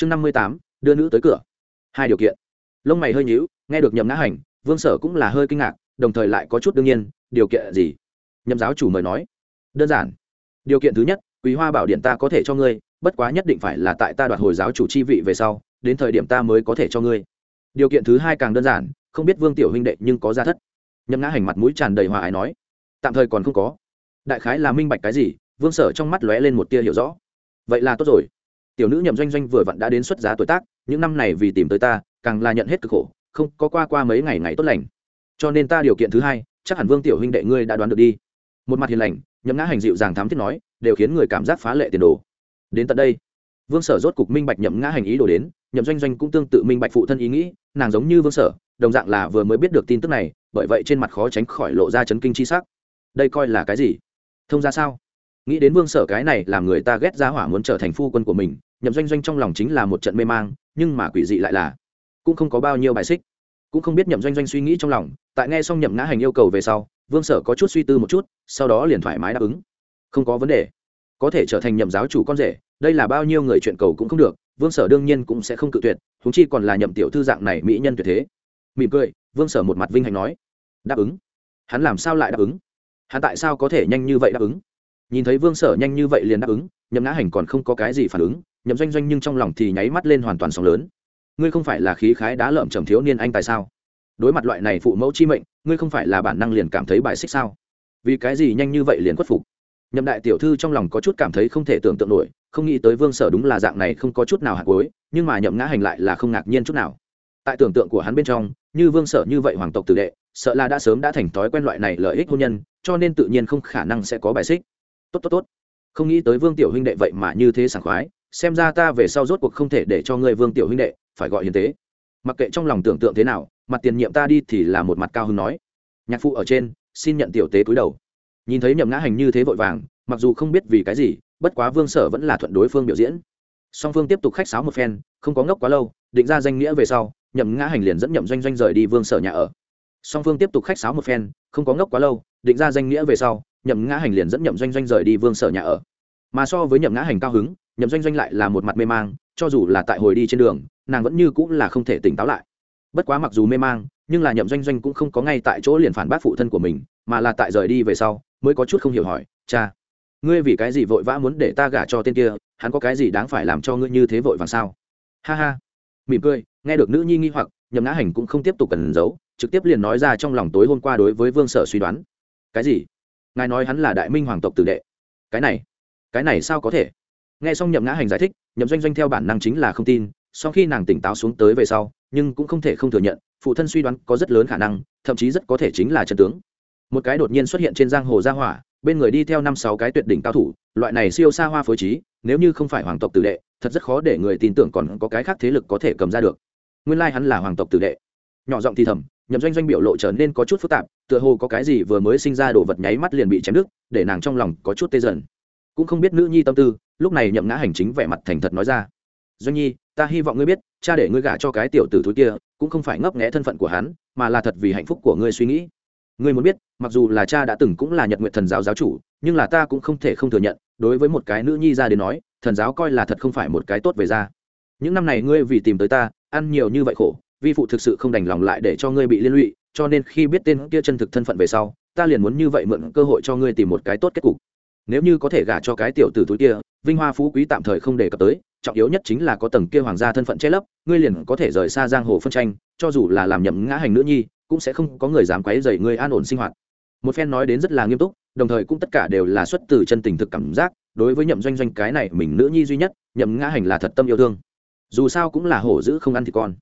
chương năm mươi tám, đưa nữ tới cửa. Hai điều kiện. Lông mày hơi nhíu, nghe được nhậm ngã hành, vương sở cũng là hơi kinh ngạc, đồng thời lại có chút đương nhiên, điều kiện gì? Nhậm giáo chủ mời nói. Đơn giản. Điều kiện thứ nhất, quý hoa bảo điện ta có thể cho ngươi, bất quá nhất định phải là tại ta đoạt hồi giáo chủ chi vị về sau, đến thời điểm ta mới có thể cho ngươi. Điều kiện thứ hai càng đơn giản, không biết vương tiểu huynh đệ nhưng có ra thất. Nhậm ngã hành mặt mũi tràn đầy hòa ái nói. Tạm thời còn không có. Đại khái là minh bạch cái gì, vương sở trong mắt lóe lên một tia hiểu rõ. Vậy là tốt rồi tiểu nữ nhậm doanh doanh vừa vặn đã đến xuất giá tuổi tác, những năm này vì tìm tới ta, càng là nhận hết cực khổ, không có qua qua mấy ngày ngày tốt lành. Cho nên ta điều kiện thứ hai, chắc hẳn vương tiểu huynh đệ ngươi đã đoán được đi. Một mặt hiền lành, nhậm ngã hành dịu dàng thám thiết nói, đều khiến người cảm giác phá lệ tiền đồ. Đến tận đây, vương sở rốt cục minh bạch nhậm ngã hành ý đồ đến, nhậm doanh doanh cũng tương tự minh bạch phụ thân ý nghĩ, nàng giống như vương sở, đồng dạng là vừa mới biết được tin tức này, bởi vậy trên mặt khó tránh khỏi lộ ra chấn kinh chi sắc. Đây coi là cái gì? Thông ra sao? Nghĩ đến vương sở cái này làm người ta ghét ra hỏa muốn trở thành phu quân của mình nhậm doanh doanh trong lòng chính là một trận mê mang, nhưng mà quỷ dị lại là, cũng không có bao nhiêu bài xích. Cũng không biết nhậm doanh doanh suy nghĩ trong lòng, tại nghe xong nhậm ngã hành yêu cầu về sau, vương sở có chút suy tư một chút, sau đó liền thoải mái đáp ứng. Không có vấn đề. Có thể trở thành nhậm giáo chủ con rể, đây là bao nhiêu người chuyện cầu cũng không được, vương sở đương nhiên cũng sẽ không cự tuyệt húng chi còn là nhậm tiểu thư dạng này mỹ nhân tuyệt thế. Mỉm cười, vương sở một mặt vinh hạnh nói. Đáp ứng. Hắn làm sao lại đáp ứng? Hắn tại sao có thể nhanh như vậy đáp ứng? Nhìn thấy vương sở nhanh như vậy liền đáp ứng, nhậm ngã hành còn không có cái gì phản ứng nhậm doanh doanh nhưng trong lòng thì nháy mắt lên hoàn toàn sóng lớn. Ngươi không phải là khí khái đá lợm trầm thiếu niên anh tại sao? Đối mặt loại này phụ mẫu chi mệnh, ngươi không phải là bản năng liền cảm thấy bài xích sao? Vì cái gì nhanh như vậy liền khuất phục? Nhậm đại tiểu thư trong lòng có chút cảm thấy không thể tưởng tượng nổi, không nghĩ tới vương sở đúng là dạng này không có chút nào hạt gối, nhưng mà nhậm ngã hành lại là không ngạc nhiên chút nào. Tại tưởng tượng của hắn bên trong, như vương sở như vậy hoàng tộc tử đệ, sợ là đã sớm đã thành thói quen loại này lợi ích hôn nhân, cho nên tự nhiên không khả năng sẽ có bài xích. Tốt tốt tốt. Không nghĩ tới vương tiểu huynh đệ vậy mà như thế sảng khoái xem ra ta về sau rốt cuộc không thể để cho ngươi vương tiểu huynh đệ phải gọi hiền tế. Mặc kệ trong lòng tưởng tượng thế nào, mặt tiền nhiệm ta đi thì là một mặt cao hứng nói. Nhạc phụ ở trên, xin nhận tiểu tế cúi đầu. Nhìn thấy nhậm ngã hành như thế vội vàng, mặc dù không biết vì cái gì, bất quá vương sở vẫn là thuận đối phương biểu diễn. Song phương tiếp tục khách sáo một phen, không có ngốc quá lâu, định ra danh nghĩa về sau, nhậm ngã hành liền dẫn nhậm doanh doanh rời đi vương sở nhà ở. Song phương tiếp tục khách sáo một phen, không có ngốc quá lâu, định ra danh nghĩa về sau, nhậm ngã hành liền dẫn nhậm doanh doanh rời đi vương sở nhà ở. Mà so với nhậm ngã hành cao hứng nhậm doanh doanh lại là một mặt mê mang, cho dù là tại hồi đi trên đường, nàng vẫn như cũng là không thể tỉnh táo lại. Bất quá mặc dù mê mang, nhưng là nhậm doanh doanh cũng không có ngay tại chỗ liền phản bác phụ thân của mình, mà là tại rời đi về sau, mới có chút không hiểu hỏi, cha, ngươi vì cái gì vội vã muốn để ta gả cho tên kia, hắn có cái gì đáng phải làm cho ngươi như thế vội vàng sao? Ha ha. Mỉm cười, nghe được nữ nhi nghi hoặc, nhậm ngã hành cũng không tiếp tục cần giấu, trực tiếp liền nói ra trong lòng tối hôm qua đối với vương sở suy đoán. Cái gì? Ngài nói hắn là đại minh hoàng tộc tử đệ. Cái này cái này sao có thể? Nghe xong nhậm ngã hành giải thích, nhậm doanh doanh theo bản năng chính là không tin, sau khi nàng tỉnh táo xuống tới về sau, nhưng cũng không thể không thừa nhận, phụ thân suy đoán có rất lớn khả năng, thậm chí rất có thể chính là chân tướng. Một cái đột nhiên xuất hiện trên giang hồ gia hỏa, bên người đi theo năm sáu cái tuyệt đỉnh cao thủ, loại này siêu xa hoa phối trí, nếu như không phải hoàng tộc tử đệ, thật rất khó để người tin tưởng còn có cái khác thế lực có thể cầm ra được. Nguyên lai hắn là hoàng tộc tử đệ. Nhỏ giọng thì thầm, nhậm doanh doanh biểu lộ trở nên có chút phức tạp, tựa hồ có cái gì vừa mới sinh ra đồ vật nháy mắt liền bị chém đứt, để nàng trong lòng có chút tê dần. Cũng không biết nữ nhi tâm tư lúc này nhậm ngã hành chính vẻ mặt thành thật nói ra. Doanh nhi, ta hy vọng ngươi biết, cha để ngươi gả cho cái tiểu tử thúi kia, cũng không phải ngấp nghẽ thân phận của hắn, mà là thật vì hạnh phúc của ngươi suy nghĩ. Ngươi muốn biết, mặc dù là cha đã từng cũng là nhật nguyện thần giáo giáo chủ, nhưng là ta cũng không thể không thừa nhận, đối với một cái nữ nhi ra đến nói, thần giáo coi là thật không phải một cái tốt về ra. Những năm này ngươi vì tìm tới ta, ăn nhiều như vậy khổ, vi phụ thực sự không đành lòng lại để cho ngươi bị liên lụy, cho nên khi biết tên kia chân thực thân phận về sau, ta liền muốn như vậy mượn cơ hội cho ngươi tìm một cái tốt kết cục. Nếu như có thể gả cho cái tiểu tử túi kia vinh hoa phú quý tạm thời không đề cập tới, trọng yếu nhất chính là có tầng kia hoàng gia thân phận che lấp, ngươi liền có thể rời xa giang hồ phân tranh, cho dù là làm nhậm ngã hành nữ nhi, cũng sẽ không có người dám quấy dày ngươi an ổn sinh hoạt. Một phen nói đến rất là nghiêm túc, đồng thời cũng tất cả đều là xuất từ chân tình thực cảm giác, đối với nhậm doanh doanh cái này mình nữ nhi duy nhất, nhậm ngã hành là thật tâm yêu thương. Dù sao cũng là hổ dữ không ăn thì con.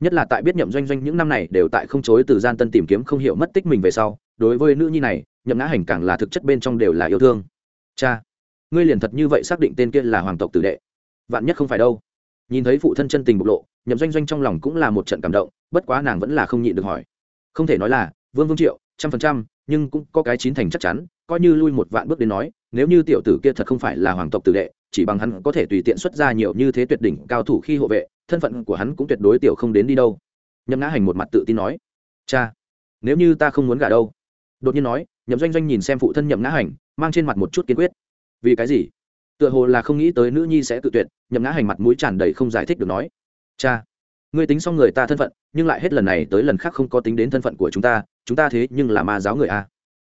Nhất là tại biết nhậm doanh doanh những năm này đều tại không chối từ gian tân tìm kiếm không hiểu mất tích mình về sau, đối với nữ nhi này, nhậm ngã hành càng là thực chất bên trong đều là yêu thương. Cha ngươi liền thật như vậy xác định tên kia là hoàng tộc tử đệ. Vạn nhất không phải đâu. Nhìn thấy phụ thân chân tình bộc lộ, nhậm doanh doanh trong lòng cũng là một trận cảm động, bất quá nàng vẫn là không nhịn được hỏi. Không thể nói là, vương vương triệu, trăm phần trăm, nhưng cũng có cái chín thành chắc chắn, coi như lui một vạn bước đến nói, nếu như tiểu tử kia thật không phải là hoàng tộc tử đệ, chỉ bằng hắn có thể tùy tiện xuất ra nhiều như thế tuyệt đỉnh cao thủ khi hộ vệ, thân phận của hắn cũng tuyệt đối tiểu không đến đi đâu. Nhậm ngã hành một mặt tự tin nói, cha, nếu như ta không muốn gả đâu. Đột nhiên nói, nhậm doanh doanh nhìn xem phụ thân nhậm ngã hành, mang trên mặt một chút kiên quyết vì cái gì? Tựa hồ là không nghĩ tới nữ nhi sẽ tự tuyệt, nhậm ngã hành mặt mũi tràn đầy không giải thích được nói. Cha, ngươi tính xong người ta thân phận, nhưng lại hết lần này tới lần khác không có tính đến thân phận của chúng ta chúng ta thế nhưng là ma giáo người a.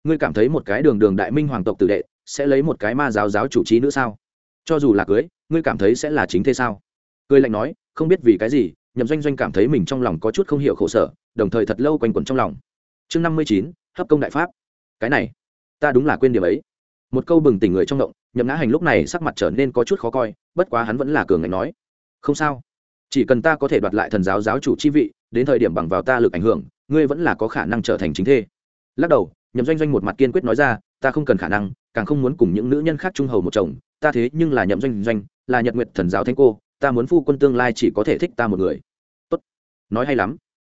Ngươi cảm thấy một cái đường đường đại minh hoàng tộc tử đệ sẽ lấy một cái ma giáo giáo chủ trí nữa sao? Cho dù là cưới, ngươi cảm thấy sẽ là chính thế sao? Cười lạnh nói, không biết vì cái gì, nhậm doanh doanh cảm thấy mình trong lòng có chút không hiểu khổ sở, đồng thời thật lâu quanh quẩn trong lòng. Chương năm mươi chín, hấp công đại pháp. Cái này, ta đúng là quên điểm ấy một câu bừng tỉnh người trong động nhậm ngã hành lúc này sắc mặt trở nên có chút khó coi, bất quá hắn vẫn là cường ngạnh nói, không sao, chỉ cần ta có thể đoạt lại thần giáo giáo chủ chi vị, đến thời điểm bằng vào ta lực ảnh hưởng, ngươi vẫn là có khả năng trở thành chính thê. Lắc đầu, nhậm doanh doanh một mặt kiên quyết nói ra, ta không cần khả năng, càng không muốn cùng những nữ nhân khác trung hầu một chồng, ta thế nhưng là nhậm doanh doanh, là nhật nguyệt thần giáo thánh cô, ta muốn phu quân tương lai chỉ có thể thích ta một người. Tốt, nói hay lắm.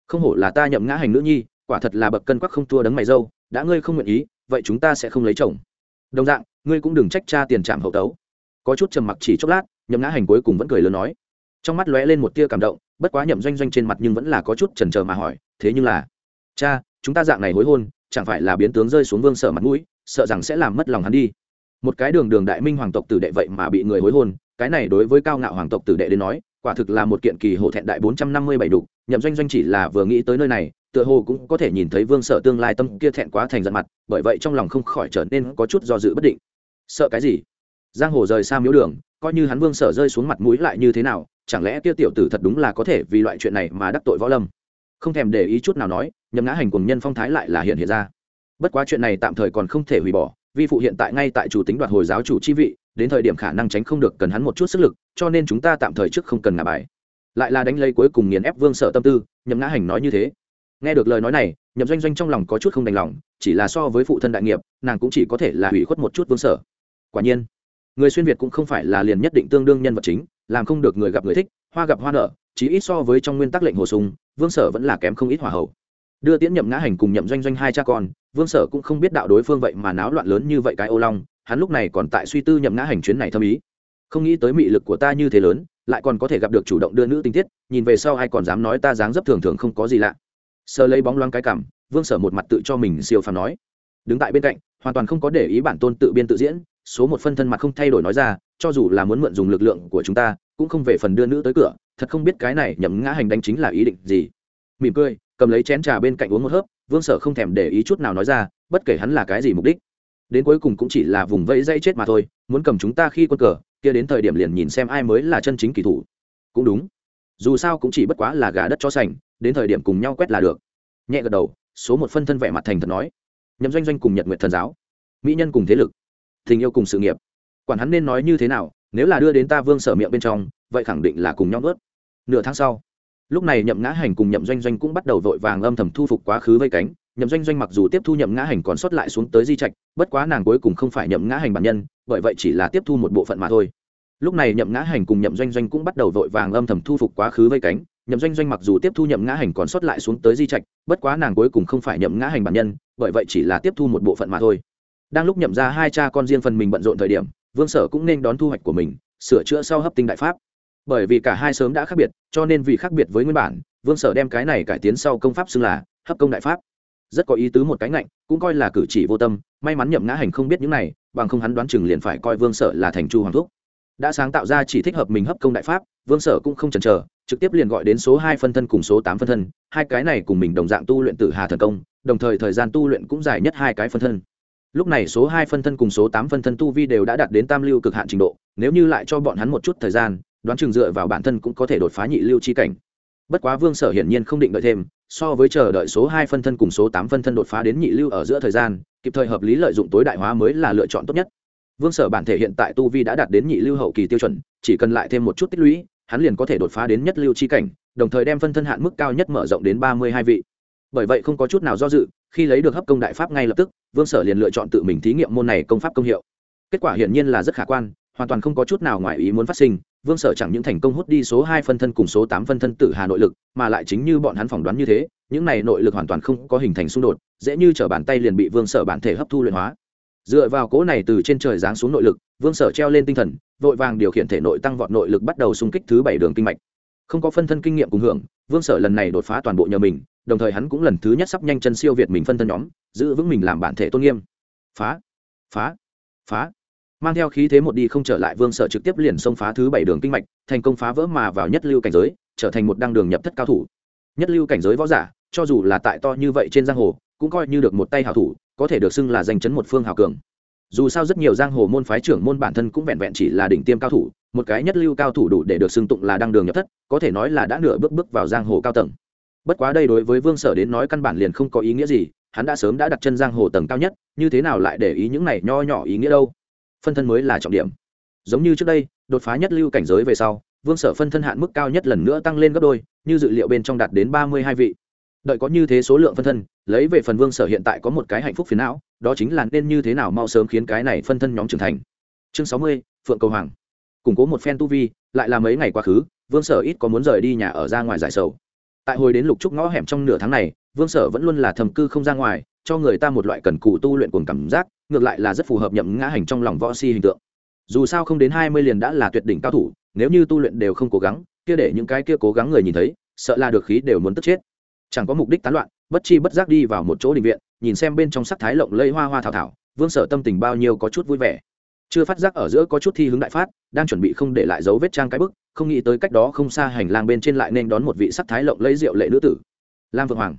Không hổ là ta nhậm ngã hành nữ nhi, quả thật là bậc cân quắc không thua đấng mày dâu, đã ngươi không nguyện ý, vậy chúng ta sẽ không lấy chồng đồng dạng, ngươi cũng đừng trách cha tiền trạm hậu tấu. Có chút trầm mặc chỉ chốc lát, nhậm ngã hành cuối cùng vẫn cười lớn nói. Trong mắt lóe lên một tia cảm động, bất quá nhậm doanh doanh trên mặt nhưng vẫn là có chút chần chờ mà hỏi, thế nhưng là, cha, chúng ta dạng này hối hôn, chẳng phải là biến tướng rơi xuống vương sở mặt mũi, sợ rằng sẽ làm mất lòng hắn đi. Một cái đường đường đại minh hoàng tộc tử đệ vậy mà bị người hối hôn, cái này đối với cao ngạo hoàng tộc tử đệ đến nói quả thực là một kiện kỳ hổ thẹn đại bốn trăm năm mươi bảy đục, nhậm doanh doanh chỉ là vừa nghĩ tới nơi này, tựa hồ cũng có thể nhìn thấy vương sở tương lai tâm kia thẹn quá thành giận mặt, bởi vậy trong lòng không khỏi trở nên có chút do dự bất định. Sợ cái gì? Giang hồ rời xa miếu đường, coi như hắn vương sở rơi xuống mặt mũi lại như thế nào, chẳng lẽ kia tiểu tử thật đúng là có thể vì loại chuyện này mà đắc tội võ lâm? Không thèm để ý chút nào nói, nhậm ngã hành cùng nhân phong thái lại là hiện hiện ra. Bất quá chuyện này tạm thời còn không thể hủy bỏ, vi phụ hiện tại ngay tại chủ tính đoạt hồi giáo chủ chi vị đến thời điểm khả năng tránh không được cần hắn một chút sức lực cho nên chúng ta tạm thời trước không cần ngả bài. Lại là đánh lấy cuối cùng nghiền ép vương sở tâm tư nhậm ngã hành nói như thế. Nghe được lời nói này nhậm doanh doanh trong lòng có chút không đành lòng chỉ là so với phụ thân đại nghiệp nàng cũng chỉ có thể là hủy khuất một chút vương sở. Quả nhiên người xuyên việt cũng không phải là liền nhất định tương đương nhân vật chính làm không được người gặp người thích hoa gặp hoa nở, chí ít so với trong nguyên tắc lệnh hồ sùng vương sở vẫn là kém không ít hòa hậu đưa tiễn nhậm ngã hành cùng nhậm doanh doanh hai cha con vương sở cũng không biết đạo đối phương vậy mà náo loạn lớn như vậy cái ô long hắn lúc này còn tại suy tư nhậm ngã hành chuyến này thâm ý. Không nghĩ tới mị lực của ta như thế lớn, lại còn có thể gặp được chủ động đưa nữ tình tiết, nhìn về sau ai còn dám nói ta dáng dấp thường thường không có gì lạ. Sơ lấy bóng loáng cái cảm, vương sở một mặt tự cho mình siêu phàm nói. Đứng tại bên cạnh, hoàn toàn không có để ý bản tôn tự biên tự diễn, số một phân thân mặt không thay đổi nói ra, cho dù là muốn mượn dùng lực lượng của chúng ta, cũng không về phần đưa nữ tới cửa, thật không biết cái này nhậm ngã hành đánh chính là ý định gì. Mỉm cười, cầm lấy chén trà bên cạnh uống một hớp, vương sở không thèm để ý chút nào nói ra, bất kể hắn là cái gì mục đích đến cuối cùng cũng chỉ là vùng vẫy dây chết mà thôi, muốn cầm chúng ta khi quân cờ, kia đến thời điểm liền nhìn xem ai mới là chân chính kỳ thủ. Cũng đúng. Dù sao cũng chỉ bất quá là gà đất cho sành, đến thời điểm cùng nhau quét là được. Nhẹ gật đầu, số một phân thân vẻ mặt thành thật nói. Nhậm doanh doanh cùng nhật nguyện thần giáo. Mỹ nhân cùng thế lực. Tình yêu cùng sự nghiệp. Quản hắn nên nói như thế nào, nếu là đưa đến ta vương sở miệng bên trong, vậy khẳng định là cùng nhau ướt nửa tháng sau, lúc này nhậm ngã hành cùng nhậm doanh doanh cũng bắt đầu vội vàng âm thầm thu phục quá khứ vây cánh nhậm doanh doanh mặc dù tiếp thu nhậm ngã hành còn sót lại xuống tới di trạch, bất quá nàng cuối cùng không phải nhậm ngã hành bản nhân, bởi vậy chỉ là tiếp thu một bộ phận mà thôi. Lúc này nhậm ngã hành cùng nhậm doanh doanh cũng bắt đầu vội vàng âm thầm thu phục quá khứ vây cánh, nhậm doanh doanh mặc dù tiếp thu nhậm ngã hành còn sót lại xuống tới di trạch, bất quá nàng cuối cùng không phải nhậm ngã hành bản nhân, bởi vậy chỉ là tiếp thu một bộ phận mà thôi. Đang lúc nhậm ra hai cha con riêng phần mình bận rộn thời điểm, vương sở cũng nên đón thu hoạch của mình, sửa chữa sau hấp tinh đại pháp. Bởi vì cả hai sớm đã khác biệt, cho nên vì khác biệt với nguyên bản, vương sở đem cái này cải tiến sau công pháp xưng là hấp công đại pháp rất có ý tứ một cái ngạnh, cũng coi là cử chỉ vô tâm, may mắn nhậm ngã hành không biết những này, bằng không hắn đoán chừng liền phải coi vương sở là thành chu hoàng thúc. Đã sáng tạo ra chỉ thích hợp mình hấp công đại pháp, vương sở cũng không chần chờ, trực tiếp liền gọi đến số hai phân thân cùng số tám phân thân, hai cái này cùng mình đồng dạng tu luyện tử hà thần công, đồng thời thời gian tu luyện cũng dài nhất hai cái phân thân. Lúc này số hai phân thân cùng số tám phân thân tu vi đều đã đạt đến tam lưu cực hạn trình độ, nếu như lại cho bọn hắn một chút thời gian, đoán chừng dựa vào bản thân cũng có thể đột phá nhị lưu chi cảnh. Bất quá vương sở hiển nhiên không định đợi thêm so với chờ đợi số hai phân thân cùng số tám phân thân đột phá đến nhị lưu ở giữa thời gian, kịp thời hợp lý lợi dụng tối đại hóa mới là lựa chọn tốt nhất. Vương sở bản thể hiện tại tu vi đã đạt đến nhị lưu hậu kỳ tiêu chuẩn, chỉ cần lại thêm một chút tích lũy, hắn liền có thể đột phá đến nhất lưu chi cảnh, đồng thời đem phân thân hạn mức cao nhất mở rộng đến ba mươi hai vị. Bởi vậy không có chút nào do dự, khi lấy được hấp công đại pháp ngay lập tức, vương sở liền lựa chọn tự mình thí nghiệm môn này công pháp công hiệu. Kết quả hiển nhiên là rất khả quan, hoàn toàn không có chút nào ngoài ý muốn phát sinh vương sở chẳng những thành công hút đi số hai phân thân cùng số tám phân thân tử hà nội lực, mà lại chính như bọn hắn phỏng đoán như thế, những này nội lực hoàn toàn không có hình thành xung đột, dễ như t bàn tay liền bị vương sở bản thể hấp thu luyện hóa. Dựa vào cỗ này từ trên trời giáng xuống nội lực, vương sở treo lên tinh thần, vội vàng điều khiển thể nội tăng vọt nội lực bắt đầu xung kích thứ bảy đường kinh mạch. Không có phân thân kinh nghiệm cùng hưởng, vương sở lần này đột phá toàn bộ nhờ mình, đồng thời hắn cũng lần thứ nhất sắp nhanh chân siêu việt mình phân thân nhóm, giữ vững mình làm bản thể tôn nghiêm. Phá phá phá mang theo khí thế một đi không trở lại vương sở trực tiếp liền xông phá thứ bảy đường kinh mạch, thành công phá vỡ mà vào nhất lưu cảnh giới, trở thành một đăng đường nhập thất cao thủ. Nhất lưu cảnh giới võ giả, cho dù là tại to như vậy trên giang hồ, cũng coi như được một tay hảo thủ, có thể được xưng là danh chấn một phương hào cường. Dù sao rất nhiều giang hồ môn phái trưởng môn bản thân cũng vẹn vẹn chỉ là đỉnh tiêm cao thủ, một cái nhất lưu cao thủ đủ để được xưng tụng là đăng đường nhập thất, có thể nói là đã nửa bước bước vào giang hồ cao tầng. Bất quá đây đối với vương sở đến nói căn bản liền không có ý nghĩa gì, hắn đã sớm đã đặt chân giang hồ tầng cao nhất, như thế nào lại để ý những này nho nhỏ ý nghĩa đâu? Phân thân mới là trọng điểm. Giống như trước đây, đột phá nhất lưu cảnh giới về sau, vương sở phân thân hạn mức cao nhất lần nữa tăng lên gấp đôi, như dự liệu bên trong đạt đến ba mươi hai vị. Đợi có như thế số lượng phân thân, lấy về phần vương sở hiện tại có một cái hạnh phúc phiền não, đó chính là nên như thế nào mau sớm khiến cái này phân thân nhóm trưởng thành. Chương sáu mươi, phượng cầu hoàng. Củng cố một phen tu vi, lại là mấy ngày quá khứ, vương sở ít có muốn rời đi nhà ở ra ngoài giải sầu. Tại hồi đến lục trúc ngõ hẻm trong nửa tháng này, vương sở vẫn luôn là thầm cư không ra ngoài, cho người ta một loại cần cụ tu luyện cuồng cảm giác ngược lại là rất phù hợp nhậm ngã hành trong lòng võ si hình tượng. Dù sao không đến hai mươi liền đã là tuyệt đỉnh cao thủ, nếu như tu luyện đều không cố gắng, kia để những cái kia cố gắng người nhìn thấy, sợ là được khí đều muốn tức chết. Chẳng có mục đích tán loạn, bất chi bất giác đi vào một chỗ định viện, nhìn xem bên trong sắc thái lộng lây hoa hoa thảo thảo, vương sở tâm tình bao nhiêu có chút vui vẻ. Chưa phát giác ở giữa có chút thi hướng đại phát, đang chuẩn bị không để lại dấu vết trang cái bức, không nghĩ tới cách đó không xa hành lang bên trên lại nên đón một vị sắc thái lộng lấy rượu lệ nữ tử. Lam vượng hoàng.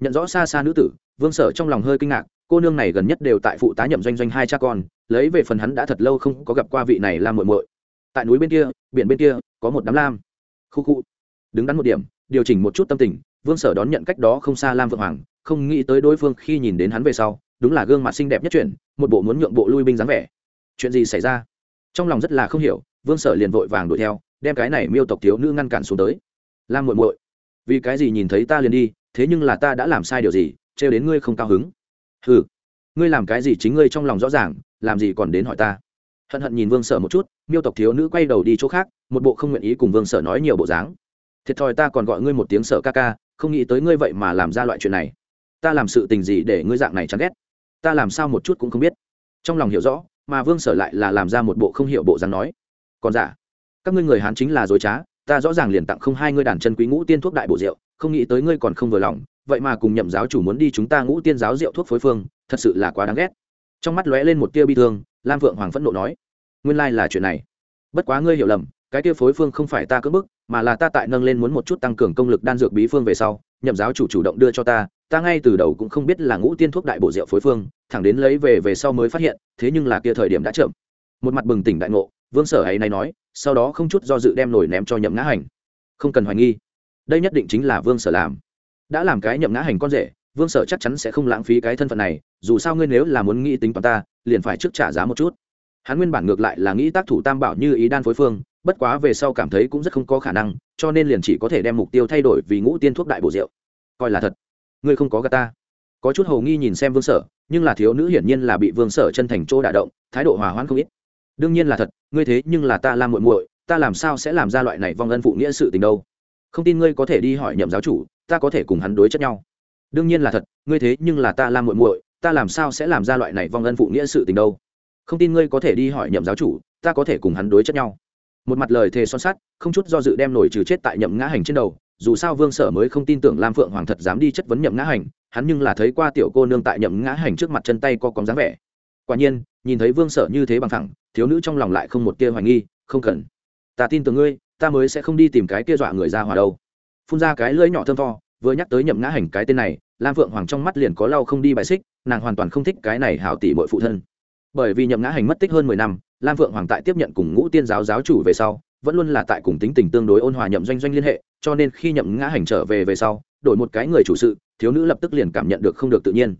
Nhận rõ xa xa nữ tử, vương sở trong lòng hơi kinh ngạc cô nương này gần nhất đều tại phụ tá nhậm doanh doanh hai cha con, lấy về phần hắn đã thật lâu không có gặp qua vị này lam muội muội. Tại núi bên kia, biển bên kia, có một đám lam. Khu khu. Đứng đắn một điểm, điều chỉnh một chút tâm tình, vương sở đón nhận cách đó không xa lam vượng hoàng, không nghĩ tới đối phương khi nhìn đến hắn về sau, đúng là gương mặt xinh đẹp nhất chuyển, một bộ muốn nhượng bộ lui binh dáng vẻ. Chuyện gì xảy ra? Trong lòng rất là không hiểu, vương sở liền vội vàng đuổi theo, đem cái này miêu tộc thiếu nữ ngăn cản xuống tới. Lam muội muội, vì cái gì nhìn thấy ta liền đi, thế nhưng là ta đã làm sai điều gì, trêu đến ngươi không cao hứng hừ. Ngươi làm cái gì chính ngươi trong lòng rõ ràng, làm gì còn đến hỏi ta? Hận hận nhìn vương sở một chút, miêu tộc thiếu nữ quay đầu đi chỗ khác, một bộ không nguyện ý cùng vương sở nói nhiều bộ dáng. Thiệt thòi ta còn gọi ngươi một tiếng sở ca ca, không nghĩ tới ngươi vậy mà làm ra loại chuyện này. Ta làm sự tình gì để ngươi dạng này chán ghét? Ta làm sao một chút cũng không biết. Trong lòng hiểu rõ, mà vương sở lại là làm ra một bộ không hiểu bộ dáng nói. Còn giả, các ngươi người hán chính là dối trá, ta rõ ràng liền tặng không hai ngươi đàn chân quý ngũ tiên thuốc đại bộ rượu, không nghĩ tới ngươi còn không vừa lòng vậy mà cùng nhậm giáo chủ muốn đi chúng ta ngũ tiên giáo rượu thuốc phối phương, thật sự là quá đáng ghét. Trong mắt lóe lên một tia bi thương, lam vượng hoàng phẫn nộ nói, nguyên lai là chuyện này. Bất quá ngươi hiểu lầm, cái tia phối phương không phải ta cưỡng bức, mà là ta tại nâng lên muốn một chút tăng cường công lực đan dược bí phương về sau, nhậm giáo chủ chủ động đưa cho ta ta ngay từ đầu cũng không biết là ngũ tiên thuốc đại bộ rượu phối phương, thẳng đến lấy về về sau mới phát hiện, thế nhưng là kia thời điểm đã chậm. Một mặt bừng tỉnh đại ngộ, vương sở ấy này nói, sau đó không chút do dự đem nổi ném cho nhậm ngã hành. Không cần hoài nghi, đây nhất định chính là vương sở làm đã làm cái nhậm ngã hành con rể, vương sở chắc chắn sẽ không lãng phí cái thân phận này, dù sao ngươi nếu là muốn nghĩ tính toán ta, liền phải trước trả giá một chút. Hắn nguyên bản ngược lại là nghĩ tác thủ tam bảo như ý đan phối phương, bất quá về sau cảm thấy cũng rất không có khả năng, cho nên liền chỉ có thể đem mục tiêu thay đổi vì ngũ tiên thuốc đại bổ rượu. Coi là thật. Ngươi không có gà ta. Có chút hầu nghi nhìn xem vương sở, nhưng là thiếu nữ hiển nhiên là bị vương sở chân thành chỗ đả động, thái độ hòa hoãn không ít. Đương nhiên là thật, ngươi thế nhưng là ta làm muội muội, ta làm sao sẽ làm ra loại này vong ân phụ nghĩa sự tình đâu? Không tin ngươi có thể đi hỏi nhậm giáo chủ ta có thể cùng hắn đối chất nhau. Đương nhiên là thật, ngươi thế nhưng là ta làm muội muội, ta làm sao sẽ làm ra loại này vong ân phụ nghĩa sự tình đâu? Không tin ngươi có thể đi hỏi nhậm giáo chủ, ta có thể cùng hắn đối chất nhau. Một mặt lời thề son sắt, không chút do dự đem nổi trừ chết tại nhậm ngã hành trên đầu. Dù sao vương sở mới không tin tưởng lam phượng hoàng thật dám đi chất vấn nhậm ngã hành, hắn nhưng là thấy qua tiểu cô nương tại nhậm ngã hành trước mặt chân tay co cóng dáng vẻ. Quả nhiên, nhìn thấy vương sở như thế bằng thẳng, thiếu nữ trong lòng lại không một tia hoài nghi, không cần. Ta tin tưởng ngươi, ta mới sẽ không đi tìm cái kia dọa người ra hòa đâu phun ra cái lưỡi nhỏ thơm to vừa nhắc tới nhậm ngã hành cái tên này, lam phượng hoàng trong mắt liền có lau không đi bài xích, nàng hoàn toàn không thích cái này hảo tỷ muội phụ thân. Bởi vì nhậm ngã hành mất tích hơn mười năm, lam phượng hoàng tại tiếp nhận cùng ngũ tiên giáo giáo chủ về sau, vẫn luôn là tại cùng tính tình tương đối ôn hòa nhậm doanh doanh liên hệ, cho nên khi nhậm ngã hành trở về về sau, đổi một cái người chủ sự, thiếu nữ lập tức liền cảm nhận được không được tự nhiên.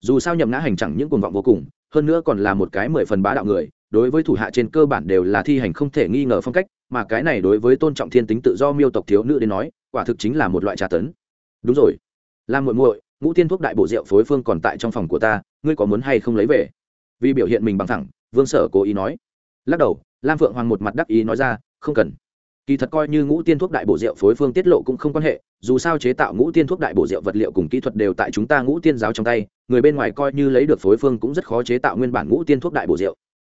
Dù sao nhậm ngã hành chẳng những cuồng vọng vô cùng, hơn nữa còn là một cái mười phần bá đạo người đối với thủ hạ trên cơ bản đều là thi hành không thể nghi ngờ phong cách, mà cái này đối với tôn trọng thiên tính tự do miêu tộc thiếu nữ đến nói, quả thực chính là một loại trà tấn. Đúng rồi. Lam muội muội, ngũ tiên thuốc đại bộ rượu phối phương còn tại trong phòng của ta, ngươi có muốn hay không lấy về? Vì biểu hiện mình bằng thẳng, vương sở cố ý nói. Lắc đầu, lam phượng hoàng một mặt đắc ý nói ra, không cần. Kỳ thật coi như ngũ tiên thuốc đại bổ rượu phối phương tiết lộ cũng không quan hệ, dù sao chế tạo ngũ tiên thuốc đại bổ rượu vật liệu cùng kỹ thuật đều tại chúng ta ngũ tiên giáo trong tay, người bên ngoài coi như lấy được phối phương cũng rất khó chế tạo nguyên bản ngũ tiên thuốc đại bổ rượu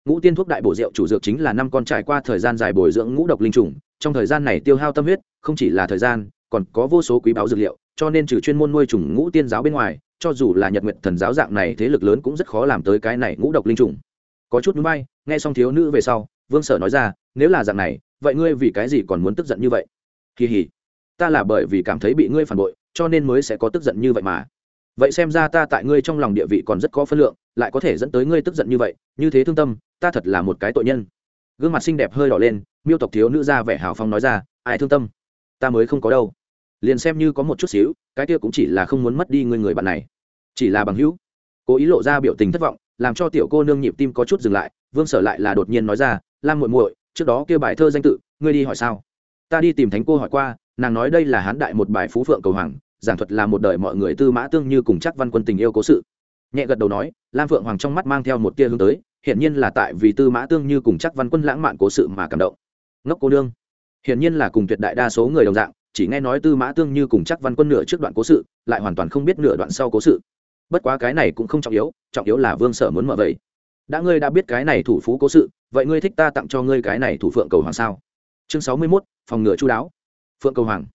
ngũ tiên thuốc đại bổ rượu chủ dược chính là năm con trải qua thời gian dài bồi dưỡng ngũ độc linh trùng, trong thời gian này tiêu hao tâm huyết, không chỉ là thời gian, còn có vô số quý báo dược liệu, cho nên trừ chuyên môn nuôi trùng ngũ tiên giáo bên ngoài, cho dù là nhật nguyện thần giáo dạng này thế lực lớn cũng rất khó làm tới cái này ngũ độc linh trùng. Có chút núi bay, nghe xong thiếu nữ về sau, vương sở nói ra, nếu là dạng này, vậy ngươi vì cái gì còn muốn tức giận như vậy? Kỳ hỉ ta là bởi vì cảm thấy bị ngươi phản bội, cho nên mới sẽ có tức giận như vậy mà. Vậy xem ra ta tại ngươi trong lòng địa vị còn rất có phân lượng, lại có thể dẫn tới ngươi tức giận như vậy, như thế thương tâm ta thật là một cái tội nhân. Gương mặt xinh đẹp hơi đỏ lên, miêu tộc thiếu nữ ra vẻ hào phong nói ra, ai thương tâm? Ta mới không có đâu. Liền xem như có một chút xíu, cái kia cũng chỉ là không muốn mất đi người người bạn này. Chỉ là bằng hữu. Cố ý lộ ra biểu tình thất vọng, làm cho tiểu cô nương nhịp tim có chút dừng lại, vương sở lại là đột nhiên nói ra, lam muội muội, trước đó kia bài thơ danh tự, ngươi đi hỏi sao? Ta đi tìm thánh cô hỏi qua, nàng nói đây là hán đại một bài phú phượng cầu hoàng, giảng thuật là một đời mọi người tư mã tương như cùng chắc văn quân tình yêu cố sự. Nhẹ gật đầu nói, lam phượng hoàng trong mắt mang theo một tia hướng tới hiện nhiên là tại vì tư mã tương như cùng chắc văn quân lãng mạn cố sự mà cảm động. Ngốc cô nương. Hiện nhiên là cùng tuyệt đại đa số người đồng dạng, chỉ nghe nói tư mã tương như cùng chắc văn quân nửa trước đoạn cố sự, lại hoàn toàn không biết nửa đoạn sau cố sự. Bất quá cái này cũng không trọng yếu trọng yếu là vương sở muốn mở vậy. Đã ngươi đã biết cái này thủ phú cố sự, vậy ngươi thích ta tặng cho ngươi cái này thủ phượng cầu hoàng sao? Chương sáu mươi mốt, phòng ngựa chú đáo. Phượng cầu hoàng.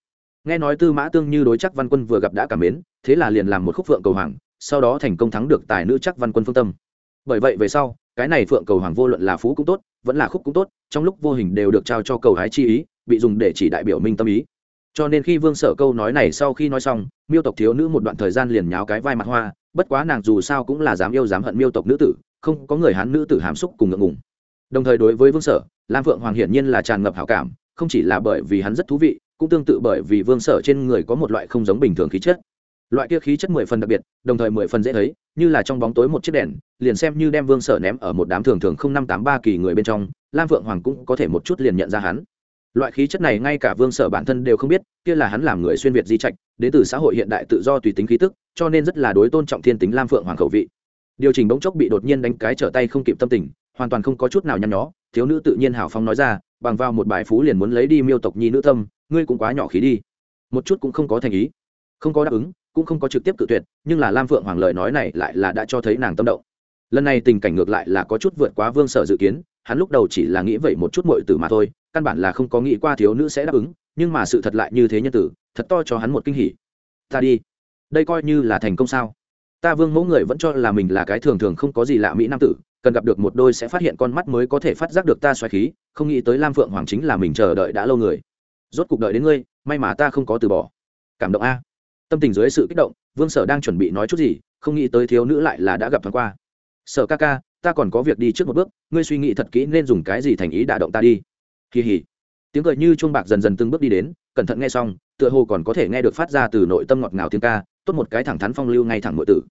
Nghe nói tư mã tương như đối chắc văn quân vừa gặp đã cảm mến, thế là liền làm một khúc phượng cầu hoàng, sau đó thành công thắng được tài nữ chắc văn quân phương tâm bởi vậy về sau, cái này phượng cầu hoàng vô luận là phú cũng tốt, vẫn là khúc cũng tốt, trong lúc vô hình đều được trao cho cầu hái chi ý, bị dùng để chỉ đại biểu minh tâm ý. Cho nên khi vương sở câu nói này sau khi nói xong, miêu tộc thiếu nữ một đoạn thời gian liền nháo cái vai mặt hoa, bất quá nàng dù sao cũng là dám yêu dám hận miêu tộc nữ tử, không có người hán nữ tử hàm xúc cùng ngượng ngùng. Đồng thời đối với vương sở, lam phượng hoàng hiển nhiên là tràn ngập hảo cảm, không chỉ là bởi vì hắn rất thú vị, cũng tương tự bởi vì vương sở trên người có một loại không giống bình thường khí chất loại kia khí chất mười phần đặc biệt, đồng thời mười phần dễ thấy, như là trong bóng tối một chiếc đèn, liền xem như đem vương sở ném ở một đám thường thường không năm tám ba kỳ người bên trong, lam vượng hoàng cũng có thể một chút liền nhận ra hắn. Loại khí chất này ngay cả vương sở bản thân đều không biết, kia là hắn làm người xuyên việt di trạch, đến từ xã hội hiện đại tự do tùy tính khí tức, cho nên rất là đối tôn trọng thiên tính lam phượng hoàng khẩu vị. Điều chỉnh bỗng chốc bị đột nhiên đánh cái trở tay không kịp tâm tình, hoàn toàn không có chút nào nhăn nhó, thiếu nữ tự nhiên hào phong nói ra, bằng vào một bài phú liền muốn lấy đi miêu tộc nhi nữ tâm, ngươi cũng quá nhỏ khí đi. Một chút cũng không có thành ý. Không có đáp ứng cũng không có trực tiếp cự tuyệt, nhưng là lam phượng hoàng lời nói này lại là đã cho thấy nàng tâm động. Lần này tình cảnh ngược lại là có chút vượt quá vương sở dự kiến, hắn lúc đầu chỉ là nghĩ vậy một chút mội tử mà thôi, căn bản là không có nghĩ qua thiếu nữ sẽ đáp ứng, nhưng mà sự thật lại như thế nhân tử, thật to cho hắn một kinh hỉ. Ta đi. Đây coi như là thành công sao? Ta vương mẫu người vẫn cho là mình là cái thường thường không có gì lạ mỹ nam tử, cần gặp được một đôi sẽ phát hiện con mắt mới có thể phát giác được ta xoáy khí, không nghĩ tới lam phượng hoàng chính là mình chờ đợi đã lâu người. Rốt cuộc đợi đến ngươi, may mà ta không có từ bỏ. Cảm động a tâm tình dưới sự kích động, vương sở đang chuẩn bị nói chút gì, không nghĩ tới thiếu nữ lại là đã gặp thoáng qua. Sở ca ca, ta còn có việc đi trước một bước, ngươi suy nghĩ thật kỹ nên dùng cái gì thành ý đả động ta đi. Kỳ hỉ. Tiếng cười như chuông bạc dần dần từng bước đi đến, cẩn thận nghe xong, tựa hồ còn có thể nghe được phát ra từ nội tâm ngọt ngào tiếng ca, tốt một cái thẳng thắn phong lưu ngay thẳng nội tử.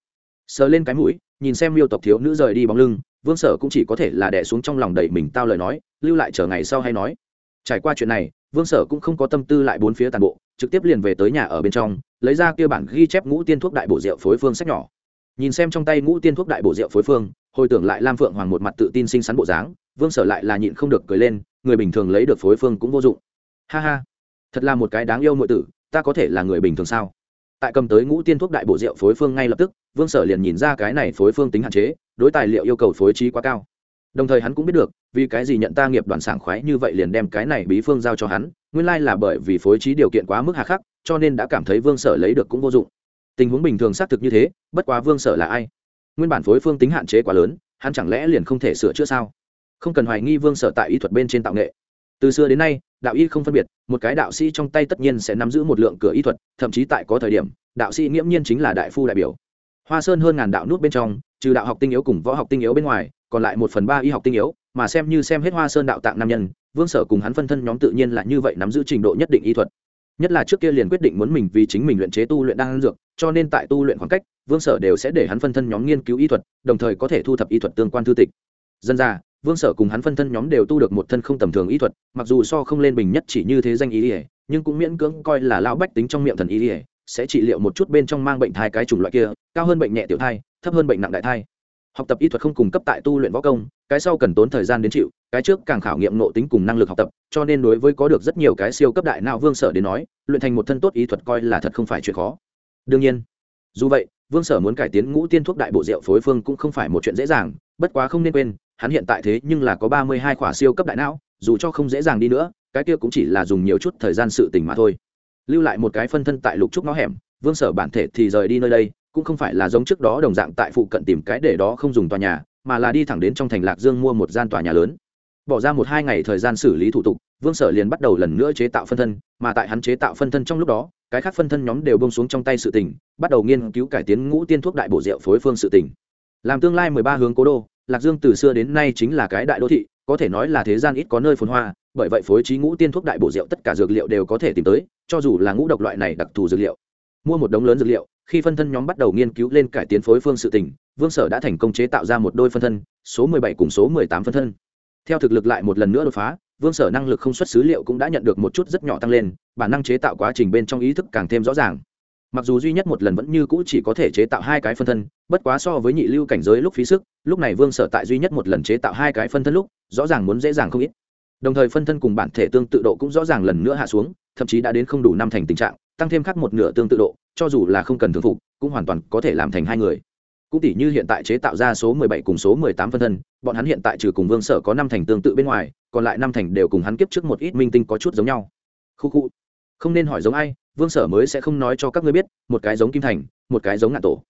Sờ lên cái mũi, nhìn xem miêu tộc thiếu nữ rời đi bóng lưng, vương sở cũng chỉ có thể là đẻ xuống trong lòng đầy mình tao lời nói, lưu lại chờ ngày sau hay nói. Trải qua chuyện này, vương sở cũng không có tâm tư lại bốn phía tàn bộ trực tiếp liền về tới nhà ở bên trong, lấy ra kia bản ghi chép ngũ tiên thuốc đại bổ rượu phối phương sách nhỏ. Nhìn xem trong tay ngũ tiên thuốc đại bổ rượu phối phương, hồi tưởng lại lam phượng hoàng một mặt tự tin xinh xắn bộ dáng, vương sở lại là nhịn không được cười lên, người bình thường lấy được phối phương cũng vô dụng. Ha ha, thật là một cái đáng yêu mọi tử, ta có thể là người bình thường sao? Tại cầm tới ngũ tiên thuốc đại bổ rượu phối phương ngay lập tức, vương sở liền nhìn ra cái này phối phương tính hạn chế, đối tài liệu yêu cầu phối trí quá cao. Đồng thời hắn cũng biết được, vì cái gì nhận ta nghiệp đoàn sảng khoái như vậy liền đem cái này bí phương giao cho hắn nguyên lai là bởi vì phối trí điều kiện quá mức hà khắc, cho nên đã cảm thấy vương sở lấy được cũng vô dụng. Tình huống bình thường xác thực như thế, bất quá vương sở là ai? Nguyên bản phối phương tính hạn chế quá lớn, hắn chẳng lẽ liền không thể sửa chữa sao? Không cần hoài nghi vương sở tại y thuật bên trên tạo nghệ. Từ xưa đến nay, đạo y không phân biệt, một cái đạo sĩ trong tay tất nhiên sẽ nắm giữ một lượng cửa y thuật, thậm chí tại có thời điểm, đạo sĩ nghiễm nhiên chính là đại phu đại biểu. Hoa sơn hơn ngàn đạo nút bên trong, trừ đạo học tinh yếu cùng võ học tinh yếu bên ngoài, còn lại một phần ba y học tinh yếu, mà xem như xem hết hoa sơn đạo tạng nam nhân vương sở cùng hắn phân thân nhóm tự nhiên là như vậy nắm giữ trình độ nhất định y thuật. Nhất là trước kia liền quyết định muốn mình vì chính mình luyện chế tu luyện đang dược, cho nên tại tu luyện khoảng cách, vương sở đều sẽ để hắn phân thân nhóm nghiên cứu y thuật, đồng thời có thể thu thập y thuật tương quan thư tịch. Dân ra, vương sở cùng hắn phân thân nhóm đều tu được một thân không tầm thường y thuật, mặc dù so không lên bình nhất chỉ như thế danh y ỉa nhưng cũng miễn cưỡng coi là lão bách tính trong miệng thần y ỉa sẽ trị liệu một chút bên trong mang bệnh thai cái chủng loại kia, cao hơn bệnh nhẹ tiểu thai, thấp hơn bệnh nặng đại thai học tập y thuật không cung cấp tại tu luyện võ công, cái sau cần tốn thời gian đến chịu, cái trước càng khảo nghiệm nộ tính cùng năng lực học tập, cho nên đối với có được rất nhiều cái siêu cấp đại não vương sở đến nói, luyện thành một thân tốt y thuật coi là thật không phải chuyện khó. Đương nhiên, dù vậy, vương sở muốn cải tiến ngũ tiên thuốc đại bộ rượu phối phương cũng không phải một chuyện dễ dàng, bất quá không nên quên, hắn hiện tại thế nhưng là có ba mươi hai khỏa siêu cấp đại não, dù cho không dễ dàng đi nữa, cái kia cũng chỉ là dùng nhiều chút thời gian sự tình mà thôi. Lưu lại một cái phân thân tại lục trúc ngõ hẻm, vương sở bản thể thì rời đi nơi đây cũng không phải là giống trước đó đồng dạng tại phụ cận tìm cái để đó không dùng tòa nhà, mà là đi thẳng đến trong thành lạc dương mua một gian tòa nhà lớn. Bỏ ra một hai ngày thời gian xử lý thủ tục, vương sở liền bắt đầu lần nữa chế tạo phân thân, mà tại hắn chế tạo phân thân trong lúc đó, cái khác phân thân nhóm đều bông xuống trong tay sự tỉnh bắt đầu nghiên cứu cải tiến ngũ tiên thuốc đại bổ rượu phối phương sự tỉnh làm tương lai mười ba hướng cố đô, lạc dương từ xưa đến nay chính là cái đại đô thị, có thể nói là thế gian ít có nơi phồn hoa, bởi vậy phối trí ngũ tiên thuốc đại bổ rượu tất cả dược liệu đều có thể tìm tới, cho dù là ngũ độc loại này đặc thù dược liệu. Mua một đống lớn dược liệu khi phân thân nhóm bắt đầu nghiên cứu lên cải tiến phối phương sự tỉnh vương sở đã thành công chế tạo ra một đôi phân thân, số mười bảy cùng số mười tám phân thân. Theo thực lực lại một lần nữa đột phá, vương sở năng lực không xuất xứ liệu cũng đã nhận được một chút rất nhỏ tăng lên, bản năng chế tạo quá trình bên trong ý thức càng thêm rõ ràng. Mặc dù duy nhất một lần vẫn như cũ chỉ có thể chế tạo hai cái phân thân, bất quá so với nhị lưu cảnh giới lúc phí sức, lúc này vương sở tại duy nhất một lần chế tạo hai cái phân thân lúc, rõ ràng muốn dễ dàng không ít. Đồng thời phân thân cùng bản thể tương tự độ cũng rõ ràng lần nữa hạ xuống, thậm chí đã đến không đủ năm thành tình trạng tăng thêm khác một nửa tương tự độ cho dù là không cần thường phục cũng hoàn toàn có thể làm thành hai người cũng tỷ như hiện tại chế tạo ra số 17 cùng số 18 phân thân, bọn hắn hiện tại trừ cùng Vương Sở có năm thành tương tự bên ngoài, còn lại năm thành đều cùng hắn kiếp trước một ít minh tinh có chút giống nhau. Khu khu. Không nên hỏi giống ai, Vương Sở mới sẽ không nói cho các ngươi biết, một cái giống Kim Thành, một cái giống Ngạn Tổ.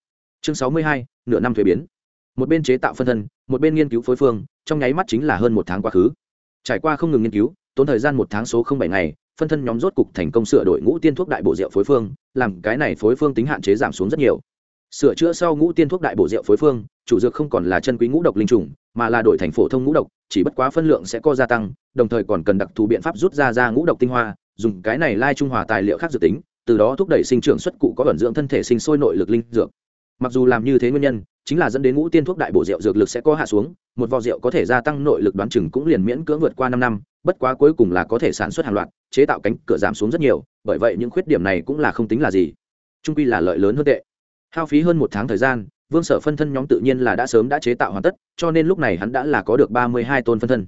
Chương 62, nửa năm thuế biến. Một bên chế tạo phân thân, một bên nghiên cứu phối phương, trong nháy mắt chính là hơn một tháng quá khứ. Trải qua không ngừng nghiên cứu, tốn thời gian một tháng số không bảy ngày, phân thân nhóm rốt cục thành công sửa đổi ngũ tiên thuốc đại bộ rượu phối phương, làm cái này phối phương tính hạn chế giảm xuống rất nhiều. Sửa chữa sau ngũ tiên thuốc đại bổ rượu phối phương chủ dược không còn là chân quý ngũ độc linh trùng mà là đổi thành phổ thông ngũ độc chỉ bất quá phân lượng sẽ có gia tăng đồng thời còn cần đặc thù biện pháp rút ra ra ngũ độc tinh hoa dùng cái này lai trung hòa tài liệu khác dự tính từ đó thúc đẩy sinh trưởng xuất cụ có vận dưỡng thân thể sinh sôi nội lực linh dược mặc dù làm như thế nguyên nhân, chính là dẫn đến ngũ tiên thuốc đại bổ rượu dược lực sẽ có hạ xuống, một vò rượu có thể gia tăng nội lực đoán chừng cũng liền miễn cưỡng vượt qua năm năm, bất quá cuối cùng là có thể sản xuất hàng loạt, chế tạo cánh cửa giảm xuống rất nhiều, bởi vậy những khuyết điểm này cũng là không tính là gì. Trung quy là lợi lớn hơn tệ. Hao phí hơn một tháng thời gian, vương sở phân thân nhóm tự nhiên là đã sớm đã chế tạo hoàn tất, cho nên lúc này hắn đã là có được ba mươi hai tôn phân thân.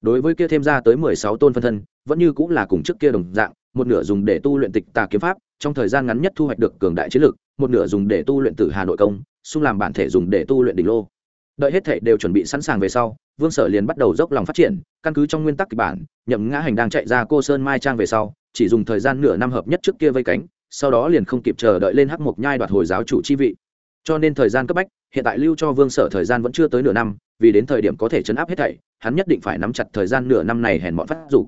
Đối với kia thêm ra tới mười sáu tôn phân thân, vẫn như cũng là cùng trước kia đồng dạng, một nửa dùng để tu luyện tịch tà kiếm pháp, trong thời gian ngắn nhất thu hoạch được cường đại chiến lực một nửa dùng để tu luyện tử hà nội công, xung làm bản thể dùng để tu luyện đỉnh lô. Đợi hết thể đều chuẩn bị sẵn sàng về sau, vương sở liền bắt đầu dốc lòng phát triển, căn cứ trong nguyên tắc kịch bản, nhậm ngã hành đang chạy ra cô sơn mai trang về sau, chỉ dùng thời gian nửa năm hợp nhất trước kia vây cánh, sau đó liền không kịp chờ đợi lên hắc mộc nhai đoạt hồi giáo chủ chi vị. Cho nên thời gian cấp bách, hiện tại lưu cho vương sở thời gian vẫn chưa tới nửa năm, vì đến thời điểm có thể chấn áp hết thảy, hắn nhất định phải nắm chặt thời gian nửa năm này hèn mọn phát dục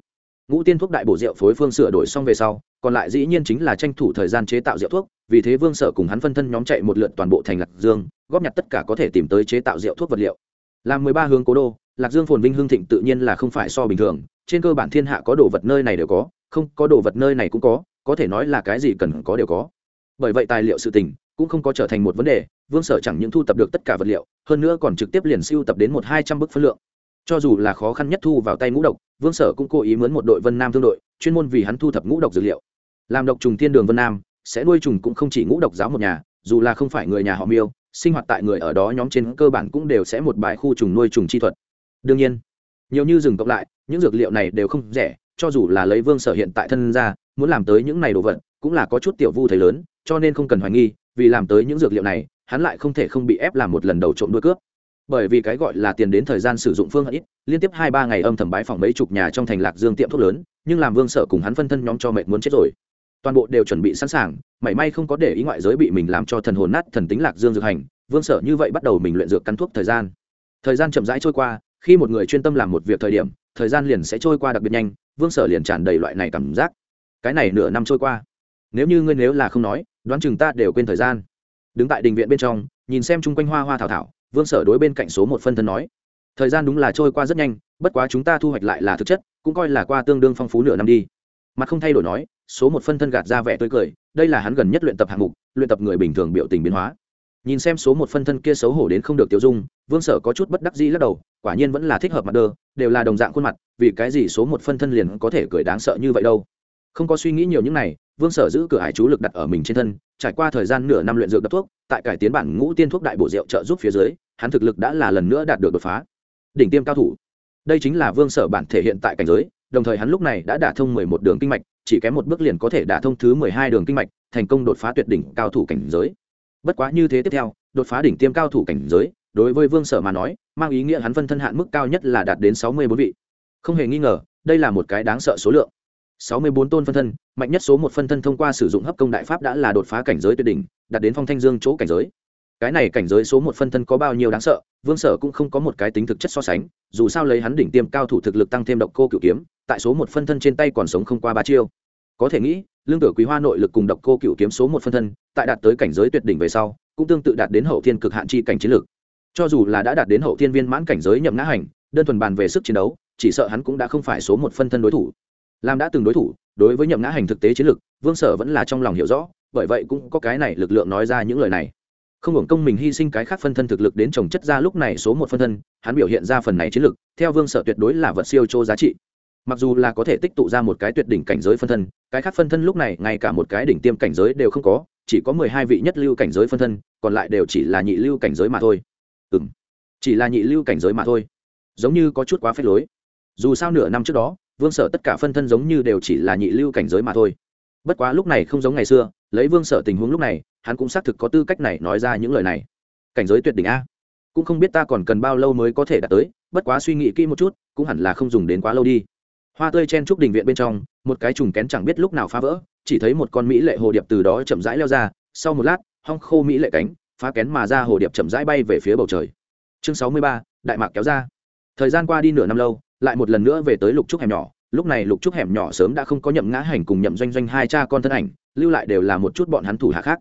ngũ tiên thuốc đại bổ rượu phối phương sửa đổi xong về sau, còn lại dĩ nhiên chính là tranh thủ thời gian chế tạo rượu thuốc, vì thế vương sở cùng hắn phân thân nhóm chạy một lượt toàn bộ thành lạc dương, góp nhặt tất cả có thể tìm tới chế tạo rượu thuốc vật liệu. Làm mười ba hướng cố đô, lạc dương phồn vinh hương thịnh tự nhiên là không phải so bình thường, trên cơ bản thiên hạ có đồ vật nơi này đều có, không, có đồ vật nơi này cũng có có thể nói là cái gì cần có đều có. Bởi vậy tài liệu sự tình cũng không có trở thành một vấn đề, vương sở chẳng những thu tập được tất cả vật liệu, hơn nữa còn trực tiếp liền siêu tập đến một hai trăm bức phân lượng cho dù là khó khăn nhất thu vào tay ngũ độc, vương sở cũng cố ý mướn một đội vân nam thương đội, chuyên môn vì hắn thu thập ngũ độc dược liệu. Làm độc trùng thiên đường vân nam, sẽ nuôi trùng cũng không chỉ ngũ độc giáo một nhà, dù là không phải người nhà họ miêu, sinh hoạt tại người ở đó nhóm trên cơ bản cũng đều sẽ một bài khu trùng nuôi trùng chi thuật. Đương nhiên, nhiều như rừng cộng lại, những dược liệu này đều không rẻ, cho dù là lấy vương sở hiện tại thân ra, muốn làm tới những này đồ vật, cũng là có chút tiểu vu thấy lớn, cho nên không cần hoài nghi, vì làm tới những dược liệu này, hắn lại không thể không bị ép làm một lần đầu trộm đuôi cướp bởi vì cái gọi là tiền đến thời gian sử dụng phương hận ít, liên tiếp hai ba ngày âm thầm bái phòng mấy chục nhà trong thành lạc dương tiệm thuốc lớn, nhưng làm vương sở cùng hắn phân thân nhóm cho mệt muốn chết rồi. Toàn bộ đều chuẩn bị sẵn sàng, mảy may không có để ý ngoại giới bị mình làm cho thần hồn nát thần tính lạc dương dược hành, vương sở như vậy bắt đầu mình luyện dược căn thuốc thời gian. Thời gian chậm rãi trôi qua, khi một người chuyên tâm làm một việc thời điểm, thời gian liền sẽ trôi qua đặc biệt nhanh, vương sở liền tràn đầy loại này cảm giác. Cái này nửa năm trôi qua. Nếu như ngươi nếu là không nói, đoán chừng ta đều quên thời gian. Đứng tại đình viện bên trong, nhìn xem chung quanh hoa hoa thảo thảo vương sở đối bên cạnh số một phân thân nói, thời gian đúng là trôi qua rất nhanh, bất quá chúng ta thu hoạch lại là thực chất, cũng coi là qua tương đương phong phú nửa năm đi. Mặt không thay đổi nói, số một phân thân gạt ra vẻ tươi cười, đây là hắn gần nhất luyện tập hạng mục, luyện tập người bình thường biểu tình biến hóa. Nhìn xem số một phân thân kia xấu hổ đến không được tiêu dung, vương sở có chút bất đắc dĩ lắc đầu, quả nhiên vẫn là thích hợp mặt đơ, đều là đồng dạng khuôn mặt, vì cái gì số một phân thân liền có thể cười đáng sợ như vậy đâu? Không có suy nghĩ nhiều những này, vương sở giữ cửa hải chú lực đặt ở mình trên thân, trải qua thời gian nửa năm luyện dược đập thuốc, tại cải tiến bản ngũ tiên thuốc đại bổ rượu trợ giúp phía dưới, hắn thực lực đã là lần nữa đạt được đột phá. Đỉnh tiêm cao thủ. Đây chính là vương sở bản thể hiện tại cảnh giới, đồng thời hắn lúc này đã đả thông mười một đường kinh mạch, chỉ kém một bước liền có thể đả thông thứ mười hai đường kinh mạch, thành công đột phá tuyệt đỉnh cao thủ cảnh giới. Bất quá như thế tiếp theo, đột phá đỉnh tiêm cao thủ cảnh giới, đối với vương sở mà nói, mang ý nghĩa hắn phân thân hạn mức cao nhất là đạt đến sáu mươi bốn vị. Không hề nghi ngờ, đây là một cái đáng sợ số lượng sáu mươi bốn tôn phân thân, mạnh nhất số một phân thân thông qua sử dụng hấp công đại pháp đã là đột phá cảnh giới tuyệt đỉnh, đạt đến phong thanh dương chỗ cảnh giới. Cái này cảnh giới số một phân thân có bao nhiêu đáng sợ, vương sở cũng không có một cái tính thực chất so sánh, dù sao lấy hắn đỉnh tiêm cao thủ thực lực tăng thêm độc cô cựu kiếm, tại số một phân thân trên tay còn sống không qua ba chiêu. Có thể nghĩ, lương tử quý hoa nội lực cùng độc cô cựu kiếm số một phân thân, tại đạt tới cảnh giới tuyệt đỉnh về sau, cũng tương tự đạt đến hậu thiên cực hạn chi cảnh chiến lược. Cho dù là đã đạt đến hậu thiên viên mãn cảnh giới nhậm ngã hành, đơn thuần bàn về sức chiến đấu, chỉ sợ hắn cũng đã không phải số một phân thân đối thủ làm đã từng đối thủ, đối với nhậm ngã hành thực tế chiến lược vương sở vẫn là trong lòng hiểu rõ, bởi vậy cũng có cái này lực lượng nói ra những lời này. Không hưởng công mình hy sinh cái khác phân thân thực lực đến trồng chất ra lúc này số một phân thân, hắn biểu hiện ra phần này chiến lược theo vương sở tuyệt đối là vật siêu chô giá trị. Mặc dù là có thể tích tụ ra một cái tuyệt đỉnh cảnh giới phân thân, cái khác phân thân lúc này ngay cả một cái đỉnh tiêm cảnh giới đều không có, chỉ có mười hai vị nhất lưu cảnh giới phân thân, còn lại đều chỉ là nhị lưu cảnh giới mà thôi. Ừ m chỉ là nhị lưu cảnh giới mà thôi. Giống như có chút quá phép lối. Dù sao nửa năm trước đó vương sở tất cả phân thân giống như đều chỉ là nhị lưu cảnh giới mà thôi. Bất quá lúc này không giống ngày xưa, lấy vương sở tình huống lúc này, hắn cũng xác thực có tư cách này nói ra những lời này. Cảnh giới tuyệt đỉnh a. Cũng không biết ta còn cần bao lâu mới có thể đạt tới, bất quá suy nghĩ kỹ một chút, cũng hẳn là không dùng đến quá lâu đi. Hoa tươi chen trúc đình viện bên trong, một cái trùng kén chẳng biết lúc nào phá vỡ, chỉ thấy một con mỹ lệ hồ điệp từ đó chậm rãi leo ra, sau một lát, hong khô mỹ lệ cánh, phá kén mà ra hồ điệp chậm rãi bay về phía bầu trời. Chương sáu mươi ba, đại mạc kéo ra. Thời gian qua đi nửa năm lâu lại một lần nữa về tới lục trúc hẻm nhỏ. Lúc này lục trúc hẻm nhỏ sớm đã không có nhậm ngã hành cùng nhậm doanh doanh hai cha con thân ảnh, lưu lại đều là một chút bọn hắn thủ hạ khác.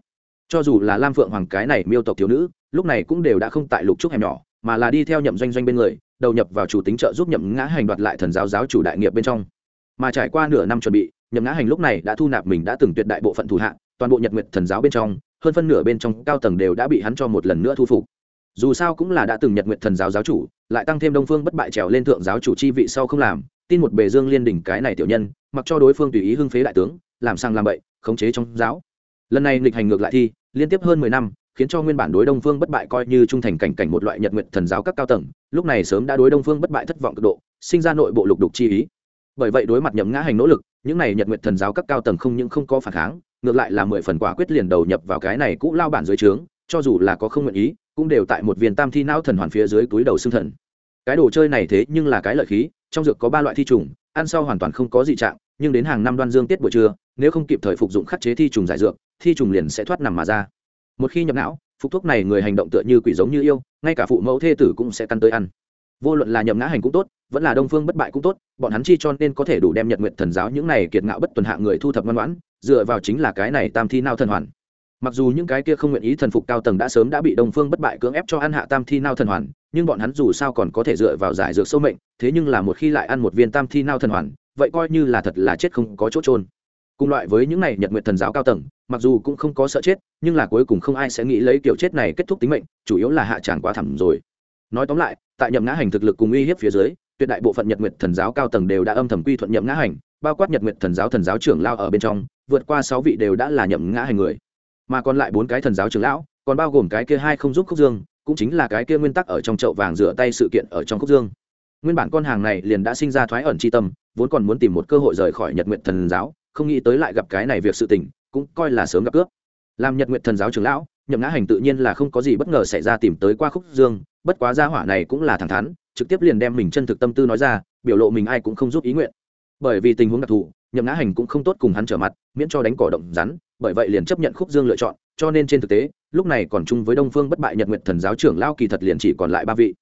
Cho dù là lam phượng hoàng cái này miêu tộc thiếu nữ, lúc này cũng đều đã không tại lục trúc hẻm nhỏ, mà là đi theo nhậm doanh doanh bên người, đầu nhập vào chủ tính trợ giúp nhậm ngã hành đoạt lại thần giáo giáo chủ đại nghiệp bên trong. Mà trải qua nửa năm chuẩn bị, nhậm ngã hành lúc này đã thu nạp mình đã từng tuyệt đại bộ phận thủ hạ, toàn bộ nhật nguyệt thần giáo bên trong, hơn phân nửa bên trong cao tầng đều đã bị hắn cho một lần nữa thu phục dù sao cũng là đã từng nhật nguyện thần giáo giáo chủ, lại tăng thêm đông phương bất bại trèo lên thượng giáo chủ chi vị sau không làm, tin một bề dương liên đỉnh cái này tiểu nhân, mặc cho đối phương tùy ý hưng phế đại tướng, làm sang làm bậy, khống chế trong giáo. Lần này nghịch hành ngược lại thi, liên tiếp hơn mười năm, khiến cho nguyên bản đối đông phương bất bại coi như trung thành cảnh cảnh một loại nhật nguyện thần giáo các cao tầng, lúc này sớm đã đối đông phương bất bại thất vọng cực độ, sinh ra nội bộ lục đục chi ý. Bởi vậy đối mặt nhậm ngã hành nỗ lực, những này nhật nguyện thần giáo các cao tầng không những không có phản kháng, ngược lại là mười phần quả quyết liền đầu nhập vào cái này cũ lao bản dưới trướng, cho dù là có không nguyện ý cũng đều tại một viên tam thi não thần hoàn phía dưới túi đầu xương thần. Cái đồ chơi này thế nhưng là cái lợi khí, trong dược có ba loại thi trùng, ăn sau hoàn toàn không có dị trạng, nhưng đến hàng năm đoan dương tiết buổi trưa, nếu không kịp thời phục dụng khắc chế thi trùng giải dược, thi trùng liền sẽ thoát nằm mà ra. Một khi nhập não, phục thuốc này người hành động tựa như quỷ giống như yêu, ngay cả phụ mẫu thê tử cũng sẽ căn tới ăn. Vô luận là nhậm ngã hành cũng tốt, vẫn là đông phương bất bại cũng tốt, bọn hắn chi cho nên có thể đủ đem nhật nguyện thần giáo những này kiệt ngạo bất tuần hạ người thu thập ngoan ngoãn, dựa vào chính là cái này tam thi nao thần hoàn mặc dù những cái kia không nguyện ý thần phục cao tầng đã sớm đã bị đồng phương bất bại cưỡng ép cho ăn hạ tam thi nao thần hoàn, nhưng bọn hắn dù sao còn có thể dựa vào giải dược sâu mệnh, thế nhưng là một khi lại ăn một viên tam thi nao thần hoàn, vậy coi như là thật là chết không có chỗ trôn cùng loại với những này nhật nguyện thần giáo cao tầng, mặc dù cũng không có sợ chết, nhưng là cuối cùng không ai sẽ nghĩ lấy kiểu chết này kết thúc tính mệnh, chủ yếu là hạ tràng quá thẳm rồi. Nói tóm lại, tại nhậm ngã hành thực lực cùng uy hiếp phía dưới, tuyệt đại bộ phận nhật nguyện thần giáo cao tầng đều đã âm thầm quy thuận nhậm ngã hành, bao quát nhật nguyện thần giáo thần giáo trưởng lao ở bên trong, vượt qua sáu vị đều đã là nhậm ngã hành người mà còn lại bốn cái thần giáo trưởng lão, còn bao gồm cái kia hai không giúp khúc dương, cũng chính là cái kia nguyên tắc ở trong chậu vàng rửa tay sự kiện ở trong khúc dương. Nguyên bản con hàng này liền đã sinh ra thoái ẩn c h i tâm, vốn còn muốn tìm một cơ hội rời khỏi nhật nguyện thần giáo, không nghĩ tới lại gặp cái này việc sự tình, cũng coi là sớm gặp cướp. Làm nhật nguyện thần giáo trưởng lão, nhậm ngã hành tự nhiên là không có gì bất ngờ xảy ra tìm tới qua khúc dương, bất quá gia hỏa này cũng là thẳng thắn, trực tiếp liền đem mình chân thực tâm tư nói ra, biểu lộ mình ai cũng không giúp ý nguyện. Bởi vì tình huống đặc thù, nhậm ngã hành cũng không tốt cùng hắn trở mặt, miễn cho đánh cỏ động rắn bởi vậy liền chấp nhận khúc dương lựa chọn, cho nên trên thực tế, lúc này còn chung với đông phương bất bại nhật nguyện thần giáo trưởng lao kỳ thật liền chỉ còn lại ba vị.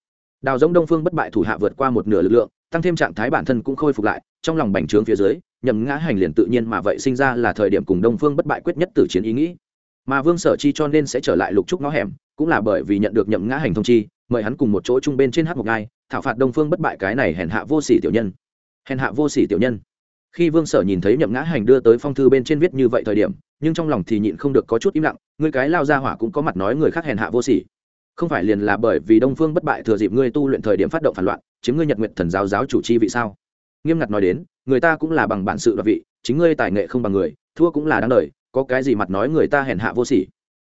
Đào giống đông phương bất bại thủ hạ vượt qua một nửa lực lượng, tăng thêm trạng thái bản thân cũng khôi phục lại, trong lòng bành trướng phía dưới, nhậm ngã hành liền tự nhiên mà vậy sinh ra là thời điểm cùng đông phương bất bại quyết nhất từ chiến ý nghĩ. Mà vương sở chi cho nên sẽ trở lại lục trúc ngõ hẻm, cũng là bởi vì nhận được nhậm ngã hành thông chi, mời hắn cùng một chỗ chung bên trên hát một ngai, thảo phạt đông phương bất bại cái này hèn hạ vô sỉ tiểu nhân. Hèn hạ vô sỉ tiểu nhân. Khi vương sở nhìn thấy nhậm ngã hành đưa tới phong thư bên trên viết như vậy thời điểm nhưng trong lòng thì nhịn không được có chút im lặng, ngươi cái lao ra hỏa cũng có mặt nói người khác hèn hạ vô sỉ. Không phải liền là bởi vì đông phương bất bại thừa dịp ngươi tu luyện thời điểm phát động phản loạn, chiếm ngươi nhật nguyện thần giáo giáo chủ chi vị sao? Nghiêm ngặt nói đến, người ta cũng là bằng bản sự đoạt vị, chính ngươi tài nghệ không bằng người, thua cũng là đáng đời, có cái gì mặt nói người ta hèn hạ vô sỉ?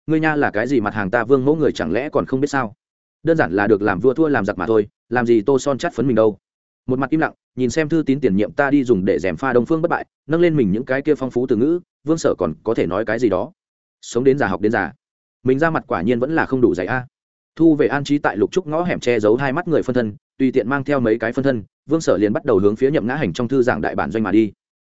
Ngươi nha là cái gì mặt hàng ta vương mẫu người chẳng lẽ còn không biết sao? Đơn giản là được làm vua thua làm giặc mà thôi, làm gì tô son chắt phấn mình đâu? Một mặt im lặng, nhìn xem thư tín tiền nhiệm ta đi dùng để dèm pha đông phương bất bại, nâng lên mình những cái kia phong phú từ ngữ, vương sở còn có thể nói cái gì đó? Sống đến già học đến già. Mình ra mặt quả nhiên vẫn là không đủ dạy a. Thu về an trí tại lục trúc ngõ hẻm che giấu hai mắt người phân thân, tùy tiện mang theo mấy cái phân thân, vương sở liền bắt đầu hướng phía nhậm ngã hành trong thư giảng đại bản doanh mà đi.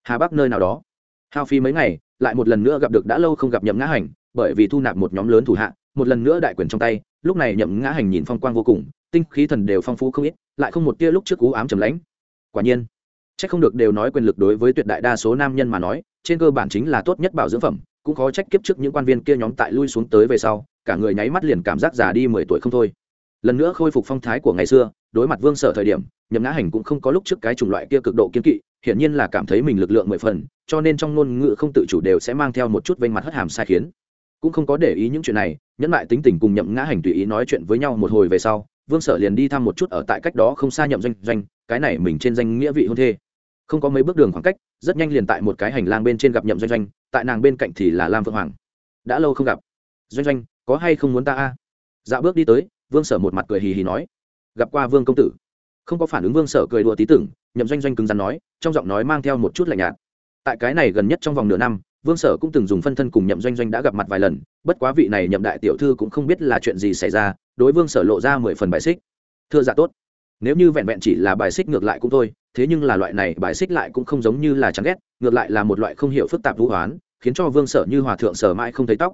Hà bắc nơi nào đó. Hao phí mấy ngày, lại một lần nữa gặp được đã lâu không gặp nhậm ngã hành, bởi vì thu nạp một nhóm lớn thủ hạ, một lần nữa đại quyền trong tay, lúc này nhậm ngã hành nhìn phong quang vô cùng tinh khí thần đều phong phú không ít, lại không một tia lúc trước cú ám trầm lãnh. Quả nhiên trách không được đều nói quyền lực đối với tuyệt đại đa số nam nhân mà nói, trên cơ bản chính là tốt nhất bảo dưỡng phẩm, cũng khó trách kiếp trước những quan viên kia nhóm tại lui xuống tới về sau, cả người nháy mắt liền cảm giác già đi mười tuổi không thôi. Lần nữa khôi phục phong thái của ngày xưa, đối mặt vương sở thời điểm, nhậm ngã hành cũng không có lúc trước cái chủng loại kia cực độ kiên kỵ, hiển nhiên là cảm thấy mình lực lượng mười phần, cho nên trong ngôn ngữ không tự chủ đều sẽ mang theo một chút vênh mặt hất hàm sai khiến. Cũng không có để ý những chuyện này, nhẫn lại tính tình cùng nhậm ngã hành tùy ý nói chuyện với nhau một hồi về sau vương sở liền đi thăm một chút ở tại cách đó không xa nhậm doanh doanh, cái này mình trên danh nghĩa vị hôn thê. Không có mấy bước đường khoảng cách, rất nhanh liền tại một cái hành lang bên trên gặp nhậm doanh doanh, tại nàng bên cạnh thì là lam vượng hoàng. Đã lâu không gặp. Doanh doanh, có hay không muốn ta a? Dạ bước đi tới, vương sở một mặt cười hì hì nói. Gặp qua vương công tử. Không có phản ứng vương sở cười đùa tí tưởng, nhậm doanh doanh cứng rắn nói, trong giọng nói mang theo một chút lạnh nhạt. Tại cái này gần nhất trong vòng nửa năm vương sở cũng từng dùng phân thân cùng nhậm doanh doanh đã gặp mặt vài lần, bất quá vị này nhậm đại tiểu thư cũng không biết là chuyện gì xảy ra, đối vương sở lộ ra mười phần bài xích. Thưa dạ tốt, nếu như vẹn vẹn chỉ là bài xích ngược lại cũng thôi, thế nhưng là loại này bài xích lại cũng không giống như là chán ghét, ngược lại là một loại không hiểu phức tạp vũ hoán, khiến cho vương sở như hòa thượng sở mãi không thấy tóc.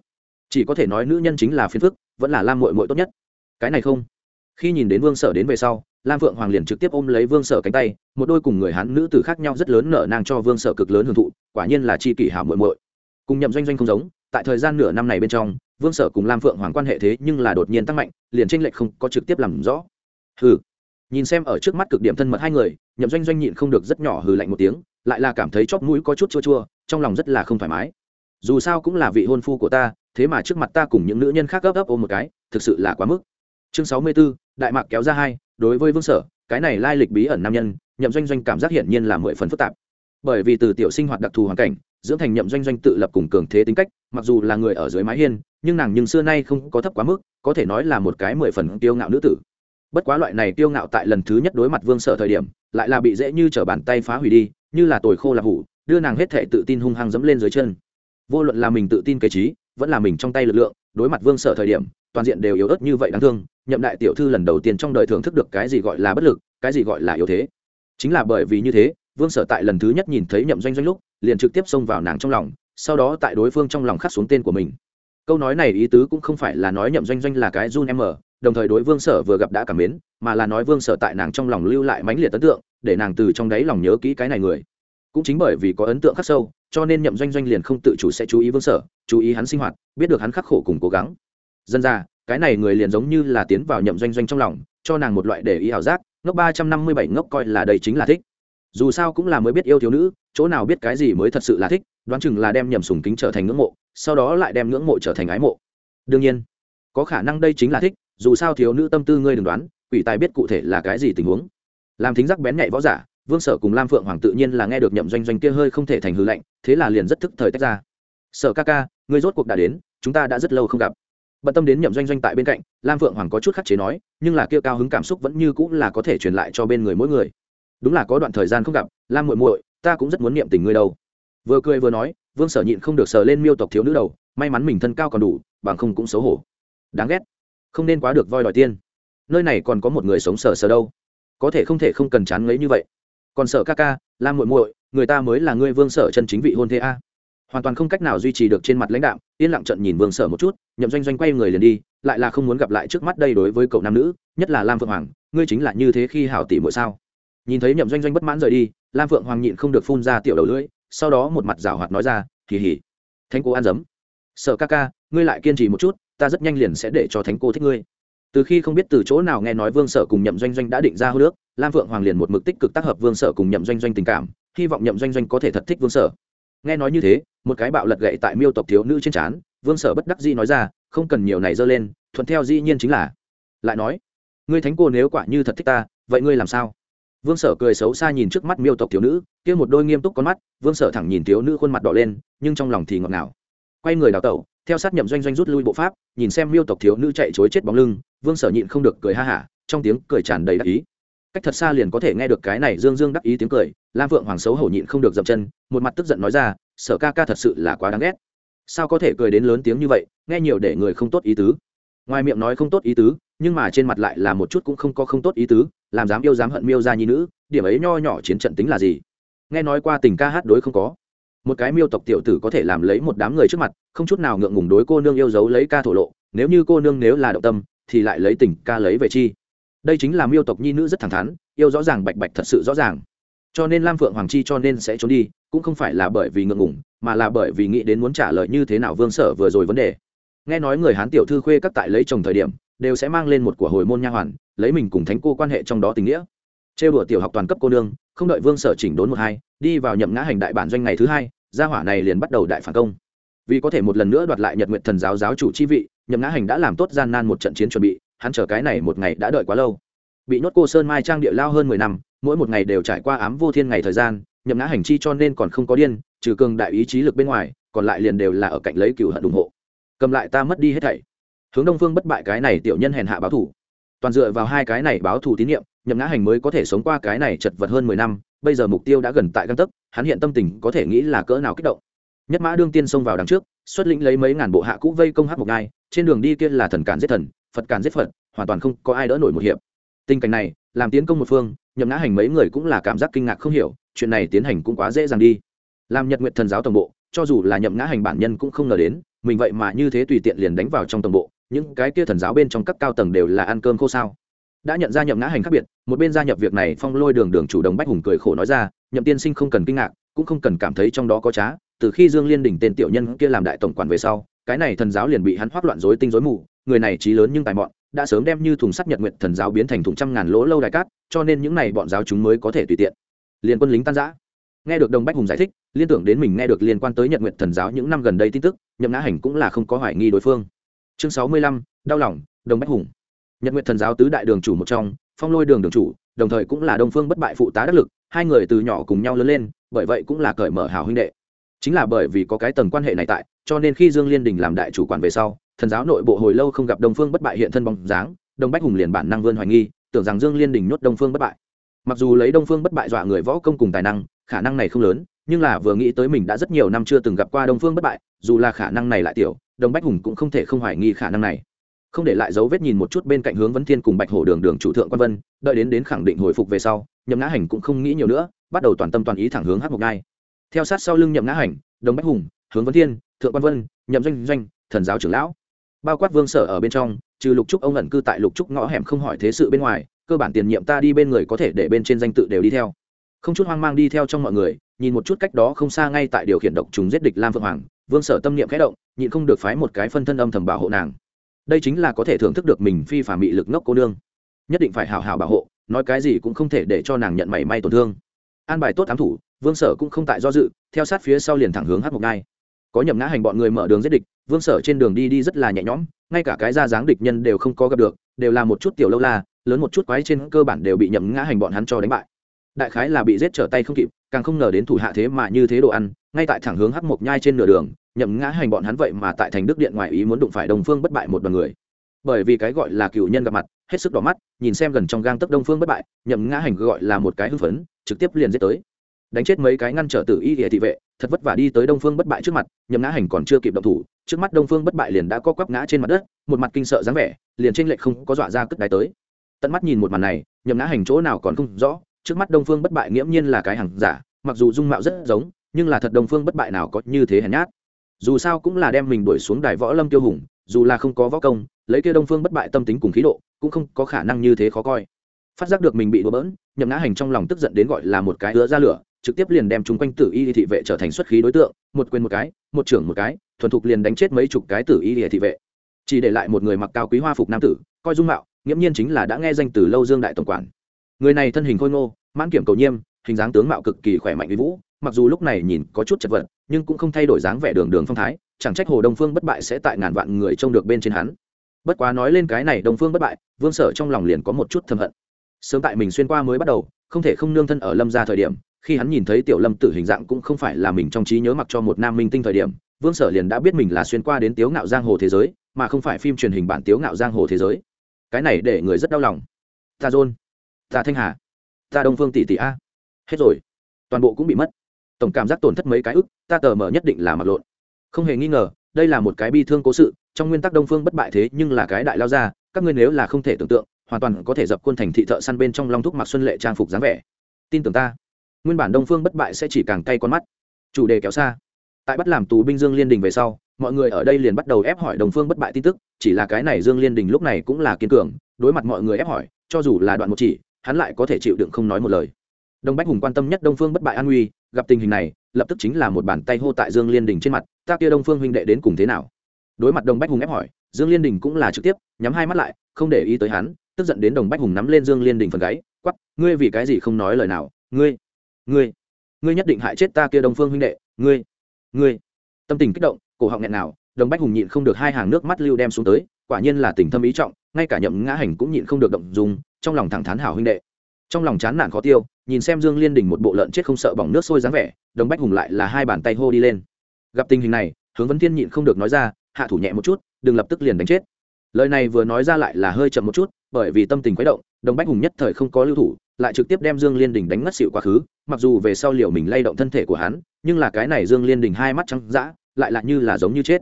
Chỉ có thể nói nữ nhân chính là phiền phức, vẫn là lam mội mội tốt nhất. Cái này không? Khi nhìn đến vương sở đến về sau lam phượng hoàng liền trực tiếp ôm lấy vương sở cánh tay một đôi cùng người hắn nữ tử khác nhau rất lớn nở nang cho vương sở cực lớn hưởng thụ quả nhiên là chi kỷ hảo muội muội. Cùng nhậm doanh doanh không giống tại thời gian nửa năm này bên trong vương sở cùng lam phượng hoàng quan hệ thế nhưng là đột nhiên tăng mạnh liền tranh lệch không có trực tiếp làm rõ. Hừ. Nhìn xem ở trước mắt cực điểm thân mật hai người nhậm doanh doanh nhịn không được rất nhỏ hừ lạnh một tiếng lại là cảm thấy chóp mũi có chút chua chua trong lòng rất là không thoải mái. Dù sao cũng là vị hôn phu của ta thế mà trước mặt ta cùng những nữ nhân khác gấp gấp ôm một cái thực sự là quá mức. Chương sáu mươi 64, đại mạc kéo ra hai, đối với vương sở, cái này lai lịch bí ẩn nam nhân, nhậm doanh doanh cảm giác hiển nhiên là mười phần phức tạp. Bởi vì từ tiểu sinh hoạt đặc thù hoàn cảnh, dưỡng thành nhậm doanh doanh tự lập cùng cường thế tính cách, mặc dù là người ở dưới mái hiên, nhưng nàng nhưng xưa nay không có thấp quá mức, có thể nói là một cái mười phần tiêu ngạo nữ tử. Bất quá loại này tiêu ngạo tại lần thứ nhất đối mặt vương sở thời điểm, lại là bị dễ như t r ở bàn tay phá hủy đi, như là tồi khô là hủ, đưa nàng hết thể tự tin hung hăng dẫm lên dưới chân. Vô luận là mình tự tin kế trí, vẫn là mình trong tay lực lượng, đối mặt vương sở thời điểm toàn diện đều yếu ớt như vậy đáng thương, nhậm đại tiểu thư lần đầu tiên trong đời thưởng thức được cái gì gọi là bất lực, cái gì gọi là yếu thế. Chính là bởi vì như thế, vương sở tại lần thứ nhất nhìn thấy nhậm doanh doanh lúc, liền trực tiếp xông vào nàng trong lòng, sau đó tại đối phương trong lòng khắc xuống tên của mình. Câu nói này ý tứ cũng không phải là nói nhậm doanh doanh là cái run em ở đồng thời đối vương sở vừa gặp đã cảm mến, mà là nói vương sở tại nàng trong lòng lưu lại mãnh liệt ấn tượng, để nàng từ trong đáy lòng nhớ kỹ cái này người. Cũng chính bởi vì có ấn tượng khắc sâu, cho nên nhậm doanh doanh liền không tự chủ sẽ chú ý vương sở, chú ý hắn sinh hoạt, biết được hắn khắc khổ cùng cố gắng dân ra, cái này người liền giống như là tiến vào nhậm doanh doanh trong lòng, cho nàng một loại để ý ảo giác, ngốc ba trăm năm mươi bảy ngốc coi là đây chính là thích. Dù sao cũng là mới biết yêu thiếu nữ, chỗ nào biết cái gì mới thật sự là thích, đoán chừng là đem nhầm sùng kính trở thành ngưỡng mộ, sau đó lại đem ngưỡng mộ trở thành ái mộ. Đương nhiên, có khả năng đây chính là thích, dù sao thiếu nữ tâm tư ngươi đừng đoán, quỷ tài biết cụ thể là cái gì tình huống. Làm thính giác bén nhạy võ giả, vương sở cùng lam phượng hoàng tự nhiên là nghe được nhậm doanh doanh kia hơi không thể thành hư lạnh thế là liền rất thức thời tách ra. Sở ca ca, ngươi rốt cuộc đã đến, chúng ta đã rất lâu không gặp bận tâm đến nhậm doanh doanh tại bên cạnh, lam phượng hoàng có chút khắc chế nói, nhưng là kia cao hứng cảm xúc vẫn như cũng là có thể truyền lại cho bên người mỗi người. Đúng là có đoạn thời gian không gặp, lam muội muội, ta cũng rất muốn niệm tình ngươi đâu. Vừa cười vừa nói, vương sở nhịn không được sờ lên miêu tộc thiếu nữ đầu, may mắn mình thân cao còn đủ, bằng không cũng xấu hổ. Đáng ghét. Không nên quá được voi đòi tiên. Nơi này còn có một người sống sờ sờ đâu. Có thể không thể không cần chán ngấy như vậy. Còn sợ ca ca, lam muội muội, người ta mới là ngươi vương sở chân chính vị hôn thế a hoàn toàn không cách nào duy trì được trên mặt lãnh đạo, yên lặng trận nhìn vương sở một chút, nhậm doanh doanh quay người liền đi, lại là không muốn gặp lại trước mắt đây đối với cậu nam nữ, nhất là lam phượng hoàng, ngươi chính là như thế khi hảo tỷ mỗi sao? Nhìn thấy nhậm doanh doanh bất mãn rời đi, lam phượng hoàng nhịn không được phun ra tiểu đầu lưỡi, sau đó một mặt rào hoạt nói ra kỳ hỉ thánh cô ăn dấm. Sợ ca ca, ngươi lại kiên trì một chút, ta rất nhanh liền sẽ để cho thánh cô thích ngươi. Từ khi không biết từ chỗ nào nghe nói vương sở cùng nhậm doanh doanh đã định ra hô nước lam phượng hoàng liền một mực tích cực tác hợp vương sở cùng nhậm doanh doanh tình cảm, hy vọng nhậm doanh doanh có thể thật thích vương sở. Nghe nói như thế một cái bạo lật gậy tại miêu tộc thiếu nữ trên trán, vương sở bất đắc dĩ nói ra, không cần nhiều này dơ lên, thuận theo dĩ nhiên chính là. Lại nói, ngươi thánh cô nếu quả như thật thích ta, vậy ngươi làm sao? Vương sở cười xấu xa nhìn trước mắt miêu tộc thiếu nữ, kia một đôi nghiêm túc con mắt, vương sở thẳng nhìn thiếu nữ khuôn mặt đỏ lên, nhưng trong lòng thì ngọt ngào. Quay người đào tẩu, theo sát nhậm doanh doanh rút lui bộ pháp, nhìn xem miêu tộc thiếu nữ chạy chối chết bóng lưng, vương sở nhịn không được cười ha hả, trong tiếng cười tràn đầy đắc ý. Cách thật xa liền có thể nghe được cái này dương dương đắc ý tiếng cười, lam vượng hoàng xấu hổ nhịn không được dập chân, một mặt tức giận nói ra sở ca ca thật sự là quá đáng ghét. Sao có thể cười đến lớn tiếng như vậy, nghe nhiều để người không tốt ý tứ. Ngoài miệng nói không tốt ý tứ, nhưng mà trên mặt lại là một chút cũng không có không tốt ý tứ, làm dám yêu dám hận miêu ra nhi nữ, điểm ấy nho nhỏ chiến trận tính là gì? Nghe nói qua tình ca hát đối không có. Một cái miêu tộc tiểu tử có thể làm lấy một đám người trước mặt, không chút nào ngượng ngùng đối cô nương yêu dấu lấy ca thổ lộ, nếu như cô nương nếu là động tâm, thì lại lấy tình ca lấy về chi? Đây chính là miêu tộc nhi nữ rất thẳng thắn, yêu rõ ràng bạch bạch thật sự rõ ràng. Cho nên lam phượng hoàng chi cho nên sẽ trốn đi cũng không phải là bởi vì ngượng ngùng, mà là bởi vì nghĩ đến muốn trả lời như thế nào vương sở vừa rồi vấn đề. Nghe nói người hán tiểu thư khuê các tại lấy chồng thời điểm, đều sẽ mang lên một của hồi môn nha hoàn, lấy mình cùng thánh cô quan hệ trong đó tình nghĩa. Trêu đùa tiểu học toàn cấp cô nương, không đợi vương sở chỉnh đốn một hai, đi vào nhậm ngã hành đại bản doanh ngày thứ hai, gia hỏa này liền bắt đầu đại phản công. Vì có thể một lần nữa đoạt lại nhật nguyện thần giáo giáo chủ chi vị, nhậm ngã hành đã làm tốt gian nan một trận chiến chuẩn bị, hắn chờ cái này một ngày đã đợi quá lâu. Bị nhốt cô sơn mai trang địa lao hơn mười năm, mỗi một ngày đều trải qua ám vô thiên ngày thời gian nhậm ngã hành chi cho nên còn không có điên, trừ cường đại ý chí lực bên ngoài, còn lại liền đều là ở cạnh lấy cựu hận ủng hộ. Cầm lại ta mất đi hết thảy. Hướng đông phương bất bại cái này tiểu nhân hèn hạ báo thủ. Toàn dựa vào hai cái này báo thủ tín nhiệm nhậm ngã hành mới có thể sống qua cái này chật vật hơn mười năm, bây giờ mục tiêu đã gần tại găng tấc, hắn hiện tâm tình có thể nghĩ là cỡ nào kích động. Nhất mã đương tiên xông vào đằng trước, xuất lĩnh lấy mấy ngàn bộ hạ cũ vây công hát một ngai, trên đường đi kia là thần cản giết thần, phật cản giết phật, hoàn toàn không có ai đỡ nổi một hiệp. Tình cảnh này, làm tiến công một phương, nhậm ngã hành mấy người cũng là cảm giác kinh ngạc không hiểu chuyện này tiến hành cũng quá dễ dàng đi. Làm nhật nguyện thần giáo tổng bộ, cho dù là nhậm ngã hành bản nhân cũng không ngờ đến, mình vậy mà như thế tùy tiện liền đánh vào trong tổng bộ, những cái kia thần giáo bên trong các cao tầng đều là ăn cơm khô sao? Đã nhận ra nhậm ngã hành khác biệt, một bên gia nhập việc này phong lôi đường đường chủ đồng bách hùng cười khổ nói ra, nhậm tiên sinh không cần kinh ngạc, cũng không cần cảm thấy trong đó có trá, từ khi dương liên đỉnh tên tiểu nhân kia làm đại tổng quản về sau, cái này thần giáo liền bị hắn hoác loạn rối tinh rối mù, người này trí lớn nhưng tài mọn, đã sớm đem như thùng sắt nhật nguyện thần giáo biến thành thùng trăm ngàn lỗ lâu đài cát, cho nên những này bọn giáo chúng mới có thể tùy tiện liền quân lính tan giã nghe được đồng bách hùng giải thích, liên tưởng đến mình nghe được liên quan tới nhật nguyện thần giáo những năm gần đây tin tức, nhậm ngã hành cũng là không có hoài nghi đối phương. Chương sáu mươi lăm, đau lòng, đồng bách hùng. Nhật nguyện thần giáo tứ đại đường chủ một trong, phong lôi đường đường chủ, đồng thời cũng là đông phương bất bại phụ tá đắc lực, hai người từ nhỏ cùng nhau lớn lên, bởi vậy cũng là cởi mở hào huynh đệ. Chính là bởi vì có cái tầng quan hệ này tại, cho nên khi dương liên đình làm đại chủ quản về sau, thần giáo nội bộ hồi lâu không gặp đông phương bất bại hiện thân bóng dáng đông bách hùng liền bản năng vươn hoài nghi, tưởng rằng dương liên đình nhốt đông phương bất bại mặc dù lấy đông phương bất bại dọa người võ công cùng tài năng, khả năng này không lớn, nhưng là vừa nghĩ tới mình đã rất nhiều năm chưa từng gặp qua đông phương bất bại, dù là khả năng này lại tiểu đông bách hùng cũng không thể không hoài nghi khả năng này. Không để lại dấu vết nhìn một chút bên cạnh hướng vấn thiên cùng bạch hổ đường đường chủ thượng quan vân, đợi đến đến khẳng định hồi phục về sau, nhậm ngã hành cũng không nghĩ nhiều nữa, bắt đầu toàn tâm toàn ý thẳng hướng hát một ngai theo sát sau lưng nhậm ngã hành, đồng bách hùng, hướng vấn thiên, thượng quan vân, nhậm doanh doanh, thần giáo trưởng lão. Bao quát vương sở ở bên trong, trừ lục trúc ông ẩn cư tại lục trúc ngõ hẻm không hỏi thế sự bên ngoài cơ bản tiền nhiệm ta đi bên người có thể để bên trên danh tự đều đi theo. Không chút hoang mang đi theo trong mọi người, nhìn một chút cách đó không xa ngay tại điều khiển độc trùng giết địch lam phượng hoàng, vương sở tâm niệm khẽ động, nhịn không được phái một cái phân thân âm thầm bảo hộ nàng. Đây chính là có thể thưởng thức được mình phi phà mị lực ngốc cô nương. Nhất định phải hào hào bảo hộ, nói cái gì cũng không thể để cho nàng nhận mảy may tổn thương. An bài tốt ám thủ, vương sở cũng không tại do dự, theo sát phía sau liền thẳng hướng hát một ngai có nhầm ngã hành bọn người mở đường giết địch, vương sở trên đường đi đi rất là nhẹ nhõm, ngay cả cái ra dáng địch nhân đều không có gặp được, đều là một chút tiểu lâu la lớn một chút quái trên cơ bản đều bị Nhậm ngã hành bọn hắn cho đánh bại. Đại khái là bị giết trở tay không kịp, càng không ngờ đến thủ hạ thế mà như thế đồ ăn, ngay tại thẳng hướng hắc mộc nhai trên nửa đường, nhậm ngã hành bọn hắn vậy mà tại thành đức điện ngoài ý muốn đụng phải đồng phương bất bại một đoàn người. Bởi vì cái gọi là cựu nhân gặp mặt, hết sức đỏ mắt, nhìn xem gần trong gang tấc đông phương bất bại, nhậm ngã hành gọi là một cái hưng phấn, trực tiếp liền giết tới. Đánh chết mấy cái ngăn trở tử y địa thị vệ, thật vất vả đi tới đông phương bất bại trước mặt, nhậm ngã hành còn chưa kịp động thủ, trước mắt đông phương bất bại liền đã co quắp ngã trên mặt đất, một mặt kinh sợ dáng vẻ, liền trên lệch không có dọa ra cất đáy tới tận mắt nhìn một màn này, nhậm ngã hành chỗ nào còn không rõ, trước mắt đông phương bất bại nghiễm nhiên là cái hàng giả, mặc dù dung mạo rất giống, nhưng là thật đông phương bất bại nào có như thế hèn nhát. Dù sao cũng là đem mình đuổi xuống đài võ lâm tiêu hùng, dù là không có võ công, lấy kia đông phương bất bại tâm tính cùng khí độ, cũng không có khả năng như thế khó coi. Phát giác được mình bị đùa bỡn, nhậm ngã hành trong lòng tức giận đến gọi là một cái ứa ra lửa, trực tiếp liền đem chúng quanh tử y thị vệ trở thành xuất khí đối tượng, một quên một cái, một trưởng một cái, thuần thục liền đánh chết mấy chục cái tử y thị vệ. Chỉ để lại một người mặc cao quý hoa phục nam tử, coi dung mạo nghiễm nhiên chính là đã nghe danh từ lâu dương đại tổng quản. Người này thân hình khôi ngô, mãn kiểm cầu nhiêm hình dáng tướng mạo cực kỳ khỏe mạnh uy vũ, mặc dù lúc này nhìn có chút chật vật, nhưng cũng không thay đổi dáng vẻ đường đường phong thái, chẳng trách hồ đông phương bất bại sẽ tại ngàn vạn người trông được bên trên hắn. Bất quá nói lên cái này đông phương bất bại, vương sở trong lòng liền có một chút thầm hận. Sớm tại mình xuyên qua mới bắt đầu, không thể không nương thân ở lâm ra thời điểm, khi hắn nhìn thấy tiểu lâm tử hình dạng cũng không phải là mình trong trí nhớ mặc cho một nam minh tinh thời điểm, vương sở liền đã biết mình là xuyên qua đến tiếu ngạo giang hồ thế giới, mà không phải phim truyền hình bản tiếu ngạo giang hồ thế giới cái này để người rất đau lòng. Ta dôn ta thanh hà, ta đông phương tỷ tỷ a. Hết rồi. Toàn bộ cũng bị mất. Tổng cảm giác tổn thất mấy cái ức, ta tờ mở nhất định là mặt lộn. Không hề nghi ngờ, đây là một cái bi thương cố sự, trong nguyên tắc đông phương bất bại thế nhưng là cái đại lao ra, các ngươi nếu là không thể tưởng tượng, hoàn toàn có thể dập quân thành thị thợ săn bên trong long thúc mặc xuân lệ trang phục dáng vẻ. Tin tưởng ta, nguyên bản đông phương bất bại sẽ chỉ càng cay con mắt. Chủ đề kéo xa. Tại bắt làm tù binh dương liên đình về sau mọi người ở đây liền bắt đầu ép hỏi đồng phương bất bại tin tức, chỉ là cái này dương liên đình lúc này cũng là kiên cường, đối mặt mọi người ép hỏi, cho dù là đoạn một chỉ, hắn lại có thể chịu đựng không nói một lời. Đông bách hùng quan tâm nhất đông phương bất bại an nguy gặp tình hình này, lập tức chính là một bàn tay hô tại dương liên đình trên mặt, ta kia đông phương huynh đệ đến cùng thế nào? Đối mặt đông bách hùng ép hỏi, dương liên đình cũng là trực tiếp, nhắm hai mắt lại, không để ý tới hắn, tức giận đến đồng bách hùng nắm lên dương liên đình phần gáy quắp ngươi vì cái gì không nói lời nào? Ngươi ngươi ngươi nhất định hại chết ta kia đông phương huynh đệ, ngươi ngươi. Tâm tình kích động cổ họng nghẹn nào, đồng bách hùng nhịn không được hai hàng nước mắt lưu đem xuống tới, quả nhiên là tình thâm ý trọng, ngay cả nhậm ngã hành cũng nhịn không được động dùng trong lòng thẳng thắn hảo huynh đệ. Trong lòng chán nản khó tiêu, nhìn xem dương liên đình một bộ lợn chết không sợ bỏng nước sôi dáng vẻ, đồng bách hùng lại là hai bàn tay hô đi lên. Gặp tình hình này, hướng vấn thiên nhịn không được nói ra, hạ thủ nhẹ một chút, đừng lập tức liền đánh chết. Lời này vừa nói ra lại là hơi chậm một chút, bởi vì tâm tình quấy động, đồng bách hùng nhất thời không có lưu thủ, lại trực tiếp đem dương liên đình đánh ngất xịu quá khứ, mặc dù về sau liệu mình lay động thân thể của hắn, nhưng là cái này dương liên đình hai mắt trắng d lại lại như là giống như chết.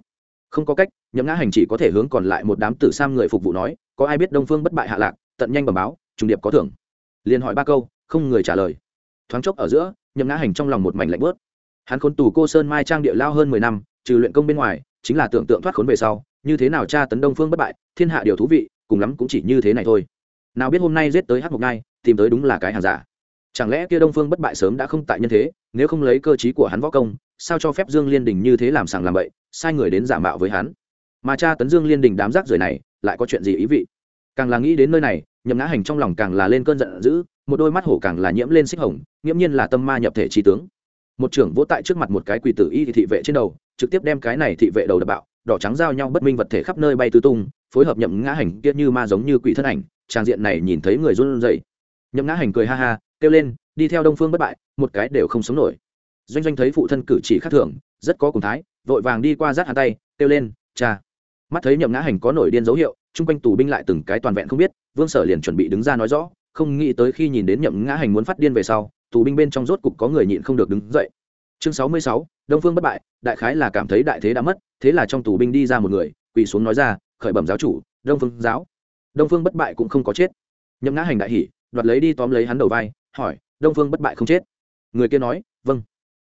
Không có cách, nhậm ngã hành chỉ có thể hướng còn lại một đám tử sam người phục vụ nói, có ai biết đông phương bất bại hạ lạc, tận nhanh bẩm báo, trùng điệp có thưởng. Liền hỏi ba câu, không người trả lời. Thoáng chốc ở giữa, nhậm ngã hành trong lòng một mảnh lạnh bớt hắn khốn tù cô sơn mai trang địa lao hơn mười năm, trừ luyện công bên ngoài, chính là tưởng tượng thoát khốn về sau, như thế nào tra tấn đông phương bất bại, thiên hạ điều thú vị, cùng lắm cũng chỉ như thế này thôi. Nào biết hôm nay giết tới hát mộc ngai tìm tới đúng là cái hàng giả chẳng lẽ kia đông phương bất bại sớm đã không tại nhân thế, nếu không lấy cơ chí của hắn võ công, sao cho phép dương liên đình như thế làm sàng làm bậy, sai người đến giả mạo với hắn? Mà cha tấn dương liên đình đám rác rưởi này, lại có chuyện gì ý vị? Càng là nghĩ đến nơi này, nhậm ngã hành trong lòng càng là lên cơn giận dữ, một đôi mắt hổ càng là nhiễm lên xích hồng, nghiễm nhiên là tâm ma nhập thể trí tướng. Một trưởng vỗ tại trước mặt một cái quỷ tử y thị vệ trên đầu, trực tiếp đem cái này thị vệ đầu đập bạo, đỏ trắng giao nhau bất minh vật thể khắp nơi bay tứ tung, phối hợp nhậm ngã hành kia như ma giống như quỷ thân ảnh, trang diện này nhìn thấy người run rẩy nhậm ngã hành cười ha ha, kêu lên, đi theo đông phương bất bại, một cái đều không sống nổi. Doanh doanh thấy phụ thân cử chỉ khác thường, rất có cùng thái, vội vàng đi qua rát hắn tay, kêu lên, cha. Mắt thấy nhậm ngã hành có nổi điên dấu hiệu, chung quanh tù binh lại từng cái toàn vẹn không biết, vương sở liền chuẩn bị đứng ra nói rõ, không nghĩ tới khi nhìn đến nhậm ngã hành muốn phát điên về sau, tù binh bên trong rốt cục có người nhịn không được đứng dậy. Chương sáu mươi sáu, đông phương bất bại, đại khái là cảm thấy đại thế đã mất, thế là trong tù binh đi ra một người, quỳ xuống nói ra, khởi bẩm giáo chủ, đông phương giáo. Đông phương bất bại cũng không có chết. Nhậm ngã hành đại hỉ đoạt lấy đi tóm lấy hắn đầu vai, hỏi, đông phương bất bại không chết? Người kia nói vâng.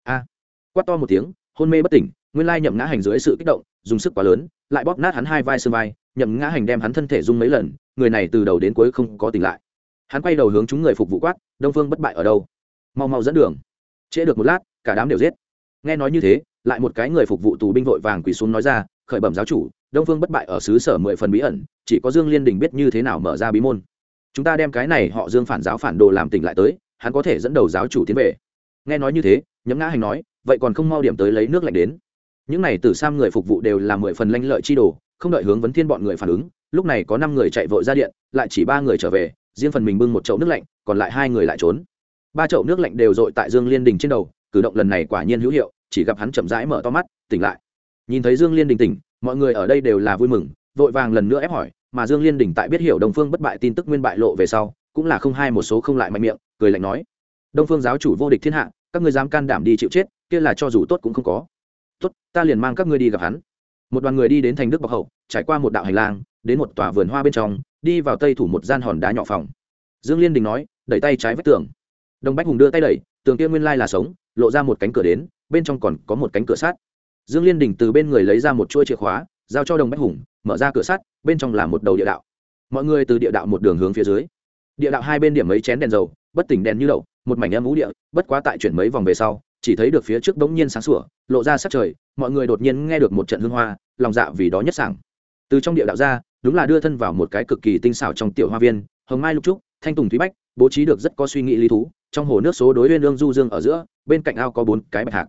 A. Quát to một tiếng, hôn mê bất tỉnh, nguyên lai nhậm ngã hành dưới sự kích động, dùng sức quá lớn, lại bóp nát hắn hai vai xương vai, nhậm ngã hành đem hắn thân thể rung mấy lần, người này từ đầu đến cuối không có tỉnh lại. Hắn quay đầu hướng chúng người phục vụ quát, đông phương bất bại ở đâu? Mau mau dẫn đường. Trễ được một lát, cả đám đều giết. Nghe nói như thế, lại một cái người phục vụ tù binh vội vàng quỳ xuống nói ra, khởi bẩm giáo chủ, đông phương bất bại ở xứ sở mười phần bí ẩn, chỉ có dương liên đình biết như thế nào mở ra bí môn chúng ta đem cái này họ dương phản giáo phản đồ làm tỉnh lại tới, hắn có thể dẫn đầu giáo chủ tiến về. Nghe nói như thế nhấm ngã hành nói, vậy còn không mau điểm tới lấy nước lạnh đến. Những này từ sam người phục vụ đều là mười phần lanh lợi chi đồ, không đợi hướng vấn thiên bọn người phản ứng, lúc này có năm người chạy vội ra điện, lại chỉ ba người trở về, riêng phần mình bưng một chậu nước lạnh, còn lại hai người lại trốn. Ba chậu nước lạnh đều dội tại dương liên đình trên đầu, cử động lần này quả nhiên hữu hiệu, chỉ gặp hắn chậm rãi mở to mắt, tỉnh lại. Nhìn thấy dương liên đình tỉnh, mọi người ở đây đều là vui mừng, vội vàng lần nữa ép hỏi mà dương liên đình tại biết hiểu đồng phương bất bại tin tức nguyên bại lộ về sau, cũng là không hai một số không lại mạnh miệng, cười lạnh nói, đông phương giáo chủ vô địch thiên hạ, các ngươi dám can đảm đi chịu chết, kia là cho dù tốt cũng không có. Tốt, ta liền mang các ngươi đi gặp hắn. Một đoàn người đi đến thành đức bọc hậu, trải qua một đạo hành lang, đến một tòa vườn hoa bên trong, đi vào tây thủ một gian hòn đá nhỏ phòng. Dương liên đình nói, đẩy tay trái vách tường. Đồng bách hùng đưa tay đẩy, tường kia nguyên lai là sống, lộ ra một cánh cửa đến, bên trong còn có một cánh cửa sắt. Dương liên đình từ bên người lấy ra một chuỗi chìa khóa, giao cho đồng bách hùng mở ra cửa sắt, bên trong là một đầu địa đạo. Mọi người từ địa đạo một đường hướng phía dưới. Địa đạo hai bên điểm mấy chén đèn dầu, bất tỉnh đèn như đậu, một mảnh em ú địa, bất quá tại chuyển mấy vòng về sau, chỉ thấy được phía trước bỗng nhiên sáng sủa, lộ ra sắc trời, mọi người đột nhiên nghe được một trận hương hoa, lòng dạ vì đó nhất sảng. Từ trong địa đạo ra, đúng là đưa thân vào một cái cực kỳ tinh xảo trong tiểu hoa viên, hồng mai lục trúc, thanh tùng thúy bách, bố trí được rất có suy nghĩ lý thú, trong hồ nước số đối lên lương du dương ở giữa, bên cạnh ao có bốn cái bạch hạc.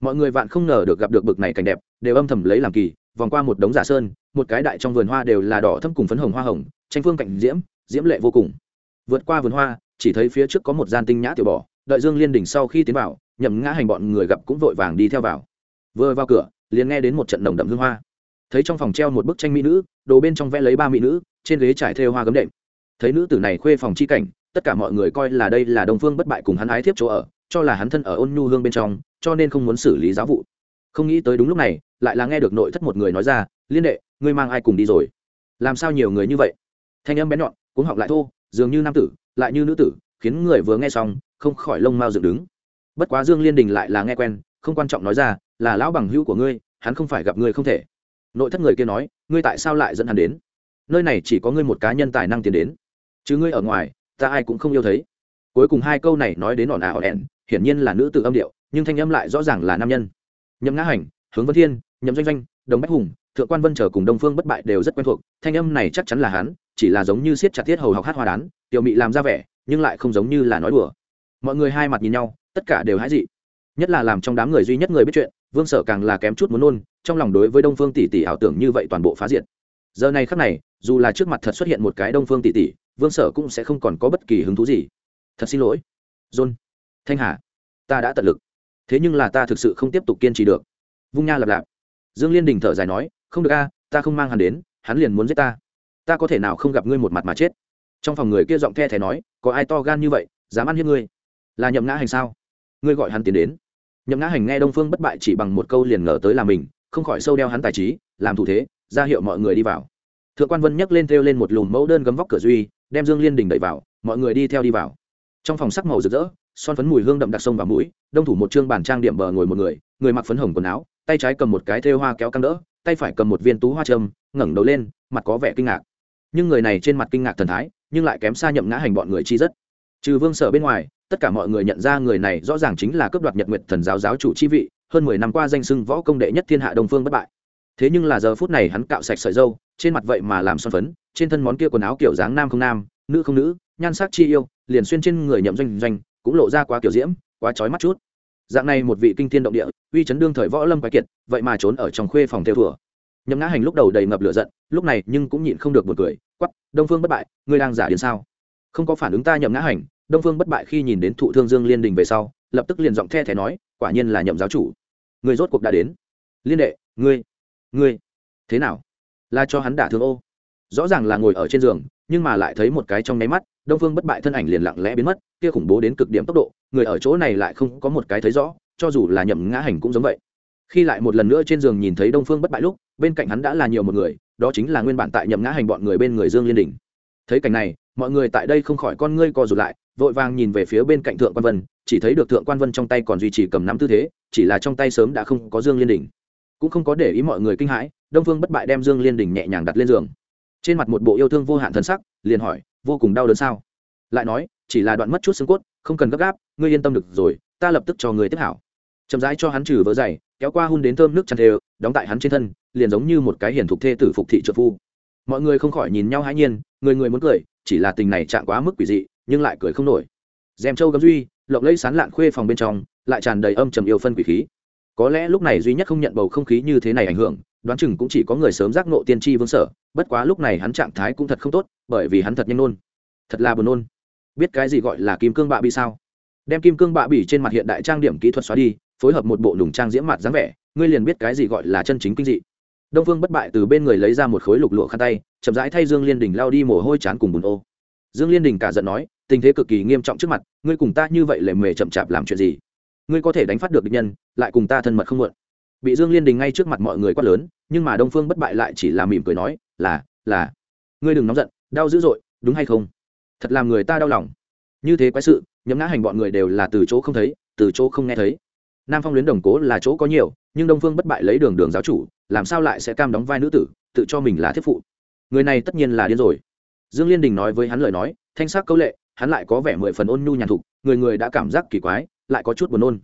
Mọi người vạn không ngờ được gặp được bực này cảnh đẹp, đều âm thầm lấy làm kỳ vòng qua một đống giả sơn, một cái đại trong vườn hoa đều là đỏ thâm cùng phấn hồng hoa hồng, tranh phương cạnh diễm diễm lệ vô cùng. Vượt qua vườn hoa, chỉ thấy phía trước có một gian tinh nhã tiểu bỏ đợi dương liên đỉnh sau khi tiến vào, nhậm ngã hành bọn người gặp cũng vội vàng đi theo vào. Vừa vào cửa, liền nghe đến một trận nồng đậm hương hoa. Thấy trong phòng treo một bức tranh mỹ nữ, đồ bên trong vẽ lấy ba mỹ nữ, trên ghế trải thêu hoa gấm đệm. Thấy nữ tử này khuê phòng chi cảnh, tất cả mọi người coi là đây là đông phương bất bại cùng hắn ái thiếp chỗ ở, cho là hắn thân ở ôn nhu hương bên trong, cho nên không muốn xử lý giáo vụ. Không nghĩ tới đúng lúc này lại là nghe được nội thất một người nói ra, liên đệ, ngươi mang ai cùng đi rồi? Làm sao nhiều người như vậy? Thanh âm bén nhọn, cuống họng lại thô, dường như nam tử, lại như nữ tử, khiến người vừa nghe xong, không khỏi lông mao dựng đứng. Bất quá dương liên đình lại là nghe quen, không quan trọng nói ra, là lão bằng hữu của ngươi, hắn không phải gặp ngươi không thể. Nội thất người kia nói, ngươi tại sao lại dẫn hắn đến? Nơi này chỉ có ngươi một cá nhân tài năng tiến đến. Chứ ngươi ở ngoài, ta ai cũng không yêu thấy. Cuối cùng hai câu này nói đến ỏn ả ỏn ẻn hiển nhiên là nữ tự âm điệu, nhưng thanh âm lại rõ ràng là nam nhân. Nhậm ngã hành, hướng vân thiên nhậm doanh doanh, đồng bách hùng, thượng quan vân trở cùng đông phương bất bại đều rất quen thuộc, thanh âm này chắc chắn là hắn chỉ là giống như siết chặt tiết hầu học hát hoa đán, tiểu mị làm ra vẻ, nhưng lại không giống như là nói đùa. Mọi người hai mặt nhìn nhau, tất cả đều hãi dị. Nhất là làm trong đám người duy nhất người biết chuyện, vương sở càng là kém chút muốn nôn, trong lòng đối với đông phương tỷ tỷ ảo tưởng như vậy toàn bộ phá diệt. Giờ này khắc này, dù là trước mặt thật xuất hiện một cái đông phương tỷ tỷ, vương sở cũng sẽ không còn có bất kỳ hứng thú gì. Thật xin lỗi. John. Thanh hà. Ta đã tận lực. Thế nhưng là ta thực sự không tiếp tục kiên trì được. Vung nha lặp lạp dương liên đình thở dài nói, không được a, ta không mang hắn đến, hắn liền muốn giết ta. Ta có thể nào không gặp ngươi một mặt mà chết? Trong phòng người kia giọng the thé nói, có ai to gan như vậy, dám ăn hiếp ngươi? Là nhậm ngã hành sao? Ngươi gọi hắn tiến đến. Nhậm ngã hành nghe đông phương bất bại chỉ bằng một câu liền ngờ tới là mình, không khỏi sâu đeo hắn tài trí, làm thủ thế, ra hiệu mọi người đi vào. Thượng quan vân nhấc lên theo lên một lùm mẫu đơn gấm vóc cửa duy, đem dương liên đình đẩy vào, mọi người đi theo đi vào. Trong phòng sắc màu rực rỡ, son phấn mùi hương đậm đặc sông vào mũi, đông thủ một chương bàn trang điểm bờ ngồi một người người mặc phấn hồng quần áo tay trái cầm một cái thêu hoa kéo căng đỡ, tay phải cầm một viên tú hoa trâm ngẩng đầu lên, mặt có vẻ kinh ngạc. Nhưng người này trên mặt kinh ngạc thần thái, nhưng lại kém xa nhậm ngã hành bọn người chi rất. Trừ vương sở bên ngoài, tất cả mọi người nhận ra người này rõ ràng chính là cướp đoạt nhật nguyệt thần giáo giáo chủ chi vị, hơn mười năm qua danh sưng võ công đệ nhất thiên hạ đông phương bất bại. Thế nhưng là giờ phút này hắn cạo sạch sợi dâu trên mặt vậy mà làm son phấn, trên thân món kia quần áo kiểu dáng nam không nam, nữ không nữ, nhan sắc chi yêu, liền xuyên trên người nhậm doanh doanh, cũng lộ ra quá kiểu diễm, quá trói mắt chút dạng này một vị kinh thiên động địa, uy chấn đương thời võ lâm quái kiệt, vậy mà trốn ở trong khuê phòng theo thừa nhậm ngã hành lúc đầu đầy ngập lửa giận, lúc này nhưng cũng nhịn không được một cười quắp đông phương bất bại, ngươi đang giả đến sao? Không có phản ứng ta, nhậm ngã hành, đông phương bất bại khi nhìn đến thụ thương dương liên đình về sau, lập tức liền giọng the thé nói, quả nhiên là nhậm giáo chủ. Người rốt cuộc đã đến. Liên đệ, ngươi ngươi, thế nào? Là cho hắn đả thương ô? Rõ ràng là ngồi ở trên giường, nhưng mà lại thấy một cái trong nháy mắt, đông phương bất bại thân ảnh liền lặng lẽ biến mất, kia khủng bố đến cực điểm tốc độ người ở chỗ này lại không có một cái thấy rõ, cho dù là nhậm ngã hành cũng giống vậy. Khi lại một lần nữa trên giường nhìn thấy đông phương bất bại lúc, bên cạnh hắn đã là nhiều một người, đó chính là nguyên bản tại nhậm ngã hành bọn người bên người dương liên đình. Thấy cảnh này, mọi người tại đây không khỏi con ngươi co rụt lại, vội vàng nhìn về phía bên cạnh thượng quan vân, chỉ thấy được thượng quan vân trong tay còn duy trì cầm nắm tư thế, chỉ là trong tay sớm đã không có dương liên đình. Cũng không có để ý mọi người kinh hãi, đông phương bất bại đem dương liên đình nhẹ nhàng đặt lên giường. Trên mặt một bộ yêu thương vô hạn thân sắc, liền hỏi, vô cùng đau đớn sao? Lại nói chỉ là đoạn mất chút xương cốt, không cần gấp gáp, ngươi yên tâm được rồi, ta lập tức cho người tiếp hảo. Chậm rãi cho hắn trừ vỡ dày, kéo qua hun đến thơm nước chăn thề, đóng tại hắn trên thân, liền giống như một cái hiển thục thê tử phục thị trợ phu. Mọi người không khỏi nhìn nhau hãi nhiên, người người muốn cười, chỉ là tình này chạm quá mức quỷ dị, nhưng lại cười không nổi. Dèm châu gấm duy, lộng lẫy sán lạn khuê phòng bên trong, lại tràn đầy âm trầm yêu phân quỷ khí. Có lẽ lúc này duy nhất không nhận bầu không khí như thế này ảnh hưởng, đoán chừng cũng chỉ có người sớm giác nộ tiên tri vương sở, bất quá lúc này hắn trạng thái cũng thật không tốt, bởi vì hắn thật nhanh nôn. Thật là buồn nôn biết cái gì gọi là kim cương bạ bị sao? Đem kim cương bạ bỉ trên mặt hiện đại trang điểm kỹ thuật xóa đi, phối hợp một bộ lùng trang diễm mặt dáng vẻ, ngươi liền biết cái gì gọi là chân chính kinh dị. Đông phương bất bại từ bên người lấy ra một khối lục lụa khăn tay, chậm rãi thay dương liên đình lao đi mồ hôi chán cùng bùn ô. Dương liên đình cả giận nói, tình thế cực kỳ nghiêm trọng trước mặt, ngươi cùng ta như vậy lề mề chậm chạp làm chuyện gì? Ngươi có thể đánh phát được địch nhân, lại cùng ta thân mật không muộn bị dương liên đình ngay trước mặt mọi người quát lớn, nhưng mà đông phương bất bại lại chỉ là mỉm cười nói, là là. Ngươi đừng nóng giận, đau dữ dội, đúng hay không? Thật làm người ta đau lòng. Như thế quái sự nhấm ngã hành bọn người đều là từ chỗ không thấy, từ chỗ không nghe thấy. Nam phong luyến đồng cố là chỗ có nhiều, nhưng đông phương bất bại lấy đường đường giáo chủ, làm sao lại sẽ cam đóng vai nữ tử, tự cho mình là thiết phụ? Người này tất nhiên là điên rồi. Dương liên đình nói với hắn lời nói, thanh sắc câu lệ, hắn lại có vẻ mười phần ôn nhu nhàn thục, người người đã cảm giác kỳ quái, lại có chút buồn nôn.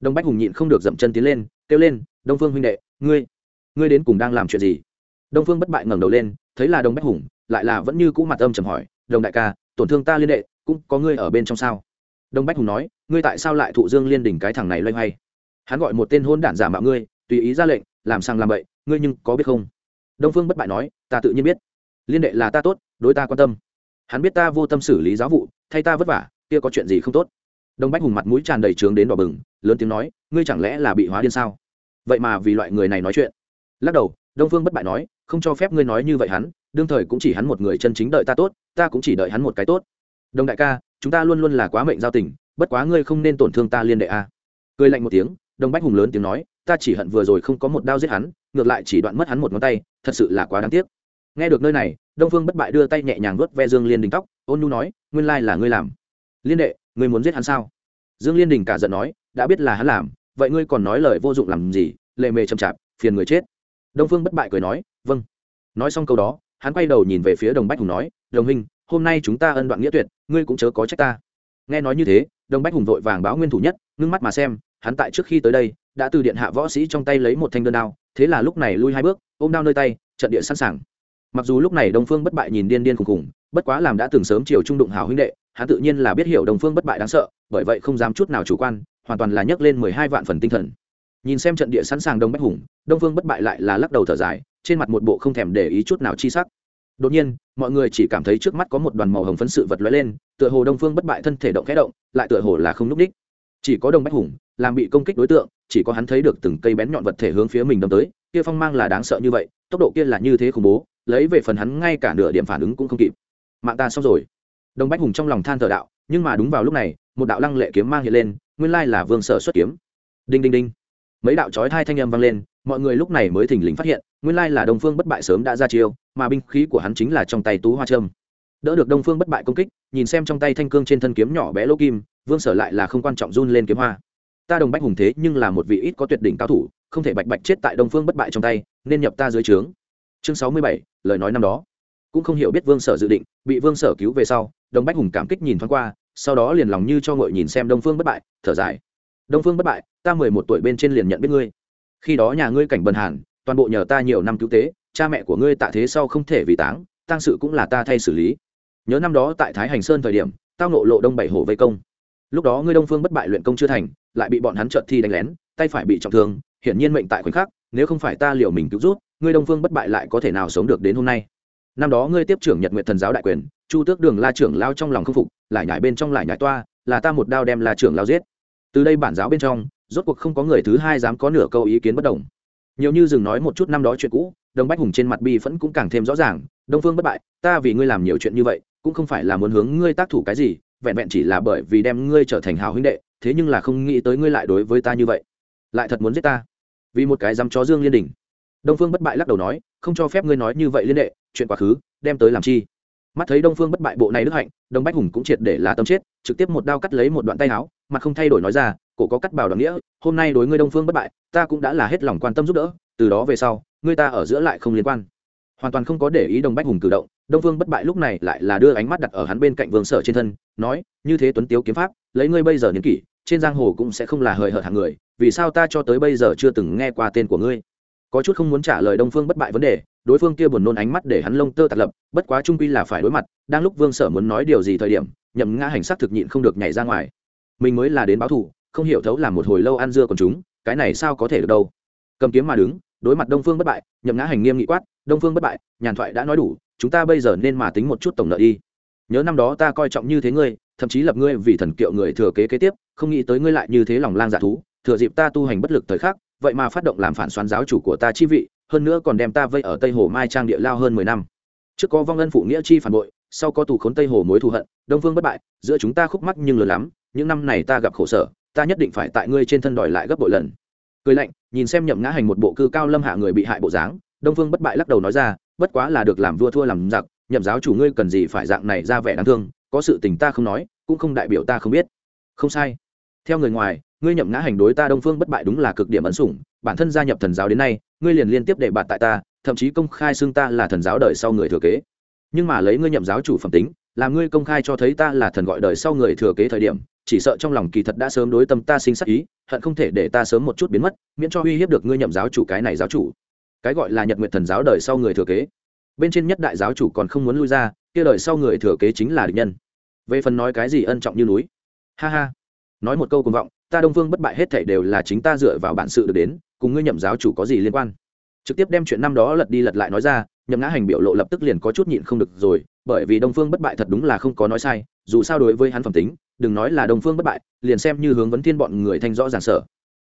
Đông bách hùng nhịn không được dậm chân tiến lên, kêu lên, đông phương huynh đệ, ngươi ngươi đến cùng đang làm chuyện gì? Đông phương bất bại ngẩng đầu lên, thấy là đông bách hùng, lại là vẫn như cũ mặt âm trầm hỏi, đồng đại ca tổn thương ta liên đệ, cũng có ngươi ở bên trong sao? Đông bách hùng nói, ngươi tại sao lại thụ dương liên đỉnh cái thằng này loay hoay? Hắn gọi một tên hôn đản giả mạo ngươi, tùy ý ra lệnh, làm sang làm bậy, ngươi nhưng có biết không? Đông phương bất bại nói, ta tự nhiên biết. Liên đệ là ta tốt, đối ta quan tâm. Hắn biết ta vô tâm xử lý giáo vụ, thay ta vất vả, kia có chuyện gì không tốt? Đông bách hùng mặt mũi tràn đầy trướng đến đỏ bừng, lớn tiếng nói, ngươi chẳng lẽ là bị hóa điên sao? Vậy mà vì loại người này nói chuyện. Lắc đầu, đông phương bất bại nói, không cho phép ngươi nói như vậy hắn đương thời cũng chỉ hắn một người chân chính đợi ta tốt, ta cũng chỉ đợi hắn một cái tốt. Đồng đại ca, chúng ta luôn luôn là quá mệnh giao tình, bất quá ngươi không nên tổn thương ta liên đệ a. Cười lạnh một tiếng đông bách hùng lớn tiếng nói, ta chỉ hận vừa rồi không có một đao giết hắn, ngược lại chỉ đoạn mất hắn một ngón tay, thật sự là quá đáng tiếc. Nghe được nơi này, đông phương bất bại đưa tay nhẹ nhàng vuốt ve dương liên đình tóc, ôn nhu nói, nguyên lai là ngươi làm. Liên đệ, ngươi muốn giết hắn sao? Dương liên đình cả giận nói, đã biết là hắn làm, vậy ngươi còn nói lời vô dụng làm gì, lệ mề chậm chạp, phiền người chết. Đông phương bất bại cười nói vâng. Nói xong câu đó hắn quay đầu nhìn về phía đồng bách hùng nói, đồng hình hôm nay chúng ta ân đoạn nghĩa tuyệt, ngươi cũng chớ có trách ta. Nghe nói như thế, đồng bách hùng vội vàng báo nguyên thủ nhất, ngưng mắt mà xem, hắn tại trước khi tới đây, đã từ điện hạ võ sĩ trong tay lấy một thanh đơn đao, thế là lúc này lui hai bước, ôm đao nơi tay, trận địa sẵn sàng. Mặc dù lúc này đông phương bất bại nhìn điên điên khùng khùng bất quá làm đã từng sớm chiều trung đụng hào huynh đệ, hắn tự nhiên là biết hiểu đồng phương bất bại đáng sợ, bởi vậy không dám chút nào chủ quan, hoàn toàn là nhấc lên mười hai vạn phần tinh thần. Nhìn xem trận địa sẵn sàng đông bách hùng, đông phương bất bại lại là lắc đầu thở dài trên mặt một bộ không thèm để ý chút nào chi sắc. Đột nhiên, mọi người chỉ cảm thấy trước mắt có một đoàn màu hồng phấn sự vật lóe lên, tựa hồ đông phương bất bại thân thể động khẽ động, lại tựa hồ là không núp đích. Chỉ có đông bách hùng, làm bị công kích đối tượng, chỉ có hắn thấy được từng cây bén nhọn vật thể hướng phía mình đâm tới, kia phong mang là đáng sợ như vậy, tốc độ kia là như thế khủng bố, lấy về phần hắn ngay cả nửa điểm phản ứng cũng không kịp. Mạng ta xong rồi. Đông bách hùng trong lòng than thở đạo, nhưng mà đúng vào lúc này, một đạo lăng lệ kiếm mang hiện lên, nguyên lai là vương sở xuất kiếm. Đinh đinh đinh mấy đạo chói hai thanh âm vang lên, mọi người lúc này mới thình lình phát hiện, nguyên lai là đông phương bất bại sớm đã ra chiêu, mà binh khí của hắn chính là trong tay tú hoa trâm. Đỡ được đông phương bất bại công kích, nhìn xem trong tay thanh cương trên thân kiếm nhỏ bé lỗ kim, vương sở lại là không quan trọng run lên kiếm hoa. Ta đồng bách hùng thế nhưng là một vị ít có tuyệt đỉnh cao thủ, không thể bạch bạch chết tại đông phương bất bại trong tay, nên nhập ta dưới trướng. Chương sáu mươi bảy, lời nói năm đó. Cũng không hiểu biết vương sở dự định, bị vương sở cứu về sau, đồng bách hùng cảm kích nhìn thoáng qua, sau đó liền lòng như cho ngội nhìn xem đông phương bất bại, thở dài đông phương bất bại, ta mười một tuổi bên trên liền nhận biết ngươi. Khi đó nhà ngươi cảnh bần hàn, toàn bộ nhờ ta nhiều năm cứu tế, cha mẹ của ngươi tạ thế sau không thể vì táng tăng sự cũng là ta thay xử lý. Nhớ năm đó tại thái hành sơn thời điểm, tao nộ lộ đông bảy hổ vây công. Lúc đó ngươi đông phương bất bại luyện công chưa thành, lại bị bọn hắn trợt thi đánh lén, tay phải bị trọng thương, hiển nhiên mệnh tại khoảnh khắc, nếu không phải ta liệu mình cứu rút ngươi đông phương bất bại lại có thể nào sống được đến hôm nay? Năm đó ngươi tiếp trưởng nhật nguyện thần giáo đại quyền, chu tước đường la trưởng lao trong lòng không phục, lại nhải bên trong lại nhải toa, là ta một đao đem la trưởng lao giết từ đây bản giáo bên trong, rốt cuộc không có người thứ hai dám có nửa câu ý kiến bất đồng. Nhiều như dừng nói một chút năm đó chuyện cũ, đồng bách hùng trên mặt bi vẫn cũng càng thêm rõ ràng, đông phương bất bại, ta vì ngươi làm nhiều chuyện như vậy, cũng không phải là muốn hướng ngươi tác thủ cái gì, vẹn vẹn chỉ là bởi vì đem ngươi trở thành hào huynh đệ, thế nhưng là không nghĩ tới ngươi lại đối với ta như vậy. Lại thật muốn giết ta. Vì một cái dám chó dương liên đình, đông phương bất bại lắc đầu nói, không cho phép ngươi nói như vậy liên đệ, chuyện quá khứ, đem tới làm chi? Mắt thấy đông phương bất bại bộ này đức hạnh, đông bách hùng cũng triệt để là tâm chết, trực tiếp một đao cắt lấy một đoạn tay áo, mặt không thay đổi nói ra, cổ có cắt bảo đoàn nghĩa, hôm nay đối ngươi đông phương bất bại, ta cũng đã là hết lòng quan tâm giúp đỡ, từ đó về sau, ngươi ta ở giữa lại không liên quan. Hoàn toàn không có để ý đông bách hùng cử động, đông phương bất bại lúc này lại là đưa ánh mắt đặt ở hắn bên cạnh vương sở trên thân, nói, như thế tuấn tiếu kiếm pháp, lấy ngươi bây giờ niên kỷ, trên giang hồ cũng sẽ không là hời hợt hàng người, vì sao ta cho tới bây giờ chưa từng nghe qua tên của ngươi? Có chút không muốn trả lời đông phương bất bại vấn đề, đối phương kia buồn nôn ánh mắt để hắn lông tơ tạt lập, bất quá trung quy là phải đối mặt, đang lúc vương sở muốn nói điều gì thời điểm, nhậm ngã hành sắc thực nhịn không được nhảy ra ngoài. Mình mới là đến báo thù, không hiểu thấu làm một hồi lâu ăn dưa còn chúng, cái này sao có thể được đâu. Cầm kiếm mà đứng, đối mặt đông phương bất bại, nhậm ngã hành nghiêm nghị quát, đông phương bất bại, nhàn thoại đã nói đủ, chúng ta bây giờ nên mà tính một chút tổng nợ đi. Nhớ năm đó ta coi trọng như thế ngươi, thậm chí lập ngươi vì thần kiệu người thừa kế kế tiếp, không nghĩ tới ngươi lại như thế lòng lang dạ thú, thừa dịp ta tu hành bất lực thời khắc vậy mà phát động làm phản xoán giáo chủ của ta chi vị, hơn nữa còn đem ta vây ở tây hồ mai trang địa lao hơn mười năm. Trước có vong ân phụ nghĩa chi phản bội, sau có tù khốn tây hồ mối thù hận, đông phương bất bại, giữa chúng ta khúc mắc nhưng lớn lắm, những năm này ta gặp khổ sở, ta nhất định phải tại ngươi trên thân đòi lại gấp bội lần. Cười lạnh, nhìn xem nhậm ngã hành một bộ cư cao lâm hạ người bị hại bộ dáng, đông phương bất bại lắc đầu nói ra, bất quá là được làm vua thua làm giặc, nhậm giáo chủ ngươi cần gì phải dạng này ra vẻ đáng thương, có sự tình ta không nói, cũng không đại biểu ta không biết. Không sai. Theo người ngoài ngươi nhậm ngã hành đối ta đông phương bất bại đúng là cực điểm ấn sủng, bản thân gia nhập thần giáo đến nay, ngươi liền liên tiếp đệ bạt tại ta, thậm chí công khai xưng ta là thần giáo đời sau người thừa kế. Nhưng mà lấy ngươi nhậm giáo chủ phẩm tính là ngươi công khai cho thấy ta là thần gọi đời sau người thừa kế thời điểm, chỉ sợ trong lòng kỳ thật đã sớm đối tâm ta sinh sắc ý, hận không thể để ta sớm một chút biến mất, miễn cho uy hiếp được ngươi nhậm giáo chủ cái này giáo chủ. Cái gọi là nhật nguyện thần giáo đời sau người thừa kế. Bên trên nhất đại giáo chủ còn không muốn lui ra, kia đời sau người thừa kế chính là địch nhân. Về phần nói cái gì ân trọng như núi. Ha ha. Nói một câu cùng vọng ta đông vương bất bại hết thảy đều là chính ta dựa vào bản sự được đến, cùng ngươi nhậm giáo chủ có gì liên quan? Trực tiếp đem chuyện năm đó lật đi lật lại nói ra, nhậm ngã hành biểu lộ lập tức liền có chút nhịn không được rồi, bởi vì đông phương bất bại thật đúng là không có nói sai, dù sao đối với hắn phẩm tính, đừng nói là đông phương bất bại, liền xem như hướng vấn thiên bọn người thanh rõ ràng sở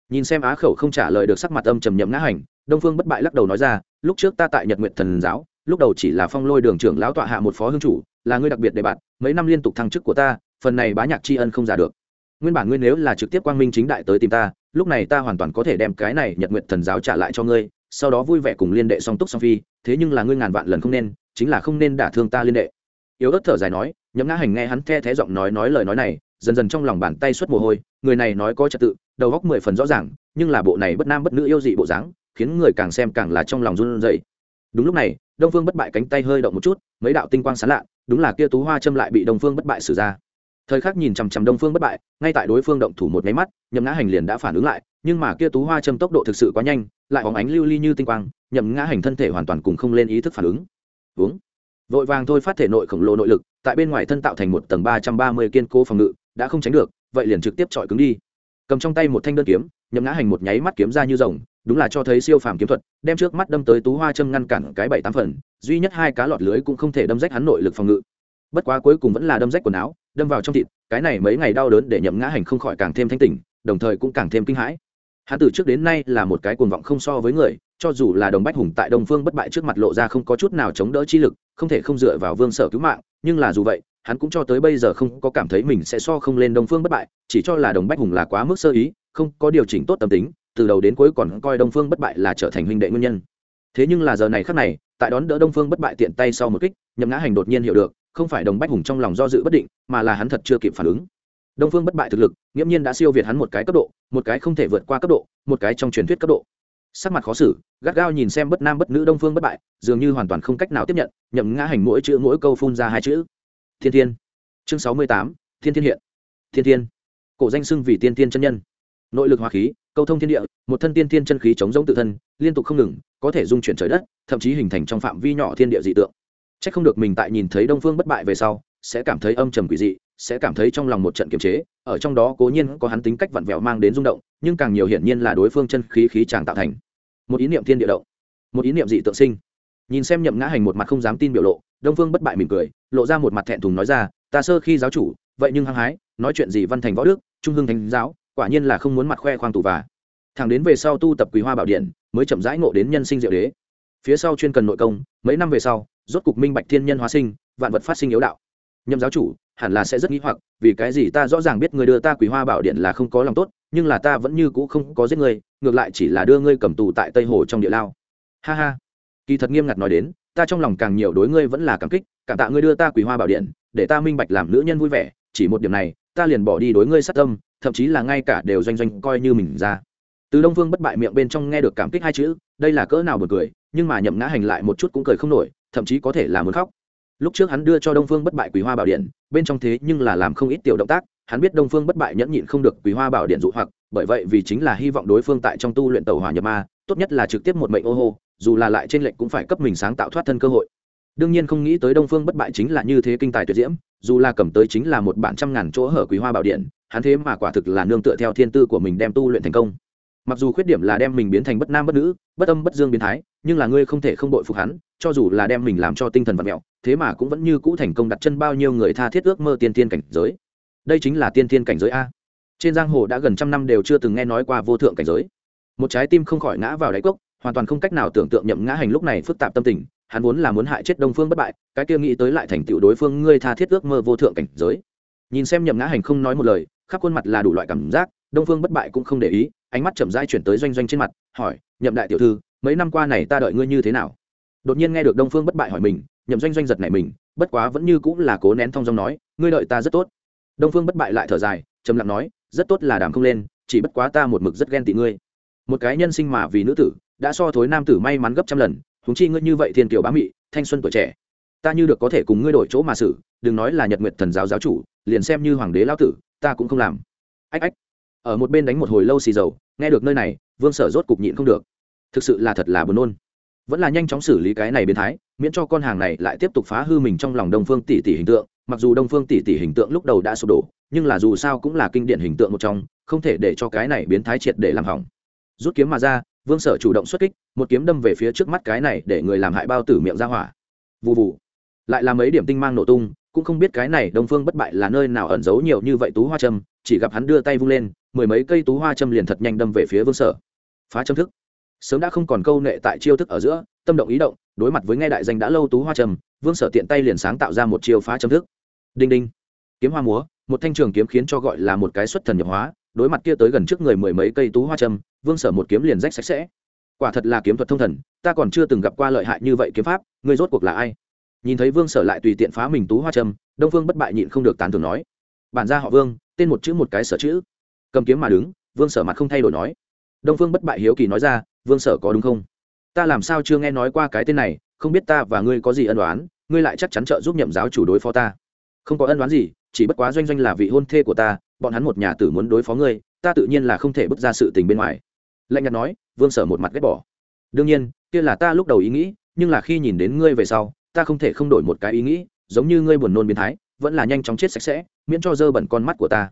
nhìn xem á khẩu không trả lời được sắc mặt âm trầm nhậm ngã hành, đông phương bất bại lắc đầu nói ra, lúc trước ta tại nhật nguyện thần giáo, lúc đầu chỉ là phong lôi đường trưởng lão tọa hạ một phó hương chủ, là ngươi đặc biệt đề bạt mấy năm liên tục thăng chức của ta, phần này bá nhạc tri ân không giả được nguyên bản ngươi nếu là trực tiếp quang minh chính đại tới tìm ta, lúc này ta hoàn toàn có thể đem cái này nhật nguyện thần giáo trả lại cho ngươi, sau đó vui vẻ cùng liên đệ song túc song phi, thế nhưng là ngươi ngàn vạn lần không nên, chính là không nên đả thương ta liên đệ. Yếu ớt thở dài nói nhấm ngã hành nghe hắn the thé giọng nói nói lời nói này, dần dần trong lòng bàn tay xuất mồ hôi, người này nói có trật tự, đầu góc mười phần rõ ràng, nhưng là bộ này bất nam bất nữ yêu dị bộ dáng, khiến người càng xem càng là trong lòng run rẩy. Đúng lúc này, đông phương bất bại cánh tay hơi động một chút, mấy đạo tinh quang sáng lạ, đúng là kia tú hoa châm lại bị đông phương bất bại xử ra thời khắc nhìn chằm chằm đông phương bất bại, ngay tại đối phương động thủ một máy mắt, nhậm ngã hành liền đã phản ứng lại, nhưng mà kia tú hoa châm tốc độ thực sự quá nhanh, lại hóng ánh lưu ly như tinh quang, nhậm ngã hành thân thể hoàn toàn cùng không lên ý thức phản ứng. Uống vội vàng thôi phát thể nội khổng lồ nội lực, tại bên ngoài thân tạo thành một tầng ba trăm ba mươi kiên cố phòng ngự, đã không tránh được, vậy liền trực tiếp chọi cứng đi. Cầm trong tay một thanh đơn kiếm, nhậm ngã hành một nháy mắt kiếm ra như rồng, đúng là cho thấy siêu phàm kiếm thuật, đem trước mắt đâm tới tú hoa châm ngăn cản cái bảy tám phần, duy nhất hai cá lọt lưới cũng không thể đâm rách hắn nội lực phòng ngự. Bất quá cuối cùng vẫn là đâm rách quần áo đâm vào trong thịt, cái này mấy ngày đau đớn để nhậm ngã hành không khỏi càng thêm thanh tỉnh, đồng thời cũng càng thêm kinh hãi. Hắn từ trước đến nay là một cái cuồng vọng không so với người, cho dù là đồng bách hùng tại đông phương bất bại trước mặt lộ ra không có chút nào chống đỡ chi lực, không thể không dựa vào vương sở cứu mạng, nhưng là dù vậy, hắn cũng cho tới bây giờ không có cảm thấy mình sẽ so không lên đông phương bất bại, chỉ cho là đồng bách hùng là quá mức sơ ý, không có điều chỉnh tốt tâm tính, từ đầu đến cuối còn coi đông phương bất bại là trở thành huynh đệ nguyên nhân. Thế nhưng là giờ này khác này, tại đón đỡ đông phương bất bại tiện tay sau một kích, nhậm ngã hành đột nhiên hiểu được không phải đồng bách hùng trong lòng do dự bất định, mà là hắn thật chưa kịp phản ứng. Đông phương bất bại thực lực, nghiễm nhiên đã siêu việt hắn một cái cấp độ, một cái không thể vượt qua cấp độ, một cái trong truyền thuyết cấp độ. Sắc mặt khó xử, gắt gao nhìn xem bất nam bất nữ đông phương bất bại, dường như hoàn toàn không cách nào tiếp nhận, nhậm ngã hành mỗi chữ mỗi câu phun ra hai chữ. Thiên thiên. Chương sáu mươi tám, thiên thiên hiện. Thiên thiên. Cổ danh xưng vì tiên tiên chân nhân. Nội lực hóa khí, câu thông thiên địa, một thân tiên tiên chân khí chống giống tự thân, liên tục không ngừng, có thể dung chuyển trời đất, thậm chí hình thành trong phạm vi nhỏ thiên địa dị tượng chắc không được mình tại nhìn thấy đông phương bất bại về sau, sẽ cảm thấy âm trầm quỷ dị, sẽ cảm thấy trong lòng một trận kiềm chế, ở trong đó cố nhiên có hắn tính cách vặn vẹo mang đến rung động, nhưng càng nhiều hiển nhiên là đối phương chân khí khí chàng tạo thành. Một ý niệm thiên địa động, một ý niệm dị tượng sinh. Nhìn xem nhậm ngã hành một mặt không dám tin biểu lộ, đông phương bất bại mỉm cười, lộ ra một mặt thẹn thùng nói ra, ta sơ khi giáo chủ, vậy nhưng hăng hái, nói chuyện gì văn thành võ đức, trung hưng thánh giáo, quả nhiên là không muốn mặt khoe khoang tù và. Thằng đến về sau tu tập quý hoa bảo điện, mới chậm rãi ngộ đến nhân sinh diệu đế. Phía sau chuyên cần nội công, mấy năm về sau rốt cục minh bạch thiên nhân hóa sinh, vạn vật phát sinh yếu đạo. Nhâm giáo chủ, hẳn là sẽ rất nghĩ hoặc, vì cái gì ta rõ ràng biết người đưa ta quỷ hoa bảo điện là không có lòng tốt, nhưng là ta vẫn như cũ không có giết ngươi, ngược lại chỉ là đưa ngươi cầm tù tại tây hồ trong địa lao. Ha ha. Kỳ thật nghiêm ngặt nói đến, ta trong lòng càng nhiều đối ngươi vẫn là cảm kích, cảm tạ ngươi đưa ta quỷ hoa bảo điện, để ta minh bạch làm nữ nhân vui vẻ, chỉ một điểm này, ta liền bỏ đi đối ngươi sát tâm, thậm chí là ngay cả đều doanh doanh coi như mình ra. Từ đông phương bất bại miệng bên trong nghe được cảm kích hai chữ, đây là cỡ nào bật cười, nhưng mà nhậm ngã hành lại một chút cũng cười không nổi thậm chí có thể là muốn khóc. Lúc trước hắn đưa cho đông phương bất bại quý hoa bảo điện, bên trong thế nhưng là làm không ít tiểu động tác, hắn biết đông phương bất bại nhẫn nhịn không được quý hoa bảo điện dụ hoặc, bởi vậy vì chính là hy vọng đối phương tại trong tu luyện tàu hỏa nhập ma, tốt nhất là trực tiếp một mệnh ô hô, dù là lại trên lệnh cũng phải cấp mình sáng tạo thoát thân cơ hội. Đương nhiên không nghĩ tới đông phương bất bại chính là như thế kinh tài tuyệt diễm, dù là cầm tới chính là một bản trăm ngàn chỗ hở quý hoa bảo điện, hắn thế mà quả thực là nương tựa theo thiên tư của mình đem tu luyện thành công mặc dù khuyết điểm là đem mình biến thành bất nam bất nữ, bất âm bất dương biến thái, nhưng là ngươi không thể không đội phục hắn, cho dù là đem mình làm cho tinh thần vật mẹo, thế mà cũng vẫn như cũ thành công đặt chân bao nhiêu người tha thiết ước mơ tiên tiên cảnh giới. Đây chính là tiên tiên cảnh giới a. Trên giang hồ đã gần trăm năm đều chưa từng nghe nói qua vô thượng cảnh giới. Một trái tim không khỏi ngã vào đáy cốc, hoàn toàn không cách nào tưởng tượng nhậm ngã hành lúc này phức tạp tâm tình, hắn vốn là muốn hại chết đông phương bất bại, cái kia nghĩ tới lại thành tựu đối phương ngươi tha thiết ước mơ vô thượng cảnh giới. Nhìn xem nhậm ngã hành không nói một lời, khắp khuôn mặt là đủ loại cảm giác, đông phương bất bại cũng không để ý ánh mắt chậm rãi chuyển tới doanh doanh trên mặt, hỏi, nhậm đại tiểu thư, mấy năm qua này ta đợi ngươi như thế nào? Đột nhiên nghe được đông phương bất bại hỏi mình, nhậm doanh doanh giật này mình, bất quá vẫn như cũng là cố nén thong dong nói, ngươi đợi ta rất tốt. Đông phương bất bại lại thở dài, trầm lặng nói, rất tốt là đàm không lên, chỉ bất quá ta một mực rất ghen tị ngươi. Một cái nhân sinh mà vì nữ tử, đã so thối nam tử may mắn gấp trăm lần, huống chi ngươi như vậy thiên kiều bá mị, thanh xuân tuổi trẻ. Ta như được có thể cùng ngươi đổi chỗ mà xử, đừng nói là nhật nguyệt thần giáo giáo chủ, liền xem như hoàng đế lao tử, ta cũng không làm. Ách ách ở một bên đánh một hồi lâu xì dầu, nghe được nơi này, vương sở rốt cục nhịn không được. Thực sự là thật là buồn nôn. Vẫn là nhanh chóng xử lý cái này biến thái, miễn cho con hàng này lại tiếp tục phá hư mình trong lòng đông phương tỷ tỷ hình tượng, mặc dù đông phương tỷ tỷ hình tượng lúc đầu đã sụp đổ, nhưng là dù sao cũng là kinh điển hình tượng một trong, không thể để cho cái này biến thái triệt để làm hỏng. Rút kiếm mà ra, vương sở chủ động xuất kích, một kiếm đâm về phía trước mắt cái này để người làm hại bao tử miệng ra hỏa. Vụ vụ lại làm mấy điểm tinh mang nổ tung cũng không biết cái này đông phương bất bại là nơi nào ẩn giấu nhiều như vậy tú hoa châm, chỉ gặp hắn đưa tay vung lên, mười mấy cây tú hoa châm liền thật nhanh đâm về phía vương sở. Phá châm thức. Sớm đã không còn câu nệ tại chiêu thức ở giữa, tâm động ý động, đối mặt với nghe đại danh đã lâu tú hoa trầm vương sở tiện tay liền sáng tạo ra một chiêu phá châm thức. Đinh đinh. Kiếm hoa múa, một thanh trường kiếm khiến cho gọi là một cái xuất thần nhập hóa, đối mặt kia tới gần trước người mười mấy cây tú hoa trầm vương sở một kiếm liền rách sạch sẽ. Quả thật là kiếm thuật thông thần, ta còn chưa từng gặp qua lợi hại như vậy kiếm pháp người rốt cuộc là ai? Nhìn thấy vương sở lại tùy tiện phá mình tú hoa trầm đông vương bất bại nhịn không được tán thường nói, bản ra họ vương, tên một chữ một cái sở chữ. Cầm kiếm mà đứng, vương sở mặt không thay đổi nói. Đông phương bất bại hiếu kỳ nói ra, vương sở có đúng không? Ta làm sao chưa nghe nói qua cái tên này, không biết ta và ngươi có gì ân đoán ngươi lại chắc chắn trợ giúp nhậm giáo chủ đối phó ta. Không có ân đoán gì, chỉ bất quá doanh doanh là vị hôn thê của ta, bọn hắn một nhà tử muốn đối phó ngươi, ta tự nhiên là không thể bước ra sự tình bên ngoài. Lạnh nhạt nói, vương sở một mặt ghét bỏ. Đương nhiên, kia là ta lúc đầu ý nghĩ, nhưng là khi nhìn đến ngươi về sau ta không thể không đổi một cái ý nghĩ, giống như ngươi buồn nôn biến thái, vẫn là nhanh chóng chết sạch sẽ, miễn cho dơ bẩn con mắt của ta.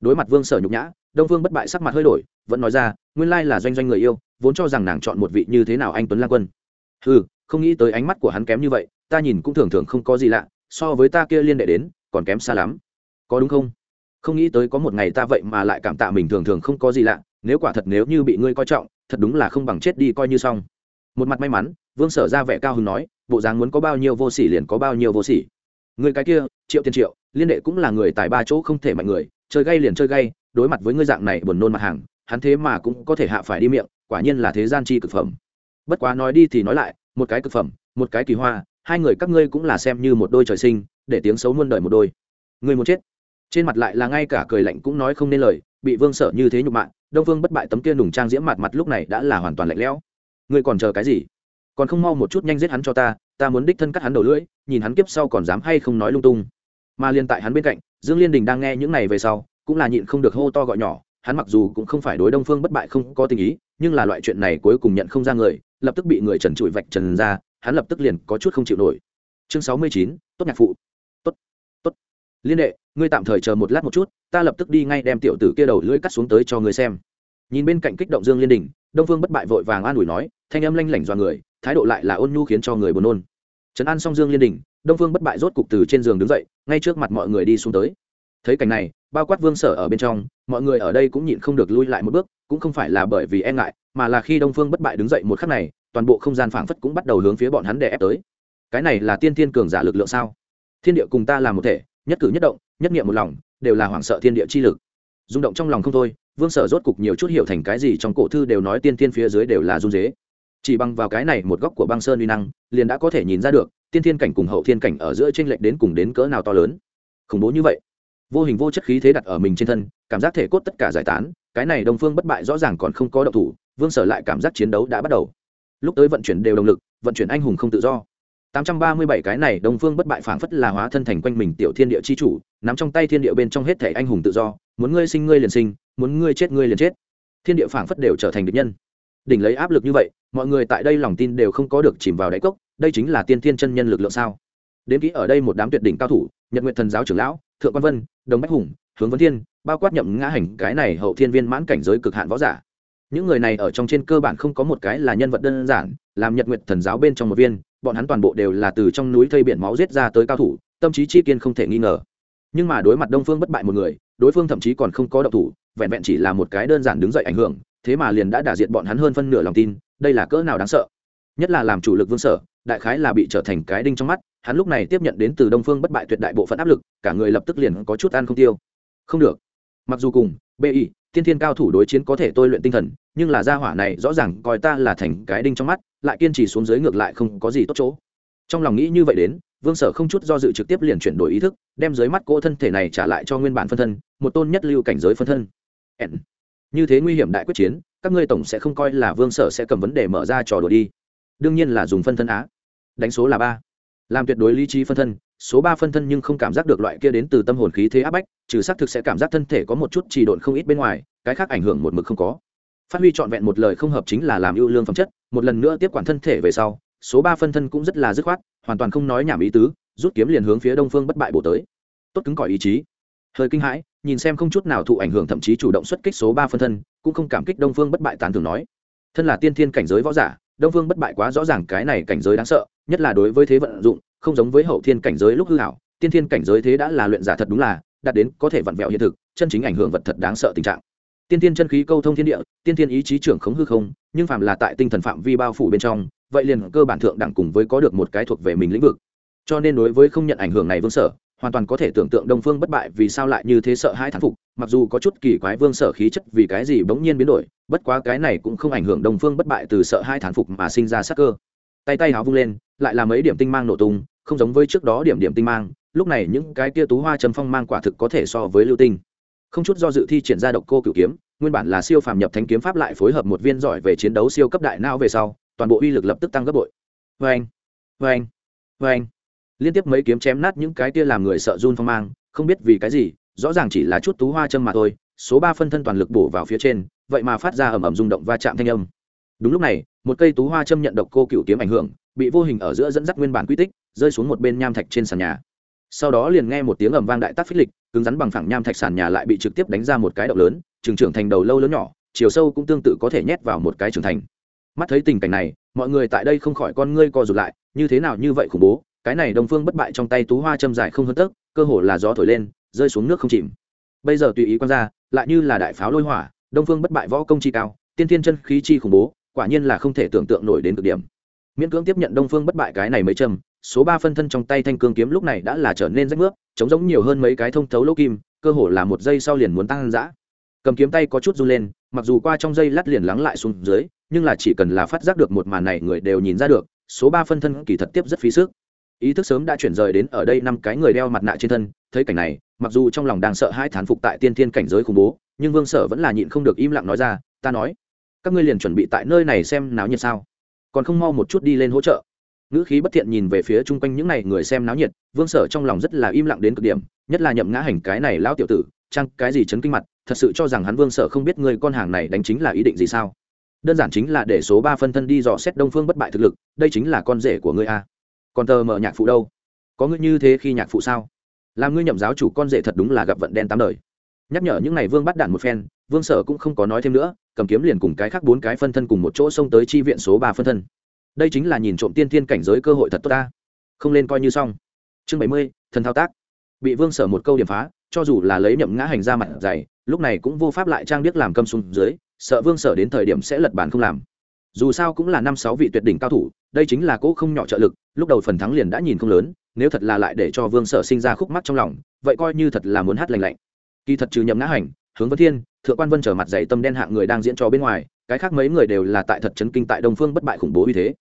Đối mặt vương sở nhục nhã, đông vương bất bại sắc mặt hơi đổi, vẫn nói ra, nguyên lai là doanh doanh người yêu, vốn cho rằng nàng chọn một vị như thế nào anh tuấn lang quân. Ừ không nghĩ tới ánh mắt của hắn kém như vậy, ta nhìn cũng thường thường không có gì lạ, so với ta kia liên đệ đến, còn kém xa lắm. Có đúng không? Không nghĩ tới có một ngày ta vậy mà lại cảm tạ mình thường thường không có gì lạ, nếu quả thật nếu như bị ngươi coi trọng, thật đúng là không bằng chết đi coi như xong. Một mặt may mắn vương sở ra vẻ cao hứng nói, bộ dáng muốn có bao nhiêu vô sỉ liền có bao nhiêu vô sỉ. Người cái kia, triệu tiền triệu, liên đệ cũng là người tài ba chỗ không thể mạnh người, chơi gay liền chơi gay, đối mặt với ngươi dạng này buồn nôn mặt hàng, hắn thế mà cũng có thể hạ phải đi miệng, quả nhiên là thế gian chi cực phẩm. Bất quá nói đi thì nói lại, một cái cực phẩm, một cái kỳ hoa, hai người các ngươi cũng là xem như một đôi trời sinh, để tiếng xấu muôn đời một đôi. Người muốn chết. Trên mặt lại là ngay cả cười lạnh cũng nói không nên lời, bị vương sợ như thế nhục mạ, đông vương bất bại tấm kia nùng trang diễm mặt mặt lúc này đã là hoàn toàn lạnh lẽo. Ngươi còn chờ cái gì? Còn không mau một chút nhanh giết hắn cho ta ta muốn đích thân cắt hắn đầu lưỡi, nhìn hắn kiếp sau còn dám hay không nói lung tung. Mà liên tại hắn bên cạnh, dương liên đình đang nghe những này về sau, cũng là nhịn không được hô to gọi nhỏ, hắn mặc dù cũng không phải đối đông phương bất bại không có tình ý, nhưng là loại chuyện này cuối cùng nhận không ra người, lập tức bị người trần trụi vạch trần ra, hắn lập tức liền có chút không chịu nổi. Chương sáu mươi chín, tốt nhạc phụ. Tốt tốt. Liên đệ, ngươi tạm thời chờ một lát một chút, ta lập tức đi ngay đem tiểu tử kia đầu lưỡi cắt xuống tới cho ngươi xem. Nhìn bên cạnh kích động dương liên đình, đông phương bất bại vội vàng an ủi nói, thanh âm lanh lảnh do người thái độ lại là ôn nhu khiến cho người buồn nôn. Trấn an xong dương liên đình đông phương bất bại rốt cục từ trên giường đứng dậy, ngay trước mặt mọi người đi xuống tới. Thấy cảnh này, bao quát vương sở ở bên trong, mọi người ở đây cũng nhịn không được lui lại một bước, cũng không phải là bởi vì e ngại, mà là khi đông phương bất bại đứng dậy một khắc này, toàn bộ không gian phảng phất cũng bắt đầu hướng phía bọn hắn đè ép tới. Cái này là tiên thiên cường giả lực lượng sao? Thiên địa cùng ta là một thể, nhất cử nhất động, nhất nghiệm một lòng, đều là hoảng sợ thiên địa chi lực. Rung động trong lòng không thôi, vương sở rốt cục nhiều chút hiểu thành cái gì trong cổ thư đều nói tiên thiên phía dưới đều là run dế chỉ bằng vào cái này một góc của băng sơn uy năng liền đã có thể nhìn ra được tiên thiên cảnh cùng hậu thiên cảnh ở giữa tranh lệch đến cùng đến cỡ nào to lớn khủng bố như vậy vô hình vô chất khí thế đặt ở mình trên thân cảm giác thể cốt tất cả giải tán cái này đồng phương bất bại rõ ràng còn không có động thủ vương sở lại cảm giác chiến đấu đã bắt đầu lúc tới vận chuyển đều động lực vận chuyển anh hùng không tự do 837 cái này Đông Phương bất bại phảng phất là hóa thân thành quanh mình tiểu thiên địa chi chủ, nắm trong tay thiên địa bên trong hết thảy anh hùng tự do, muốn ngươi sinh ngươi liền sinh, muốn ngươi chết ngươi liền chết. Thiên địa phảng phất đều trở thành địch nhân. Đỉnh lấy áp lực như vậy, mọi người tại đây lòng tin đều không có được chìm vào đáy cốc, đây chính là tiên thiên chân nhân lực lượng sao? Đến kỹ ở đây một đám tuyệt đỉnh cao thủ, Nhật Nguyệt Thần giáo trưởng lão, Thượng Quan Vân, Đồng Bách Hùng, Hướng Vấn Thiên, bao quát nhậm ngã hành cái này hậu thiên viên mãn cảnh giới cực hạn võ giả. Những người này ở trong trên cơ bản không có một cái là nhân vật đơn giản, làm Nhật Nguyệt Thần giáo bên trong một viên, bọn hắn toàn bộ đều là từ trong núi thây biển máu giết ra tới cao thủ tâm trí chi kiên không thể nghi ngờ nhưng mà đối mặt đông phương bất bại một người đối phương thậm chí còn không có động thủ vẹn vẹn chỉ là một cái đơn giản đứng dậy ảnh hưởng thế mà liền đã đả diệt bọn hắn hơn phân nửa lòng tin, đây là cỡ nào đáng sợ. Nhất là làm chủ lực vương sở, đại khái là bị trở thành cái đinh trong mắt, hắn lúc này tiếp nhận đến từ đông phương bất bại tuyệt đại bộ phận áp lực, cả người lập tức liền có chút ăn không tiêu. Không được. Mặc dù cùng bi thiên thiên cao thủ đối chiến có thể tôi luyện tinh thần, nhưng là gia hỏa này rõ ràng coi ta là thành cái đinh trong mắt, lại kiên trì xuống dưới ngược lại không có gì tốt chỗ. Trong lòng nghĩ như vậy đến, vương sở không chút do dự trực tiếp liền chuyển đổi ý thức, đem dưới mắt cỗ thân thể này trả lại cho nguyên bản phân thân, một tôn nhất lưu cảnh giới phân thân như thế nguy hiểm đại quyết chiến, các ngươi tổng sẽ không coi là vương sở sẽ cầm vấn đề mở ra trò đùa đi. Đương nhiên là dùng phân thân á. Đánh số là ba. Làm tuyệt đối lý trí phân thân, số ba phân thân nhưng không cảm giác được loại kia đến từ tâm hồn khí thế áp bách, trừ xác thực sẽ cảm giác thân thể có một chút trì độn không ít bên ngoài, cái khác ảnh hưởng một mực không có. Phát huy trọn vẹn một lời không hợp chính là làm ưu lương phẩm chất, một lần nữa tiếp quản thân thể về sau, số ba phân thân cũng rất là dứt khoát, hoàn toàn không nói nhảm ý tứ, rút kiếm liền hướng phía đông phương bất bại bổ tới. Tốt cứng cỏi ý chí. Hơi kinh hãi nhìn xem không chút nào thụ ảnh hưởng thậm chí chủ động xuất kích số ba phân thân, cũng không cảm kích đông phương bất bại tán thường nói. Thân là tiên thiên cảnh giới võ giả, đông phương bất bại quá rõ ràng cái này cảnh giới đáng sợ, nhất là đối với thế vận dụng, không giống với hậu thiên cảnh giới lúc hư hảo tiên thiên cảnh giới thế đã là luyện giả thật đúng là, đạt đến có thể vặn vẹo hiện thực, chân chính ảnh hưởng vật thật đáng sợ tình trạng. Tiên thiên chân khí câu thông thiên địa, tiên thiên ý chí trưởng khống hư không, nhưng phàm là tại tinh thần phạm vi bao phủ bên trong, vậy liền cơ bản thượng đẳng cùng với có được một cái thuộc về mình lĩnh vực. Cho nên đối với không nhận ảnh hưởng này vương sở hoàn toàn có thể tưởng tượng đông phương bất bại vì sao lại như thế sợ hai thán phục, mặc dù có chút kỳ quái vương sở khí chất vì cái gì bỗng nhiên biến đổi, bất quá cái này cũng không ảnh hưởng đông phương bất bại từ sợ hai thán phục mà sinh ra sắc cơ. Tay tay háo vung lên, lại là mấy điểm tinh mang nổ tung, không giống với trước đó điểm điểm tinh mang, lúc này những cái kia tú hoa trầm phong mang quả thực có thể so với lưu tinh. Không chút do dự thi triển ra độc cô cửu kiếm, nguyên bản là siêu phàm nhập thánh kiếm pháp lại phối hợp một viên giỏi về chiến đấu siêu cấp đại não về sau, toàn bộ uy lực lập tức tăng gấp bội. Vê anh vê anh vê anh liên tiếp mấy kiếm chém nát những cái kia làm người sợ run phong mang, không biết vì cái gì, rõ ràng chỉ là chút tú hoa châm mà thôi, số ba phân thân toàn lực bổ vào phía trên, vậy mà phát ra ầm ầm rung động va chạm thanh âm. Đúng lúc này, một cây tú hoa châm nhận độc cô cựu kiếm ảnh hưởng, bị vô hình ở giữa dẫn dắt nguyên bản quy tích, rơi xuống một bên nham thạch trên sàn nhà. Sau đó liền nghe một tiếng ầm vang đại tác phích lịch, cứng rắn bằng phẳng nham thạch sàn nhà lại bị trực tiếp đánh ra một cái động lớn, trường trưởng thành đầu lâu lớn nhỏ, chiều sâu cũng tương tự có thể nhét vào một cái trưởng thành. Mắt thấy tình cảnh này, mọi người tại đây không khỏi con ngươi co rụt lại, như thế nào như vậy khủng bố cái này đồng phương bất bại trong tay tú hoa châm dài không hơn tấc, cơ hồ là gió thổi lên, rơi xuống nước không chìm. Bây giờ tùy ý quan ra, lại như là đại pháo lôi hỏa, đông phương bất bại võ công chi cao, tiên thiên chân khí chi khủng bố, quả nhiên là không thể tưởng tượng nổi đến cực điểm. Miễn cưỡng tiếp nhận đông phương bất bại cái này mấy châm, số ba phân thân trong tay thanh cương kiếm lúc này đã là trở nên rách nước chống giống nhiều hơn mấy cái thông thấu lỗ kim, cơ hồ là một giây sau liền muốn tăng dã. Cầm kiếm tay có chút run lên, mặc dù qua trong giây lát liền lắng lại xuống dưới, nhưng là chỉ cần là phát giác được một màn này người đều nhìn ra được, số ba phân thân kỳ thật tiếp rất phí sức ý thức sớm đã chuyển rời đến ở đây năm cái người đeo mặt nạ trên thân, thấy cảnh này, mặc dù trong lòng đang sợ hai thán phục tại tiên thiên cảnh giới khủng bố, nhưng vương sở vẫn là nhịn không được im lặng nói ra, ta nói, các ngươi liền chuẩn bị tại nơi này xem náo nhiệt sao? Còn không mau một chút đi lên hỗ trợ. Ngữ khí bất thiện nhìn về phía chung quanh những n à y người xem náo nhiệt, vương sở trong lòng rất là im lặng đến cực điểm, nhất là nhậm ngã hành cái này lão tiểu tử chăng cái gì chấn kinh mặt, thật sự cho rằng hắn vương sở không biết người con hàng này đánh chính là ý định gì sao? Đơn giản chính là để số ba phân thân đi dò xét đông phương bất bại thực lực, đây chính là con rể của ngươi a còn tờ mở nhạc phụ đâu? Có ngươi như thế khi nhạc phụ sao? Làm ngươi nhậm giáo chủ con rể thật đúng là gặp vận đen tám đời. Nhắc nhở những n à y vương bắt đản một phen, vương sở cũng không có nói thêm nữa, cầm kiếm liền cùng cái khác bốn cái phân thân cùng một chỗ xông tới chi viện số ba phân thân. Đây chính là nhìn trộm tiên thiên cảnh giới cơ hội thật tốt ta. Không lên coi như xong. Chương bảy mươi, thần thao tác. Bị vương sở một câu điểm phá, cho dù là lấy nhậm ngã hành ra mặt dày, lúc này cũng vô pháp lại trang biết làm câm xuống dưới, sợ vương sở đến thời điểm sẽ lật bàn không làm dù sao cũng là năm sáu vị tuyệt đỉnh cao thủ, đây chính là cỗ không nhỏ trợ lực, lúc đầu phần thắng liền đã nhìn không lớn, nếu thật là lại để cho vương sở sinh ra khúc mắt trong lòng, vậy coi như thật là muốn hát lành lạnh. Kỳ thật trừ nhậm ngã hành, hướng vân thiên, thượng quan vân trở mặt dày tâm đen hạng người đang diễn trò bên ngoài, cái khác mấy người đều là tại thật chấn kinh tại đông phương bất bại khủng bố uy thế.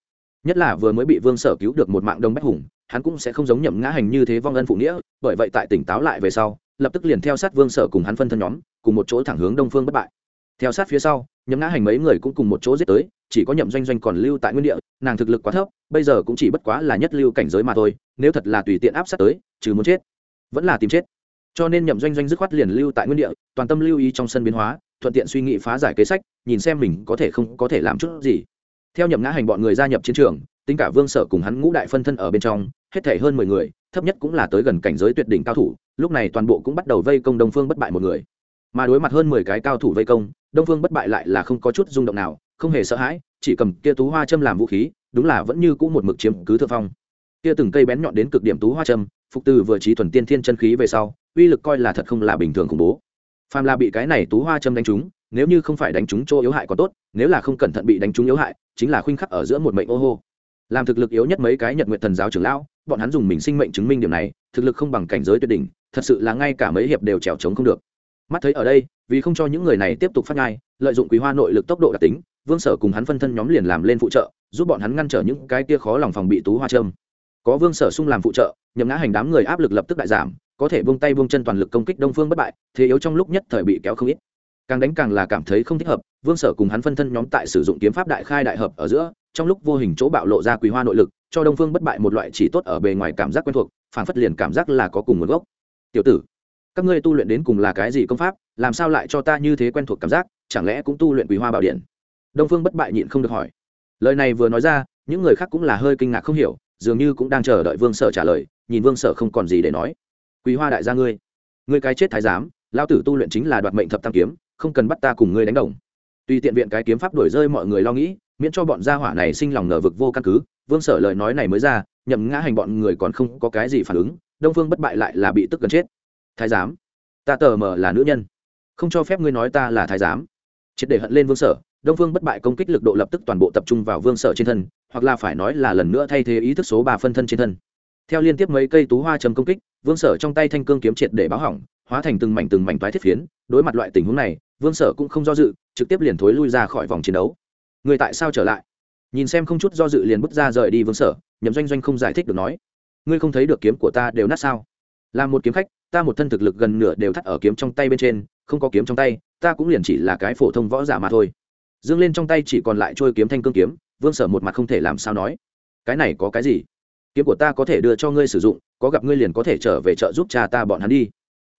Nhất là vừa mới bị vương sở cứu được một mạng đông bách hùng, hắn cũng sẽ không giống nhậm ngã hành như thế vong ân phụ nghĩa, bởi vậy tại tỉnh táo lại về sau, lập tức liền theo sát vương sở cùng hắn phân thân nhóm, cùng một chỗ thẳng hướng đông phương bất bại theo sát phía sau nhậm ngã hành mấy người cũng cùng một chỗ giết tới, chỉ có nhậm doanh doanh còn lưu tại nguyên địa, nàng thực lực quá thấp, bây giờ cũng chỉ bất quá là nhất lưu cảnh giới mà thôi, nếu thật là tùy tiện áp sát tới, trừ muốn chết, vẫn là tìm chết. Cho nên nhậm doanh doanh dứt khoát liền lưu tại nguyên địa, toàn tâm lưu ý trong sân biến hóa, thuận tiện suy nghĩ phá giải kế sách, nhìn xem mình có thể không có thể làm chút gì. Theo nhậm ngã hành bọn người gia nhập chiến trường, tính cả vương sở cùng hắn ngũ đại phân thân ở bên trong, hết thể hơn mười người, thấp nhất cũng là tới gần cảnh giới tuyệt đỉnh cao thủ, lúc này toàn bộ cũng bắt đầu vây công đông phương bất bại một người mà đối mặt hơn mười cái cao thủ vây công, đông phương bất bại lại là không có chút rung động nào, không hề sợ hãi, chỉ cầm kia tú hoa châm làm vũ khí, đúng là vẫn như cũ một mực chiếm cứ thượng phong. Kia từng cây bén nhọn đến cực điểm tú hoa châm, phục từ vừa trí thuần tiên thiên chân khí về sau, uy lực coi là thật không là bình thường khủng bố. Phàm là bị cái này tú hoa châm đánh trúng, nếu như không phải đánh trúng chỗ yếu hại còn tốt, nếu là không cẩn thận bị đánh trúng yếu hại, chính là khuynh khắc ở giữa một mệnh ô hô. Làm thực lực yếu nhất mấy cái nhật nguyện thần giáo trưởng lão, bọn hắn dùng mình sinh mệnh chứng minh điểm này, thực lực không bằng cảnh giới tuyệt đỉnh, thật sự là ngay cả mấy hiệp đều trèo trống không được mắt thấy ở đây, vì không cho những người này tiếp tục phát ngai lợi dụng quý hoa nội lực tốc độ đặc tính, vương sở cùng hắn phân thân nhóm liền làm lên phụ trợ, giúp bọn hắn ngăn trở những cái kia khó lòng phòng bị tú hoa trâm có vương sở sung làm phụ trợ, nhậm ngã hành đám người áp lực lập tức đại giảm, có thể buông tay buông chân toàn lực công kích đông phương bất bại, thế yếu trong lúc nhất thời bị kéo không ít. Càng đánh càng là cảm thấy không thích hợp, vương sở cùng hắn phân thân nhóm tại sử dụng kiếm pháp đại khai đại hợp ở giữa, trong lúc vô hình chỗ bạo lộ ra quý hoa nội lực, cho đông phương bất bại một loại chỉ tốt ở bề ngoài cảm giác quen thuộc phản phất liền cảm giác là có cùng nguồn gốc. Tiểu tử các ngươi tu luyện đến cùng là cái gì công pháp, làm sao lại cho ta như thế quen thuộc cảm giác, chẳng lẽ cũng tu luyện quý hoa bảo điện? Đông phương bất bại nhịn không được hỏi. Lời này vừa nói ra, những người khác cũng là hơi kinh ngạc không hiểu, dường như cũng đang chờ đợi vương sở trả lời, nhìn vương sở không còn gì để nói. Quý hoa đại gia ngươi ngươi cái chết thái giám lao tử tu luyện chính là đoạt mệnh thập tam kiếm, không cần bắt ta cùng ngươi đánh đồng. Tùy tiện viện cái kiếm pháp đổi rơi mọi người lo nghĩ, miễn cho bọn gia hỏa này sinh lòng ngờ vực vô căn cứ, vương sở lời nói này mới ra, nhậm ngã hành bọn người còn không có cái gì phản ứng, đông phương bất bại lại là bị tức gần chết thái giám. Ta tờ mờ là nữ nhân. Không cho phép ngươi nói ta là thái giám. Triệt để hận lên vương sở, đông vương bất bại công kích lực độ lập tức toàn bộ tập trung vào vương sở trên thân, hoặc là phải nói là lần nữa thay thế ý thức số ba phân thân trên thân. Theo liên tiếp mấy cây tú hoa châm công kích, vương sở trong tay thanh cương kiếm triệt để báo hỏng, hóa thành từng mảnh từng mảnh toái thiết phiến. Đối mặt loại tình huống này, vương sở cũng không do dự, trực tiếp liền thối lui ra khỏi vòng chiến đấu. Người tại sao trở lại? Nhìn xem không chút do dự liền bước ra rời đi vương sở, nhậm doanh doanh không giải thích được nói, ngươi không thấy được kiếm của ta đều nát sao? Là một kiếm khách ta một thân thực lực gần nửa đều thắt ở kiếm trong tay bên trên, không có kiếm trong tay, ta cũng liền chỉ là cái phổ thông võ giả mà thôi. Dương lên trong tay chỉ còn lại trôi kiếm thanh cương kiếm, vương sở một mặt không thể làm sao nói. Cái này có cái gì? Kiếm của ta có thể đưa cho ngươi sử dụng, có gặp ngươi liền có thể trở về chợ giúp cha ta bọn hắn đi.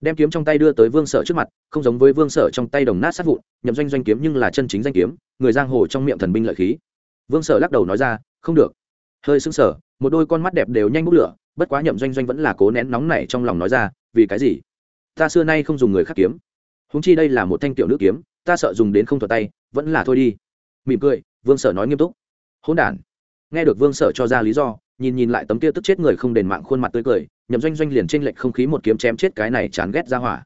Đem kiếm trong tay đưa tới vương sở trước mặt, không giống với vương sở trong tay đồng nát sát vụn, nhậm doanh doanh kiếm nhưng là chân chính danh kiếm, người giang hồ trong miệng thần binh lợi khí. Vương sở lắc đầu nói ra, không được. Hơi xứng sờ, một đôi con mắt đẹp đều nhanh bốc lửa, bất quá nhậm doanh doanh vẫn là cố nén nóng này trong lòng nói ra vì cái gì? Ta xưa nay không dùng người khác kiếm. Húng chi đây là một thanh tiểu nữ kiếm, ta sợ dùng đến không thuật tay, vẫn là thôi đi. Mỉm cười, vương sở nói nghiêm túc. Hỗn đản. Nghe được vương sở cho ra lý do, nhìn nhìn lại tấm kia tức chết người không đền mạng khuôn mặt tươi cười, nhậm doanh doanh liền t r ê n lệch không khí một kiếm chém chết cái này chán ghét ra hỏa.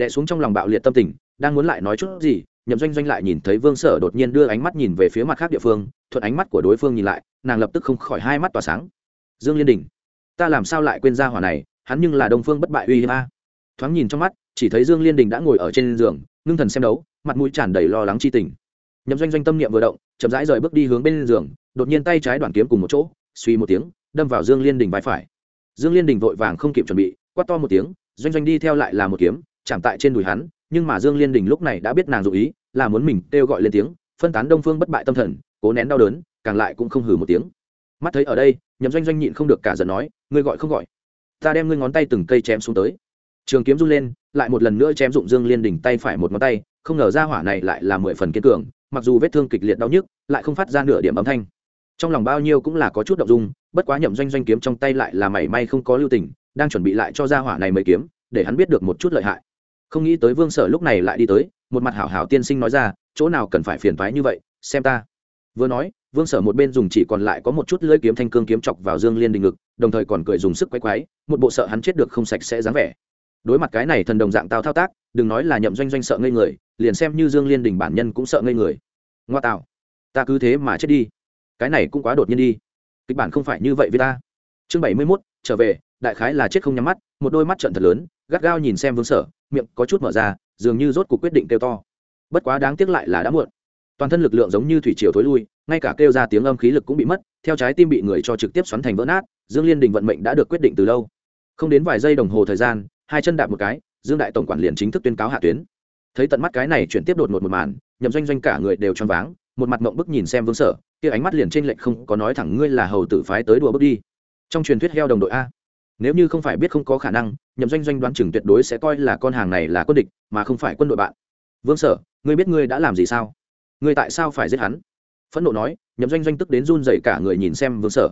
Đẻ xuống trong lòng bạo liệt tâm tình, đang muốn lại nói chút gì, nhậm doanh doanh lại nhìn thấy vương sở đột nhiên đưa ánh mắt nhìn về phía mặt khác địa phương, thuận ánh mắt của đối phương nhìn lại, nàng lập tức không khỏi hai mắt tỏa sáng. Dương liên đình, ta làm sao lại quên ra hỏa này hắn nhưng là đông phương bất bại uy hiếp a. Thoáng nhìn trong mắt, chỉ thấy dương liên đình đã ngồi ở trên giường, ngưng thần xem đấu, mặt mũi tràn đầy lo lắng chi tình. Nhậm doanh doanh tâm niệm vừa động, chậm rãi rời bước đi hướng bên giường, đột nhiên tay trái đoàn kiếm cùng một chỗ, suy một tiếng, đâm vào dương liên đình vai phải. Dương liên đình vội vàng không kịp chuẩn bị, quát to một tiếng, doanh doanh đi theo lại là một kiếm, chạm tại trên đùi hắn, nhưng mà dương liên đình lúc này đã biết nàng dụ ý, là muốn mình kêu gọi lên tiếng, phân tán đông phương bất bại tâm thần, cố nén đau đớn, càng lại cũng không hừ một tiếng. Mắt thấy ở đây, nhậm doanh doanh nhịn không được cả giận nói, ngươi gọi không gọi? Ta đem ngươi ngón tay từng cây chém xuống tới. Trường kiếm run lên, lại một lần nữa chém dụng dương liên đỉnh tay phải một ngón tay, không ngờ ra hỏa này lại là mười phần kiên cường, mặc dù vết thương kịch liệt đau nhức, lại không phát ra nửa điểm âm thanh. Trong lòng bao nhiêu cũng là có chút động dung, bất quá nhậm doanh doanh kiếm trong tay lại là mảy may không có lưu tình, đang chuẩn bị lại cho ra hỏa này mấy kiếm, để hắn biết được một chút lợi hại. Không nghĩ tới vương sở lúc này lại đi tới, một mặt hảo hảo tiên sinh nói ra, chỗ nào cần phải phiền thoái như vậy, xem ta. Vừa nói vương sở một bên dùng chỉ còn lại có một chút lưỡi kiếm thanh cương kiếm chọc vào dương liên đình ngực, đồng thời còn cười dùng sức quay quái, một bộ sợ hắn chết được không sạch sẽ dáng vẻ. Đối mặt cái này thần đồng dạng tao thao tác, đừng nói là nhậm doanh doanh sợ ngây người, liền xem như dương liên đình bản nhân cũng sợ ngây người. Ngoa tạo, ta cứ thế mà chết đi. Cái này cũng quá đột nhiên đi. Kịch bản không phải như vậy với ta. Chương bảy mươi mốt, trở về, đại khái là chết không nhắm mắt, một đôi mắt trận thật lớn, gắt gao nhìn xem vương sở, miệng có chút mở ra, dường như rốt cuộc quyết định kêu to. Bất quá đáng tiếc lại là đã muộn. Toàn thân lực lượng giống như thủy triều thối lui ngay cả kêu ra tiếng âm khí lực cũng bị mất, theo trái tim bị người cho trực tiếp xoắn thành vỡ nát, dương liên đình vận mệnh đã được quyết định từ lâu. Không đến vài giây đồng hồ thời gian, hai chân đạp một cái, dương đại tổng quản liền chính thức tuyên cáo hạ tuyến. Thấy tận mắt cái này chuyển tiếp đột ngột một màn, nhậm doanh doanh cả người đều choáng váng, một mặt mộng bức nhìn xem vương sở, kia ánh mắt liền trên lệnh không có nói thẳng ngươi là hầu tử phái tới đùa bước đi. Trong truyền thuyết heo đồng đội a. Nếu như không phải biết không có khả năng, nhậm doanh doanh đoán chừng tuyệt đối sẽ coi là con hàng này là quân địch, mà không phải quân đội bạn. Vương sở, ngươi biết ngươi đã làm gì sao? Ngươi tại sao phải giết hắn? Phẫn nộ nói, nhậm doanh doanh tức đến run dậy cả người nhìn xem vương sở.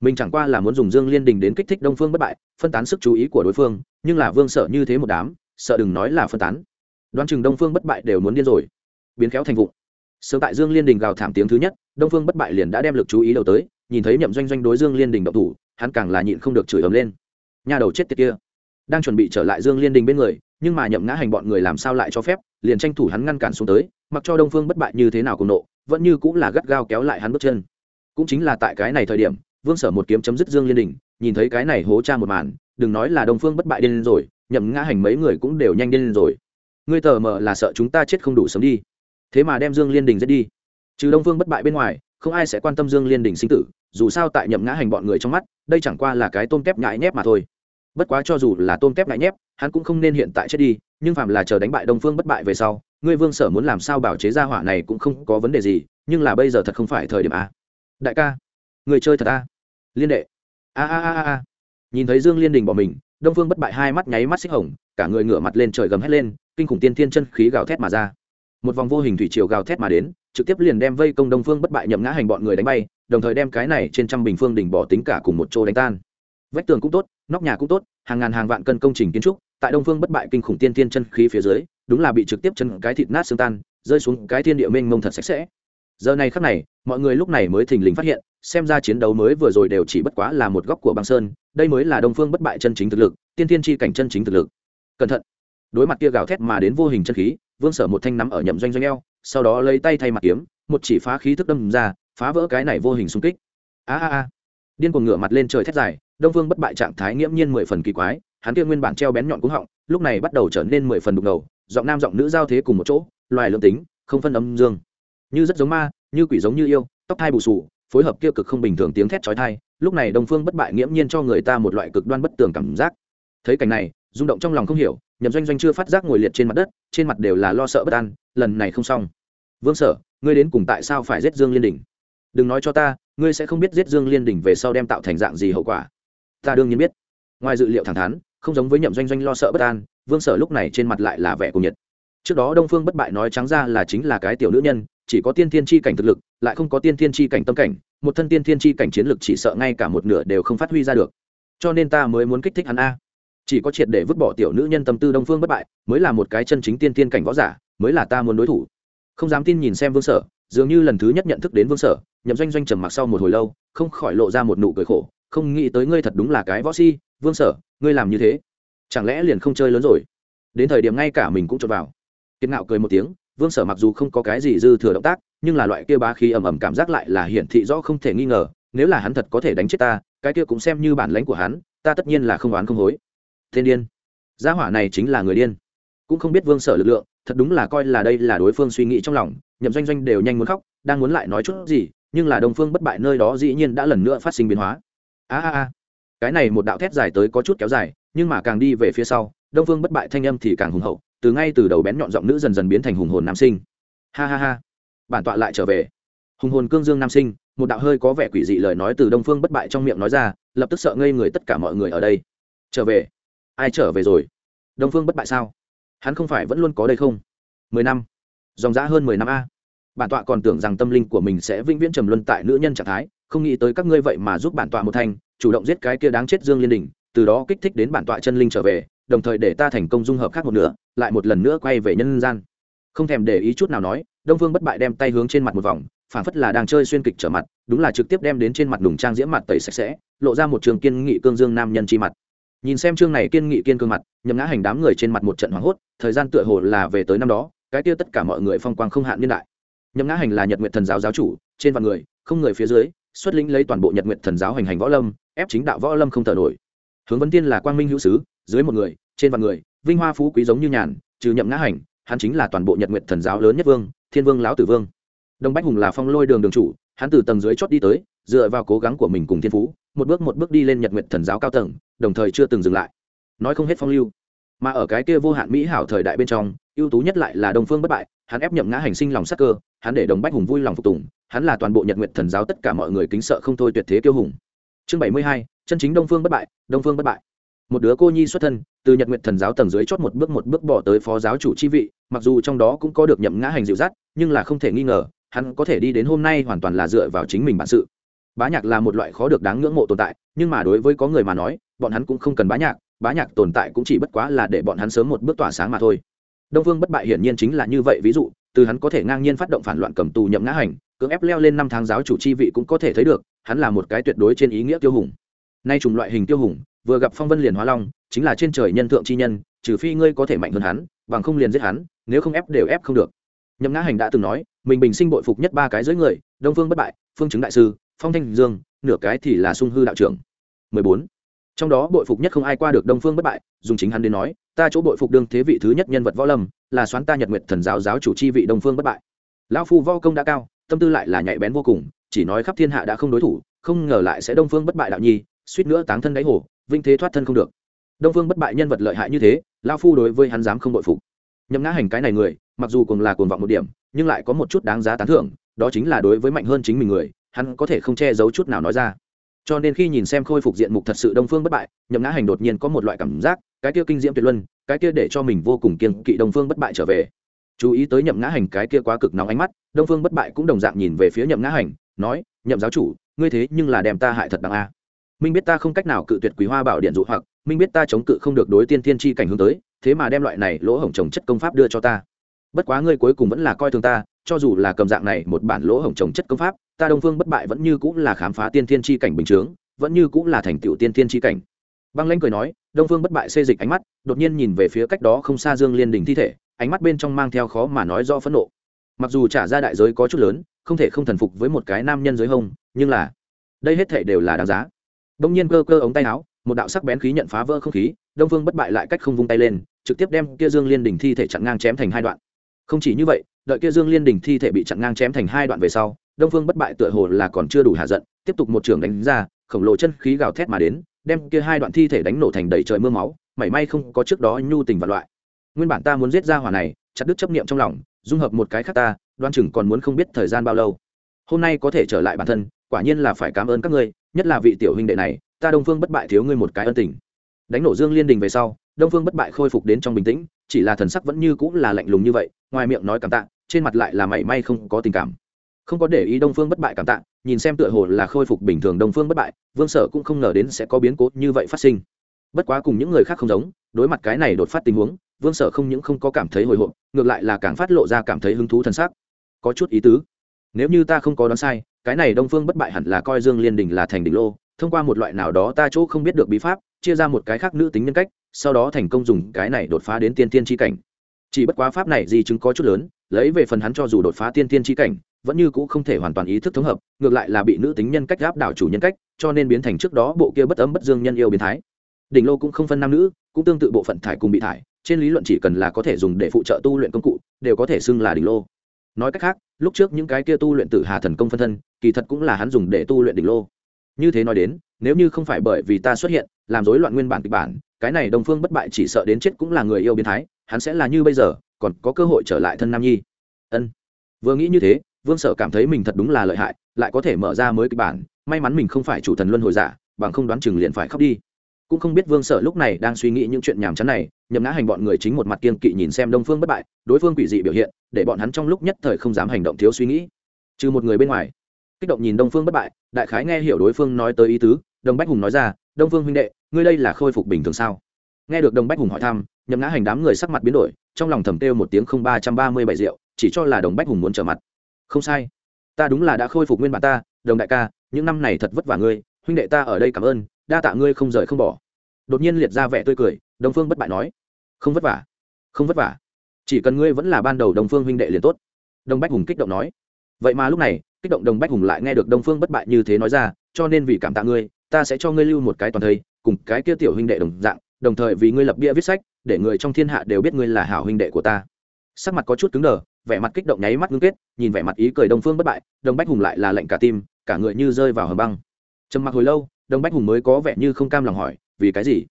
Mình chẳng qua là muốn dùng dương liên đình đến kích thích đông phương bất bại, phân tán sức chú ý của đối phương, nhưng là vương sở như thế một đám, sợ đừng nói là phân tán. Đoán chừng đông phương bất bại đều muốn điên rồi. Biến khéo thành vụ. Sớm tại dương liên đình gào thảm tiếng thứ nhất, đông phương bất bại liền đã đem lực chú ý đầu tới, nhìn thấy nhậm doanh doanh đối dương liên đình động thủ, hắn càng là nhịn không được chửi ấm lên. Nhà đầu chết tiệt kia. Đang chuẩn bị trở lại dương liên đình bên người nhưng mà nhậm ngã hành bọn người làm sao lại cho phép, liền tranh thủ hắn ngăn cản xuống tới, mặc cho đông phương bất bại như thế nào cùng nộ, vẫn như cũng là gắt gao kéo lại hắn bước chân. Cũng chính là tại cái này thời điểm, vương sở một kiếm chấm dứt dương liên đình, nhìn thấy cái này hố cha một màn, đừng nói là đông phương bất bại điên rồi, nhậm ngã hành mấy người cũng đều nhanh điên rồi. Ngươi tờ mờ là sợ chúng ta chết không đủ sớm đi. Thế mà đem dương liên đình giết đi. Trừ đông phương bất bại bên ngoài, không ai sẽ quan tâm dương liên đình sinh tử, dù sao tại nhậm ngã hành bọn người trong mắt, đây chẳng qua là cái tôm tép nhãi nhép mà thôi bất quá cho dù là tôm tép ngại nhép, hắn cũng không nên hiện tại chết đi, nhưng phàm là chờ đánh bại đông phương bất bại về sau, ngươi vương sở muốn làm sao bảo chế ra hỏa này cũng không có vấn đề gì, nhưng là bây giờ thật không phải thời điểm a. Đại ca, người chơi thật a. Liên đệ. A a a a nhìn thấy dương liên đình bỏ mình, đông phương bất bại hai mắt nháy mắt xích hồng, cả người ngửa mặt lên trời gầm hét lên, kinh khủng tiên thiên chân khí gào thét mà ra. Một vòng vô hình thủy triều gào thét mà đến, trực tiếp liền đem vây công đông phương bất bại nhậm ngã hành bọn người đánh bay, đồng thời đem cái này trên trăm bình phương đỉnh bỏ tính cả cùng một chỗ đánh tan vách tường cũng tốt, nóc nhà cũng tốt, hàng ngàn hàng vạn cân công trình kiến trúc, tại đông phương bất bại kinh khủng tiên thiên chân khí phía dưới, đúng là bị trực tiếp chân cái thịt nát xương tan, rơi xuống cái thiên địa mênh mông thật sạch sẽ. Giờ này khắc này, mọi người lúc này mới thình lình phát hiện, xem ra chiến đấu mới vừa rồi đều chỉ bất quá là một góc của băng sơn, đây mới là đông phương bất bại chân chính thực lực, tiên thiên chi cảnh chân chính thực lực. Cẩn thận. Đối mặt kia gào thét mà đến vô hình chân khí, vương sở một thanh nắm ở nhậm doanh doanh eo, sau đó lấy tay thay mặt kiếm, một chỉ phá khí thức đâm ra, phá vỡ cái này vô hình xung kích. A a a. Điên cuồng ngửa mặt lên trời thét dài đông phương bất bại trạng thái nghiễm nhiên mười phần kỳ quái, hắn kia nguyên bản treo bén nhọn cúng họng, lúc này bắt đầu trở nên mười phần đục ngầu, giọng nam giọng nữ giao thế cùng một chỗ, loài lượng tính, không phân âm dương. Như rất giống ma, như quỷ giống như yêu, tóc thai bù sù phối hợp kia cực không bình thường tiếng thét chói tai, lúc này đông phương bất bại nghiễm nhiên cho người ta một loại cực đoan bất tường cảm giác. Thấy cảnh này, rung động trong lòng không hiểu, nhậm doanh doanh chưa phát giác ngồi liệt trên mặt đất, trên mặt đều là lo sợ bất an, lần này không xong. Vương sở, ngươi đến cùng tại sao phải giết dương liên đình đừng nói cho ta, ngươi sẽ không biết giết dương liên đình về sau đem tạo thành dạng gì hậu quả ta đương nhiên biết. Ngoài dự liệu thẳng thắn, không giống với nhậm doanh doanh lo sợ bất an, vương sở lúc này trên mặt lại là vẻ cùng nhiệt. Trước đó đông phương bất bại nói trắng ra là chính là cái tiểu nữ nhân, chỉ có tiên thiên chi cảnh thực lực, lại không có tiên thiên chi cảnh tâm cảnh, một thân tiên thiên chi cảnh chiến lực chỉ sợ ngay cả một nửa đều không phát huy ra được. Cho nên ta mới muốn kích thích hắn a. Chỉ có triệt để vứt bỏ tiểu nữ nhân tâm tư đông phương bất bại, mới là một cái chân chính tiên thiên cảnh võ giả, mới là ta muốn đối thủ. Không dám tin nhìn xem vương sở, dường như lần thứ nhất nhận thức đến vương sở, nhậm doanh doanh trầm mặc sau một hồi lâu, không khỏi lộ ra một nụ cười khổ không nghĩ tới ngươi thật đúng là cái võ si vương sở, ngươi làm như thế, chẳng lẽ liền không chơi lớn rồi? Đến thời điểm ngay cả mình cũng trộn vào. Kiệt ngạo cười một tiếng, vương sở mặc dù không có cái gì dư thừa động tác, nhưng là loại kia bá khí ầm ầm cảm giác lại là hiển thị rõ không thể nghi ngờ, nếu là hắn thật có thể đánh chết ta, cái kia cũng xem như bản lãnh của hắn, ta tất nhiên là không oán không hối. Thiên điên. Gia hỏa này chính là người điên. Cũng không biết vương sở lực lượng, thật đúng là coi là đây là đối phương suy nghĩ trong lòng, nhậm doanh doanh đều nhanh muốn khóc, đang muốn lại nói chút gì, nhưng là đồng phương bất bại nơi đó dĩ nhiên đã lần nữa phát sinh biến hóa a a a. Cái này một đạo thét dài tới có chút kéo dài, nhưng mà càng đi về phía sau, đông phương bất bại thanh âm thì càng hùng hậu, từ ngay từ đầu bén nhọn giọng nữ dần dần biến thành hùng hồn nam sinh. Ha ha ha. Bản tọa lại trở về. Hùng hồn cương dương nam sinh, một đạo hơi có vẻ quỷ dị lời nói từ đông phương bất bại trong miệng nói ra, lập tức sợ ngây người tất cả mọi người ở đây. Trở về. Ai trở về rồi? Đông phương bất bại sao? Hắn không phải vẫn luôn có đây không? Mười năm. Dòng dã hơn mười năm a. Bản tọa còn tưởng rằng tâm linh của mình sẽ vĩnh viễn trầm luân tại nữ nhân trạng thái không nghĩ tới các ngươi vậy mà giúp bản tọa một thanh chủ động giết cái kia đáng chết dương liên đình, từ đó kích thích đến bản tọa chân linh trở về, đồng thời để ta thành công dung hợp khác một nửa, lại một lần nữa quay về nhân gian. Không thèm để ý chút nào nói, đông phương bất bại đem tay hướng trên mặt một vòng phản phất là đang chơi xuyên kịch trở mặt, đúng là trực tiếp đem đến trên mặt đùng trang diễm mặt tẩy sạch sẽ, lộ ra một trường kiên nghị cương dương nam nhân chi mặt. Nhìn xem chương này kiên nghị kiên cương mặt nhầm ngã hành đám người trên mặt một trận hoảng hốt, thời gian tựa hồ là về tới năm đó, cái kia tất cả mọi người phong quang không hạn niên đại. Nhầm ngã hành là nhật nguyện thần giáo giáo chủ, trên vạn người, không người phía dưới xuất lĩnh lấy toàn bộ nhật nguyện thần giáo hành hành võ lâm, ép chính đạo võ lâm không thở nổi. Hướng vấn tiên là quang minh hữu sứ, dưới một người, trên vạn người, vinh hoa phú quý giống như nhàn, trừ nhậm ngã hành, hắn chính là toàn bộ nhật nguyện thần giáo lớn nhất vương, thiên vương lão tử vương. Đông bách hùng là phong lôi đường đường chủ, hắn từ tầng dưới chót đi tới, dựa vào cố gắng của mình cùng thiên phú, một bước một bước đi lên nhật nguyện thần giáo cao tầng, đồng thời chưa từng dừng lại. Nói không hết phong lưu, mà ở cái kia vô hạn mỹ hảo thời đại bên trong, ưu tú nhất lại là đồng phương bất bại, hắn ép nhậm ngã hành sinh lòng sắc cơ, hắn để đồng bách hùng vui lòng phục tùng hắn là toàn bộ nhật nguyện thần giáo tất cả mọi người kính sợ không thôi tuyệt thế kiêu hùng. Chương bảy mươi hai, chân chính đông phương bất bại, đông phương bất bại. Một đứa cô nhi xuất thân, từ nhật nguyện thần giáo tầng dưới chót một bước một bước bỏ tới phó giáo chủ chi vị, mặc dù trong đó cũng có được nhậm ngã hành dịu dắt, nhưng là không thể nghi ngờ, hắn có thể đi đến hôm nay hoàn toàn là dựa vào chính mình bản sự. Bá nhạc là một loại khó được đáng ngưỡng mộ tồn tại, nhưng mà đối với có người mà nói, bọn hắn cũng không cần bá nhạc bá nhạc tồn tại cũng chỉ bất quá là để bọn hắn sớm một bước tỏa sáng mà thôi. Đông phương bất bại hiển nhiên chính là như vậy, ví dụ, từ hắn có thể ngang nhiên phát động phản loạn cầm tù nhậm ngã hành cưỡng ép leo lên năm tháng giáo chủ chi vị cũng có thể thấy được, hắn là một cái tuyệt đối trên ý nghĩa tiêu hùng. Nay trùng loại hình tiêu hùng, vừa gặp phong vân liền hóa long, chính là trên trời nhân thượng chi nhân, trừ phi ngươi có thể mạnh hơn hắn, bằng không liền giết hắn, nếu không ép đều ép không được. Nhậm ngã hành đã từng nói, mình bình sinh bội phục nhất ba cái dưới người, đông phương bất bại, phương chứng đại sư, phong thanh dương, nửa cái thì là sung hư đạo trưởng. 14. trong đó bội phục nhất không ai qua được đông phương bất bại, dùng chính hắn đến nói, ta chỗ bội phục đương thế vị thứ nhất nhân vật võ lâm, là xoán ta nhật nguyệt thần giáo giáo chủ chi vị đông phương bất bại. Lão phu võ công đã cao tâm tư lại là nhạy bén vô cùng, chỉ nói khắp thiên hạ đã không đối thủ, không ngờ lại sẽ đông phương bất bại đạo nhi, suýt nữa táng thân đáy hồ vinh thế thoát thân không được. Đông phương bất bại nhân vật lợi hại như thế, lão phu đối với hắn dám không bội phục. Nhậm ngã hành cái này người, mặc dù cùng là cuồng vọng một điểm, nhưng lại có một chút đáng giá tán thưởng, đó chính là đối với mạnh hơn chính mình người, hắn có thể không che giấu chút nào nói ra. Cho nên khi nhìn xem khôi phục diện mục thật sự đông phương bất bại, nhậm ngã hành đột nhiên có một loại cảm giác, cái kia kinh diễm tuyệt luân, cái kia để cho mình vô cùng kiên kỵ đông phương bất bại trở về chú ý tới nhậm ngã hành cái kia quá cực nóng ánh mắt, đông phương bất bại cũng đồng dạng nhìn về phía nhậm ngã hành, nói, nhậm giáo chủ, ngươi thế nhưng là đem ta hại thật đáng a. Minh biết ta không cách nào cự tuyệt quý hoa bảo điện dụ hoặc, minh biết ta chống cự không được đối tiên thiên chi cảnh hướng tới, thế mà đem loại này lỗ hổng trồng chất công pháp đưa cho ta. Bất quá ngươi cuối cùng vẫn là coi thường ta, cho dù là cầm dạng này một bản lỗ hổng trồng chất công pháp, ta đông phương bất bại vẫn như cũng là khám phá tiên thiên chi cảnh bình chướng vẫn như cũng là thành tựu tiên thiên chi cảnh. Băng lãnh cười nói, đông phương bất bại xê dịch ánh mắt, đột nhiên nhìn về phía cách đó không xa dương liên đình thi thể ánh mắt bên trong mang theo khó mà nói rõ phẫn nộ. Mặc dù trả ra đại giới có chút lớn, không thể không thần phục với một cái nam nhân giới hông, nhưng là, đây hết thể đều là đáng giá. Đông nhiên cơ cơ ống tay áo, một đạo sắc bén khí nhận phá vỡ không khí, đông phương bất bại lại cách không vung tay lên, trực tiếp đem kia dương liên đình thi thể chặn ngang chém thành hai đoạn. Không chỉ như vậy, đợi kia dương liên đình thi thể bị chặn ngang chém thành hai đoạn về sau, đông phương bất bại tựa hồ là còn chưa đủ hạ giận, tiếp tục một trường đánh ra, khổng lồ chân khí gào thét mà đến, đem kia hai đoạn thi thể đánh nổ thành đầy trời mưa máu, mảy may không có trước đó nhu tình và loại nguyên bản ta muốn giết ra hỏa này, chặt đứt chấp niệm trong lòng, dung hợp một cái khác ta, đoan chừng còn muốn không biết thời gian bao lâu. Hôm nay có thể trở lại bản thân, quả nhiên là phải cảm ơn các ngươi, nhất là vị tiểu huynh đệ này, ta đông phương bất bại thiếu ngươi một cái ân tình. Đánh nổ dương liên đình về sau, đông phương bất bại khôi phục đến trong bình tĩnh, chỉ là thần sắc vẫn như cũng là lạnh lùng như vậy, ngoài miệng nói cảm tạ, trên mặt lại là mảy may không có tình cảm. Không có để ý đông phương bất bại cảm tạ, nhìn xem tựa hồ là khôi phục bình thường đông phương bất bại, vương sở cũng không ngờ đến sẽ có biến cố như vậy phát sinh. Bất quá cùng những người khác không giống, đối mặt cái này đột phát tình huống vương sở không những không có cảm thấy hồi hộp, ngược lại là càng phát lộ ra cảm thấy hứng thú t h ầ n s ắ c có chút ý tứ. Nếu như ta không có đoán sai, cái này đông phương bất bại hẳn là coi dương liên đình là thành đỉnh lô, thông qua một loại nào đó ta chỗ không biết được bí pháp, chia ra một cái khác nữ tính nhân cách, sau đó thành công dùng cái này đột phá đến tiên tiên tri cảnh. Chỉ bất quá pháp này di chứng có chút lớn, lấy về phần hắn cho dù đột phá tiên tiên tri cảnh, vẫn như cũ không thể hoàn toàn ý thức thống hợp, ngược lại là bị nữ tính nhân cách gáp đảo chủ nhân cách, cho nên biến thành trước đó bộ kia bất ấm bất dương nhân yêu biến thái. Đỉnh lô cũng không phân nam nữ, cũng tương tự bộ phận thải cùng bị thải trên lý luận chỉ cần là có thể dùng để phụ trợ tu luyện công cụ, đều có thể xưng là đỉnh lô. Nói cách khác, lúc trước những cái kia tu luyện tử hà thần công phân thân, kỳ thật cũng là hắn dùng để tu luyện đỉnh lô. Như thế nói đến, nếu như không phải bởi vì ta xuất hiện, làm rối loạn nguyên bản kịch bản, cái này đồng phương bất bại chỉ sợ đến chết cũng là người yêu biến thái, hắn sẽ là như bây giờ, còn có cơ hội trở lại thân nam nhi. Ân. Vừa nghĩ như thế, vương sở cảm thấy mình thật đúng là lợi hại, lại có thể mở ra mới kịch bản, may mắn mình không phải chủ thần luân hồi giả, bằng không đoán chừng liền phải khóc đi cũng không biết vương sở lúc này đang suy nghĩ những chuyện nhàm chán này, nhậm ngã hành bọn người chính một mặt kiên kỵ nhìn xem đông phương bất bại, đối phương quỷ dị biểu hiện, để bọn hắn trong lúc nhất thời không dám hành động thiếu suy nghĩ. Trừ một người bên ngoài, kích động nhìn đông phương bất bại, đại khái nghe hiểu đối phương nói tới ý tứ, đồng bách hùng nói ra, đông phương huynh đệ, ngươi đây là khôi phục bình thường sao? Nghe được đồng bách hùng hỏi thăm, nhậm ngã hành đám người sắc mặt biến đổi, trong lòng thầm kêu một tiếng không ba trăm ba mươi bảy rượu, chỉ cho là đồng bách hùng muốn trở mặt. Không sai. Ta đúng là đã khôi phục nguyên bản ta, đồng đại ca, những năm này thật vất vả ngươi, huynh đệ ta ở đây cảm ơn đa tạ ngươi không rời không bỏ. Đột nhiên liệt ra vẻ tươi cười đồng phương bất bại nói, không vất vả, không vất vả. Chỉ cần ngươi vẫn là ban đầu đồng phương huynh đệ liền tốt. Đồng bách hùng kích động nói, vậy mà lúc này, kích động đồng bách hùng lại nghe được đồng phương bất bại như thế nói ra, cho nên vì cảm tạ ngươi, ta sẽ cho ngươi lưu một cái toàn thây, cùng cái kia tiểu huynh đệ đồng dạng, đồng thời vì ngươi lập bia viết sách, để người trong thiên hạ đều biết ngươi là hảo huynh đệ của ta. Sắc mặt có chút cứng đờ, vẻ mặt kích động nháy mắt ngưng kết, nhìn vẻ mặt ý cười đồng phương bất bại đồng bách hùng lại là lệnh cả tim, cả người như rơi vào hầm băng. Trầm mặc hồi lâu Đông bách hùng mới có vẻ như không cam lòng hỏi vì cái gì?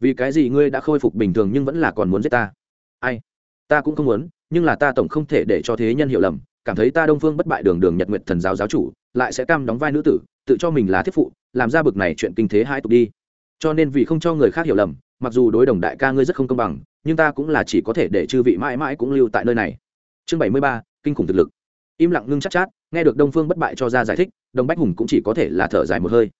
Vì cái gì ngươi đã khôi phục bình thường nhưng vẫn là còn muốn giết ta? Ai? Ta cũng không muốn nhưng là ta tổng không thể để cho thế nhân hiểu lầm cảm thấy ta đông phương bất bại đường đường nhật nguyện thần giáo giáo chủ lại sẽ cam đóng vai nữ tử tự cho mình là thiết phụ làm ra bực này chuyện kinh thế hai tục đi. Cho nên vì không cho người khác hiểu lầm mặc dù đối đồng đại ca ngươi rất không công bằng nhưng ta cũng là chỉ có thể để chư vị mãi mãi cũng lưu tại nơi này. Chương bảy mươi ba kinh khủng thực lực. Im lặng ngưng chắc chát, chát nghe được đông phương bất bại cho ra giải thích đồng bách hùng cũng chỉ có thể là thở dài một hơi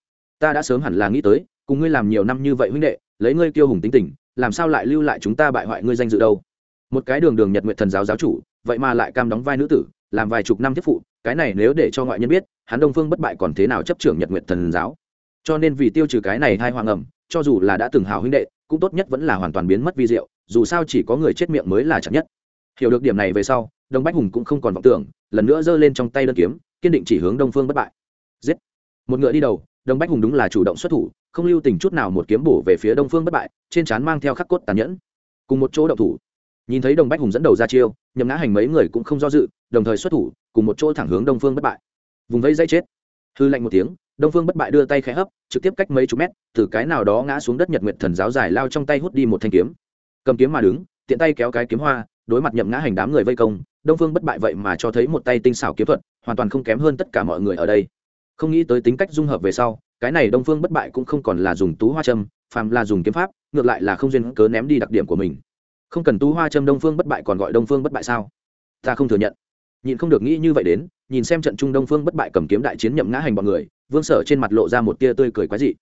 ta đã sớm hẳn là nghĩ tới, cùng ngươi làm nhiều năm như vậy huynh đệ, lấy ngươi kiêu hùng tính tình, làm sao lại lưu lại chúng ta bại hoại ngươi danh dự đâu? Một cái đường đường nhật nguyện thần giáo giáo chủ, vậy mà lại cam đóng vai nữ tử, làm vài chục năm tiếp phụ, cái này nếu để cho ngoại nhân biết, hắn đông phương bất bại còn thế nào chấp trưởng nhật nguyện thần giáo? Cho nên vì tiêu trừ cái này hai hoàng ẩm, cho dù là đã từng hào huynh đệ, cũng tốt nhất vẫn là hoàn toàn biến mất vi diệu, dù sao chỉ có người chết miệng mới là chậm nhất. Hiểu được điểm này về sau, đông bách hùng cũng không còn vọng tưởng, lần nữa giơ lên trong tay đơn kiếm, kiên định chỉ hướng đông phương bất bại. Giết! Một ngựa đi đầu đông bách hùng đúng là chủ động xuất thủ, không lưu tình chút nào một kiếm bổ về phía đông phương bất bại, trên trán mang theo khắc cốt tàn nhẫn. Cùng một chỗ động thủ. Nhìn thấy đồng bách hùng dẫn đầu ra chiêu nhầm ngã hành mấy người cũng không do dự, đồng thời xuất thủ, cùng một chỗ thẳng hướng đông phương bất bại. Vùng vây dây chết. Hư lạnh một tiếng, đông phương bất bại đưa tay khẽ hấp, trực tiếp cách mấy chục mét, từ cái nào đó ngã xuống đất nhật nguyệt thần giáo dài lao trong tay hút đi một thanh kiếm. Cầm kiếm mà đứng, tiện tay kéo cái kiếm hoa, đối mặt nhậm ngã hành đám người vây công, đông phương bất bại vậy mà cho thấy một tay tinh xảo kiếm thuật, hoàn toàn không kém hơn tất cả mọi người ở đây không nghĩ tới tính cách dung hợp về sau, cái này đông phương bất bại cũng không còn là dùng tú hoa châm, phàm là dùng kiếm pháp, ngược lại là không duyên cớ ném đi đặc điểm của mình. Không cần tú hoa châm đông phương bất bại còn gọi đông phương bất bại sao? Ta không thừa nhận. Nhìn không được nghĩ như vậy đến, nhìn xem trận trung đông phương bất bại cầm kiếm đại chiến nhậm ngã hành bọn người, vương sở trên mặt lộ ra một tia tươi cười quái dị.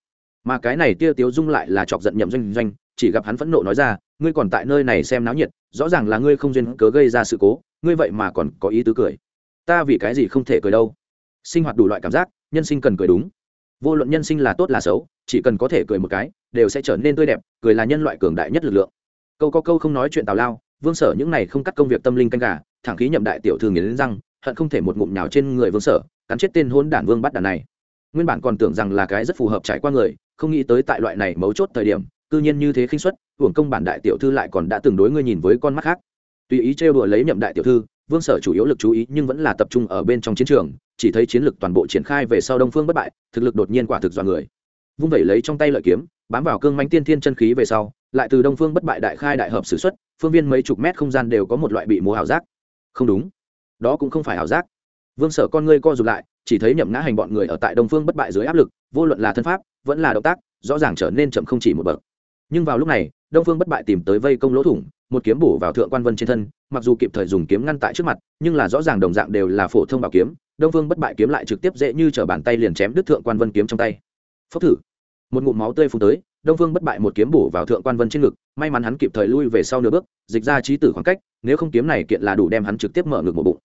Mà cái này tia tiếu dung lại là chọc giận nhậm doanh doanh, chỉ gặp hắn phẫn nộ nói ra, ngươi còn tại nơi này xem náo nhiệt, rõ ràng là ngươi không duyên cớ gây ra sự cố, ngươi vậy mà còn có ý tứ cười. Ta vì cái gì không thể cười đâu? Sinh hoạt đủ loại cảm giác nhân sinh cần cười đúng. Vô luận nhân sinh là tốt là xấu, chỉ cần có thể cười một cái, đều sẽ trở nên tươi đẹp, cười là nhân loại cường đại nhất lực lượng. Câu có câu không nói chuyện tào lao, vương sở những này không cắt công việc tâm linh canh gà, thẳng khí nhậm đại tiểu thư nghiến răng, hận không thể một ngụm nhào trên người vương sở, cắn chết tên hôn đản vương bắt đàn này. Nguyên bản còn tưởng rằng là cái rất phù hợp trải qua người, không nghĩ tới tại loại này mấu chốt thời điểm, cư nhiên như thế khinh suất, hưởng công bản đại tiểu thư lại còn đã từng đối ngươi nhìn với con mắt khác. Tùy ý trêu đùa lấy nhậm đại tiểu thư, vương sở chủ yếu lực chú ý nhưng vẫn là tập trung ở bên trong chiến trường chỉ thấy chiến lực toàn bộ triển khai về sau đông phương bất bại, thực lực đột nhiên quả thực dọa người. Vung vẩy lấy trong tay lợi kiếm, bám vào cương mánh tiên thiên chân khí về sau, lại từ đông phương bất bại đại khai đại hợp s ử x u ấ t phương viên mấy chục mét không gian đều có một loại bị múa ảo giác. Không đúng. Đó cũng không phải ảo giác. Vương sở con ngươi co r ụ t lại, chỉ thấy nhậm ngã hành bọn người ở tại đông phương bất bại dưới áp lực, vô luận là thân pháp, vẫn là động tác, rõ ràng trở nên chậm không chỉ một bậc. Nhưng vào lúc này, đông phương bất bại tìm tới vây công lỗ thủng một kiếm bổ vào thượng quan vân trên thân, mặc dù kịp thời dùng kiếm ngăn tại trước mặt, nhưng là rõ ràng đồng dạng đều là phổ thông bảo kiếm, đông phương bất bại kiếm lại trực tiếp dễ như t bàn tay liền chém đứt thượng quan vân kiếm trong tay. Phốc thử. Một ngụm máu tươi phun tới, đông phương bất bại một kiếm bổ vào thượng quan vân trên ngực, may mắn hắn kịp thời lui về sau nửa bước, dịch ra trí tử khoảng cách, nếu không kiếm này kiện là đủ đem hắn trực tiếp mở ngực một bụng.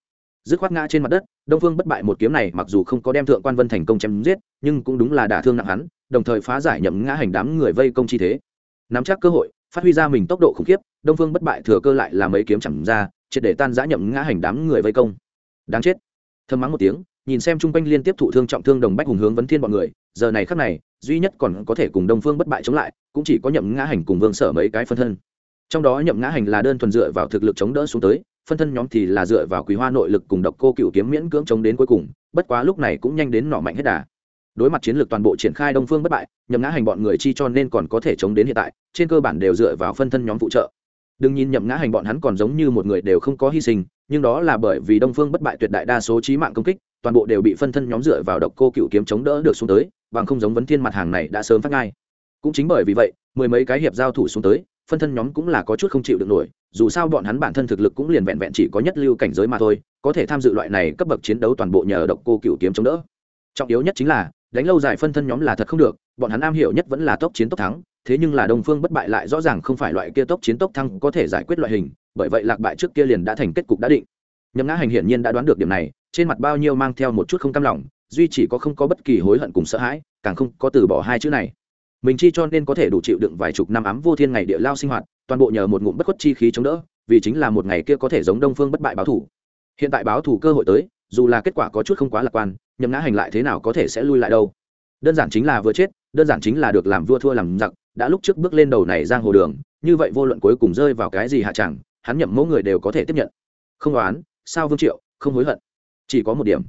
Dứt khoát ngã trên mặt đất, đông phương bất bại một kiếm này mặc dù không có đem thượng quan vân thành công chém giết, nhưng cũng đúng là đả thương nặng hắn, đồng thời phá giải nhậm ngã hành đám người vây công chi thế. Nắm chắc cơ hội phát huy ra mình tốc độ khủng khiếp, đông phương bất bại thừa cơ lại làm mấy kiếm chẳng ra, triệt để tan giã nhậm ngã hành đám người vây công. Đáng chết. Thơm mắng một tiếng, nhìn xem chung quanh liên tiếp thụ thương trọng thương đồng bách hùng hướng vấn thiên bọn người, giờ này khắc này, duy nhất còn có thể cùng đông phương bất bại chống lại, cũng chỉ có nhậm ngã hành cùng vương sở mấy cái phân thân. Trong đó nhậm ngã hành là đơn thuần dựa vào thực lực chống đỡ xuống tới, phân thân nhóm thì là dựa vào quý hoa nội lực cùng độc cô cựu kiếm miễn cưỡng chống đến cuối cùng, bất quá lúc này cũng nhanh đến nọ mạnh hết đà đối mặt chiến lược toàn bộ triển khai đông phương bất bại, nhậm ngã hành bọn người chi cho nên còn có thể chống đến hiện tại, trên cơ bản đều dựa vào phân thân nhóm phụ trợ. Đừng nhìn nhậm ngã hành bọn hắn còn giống như một người đều không có hy sinh, nhưng đó là bởi vì đông phương bất bại tuyệt đại đa số trí mạng công kích, toàn bộ đều bị phân thân nhóm dựa vào độc cô cựu kiếm chống đỡ được xuống tới, bằng không giống vấn thiên mặt hàng này đã sớm phát ngay. Cũng chính bởi vì vậy, mười mấy cái hiệp giao thủ xuống tới, phân thân nhóm cũng là có chút không chịu được nổi, dù sao bọn hắn bản thân thực lực cũng liền vẹn vẹn chỉ có nhất lưu cảnh giới mà thôi, có thể tham dự loại này cấp bậc chiến đấu toàn bộ nhờ độc cô cựu kiếm chống đỡ. Trọng yếu nhất chính là đánh lâu dài phân thân nhóm là thật không được, bọn hắn am hiểu nhất vẫn là tốc chiến tốc thắng, thế nhưng là đông phương bất bại lại rõ ràng không phải loại kia tốc chiến tốc thăng có thể giải quyết loại hình, bởi vậy lạc bại trước kia liền đã thành kết cục đã định. Nhấm ngã hành hiển nhiên đã đoán được điểm này, trên mặt bao nhiêu mang theo một chút không cam lòng, duy chỉ có không có bất kỳ hối hận cùng sợ hãi, càng không có từ bỏ hai chữ này. Mình chi cho nên có thể đủ chịu đựng vài chục năm ám vô thiên ngày địa lao sinh hoạt, toàn bộ nhờ một ngụm bất khuất chi khí chống đỡ, vì chính là một ngày kia có thể giống đông phương bất bại báo thủ. Hiện tại báo thủ cơ hội tới, dù là kết quả có chút không quá lạc quan nhậm ngã hành lại thế nào có thể sẽ lui lại đâu. Đơn giản chính là vừa chết, đơn giản chính là được làm vua thua làm giặc, đã lúc trước bước lên đầu này giang hồ đường, như vậy vô luận cuối cùng rơi vào cái gì hạ chẳng, hắn nhậm mẫu người đều có thể tiếp nhận. Không oán, sao vương triệu, không hối hận. Chỉ có một điểm.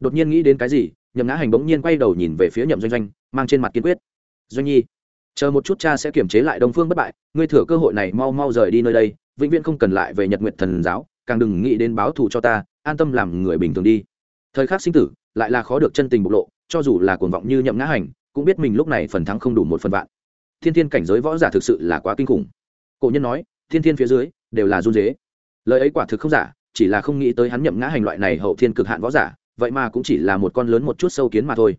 Đột nhiên nghĩ đến cái gì, nhậm ngã hành bỗng nhiên quay đầu nhìn về phía nhậm doanh doanh, mang trên mặt kiên quyết. Doanh nhi, chờ một chút cha sẽ kiềm chế lại đông phương bất bại, ngươi thừa cơ hội này mau mau rời đi nơi đây, vĩnh viễn không cần lại về nhật nguyện thần giáo, càng đừng nghĩ đến báo thù cho ta, an tâm làm người bình thường đi. Thời khắc sinh tử lại là khó được chân tình bộc lộ, cho dù là cuồng vọng như nhậm ngã hành, cũng biết mình lúc này phần thắng không đủ một phần vạn. Thiên thiên cảnh giới võ giả thực sự là quá kinh khủng. Cổ nhân nói, thiên thiên phía dưới, đều là run dế lời ấy quả thực không giả, chỉ là không nghĩ tới hắn nhậm ngã hành loại này hậu thiên cực hạn võ giả, vậy mà cũng chỉ là một con lớn một chút sâu kiến mà thôi.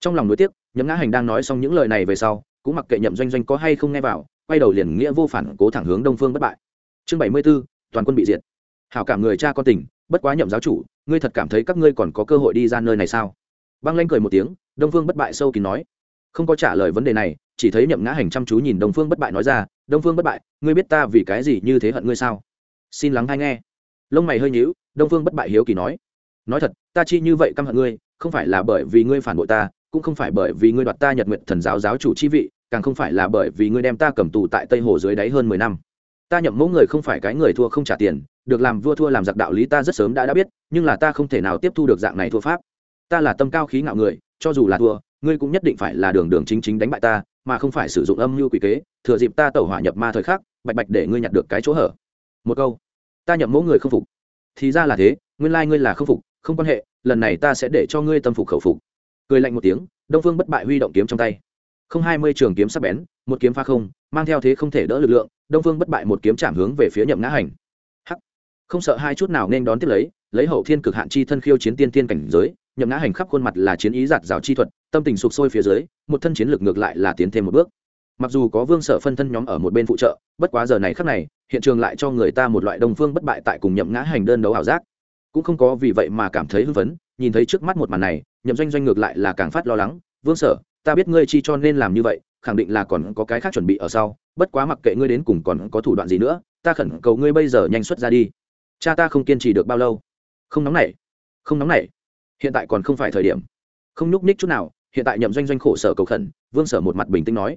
Trong lòng nối tiếc, nhậm ngã hành đang nói xong những lời này về sau, cũng mặc kệ nhậm doanh doanh có hay không nghe vào, quay đầu liền nghĩa vô phản cố thẳng hướng đông phương bất bại. Chương bảy mươi b ố toàn quân bị diệt. Hảo cảm người cha con tình bất quá nhậm giáo chủ, ngươi thật cảm thấy các ngươi còn có cơ hội đi ra nơi này sao? Băng lanh cười một tiếng, đông phương bất bại sâu kín nói. Không có trả lời vấn đề này, chỉ thấy nhậm ngã hành chăm chú nhìn đông phương bất bại nói ra, đông phương bất bại, ngươi biết ta vì cái gì như thế hận ngươi sao? Xin lắng hay nghe. Lông mày hơi nhíu, đông phương bất bại hiếu kỳ nói. Nói thật, ta chi như vậy căm hận ngươi, không phải là bởi vì ngươi phản bội ta, cũng không phải bởi vì ngươi đoạt ta nhật nguyện thần giáo giáo chủ chi vị, càng không phải là bởi vì ngươi đem ta cầm tù tại tây hồ dưới đáy hơn mười năm ta nhậm mẫu người không phải cái người thua không trả tiền, được làm vua thua làm giặc đạo lý ta rất sớm đã đã biết, nhưng là ta không thể nào tiếp thu được dạng này thua pháp. Ta là tâm cao khí ngạo người, cho dù là thua, ngươi cũng nhất định phải là đường đường chính chính đánh bại ta, mà không phải sử dụng âm mưu quỷ kế, thừa dịp ta tẩu hỏa nhập ma thời khắc, bạch bạch để ngươi nhặt được cái chỗ hở. Một câu. Ta nhậm mẫu người không phục. Thì ra là thế, nguyên lai ngươi là không phục, không quan hệ, lần này ta sẽ để cho ngươi tâm phục khẩu phục. Cười lạnh một tiếng, đông phương bất bại huy động kiếm trong tay. Không hai mươi trường kiếm sắc bén, một kiếm pha không, mang theo thế không thể đỡ lực lượng đông phương bất bại một kiếm chạm hướng về phía nhậm ngã hành. Hắc. Không sợ hai chút nào nên đón tiếp lấy lấy hậu thiên cực hạn chi thân khiêu chiến tiên tiên cảnh giới, nhậm ngã hành khắp khuôn mặt là chiến ý giạt rào chi thuật, tâm tình sụp sôi phía dưới, một thân chiến lực ngược lại là tiến thêm một bước. Mặc dù có vương sở phân thân nhóm ở một bên phụ trợ, bất quá giờ này khắc này, hiện trường lại cho người ta một loại đông phương bất bại tại cùng nhậm ngã hành đơn đấu ảo giác. Cũng không có vì vậy mà cảm thấy hưng phấn, nhìn thấy trước mắt một màn này, nhậm doanh doanh ngược lại là càng phát lo lắng, vương sở, ta biết ngươi chi cho nên làm như vậy khẳng định là còn có cái khác chuẩn bị ở sau, bất quá mặc kệ ngươi đến cùng còn có thủ đoạn gì nữa, ta khẩn cầu ngươi bây giờ nhanh xuất ra đi. Cha ta không kiên trì được bao lâu. Không nóng nảy, không nóng nảy. Hiện tại còn không phải thời điểm. Không nhúc ních chút nào, hiện tại nhậm doanh doanh khổ sở cầu khẩn, vương sở một mặt bình tĩnh nói.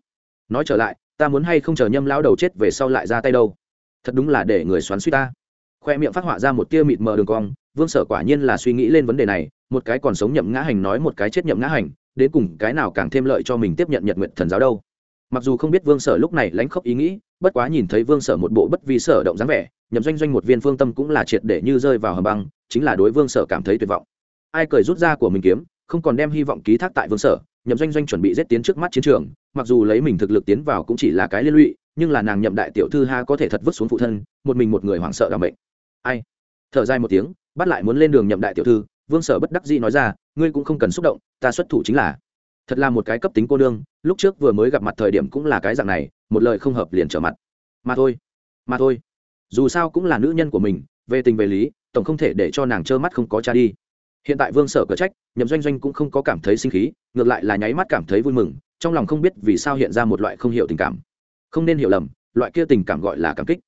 Nói trở lại, ta muốn hay không chờ nhâm lao đầu chết về sau lại ra tay đâu? Thật đúng là để người xoắn suy ta. Khoe miệng phát họa ra một tia mịt mờ đường cong, vương sở quả nhiên là suy nghĩ lên vấn đề này, một cái còn sống nhậm ngã hành nói một cái chết nhậm ngã hành đến cùng cái nào càng thêm lợi cho mình tiếp nhận nhật nguyện thần giáo đâu. Mặc dù không biết vương sở lúc này lãnh khốc ý nghĩ, bất quá nhìn thấy vương sở một bộ bất vi sở động dáng vẻ, nhậm doanh doanh một viên phương tâm cũng là triệt để như rơi vào hầm băng, chính là đối vương sở cảm thấy tuyệt vọng. Ai cười rút ra của mình kiếm, không còn đem hy vọng ký thác tại vương sở, nhậm doanh doanh chuẩn bị giết tiến trước mắt chiến trường, mặc dù lấy mình thực lực tiến vào cũng chỉ là cái liên lụy, nhưng là nàng nhậm đại tiểu thư ha có thể thật vứt xuống phụ thân, một mình một người hoảng sợ đảm bệnh. Ai? Thở dài một tiếng, bắt lại muốn lên đường nhậm đại tiểu thư vương sở bất đắc dĩ nói ra, ngươi cũng không cần xúc động, ta xuất thủ chính là. Thật là một cái cấp tính cô đương lúc trước vừa mới gặp mặt thời điểm cũng là cái dạng này, một lời không hợp liền trở mặt. Mà thôi mà thôi. Dù sao cũng là nữ nhân của mình, về tình về lý, tổng không thể để cho nàng trơ mắt không có cha đi. Hiện tại vương sở cở trách, nhậm doanh doanh cũng không có cảm thấy sinh khí, ngược lại là nháy mắt cảm thấy vui mừng, trong lòng không biết vì sao hiện ra một loại không hiểu tình cảm. Không nên hiểu lầm, loại kia tình cảm gọi là cảm kích.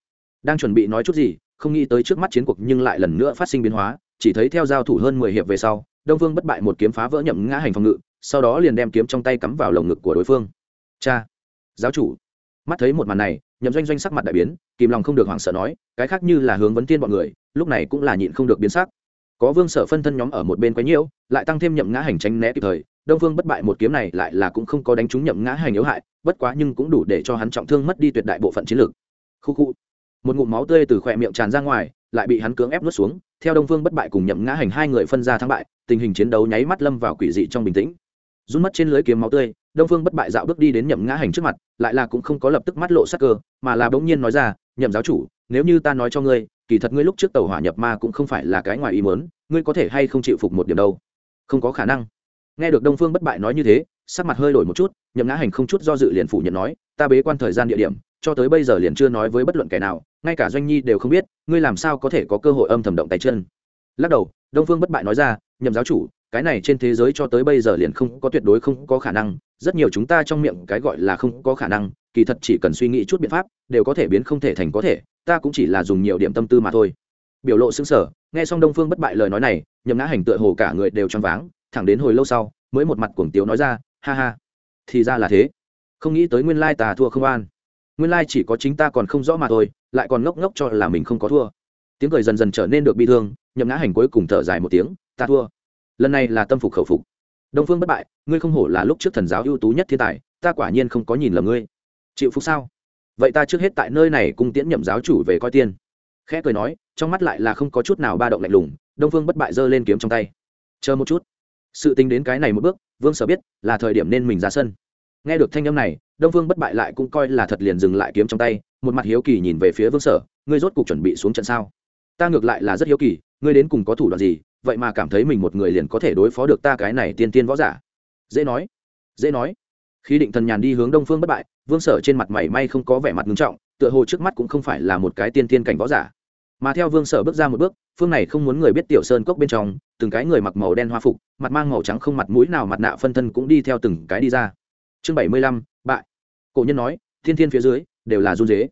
Đang chuẩn bị nói chút gì, không nghĩ tới trước mắt chiến cuộc nhưng lại lần nữa phát sinh biến hóa chỉ thấy theo giao thủ hơn mười hiệp về sau, đông vương bất bại một kiếm phá vỡ nhậm ngã hành phòng ngự, sau đó liền đem kiếm trong tay cắm vào lồng ngực của đối phương. Cha! Giáo chủ! Mắt thấy một màn này, nhậm doanh doanh sắc mặt đại biến, kìm lòng không được hoảng sợ nói, cái khác như là hướng vấn tiên bọn người, lúc này cũng là nhịn không được biến sắc. Có vương sở phân thân nhóm ở một bên quấy nhiễu, lại tăng thêm nhậm ngã hành tránh né kịp thời, đông vương bất bại một kiếm này lại là cũng không có đánh trúng nhậm ngã hành yếu hại, bất quá nhưng cũng đủ để cho hắn trọng thương mất đi tuyệt đại bộ phận chiến lược khu khu! Một ngụm máu tươi từ khỏe miệng tràn ra ngoài, lại bị hắn cưỡng ép nuốt xuống theo đông Phương bất bại cùng nhậm ngã hành, hai người phân ra thắng bại, tình hình chiến đấu nháy mắt lâm vào quỷ dị trong bình tĩnh. Rút mất trên lưới kiếm máu tươi, đông phương bất bại dạo bước đi đến nhậm ngã hành trước mặt, lại là cũng không có lập tức mắt lộ sắc cơ, mà là bỗng nhiên nói ra, nhậm giáo chủ, nếu như ta nói cho ngươi, kỳ thật ngươi lúc trước tàu hỏa nhập ma cũng không phải là cái ngoài ý mớn ngươi có thể hay không chịu phục một điểm đâu? Không có khả năng. Nghe được đông phương bất bại nói như thế, sắc mặt hơi đổi một chút, nhậm ngã hành không chút do dự liền phủ nhận nói, ta bế quan thời gian địa điểm, cho tới bây giờ liền chưa nói với bất luận kẻ nào ngay cả doanh nhi đều không biết, ngươi làm sao có thể có cơ hội âm thầm động tay chân. Lắc đầu, đông phương bất bại nói ra, nhậm giáo chủ, cái này trên thế giới cho tới bây giờ liền không có tuyệt đối không có khả năng, rất nhiều chúng ta trong miệng cái gọi là không có khả năng, kỳ thật chỉ cần suy nghĩ chút biện pháp, đều có thể biến không thể thành có thể, ta cũng chỉ là dùng nhiều điểm tâm tư mà thôi. Biểu lộ xứng sở nghe xong đông phương bất bại lời nói này, nhậm ngã hành tựa hồ cả người đều choáng váng, thẳng đến hồi lâu sau, mới một mặt cuồng tiếu nói ra, ha ha, thì ra là thế. Không nghĩ tới nguyên lai tà thua không an nguyên lai chỉ có chính ta còn không rõ mà thôi lại còn ngốc ngốc cho là mình không có thua. Tiếng cười dần dần trở nên được bi thương, nhậm ngã hành cuối cùng thở dài một tiếng, ta thua. Lần này là tâm phục khẩu phục. Đông phương bất bại, ngươi không hổ là lúc trước thần giáo ưu tú nhất thiên tài, ta quả nhiên không có nhìn lầm ngươi. Chịu phục sao? Vậy ta trước hết tại nơi này cung tiễn nhậm giáo chủ về coi tiên. Khẽ cười nói, trong mắt lại là không có chút nào ba động lạnh lùng, đông phương bất bại giơ lên kiếm trong tay. Chờ một chút. Sự tính đến cái này một bước, vương sở biết là thời điểm nên mình ra sân. Nghe được thanh âm này, đông phương bất bại lại cũng coi là thật liền dừng lại kiếm trong tay một mặt hiếu kỳ nhìn về phía vương sở, ngươi rốt cục chuẩn bị xuống trận sao? Ta ngược lại là rất hiếu kỳ, ngươi đến cùng có thủ đoạn gì, vậy mà cảm thấy mình một người liền có thể đối phó được ta cái này tiên tiên võ giả? Dễ nói dễ nói. Khi định thần nhàn đi hướng đông phương bất bại, vương sở trên mặt mày may không có vẻ mặt ngưng trọng, tựa hồ trước mắt cũng không phải là một cái tiên tiên cảnh võ giả. Mà theo vương sở bước ra một bước, phương này không muốn người biết tiểu sơn cốc bên trong, từng cái người mặc màu đen hoa phục, mặt mang màu trắng không mặt mũi nào mặt nạ phân thân cũng đi theo từng cái đi ra. Chương bảy mươi lăm, bại. Cổ nhân nói, thiên thiên phía dưới đều là run dế.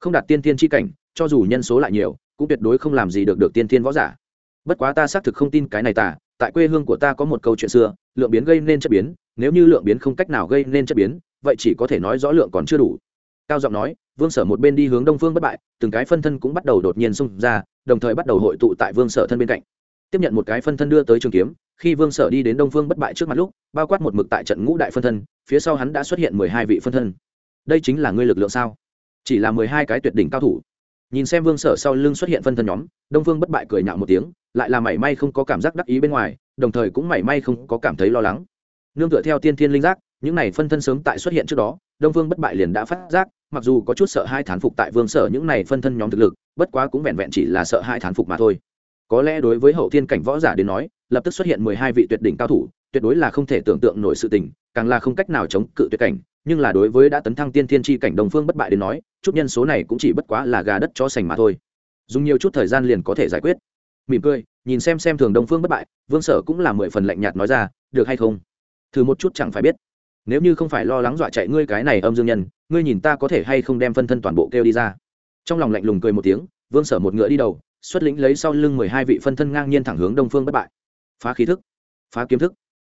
Không đạt tiên tiên tri cảnh, cho dù nhân số lại nhiều, cũng tuyệt đối không làm gì được được tiên tiên võ giả. Bất quá ta xác thực không tin cái này tả tại quê hương của ta có một câu chuyện xưa, lượng biến gây nên chất biến, nếu như lượng biến không cách nào gây nên chất biến, vậy chỉ có thể nói rõ lượng còn chưa đủ. Cao giọng nói, vương sở một bên đi hướng đông phương bất bại, từng cái phân thân cũng bắt đầu đột nhiên xung ra, đồng thời bắt đầu hội tụ tại vương sở thân bên cạnh. Tiếp nhận một cái phân thân đưa tới trường kiếm, khi vương sở đi đến đông phương bất bại trước mặt lúc, bao quát một mực tại trận ngũ đại phân thân, phía sau hắn đã xuất hiện mười hai vị phân thân đây chính là ngươi lực lượng sao? Chỉ là mười hai cái tuyệt đỉnh cao thủ. Nhìn xem vương sở sau lưng xuất hiện phân thân nhóm, đông phương bất bại cười nhạo một tiếng, lại là mảy may không có cảm giác đắc ý bên ngoài, đồng thời cũng mảy may không có cảm thấy lo lắng. Nương tựa theo tiên thiên linh giác, những này phân thân sớm tại xuất hiện trước đó, đông vương bất bại liền đã phát giác, mặc dù có chút sợ hai thán phục tại vương sở những này phân thân nhóm thực lực, bất quá cũng vẹn vẹn chỉ là sợ hai thán phục mà thôi. Có lẽ đối với hậu thiên cảnh võ giả đến nói, lập tức xuất hiện mười hai vị tuyệt đỉnh cao thủ, tuyệt đối là không thể tưởng tượng nổi sự tình, càng là không cách nào chống cự tuyệt cảnh nhưng là đối với đã tấn thăng tiên thiên tri cảnh đồng phương bất bại đến nói, chút nhân số này cũng chỉ bất quá là gà đất cho sành mà thôi. Dùng nhiều chút thời gian liền có thể giải quyết. Mỉm cười, nhìn xem xem thường đồng phương bất bại, vương sở cũng là mười phần lạnh nhạt nói ra, được hay không? Thử một chút chẳng phải biết. Nếu như không phải lo lắng dọa chạy ngươi cái này âm dương nhân, ngươi nhìn ta có thể hay không đem phân thân toàn bộ kêu đi ra? Trong lòng lạnh lùng cười một tiếng, vương sở một ngựa đi đầu, xuất lĩnh lấy sau lưng mười hai vị phân thân ngang nhiên thẳng hướng đông phương bất bại. Phá khí thức, phá kiếm thức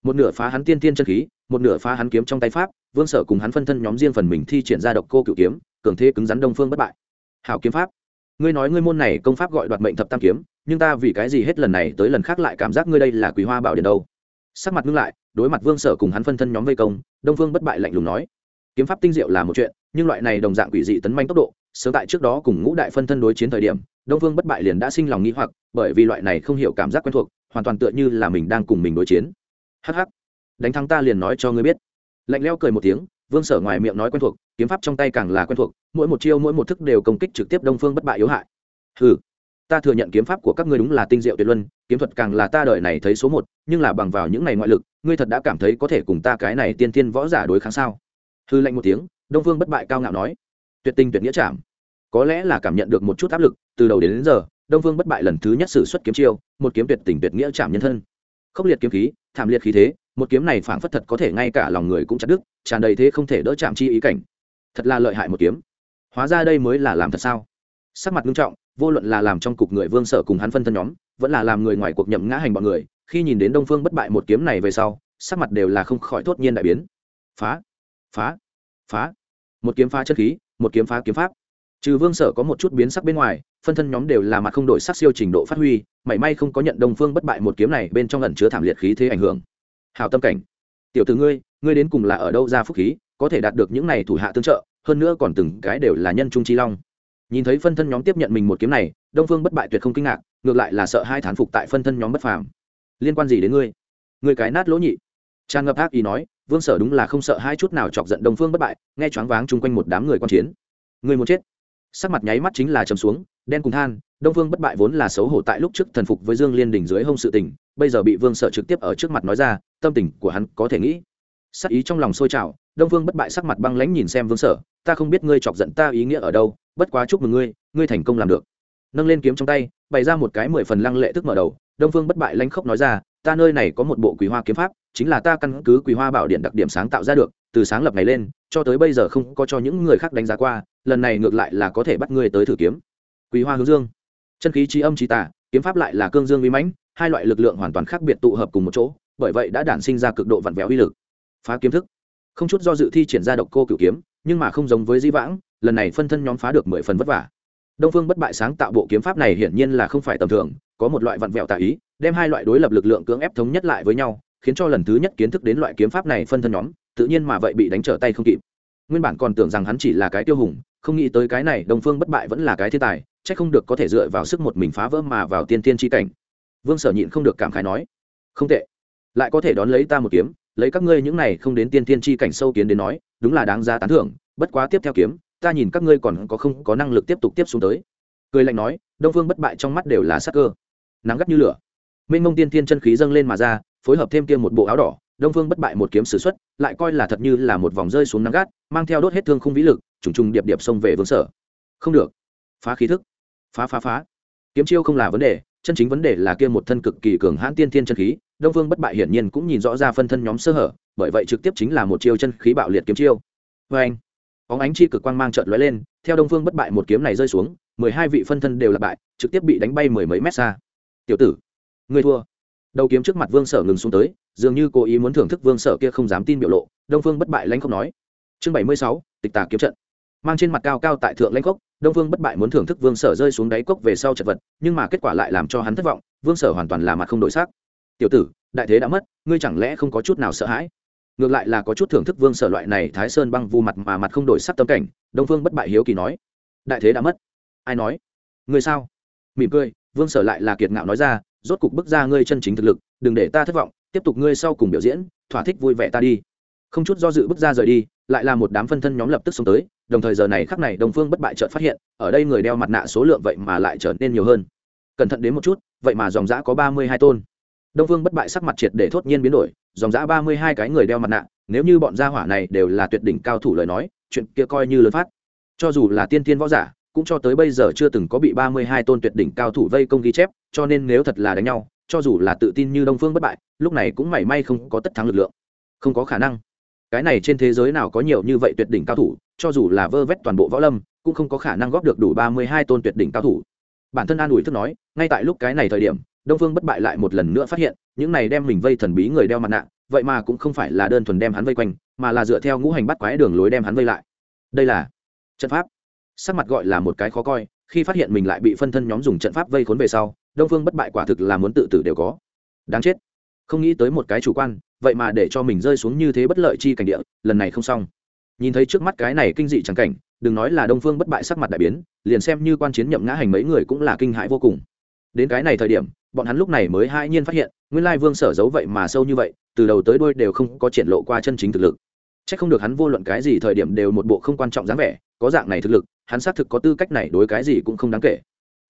một nửa phá hắn tiên tiên chân khí, một nửa phá hắn kiếm trong tay pháp, vương sở cùng hắn phân thân nhóm riêng phần mình thi triển ra độc cô cựu kiếm, cường thế cứng rắn đông phương bất bại. Hảo kiếm pháp. Ngươi nói ngươi môn này công pháp gọi đoạt mệnh thập tam kiếm, nhưng ta vì cái gì hết lần này tới lần khác lại cảm giác ngươi đây là quý hoa bảo điện đâu? Sắc mặt ngưng lại, đối mặt vương sở cùng hắn phân thân nhóm vây công, đông phương bất bại lạnh lùng nói. Kiếm pháp tinh diệu là một chuyện, nhưng loại này đồng dạng quỷ dị tấn manh tốc độ, sớm tại trước đó cùng ngũ đại phân thân đối chiến thời điểm, đông phương bất bại liền đã sinh lòng nghĩ hoặc, bởi vì loại này không hiểu cảm giác quen thuộc, hoàn toàn tựa như là mình đang cùng mình đối chiến hh đánh thắng ta liền nói cho ngươi biết. Lạnh leo cười một tiếng vương sở ngoài miệng nói quen thuộc kiếm pháp trong tay càng là quen thuộc mỗi một chiêu mỗi một thức đều công kích trực tiếp đông phương bất bại yếu hại. Ừ ta thừa nhận kiếm pháp của các ngươi đúng là tinh diệu tuyệt luân kiếm thuật càng là ta đời này thấy số một nhưng là bằng vào những này ngoại lực ngươi thật đã cảm thấy có thể cùng ta cái này tiên tiên võ giả đối kháng sao? Hư lạnh một tiếng đông phương bất bại cao ngạo nói tuyệt tinh tuyệt nghĩa chạm có lẽ là cảm nhận được một chút áp lực từ đầu đến, đến giờ đông phương bất bại lần thứ nhất sử xuất kiếm chiêu một kiếm tuyệt tình tuyệt nghĩa chạm nhân thân khốc liệt kiếm khí, thảm liệt khí thế, một kiếm này phảng phất thật có thể ngay cả lòng người cũng chặt đứt, tràn đầy thế không thể đỡ chạm chi ý cảnh. Thật là lợi hại một kiếm. Hóa ra đây mới là làm thật sao? Sắc mặt nghiêm trọng, vô luận là làm trong cục người vương sở cùng hắn phân thân nhóm, vẫn là làm người ngoài cuộc nhậm ngã hành bọn người, khi nhìn đến đông phương bất bại một kiếm này về sau, sắc mặt đều là không khỏi thốt nhiên đại biến. Phá phá phá. Một kiếm phá chất khí, một kiếm phá kiếm pháp trừ vương sở có một chút biến sắc bên ngoài, phân thân nhóm đều là mặt không đổi sắc siêu trình độ phát huy, mảy may không có nhận đông phương bất bại một kiếm này bên trong ẩn chứa thảm liệt khí thế ảnh hưởng. Hào tâm cảnh. Tiểu t ử ngươi ngươi đến cùng là ở đâu ra phúc khí, có thể đạt được những này thủ hạ tương trợ, hơn nữa còn từng cái đều là nhân trung chi long. Nhìn thấy phân thân nhóm tiếp nhận mình một kiếm này, đông phương bất bại tuyệt không kinh ngạc, ngược lại là sợ hai thán phục tại phân thân nhóm bất phàm. Liên quan gì đến ngươi? Ngươi cái nát lỗ nhị. Tràn ngập ác ý nói, vương sở đúng là không sợ hai chút nào chọc giận đông phương bất bại, nghe choáng váng chung quanh một đám người quan chiến. Người muốn chết sắc mặt nháy mắt chính là trầm xuống, đen cùng than, đông Vương bất bại vốn là xấu hổ tại lúc trước thần phục với dương liên đỉnh dưới hông sự tình, bây giờ bị vương sở trực tiếp ở trước mặt nói ra, tâm tình của hắn có thể nghĩ. Sắc ý trong lòng sôi trào, đông Vương bất bại sắc mặt băng lãnh nhìn xem vương sở ta không biết ngươi chọc giận ta ý nghĩa ở đâu, bất quá chúc mừng ngươi ngươi thành công làm được. Nâng lên kiếm trong tay, bày ra một cái mười phần lăng lệ tức mở đầu, đông Vương bất bại lãnh khốc nói ra, ta nơi này có một bộ quý hoa kiếm pháp chính là ta căn cứ quý hoa bảo điện đặc điểm sáng tạo ra được, từ sáng lập này lên, cho tới bây giờ không có cho những người khác đánh giá qua, lần này ngược lại là có thể bắt ngươi tới thử kiếm. Quý hoa hướng dương. Chân khí trí âm trí tả kiếm pháp lại là cương dương vi mãnh, hai loại lực lượng hoàn toàn khác biệt tụ hợp cùng một chỗ, bởi vậy đã đản sinh ra cực độ vặn vẹo uy lực. Phá kiếm thức. Không chút do dự thi triển ra độc cô cửu kiếm, nhưng mà không giống với di vãng, lần này phân thân nhóm phá được mười phần vất vả. Đông phương bất bại sáng tạo bộ kiếm pháp này hiển nhiên là không phải tầm thường, có một loại vặn vẹo tà ý, đem hai loại đối lập lực lượng cưỡng ép thống nhất lại với nhau khiến cho lần thứ nhất kiến thức đến loại kiếm pháp này phân thân nhóm, tự nhiên mà vậy bị đánh trở tay không kịp. Nguyên bản còn tưởng rằng hắn chỉ là cái tiêu hùng, không nghĩ tới cái này đông phương bất bại vẫn là cái thiên tài c h ắ c không được có thể dựa vào sức một mình phá vỡ mà vào tiên tiên tri cảnh. Vương sở nhịn không được cảm khái nói, không tệ, lại có thể đón lấy ta một kiếm, lấy các ngươi những này không đến tiên tiên tri cảnh sâu kiến đến nói, đúng là đáng ra tán thưởng, bất quá tiếp theo kiếm, ta nhìn các ngươi còn có không có năng lực tiếp tục tiếp xuống tới. Cười lạnh nói, đông phương bất bại trong mắt đều là sắc cơ. Nắng gắt như lửa. Mênh mông tiên tiên chân khí dâng lên mà ra phối hợp thêm kia một bộ áo đỏ, đông phương bất bại một kiếm sử xuất, lại coi là thật như là một vòng rơi xuống nắng gắt, mang theo đốt hết thương không vĩ lực, trùng trùng điệp điệp xông về vương sở. Không được. Phá khí thức. Phá phá phá. Kiếm chiêu không là vấn đề, chân chính vấn đề là kia một thân cực kỳ cường hãn tiên thiên chân khí, đông phương bất bại hiển nhiên cũng nhìn rõ ra phân thân nhóm sơ hở, bởi vậy trực tiếp chính là một chiêu chân khí bạo liệt kiếm chiêu. Vê anh óng ánh chi cực quang mang trợn lóe lên, theo đông phương bất bại một kiếm này rơi xuống, mười hai vị phân thân đều là bại, trực tiếp bị đánh bay mười mấy mét xa. Tiểu tử người thua đầu kiếm trước mặt vương sở ngừng xuống tới, dường như cố ý muốn thưởng thức vương sở kia không dám tin biểu lộ, đông phương bất bại lãnh không nói. Chương bảy mươi sáu, tịch tà kiếm trận. Mang trên mặt cao cao tại thượng lãnh cốc đông phương bất bại muốn thưởng thức vương sở rơi xuống đáy cốc về sau chật vật, nhưng mà kết quả lại làm cho hắn thất vọng, vương sở hoàn toàn là mặt không đổi sắc. Tiểu tử, đại thế đã mất, ngươi chẳng lẽ không có chút nào sợ hãi? Ngược lại là có chút thưởng thức vương sở loại này thái sơn băng vu mặt mà mặt không đổi sắc tâm cảnh, đông phương bất bại hiếu kỳ nói. Đại thế đã mất. Ai nói? Người sao? Mỉm cười. Vương sở lại là kiệt ngạo nói ra rốt cục bước ra ngươi chân chính thực lực, đừng để ta thất vọng, tiếp tục ngươi sau cùng biểu diễn, thỏa thích vui vẻ ta đi. Không chút do dự bước ra rời đi, lại là một đám phân thân nhóm lập tức xông tới, đồng thời giờ này khắc này đồng phương bất bại chợt phát hiện, ở đây người đeo mặt nạ số lượng vậy mà lại trở nên nhiều hơn. Cẩn thận đến một chút, vậy mà dòng giã có ba mươi hai tôn. Đông phương bất bại sắc mặt triệt để thốt nhiên biến đổi, dòng giã ba mươi hai cái người đeo mặt nạ, nếu như bọn gia hỏa này đều là tuyệt đỉnh cao thủ lời nói, chuyện kia coi như lớn phát. Cho dù là tiên tiên võ giả cũng cho tới bây giờ chưa từng có bị ba mươi hai tôn tuyệt đỉnh cao thủ vây công ghi chép, cho nên nếu thật là đánh nhau, cho dù là tự tin như đông phương bất bại, lúc này cũng mảy may không có tất thắng lực lượng. Không có khả năng. Cái này trên thế giới nào có nhiều như vậy tuyệt đỉnh cao thủ, cho dù là vơ vét toàn bộ võ lâm, cũng không có khả năng góp được đủ ba mươi hai tôn tuyệt đỉnh cao thủ. Bản thân an ủi thức nói, ngay tại lúc cái này thời điểm, đông phương bất bại lại một lần nữa phát hiện, những này đem mình vây thần bí người đeo mặt nạ, vậy mà cũng không phải là đơn thuần đem hắn vây quanh, mà là dựa theo ngũ hành bắt quái đường lối đem hắn vây lại. Đây là trận pháp sắc mặt gọi là một cái khó coi, khi phát hiện mình lại bị phân thân nhóm dùng trận pháp vây khốn về sau, đông phương bất bại quả thực là muốn tự tử đều có. Đáng chết. Không nghĩ tới một cái chủ quan, vậy mà để cho mình rơi xuống như thế bất lợi chi cảnh địa, lần này không xong. Nhìn thấy trước mắt cái này kinh dị chẳng cảnh, đừng nói là đông phương bất bại sắc mặt đại biến, liền xem như quan chiến nhậm ngã hành mấy người cũng là kinh hãi vô cùng. Đến cái này thời điểm, bọn hắn lúc này mới hai nhiên phát hiện, nguyên lai vương sở giấu vậy mà sâu như vậy, từ đầu tới đuôi đều không có triển lộ qua chân chính thực lực. C h ắ c không được hắn vô luận cái gì thời điểm đều một bộ không quan trọng dáng vẻ có dạng này thực lực, hắn xác thực có tư cách này đối cái gì cũng không đáng kể.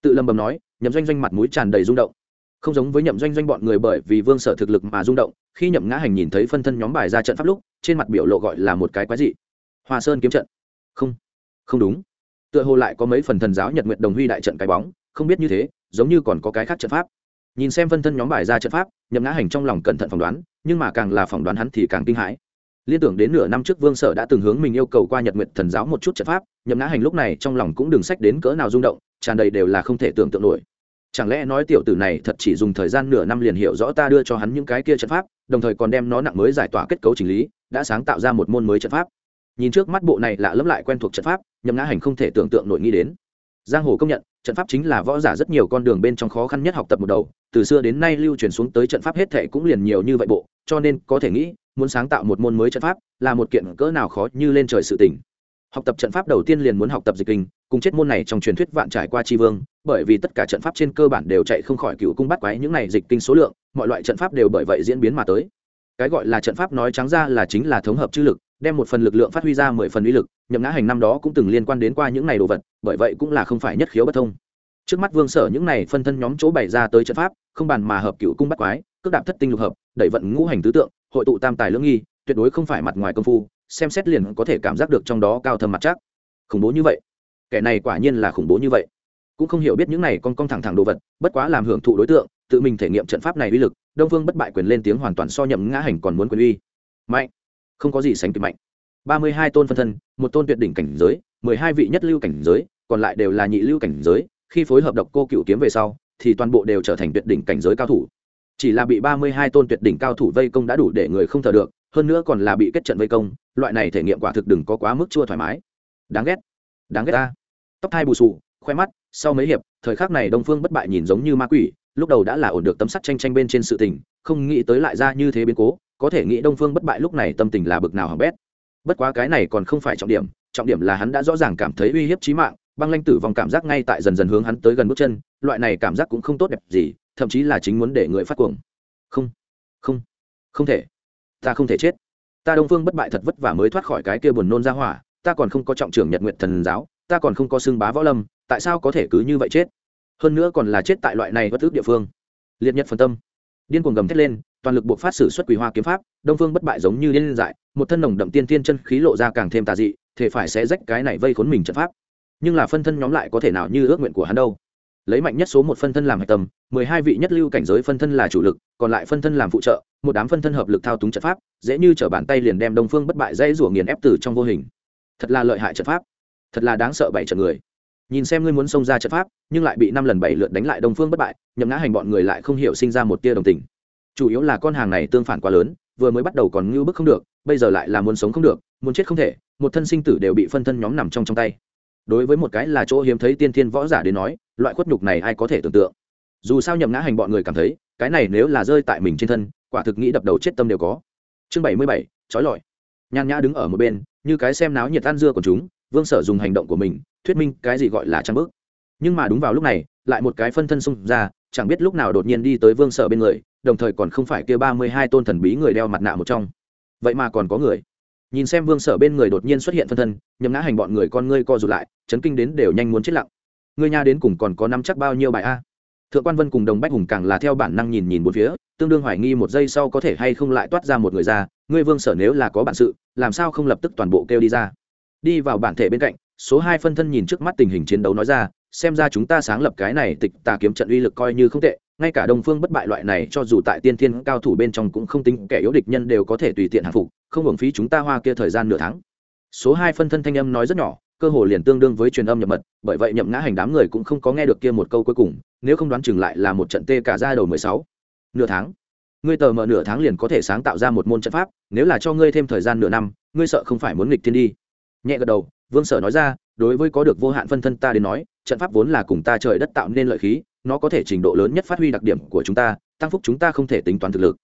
Tự lầm bầm nói, nhậm doanh doanh mặt mũi tràn đầy rung động. Không giống với nhậm doanh doanh bọn người bởi vì vương sở thực lực mà rung động, khi nhậm ngã hành nhìn thấy phân thân nhóm bài ra trận pháp lúc, trên mặt biểu lộ gọi là một cái quái dị. Hoa sơn kiếm trận. Không không đúng. Tựa hồ lại có mấy phần thần giáo nhật nguyện đồng huy đại trận cái bóng, không biết như thế, giống như còn có cái khác trận pháp. Nhìn xem phân thân nhóm bài ra trận pháp, nhậm ngã hành trong lòng cẩn thận phỏng đoán, nhưng mà càng là phỏng đoán hắn thì càng kinh hãi liên tưởng đến nửa năm trước vương sở đã từng hướng mình yêu cầu qua nhật nguyện thần giáo một chút trận pháp, nhậm ngã hành lúc này trong lòng cũng đừng sách đến cỡ nào rung động, tràn đầy đều là không thể tưởng tượng nổi. Chẳng lẽ nói tiểu tử này thật chỉ dùng thời gian nửa năm liền hiểu rõ ta đưa cho hắn những cái kia trận pháp, đồng thời còn đem nó nặng mới giải tỏa kết cấu chỉnh lý, đã sáng tạo ra một môn mới trận pháp. Nhìn trước mắt bộ này lạ lẫm lại quen thuộc trận pháp, nhậm ngã hành không thể tưởng tượng nổi nghĩ đến giang hồ công nhận, trận pháp chính là võ giả rất nhiều con đường bên trong khó khăn nhất học tập một đầu. Từ xưa đến nay lưu truyền xuống tới trận pháp hết thệ cũng liền nhiều như vậy bộ, cho nên có thể nghĩ, muốn sáng tạo một môn mới trận pháp là một kiện cỡ nào khó như lên trời sự tỉnh học tập trận pháp đầu tiên liền muốn học tập dịch kinh, cùng chết môn này trong truyền thuyết vạn trải qua tri vương, bởi vì tất cả trận pháp trên cơ bản đều chạy không khỏi cựu cung bắt quái những này dịch kinh số lượng, mọi loại trận pháp đều bởi vậy diễn biến mà tới. Cái gọi là trận pháp nói trắng ra là chính là thống hợp chữ lực đem một phần lực lượng phát huy ra mười phần uy lực, nhậm ngã hành năm đó cũng từng liên quan đến qua những này đồ vật, bởi vậy cũng là không phải nhất khiếu bất thông. Trước mắt vương sở những này phân thân nhóm chỗ bày ra tới trận pháp, không bàn mà hợp cựu cung bắt quái, cước đạp thất tinh lục hợp, đẩy vận ngũ hành tứ tượng, hội tụ tam tài lưỡng nghi, tuyệt đối không phải mặt ngoài công phu, xem xét liền có thể cảm giác được trong đó cao thâm mặt chắc. Khủng bố như vậy? Kẻ này quả nhiên là khủng bố như vậy. Cũng không hiểu biết những này con con thẳng thẳng đồ vật, bất quá làm hưởng thụ đối tượng, tự mình thể nghiệm trận pháp này uy lực, đông phương bất bại quyền lên tiếng hoàn toàn so nhậm ngã hành còn muốn quyền uy. Mạnh không có gì sánh kịp mạnh. Ba mươi hai tôn phân thân, một tôn tuyệt đỉnh cảnh giới, mười hai vị nhất lưu cảnh giới, còn lại đều là nhị lưu cảnh giới. Khi phối hợp độc cô cựu kiếm về sau, thì toàn bộ đều trở thành tuyệt đỉnh cảnh giới cao thủ. Chỉ là bị ba mươi hai tôn tuyệt đỉnh cao thủ vây công đã đủ để người không thở được, hơn nữa còn là bị kết trận vây công, loại này thể nghiệm quả thực đừng có quá mức chua thoải mái. Đáng ghét. Đáng ghét ta. Tóc thai bù sù khoe mắt, sau mấy hiệp, thời khắc này đông phương bất bại nhìn giống như ma quỷ, lúc đầu đã là ổn được tấm sắt tranh tranh bên trên sự tình, không nghĩ tới lại ra như thế biến cố có thể nghĩ đông phương bất bại lúc này tâm tình là bực nào hỏng bét. Bất quá cái này còn không phải trọng điểm trọng điểm là hắn đã rõ ràng cảm thấy uy hiếp chí mạng, băng lanh tử vong cảm giác ngay tại dần dần hướng hắn tới gần bước chân, loại này cảm giác cũng không tốt đẹp gì, thậm chí là chính muốn để người phát cuồng. Không không không thể. Ta không thể chết. Ta đông phương bất bại thật vất vả mới thoát khỏi cái kia buồn nôn ra hỏa, ta còn không có trọng trưởng nhật nguyện thần giáo, ta còn không có xưng bá võ lâm, tại sao có thể cứ như vậy chết? Hơn nữa còn là chết tại loại này bất ước địa phương. Liệt nhật phân tâm. Điên cuồng gầm thét lên toàn lực buộc phát sử xuất quỳ hoa kiếm pháp, đông phương bất bại giống như liên dại, một thân nồng đậm tiên tiên chân khí lộ ra càng thêm tà dị, thể phải sẽ rách cái này vây khốn mình trận pháp. Nhưng là phân thân nhóm lại có thể nào như ước nguyện của hắn đâu? Lấy mạnh nhất số một phân thân làm hạch tâm, mười hai vị nhất lưu cảnh giới phân thân là chủ lực, còn lại phân thân làm phụ trợ, một đám phân thân hợp lực thao túng trận pháp, dễ như t bàn tay liền đem đông phương bất bại dây rủa nghiền ép từ trong vô hình. Thật là lợi hại trận pháp. Thật là đáng sợ bảy trận người. Nhìn xem ngươi muốn xông ra trận pháp, nhưng lại bị năm lần bảy lượt đánh lại đông phương bất bại, nhậm ngã hành bọn người lại không hiểu sinh ra một tia đồng tình chủ yếu là con hàng này tương phản quá lớn, vừa mới bắt đầu còn ngưu bức không được, bây giờ lại là muốn sống không được, muốn chết không thể, một thân sinh tử đều bị phân thân nhóm nằm trong trong tay. Đối với một cái là chỗ hiếm thấy tiên thiên võ giả đến nói, loại khuất nhục này ai có thể tưởng tượng. Dù sao nhậm ngã hành bọn người cảm thấy, cái này nếu là rơi tại mình trên thân, quả thực nghĩ đập đầu chết tâm đều có. Chương bảy mươi bảy, trói lọi. Nhàn nhã đứng ở một bên, như cái xem náo nhiệt ăn dưa của chúng, vương sở dùng hành động của mình, thuyết minh cái gì gọi là trang bước nhưng mà đúng vào lúc này, lại một cái phân thân xung ra, chẳng biết lúc nào đột nhiên đi tới vương sở bên người đồng thời còn không phải kia ba mươi hai tôn thần bí người đeo mặt nạ một trong. Vậy mà còn có người. Nhìn xem vương sở bên người đột nhiên xuất hiện phân thân nhấm ngã hành bọn người con ngươi co rụt lại, chấn kinh đến đều nhanh muốn chết lặng. Ngươi nha đến cùng còn có năm chắc bao nhiêu bài a? Thượng quan vân cùng đồng bách hùng càng là theo bản năng nhìn nhìn một phía, tương đương hoài nghi một giây sau có thể hay không lại toát ra một người ra, ngươi vương sở nếu là có bản sự, làm sao không lập tức toàn bộ kêu đi ra? Đi vào bản thể bên cạnh, số hai phân thân nhìn trước mắt tình hình chiến đấu nói ra, xem ra chúng ta sáng lập cái này tịch tà kiếm trận uy lực coi như không tệ ngay cả đông phương bất bại loại này, cho dù tại tiên thiên cao thủ bên trong cũng không tính kẻ yếu địch nhân đều có thể tùy tiện hạ phục, không hưởng phí chúng ta hoa kia thời gian nửa tháng. Số hai phân thân thanh âm nói rất nhỏ, cơ hồ liền tương đương với truyền âm nhập mật, bởi vậy nhậm ngã hành đám người cũng không có nghe được kia một câu cuối cùng, nếu không đoán chừng lại là một trận tê cả ra đầu mười sáu. Nửa tháng? Ngươi tờ mở nửa tháng liền có thể sáng tạo ra một môn trận pháp, nếu là cho ngươi thêm thời gian nửa năm, ngươi sợ không phải muốn nghịch thiên đi. Nhẹ gật đầu, vương sở nói ra, đối với có được vô hạn phân thân ta đến nói, trận pháp vốn là cùng ta trời đất tạo nên lợi khí nó có thể trình độ lớn nhất phát huy đặc điểm của chúng ta, tăng phúc chúng ta không thể tính toán thực lực.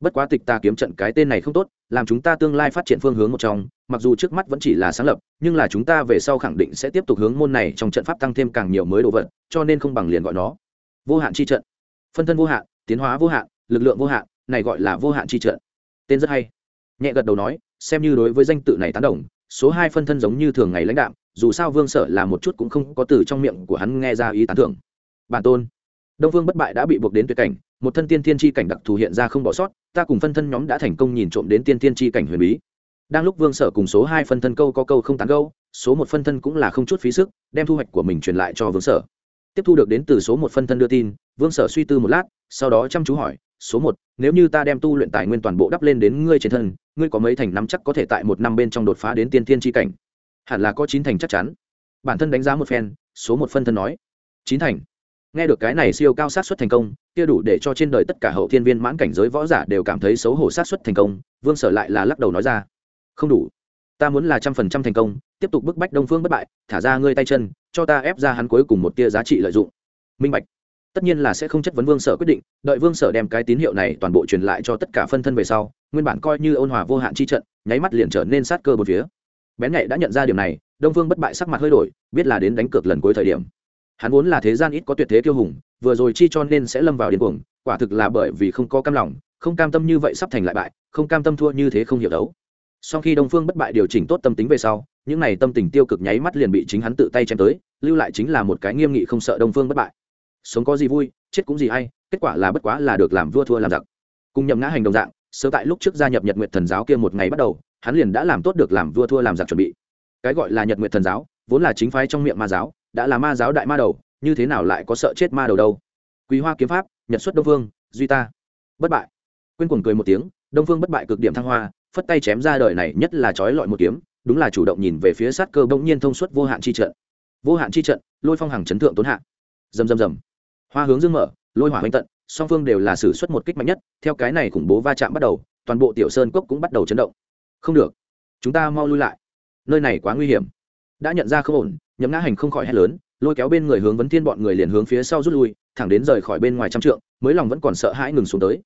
Bất quá tịch ta kiếm trận cái tên này không tốt, làm chúng ta tương lai phát triển phương hướng một trong, mặc dù trước mắt vẫn chỉ là sáng lập, nhưng là chúng ta về sau khẳng định sẽ tiếp tục hướng môn này trong trận pháp tăng thêm càng nhiều mới đồ vật, cho nên không bằng liền gọi nó vô hạn chi trận. Phân thân vô hạn, tiến hóa vô hạn, lực lượng vô hạn, này gọi là vô hạn chi trận. Tên rất hay. Nhẹ gật đầu nói, xem như đối với danh tự này tán đồng, số hai phân thân giống như thường ngày lãnh đạm, dù sao vương sở là một chút cũng không có từ trong miệng của hắn nghe ra ý tán thưởng bản tôn. Đông vương bất bại đã bị buộc đến tuyệt cảnh, một thân tiên tiên tri cảnh đặc thù hiện ra không bỏ sót, ta cùng phân thân nhóm đã thành công nhìn trộm đến tiên tiên tri cảnh huyền bí. Đang lúc vương sở cùng số hai phân thân câu có câu không tán câu số một phân thân cũng là không chút phí sức, đem thu hoạch của mình truyền lại cho vương sở. Tiếp thu được đến từ số một phân thân đưa tin, vương sở suy tư một lát, sau đó chăm chú hỏi, số một, nếu như ta đem tu luyện tài nguyên toàn bộ đắp lên đến ngươi trên thân, ngươi có mấy thành nắm chắc có thể tại một năm bên trong đột phá đến tiên tiên tri cảnh? Hẳn là có chín thành chắc chắn. Bản thân đánh giá một phen, số một phân thân nói, chín thành nghe được cái này siêu cao sát xuất thành công, kia đủ để cho trên đời tất cả hậu thiên viên mãn cảnh giới võ giả đều cảm thấy xấu hổ sát xuất thành công, vương sở lại là lắc đầu nói ra. Không đủ. Ta muốn là trăm phần trăm thành công, tiếp tục bức bách đông phương bất bại, thả ra ngươi tay chân, cho ta ép ra hắn cuối cùng một tia giá trị lợi dụng. Minh bạch. Tất nhiên là sẽ không chất vấn vương sở quyết định, đợi vương sở đem cái tín hiệu này toàn bộ truyền lại cho tất cả phân thân về sau, nguyên bản coi như ôn hòa vô hạn chi trận, nháy mắt liền trở nên sát cơ một phía. Bén nhạy đã nhận ra điểm này, đông phương bất bại sắc mặt hơi đổi, biết là đến đánh cược lần cuối thời điểm hắn vốn là thế gian ít có tuyệt thế kiêu hùng, vừa rồi chi cho nên sẽ lâm vào điên cuồng, quả thực là bởi vì không có cam lòng, không cam tâm như vậy sắp thành lại bại, không cam tâm thua như thế không hiểu đấu. Sau khi đông phương bất bại điều chỉnh tốt tâm tính về sau, những này tâm tình tiêu cực nháy mắt liền bị chính hắn tự tay chém tới, lưu lại chính là một cái nghiêm nghị không sợ đông phương bất bại. Sống có gì vui, chết cũng gì hay, kết quả là bất quá là được làm vua thua làm giặc. Cùng nhậm ngã hành đồng dạng sơ tại lúc trước gia nhập nhật nguyện thần giáo kia một ngày bắt đầu, hắn liền đã làm tốt được làm vua thua làm giặc chuẩn bị. Cái gọi là nhật nguyện thần giáo, vốn là chính phái trong miệng ma giáo đã là ma giáo đại ma đầu, như thế nào lại có sợ chết ma đầu đâu? Quý hoa kiếm pháp, nhật xuất đông phương duy ta. Bất bại. Quên cuồng cười một tiếng, đông phương bất bại cực điểm thăng hoa, phất tay chém ra đời này nhất là trói lọi một kiếm, đúng là chủ động nhìn về phía sát cơ bỗng nhiên thông suốt vô hạn chi trận. Vô hạn chi trận, lôi phong hàng chấn thượng tốn hạ. Dầm dầm dầm hoa hướng dương mở, lôi hỏa hoành tận, song phương đều là xử suất một kích mạnh nhất, theo cái này khủng bố va chạm bắt đầu, toàn bộ tiểu sơn cốc cũng bắt đầu chấn động. Không được. Chúng ta mau lui lại. Nơi này quá nguy hiểm. Đã nhận ra không ổn nhấm ngã hành không khỏi hét lớn, lôi kéo bên người hướng vấn thiên bọn người liền hướng phía sau rút lui, thẳng đến rời khỏi bên ngoài trăm trượng, mới lòng vẫn còn sợ hãi ngừng xuống tới.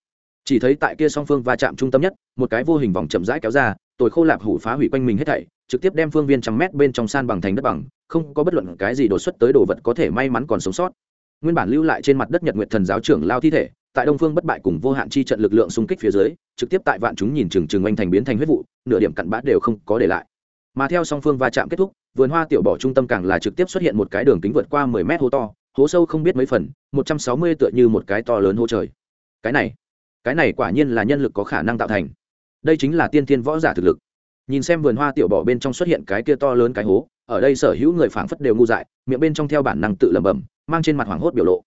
Chỉ thấy tại kia song phương va chạm trung tâm nhất, một cái vô hình vòng chậm rãi kéo ra, tồi khô lạp hủ phá hủy quanh mình hết thảy, trực tiếp đem phương viên trăm mét bên trong san bằng thành đất bằng, không có bất luận cái gì đột xuất tới đồ vật có thể may mắn còn sống sót. Nguyên bản lưu lại trên mặt đất nhật nguyệt thần giáo trưởng lao thi thể, tại đông phương bất bại cùng vô hạn chi trận lực lượng xung kích phía dưới, trực tiếp tại vạn chúng nhìn chừng chừng oanh thành biến thành huyết vụ, nửa điểm cặn bã đều không có để lại mà theo song phương va chạm kết thúc, vườn hoa tiểu bỏ trung tâm càng là trực tiếp xuất hiện một cái đường kính vượt qua mười mét hố to, hố sâu không biết mấy phần, một trăm sáu mươi tựa như một cái to lớn hố trời. Cái này cái này quả nhiên là nhân lực có khả năng tạo thành. Đây chính là tiên thiên võ giả thực lực. Nhìn xem vườn hoa tiểu bỏ bên trong xuất hiện cái kia to lớn cái hố, ở đây sở hữu người phảng phất đều ngu dại, miệng bên trong theo bản năng tự lẩm bẩm, mang trên mặt hoảng hốt biểu lộ.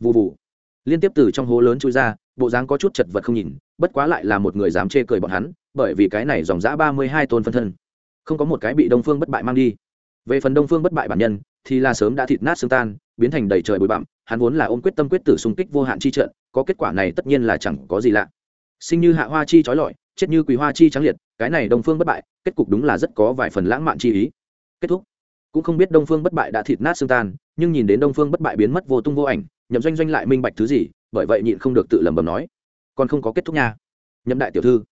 Vụ vụ liên tiếp từ trong hố lớn chui ra, bộ dáng có chút chật vật không nhìn, bất quá lại là một người dám chê cười bọn hắn, bởi vì cái này dòng dã ba mươi hai tôn phân thân không có một cái bị đông phương bất bại mang đi. Về phần đông phương bất bại bản nhân, thì là sớm đã thịt nát xương tan, biến thành đầy trời bụi bặm, hắn vốn là ôm quyết tâm quyết tử xung kích vô hạn chi trận, có kết quả này tất nhiên là chẳng có gì lạ. Sinh như hạ hoa chi trói lọi, chết như quý hoa chi trắng liệt, cái này đông phương bất bại, kết cục đúng là rất có vài phần lãng mạn chi ý. Kết thúc. Cũng không biết đông phương bất bại đã thịt nát xương tan, nhưng nhìn đến đông phương bất bại biến mất vô tung vô ảnh, nhậm doanh doanh lại minh bạch thứ gì, bởi vậy nhịn không được tự lẩm bẩm nói. Còn không có kết thúc nha. Nhậm đại tiểu thư.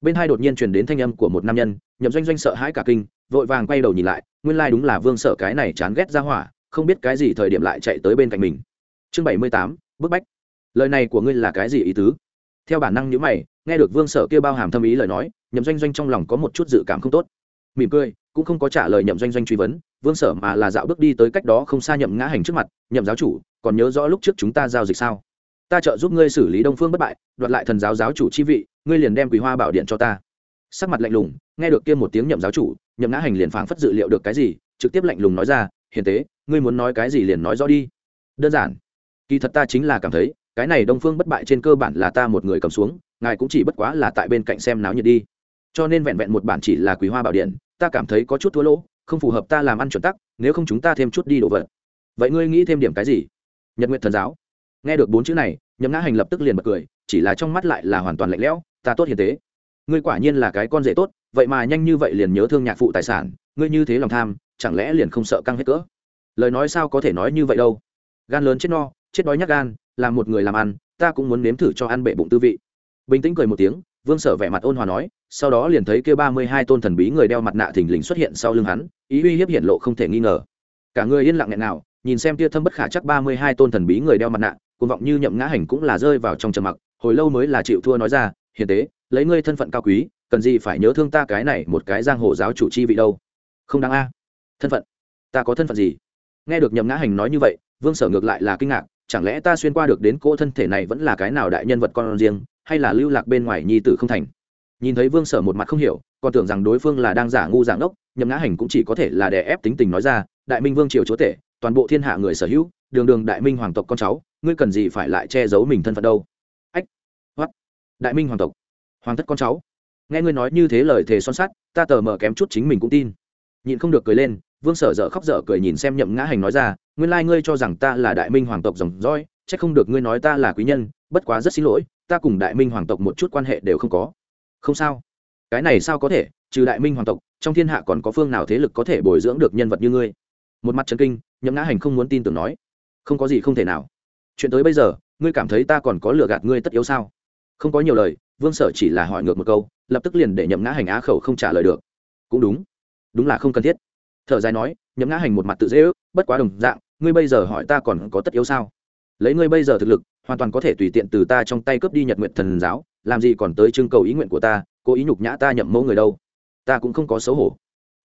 Bên hai đột nhiên truyền đến thanh âm của một nam nhân nhậm doanh doanh sợ hãi cả kinh, vội vàng quay đầu nhìn lại, nguyên lai đúng là vương sợ cái này chán ghét ra hỏa, không biết cái gì thời điểm lại chạy tới bên cạnh mình. Chương bảy mươi tám, bức bách. Lời này của ngươi là cái gì ý tứ? Theo bản năng nhữ mày, nghe được vương sở kia bao hàm thâm ý lời nói, nhậm doanh doanh trong lòng có một chút dự cảm không tốt. Mỉm cười, cũng không có trả lời nhậm doanh doanh truy vấn, vương sở mà là dạo bước đi tới cách đó không xa nhậm ngã hành trước mặt, nhậm giáo chủ, còn nhớ rõ lúc trước chúng ta giao dịch sao? Ta trợ giúp ngươi xử lý đông phương bất bại, đoạt lại thần giáo giáo chủ chi vị, ngươi liền đem quý hoa bảo điện cho ta sắc mặt lạnh lùng, nghe được kia một tiếng nhậm giáo chủ, nhậm ngã hành liền phảng phất dự liệu được cái gì, trực tiếp lạnh lùng nói ra, hiền tế, ngươi muốn nói cái gì liền nói rõ đi. Đơn giản, kỳ thật ta chính là cảm thấy, cái này đông phương bất bại trên cơ bản là ta một người cầm xuống, ngài cũng chỉ bất quá là tại bên cạnh xem náo nhiệt đi. Cho nên vẹn vẹn một bản chỉ là quý hoa bảo điện, ta cảm thấy có chút thua lỗ, không phù hợp ta làm ăn chuẩn tắc, nếu không chúng ta thêm chút đi đồ vật. Vậy ngươi nghĩ thêm điểm cái gì? Nhật nguyện thần giáo. Nghe được bốn chữ này, nhậm ngã hành lập tức liền bật cười, chỉ là trong mắt lại là hoàn toàn lạnh lẽo, ta tốt hiền tế ngươi quả nhiên là cái con rể tốt, vậy mà nhanh như vậy liền nhớ thương nhạc phụ tài sản, ngươi như thế lòng tham, chẳng lẽ liền không sợ căng hết cỡ? Lời nói sao có thể nói như vậy đâu? Gan lớn chết no, chết đói nhắc gan, là một người làm ăn, ta cũng muốn nếm thử cho ăn bệ bụng tư vị. Bình tĩnh cười một tiếng, vương sở vẻ mặt ôn hòa nói, sau đó liền thấy kia ba mươi hai tôn thần bí người đeo mặt nạ thình lình xuất hiện sau lưng hắn, ý uy hiếp hiện lộ không thể nghi ngờ. Cả người yên lặng nghẹn nào nhìn xem tia thâm bất khả chắc ba mươi hai tôn thần bí người đeo mặt nạ, cuồng vọng như nhậm ngã hành cũng là rơi vào trong trầm mặc, hồi lâu mới là chịu thua nói ra, hiền tế lấy ngươi thân phận cao quý, cần gì phải nhớ thương ta cái này một cái giang hồ giáo chủ chi vị đâu? Không đáng a. Thân phận? Ta có thân phận gì? Nghe được nhậm ngã hành nói như vậy, vương sở ngược lại là kinh ngạc, chẳng lẽ ta xuyên qua được đến cỗ thân thể này vẫn là cái nào đại nhân vật con riêng, hay là lưu lạc bên ngoài nhi tử không thành? Nhìn thấy vương sở một mặt không hiểu, còn tưởng rằng đối phương là đang giả ngu giả đốc nhậm ngã hành cũng chỉ có thể là đè ép tính tình nói ra, đại minh vương triều chúa tể, toàn bộ thiên hạ người sở hữu, đường đường đại minh hoàng tộc con cháu, ngươi cần gì phải lại che giấu mình thân phận đâu? Ách hoắt đại minh hoàng tộc hoàng thất con cháu. Nghe ngươi nói như thế lời thề son sắt, ta tờ mờ kém chút chính mình cũng tin. Nhịn không được cười lên, vương sở dở khóc dở cười nhìn xem nhậm ngã hành nói ra, nguyên lai ngươi cho rằng ta là đại minh hoàng tộc dòng dõi c h ắ c không được ngươi nói ta là quý nhân, bất quá rất xin lỗi, ta cùng đại minh hoàng tộc một chút quan hệ đều không có. Không sao. Cái này sao có thể, trừ đại minh hoàng tộc, trong thiên hạ còn có phương nào thế lực có thể bồi dưỡng được nhân vật như ngươi? Một mặt trần kinh, nhậm ngã hành không muốn tin tưởng nói. Không có gì không thể nào. Chuyện tới bây giờ, ngươi cảm thấy ta còn có lừa gạt ngươi tất yếu sao? Không có nhiều lời vương sở chỉ là hỏi ngược một câu, lập tức liền để nhậm ngã hành á khẩu không trả lời được. Cũng đúng. Đúng là không cần thiết. Thở dài nói, nhậm ngã hành một mặt tự dễ ước, bất quá đồng dạng, ngươi bây giờ hỏi ta còn có tất yếu sao? Lấy ngươi bây giờ thực lực, hoàn toàn có thể tùy tiện từ ta trong tay cướp đi nhật nguyện thần giáo, làm gì còn tới trưng cầu ý nguyện của ta, cố ý nhục nhã ta nhậm mẫu người đâu? Ta cũng không có xấu hổ.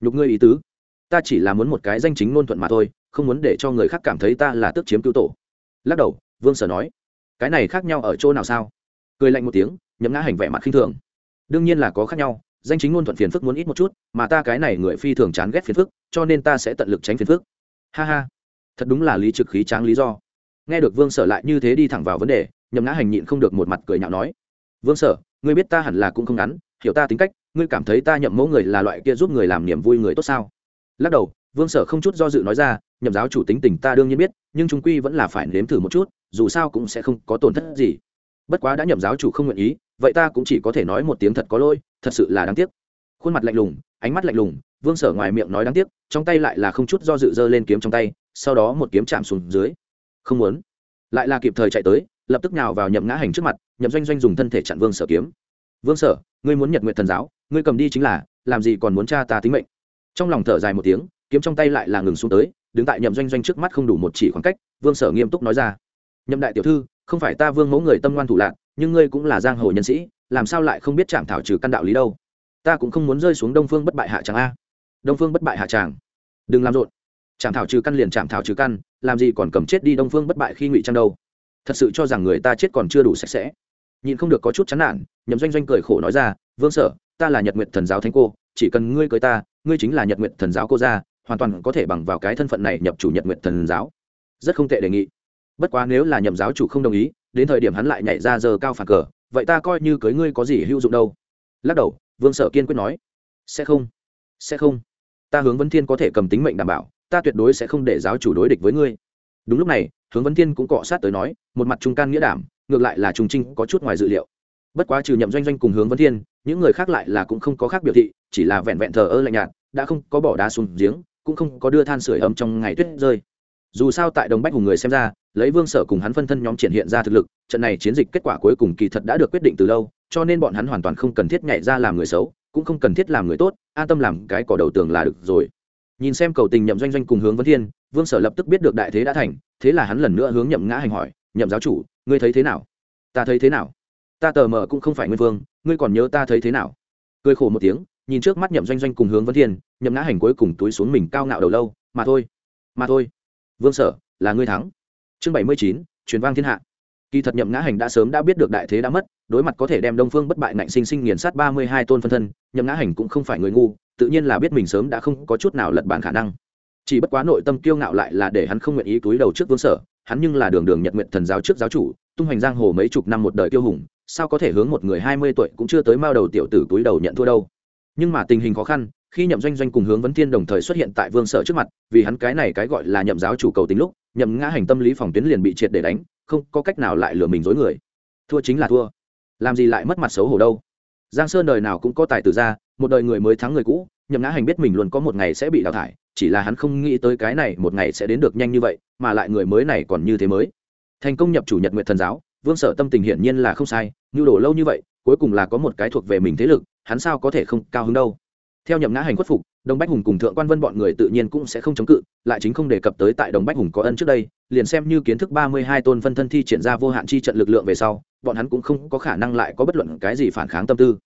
Nhục ngươi ý tứ. Ta chỉ là muốn một cái danh chính ngôn thuận mà thôi, không muốn để cho người khác cảm thấy ta là tước chiếm cứu tổ. Lắc đầu, vương sở nói, cái này khác nhau ở chỗ nào sao? Cười lạnh một tiếng nhấm ngã hành vẻ mặt khinh thường. Đương nhiên là có khác nhau, danh chính ngôn thuận phiền phức muốn ít một chút, mà ta cái này người phi thường chán ghét phiền phức, cho nên ta sẽ tận lực tránh phiền phức. Ha ha. Thật đúng là lý trực khí tráng lý do. Nghe được vương sở lại như thế đi thẳng vào vấn đề, nhậm ngã hành nhịn không được một mặt cười nhạo nói, vương sở, ngươi biết ta hẳn là cũng không ngắn, hiểu ta tính cách, ngươi cảm thấy ta nhậm mẫu người là loại kia giúp người làm niềm vui người tốt sao? Lắc đầu, vương sở không chút do dự nói ra, nhậm giáo chủ tính tình ta đương nhiên biết, nhưng chúng quy vẫn là phải nếm thử một chút, dù sao cũng sẽ không có tổn thất gì. Bất quá đã nhậm giáo chủ không nguyện ý vậy ta cũng chỉ có thể nói một tiếng thật có lỗi, thật sự là đáng tiếc. Khuôn mặt lạnh lùng, ánh mắt lạnh lùng, vương sở ngoài miệng nói đáng tiếc, trong tay lại là không chút do dự dơ lên kiếm trong tay, sau đó một kiếm chạm xuống dưới. Không muốn. Lại là kịp thời chạy tới, lập tức nào vào nhậm ngã hành trước mặt, nhậm doanh doanh dùng thân thể chặn vương sở kiếm. Vương sở, ngươi muốn nhật nguyện thần giáo, ngươi cầm đi chính là, làm gì còn muốn cha ta tính mệnh? Trong lòng thở dài một tiếng, kiếm trong tay lại là ngừng xuống tới, đứng tại nhậm doanh doanh trước mắt không đủ một chỉ khoảng cách, vương sở nghiêm túc nói ra. Nhậm đại tiểu thư, không phải ta vương mẫu người tâm ngoan thủ lạc nhưng ngươi cũng là giang hồ nhân sĩ, làm sao lại không biết chạm thảo trừ căn đạo lý đâu? Ta cũng không muốn rơi xuống đông phương bất bại hạ tràng a. Đông phương bất bại hạ tràng. Đừng làm rộn. Chạm thảo trừ căn liền chạm thảo trừ căn, làm gì còn cầm chết đi đông phương bất bại khi ngụy trang đâu? Thật sự cho rằng người ta chết còn chưa đủ sạch sẽ. Nhìn không được có chút chán nản, nhậm doanh doanh cười khổ nói ra, vương sở, ta là nhật nguyện thần giáo thánh cô, chỉ cần ngươi cưới ta, ngươi chính là nhật nguyện thần giáo cô gia, hoàn toàn có thể bằng vào cái thân phận này nhập chủ nhật nguyện thần giáo. Rất không tệ đề nghị. Bất quá nếu là nhậm giáo chủ không đồng ý đến thời điểm hắn lại nhảy ra giờ cao phản cờ, vậy ta coi như cưới ngươi có gì hữu dụng đâu. Lắc đầu, vương sở kiên quyết nói, sẽ không sẽ không. Ta hướng vấn thiên có thể cầm tính mệnh đảm bảo, ta tuyệt đối sẽ không để giáo chủ đối địch với ngươi. Đúng lúc này, hướng vấn thiên cũng cọ sát tới nói, một mặt trung can nghĩa đảm, ngược lại là trung trinh có chút ngoài dự liệu. Bất quá trừ nhậm doanh doanh cùng hướng vấn thiên, những người khác lại là cũng không có khác biểu thị, chỉ là vẹn vẹn thờ ơ lạnh nhạt, đã không có bỏ đá xuống giếng, cũng không có đưa than sửa ấm trong ngày tuyết rơi. Dù sao tại đồng bách hùng người xem ra lấy vương sở cùng hắn phân thân nhóm triển hiện ra thực lực, trận này chiến dịch kết quả cuối cùng kỳ thật đã được quyết định từ lâu, cho nên bọn hắn hoàn toàn không cần thiết nhảy ra làm người xấu, cũng không cần thiết làm người tốt, an tâm làm cái cỏ đầu tường là được rồi. Nhìn xem cầu tình nhậm doanh doanh cùng hướng vấn thiên, vương sở lập tức biết được đại thế đã thành, thế là hắn lần nữa hướng nhậm ngã hành hỏi, nhậm giáo chủ, ngươi thấy thế nào? Ta thấy thế nào? Ta tờ mờ cũng không phải nguyên vương, ngươi còn nhớ ta thấy thế nào? Cười khổ một tiếng, nhìn trước mắt nhậm doanh doanh cùng hướng vấn thiên, nhậm ngã hành cuối cùng túi xuống mình cao ngạo đầu lâu, mà thôi mà thôi, vương sở, là ngươi thắng chương bảy mươi chín, truyền vang thiên hạ. Kỳ thật nhậm ngã hành đã sớm đã biết được đại thế đã mất, đối mặt có thể đem đông phương bất bại nạnh sinh sinh nghiền sát ba mươi hai tôn phân thân, nhậm ngã hành cũng không phải người ngu, tự nhiên là biết mình sớm đã không có chút nào lật bản khả năng. Chỉ bất quá nội tâm kiêu ngạo lại là để hắn không nguyện ý túi đầu trước vương sở, hắn nhưng là đường đường nhật nguyện thần giáo trước giáo chủ, tung hoành giang hồ mấy chục năm một đời kiêu hùng, sao có thể hướng một người hai mươi tuổi cũng chưa tới mao đầu tiểu tử túi đầu nhận thua đâu. Nhưng mà tình hình khó khăn khi nhậm doanh doanh cùng hướng vấn thiên đồng thời xuất hiện tại vương sở trước mặt, vì hắn cái này cái gọi là nhậm giáo chủ cầu tính lúc, nhậm ngã hành tâm lý phòng tuyến liền bị triệt để đánh, không có cách nào lại lừa mình dối người. Thua chính là thua. Làm gì lại mất mặt xấu hổ đâu. Giang sơn đời nào cũng có tài tử ra, một đời người mới thắng người cũ, nhậm ngã hành biết mình luôn có một ngày sẽ bị đào thải, chỉ là hắn không nghĩ tới cái này một ngày sẽ đến được nhanh như vậy, mà lại người mới này còn như thế mới. Thành công nhập chủ nhật nguyện thần giáo, vương sở tâm tình hiển nhiên là không sai, nhu đồ lâu như vậy, cuối cùng là có một cái thuộc về mình thế lực, hắn sao có thể không cao hứng đâu theo nhậm ngã hành khuất phục, đồng bách hùng cùng thượng quan vân bọn người tự nhiên cũng sẽ không chống cự, lại chính không đề cập tới tại đồng bách hùng có ân trước đây, liền xem như kiến thức ba mươi hai tôn phân thân thi triển ra vô hạn chi trận lực lượng về sau, bọn hắn cũng không có khả năng lại có bất luận cái gì phản kháng tâm tư.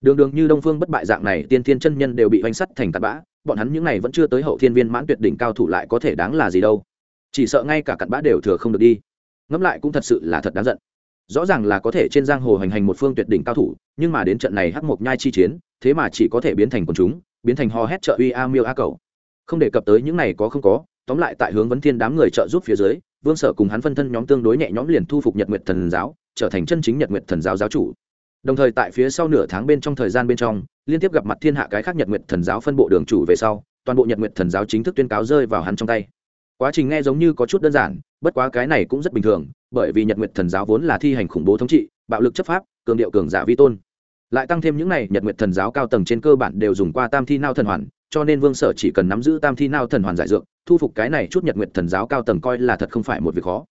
Đường đường như đông phương bất bại dạng này, tiên thiên chân nhân đều bị oanh sắt thành tạt bã, bọn hắn những này vẫn chưa tới hậu thiên viên mãn tuyệt đỉnh cao thủ lại có thể đáng là gì đâu. Chỉ sợ ngay cả cặn bã đều thừa không được đi. Ngẫm lại cũng thật sự là thật đáng giận rõ ràng là có thể trên giang hồ hành hành một phương tuyệt đỉnh cao thủ, nhưng mà đến trận này hắc mộc nhai chi chiến, thế mà chỉ có thể biến thành quần chúng, biến thành hò hét trợ uy a miêu a cầu không đề cập tới những này có không có, tóm lại tại hướng vấn thiên đám người trợ giúp phía dưới, vương sở cùng hắn phân thân nhóm tương đối nhẹ nhõm liền thu phục nhật nguyệt thần giáo, trở thành chân chính nhật nguyệt thần giáo giáo chủ. Đồng thời tại phía sau nửa tháng bên trong thời gian bên trong, liên tiếp gặp mặt thiên hạ cái khác nhật nguyệt thần giáo phân bộ đường chủ về sau, toàn bộ nhật nguyệt thần giáo chính thức tuyên cáo rơi vào hắn trong tay quá trình nghe giống như có chút đơn giản, bất quá cái này cũng rất bình thường, bởi vì nhật nguyệt thần giáo vốn là thi hành khủng bố thống trị, bạo lực chấp pháp, cường điệu cường giả vi tôn. Lại tăng thêm những này, nhật nguyệt thần giáo cao tầng trên cơ bản đều dùng qua tam thi nao thần hoàn, cho nên vương sở chỉ cần nắm giữ tam thi nao thần hoàn giải dược, thu phục cái này chút nhật nguyệt thần giáo cao tầng coi là thật không phải một việc khó.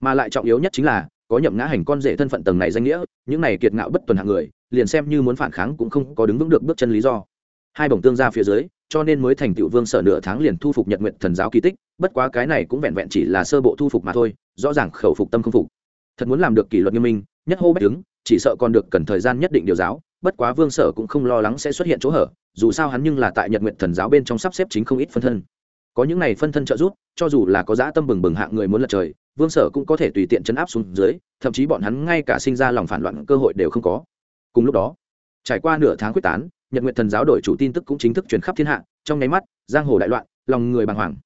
Mà lại trọng yếu nhất chính là, có nhậm ngã hành con rể thân phận tầng này danh nghĩa, những này kiệt ngạo bất tuần hạng người, liền xem như muốn phản kháng cũng không có đứng vững được bước chân lý do. Hai bổng tương ra phía dưới cho nên mới thành tựu vương sở nửa tháng liền thu phục nhật nguyện thần giáo kỳ tích, bất quá cái này cũng vẹn vẹn chỉ là sơ bộ thu phục mà thôi, rõ ràng khẩu phục tâm không phục. Thật muốn làm được kỷ luật nghiêm minh, nhất hô bách đứng, chỉ sợ còn được cần thời gian nhất định điều giáo, bất quá vương sở cũng không lo lắng sẽ xuất hiện chỗ hở, dù sao hắn nhưng là tại nhật nguyện thần giáo bên trong sắp xếp chính không ít phân thân. Có những này phân thân trợ giúp, cho dù là có dã tâm bừng bừng hạng người muốn lật trời, vương sở cũng có thể tùy tiện chấn áp xuống dưới, thậm chí bọn hắn ngay cả sinh ra lòng phản loạn cơ hội đều không có. Cùng lúc đó, trải qua nửa tháng quyết tán nhật nguyện thần giáo đổi chủ tin tức cũng chính thức truyền khắp thiên hạ, trong nháy mắt, giang hồ đại loạn, lòng người bàng hoàng.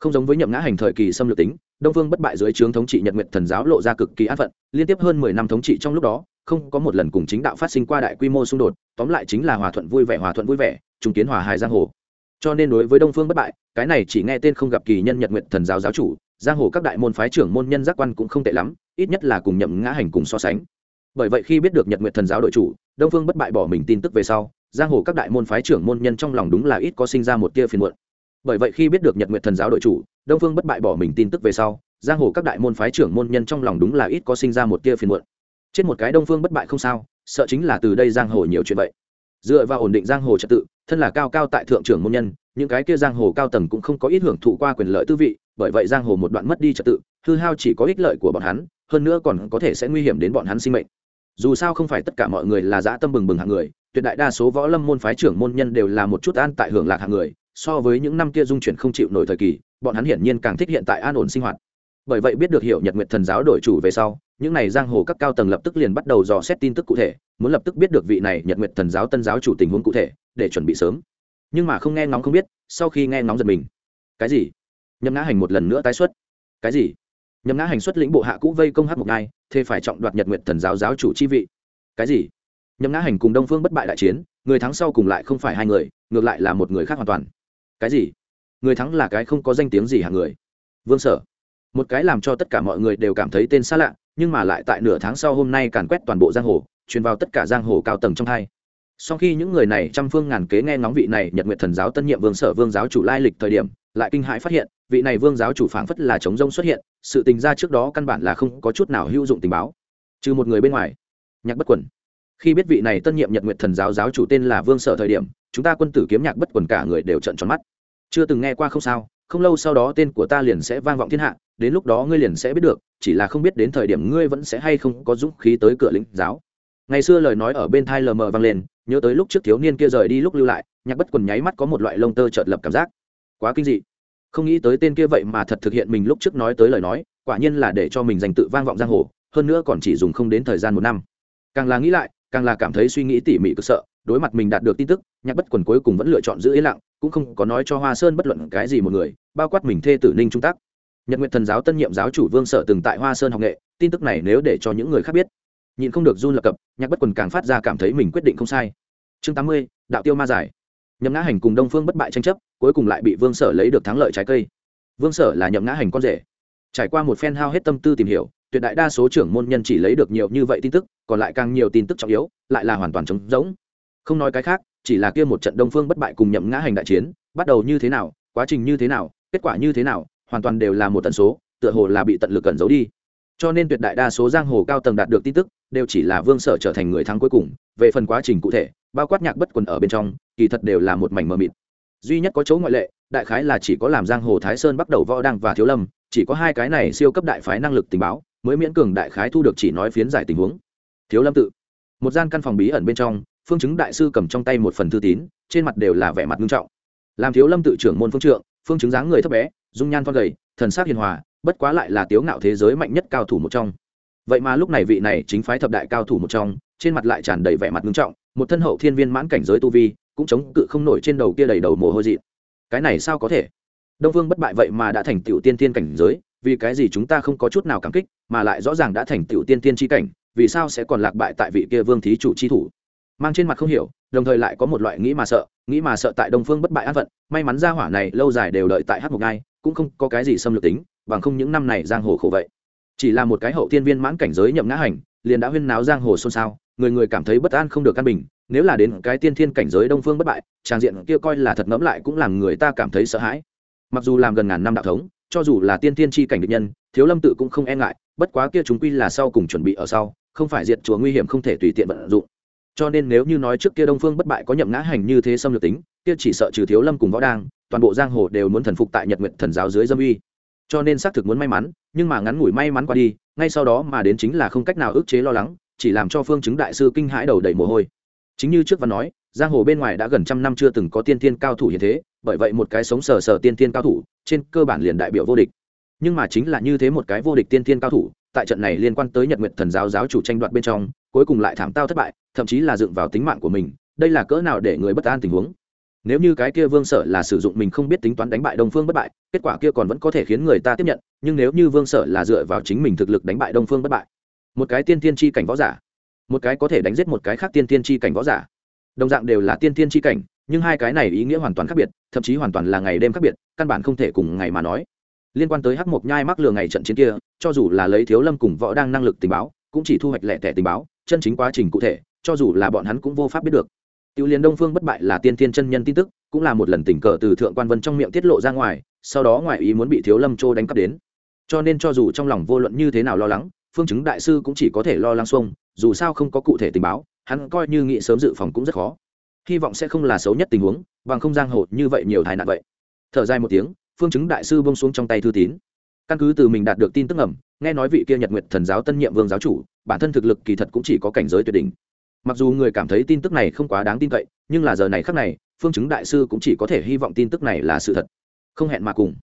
Không giống với nhậm ngã hành thời kỳ xâm lược tính, đông phương bất bại dưới trướng thống trị nhật nguyện thần giáo lộ ra cực kỳ an phận, liên tiếp hơn mười năm thống trị trong lúc đó, không có một lần cùng chính đạo phát sinh qua đại quy mô xung đột, tóm lại chính là hòa thuận vui vẻ, hòa thuận vui vẻ chứng kiến hòa hài giang hồ. Cho nên đối với đông phương bất bại, cái này chỉ nghe tên không gặp kỳ nhân nhật nguyện thần giáo giáo chủ, giang hồ các đại môn phái trưởng môn nhân giác quan cũng không tệ lắm, ít nhất là cùng nhậm ngã hành cùng so sánh. Bởi vậy khi biết được nhật nguyện thần giáo đội chủ, đông phương bất bại bỏ mình tin tức về sau giang hồ các đại môn phái trưởng môn nhân trong lòng đúng là ít có sinh ra một tia phiền muộn. Bởi vậy khi biết được nhật nguyện thần giáo đội chủ, đông phương bất bại bỏ mình tin tức về sau, giang hồ các đại môn phái trưởng môn nhân trong lòng đúng là ít có sinh ra một tia phiền muộn. Trên một cái đông phương bất bại không sao, sợ chính là từ đây giang hồ nhiều chuyện vậy. Dựa vào ổn định giang hồ trật tự, thân là cao cao tại thượng trưởng môn nhân, những cái kia giang hồ cao tầng cũng không có ít hưởng thụ qua quyền lợi tư vị, bởi vậy giang hồ một đoạn mất đi trật tự, hư hao chỉ có ích lợi của bọn hắn, hơn nữa còn có thể sẽ nguy hiểm đến bọn hắn sinh mệnh dù sao không phải tất cả mọi người là dã tâm bừng bừng hạng người, tuyệt đại đa số võ lâm môn phái trưởng môn nhân đều là một chút an tại hưởng lạc hạng người, so với những năm kia dung chuyển không chịu nổi thời kỳ, bọn hắn hiển nhiên càng thích hiện tại an ổn sinh hoạt. Bởi vậy biết được hiểu nhật nguyệt thần giáo đổi chủ về sau, những n à y giang hồ các cao tầng lập tức liền bắt đầu dò xét tin tức cụ thể, muốn lập tức biết được vị này nhật nguyệt thần giáo tân giáo chủ tình huống cụ thể, để chuẩn bị sớm. Nhưng mà không nghe ngóng không biết, sau khi nghe ngóng giật mình. Cái gì? Nhậm ngã hành một lần nữa tái xuất. Cái gì? Nhấm ngã hành xuất lĩnh bộ hạ cũ vây công hát một nhai thế phải trọng đoạt nhật nguyện thần giáo giáo chủ chi vị. Cái gì? Nhấm ngã hành cùng đông phương bất bại đại chiến, người thắng sau cùng lại không phải hai người, ngược lại là một người khác hoàn toàn. Cái gì? Người thắng là cái không có danh tiếng gì hạng người? Vương sở. Một cái làm cho tất cả mọi người đều cảm thấy tên xa lạ, nhưng mà lại tại nửa tháng sau hôm nay càn quét toàn bộ giang hồ, truyền vào tất cả giang hồ cao tầng trong hai. Sau khi những người này trăm phương ngàn kế nghe ngóng vị này nhật nguyện thần giáo tân nhiệm vương sở vương giáo chủ lai lịch thời điểm, lại kinh hãi phát hiện vị này vương giáo chủ phảng phất là chống rông xuất hiện, sự tình ra trước đó căn bản là không có chút nào hữu dụng tình báo. Trừ một người bên ngoài, nhạc bất quần. Khi biết vị này tân nhiệm nhật nguyện thần giáo giáo chủ tên là vương sở thời điểm, chúng ta quân tử kiếm nhạc bất quần cả người đều trận tròn mắt. Chưa từng nghe qua không sao, không lâu sau đó tên của ta liền sẽ vang vọng thiên hạ, đến lúc đó ngươi liền sẽ biết được, chỉ là không biết đến thời điểm ngươi vẫn sẽ hay không có dũng khí tới cửa lĩnh giáo. Ngày xưa lời nói ở bên thai lờ mờ vang lên, nhớ tới lúc trước thiếu niên kia rời đi lúc lưu lại, nhạc bất quần nháy mắt có một loại lông tơ trợt lập cảm giác. Quá kinh dị không nghĩ tới tên kia vậy mà thật thực hiện mình lúc trước nói tới lời nói, quả nhiên là để cho mình dành tự vang vọng giang hồ, hơn nữa còn chỉ dùng không đến thời gian một năm. Càng là nghĩ lại, càng là cảm thấy suy nghĩ tỉ mỉ cực sợ, đối mặt mình đạt được tin tức, nhạc bất quần cuối cùng vẫn lựa chọn giữ yên lặng, cũng không có nói cho hoa sơn bất luận cái gì một người, bao quát mình thê tử ninh trung tác nhật nguyện thần giáo tân nhiệm giáo chủ vương sở từng tại hoa sơn học nghệ, tin tức này nếu để cho những người khác biết nhìn không được run lập cập, nhạc bất quần càng phát ra cảm thấy mình quyết định không sai. Chương tám mươi, đạo tiêu ma giải nhậm ngã hành cùng đông phương bất bại tranh chấp, cuối cùng lại bị vương sở lấy được thắng lợi trái cây. Vương sở là nhậm ngã hành con rể. Trải qua một phen hao hết tâm tư tìm hiểu, tuyệt đại đa số trưởng môn nhân chỉ lấy được nhiều như vậy tin tức, còn lại càng nhiều tin tức trọng yếu, lại là hoàn toàn trống rỗng. Không nói cái khác, chỉ là kia một trận đông phương bất bại cùng nhậm ngã hành đại chiến, bắt đầu như thế nào, quá trình như thế nào, kết quả như thế nào, hoàn toàn đều là một tận số, tựa hồ là bị tận lực cẩn giấu đi. Cho nên tuyệt đại đa số giang hồ cao tầng đạt được tin tức, đều chỉ là vương sở trở thành người thắng cuối cùng, về phần quá trình cụ thể bao quát nhạc bất quần ở bên trong, kỳ thật đều là một mảnh mờ mịt. Duy nhất có chỗ ngoại lệ, đại khái là chỉ có làm giang hồ thái sơn bắt đầu võ đăng và thiếu lâm, chỉ có hai cái này siêu cấp đại phái năng lực tình báo, mới miễn cường đại khái thu được chỉ nói phiến giải tình huống. Thiếu lâm tự. Một gian căn phòng bí ẩn bên trong, phương chứng đại sư cầm trong tay một phần thư tín, trên mặt đều là vẻ mặt nghiêm trọng. Làm thiếu lâm tự trưởng môn phương trượng, phương chứng dáng người thấp bé, dung nhan thon gầy, thần sắc hiền hòa, bất quá lại là tiếu ngạo thế giới mạnh nhất cao thủ một trong. Vậy mà lúc này vị này chính phái thập đại cao thủ một trong, trên mặt lại tràn đầy vẻ mặt nghiêm trọng một thân hậu thiên viên mãn cảnh giới tu vi, cũng chống cự không nổi trên đầu kia đầy đầu mồ hôi dị cái này sao có thể? Đông vương bất bại vậy mà đã thành tựu tiên tiên cảnh giới, vì cái gì chúng ta không có chút nào cảm kích, mà lại rõ ràng đã thành tựu tiên tiên tri cảnh, vì sao sẽ còn lạc bại tại vị kia vương thí chủ chi thủ? Mang trên mặt không hiểu, đồng thời lại có một loại nghĩ mà sợ, nghĩ mà sợ tại đông phương bất bại an phận, may mắn ra hỏa này lâu dài đều đợi tại hát một ngai, cũng không có cái gì xâm lược tính, bằng không những năm này giang hồ khổ vậy. Chỉ là một cái hậu tiên viên mãn cảnh giới nhậm ngã hành, liền đã huyên náo giang hồ xôn xao người người cảm thấy bất an không được căn bình, nếu là đến cái tiên thiên cảnh giới đông phương bất bại trang diện kia coi là thật ngẫm lại cũng làm người ta cảm thấy sợ hãi. Mặc dù làm gần ngàn năm đạo thống, cho dù là tiên thiên chi cảnh địch nhân, thiếu lâm tự cũng không e ngại, bất quá kia chúng quy là sau cùng chuẩn bị ở sau, không phải diệt chùa nguy hiểm không thể tùy tiện vận dụng. Cho nên nếu như nói trước kia đông phương bất bại có nhậm ngã hành như thế xâm lược tính, kia chỉ sợ trừ thiếu lâm cùng võ đang, toàn bộ giang hồ đều muốn thần phục tại nhật nguyện thần giáo dưới dâm uy. Cho nên xác thực muốn may mắn, nhưng mà ngắn ngủi may mắn qua đi, ngay sau đó mà đến chính là không cách nào ức chế lo lắng chỉ làm cho phương chứng đại sư kinh hãi đầu đầy mồ hôi. Chính như trước văn nói, giang hồ bên ngoài đã gần trăm năm chưa từng có tiên tiên cao thủ như thế, bởi vậy một cái sống sờ sờ tiên tiên cao thủ, trên cơ bản liền đại biểu vô địch. Nhưng mà chính là như thế một cái vô địch tiên tiên cao thủ, tại trận này liên quan tới nhật nguyện thần giáo giáo chủ tranh đoạt bên trong, cuối cùng lại thảm tao thất bại, thậm chí là dựng vào tính mạng của mình, đây là cỡ nào để người bất an tình huống? Nếu như cái kia vương sở là sử dụng mình không biết tính toán đánh bại đông phương bất bại, kết quả kia còn vẫn có thể khiến người ta tiếp nhận, nhưng nếu như vương sở là dựa vào chính mình thực lực đánh bại đông phương bất bại một cái tiên tiên tri cảnh võ giả một cái có thể đánh giết một cái khác tiên tiên tri cảnh võ giả. Đồng dạng đều là tiên tiên tri cảnh nhưng hai cái này ý nghĩa hoàn toàn khác biệt thậm chí hoàn toàn là ngày đêm khác biệt căn bản không thể cùng ngày mà nói. Liên quan tới hắc mộc nhai mắc lừa ngày trận chiến kia cho dù là lấy thiếu lâm cùng võ đang năng lực tình báo cũng chỉ thu hoạch lẻ tẻ tình báo chân chính quá trình cụ thể cho dù là bọn hắn cũng vô pháp biết được. Tiêu Liên Đông Phương bất bại là tiên tiên chân nhân tin tức, cũng là một lần tình cờ từ thượng quan vân trong miệng tiết lộ ra ngoài, sau đó ngoại ý muốn bị Thiếu Lâm Trô đánh cắp đến. Cho nên cho dù trong lòng vô luận như thế nào lo lắng, Phương chứng đại sư cũng chỉ có thể lo lắng xuông dù sao không có cụ thể tình báo, hắn coi như nghĩ sớm dự phòng cũng rất khó. Hy vọng sẽ không là xấu nhất tình huống, bằng không giang hồ như vậy nhiều tai nạn vậy. Thở dài một tiếng, Phương chứng đại sư buông xuống trong tay thư tín. Căn cứ từ mình đạt được tin tức ẩm, nghe nói vị kia Nhật Nguyệt Thần giáo tân nhiệm vương giáo chủ, bản thân thực lực kỳ thật cũng chỉ có cảnh giới tuyệt đỉnh mặc dù người cảm thấy tin tức này không quá đáng tin cậy nhưng là giờ này khác này phương chứng đại sư cũng chỉ có thể hy vọng tin tức này là sự thật không hẹn mà cùng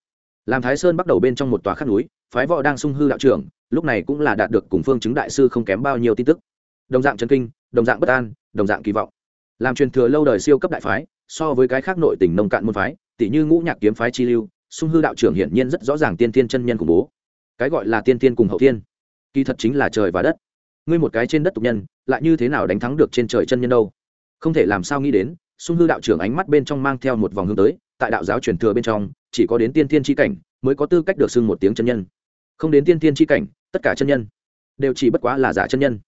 làm thái sơn bắt đầu bên trong một tòa khắc núi phái võ đang sung hư đạo trưởng lúc này cũng là đạt được cùng phương chứng đại sư không kém bao nhiêu tin tức. Đồng dạng chân kinh, đồng dạng bất an, đồng dạng kỳ vọng. Làm truyền thừa lâu đời siêu cấp đại phái, so với cái khác nội tỉnh nông cạn môn phái tỷ như ngũ nhạc kiếm phái chi lưu, sung hư đạo trưởng hiển nhiên rất rõ ràng tiên tiên chân nhân khủng bố. Cái gọi là tiên tiên cùng hậu thiên, kỳ thật chính là trời và đất. Ngươi một cái trên đất tục nhân, lại như thế nào đánh thắng được trên trời chân nhân đâu? Không thể làm sao nghĩ đến, sung hư đạo trưởng ánh mắt bên trong mang theo một vòng hướng tới, tại đạo giáo truyền thừa bên trong, chỉ có đến tiên tiên tri cảnh, mới có tư cách được xưng một tiếng chân nhân. Không đến tiên tiên tri cảnh tất cả chân nhân đều chỉ bất quá là giả chân nhân.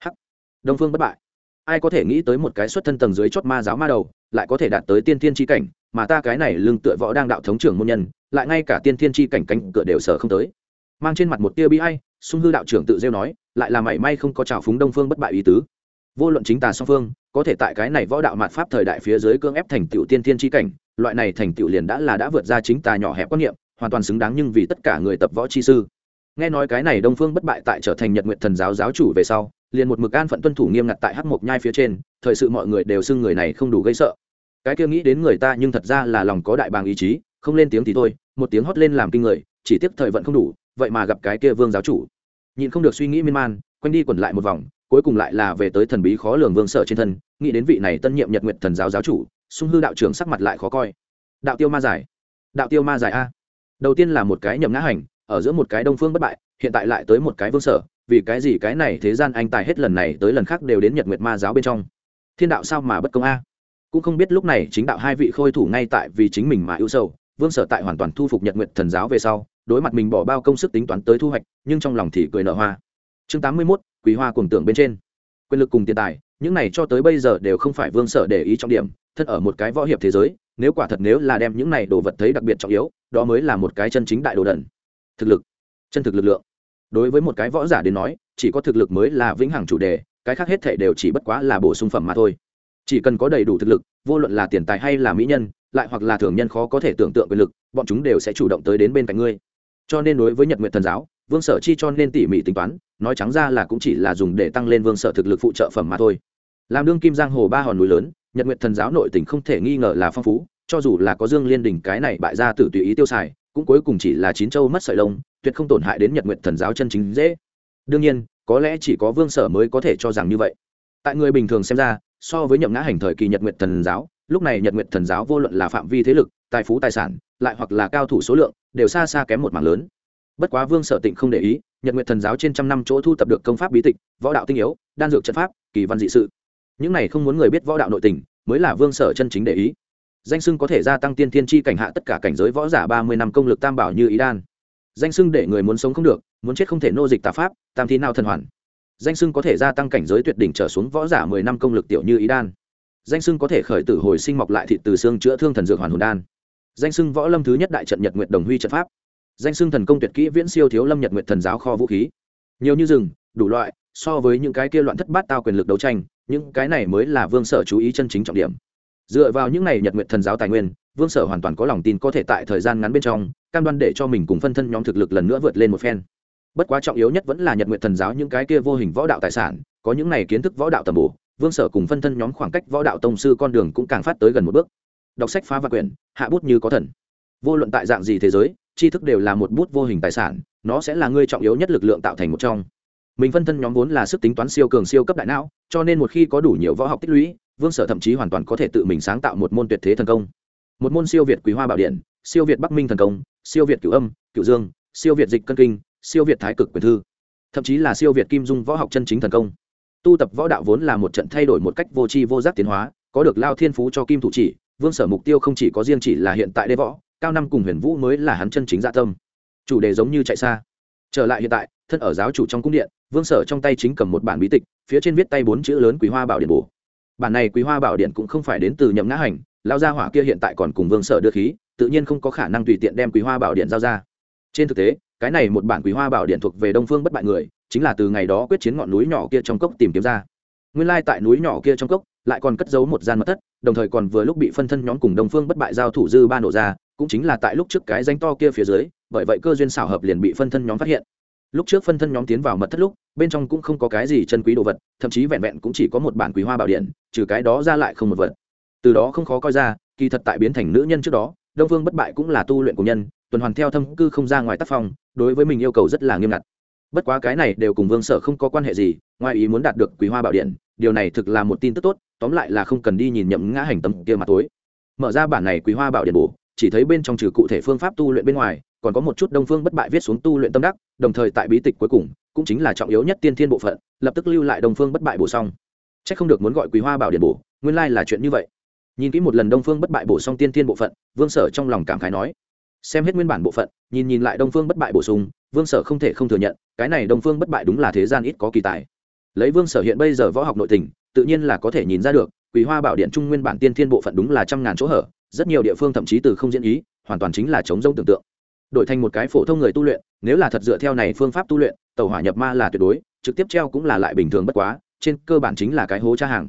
Hắc. Đông phương bất bại. Ai có thể nghĩ tới một cái xuất thân tầng dưới chót ma giáo ma đầu, lại có thể đạt tới tiên tiên tri cảnh, mà ta cái này lưng tựa võ đang đạo thống trưởng môn nhân, lại ngay cả tiên tiên tri cảnh cánh cửa đều sở không tới. Mang trên mặt một tia bi hay sung hư đạo trưởng tự rêu nói, lại là mảy may không có trào phúng đông phương bất bại ý tứ. Vô luận chính tà song phương, có thể tại cái này võ đạo mạt pháp thời đại phía dưới cưỡng ép thành tựu tiên tiên tri cảnh, loại này thành tựu liền đã là đã vượt ra chính tà nhỏ hẹp quan niệm, hoàn toàn xứng đáng nhưng vì tất cả người tập võ chi sư nghe nói cái này đông phương bất bại tại trở thành nhật nguyện thần giáo giáo chủ về sau, liền một mực an phận tuân thủ nghiêm ngặt tại hắc mộc nhai phía trên, thời sự mọi người đều xưng người này không đủ gây sợ. Cái kia nghĩ đến người ta nhưng thật ra là lòng có đại bàng ý chí, không lên tiếng thì thôi, một tiếng hót lên làm kinh người, chỉ tiếp thời vận không đủ, vậy mà gặp cái kia vương giáo chủ. Nhìn không được suy nghĩ miên man, quanh đi quẩn lại một vòng, cuối cùng lại là về tới thần bí khó lường vương sở trên thân, nghĩ đến vị này tân nhiệm nhật nguyện thần giáo giáo chủ, sung hư đạo trưởng sắc mặt lại khó coi. Đạo tiêu ma giải. Đạo tiêu ma giải a. Đầu tiên là một cái nhậm ngã hành ở giữa một cái đông phương bất bại, hiện tại lại tới một cái vương sở, vì cái gì cái này thế gian anh tài hết lần này tới lần khác đều đến nhật nguyệt ma giáo bên trong. Thiên đạo sao mà bất công a? Cũng không biết lúc này chính đạo hai vị khôi thủ ngay tại vì chính mình mà ưu sâu vương sở tại hoàn toàn thu phục nhật nguyệt thần giáo về sau, đối mặt mình bỏ bao công sức tính toán tới thu hoạch, nhưng trong lòng thì cười nở hoa. Chương tám mươi mốt quý hoa cùng tưởng bên trên. Quyền lực cùng tiền tài, những này cho tới bây giờ đều không phải vương sở để ý trọng điểm, thân ở một cái võ hiệp thế giới, nếu quả thật nếu là đem những này đồ vật thấy đặc biệt trọng yếu, đó mới là một cái chân chính đại đồ đần thực lực, chân thực lực lượng. Đối với một cái võ giả đến nói, chỉ có thực lực mới là vĩnh hằng chủ đề, cái khác hết thể đều chỉ bất quá là bổ sung phẩm mà thôi. Chỉ cần có đầy đủ thực lực, vô luận là tiền tài hay là mỹ nhân, lại hoặc là thường nhân khó có thể tưởng tượng quyền lực, bọn chúng đều sẽ chủ động tới đến bên cạnh ngươi. Cho nên đối với nhật nguyện thần giáo, vương sở chi cho nên tỉ mỉ tính toán, nói trắng ra là cũng chỉ là dùng để tăng lên vương sở thực lực phụ trợ phẩm mà thôi. Làm đương kim giang hồ ba hòn núi lớn, nhật nguyện thần giáo nội tỉnh không thể nghi ngờ là phong phú, cho dù là có dương liên đình cái này bại ra tử tùy ý tiêu xài cũng cuối cùng chỉ là chín châu mất sợi lông, tuyệt không tổn hại đến nhật nguyện thần giáo chân chính dễ. Đương nhiên, có lẽ chỉ có vương sở mới có thể cho rằng như vậy. Tại người bình thường xem ra, so với nhậm ngã hành thời kỳ nhật nguyện thần giáo, lúc này nhật nguyện thần giáo vô luận là phạm vi thế lực, tài phú tài sản, lại hoặc là cao thủ số lượng, đều xa xa kém một mảng lớn. Bất quá vương sở tịnh không để ý, nhật nguyện thần giáo trên trăm năm chỗ thu tập được công pháp bí tịch, võ đạo tinh yếu, đan dược trận pháp, kỳ văn dị sự. Những này không muốn người biết võ đạo nội tình, mới là vương sở chân chính để ý danh sưng có thể gia tăng tiên thiên chi cảnh hạ tất cả cảnh giới võ giả ba mươi năm công lực tam bảo như ý đan. Danh sưng để người muốn sống không được, muốn chết không thể nô dịch tà pháp, tam thi nào thần hoàn. Danh sưng có thể gia tăng cảnh giới tuyệt đỉnh trở xuống võ giả mười năm công lực tiểu như ý đan. Danh sưng có thể khởi tử hồi sinh mọc lại thịt từ xương chữa thương thần dược hoàn hồn đan. Danh sưng võ lâm thứ nhất đại trận nhật nguyện đồng huy trận pháp. Danh sưng thần công tuyệt kỹ viễn siêu thiếu lâm nhật nguyện thần giáo kho vũ khí. Nhiều như rừng, đủ loại, so với những cái kia loạn thất bát tao quyền lực đấu tranh, những cái này mới là vương sở chú ý chân chính trọng điểm dựa vào những này nhật nguyện thần giáo tài nguyên, vương sở hoàn toàn có lòng tin có thể tại thời gian ngắn bên trong, cam đoan để cho mình cùng phân thân nhóm thực lực lần nữa vượt lên một phen. Bất quá trọng yếu nhất vẫn là nhật nguyện thần giáo những cái kia vô hình võ đạo tài sản, có những này kiến thức võ đạo tầm bổ, vương sở cùng phân thân nhóm khoảng cách võ đạo tông sư con đường cũng càng phát tới gần một bước. Đọc sách phá và quyển, hạ bút như có thần. Vô luận tại dạng gì thế giới, tri thức đều là một bút vô hình tài sản, nó sẽ là ngươi trọng yếu nhất lực lượng tạo thành một trong. Mình phân thân nhóm vốn là sức tính toán siêu cường siêu cấp đại não, cho nên một khi có đủ nhiều võ học tích lũy vương sở thậm chí hoàn toàn có thể tự mình sáng tạo một môn tuyệt thế thần công. Một môn siêu việt quý hoa bảo điện, siêu việt bắc minh thần công, siêu việt cửu âm, cửu dương, siêu việt dịch cân kinh, siêu việt thái cực quyền thư, thậm chí là siêu việt kim dung võ học chân chính thần công. Tu tập võ đạo vốn là một trận thay đổi một cách vô tri vô giác tiến hóa, có được lao thiên phú cho kim thủ chỉ, vương sở mục tiêu không chỉ có riêng chỉ là hiện tại đế võ, cao năm cùng huyền vũ mới là hắn chân chính dạ tâm. Chủ đề giống như chạy xa. Trở lại hiện tại, thân ở giáo chủ trong cung điện, vương sở trong tay chính cầm một bản bí tịch, phía trên viết tay bốn chữ lớn quý hoa bảo điện bổ bản này quý hoa bảo điện cũng không phải đến từ nhậm ngã hành lao gia hỏa kia hiện tại còn cùng vương sở đưa khí, tự nhiên không có khả năng tùy tiện đem quý hoa bảo điện giao ra. Trên thực tế, cái này một bản quý hoa bảo điện thuộc về đông phương bất bại người, chính là từ ngày đó quyết chiến ngọn núi nhỏ kia trong cốc tìm kiếm ra. Nguyên lai tại núi nhỏ kia trong cốc, lại còn cất giấu một gian mật thất, đồng thời còn vừa lúc bị phân thân nhóm cùng đông phương bất bại giao thủ dư ba nổ ra, cũng chính là tại lúc trước cái danh to kia phía dưới, bởi vậy cơ duyên xảo hợp liền bị phân thân nhóm phát hiện lúc trước phân thân nhóm tiến vào mật thất lúc, bên trong cũng không có cái gì chân quý đồ vật, thậm chí vẹn vẹn cũng chỉ có một bản quý hoa bảo điện, trừ cái đó ra lại không một vật. Từ đó không khó coi ra, kỳ thật tại biến thành nữ nhân trước đó, đông phương bất bại cũng là tu luyện của nhân, tuần hoàn theo thâm cư không ra ngoài tác phong, đối với mình yêu cầu rất là nghiêm ngặt. Bất quá cái này đều cùng vương sở không có quan hệ gì, ngoài ý muốn đạt được quý hoa bảo điện, điều này thực là một tin tức tốt, tóm lại là không cần đi nhìn nhậm ngã hành tấm kia mà tối. Mở ra bản này quý hoa bảo điện bổ, chỉ thấy bên trong trừ cụ thể phương pháp tu luyện bên ngoài còn có một chút đông phương bất bại viết xuống tu luyện tâm đắc, đồng thời tại bí tịch cuối cùng, cũng chính là trọng yếu nhất tiên thiên bộ phận, lập tức lưu lại đông phương bất bại bổ xong c h ắ c không được muốn gọi quý hoa bảo điện bổ, nguyên lai là chuyện như vậy. Nhìn kỹ một lần đông phương bất bại bổ xong tiên thiên bộ phận, vương sở trong lòng cảm khái nói. Xem hết nguyên bản bộ phận, nhìn nhìn lại đông phương bất bại bổ sung, vương sở không thể không thừa nhận, cái này đông phương bất bại đúng là thế gian ít có kỳ tài. Lấy vương sở hiện bây giờ võ học nội tình, tự nhiên là có thể nhìn ra được quý hoa bảo điện trung nguyên bản tiên thiên bộ phận đúng là trăm ngàn chỗ hở, rất nhiều địa phương thậm chí từ không diễn ý, hoàn toàn chính là chống rông tưởng tượng đổi thành một cái phổ thông người tu luyện, nếu là thật dựa theo này phương pháp tu luyện, tàu hỏa nhập ma là tuyệt đối, trực tiếp treo cũng là lại bình thường bất quá, trên cơ bản chính là cái hố tra hàng.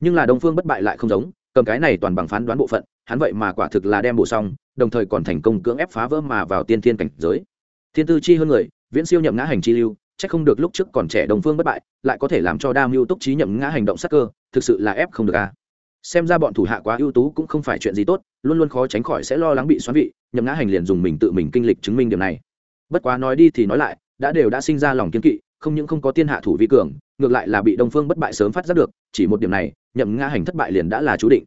Nhưng là đông phương bất bại lại không giống, cầm cái này toàn bằng phán đoán bộ phận, hắn vậy mà quả thực là đem bổ xong, đồng thời còn thành công cưỡng ép phá vỡ mà vào tiên thiên cảnh giới. Thiên tư chi hơn người, viễn siêu nhậm ngã hành chi lưu, chắc không được lúc trước còn trẻ đồng phương bất bại, lại có thể làm cho đa mưu túc trí nhậm ngã hành động sắc cơ, thực sự là ép không được a xem ra bọn thủ hạ quá ưu tú cũng không phải chuyện gì tốt luôn luôn khó tránh khỏi sẽ lo lắng bị xoắn vị nhậm ngã hành liền dùng mình tự mình kinh lịch chứng minh điều này. Bất quá nói đi thì nói lại đã đều đã sinh ra lòng kiên kỵ không những không có tiên hạ thủ vi cường ngược lại là bị đông phương bất bại sớm phát giác được chỉ một điểm này nhậm ngã hành thất bại liền đã là chú định.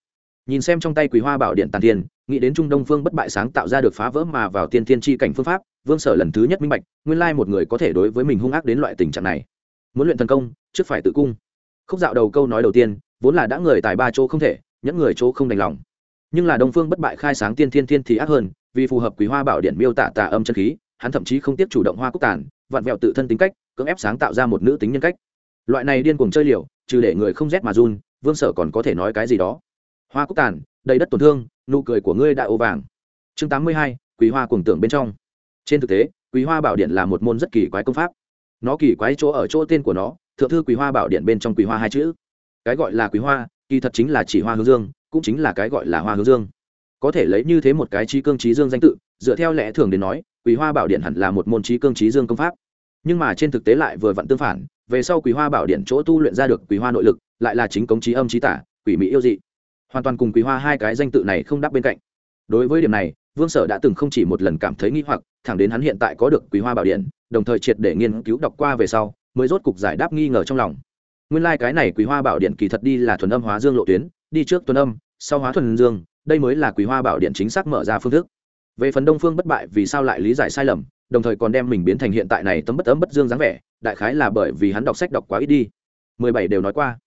Nhìn xem trong tay quý hoa bảo điện tàn Thiên, nghĩ đến trung đông phương bất bại sáng tạo ra được phá vỡ mà vào tiên Thiên tri cảnh phương pháp vương sở lần thứ nhất minh bạch nguyên lai một người có thể đối với mình hung ác đến loại tình trạng này. Muốn luyện thần công trước phải tự cung. Khúc dạo đầu câu nói đầu tiên vốn là đã người tài ba chỗ không thể, nhẫn người chỗ không đành lòng. Nhưng là đông phương bất bại khai sáng tiên thiên thiên thì ác hơn, vì phù hợp quý hoa bảo điện miêu tả tà âm chân khí, hắn thậm chí không tiếp chủ động hoa cúc tàn, vặn vẹo tự thân tính cách, cưỡng ép sáng tạo ra một nữ tính nhân cách. Loại này điên cuồng chơi liều, trừ để người không rét mà run, vương sở còn có thể nói cái gì đó? Hoa cúc tàn, đầy đất tổn thương, nụ cười của ngươi đã ô vàng. Chương tám mươi hai, quý hoa cuồng tưởng bên trong. Trên thực tế, quý hoa bảo điện là một môn rất kỳ quái công pháp. Nó kỳ quái chỗ ở chỗ tên của nó, thượng thư quý hoa bảo điện bên trong quý hoa hai chữ cái gọi là quý hoa, kỳ thật chính là chỉ hoa hướng dương, cũng chính là cái gọi là hoa hướng dương. Có thể lấy như thế một cái trí cương trí dương danh tự, dựa theo lẽ thường đến nói, quý hoa bảo điện hẳn là một môn trí cương trí dương công pháp. Nhưng mà trên thực tế lại vừa vặn tương phản, về sau quý hoa bảo điện chỗ tu luyện ra được quý hoa nội lực, lại là chính cống trí âm trí tả, quỷ mỹ yêu dị. Hoàn toàn cùng quý hoa hai cái danh tự này không đáp bên cạnh. Đối với điểm này, vương sở đã từng không chỉ một lần cảm thấy nghi hoặc, thẳng đến hắn hiện tại có được quý hoa bảo điện, đồng thời triệt để nghiên cứu đọc qua về sau, mới rốt cục giải đáp nghi ngờ trong lòng nguyên lai、like、cái này quý hoa bảo điện kỳ thật đi là thuần âm hóa dương lộ tuyến, đi trước tuần âm, sau hóa thuần dương, đây mới là quý hoa bảo điện chính xác mở ra phương thức. Về phần đông phương bất bại vì sao lại lý giải sai lầm, đồng thời còn đem mình biến thành hiện tại này tấm bất ấm bất dương dáng vẻ, đại khái là bởi vì hắn đọc sách đọc quá ít đi. Mười bảy đều nói qua.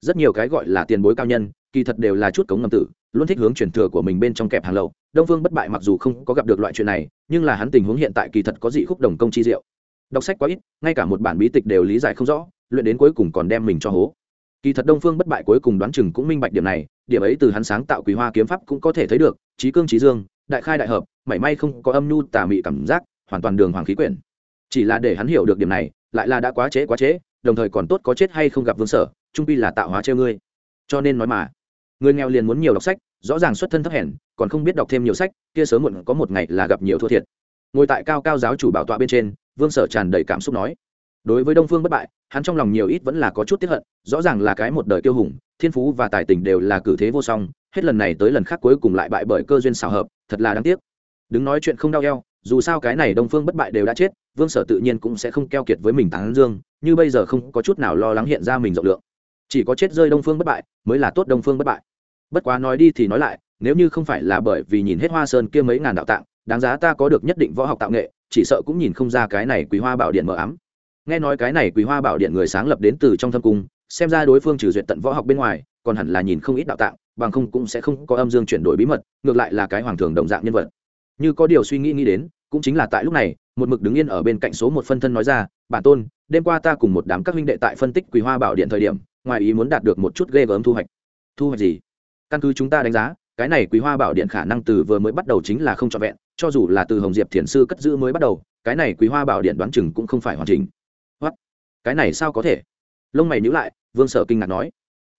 Rất nhiều cái gọi là tiền bối cao nhân, kỳ thật đều là chút cống ngầm tử, luôn thích hướng truyền thừa của mình bên trong kẹp hàng lậu. Đông phương bất bại mặc dù không có gặp được loại chuyện này, nhưng là hắn tình huống hiện tại kỳ thật có dị khúc đồng công chi diệu. Đọc sách quá ít, ngay cả một bản bí tịch đều lý giải không rõ luyện đến cuối cùng còn đem mình cho hố. Kỳ thật đông phương bất bại cuối cùng đoán chừng cũng minh bạch điểm này, điểm ấy từ hắn sáng tạo quý hoa kiếm pháp cũng có thể thấy được trí cương trí dương, đại khai đại hợp, mảy may không có âm nhu tà mị cảm giác, hoàn toàn đường hoàng khí quyển. Chỉ là để hắn hiểu được điểm này, lại là đã quá trễ quá trễ, đồng thời còn tốt có chết hay không gặp vương sở, trung pi là tạo hóa treo ngươi. Cho nên nói mà, người nghèo liền muốn nhiều đọc sách, rõ ràng xuất thân thấp hèn, còn không biết đọc thêm nhiều sách, kia sớm muộn có một ngày là gặp nhiều thua thiệt. Ngồi tại cao cao giáo chủ bảo tọa bên trên, vương sở tràn đầy cảm xúc nói, đối với đông phương bất bại hắn trong lòng nhiều ít vẫn là có chút tiếc hận, rõ ràng là cái một đời kiêu hùng, thiên phú và tài tình đều là cử thế vô song, hết lần này tới lần khác cuối cùng lại bại bởi cơ duyên xảo hợp, thật là đáng tiếc. Đứng nói chuyện không đau eo, dù sao cái này đông phương bất bại đều đã chết, vương sở tự nhiên cũng sẽ không keo kiệt với mình tán dương, như bây giờ không có chút nào lo lắng hiện ra mình rộng lượng. Chỉ có chết rơi đông phương bất bại mới là tốt đông phương bất bại. Bất quá nói đi thì nói lại, nếu như không phải là bởi vì nhìn hết hoa sơn kia mấy ngàn đạo tạng, đáng giá ta có được nhất định võ học tạo nghệ, chỉ sợ cũng nhìn không ra cái này quý hoa bảo điện mờ ám nghe nói cái này quý hoa bảo điện người sáng lập đến từ trong thâm cung, xem ra đối phương trừ duyệt tận võ học bên ngoài, còn hẳn là nhìn không ít đạo tạng, bằng không cũng sẽ không có âm dương chuyển đổi bí mật, ngược lại là cái hoàng thường đồng dạng nhân vật. Như có điều suy nghĩ nghĩ đến, cũng chính là tại lúc này, một mực đứng yên ở bên cạnh số một phân thân nói ra, bản tôn, đêm qua ta cùng một đám các huynh đệ tại phân tích quý hoa bảo điện thời điểm, ngoài ý muốn đạt được một chút ghê gớm thu hoạch. Thu hoạch gì? Căn cứ chúng ta đánh giá, cái này quý hoa bảo điện khả năng từ vừa mới bắt đầu chính là không trọn vẹn, cho dù là từ hồng diệp thiền sư cất giữ mới bắt đầu, cái này quý hoa bảo điện đoán chừng cũng không phải hoàn chỉnh cái này sao có thể? Lông mày nhữ lại, vương sở kinh ngạc nói.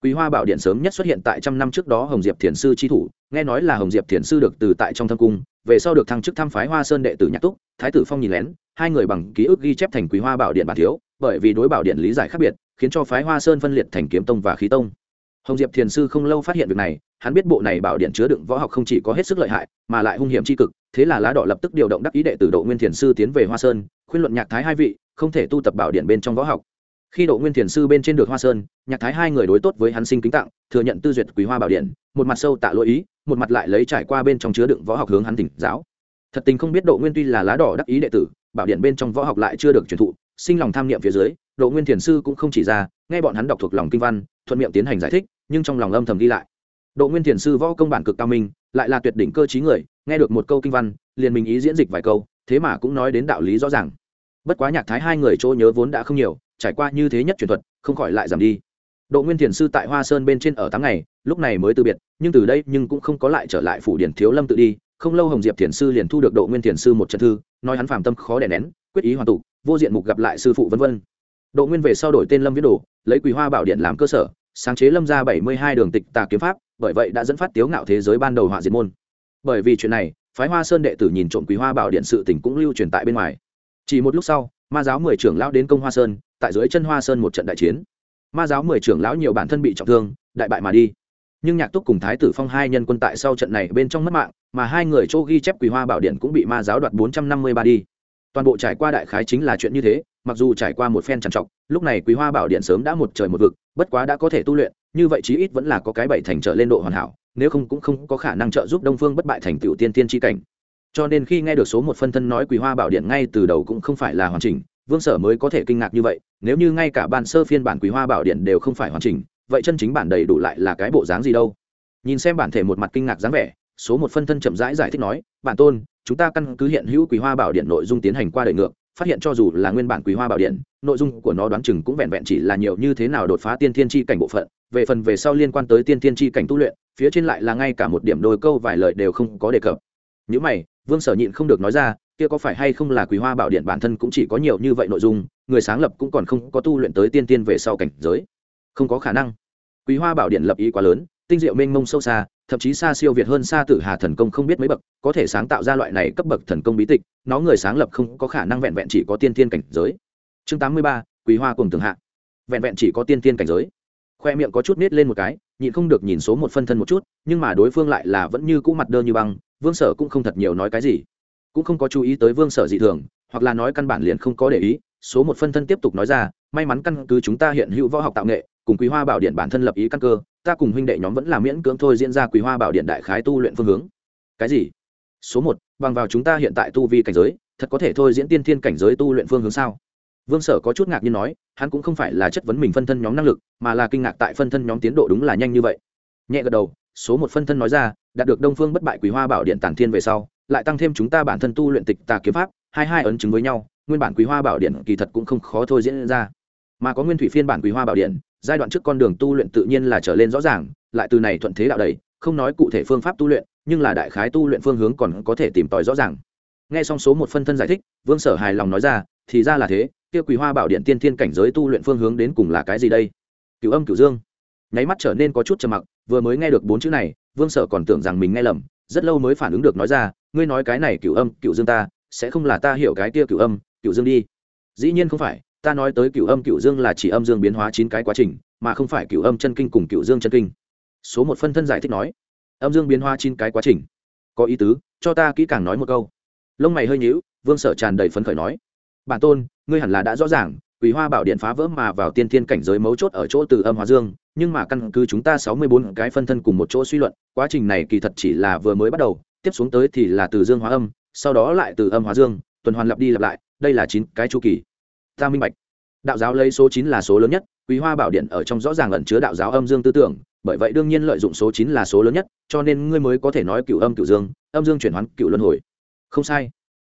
Quý hoa bảo điện sớm nhất xuất hiện tại trăm năm trước đó hồng diệp thiền sư tri thủ, nghe nói là hồng diệp thiền sư được từ tại trong thâm cung, về sau được thăng chức tham phái hoa sơn đệ tử nhạc túc, thái tử phong nhìn lén, hai người bằng ký ức ghi chép thành quý hoa bảo điện bản thiếu, bởi vì đối bảo điện lý giải khác biệt, khiến cho phái hoa sơn phân liệt thành kiếm tông và khí tông hồng diệp thiền sư không lâu phát hiện việc này, hắn biết bộ này bảo điện chứa đựng võ học không chỉ có hết sức lợi hại, mà lại hung hiểm c cực, thế là lá đỏ lập tức điều động đắc ý đệ tử độ nguyên thiền sư tiến về hoa sơn, khuyên luận nhạc thái hai vị, không thể tu tập bảo điện bên trong võ học. Khi độ nguyên thiền sư bên trên được hoa sơn, nhạc thái hai người đối tốt với hắn sinh kính tặng, thừa nhận tư duyệt quý hoa bảo điện, một mặt sâu tạ lỗi ý, một mặt lại lấy trải qua bên trong chứa đựng võ học hướng hắn tỉnh giáo. Thật tình không biết độ nguyên tuy là lá đỏ đắc ý đệ tử, bảo điện bên trong võ học lại chưa được truyền thụ, sinh lòng tham niệm phía dưới, độ nguyên thiền sư cũng không chỉ ra, nghe bọn hắn đọc thuộc lòng kinh văn, thuận miệng tiến hành giải thích nhưng trong lòng âm thầm đi lại. Độ nguyên thiền sư võ công bản cực cao minh, lại là tuyệt đỉnh cơ trí người, nghe được một câu kinh văn, liền mình ý diễn dịch vài câu, thế mà cũng nói đến đạo lý rõ ràng. Bất quá nhạc thái hai người chỗ nhớ vốn đã không nhiều, trải qua như thế nhất truyền thuật, không khỏi lại giảm đi. Độ nguyên thiền sư tại hoa sơn bên trên ở tám ngày, lúc này mới từ biệt, nhưng từ đây nhưng cũng không có lại trở lại phủ điển thiếu lâm tự đi, không lâu hồng diệp thiền sư liền thu được độ nguyên thiền sư một trận thư, nói hắn phàm tâm khó đè nén, quyết ý hoàn tụ vô diện mục gặp lại sư phụ vân vân. Độ nguyên về sau đổi tên lâm viết đồ, lấy quý hoa bảo điện làm cơ sở sáng chế lâm ra bảy mươi hai đường tịch tà kiếm pháp, bởi vậy đã dẫn phát tiếu ngạo thế giới ban đầu họa diệt môn. Bởi vì chuyện này, phái hoa sơn đệ tử nhìn trộm quý hoa bảo điện sự tỉnh cũng lưu truyền tại bên ngoài. Chỉ một lúc sau, ma giáo mười trưởng lão đến công hoa sơn, tại dưới chân hoa sơn một trận đại chiến. Ma giáo mười trưởng lão nhiều bản thân bị trọng thương, đại bại mà đi. Nhưng nhạc túc cùng thái tử phong hai nhân quân tại sau trận này bên trong mất mạng, mà hai người chỗ ghi chép quý hoa bảo điện cũng bị ma giáo đoạt bốn trăm năm mươi ba đi. Toàn bộ trải qua đại khái chính là chuyện như thế mặc dù trải qua một phen trằn trọc lúc này quý hoa bảo điện sớm đã một trời một vực bất quá đã có thể tu luyện như vậy chí ít vẫn là có cái bảy thành trợ lên độ hoàn hảo nếu không cũng không có khả năng trợ giúp đông phương bất bại thành tựu tiên tiên tri cảnh. Cho nên khi nghe được số một phân thân nói quý hoa bảo điện ngay từ đầu cũng không phải là hoàn chỉnh vương sở mới có thể kinh ngạc như vậy nếu như ngay cả bản sơ phiên bản quý hoa bảo điện đều không phải hoàn chỉnh vậy chân chính bản đầy đủ lại là cái bộ dáng gì đâu? Nhìn xem bản thể một mặt kinh ngạc dáng vẻ số một phân thân chậm rãi giải, giải thích nói bản tôn chúng ta căn cứ hiện hữu quý hoa bảo điện nội dung tiến hành qua đời ngược phát hiện cho dù là nguyên bản quý hoa bảo điện, nội dung của nó đoán chừng cũng vẹn vẹn chỉ là nhiều như thế nào đột phá tiên thiên tri cảnh bộ phận, về phần về sau liên quan tới tiên thiên tri cảnh tu luyện, phía trên lại là ngay cả một điểm đôi câu vài lời đều không có đề cập. Những mày, vương sở nhịn không được nói ra, kia có phải hay không là quý hoa bảo điện bản thân cũng chỉ có nhiều như vậy nội dung, người sáng lập cũng còn không có tu luyện tới tiên tiên về sau cảnh giới? Không có khả năng. Quý hoa bảo điện lập ý quá lớn, tinh diệu mênh mông sâu xa thậm chí xa siêu việt hơn xa tử hà thần công không biết mấy bậc, có thể sáng tạo ra loại này cấp bậc thần công bí tịch, nó người sáng lập không có khả năng vẹn vẹn chỉ có tiên tiên cảnh giới. Chương tám mươi ba, quý hoa cùng tường hạ. Vẹn vẹn chỉ có tiên tiên cảnh giới. Khoe miệng có chút nết lên một cái, nhịn không được nhìn số một phân thân một chút, nhưng mà đối phương lại là vẫn như cũ mặt đơ như băng, vương sở cũng không thật nhiều nói cái gì. Cũng không có chú ý tới vương sở dị thường, hoặc là nói căn bản liền không có để ý, số một phân thân tiếp tục nói ra, may mắn căn cứ chúng ta hiện hữu võ học tạo nghệ, cùng quý hoa bảo điện bản thân lập ý căn cơ ta cùng huynh đệ nhóm vẫn là miễn cưỡng thôi diễn ra quý hoa bảo điện đại khái tu luyện phương hướng. Cái gì? Số một, bằng vào chúng ta hiện tại tu vi cảnh giới, thật có thể thôi diễn tiên thiên cảnh giới tu luyện phương hướng sao? Vương sở có chút ngạc nhiên nói, hắn cũng không phải là chất vấn mình phân thân nhóm năng lực, mà là kinh ngạc tại phân thân nhóm tiến độ đúng là nhanh như vậy. Nhẹ gật đầu, số một phân thân nói ra, đạt được đông phương bất bại quý hoa bảo điện tản thiên về sau, lại tăng thêm chúng ta bản thân tu luyện tịch tà kiếm pháp, hai hai ấn chứng với nhau, nguyên bản quý hoa bảo điện kỳ thật cũng không khó thôi diễn ra. Mà có nguyên thủy phiên bản quý hoa bảo điện giai đoạn trước con đường tu luyện tự nhiên là trở lên rõ ràng, lại từ này thuận thế đạo đầy, không nói cụ thể phương pháp tu luyện, nhưng là đại khái tu luyện phương hướng còn có thể tìm tòi rõ ràng. Nghe xong số một phân thân giải thích, vương sở hài lòng nói ra, thì ra là thế, kia quỳ hoa bảo điện tiên thiên cảnh giới tu luyện phương hướng đến cùng là cái gì đây? Cửu âm, cửu dương. Nháy mắt trở nên có chút trầm mặc, vừa mới nghe được bốn chữ này, vương sở còn tưởng rằng mình nghe lầm, rất lâu mới phản ứng được nói ra, ngươi nói cái này cửu âm, cửu dương ta, sẽ không là ta hiểu cái kia cửu âm, cửu dương đi. Dĩ nhiên không phải ta nói tới cửu âm cửu dương là chỉ âm dương biến hóa chín cái quá trình mà không phải cửu âm chân kinh cùng cửu dương chân kinh. Số một phân thân giải thích nói âm dương biến hóa chín cái quá trình. Có ý tứ cho ta kỹ càng nói một câu. Lông mày hơi nhíu vương sở tràn đầy phấn khởi nói bản tôn ngươi hẳn là đã rõ ràng Quỷ Hoa Bảo Điện phá vỡ mà vào tiên thiên cảnh giới mấu chốt ở chỗ từ âm hóa dương, nhưng mà căn cứ chúng ta sáu mươi bốn cái phân thân cùng một chỗ suy luận, quá trình này kỳ thật chỉ là vừa mới bắt đầu, tiếp xuống tới thì là từ dương hóa âm, sau đó lại từ âm hóa dương, tuần hoàn lặp đi lặp lại, đây là chín cái chu kỳ. Ta minh bạch. Đạo giáo lấy số chín là số lớn nhất, Quý Hoa Bảo Điện ở trong rõ ràng ẩn chứa đạo giáo âm dương tư tưởng, bởi vậy đương nhiên lợi dụng số chín là số lớn nhất, cho nên ngươi mới có thể nói cửu âm cửu dương, âm dương chuyển hoán cửu luân hồi. Không sai.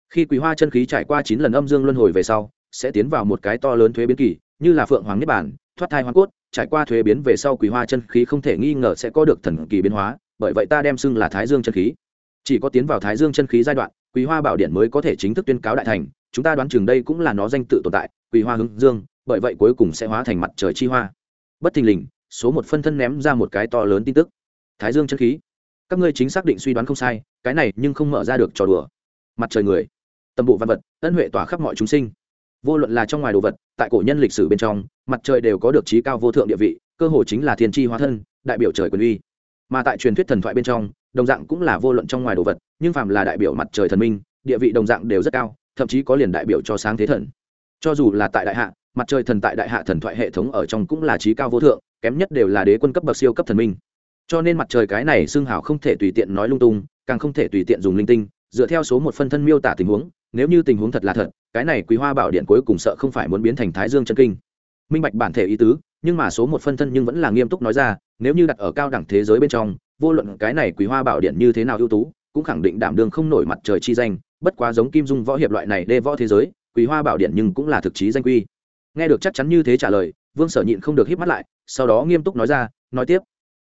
Khi Quý Hoa chân khí trải qua chín lần âm dương luân hồi về sau, sẽ tiến vào một cái to lớn thuế biến kỳ như là phượng hoàng niết bản thoát thai hoa cốt trải qua thuế biến về sau quý hoa chân khí không thể nghi ngờ sẽ có được thần kỳ biến hóa bởi vậy ta đem xưng là thái dương chân khí chỉ có tiến vào thái dương chân khí giai đoạn quý hoa bảo điện mới có thể chính thức tuyên cáo đại thành chúng ta đoán chừng đây cũng là nó danh tự tồn tại, quỳ hoa hướng dương, bởi vậy cuối cùng sẽ hóa thành mặt trời chi hoa. Bất thình lình, số một phân thân ném ra một cái to lớn tin tức. Thái dương chân khí. Các ngươi chính xác định suy đoán không sai, cái này nhưng không mở ra được trò đùa. Mặt trời người. Tâm bộ văn vật, ân huệ tỏa khắp mọi chúng sinh. Vô luận là trong ngoài đồ vật, tại cổ nhân lịch sử bên trong, mặt trời đều có được trí cao vô thượng địa vị, cơ hồ chính là thiên tri hóa thân, đại biểu trời quyền uy. Mà tại truyền thuyết thần thoại bên trong, đồng dạng cũng là vô luận trong ngoài đồ vật, nhưng phàm là đại biểu mặt trời thần minh, địa vị đồng dạng đều rất cao thậm chí có liền đại biểu cho sáng thế thần. Cho dù là tại đại hạ, mặt trời thần tại đại hạ thần thoại hệ thống ở trong cũng là trí cao vô thượng, kém nhất đều là đế quân cấp bậc siêu cấp thần minh. Cho nên mặt trời cái này xưng hào không thể tùy tiện nói lung tung, càng không thể tùy tiện dùng linh tinh, dựa theo số một phân thân miêu tả tình huống, nếu như tình huống thật là thật, cái này quý hoa bảo điện cuối cùng sợ không phải muốn biến thành thái dương chân kinh. Minh bạch bản thể ý tứ, nhưng mà số một phân thân nhưng vẫn là nghiêm túc nói ra, nếu như đặt ở cao đẳng thế giới bên trong, vô luận cái này quý hoa bảo điện như thế nào ưu tú cũng khẳng định đảm đương không nổi mặt trời chi danh, bất quá giống kim dung võ hiệp loại này đê võ thế giới quý hoa bảo điện nhưng cũng là thực chí danh quy. Nghe được chắc chắn như thế trả lời, vương sở nhịn không được hít mắt lại, sau đó nghiêm túc nói ra, nói tiếp,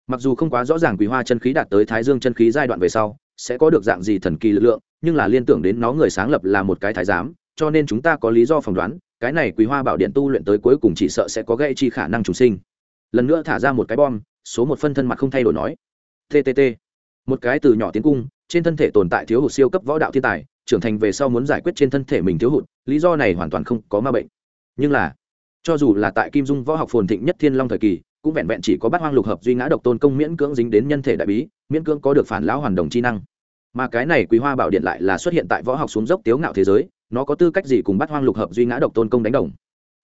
mặc dù không quá rõ ràng quý hoa chân khí đạt tới thái dương chân khí giai đoạn về sau, sẽ có được dạng gì thần kỳ lực lượng, nhưng là liên tưởng đến nó người sáng lập là một cái thái giám, cho nên chúng ta có lý do phỏng đoán, cái này quý hoa bảo điện tu luyện tới cuối cùng chỉ sợ sẽ có gây chi khả năng trùng sinh. Lần nữa thả ra một cái bom, số một phân thân mặt không thay đổi nói. Ttt một cái từ nhỏ tiến cung trên thân thể tồn tại thiếu hụt siêu cấp võ đạo thiên tài, trưởng thành về sau muốn giải quyết trên thân thể mình thiếu hụt, lý do này hoàn toàn không có ma bệnh. Nhưng là, cho dù là tại kim dung võ học phồn thịnh nhất thiên long thời kỳ, cũng vẹn vẹn chỉ có bát hoang lục hợp duy ngã độc tôn công miễn cưỡng dính đến nhân thể đại bí, miễn cưỡng có được phản lão hoàn đồng chi năng. Mà cái này quý hoa bảo điện lại là xuất hiện tại võ học xuống dốc tiếu ngạo thế giới, nó có tư cách gì cùng Bát hoang lục hợp duy ngã độc tôn công đánh đồng?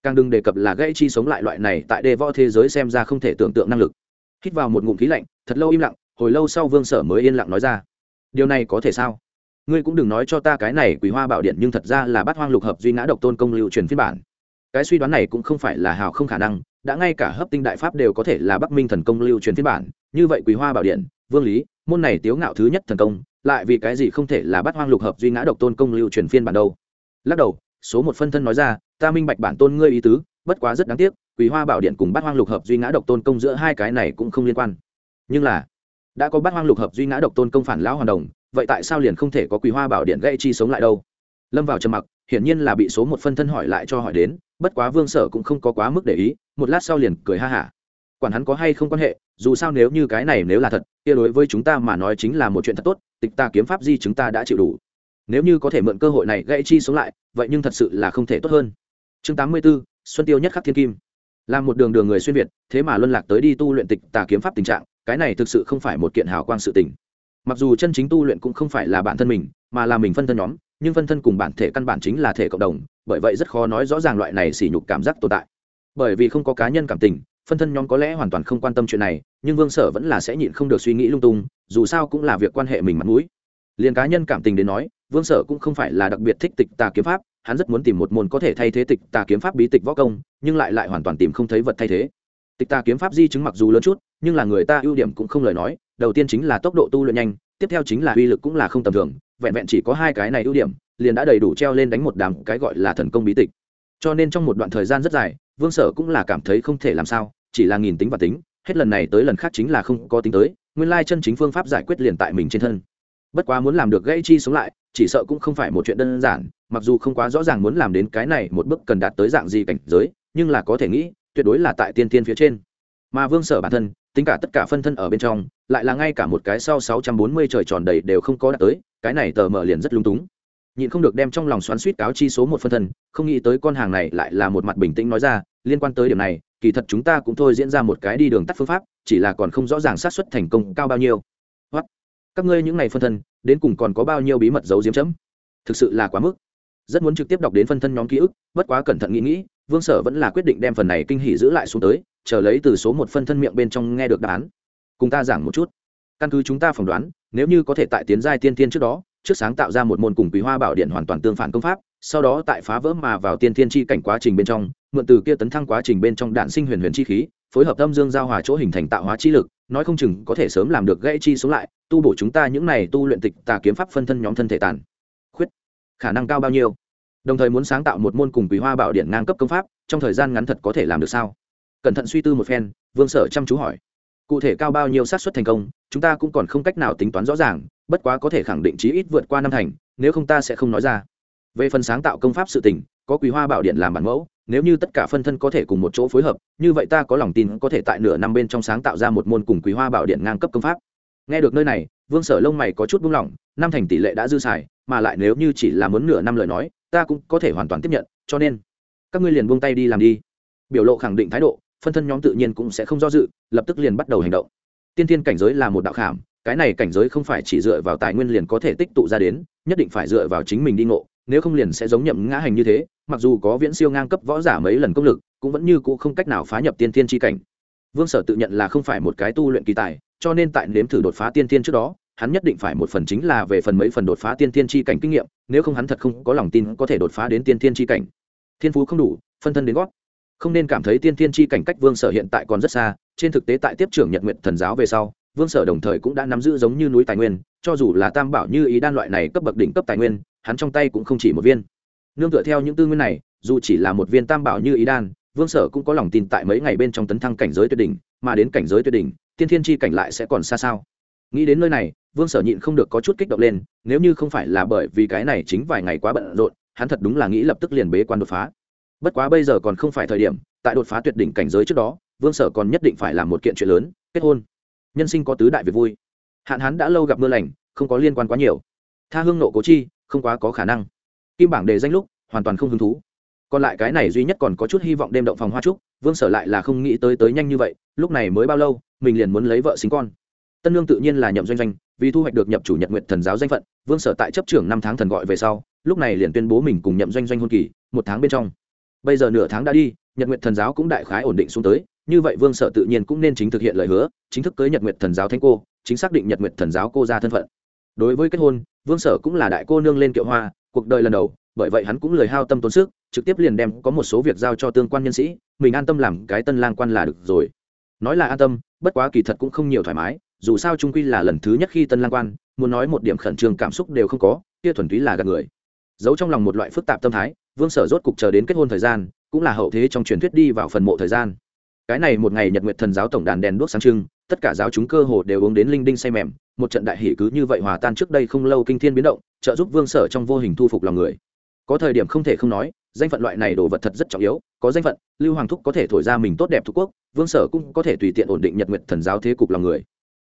Càng đừng đề cập là gây chi sống lại loại này tại đề võ thế giới xem ra không thể tưởng tượng năng lực. Hít vào một ngụm khí lạnh, thật lâu im lặng, hồi lâu sau vương sở mới yên lặng nói ra điều này có thể sao? Ngươi cũng đừng nói cho ta cái này quý hoa bảo điện nhưng thật ra là Bát hoang lục hợp duy ngã độc tôn công lưu truyền phiên bản. Cái suy đoán này cũng không phải là hào không khả năng, đã ngay cả hấp tinh đại pháp đều có thể là bắc minh thần công lưu truyền phiên bản. Như vậy quý hoa bảo điện, vương lý, môn này tiếu ngạo thứ nhất thần công, lại vì cái gì không thể là Bát hoang lục hợp duy ngã độc tôn công lưu truyền phiên bản đâu? Lắc đầu, số một phân thân nói ra, ta minh bạch bản tôn ngươi ý tứ, bất quá rất đáng tiếc quý hoa bảo điện cùng Bát hoang lục hợp duy ngã độc tôn công giữa hai cái này cũng không liên quan. Nhưng là đã có Bát hoang lục hợp duy ngã độc tôn công phản lão hoàn đồng vậy tại sao liền không thể có quý hoa bảo điện gây chi sống lại đâu? Lâm vào trầm mặc hiển nhiên là bị số một phân thân hỏi lại cho hỏi đến bất quá vương sở cũng không có quá mức để ý một lát sau liền cười ha hả. Quản hắn có hay không quan hệ dù sao nếu như cái này nếu là thật kia đối với chúng ta mà nói chính là một chuyện thật tốt tịch ta kiếm pháp di chúng ta đã chịu đủ. Nếu như có thể mượn cơ hội này gây chi sống lại vậy nhưng thật sự là không thể tốt hơn. Chương tám mươi 84, xuân tiêu nhất khắc thiên kim. Là một đường đường người xuyên việt thế mà luân lạc tới đi tu luyện tịch tà kiếm pháp tình trạng cái này thực sự không phải một kiện hào quang sự tình. Mặc dù chân chính tu luyện cũng không phải là bản thân mình, mà là mình phân thân nhóm, nhưng phân thân cùng bản thể căn bản chính là thể cộng đồng, bởi vậy rất khó nói rõ ràng loại này sỉ nhục cảm giác tồn tại. Bởi vì không có cá nhân cảm tình, phân thân nhóm có lẽ hoàn toàn không quan tâm chuyện này, nhưng vương sở vẫn là sẽ nhịn không được suy nghĩ lung tung, dù sao cũng là việc quan hệ mình mặt mũi. Liền cá nhân cảm tình đến nói, vương sở cũng không phải là đặc biệt thích tịch tà kiếm pháp, hắn rất muốn tìm một môn có thể thay thế tịch tà kiếm pháp bí tịch võ công, nhưng lại lại hoàn toàn tìm không thấy vật thay thế tịch tà kiếm pháp di chứng mặc dù lớn chút, nhưng là người ta ưu điểm cũng không lời nói, đầu tiên chính là tốc độ tu luyện nhanh, tiếp theo chính là uy lực cũng là không tầm thường, vẹn vẹn chỉ có hai cái này ưu điểm, liền đã đầy đủ treo lên đánh một đám cái gọi là thần công bí tịch. Cho nên trong một đoạn thời gian rất dài, vương sở cũng là cảm thấy không thể làm sao, chỉ là nghìn tính và tính, hết lần này tới lần khác chính là không có tính tới, nguyên lai chân chính phương pháp giải quyết liền tại mình trên thân. Bất quá muốn làm được gây chi sống lại, chỉ sợ cũng không phải một chuyện đơn giản, mặc dù không quá rõ ràng muốn làm đến cái này một bước cần đạt tới dạng gì cảnh giới, nhưng là có thể nghĩ tuyệt đối là tại tiên tiên phía trên. Mà vương sở bản thân, tính cả tất cả phân thân ở bên trong, lại là ngay cả một cái sau sáu trăm bốn mươi trời tròn đầy đều không có đạt tới, cái này tờ mở liền rất lung túng. Nhịn không được đem trong lòng xoắn suýt cáo chi số một phân thân, không nghĩ tới con hàng này lại là một mặt bình tĩnh nói ra, liên quan tới điểm này, kỳ thật chúng ta cũng thôi diễn ra một cái đi đường tắt phương pháp, chỉ là còn không rõ ràng xác suất thành công cao bao nhiêu. Hoặc, các ngươi những này phân thân, đến cùng còn có bao nhiêu bí mật giấu diếm chấm? Thực sự là quá mức rất muốn trực tiếp đọc đến phân thân nhóm ký ức, bất quá cẩn thận nghĩ nghĩ, vương sở vẫn là quyết định đem phần này kinh hỉ giữ lại xuống tới, chờ lấy từ số một phân thân miệng bên trong nghe được đáp án. Cùng ta giảng một chút. Căn cứ chúng ta phỏng đoán, nếu như có thể tại tiến giai tiên tiên trước đó, trước sáng tạo ra một môn cùng quý hoa bảo điện hoàn toàn tương phản công pháp, sau đó tại phá vỡ mà vào tiên tiên chi cảnh quá trình bên trong, mượn từ kia tấn thăng quá trình bên trong đạn sinh huyền huyền chi khí, phối hợp âm dương giao hòa chỗ hình thành tạo hóa chi lực, nói không chừng có thể sớm làm được gãy chi xuống lại, tu bổ chúng ta những này tu luyện tịch tà kiếm pháp phân thân nhóm thân thể tàn khả năng cao bao nhiêu. Đồng thời muốn sáng tạo một môn cùng quý hoa bảo điện ngang cấp công pháp, trong thời gian ngắn thật có thể làm được sao? Cẩn thận suy tư một phen, vương sở chăm chú hỏi. Cụ thể cao bao nhiêu xác suất thành công, chúng ta cũng còn không cách nào tính toán rõ ràng, bất quá có thể khẳng định chí ít vượt qua năm thành, nếu không ta sẽ không nói ra. Về phần sáng tạo công pháp sự tình, có quý hoa bảo điện làm bản mẫu, nếu như tất cả phân thân có thể cùng một chỗ phối hợp, như vậy ta có lòng tin có thể tại nửa năm bên trong sáng tạo ra một môn cùng quý hoa bảo điện ngang cấp công pháp. Nghe được nơi này vương sở lông mày có chút buông lỏng, năm thành tỷ lệ đã dư xài, mà lại nếu như chỉ là muốn nửa năm lời nói, ta cũng có thể hoàn toàn tiếp nhận, cho nên các ngươi liền buông tay đi làm đi. Biểu lộ khẳng định thái độ, phân thân nhóm tự nhiên cũng sẽ không do dự, lập tức liền bắt đầu hành động. Tiên thiên cảnh giới là một đạo khảm, cái này cảnh giới không phải chỉ dựa vào tài nguyên liền có thể tích tụ ra đến, nhất định phải dựa vào chính mình đi ngộ, nếu không liền sẽ giống nhậm ngã hành như thế, mặc dù có viễn siêu ngang cấp võ giả mấy lần công lực, cũng vẫn như cũ không cách nào phá nhập tiên thiên tri cảnh. Vương sở tự nhận là không phải một cái tu luyện kỳ tài cho nên tại nếm thử đột phá tiên tiên trước đó, hắn nhất định phải một phần chính là về phần mấy phần đột phá tiên tiên tri cảnh kinh nghiệm, nếu không hắn thật không có lòng tin có thể đột phá đến tiên tiên tri cảnh. Thiên phú không đủ, phân thân đến gót. Không nên cảm thấy tiên tiên tri cảnh cách vương sở hiện tại còn rất xa, trên thực tế tại tiếp trưởng nhật nguyện thần giáo về sau, vương sở đồng thời cũng đã nắm giữ giống như núi tài nguyên, cho dù là tam bảo như ý đan loại này cấp bậc đỉnh cấp tài nguyên, hắn trong tay cũng không chỉ một viên. Nương tựa theo những tư nguyên này, dù chỉ là một viên tam bảo như ý đan, vương sở cũng có lòng tin tại mấy ngày bên trong tấn thăng cảnh giới tuyệt đỉnh, mà đến cảnh giới tuyệt đỉnh tiên thiên tri cảnh lại sẽ còn xa sao? Nghĩ đến nơi này, vương sở nhịn không được có chút kích động lên, nếu như không phải là bởi vì cái này chính vài ngày quá bận rộn, hắn thật đúng là nghĩ lập tức liền bế quan đột phá. Bất quá bây giờ còn không phải thời điểm, tại đột phá tuyệt đỉnh cảnh giới trước đó, vương sở còn nhất định phải làm một kiện chuyện lớn, kết hôn. Nhân sinh có tứ đại việc vui. Hạn hán đã lâu gặp mưa lành, không có liên quan quá nhiều. Tha hương nộ cố chi, không quá có khả năng. Kim bảng đề danh lúc, hoàn toàn không hứng thú. Còn lại cái này duy nhất còn có chút hy vọng đêm động phòng hoa trúc vương sở lại là không nghĩ tới tới nhanh như vậy, lúc này mới bao lâu, mình liền muốn lấy vợ sinh con. Tân lương tự nhiên là nhậm doanh doanh, vì thu hoạch được nhập chủ nhật nguyện thần giáo danh phận, vương sở tại chấp trưởng năm tháng thần gọi về sau, lúc này liền tuyên bố mình cùng nhậm doanh doanh hôn kỳ, một tháng bên trong. Bây giờ nửa tháng đã đi, nhật nguyện thần giáo cũng đại khái ổn định xuống tới, như vậy vương sở tự nhiên cũng nên chính thực hiện lời hứa, chính thức cưới nhật nguyện thần giáo thanh cô, chính xác định nhật nguyện thần giáo cô ra thân phận. Đối với kết hôn, vương sở cũng là đại cô nương lên kiệu hoa, cuộc đời lần đầu, bởi vậy hắn cũng lời hao tâm tốn sức trực tiếp liền đem có một số việc giao cho tương quan nhân sĩ, mình an tâm làm cái tân lang quan là được rồi. Nói là an tâm, bất quá kỳ thật cũng không nhiều thoải mái, dù sao trung quy là lần thứ nhất khi tân lang quan, muốn nói một điểm khẩn trương cảm xúc đều không có, kia thuần túy là gạt người. Giấu trong lòng một loại phức tạp tâm thái, vương sở rốt cục chờ đến kết hôn thời gian, cũng là hậu thế trong truyền thuyết đi vào phần mộ thời gian. Cái này một ngày nhật nguyệt thần giáo tổng đàn đèn đuốc sáng trưng, tất cả giáo chúng cơ hồ đều uống đến linh đinh say mềm, một trận đại hỷ cứ như vậy hòa tan trước đây không lâu kinh thiên biến động, trợ giúp vương sở trong vô hình thu phục lòng người. Có thời điểm không thể không nói danh phận loại này đồ vật thật rất trọng yếu, có danh phận, lưu hoàng thúc có thể thổi ra mình tốt đẹp thuộc quốc, vương sở cũng có thể tùy tiện ổn định nhật nguyện thần giáo thế cục lòng người.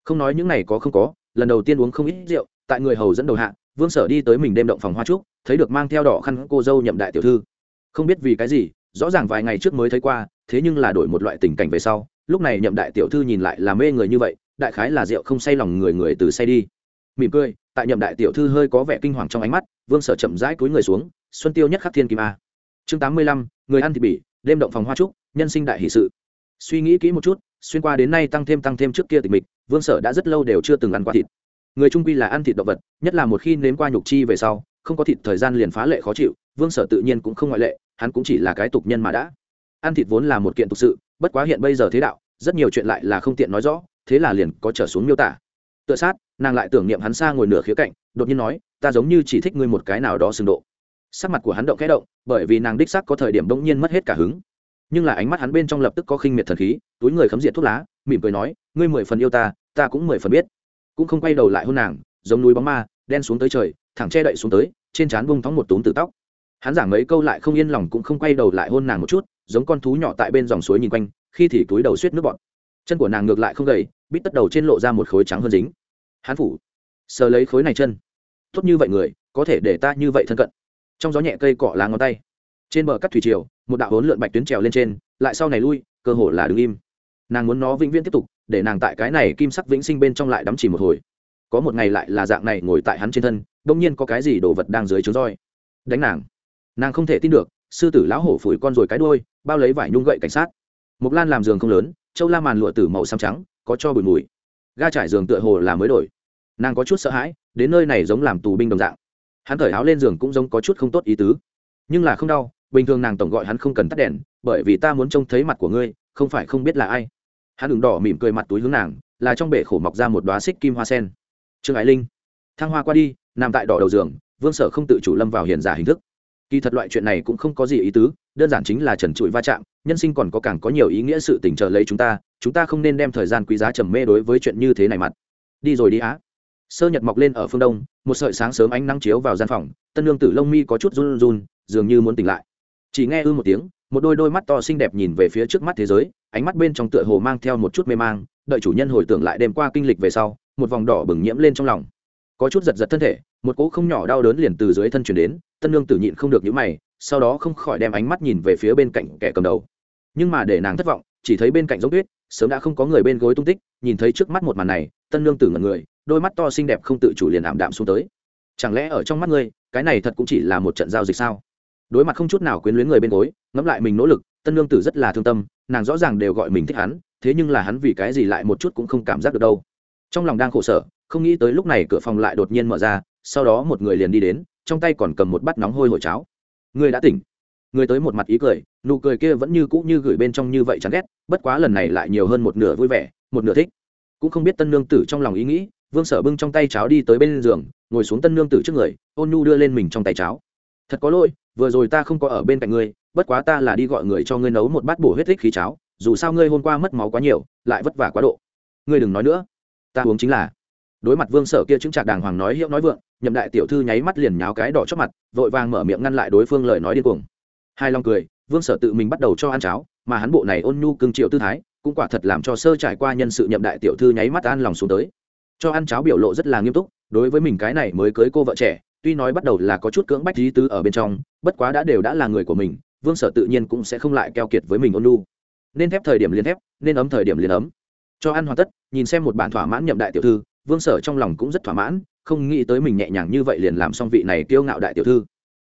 Không nói những này có không có, lần đầu tiên uống không ít rượu, tại người hầu dẫn đầu hạ, vương sở đi tới mình đêm động phòng hoa trúc, thấy được mang theo đỏ khăn cô dâu nhậm đại tiểu thư. Không biết vì cái gì, rõ ràng vài ngày trước mới thấy qua, thế nhưng là đổi một loại tình cảnh về sau, lúc này nhậm đại tiểu thư nhìn lại là mê người như vậy, đại khái là rượu không say lòng người người từ say đi. Mỉm cười, tại nhậm đại tiểu thư hơi có vẻ kinh hoàng trong ánh mắt, vương sở chậm rãi cúi người xuống, xuân tiêu nhất khắc thiên kim a chương tám mươi lăm, người ăn thịt bỉ, đêm động phòng hoa trúc, nhân sinh đại hỷ sự. Suy nghĩ kỹ một chút, xuyên qua đến nay tăng thêm tăng thêm trước kia tịch mịch, vương sở đã rất lâu đều chưa từng ăn qua thịt. Người trung quy là ăn thịt động vật, nhất là một khi nếm qua nhục chi về sau, không có thịt thời gian liền phá lệ khó chịu, vương sở tự nhiên cũng không ngoại lệ, hắn cũng chỉ là cái tục nhân mà đã. Ăn thịt vốn là một kiện tục sự, bất quá hiện bây giờ thế đạo, rất nhiều chuyện lại là không tiện nói rõ, thế là liền có trở xuống miêu tả. Tựa sát, nàng lại tưởng niệm hắn xa ngồi nửa khía cạnh, đột nhiên nói, ta giống như chỉ thích ngươi một cái nào đó xưng độ sắc mặt của hắn động khẽ động, bởi vì nàng đích sắc có thời điểm bỗng nhiên mất hết cả hứng. Nhưng là ánh mắt hắn bên trong lập tức có khinh miệt thần khí, túi người khấm diệt thuốc lá, mỉm cười nói, ngươi mười phần yêu ta ta cũng mười phần biết. Cũng không quay đầu lại hôn nàng, giống núi bóng ma, đen xuống tới trời, thẳng che đậy xuống tới, trên trán bông thóng một túm từ tóc. Hắn giảng mấy câu lại không yên lòng cũng không quay đầu lại hôn nàng một chút, giống con thú nhỏ tại bên dòng suối nhìn quanh, khi thì túi đầu suýt nước bọt. Chân của nàng ngược lại không gầy, bít tất đầu trên lộ ra một khối trắng hơn dính. Hắn phủ, sờ lấy khối này chân. Tốt như vậy người, có thể để ta như vậy thân cận trong gió nhẹ cây cọ lá ngón tay. Trên bờ cắt thủy triều, một đạo hốn lượn bạch tuyến trèo lên trên, lại sau này lui, cơ hồ là đứng im. Nàng muốn nó vĩnh viễn tiếp tục, để nàng tại cái này kim sắc vĩnh sinh bên trong lại đắm chỉ một hồi. Có một ngày lại là dạng này ngồi tại hắn trên thân đông nhiên có cái gì đồ vật đang dưới trướng roi. Đánh nàng. Nàng không thể tin được, sư tử lão hổ phủi con rồi cái đuôi, bao lấy vải nhung gậy cảnh sát. Mục lan làm giường không lớn, châu la màn lụa tử màu xám trắng, có cho bụi mùi. Ga trải giường tựa hồ là mới đổi. Nàng có chút sợ hãi, đến nơi này giống làm tù binh đồng dạng hắn thở áo lên giường cũng giống có chút không tốt ý tứ. Nhưng là không đau, bình thường nàng tổng gọi hắn không cần tắt đèn, bởi vì ta muốn trông thấy mặt của ngươi, không phải không biết là ai. Hắn đường đỏ mỉm cười mặt túi hướng nàng, là trong bể khổ mọc ra một đoá xích kim hoa sen. Trương ái linh, thăng hoa qua đi, nằm tại đỏ đầu giường, vương sở không tự chủ lâm vào hiền giả hình thức. Kỳ thật loại chuyện này cũng không có gì ý tứ, đơn giản chính là trần trụi va chạm, nhân sinh còn có càng có nhiều ý nghĩa sự tình trợ lấy chúng ta chúng ta không nên đem thời gian quý giá trầm mê đối với chuyện như thế này mặt. Đi rồi đi á. Sơ nhật mọc lên ở phương đông một sợi sáng sớm ánh nắng chiếu vào gian phòng, tân lương tử lông mi có chút run run, dường như muốn tỉnh lại. Chỉ nghe ư một tiếng, một đôi đôi mắt to xinh đẹp nhìn về phía trước mắt thế giới, ánh mắt bên trong tựa hồ mang theo một chút mê mang, đợi chủ nhân hồi tưởng lại đêm qua kinh lịch về sau, một vòng đỏ bừng nhiễm lên trong lòng. Có chút giật giật thân thể, một cỗ không nhỏ đau đớn liền từ dưới thân chuyển đến, tân lương tử nhịn không được những mày, sau đó không khỏi đem ánh mắt nhìn về phía bên cạnh kẻ cầm đầu. Nhưng mà để nàng thất vọng, chỉ thấy bên cạnh giống tuyết, sớm đã không có người bên gối tung tích, nhìn thấy trước mắt một màn này, tân lương tử ngẩn người đôi mắt to xinh đẹp không tự chủ liền ảm đạm xuống tới. Chẳng lẽ ở trong mắt ngươi, cái này thật cũng chỉ là một trận giao dịch sao? Đối mặt không chút nào quyến luyến người bên gối, ngẫm lại mình nỗ lực, tân lương tử rất là thương tâm, nàng rõ ràng đều gọi mình thích hắn, thế nhưng là hắn vì cái gì lại một chút cũng không cảm giác được đâu. Trong lòng đang khổ sở, không nghĩ tới lúc này cửa phòng lại đột nhiên mở ra, sau đó một người liền đi đến, trong tay còn cầm một bát nóng hôi hổi cháo. Người đã tỉnh. Người tới một mặt ý cười, nụ cười kia vẫn như cũ như gửi bên trong như vậy chán ghét, bất quá lần này lại nhiều hơn một nửa vui vẻ, một nửa thích. Cũng không biết tân nương tử trong lòng ý nghĩ vương sở bưng trong tay cháo đi tới bên giường, ngồi xuống tân nương tử trước người, ôn nhu đưa lên mình trong tay cháo. Thật có lỗi, vừa rồi ta không có ở bên cạnh ngươi, bất quá ta là đi gọi người cho ngươi nấu một bát bổ huyết tích khí cháo, dù sao ngươi hôm qua mất máu quá nhiều, lại vất vả quá độ. Ngươi đừng nói nữa. Ta uống chính là. Đối mặt vương sở kia chứng trạc đàng hoàng nói hiệu nói vượng, nhậm đại tiểu thư nháy mắt liền nháo cái đỏ chót mặt, vội vàng mở miệng ngăn lại đối phương lời nói điên cuồng. Hai long cười, vương sở tự mình bắt đầu cho ăn cháo, mà hắn bộ này ôn nhu cưng triệu tư thái, cũng quả thật làm cho sơ trải qua nhân sự nhậm đại tiểu thư nháy mắt an lòng xuống tới cho ăn cháo biểu lộ rất là nghiêm túc, đối với mình cái này mới cưới cô vợ trẻ, tuy nói bắt đầu là có chút cưỡng bách lý tứ ở bên trong, bất quá đã đều đã là người của mình, vương sở tự nhiên cũng sẽ không lại keo kiệt với mình ôn lu nên thép thời điểm liền thép, nên ấm thời điểm liền ấm. Cho ăn hoàn tất, nhìn xem một bản thỏa mãn nhậm đại tiểu thư, vương sở trong lòng cũng rất thỏa mãn, không nghĩ tới mình nhẹ nhàng như vậy liền làm xong vị này kiêu ngạo đại tiểu thư.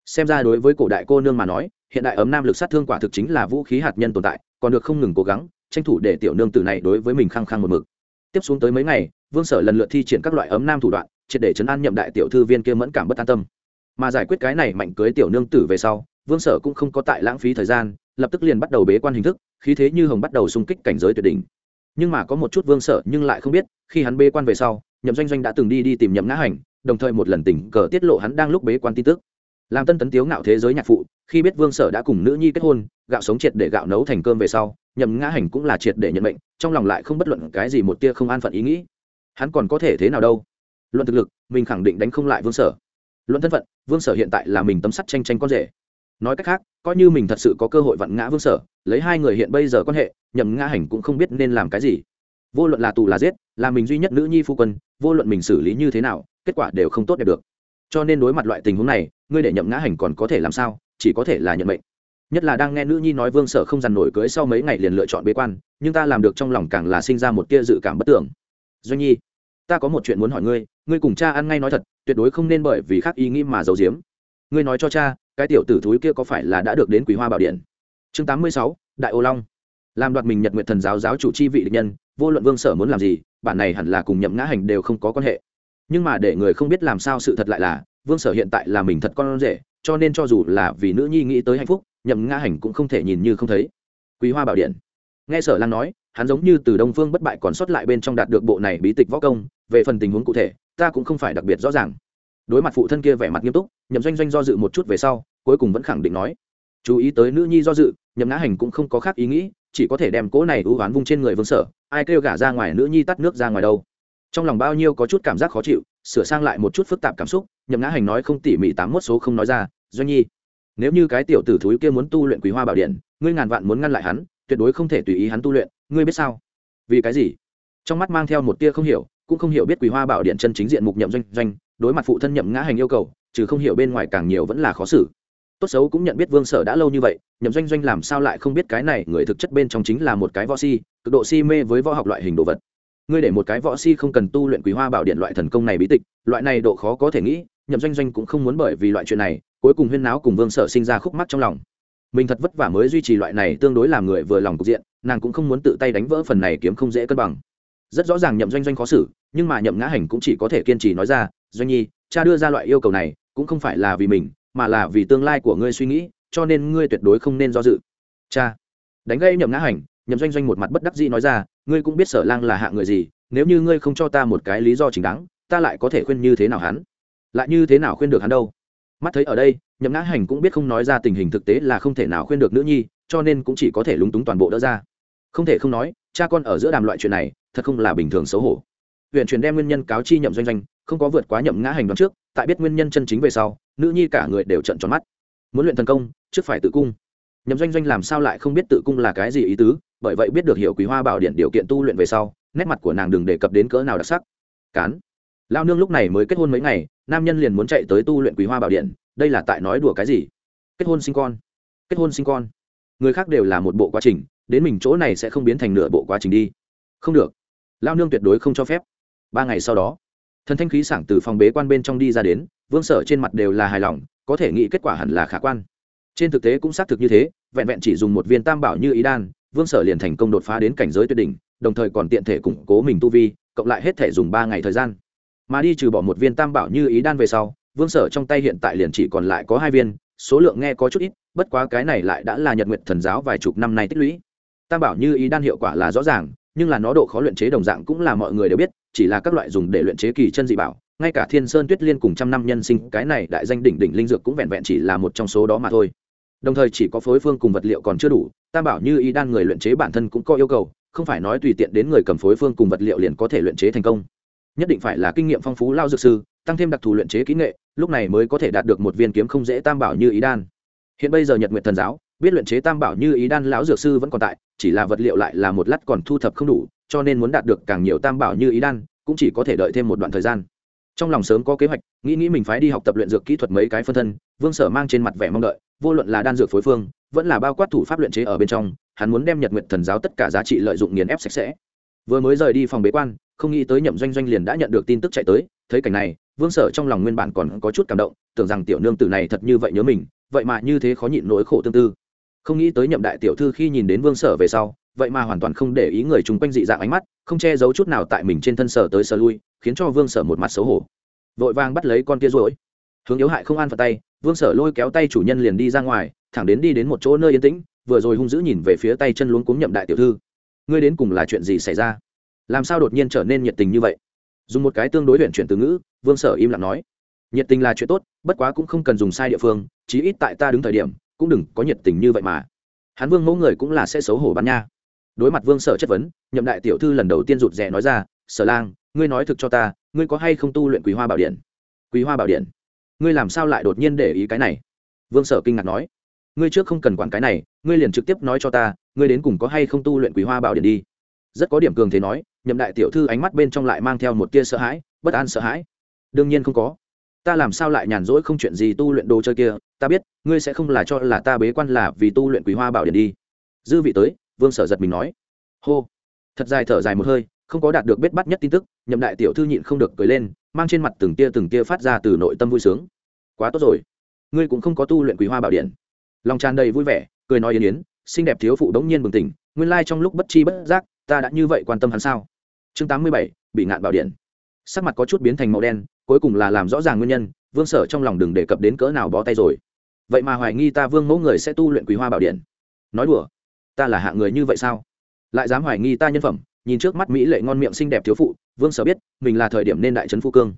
Xem ra đối với cổ đại cô nương mà nói, hiện đại ấm nam lực sát thương quả thực chính là vũ khí hạt nhân tồn tại, còn được không ngừng cố gắng, tranh thủ để tiểu nương tử này đối với mình khăng khăng một mực. Tiếp xuống tới mấy ngày vương sở lần lượt thi triển các loại ấm nam thủ đoạn, triệt để chấn an nhậm đại tiểu thư viên kia mẫn cảm bất an tâm. Mà giải quyết cái này mạnh cưới tiểu nương tử về sau, vương sở cũng không có tại lãng phí thời gian, lập tức liền bắt đầu bế quan hình thức, khí thế như hồng bắt đầu xung kích cảnh giới tuyệt đỉnh. Nhưng mà có một chút vương sở nhưng lại không biết, khi hắn bế quan về sau, nhậm doanh doanh đã từng đi đi tìm nhậm ngã hành, đồng thời một lần tình cờ tiết lộ hắn đang lúc bế quan tin tức. Làm tân tấn tiếu ngạo thế giới nhạc phụ, khi biết vương sở đã cùng nữ nhi kết hôn, gạo sống triệt để gạo nấu thành cơm về sau, nhậm ngã hành cũng là triệt để nhận mệnh, trong lòng lại không bất luận cái gì một tia không an phận ý nghĩ hắn còn có thể thế nào đâu? Luận thực lực, mình khẳng định đánh không lại vương sở. Luận thân phận, vương sở hiện tại là mình tấm sắt tranh tranh con rể. Nói cách khác, coi như mình thật sự có cơ hội vặn ngã vương sở, lấy hai người hiện bây giờ quan hệ, nhậm ngã hành cũng không biết nên làm cái gì. Vô luận là tù là giết, là mình duy nhất nữ nhi phu quân, vô luận mình xử lý như thế nào, kết quả đều không tốt đẹp được. Cho nên đối mặt loại tình huống này, ngươi để nhậm ngã hành còn có thể làm sao? Chỉ có thể là nhận mệnh. Nhất là đang nghe nữ nhi nói vương sở không dằn nổi cưới sau mấy ngày liền lựa chọn bế quan, nhưng ta làm được trong lòng càng là sinh ra một tia dự cảm bất tưởng. Doanh nhi ta có một chuyện muốn hỏi ngươi ngươi cùng cha ăn ngay nói thật, tuyệt đối không nên bởi vì khác ý nghĩ mà giấu giếm. Ngươi nói cho cha, cái tiểu tử thúi kia có phải là đã được đến quý hoa bảo điện? Chương tám mươi sáu, đại ô long. Làm đoạt mình nhật nguyện thần giáo giáo chủ chi vị địch nhân, vô luận vương sở muốn làm gì, bản này hẳn là cùng nhậm ngã hành đều không có quan hệ. Nhưng mà để người không biết làm sao sự thật lại là, vương sở hiện tại là mình thật con rể, cho nên cho dù là vì nữ nhi nghĩ tới hạnh phúc, nhậm ngã hành cũng không thể nhìn như không thấy. Quý hoa bảo điện. Nghe sở lan nói, hắn giống như từ đông phương bất bại còn sót lại bên trong đạt được bộ này bí tịch võ công về phần tình huống cụ thể, ta cũng không phải đặc biệt rõ ràng. Đối mặt phụ thân kia vẻ mặt nghiêm túc, nhậm doanh doanh do dự một chút về sau, cuối cùng vẫn khẳng định nói, chú ý tới nữ nhi do dự, nhậm ngã hành cũng không có khác ý nghĩ, chỉ có thể đem cỗ này ưu oán vung trên người vương sở, ai kêu gả ra ngoài nữ nhi tắt nước ra ngoài đâu. Trong lòng bao nhiêu có chút cảm giác khó chịu, sửa sang lại một chút phức tạp cảm xúc, nhậm ngã hành nói không tỉ mỉ tám mốt số không nói ra, doanh nhi, nếu như cái tiểu tử thúi kia muốn tu luyện quý hoa bảo điện, ngươi ngàn vạn muốn ngăn lại hắn, tuyệt đối không thể tùy ý hắn tu luyện, ngươi biết sao? Vì cái gì? Trong mắt mang theo một tia không hiểu cũng không hiểu biết quý hoa bảo điện chân chính diện mục nhậm doanh doanh, đối mặt phụ thân nhậm ngã hành yêu cầu, trừ không hiểu bên ngoài càng nhiều vẫn là khó xử. Tốt xấu cũng nhận biết vương sở đã lâu như vậy, nhậm doanh doanh làm sao lại không biết cái này, người thực chất bên trong chính là một cái võ si, cực độ si mê với võ học loại hình đồ vật. Ngươi để một cái võ si không cần tu luyện quý hoa bảo điện loại thần công này bí tịch, loại này độ khó có thể nghĩ, nhậm doanh doanh cũng không muốn bởi vì loại chuyện này, cuối cùng huyên náo cùng vương sở sinh ra khúc mắc trong lòng. Mình thật vất vả mới duy trì loại này tương đối làm người vừa lòng cục diện, nàng cũng không muốn tự tay đánh vỡ phần này kiếm không dễ cân bằng rất rõ ràng nhậm doanh doanh khó xử, nhưng mà nhậm ngã hành cũng chỉ có thể kiên trì nói ra, doanh nhi, cha đưa ra loại yêu cầu này, cũng không phải là vì mình, mà là vì tương lai của ngươi suy nghĩ, cho nên ngươi tuyệt đối không nên do dự. Cha. Đánh gây nhậm ngã hành, nhậm doanh doanh một mặt bất đắc dĩ nói ra, ngươi cũng biết sở lang là hạ người gì, nếu như ngươi không cho ta một cái lý do chính đáng, ta lại có thể khuyên như thế nào hắn? Lại như thế nào khuyên được hắn đâu? Mắt thấy ở đây, nhậm ngã hành cũng biết không nói ra tình hình thực tế là không thể nào khuyên được nữ nhi, cho nên cũng chỉ có thể lúng túng toàn bộ đỡ ra. Không thể không nói cha con ở giữa đàm loại chuyện này, thật không là bình thường xấu hổ. Huyện truyền đem nguyên nhân cáo chi nhậm doanh doanh, không có vượt quá nhậm ngã hành đoán trước, tại biết nguyên nhân chân chính về sau, nữ nhi cả người đều trận tròn mắt. Muốn luyện thần công, trước phải tự cung. Nhậm doanh doanh làm sao lại không biết tự cung là cái gì ý tứ, bởi vậy biết được hiểu quý hoa bảo điện điều kiện tu luyện về sau, nét mặt của nàng đừng đề cập đến cỡ nào đặc sắc. Cán. Lao nương lúc này mới kết hôn mấy ngày, nam nhân liền muốn chạy tới tu luyện quý hoa bảo điện, đây là tại nói đùa cái gì? Kết hôn sinh con. Kết hôn sinh con. Người khác đều là một bộ quá trình đến mình chỗ này sẽ không biến thành nửa bộ quá trình đi. Không được. Lao nương tuyệt đối không cho phép. Ba ngày sau đó, thần thanh khí sảng từ phòng bế quan bên trong đi ra đến, vương sở trên mặt đều là hài lòng, có thể nghĩ kết quả hẳn là khả quan. Trên thực tế cũng xác thực như thế, vẹn vẹn chỉ dùng một viên tam bảo như ý đan, vương sở liền thành công đột phá đến cảnh giới tuyệt đỉnh, đồng thời còn tiện thể củng cố mình tu vi, cộng lại hết thể dùng ba ngày thời gian. Mà đi trừ bỏ một viên tam bảo như ý đan về sau, vương sở trong tay hiện tại liền chỉ còn lại có hai viên, số lượng nghe có chút ít, bất quá cái này lại đã là nhật nguyện thần giáo vài chục năm nay tích lũy tam bảo như ý đan hiệu quả là rõ ràng, nhưng là nó độ khó luyện chế đồng dạng cũng là mọi người đều biết, chỉ là các loại dùng để luyện chế kỳ chân dị bảo, ngay cả thiên sơn tuyết liên cùng trăm năm nhân sinh, cái này đại danh đỉnh đỉnh linh dược cũng vẹn vẹn chỉ là một trong số đó mà thôi. Đồng thời chỉ có phối phương cùng vật liệu còn chưa đủ, tam bảo như ý đan người luyện chế bản thân cũng có yêu cầu, không phải nói tùy tiện đến người cầm phối phương cùng vật liệu liền có thể luyện chế thành công. Nhất định phải là kinh nghiệm phong phú lao dược sư, tăng thêm đặc thù luyện chế kỹ nghệ, lúc này mới có thể đạt được một viên kiếm không dễ tam bảo như ý đan. Hiện bây giờ nhật nguyện thần giáo biết luyện chế tam bảo như ý đan lão dược sư vẫn còn tại, chỉ là vật liệu lại là một lát còn thu thập không đủ, cho nên muốn đạt được càng nhiều tam bảo như ý đan, cũng chỉ có thể đợi thêm một đoạn thời gian. Trong lòng sớm có kế hoạch, nghĩ nghĩ mình phải đi học tập luyện dược kỹ thuật mấy cái phân thân, vương sở mang trên mặt vẻ mong đợi, vô luận là đan dược phối phương, vẫn là bao quát thủ pháp luyện chế ở bên trong, hắn muốn đem nhật nguyện thần giáo tất cả giá trị lợi dụng nghiền ép sạch sẽ. Vừa mới rời đi phòng bế quan, không nghĩ tới nhậm doanh doanh liền đã nhận được tin tức chạy tới, thấy cảnh này, vương sở trong lòng nguyên bản còn có chút cảm động, tưởng rằng tiểu nương tử này thật như vậy nhớ mình, vậy mà như thế khó nhịn nỗi khổ tương tư không nghĩ tới nhậm đại tiểu thư khi nhìn đến vương sở về sau, vậy mà hoàn toàn không để ý người chung quanh dị dạng ánh mắt, không che giấu chút nào tại mình trên thân sở tới sở lui, khiến cho vương sở một mặt xấu hổ. Vội vàng bắt lấy con kia rối hướng yếu hại không an phật tay, vương sở lôi kéo tay chủ nhân liền đi ra ngoài, thẳng đến đi đến một chỗ nơi yên tĩnh, vừa rồi hung dữ nhìn về phía tay chân luống cúng nhậm đại tiểu thư. Ngươi đến cùng là chuyện gì xảy ra? Làm sao đột nhiên trở nên nhiệt tình như vậy? Dùng một cái tương đối luyện chuyển từ ngữ, vương sở im lặng nói. Nhiệt tình là chuyện tốt, bất quá cũng không cần dùng sai địa phương, chí ít tại ta đứng thời điểm cũng đừng có nhiệt tình như vậy mà. Hắn vương mẫu người cũng là sẽ xấu hổ bắn nha. Đối mặt vương sở chất vấn, nhậm đại tiểu thư lần đầu tiên rụt rè nói ra, sở lang, ngươi nói thực cho ta, ngươi có hay không tu luyện quý hoa bảo điện? Quý hoa bảo điện? Ngươi làm sao lại đột nhiên để ý cái này? Vương sở kinh ngạc nói. Ngươi trước không cần quản cái này, ngươi liền trực tiếp nói cho ta, ngươi đến cùng có hay không tu luyện quý hoa bảo điện đi. Rất có điểm cường thế nói, nhậm đại tiểu thư ánh mắt bên trong lại mang theo một tia sợ hãi, bất an sợ hãi. Đương nhiên không có ta làm sao lại nhàn rỗi không chuyện gì tu luyện đồ chơi kia, ta biết, ngươi sẽ không là cho là ta bế quan là vì tu luyện quý hoa bảo điện đi. Dư vị tới, vương sở giật mình nói. Hô. Thật dài thở dài một hơi, không có đạt được biết bắt nhất tin tức, nhậm đại tiểu thư nhịn không được cười lên, mang trên mặt từng tia từng tia phát ra từ nội tâm vui sướng. Quá tốt rồi. Ngươi cũng không có tu luyện quý hoa bảo điện. Lòng tràn đầy vui vẻ, cười nói yến yến, xinh đẹp thiếu phụ đống nhiên bừng tỉnh, nguyên lai trong lúc bất chi bất giác, ta đã như vậy quan tâm hắn sao? Chương tám mươi bảy, bị ngạn bảo điện. Sắc mặt có chút biến thành màu đen cuối cùng là làm rõ ràng nguyên nhân, vương sở trong lòng đừng đề cập đến cỡ nào bó tay rồi. Vậy mà hoài nghi ta vương mẫu người sẽ tu luyện quý hoa bảo điện. Nói đùa, ta là hạ người như vậy sao? Lại dám hoài nghi ta nhân phẩm, nhìn trước mắt mỹ lệ ngon miệng xinh đẹp thiếu phụ, vương sở biết, mình là thời điểm nên đại trấn phu cương.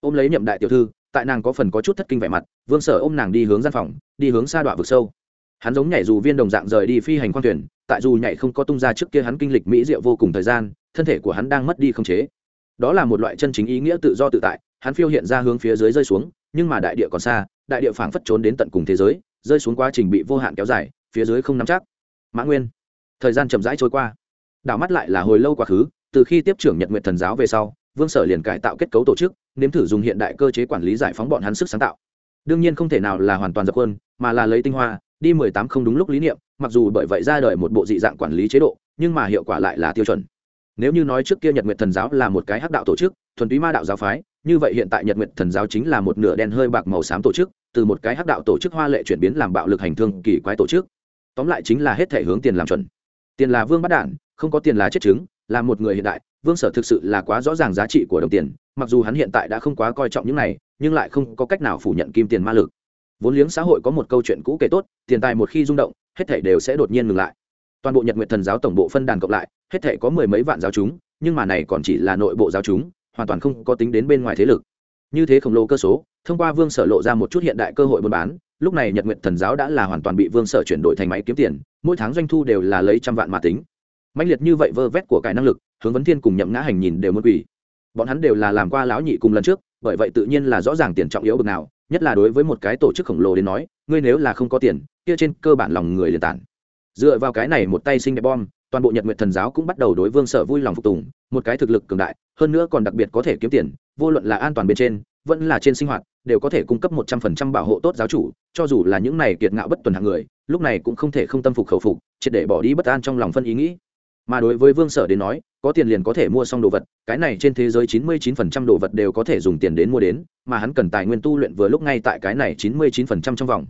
Ôm lấy nhậm đại tiểu thư, tại nàng có phần có chút thất kinh vẻ mặt, vương sở ôm nàng đi hướng gian phòng, đi hướng xa đoạn vực sâu. Hắn giống nhảy dù viên đồng dạng rời đi phi hành khoang thuyền, tại dù nhảy không có tung ra trước kia hắn kinh lịch mỹ diệu vô cùng thời gian, thân thể của hắn đang mất đi không chế. Đó là một loại chân chính ý nghĩa tự do tự tại hắn phiêu hiện ra hướng phía dưới rơi xuống, nhưng mà đại địa còn xa, đại địa phảng phất trốn đến tận cùng thế giới, rơi xuống quá trình bị vô hạn kéo dài, phía dưới không nắm chắc. Mã nguyên, thời gian chậm rãi trôi qua. Đảo mắt lại là hồi lâu quá khứ, từ khi tiếp trưởng nhật nguyện thần giáo về sau, vương sở liền cải tạo kết cấu tổ chức, nếm thử dùng hiện đại cơ chế quản lý giải phóng bọn hắn sức sáng tạo. Đương nhiên không thể nào là hoàn toàn dập quân mà là lấy tinh hoa, đi mười tám không đúng lúc lý niệm, mặc dù bởi vậy ra đời một bộ dị dạng quản lý chế độ, nhưng mà hiệu quả lại là tiêu chuẩn. Nếu như nói trước kia nhật nguyệt thần giáo là một cái hắc đạo tổ chức, thuần túy ma đạo giáo phái như vậy hiện tại nhật nguyệt thần giáo chính là một nửa đen hơi bạc màu xám tổ chức, từ một cái hắc đạo tổ chức hoa lệ chuyển biến làm bạo lực hành thương kỳ quái tổ chức. Tóm lại chính là hết thể hướng tiền làm chuẩn. Tiền là vương bắt đản, không có tiền là chết chứng là một người hiện đại, vương sở thực sự là quá rõ ràng giá trị của đồng tiền, mặc dù hắn hiện tại đã không quá coi trọng những này, nhưng lại không có cách nào phủ nhận kim tiền ma lực. Vốn liếng xã hội có một câu chuyện cũ kể tốt, tiền tài một khi rung động, hết thể đều sẽ đột nhiên ngừng lại. Toàn bộ nhật nguyện thần giáo tổng bộ phân đàn cộng lại, hết thể có mười mấy vạn giáo chúng, nhưng mà này còn chỉ là nội bộ giáo chúng hoàn toàn không có tính đến bên ngoài thế lực. Như thế khổng lồ cơ số, thông qua vương sở lộ ra một chút hiện đại cơ hội buôn bán, lúc này nhật nguyện thần giáo đã là hoàn toàn bị vương sở chuyển đổi thành máy kiếm tiền, mỗi tháng doanh thu đều là lấy trăm vạn mà tính. Mạnh liệt như vậy vơ vét của cải năng lực, hướng vấn thiên cùng nhậm ngã hành nhìn đều muốn quỷ bọn hắn đều là làm qua lão nhị cùng lần trước, bởi vậy tự nhiên là rõ ràng tiền trọng yếu bực nào, nhất là đối với một cái tổ chức khổng lồ đến nói, ngươi nếu là không có tiền, kia trên cơ bản lòng người liền tản. Dựa vào cái này một tay sinh đẹp bom toàn bộ nhật nguyện thần giáo cũng bắt đầu đối vương sở vui lòng phục tùng, một cái thực lực cường đại, hơn nữa còn đặc biệt có thể kiếm tiền, vô luận là an toàn bên trên, vẫn là trên sinh hoạt, đều có thể cung cấp một trăm phần trăm bảo hộ tốt giáo chủ, cho dù là những này kiệt ngạo bất tuần hạng người, lúc này cũng không thể không tâm phục khẩu phục, triệt để bỏ đi bất an trong lòng phân ý nghĩ. Mà đối với vương sở đến nói, có tiền liền có thể mua xong đồ vật, cái này trên thế giới chín mươi chín phần trăm đồ vật đều có thể dùng tiền đến mua đến, mà hắn cần tài nguyên tu luyện vừa lúc ngay tại cái này chín mươi chín phần trăm trong vòng.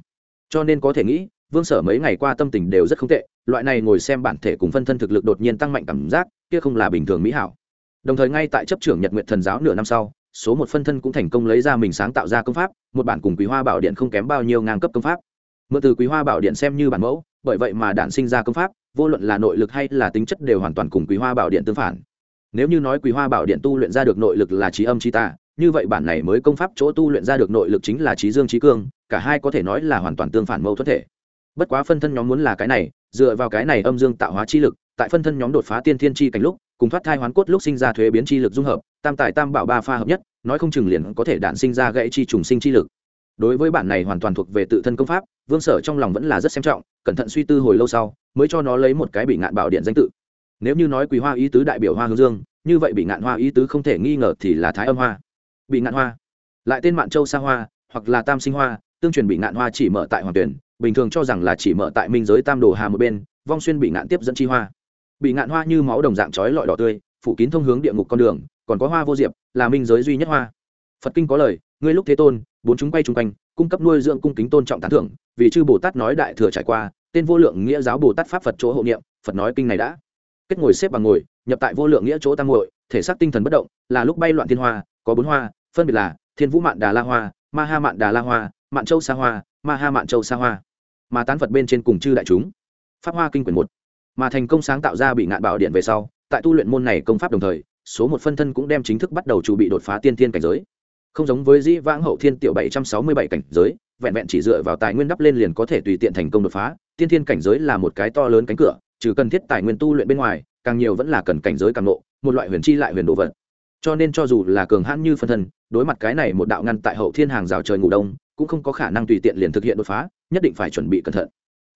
Cho nên có thể nghĩ, vương sở mấy ngày qua tâm tình đều rất không tệ loại này ngồi xem bản thể cùng phân thân thực lực đột nhiên tăng mạnh cảm giác, kia không là bình thường mỹ hảo. Đồng thời ngay tại chấp trưởng nhật nguyện thần giáo nửa năm sau, số một phân thân cũng thành công lấy ra mình sáng tạo ra công pháp, một bản cùng quý hoa bảo điện không kém bao nhiêu ngang cấp công pháp. Mượn từ quý hoa bảo điện xem như bản mẫu, bởi vậy mà đản sinh ra công pháp, vô luận là nội lực hay là tính chất đều hoàn toàn cùng quý hoa bảo điện tương phản. Nếu như nói quý hoa bảo điện tu luyện ra được nội lực là trí âm trí tà, như vậy bản này mới công pháp chỗ tu luyện ra được nội lực chính là trí dương trí cương, cả hai có thể nói là hoàn toàn tương phản mâu thuẫn thể. Bất quá phân thân nhóm muốn là cái này dựa vào cái này âm dương tạo hóa chi lực, tại phân thân nhóm đột phá tiên thiên chi cảnh lúc, cùng thoát thai hoán cốt lúc sinh ra thuế biến chi lực dung hợp, tam tài tam bảo ba pha hợp nhất, nói không chừng liền có thể đạn sinh ra gãy chi trùng sinh chi lực. Đối với bản này hoàn toàn thuộc về tự thân công pháp, vương sở trong lòng vẫn là rất xem trọng, cẩn thận suy tư hồi lâu sau, mới cho nó lấy một cái bị ngạn bảo điện danh tự. Nếu như nói quý hoa ý tứ đại biểu hoa hướng dương, như vậy bị ngạn hoa ý tứ không thể nghi ngờ thì là thái âm hoa. Bị ngạn hoa. Lại tên mạn châu sa hoa, hoặc là tam sinh hoa, tương truyền bị ngạn hoa chỉ mở tại hoàng tuyển bình thường cho rằng là chỉ mở tại minh giới tam đồ hà một bên, vong xuyên bị ngạn tiếp dẫn chi hoa. Bị ngạn hoa như máu đồng dạng trói lọi đỏ tươi, phủ kín thông hướng địa ngục con đường, còn có hoa vô diệp, là minh giới duy nhất hoa. Phật kinh có lời, ngươi lúc thế tôn, bốn chúng quay chung quanh, cung cấp nuôi dưỡng cung kính tôn trọng tán thưởng, vì chư bồ tát nói đại thừa trải qua, tên vô lượng nghĩa giáo bồ tát pháp phật chỗ hộ niệm, phật nói kinh này đã. Kết ngồi xếp bằng ngồi, nhập tại vô lượng nghĩa chỗ tăng ngồi thể xác tinh thần bất động, là lúc bay loạn thiên hoa, có bốn hoa, phân biệt là thiên vũ mạn đà la hoa, ma ha mạn đà la hoa, mạn châu sa hoa, ma ha mạn châu sa hoa mà tán phật bên trên cùng chư đại chúng. Pháp hoa kinh quyển một. Mà thành công sáng tạo ra bị ngạn bảo điện về sau, tại tu luyện môn này công pháp đồng thời, số một phân thân cũng đem chính thức bắt đầu chuẩn bị đột phá tiên thiên cảnh giới. Không giống với dĩ vãng hậu thiên tiểu bảy trăm sáu mươi bảy cảnh giới, vẹn vẹn chỉ dựa vào tài nguyên đắp lên liền có thể tùy tiện thành công đột phá, tiên thiên cảnh giới là một cái to lớn cánh cửa, trừ cần thiết tài nguyên tu luyện bên ngoài, càng nhiều vẫn là cần cảnh giới càng nộ một loại huyền chi lại huyền đồ vật. Cho nên cho dù là cường hãn như phân thân, đối mặt cái này một đạo ngăn tại hậu thiên hàng rào trời ngủ đông cũng không có khả năng tùy tiện liền thực hiện đột phá, nhất định phải chuẩn bị cẩn thận.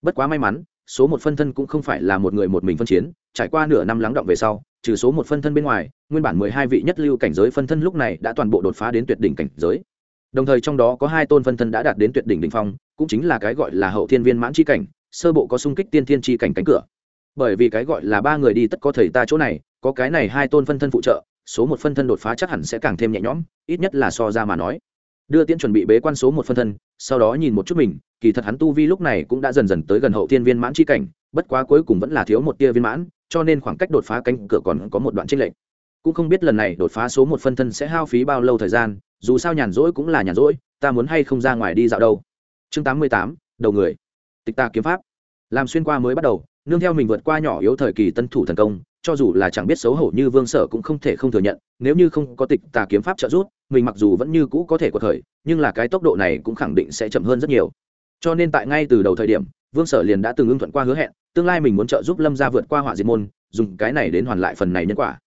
Bất quá may mắn, số một phân thân cũng không phải là một người một mình phân chiến, trải qua nửa năm lắng động về sau, trừ số một phân thân bên ngoài, nguyên bản mười hai vị nhất lưu cảnh giới phân thân lúc này đã toàn bộ đột phá đến tuyệt đỉnh cảnh giới. Đồng thời trong đó có hai tôn phân thân đã đạt đến tuyệt đỉnh đỉnh phong, cũng chính là cái gọi là hậu thiên viên mãn c h i cảnh, sơ bộ có sung kích tiên thiên c h i cảnh cánh cửa. Bởi vì cái gọi là ba người đi tất có thầy ta chỗ này, có cái này hai tôn phân thân phụ trợ, số một phân thân đột phá chắc hẳn sẽ càng thêm nhẹ nhõm, ít nhất là so ra mà nói đưa tiễn chuẩn bị bế quan số một phân thân, sau đó nhìn một chút mình, kỳ thật hắn tu vi lúc này cũng đã dần dần tới gần hậu thiên viên mãn c h i cảnh, bất quá cuối cùng vẫn là thiếu một tia viên mãn, cho nên khoảng cách đột phá cánh cửa còn có một đoạn trích lệch. Cũng không biết lần này đột phá số một phân thân sẽ hao phí bao lâu thời gian, dù sao nhàn rỗi cũng là nhàn rỗi, ta muốn hay không ra ngoài đi dạo đâu. Chương tám mươi tám, đầu người. Tịch ta kiếm pháp. Làm xuyên qua mới bắt đầu, nương theo mình vượt qua nhỏ yếu thời kỳ tân thủ thần công, cho dù là chẳng biết xấu hổ như vương sở cũng không thể không thừa nhận, nếu như không có tịch tà kiếm pháp trợ giúp mình mặc dù vẫn như cũ có thể quật thời nhưng là cái tốc độ này cũng khẳng định sẽ chậm hơn rất nhiều. Cho nên tại ngay từ đầu thời điểm, vương sở liền đã từng ưng thuận qua hứa hẹn, tương lai mình muốn trợ giúp lâm gia vượt qua họa diệt môn, dùng cái này đến hoàn lại phần này nhân quả.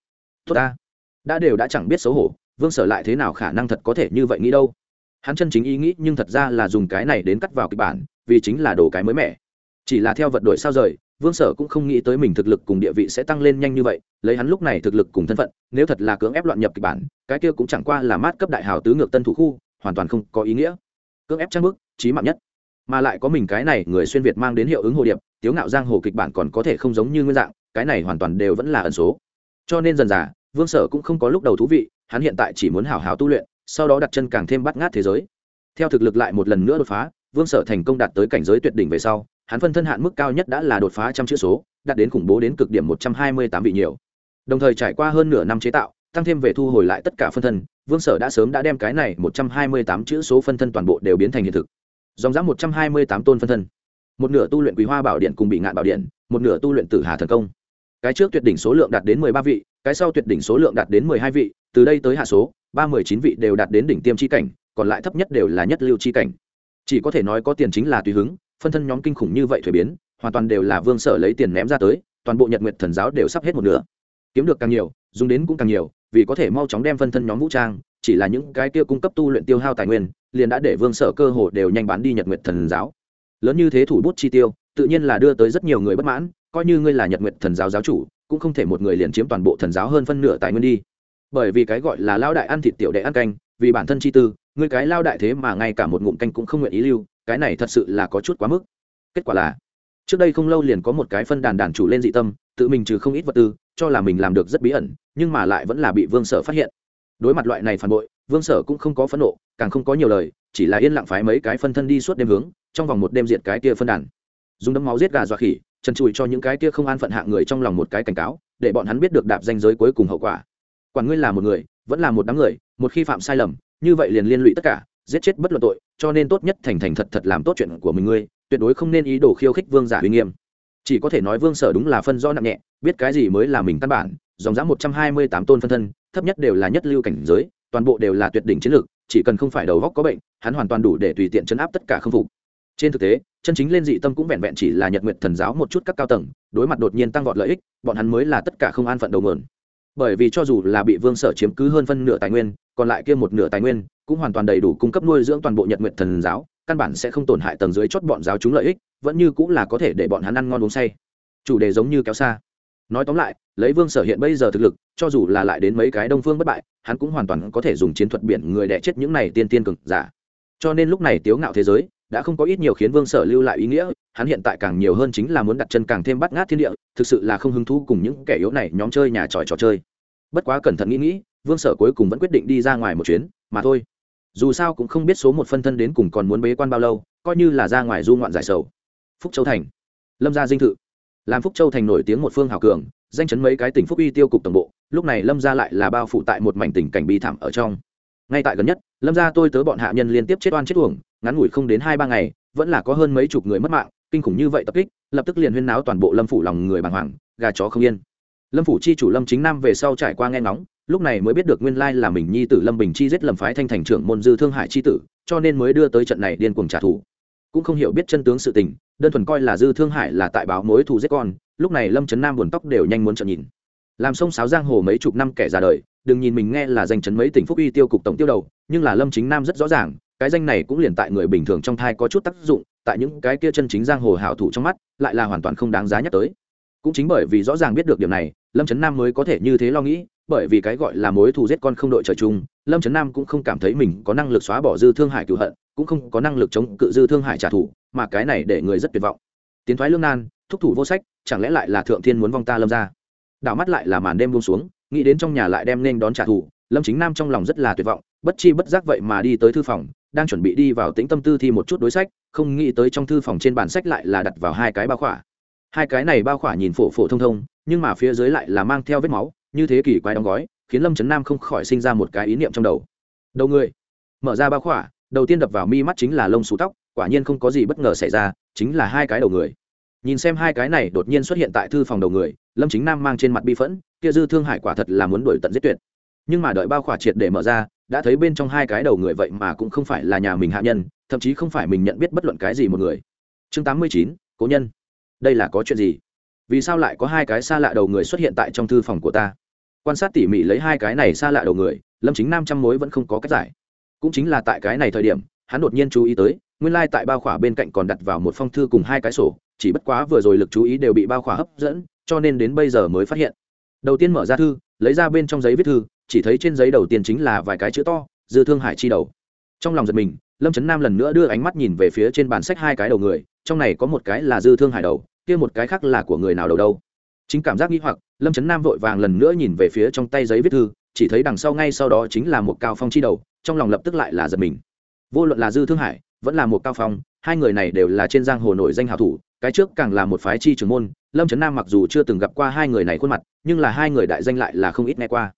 Tốt ta. Đã đều đã chẳng biết xấu hổ, vương sở lại thế nào khả năng thật có thể như vậy nghĩ đâu. Hắn chân chính ý nghĩ nhưng thật ra là dùng cái này đến cắt vào kịch bản, vì chính là đồ cái mới mẻ. Chỉ là theo vật đổi sao rời vương sở cũng không nghĩ tới mình thực lực cùng địa vị sẽ tăng lên nhanh như vậy, lấy hắn lúc này thực lực cùng thân phận, nếu thật là cưỡng ép loạn nhập kịch bản, cái kia cũng chẳng qua là mát cấp đại hào tứ ngược tân thủ khu, hoàn toàn không có ý nghĩa. Cưỡng ép trang bức trí mạng nhất. Mà lại có mình cái này người xuyên việt mang đến hiệu ứng hồ điệp, tiếu ngạo giang hồ kịch bản còn có thể không giống như nguyên dạng, cái này hoàn toàn đều vẫn là ẩn số. Cho nên dần dà, vương sở cũng không có lúc đầu thú vị, hắn hiện tại chỉ muốn hào hào tu luyện, sau đó đặt chân càng thêm bắt ngát thế giới. Theo thực lực lại một lần nữa đột phá, vương sở thành công đạt tới cảnh giới tuyệt đỉnh về sau hắn phân thân hạn mức cao nhất đã là đột phá trăm chữ số, đạt đến khủng bố đến cực điểm một trăm hai mươi tám vị nhiều. Đồng thời trải qua hơn nửa năm chế tạo, tăng thêm về thu hồi lại tất cả phân thân, vương sở đã sớm đã đem cái này một trăm hai mươi tám chữ số phân thân toàn bộ đều biến thành hiện thực. Dòng dã một trăm hai mươi tám tôn phân thân. Một nửa tu luyện quý hoa bảo điện cùng bị ngạn bảo điện, một nửa tu luyện tử hà thần công. Cái trước tuyệt đỉnh số lượng đạt đến mười ba vị, cái sau tuyệt đỉnh số lượng đạt đến mười hai vị, từ đây tới hạ số, ba mười chín vị đều đạt đến đỉnh tiêm chi cảnh, còn lại thấp nhất đều là nhất lưu chi cảnh. Chỉ có thể nói có tiền chính là tùy hứng phân thân nhóm kinh khủng như vậy thuế biến, hoàn toàn đều là vương sở lấy tiền ném ra tới, toàn bộ nhật nguyệt thần giáo đều sắp hết một nửa. Kiếm được càng nhiều, dùng đến cũng càng nhiều, vì có thể mau chóng đem phân thân nhóm vũ trang, chỉ là những cái kia cung cấp tu luyện tiêu hao tài nguyên, liền đã để vương sở cơ hồ đều nhanh bán đi nhật nguyệt thần giáo. Lớn như thế thủ bút chi tiêu, tự nhiên là đưa tới rất nhiều người bất mãn, coi như ngươi là nhật nguyệt thần giáo giáo chủ, cũng không thể một người liền chiếm toàn bộ thần giáo hơn phân nửa tài nguyên đi. Bởi vì cái gọi là lao đại ăn thịt tiểu đệ ăn canh, vì bản thân chi tư, ngươi cái lao đại thế mà ngay cả một ngụm canh cũng không nguyện ý lưu cái này thật sự là có chút quá mức. Kết quả là, trước đây không lâu liền có một cái phân đàn đàn chủ lên dị tâm, tự mình trừ không ít vật tư, cho là mình làm được rất bí ẩn, nhưng mà lại vẫn là bị vương sở phát hiện. Đối mặt loại này phản bội, vương sở cũng không có phẫn nộ, càng không có nhiều lời, chỉ là yên lặng phái mấy cái phân thân đi suốt đêm hướng, trong vòng một đêm diệt cái kia phân đàn. Dùng đấm máu giết gà dọa khỉ, trần trụi cho những cái kia không an phận hạ người trong lòng một cái cảnh cáo, để bọn hắn biết được đạp danh giới cuối cùng hậu quả. Quản ngươi là một người, vẫn là một đám người, một khi phạm sai lầm, như vậy liền liên lụy tất cả giết chết bất luận tội, cho nên tốt nhất thành thành thật thật làm tốt chuyện của mình ngươi, tuyệt đối không nên ý đồ khiêu khích vương giả uy nghiêm. Chỉ có thể nói vương sở đúng là phân do nặng nhẹ, biết cái gì mới là mình căn bản, dòng dã một trăm hai mươi tám tôn phân thân, thấp nhất đều là nhất lưu cảnh giới, toàn bộ đều là tuyệt đỉnh chiến lược, chỉ cần không phải đầu góc có bệnh, hắn hoàn toàn đủ để tùy tiện chấn áp tất cả khâm phục. Trên thực tế, chân chính lên dị tâm cũng vẹn vẹn chỉ là nhật nguyện thần giáo một chút các cao tầng, đối mặt đột nhiên tăng vọt lợi ích, bọn hắn mới là tất cả không an phận đầu mượn bởi vì cho dù là bị vương sở chiếm cứ hơn phân nửa tài nguyên, còn lại kia một nửa tài nguyên cũng hoàn toàn đầy đủ cung cấp nuôi dưỡng toàn bộ nhật nguyện thần giáo, căn bản sẽ không tổn hại tầng dưới chót bọn giáo chúng lợi ích, vẫn như cũng là có thể để bọn hắn ăn ngon uống say. Chủ đề giống như kéo xa. Nói tóm lại, lấy vương sở hiện bây giờ thực lực, cho dù là lại đến mấy cái đông phương bất bại, hắn cũng hoàn toàn có thể dùng chiến thuật biển người đẻ chết những này tiên tiên cực giả. Cho nên lúc này tiếu ngạo thế giới đã không có ít nhiều khiến vương sở lưu lại ý nghĩa, hắn hiện tại càng nhiều hơn chính là muốn đặt chân càng thêm bắt ngát thiên địa, thực sự là không hứng thú cùng những kẻ yếu này nhóm chơi nhà tròi trò chơi. Bất quá cẩn thận nghĩ nghĩ, vương sở cuối cùng vẫn quyết định đi ra ngoài một chuyến, mà thôi. Dù sao cũng không biết số một phân thân đến cùng còn muốn bế quan bao lâu, coi như là ra ngoài du ngoạn giải sầu. Phúc châu thành. Lâm gia dinh thự. Làm phúc châu thành nổi tiếng một phương hào cường, danh chấn mấy cái tỉnh phúc uy tiêu cục tổng bộ, lúc này lâm gia lại là bao phủ tại một mảnh tỉnh cảnh bi thảm ở trong. Ngay tại gần nhất, lâm gia tôi tớ bọn hạ nhân liên tiếp chết oan chết uổng ngắn ngủi không đến hai ba ngày, vẫn là có hơn mấy chục người mất mạng, kinh khủng như vậy tập kích, lập tức liền huyên náo toàn bộ lâm phủ lòng người bàng hoàng, gà chó không yên. Lâm phủ chi chủ lâm chính nam về sau trải qua nghe ngóng, lúc này mới biết được nguyên lai là mình nhi tử lâm bình chi giết lầm phái thanh thành trưởng môn dư thương hải chi tử, cho nên mới đưa tới trận này điên cuồng trả thù. Cũng không hiểu biết chân tướng sự tình, đơn thuần coi là dư thương hải là tại báo mối thù giết con, lúc này lâm trấn nam buồn tóc đều nhanh muốn trận nhìn. Làm sông sáo giang hồ mấy chục năm kẻ già đời, đừng nhìn mình nghe là danh chấn mấy tỉnh phúc uy tiêu cục tổng tiêu đầu, nhưng là lâm chính nam rất rõ ràng cái danh này cũng liền tại người bình thường trong thai có chút tác dụng, tại những cái kia chân chính giang hồ hảo thủ trong mắt, lại là hoàn toàn không đáng giá nhắc tới. Cũng chính bởi vì rõ ràng biết được điểm này, lâm trấn nam mới có thể như thế lo nghĩ, bởi vì cái gọi là mối thù giết con không đội trời chung, lâm trấn nam cũng không cảm thấy mình có năng lực xóa bỏ dư thương hải cựu hận, cũng không có năng lực chống cự dư thương hải trả thù, mà cái này để người rất tuyệt vọng. Tiến thoái lương nan, thúc thủ vô sách, chẳng lẽ lại là thượng thiên muốn vong ta lâm ra? Đảo mắt lại là màn đêm buông xuống, nghĩ đến trong nhà lại đem nên đón trả thù, lâm chính nam trong lòng rất là tuyệt vọng, bất chi bất giác vậy mà đi tới thư phòng đang chuẩn bị đi vào tĩnh tâm tư thi một chút đối sách, không nghĩ tới trong thư phòng trên bản sách lại là đặt vào hai cái bao khỏa. Hai cái này bao khỏa nhìn phổ phổ thông thông, nhưng mà phía dưới lại là mang theo vết máu, như thế kỷ quái đóng gói, khiến lâm trấn nam không khỏi sinh ra một cái ý niệm trong đầu. Đầu người. Mở ra bao khỏa, đầu tiên đập vào mi mắt chính là lông xù tóc, quả nhiên không có gì bất ngờ xảy ra, chính là hai cái đầu người. Nhìn xem hai cái này đột nhiên xuất hiện tại thư phòng đầu người, lâm chính nam mang trên mặt bi phẫn, kia dư thương hải quả thật là muốn đuổi tận giết tuyệt. Nhưng mà đợi bao khỏa triệt để mở ra đã thấy bên trong hai cái đầu người vậy mà cũng không phải là nhà mình hạ nhân, thậm chí không phải mình nhận biết bất luận cái gì một người. Chương tám mươi chín, cố nhân. Đây là có chuyện gì? Vì sao lại có hai cái xa lạ đầu người xuất hiện tại trong thư phòng của ta? Quan sát tỉ mỉ lấy hai cái này xa lạ đầu người, lâm chính nam trăm mối vẫn không có cách giải. Cũng chính là tại cái này thời điểm, hắn đột nhiên chú ý tới, nguyên lai、like、tại bao khỏa bên cạnh còn đặt vào một phong thư cùng hai cái sổ, chỉ bất quá vừa rồi lực chú ý đều bị bao khỏa hấp dẫn, cho nên đến bây giờ mới phát hiện. Đầu tiên mở ra thư, lấy ra bên trong giấy viết thư chỉ thấy trên giấy đầu tiên chính là vài cái chữ to, dư thương hải chi đầu. Trong lòng giật mình, lâm trấn nam lần nữa đưa ánh mắt nhìn về phía trên bàn sách hai cái đầu người, trong này có một cái là dư thương hải đầu, kia một cái khác là của người nào đầu đâu. Chính cảm giác nghĩ hoặc, lâm trấn nam vội vàng lần nữa nhìn về phía trong tay giấy viết thư, chỉ thấy đằng sau ngay sau đó chính là một cao phong chi đầu, trong lòng lập tức lại là giật mình. Vô luận là dư thương hải, vẫn là một cao phong, hai người này đều là trên giang hồ nổi danh hào thủ, cái trước càng là một phái chi trưởng môn, lâm trấn nam mặc dù chưa từng gặp qua hai người này khuôn mặt, nhưng là hai người đại danh lại là không ít nghe qua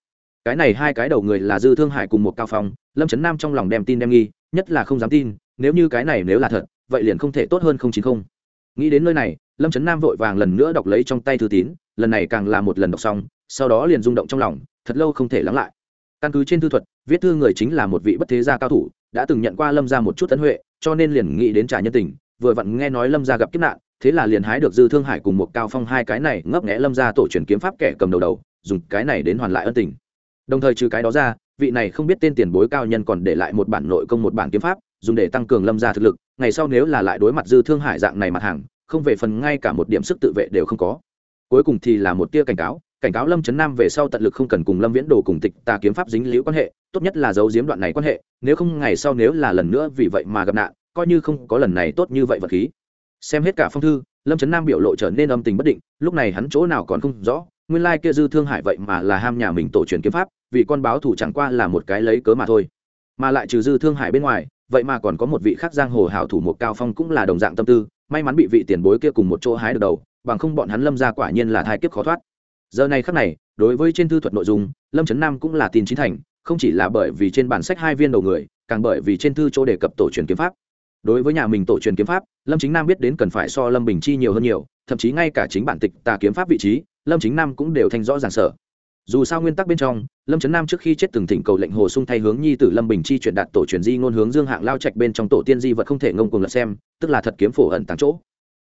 cái này hai cái đầu người là dư thương hải cùng một cao phong, lâm trấn nam trong lòng đem tin đem nghi, nhất là không dám tin, nếu như cái này nếu là thật, vậy liền không thể tốt hơn không chín không. Nghĩ đến nơi này, lâm trấn nam vội vàng lần nữa đọc lấy trong tay thư tín, lần này càng là một lần đọc xong, sau đó liền rung động trong lòng, thật lâu không thể lắng lại. Căn cứ trên thư thuật, viết thư người chính là một vị bất thế gia cao thủ, đã từng nhận qua lâm ra một chút tấn huệ, cho nên liền nghĩ đến trả nhân tình, vừa vặn nghe nói lâm ra gặp kiếp nạn, thế là liền hái được dư thương hải cùng một cao phong hai cái này ngấp nghẽ lâm ra tổ truyền kiếm pháp kẻ cầm đầu đầu, dùng cái này đến hoàn lại ân tình đồng thời trừ cái đó ra, vị này không biết tên tiền bối cao nhân còn để lại một bản nội công một bản kiếm pháp, dùng để tăng cường lâm ra thực lực, ngày sau nếu là lại đối mặt dư thương hải dạng này mặt hàng, không về phần ngay cả một điểm sức tự vệ đều không có. Cuối cùng thì là một tia cảnh cáo cảnh cáo lâm trấn nam về sau tận lực không cần cùng lâm viễn đồ cùng tịch tà kiếm pháp dính liễu quan hệ, tốt nhất là giấu giếm đoạn này quan hệ, nếu không ngày sau nếu là lần nữa vì vậy mà gặp nạn, coi như không có lần này tốt như vậy vật khí. Xem hết cả phong thư, lâm trấn nam biểu lộ trở nên âm tình bất định, lúc này hắn chỗ nào còn không rõ nguyên lai kia dư thương hại vậy mà là ham nhà mình tổ truyền kiếm pháp, vì con báo thủ chẳng qua là một cái lấy cớ mà thôi. Mà lại trừ dư thương hại bên ngoài, vậy mà còn có một vị khác giang hồ hảo thủ một cao phong cũng là đồng dạng tâm tư, may mắn bị vị tiền bối kia cùng một chỗ hái được đầu, bằng không bọn hắn lâm ra quả nhiên là thai kiếp khó thoát. Giờ này khắc này, đối với trên thư thuật nội dung, lâm trấn nam cũng là tin chính thành, không chỉ là bởi vì trên bản sách hai viên đầu người, càng bởi vì trên thư chỗ đề cập tổ truyền kiếm pháp. Đối với nhà mình tổ truyền kiếm pháp, lâm chính nam biết đến cần phải so lâm bình chi nhiều hơn nhiều, thậm chí ngay cả chính bản tịch tà kiếm pháp vị trí lâm chính nam cũng đều thành rõ ràng sở. Dù sao nguyên tắc bên trong, lâm trấn nam trước khi chết từng thỉnh cầu lệnh hồ sung thay hướng nhi tử lâm bình chi chuyển đạt tổ truyền di ngôn hướng dương hạng lao trạch bên trong tổ tiên di vật không thể ngông cùng lật xem, tức là thật kiếm phổ ẩn tàng chỗ.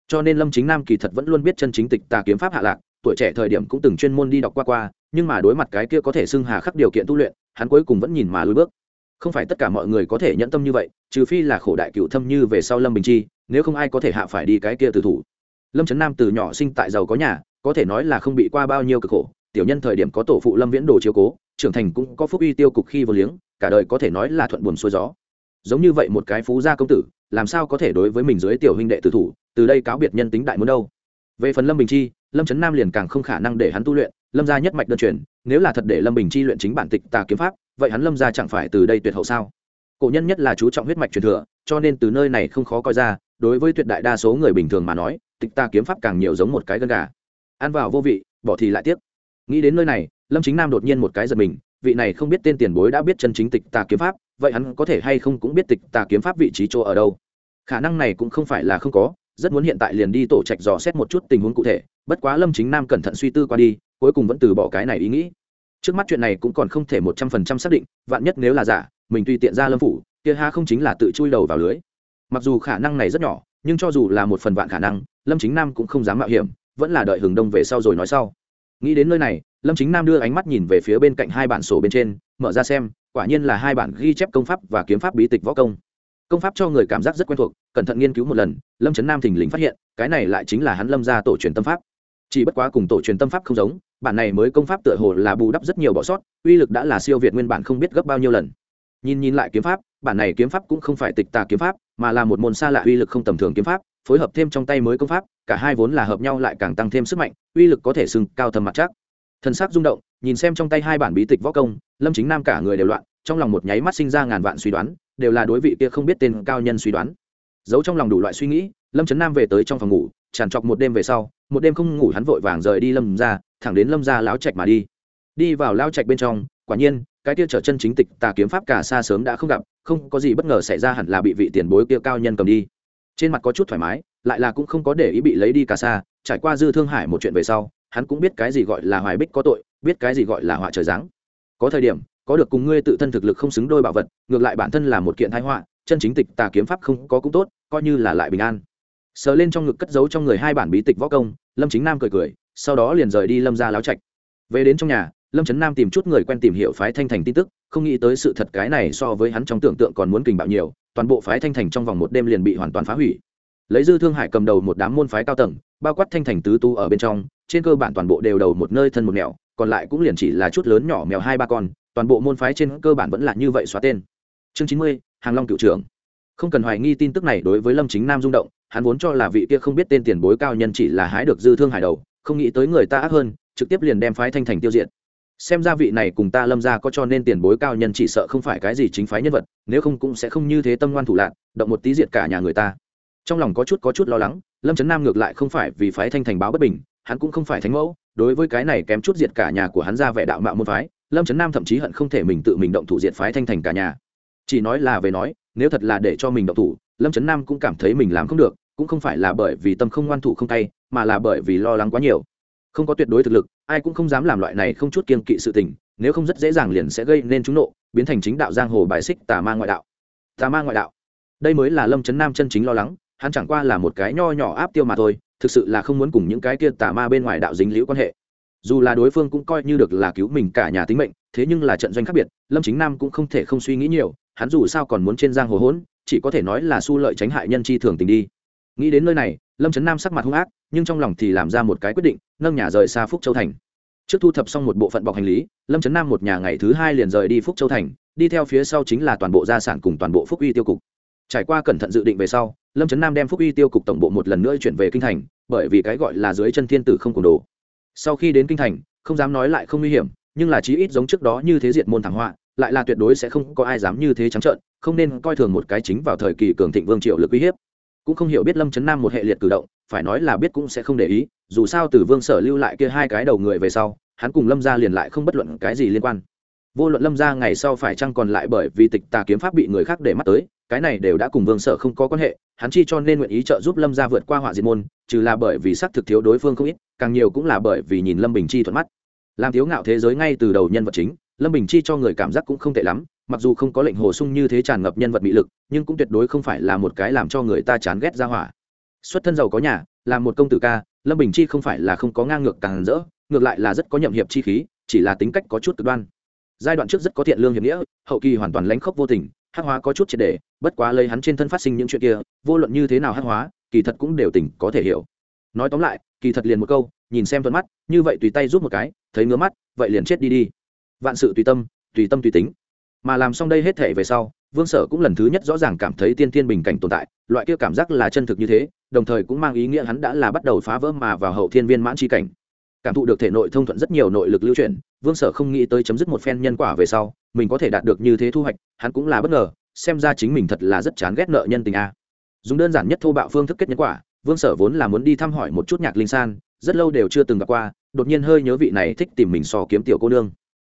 Cho nên lâm chính nam kỳ thật vẫn luôn biết chân chính tịch tà kiếm pháp hạ lạc, tuổi trẻ thời điểm cũng từng chuyên môn đi đọc qua qua, nhưng mà đối mặt cái kia có thể xưng hà khắc điều kiện tu luyện, hắn cuối cùng vẫn nhìn mà lùi bước. Không phải tất cả mọi người có thể nhẫn tâm như vậy, trừ phi là khổ đại cựu thâm như về sau lâm bình chi, nếu không ai có thể hạ phải đi cái kia từ thủ. Lâm trấn nam từ nhỏ sinh tại giàu có nhà có thể nói là không bị qua bao nhiêu cực khổ, tiểu nhân thời điểm có tổ phụ lâm viễn đồ chiếu cố, trưởng thành cũng có phúc uy tiêu cục khi vô liếng, cả đời có thể nói là thuận buồn xuôi gió. Giống như vậy một cái phú gia công tử, làm sao có thể đối với mình dưới tiểu huynh đệ tử thủ, từ đây cáo biệt nhân tính đại muốn đâu. Về phần lâm bình chi, lâm trấn nam liền càng không khả năng để hắn tu luyện, lâm gia nhất mạch đơn truyền, nếu là thật để lâm bình chi luyện chính bản tịch tà kiếm pháp, vậy hắn lâm gia chẳng phải từ đây tuyệt hậu sao? Cổ nhân nhất là chú trọng huyết mạch truyền thừa, cho nên từ nơi này không khó coi ra, đối với tuyệt đại đa số người bình thường mà nói, tịch tà kiếm pháp càng nhiều giống một cái gân gà ăn vào vô vị, bỏ thì lại tiếc. Nghĩ đến nơi này, lâm chính nam đột nhiên một cái giật mình, vị này không biết tên tiền bối đã biết chân chính tịch tà kiếm pháp, vậy hắn có thể hay không cũng biết tịch tà kiếm pháp vị trí chỗ ở đâu? Khả năng này cũng không phải là không có, rất muốn hiện tại liền đi tổ trạch dò xét một chút tình huống cụ thể, bất quá lâm chính nam cẩn thận suy tư qua đi, cuối cùng vẫn từ bỏ cái này ý nghĩ. Trước mắt chuyện này cũng còn không thể một trăm phần trăm xác định, vạn nhất nếu là giả, mình tùy tiện ra lâm phủ, kia ha không chính là tự chui đầu vào lưới. Mặc dù khả năng này rất nhỏ, nhưng cho dù là một phần vạn khả năng, lâm chính nam cũng không dám mạo hiểm vẫn là đợi hừng đông về sau rồi nói sau. Nghĩ đến nơi này, lâm chính nam đưa ánh mắt nhìn về phía bên cạnh hai bản sổ bên trên, mở ra xem, quả nhiên là hai bản ghi chép công pháp và kiếm pháp bí tịch võ công. Công pháp cho người cảm giác rất quen thuộc, cẩn thận nghiên cứu một lần, lâm trấn nam thình lình phát hiện, cái này lại chính là hắn lâm ra tổ truyền tâm pháp. Chỉ bất quá cùng tổ truyền tâm pháp không giống, bản này mới công pháp tựa hồ là bù đắp rất nhiều bỏ sót, uy lực đã là siêu việt nguyên bản không biết gấp bao nhiêu lần. Nhìn nhìn lại kiếm pháp, bản này kiếm pháp cũng không phải tịch tà kiếm pháp, mà là một môn xa lạ uy lực không tầm thường kiếm pháp phối hợp thêm trong tay mới công pháp, cả hai vốn là hợp nhau lại càng tăng thêm sức mạnh, uy lực có thể sừng cao thầm mặt chắc. Thân xác rung động, nhìn xem trong tay hai bản bí tịch võ công, lâm chính nam cả người đều loạn, trong lòng một nháy mắt sinh ra ngàn vạn suy đoán, đều là đối vị kia không biết tên cao nhân suy đoán. Giấu trong lòng đủ loại suy nghĩ, lâm trấn nam về tới trong phòng ngủ, tràn trọc một đêm về sau, một đêm không ngủ hắn vội vàng rời đi lâm ra, thẳng đến lâm ra lão trạch mà đi. Đi vào lao trạch bên trong, quả nhiên, cái kia trở chân chính tịch tà kiếm pháp cả xa sớm đã không gặp, không có gì bất ngờ xảy ra hẳn là bị vị tiền bối kia cao nhân cầm đi trên mặt có chút thoải mái, lại là cũng không có để ý bị lấy đi cả xa, trải qua dư thương hải một chuyện về sau, hắn cũng biết cái gì gọi là hoài bích có tội, biết cái gì gọi là họa trời giáng. Có thời điểm, có được cùng ngươi tự thân thực lực không xứng đôi bảo vật, ngược lại bản thân là một kiện thái họa, chân chính tịch tà kiếm pháp không có cũng tốt, coi như là lại bình an. Sờ lên trong ngực cất giấu trong người hai bản bí tịch võ công, lâm chính nam cười cười, sau đó liền rời đi lâm ra láo trạch. Về đến trong nhà, lâm trấn nam tìm chút người quen tìm hiểu phái thanh thành tin tức, không nghĩ tới sự thật cái này so với hắn trong tưởng tượng còn muốn kình bạo nhiều toàn bộ phái thanh thành trong vòng một đêm liền bị hoàn toàn phá hủy. Lấy dư thương hải cầm đầu một đám môn phái cao tầng, bao quát thanh thành tứ tu ở bên trong, trên cơ bản toàn bộ đều đầu một nơi thân một mèo còn lại cũng liền chỉ là chút lớn nhỏ mèo hai ba con, toàn bộ môn phái trên cơ bản vẫn là như vậy xóa tên. Chương chín mươi, hàng long cựu trưởng. Không cần hoài nghi tin tức này đối với lâm chính nam rung động, hắn vốn cho là vị kia không biết tên tiền bối cao nhân chỉ là hái được dư thương hải đầu, không nghĩ tới người ta ác hơn, trực tiếp liền đem phái thanh thành tiêu diệt xem ra vị này cùng ta lâm ra có cho nên tiền bối cao nhân chỉ sợ không phải cái gì chính phái nhân vật, nếu không cũng sẽ không như thế tâm ngoan thủ lạc động một tí diệt cả nhà người ta. Trong lòng có chút có chút lo lắng, lâm trấn nam ngược lại không phải vì phái thanh thành báo bất bình, hắn cũng không phải thánh mẫu, đối với cái này kém chút diệt cả nhà của hắn ra vẻ đạo mạo môn phái, lâm trấn nam thậm chí hận không thể mình tự mình động thủ diệt phái thanh thành cả nhà. Chỉ nói là về nói, nếu thật là để cho mình động thủ, lâm trấn nam cũng cảm thấy mình làm không được, cũng không phải là bởi vì tâm không ngoan thủ không tay, mà là bởi vì lo lắng quá nhiều không có tuyệt đối thực lực, ai cũng không dám làm loại này không chút kiên kỵ sự tình, nếu không rất dễ dàng liền sẽ gây nên trúng nộ, biến thành chính đạo giang hồ bài xích tà ma ngoại đạo. Tà ma ngoại đạo. Đây mới là lâm trấn nam chân chính lo lắng, hắn chẳng qua là một cái nho nhỏ áp tiêu mà thôi, thực sự là không muốn cùng những cái kia tà ma bên ngoài đạo dính liễu quan hệ. Dù là đối phương cũng coi như được là cứu mình cả nhà tính mệnh, thế nhưng là trận doanh khác biệt, lâm chính nam cũng không thể không suy nghĩ nhiều, hắn dù sao còn muốn trên giang hồ hỗn, chỉ có thể nói là su lợi tránh hại nhân chi thường tình đi. Nghĩ đến nơi này, lâm trấn nam sắc mặt hung ác nhưng trong lòng thì làm ra một cái quyết định, nâng nhà rời xa phúc châu thành. Trước thu thập xong một bộ phận bọc hành lý, lâm trấn nam một nhà ngày thứ hai liền rời đi phúc châu thành, đi theo phía sau chính là toàn bộ gia sản cùng toàn bộ phúc uy tiêu cục. Trải qua cẩn thận dự định về sau, lâm trấn nam đem phúc uy tiêu cục tổng bộ một lần nữa chuyển về kinh thành, bởi vì cái gọi là dưới chân thiên tử không cùng đồ. Sau khi đến kinh thành, không dám nói lại không nguy hiểm, nhưng là chí ít giống trước đó như thế diệt môn thẳng họa, lại là tuyệt đối sẽ không có ai dám như thế trắng trợn, không nên coi thường một cái chính vào thời kỳ cường thịnh vương triệu lực uy hiếp. Cũng không hiểu biết lâm trấn nam một hệ liệt cử động phải nói là biết cũng sẽ không để ý, dù sao từ vương sở lưu lại kia hai cái đầu người về sau, hắn cùng lâm gia liền lại không bất luận cái gì liên quan. Vô luận lâm gia ngày sau phải chăng còn lại bởi vì tịch tà kiếm pháp bị người khác để mắt tới, cái này đều đã cùng vương sở không có quan hệ, hắn chi cho nên nguyện ý trợ giúp lâm gia vượt qua họa diệt môn, trừ là bởi vì xác thực thiếu đối phương không ít, càng nhiều cũng là bởi vì nhìn lâm bình chi thuận mắt. Làm thiếu ngạo thế giới ngay từ đầu nhân vật chính, lâm bình chi cho người cảm giác cũng không tệ lắm, mặc dù không có lệnh hồ sung như thế tràn ngập nhân vật bị lực, nhưng cũng tuyệt đối không phải là một cái làm cho người ta chán ghét ra hỏa xuất thân giàu có nhà, là một công tử ca, lâm bình chi không phải là không có ngang ngược càng rỡ, ngược lại là rất có nhậm hiệp chi khí, chỉ là tính cách có chút cực đoan. Giai đoạn trước rất có thiện lương hiệp nghĩa, hậu kỳ hoàn toàn lánh khóc vô tình hắc hóa có chút triệt đề, bất quá lấy hắn trên thân phát sinh những chuyện kia, vô luận như thế nào hắc hóa, kỳ thật cũng đều tỉnh có thể hiểu. Nói tóm lại, kỳ thật liền một câu, nhìn xem thuận mắt, như vậy tùy tay giúp một cái, thấy ngứa mắt, vậy liền chết đi đi. Vạn sự tùy tâm tùy tâm tùy tính. Mà làm xong đây hết thể về sau vương sở cũng lần thứ nhất rõ ràng cảm thấy tiên tiên bình cảnh tồn tại, loại kia cảm giác là chân thực như thế, đồng thời cũng mang ý nghĩa hắn đã là bắt đầu phá vỡ mà vào hậu thiên viên mãn tri cảnh. Cảm thụ được thể nội thông thuận rất nhiều nội lực lưu chuyển, vương sở không nghĩ tới chấm dứt một phen nhân quả về sau, mình có thể đạt được như thế thu hoạch, hắn cũng là bất ngờ, xem ra chính mình thật là rất chán ghét nợ nhân tình a. Dùng đơn giản nhất thô bạo phương thức kết nhân quả, vương sở vốn là muốn đi thăm hỏi một chút nhạc linh san, rất lâu đều chưa từng gặp qua, đột nhiên hơi nhớ vị này thích tìm mình so kiếm tiểu cô nương.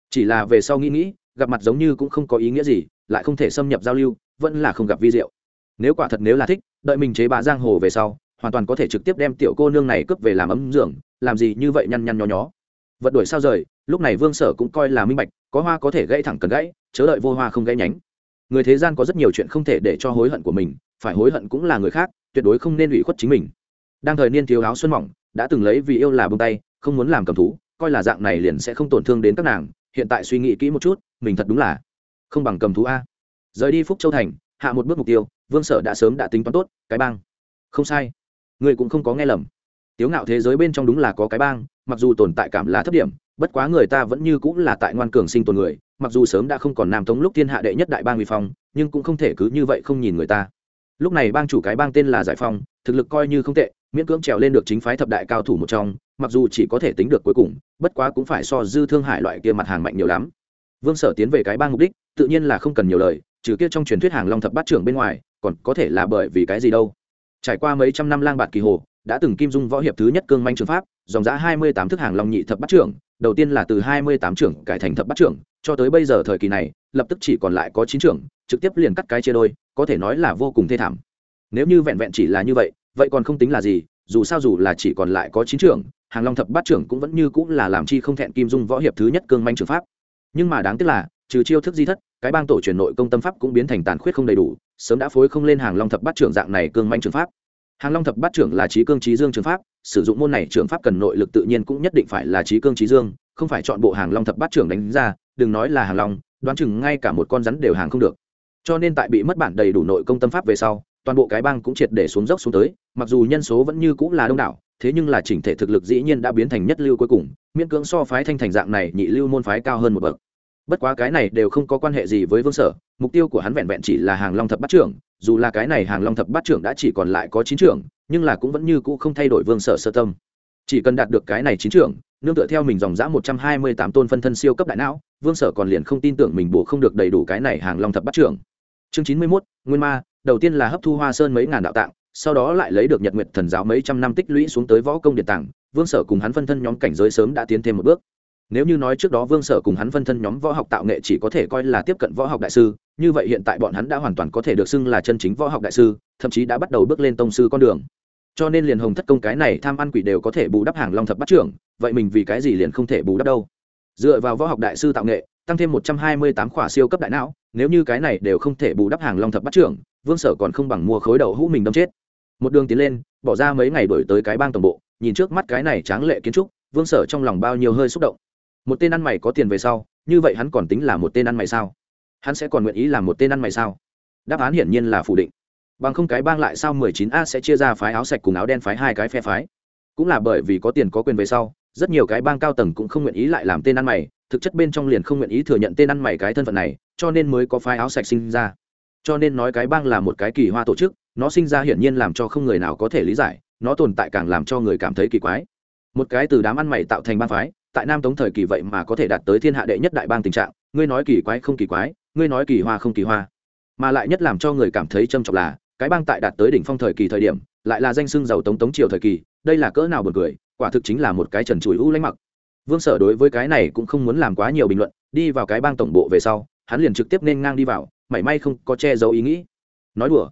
Chỉ là về sau nghĩ nghĩ gặp mặt giống như cũng không có ý nghĩa gì, lại không thể xâm nhập giao lưu, vẫn là không gặp vi diệu. Nếu quả thật nếu là thích, đợi mình chế bá giang hồ về sau, hoàn toàn có thể trực tiếp đem tiểu cô nương này cướp về làm ấm dưỡng làm gì như vậy nhăn nhăn nho nhó. Vật đuổi sao rời, lúc này vương sở cũng coi là minh bạch, có hoa có thể gãy thẳng cần gãy, chớ đợi vô hoa không gãy nhánh. Người thế gian có rất nhiều chuyện không thể để cho hối hận của mình, phải hối hận cũng là người khác, tuyệt đối không nên ủy khuất chính mình. Đang thời niên thiếu áo xuân mỏng, đã từng lấy vì yêu là bông tay, không muốn làm cầm thú, coi là dạng này liền sẽ không tổn thương đến các nàng hiện tại suy nghĩ kỹ một chút, mình thật đúng là không bằng cầm thú a. Rời đi phúc châu thành, hạ một bước mục tiêu, vương sở đã sớm đã tính toán tốt, cái bang. Không sai. Người cũng không có nghe lầm. Tiếu ngạo thế giới bên trong đúng là có cái bang, mặc dù tồn tại cảm là thấp điểm, bất quá người ta vẫn như cũng là tại ngoan cường sinh tồn người, mặc dù sớm đã không còn nam tống lúc thiên hạ đệ nhất đại bang vi phong, nhưng cũng không thể cứ như vậy không nhìn người ta. Lúc này bang chủ cái bang tên là giải phong, thực lực coi như không tệ, miễn cưỡng trèo lên được chính phái thập đại cao thủ một trong mặc dù chỉ có thể tính được cuối cùng, bất quá cũng phải so dư thương hải loại kia mặt hàng mạnh nhiều lắm. Vương sở tiến về cái bang mục đích, tự nhiên là không cần nhiều lời, trừ kia trong truyền thuyết hàng long thập bát trưởng bên ngoài, còn có thể là bởi vì cái gì đâu. Trải qua mấy trăm năm lang bạt kỳ hồ, đã từng kim dung võ hiệp thứ nhất cương manh trường pháp, dòng giã hai mươi tám thức hàng long nhị thập bát trưởng, đầu tiên là từ hai mươi tám trưởng cải thành thập bát trưởng, cho tới bây giờ thời kỳ này, lập tức chỉ còn lại có chín trưởng, trực tiếp liền cắt cái chia đôi, có thể nói là vô cùng thê thảm. Nếu như vẹn vẹn chỉ là như vậy vậy còn không tính là gì, dù sao dù là chỉ còn lại có chín trưởng hàng long thập bát trưởng cũng vẫn như cũng là làm chi không thẹn kim dung võ hiệp thứ nhất cương manh trường pháp. Nhưng mà đáng tiếc là, trừ chiêu thức di thất, cái bang tổ truyền nội công tâm pháp cũng biến thành tàn khuyết không đầy đủ, sớm đã phối không lên hàng long thập bát trưởng dạng này cương manh trường pháp. Hàng long thập bát trưởng là trí cương trí dương trường pháp, sử dụng môn này trường pháp cần nội lực tự nhiên cũng nhất định phải là trí cương trí dương, không phải chọn bộ hàng long thập bát trưởng đánh ra, đừng nói là hàng long, đoán chừng ngay cả một con rắn đều hàng không được. Cho nên tại bị mất bản đầy đủ nội công tâm pháp về sau toàn bộ cái bang cũng triệt để xuống dốc xuống tới, mặc dù nhân số vẫn như cũng là đông đảo, thế nhưng là chỉnh thể thực lực dĩ nhiên đã biến thành nhất lưu cuối cùng, miễn cưỡng so phái thanh thành dạng này nhị lưu môn phái cao hơn một bậc. Bất quá cái này đều không có quan hệ gì với vương sở, mục tiêu của hắn vẹn vẹn chỉ là hàng long thập bát trưởng, dù là cái này hàng long thập bát trưởng đã chỉ còn lại có chín trưởng, nhưng là cũng vẫn như cũ không thay đổi vương sở sơ tâm. Chỉ cần đạt được cái này chín trưởng, nương tựa theo mình dòng dã một trăm hai mươi tám tôn phân thân siêu cấp đại não, vương sở còn liền không tin tưởng mình bổ không được đầy đủ cái này hàng long thập bát trưởng. Chương chín mươi mốt, nguyên ma đầu tiên là hấp thu hoa sơn mấy ngàn đạo tạng, sau đó lại lấy được nhật nguyệt thần giáo mấy trăm năm tích lũy xuống tới võ công điện tảng vương sở cùng hắn phân thân nhóm cảnh giới sớm đã tiến thêm một bước. Nếu như nói trước đó vương sở cùng hắn phân thân nhóm võ học tạo nghệ chỉ có thể coi là tiếp cận võ học đại sư, như vậy hiện tại bọn hắn đã hoàn toàn có thể được xưng là chân chính võ học đại sư, thậm chí đã bắt đầu bước lên tông sư con đường. Cho nên liền hồng thất công cái này tham ăn quỷ đều có thể bù đắp hàng long thập bắt trưởng, vậy mình vì cái gì liền không thể bù đắp đâu? Dựa vào võ học đại sư tạo nghệ, tăng thêm một trăm hai mươi tám khỏa siêu cấp đại não, nếu như cái này đều không thể bù đắp hàng long thập bắt trưởng vương sở còn không bằng mua khối đầu hũ mình đâm chết. Một đường tiến lên, bỏ ra mấy ngày đổi tới cái bang tổng bộ, nhìn trước mắt cái này tráng lệ kiến trúc, vương sở trong lòng bao nhiêu hơi xúc động. Một tên ăn mày có tiền về sau, như vậy hắn còn tính là một tên ăn mày sao? Hắn sẽ còn nguyện ý làm một tên ăn mày sao? Đáp án hiển nhiên là phủ định. Bằng không cái bang lại sao mười chín a sẽ chia ra phái áo sạch cùng áo đen phái hai cái phe phái. Cũng là bởi vì có tiền có quyền về sau, rất nhiều cái bang cao tầng cũng không nguyện ý lại làm tên ăn mày, thực chất bên trong liền không nguyện ý thừa nhận tên ăn mày cái thân phận này, cho nên mới có phái áo sạch sinh ra cho nên nói cái bang là một cái kỳ hoa tổ chức, nó sinh ra hiển nhiên làm cho không người nào có thể lý giải, nó tồn tại càng làm cho người cảm thấy kỳ quái. Một cái từ đám ăn mày tạo thành bang phái, tại nam tống thời kỳ vậy mà có thể đạt tới thiên hạ đệ nhất đại bang tình trạng, ngươi nói kỳ quái không kỳ quái, ngươi nói kỳ hoa không kỳ hoa. Mà lại nhất làm cho người cảm thấy trầm trọng là, cái bang tại đạt tới đỉnh phong thời kỳ thời điểm, lại là danh xưng giàu tống tống triều thời kỳ, đây là cỡ nào buồn cười, quả thực chính là một cái trần trụi u lánh mặc. Vương sở đối với cái này cũng không muốn làm quá nhiều bình luận, đi vào cái bang tổng bộ về sau, hắn liền trực tiếp nên ngang đi vào mảy may không có che giấu ý nghĩ. Nói đùa,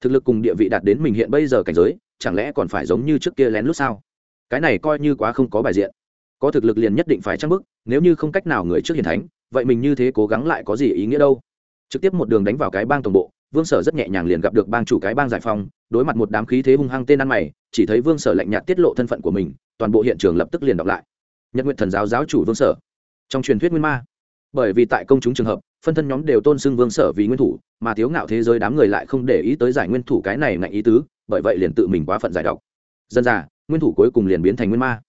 thực lực cùng địa vị đạt đến mình hiện bây giờ cảnh giới, chẳng lẽ còn phải giống như trước kia lén lút sao? Cái này coi như quá không có bài diện. Có thực lực liền nhất định phải trang bức nếu như không cách nào người trước hiền thánh, vậy mình như thế cố gắng lại có gì ý nghĩa đâu? Trực tiếp một đường đánh vào cái bang tổng bộ, vương sở rất nhẹ nhàng liền gặp được bang chủ cái bang giải phong đối mặt một đám khí thế hung hăng tên ăn mày, chỉ thấy vương sở lạnh nhạt tiết lộ thân phận của mình, toàn bộ hiện trường lập tức liền đọc lại. Nhật nguyện thần giáo giáo chủ vương sở. Trong truyền thuyết nguyên ma bởi vì tại công chúng trường hợp, phân thân nhóm đều tôn xưng vương sở vì nguyên thủ, mà thiếu ngạo thế giới đám người lại không để ý tới giải nguyên thủ cái này ngạnh ý tứ, bởi vậy liền tự mình quá phận giải độc. Dân già nguyên thủ cuối cùng liền biến thành nguyên ma.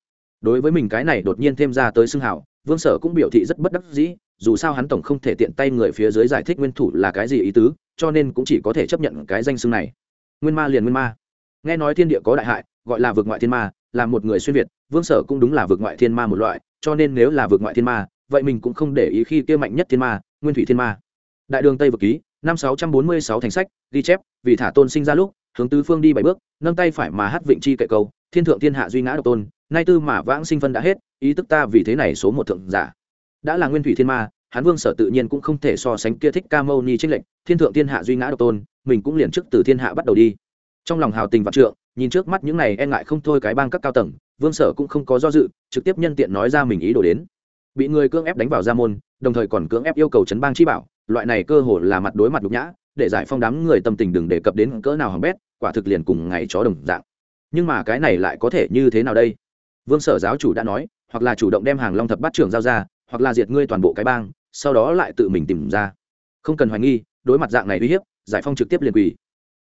Đối với mình cái này đột nhiên thêm ra tới xưng hảo, vương sở cũng biểu thị rất bất đắc dĩ, dù sao hắn tổng không thể tiện tay người phía dưới giải thích nguyên thủ là cái gì ý tứ, cho nên cũng chỉ có thể chấp nhận cái danh xưng này. Nguyên ma liền nguyên ma. Nghe nói thiên địa có đại hại, gọi là vượt ngoại thiên ma, là một người xuyên việt, vương sở cũng đúng là vượt ngoại thiên ma một loại, cho nên nếu là vượt ngoại thiên ma vậy mình cũng không để ý khi kia mạnh nhất thiên ma, nguyên thủy thiên ma. Đại đường tây vực ký, năm sáu trăm bốn mươi sáu thành sách, ghi chép, vì thả tôn sinh ra lúc, hướng tứ phương đi bảy bước, nâng tay phải mà hát vịnh chi kệ câu thiên thượng thiên hạ duy ngã độc tôn, nay tư mà vãng sinh phân đã hết, ý tức ta vì thế này số một thượng giả. Đã là nguyên thủy thiên ma, hán vương sở tự nhiên cũng không thể so sánh kia thích ca mâu ni trích lệnh thiên thượng thiên hạ duy ngã độc tôn, mình cũng liền trước từ thiên hạ bắt đầu đi. Trong lòng hào tình vạn trượng, nhìn trước mắt những này e ngại không thôi cái bang các cao tầng, vương sở cũng không có do dự, trực tiếp nhân tiện nói ra mình ý đồ đến bị người cưỡng ép đánh vào gia môn, đồng thời còn cưỡng ép yêu cầu chấn bang chi bảo, loại này cơ hồ là mặt đối mặt nhục nhã, để giải phong đám người tâm tình đừng đề cập đến cỡ nào hỏng bét, quả thực liền cùng ngày chó đồng dạng. Nhưng mà cái này lại có thể như thế nào đây? Vương sở giáo chủ đã nói, hoặc là chủ động đem hàng long thập bát trưởng giao ra, hoặc là diệt ngươi toàn bộ cái bang, sau đó lại tự mình tìm ra. Không cần hoài nghi, đối mặt dạng này uy hiếp, giải phong trực tiếp liền quỳ.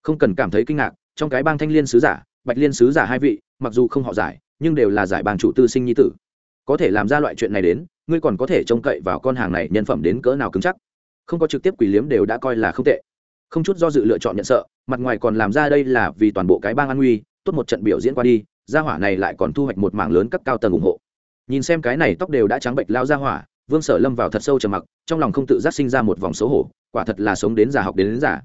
Không cần cảm thấy kinh ngạc, trong cái bang thanh liên sứ giả, bạch liên sứ giả hai vị, mặc dù không họ giải, nhưng đều là giải bang chủ tư sinh nhi tử. Có thể làm ra loại chuyện này đến ngươi còn có thể trông cậy vào con hàng này nhân phẩm đến cỡ nào cứng chắc. Không có trực tiếp quỷ liếm đều đã coi là không tệ. Không chút do dự lựa chọn nhận sợ mặt ngoài còn làm ra đây là vì toàn bộ cái bang an nguy tốt một trận biểu diễn qua đi gia hỏa này lại còn thu hoạch một mảng lớn các cao tầng ủng hộ. Nhìn xem cái này tóc đều đã trắng bệnh lao gia hỏa vương sở lâm vào thật sâu trầm mặc trong lòng không tự giác sinh ra một vòng xấu hổ quả thật là sống đến già học đến, đến già.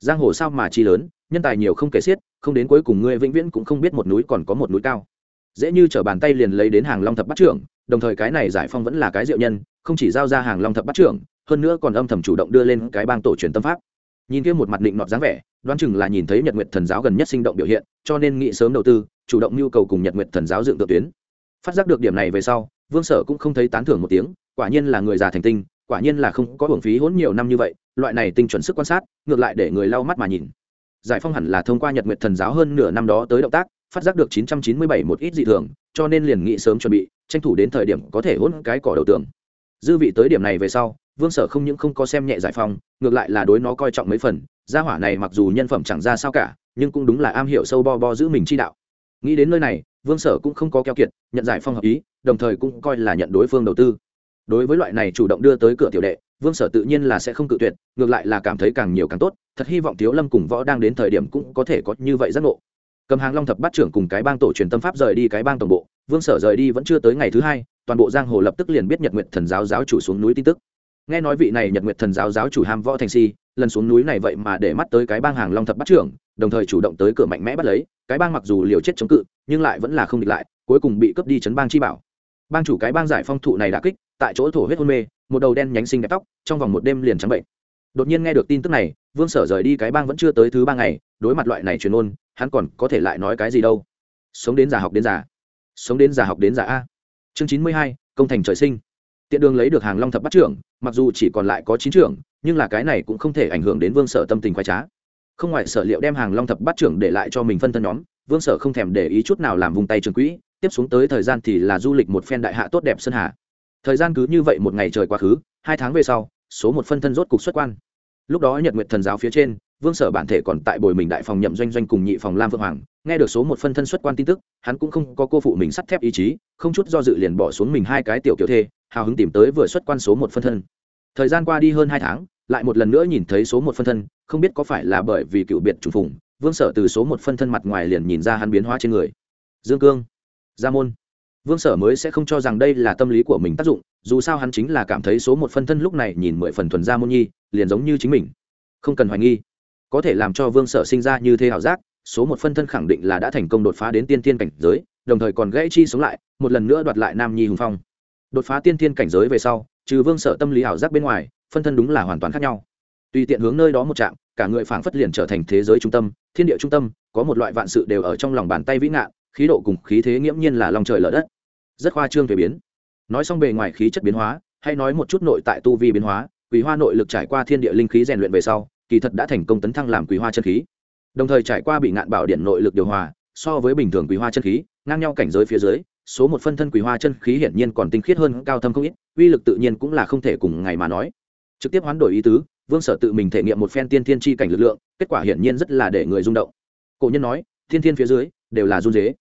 Giang hồ sao mà chi lớn nhân tài nhiều không kể xiết không đến cuối cùng ngươi vĩnh viễn cũng không biết một núi còn có một núi cao. Dễ như t bàn tay liền lấy đến hàng long thập bắt trưởng đồng thời cái này giải phong vẫn là cái diệu nhân, không chỉ giao ra hàng long thập bắt trưởng, hơn nữa còn âm thầm chủ động đưa lên cái bang tổ truyền tâm pháp. Nhìn kia một mặt định nọt dáng vẻ, đoán chừng là nhìn thấy nhật nguyệt thần giáo gần nhất sinh động biểu hiện, cho nên nghĩ sớm đầu tư, chủ động nhu cầu cùng nhật nguyệt thần giáo dựng tự tuyến. Phát giác được điểm này về sau, vương sở cũng không thấy tán thưởng một tiếng, quả nhiên là người già thành tinh, quả nhiên là không có hưởng phí hỗn nhiều năm như vậy, loại này tinh chuẩn sức quan sát, ngược lại để người lau mắt mà nhìn. Giải phong hẳn là thông qua nhật nguyệt thần giáo hơn nửa năm đó tới động tác, phát giác được 997 một ít dị thường, cho nên liền nghĩ sớm chuẩn bị tranh thủ đến thời điểm có thể hôn cái cỏ đầu tường. Dư vị tới điểm này về sau, vương sở không những không có xem nhẹ giải phong ngược lại là đối nó coi trọng mấy phần, gia hỏa này mặc dù nhân phẩm chẳng ra sao cả, nhưng cũng đúng là am hiểu sâu bo bo giữ mình chi đạo. Nghĩ đến nơi này, vương sở cũng không có keo kiệt, nhận giải phong hợp ý, đồng thời cũng coi là nhận đối phương đầu tư. Đối với loại này chủ động đưa tới cửa tiểu đệ, vương sở tự nhiên là sẽ không cự tuyệt, ngược lại là cảm thấy càng nhiều càng tốt, thật hy vọng thiếu lâm cùng võ đang đến thời điểm cũng có thể có như vậy giác ngộ. Cầm hàng long thập bát trưởng cùng cái bang tổ truyền tâm pháp rời đi cái bang tổng bộ vương sở rời đi vẫn chưa tới ngày thứ hai, toàn bộ giang hồ lập tức liền biết nhật nguyện thần giáo giáo chủ xuống núi tin tức. Nghe nói vị này nhật nguyện thần giáo giáo chủ ham võ thành si, lần xuống núi này vậy mà để mắt tới cái bang hàng long thập bát trưởng, đồng thời chủ động tới cửa mạnh mẽ bắt lấy. Cái bang mặc dù liều chết chống cự, nhưng lại vẫn là không địch lại, cuối cùng bị cướp đi chấn bang chi bảo. Bang chủ cái bang giải phong thụ này đã kích, tại chỗ thổ huyết hôn mê, một đầu đen nhánh sinh đẹp tóc, trong vòng một đêm liền trắng bệnh. Đột nhiên nghe được tin tức này, vương sở rời đi cái bang vẫn chưa tới thứ ba ngày, đối mặt loại này truyền ôn, hắn còn có thể lại nói cái gì đâu. Sống đến già học đến già sống đến già học đến già a. Chương chín mươi hai, công thành trời sinh. Tiện đường lấy được hàng long thập bắt trưởng, mặc dù chỉ còn lại có chín trưởng, nhưng là cái này cũng không thể ảnh hưởng đến vương sở tâm tình khoái trá. Không ngoại sở liệu đem hàng long thập bắt trưởng để lại cho mình phân thân nhóm, vương sở không thèm để ý chút nào làm vùng tay trường quỹ, tiếp xuống tới thời gian thì là du lịch một phen đại hạ tốt đẹp sơn hà. Thời gian cứ như vậy một ngày trời quá khứ, hai tháng về sau, số một phân thân rốt cục xuất quan. Lúc đó nhật nguyệt thần giáo phía trên, vương sở bản thể còn tại bồi mình đại phòng nhậm doanh doanh cùng nhị phòng lam vượng hoàng nghe được số một phân thân xuất quan tin tức, hắn cũng không có cô phụ mình sắt thép ý chí, không chút do dự liền bỏ xuống mình hai cái tiểu kiểu thê, hào hứng tìm tới vừa xuất quan số một phân thân. Thời gian qua đi hơn hai tháng, lại một lần nữa nhìn thấy số một phân thân, không biết có phải là bởi vì cựu biệt trùng phùng, vương sở từ số một phân thân mặt ngoài liền nhìn ra hắn biến hóa trên người. Dương cương, gia môn. Vương sở mới sẽ không cho rằng đây là tâm lý của mình tác dụng, dù sao hắn chính là cảm thấy số một phân thân lúc này nhìn mười phần thuần gia môn nhi, liền giống như chính mình. Không cần hoài nghi. Có thể làm cho vương sở sinh ra như thế ảo giác số một phân thân khẳng định là đã thành công đột phá đến tiên tiên cảnh giới, đồng thời còn gãy chi sống lại, một lần nữa đoạt lại nam nhi hùng phong. Đột phá tiên tiên cảnh giới về sau, trừ vương sở tâm lý ảo giác bên ngoài, phân thân đúng là hoàn toàn khác nhau. Tùy tiện hướng nơi đó một trạm, cả người phảng phất liền trở thành thế giới trung tâm, thiên địa trung tâm, có một loại vạn sự đều ở trong lòng bàn tay vĩ ngạn, khí độ cùng khí thế nghiễm nhiên là lòng trời lở đất. Rất khoa trương về biến. Nói xong bề ngoài khí chất biến hóa, hay nói một chút nội tại tu vi biến hóa quý hoa nội lực trải qua thiên địa linh khí rèn luyện về sau, kỳ thật đã thành công tấn thăng làm quý hoa chân khí đồng thời trải qua bị ngạn bảo điện nội lực điều hòa, so với bình thường quý hoa chân khí, ngang nhau cảnh giới phía dưới, số một phân thân quý hoa chân khí hiển nhiên còn tinh khiết hơn cao thâm không ít, uy lực tự nhiên cũng là không thể cùng ngày mà nói. Trực tiếp hoán đổi ý tứ, vương sở tự mình thể nghiệm một phen tiên thiên chi cảnh lực lượng, kết quả hiển nhiên rất là để người rung động. Cổ nhân nói thiên thiên phía dưới, đều là run dế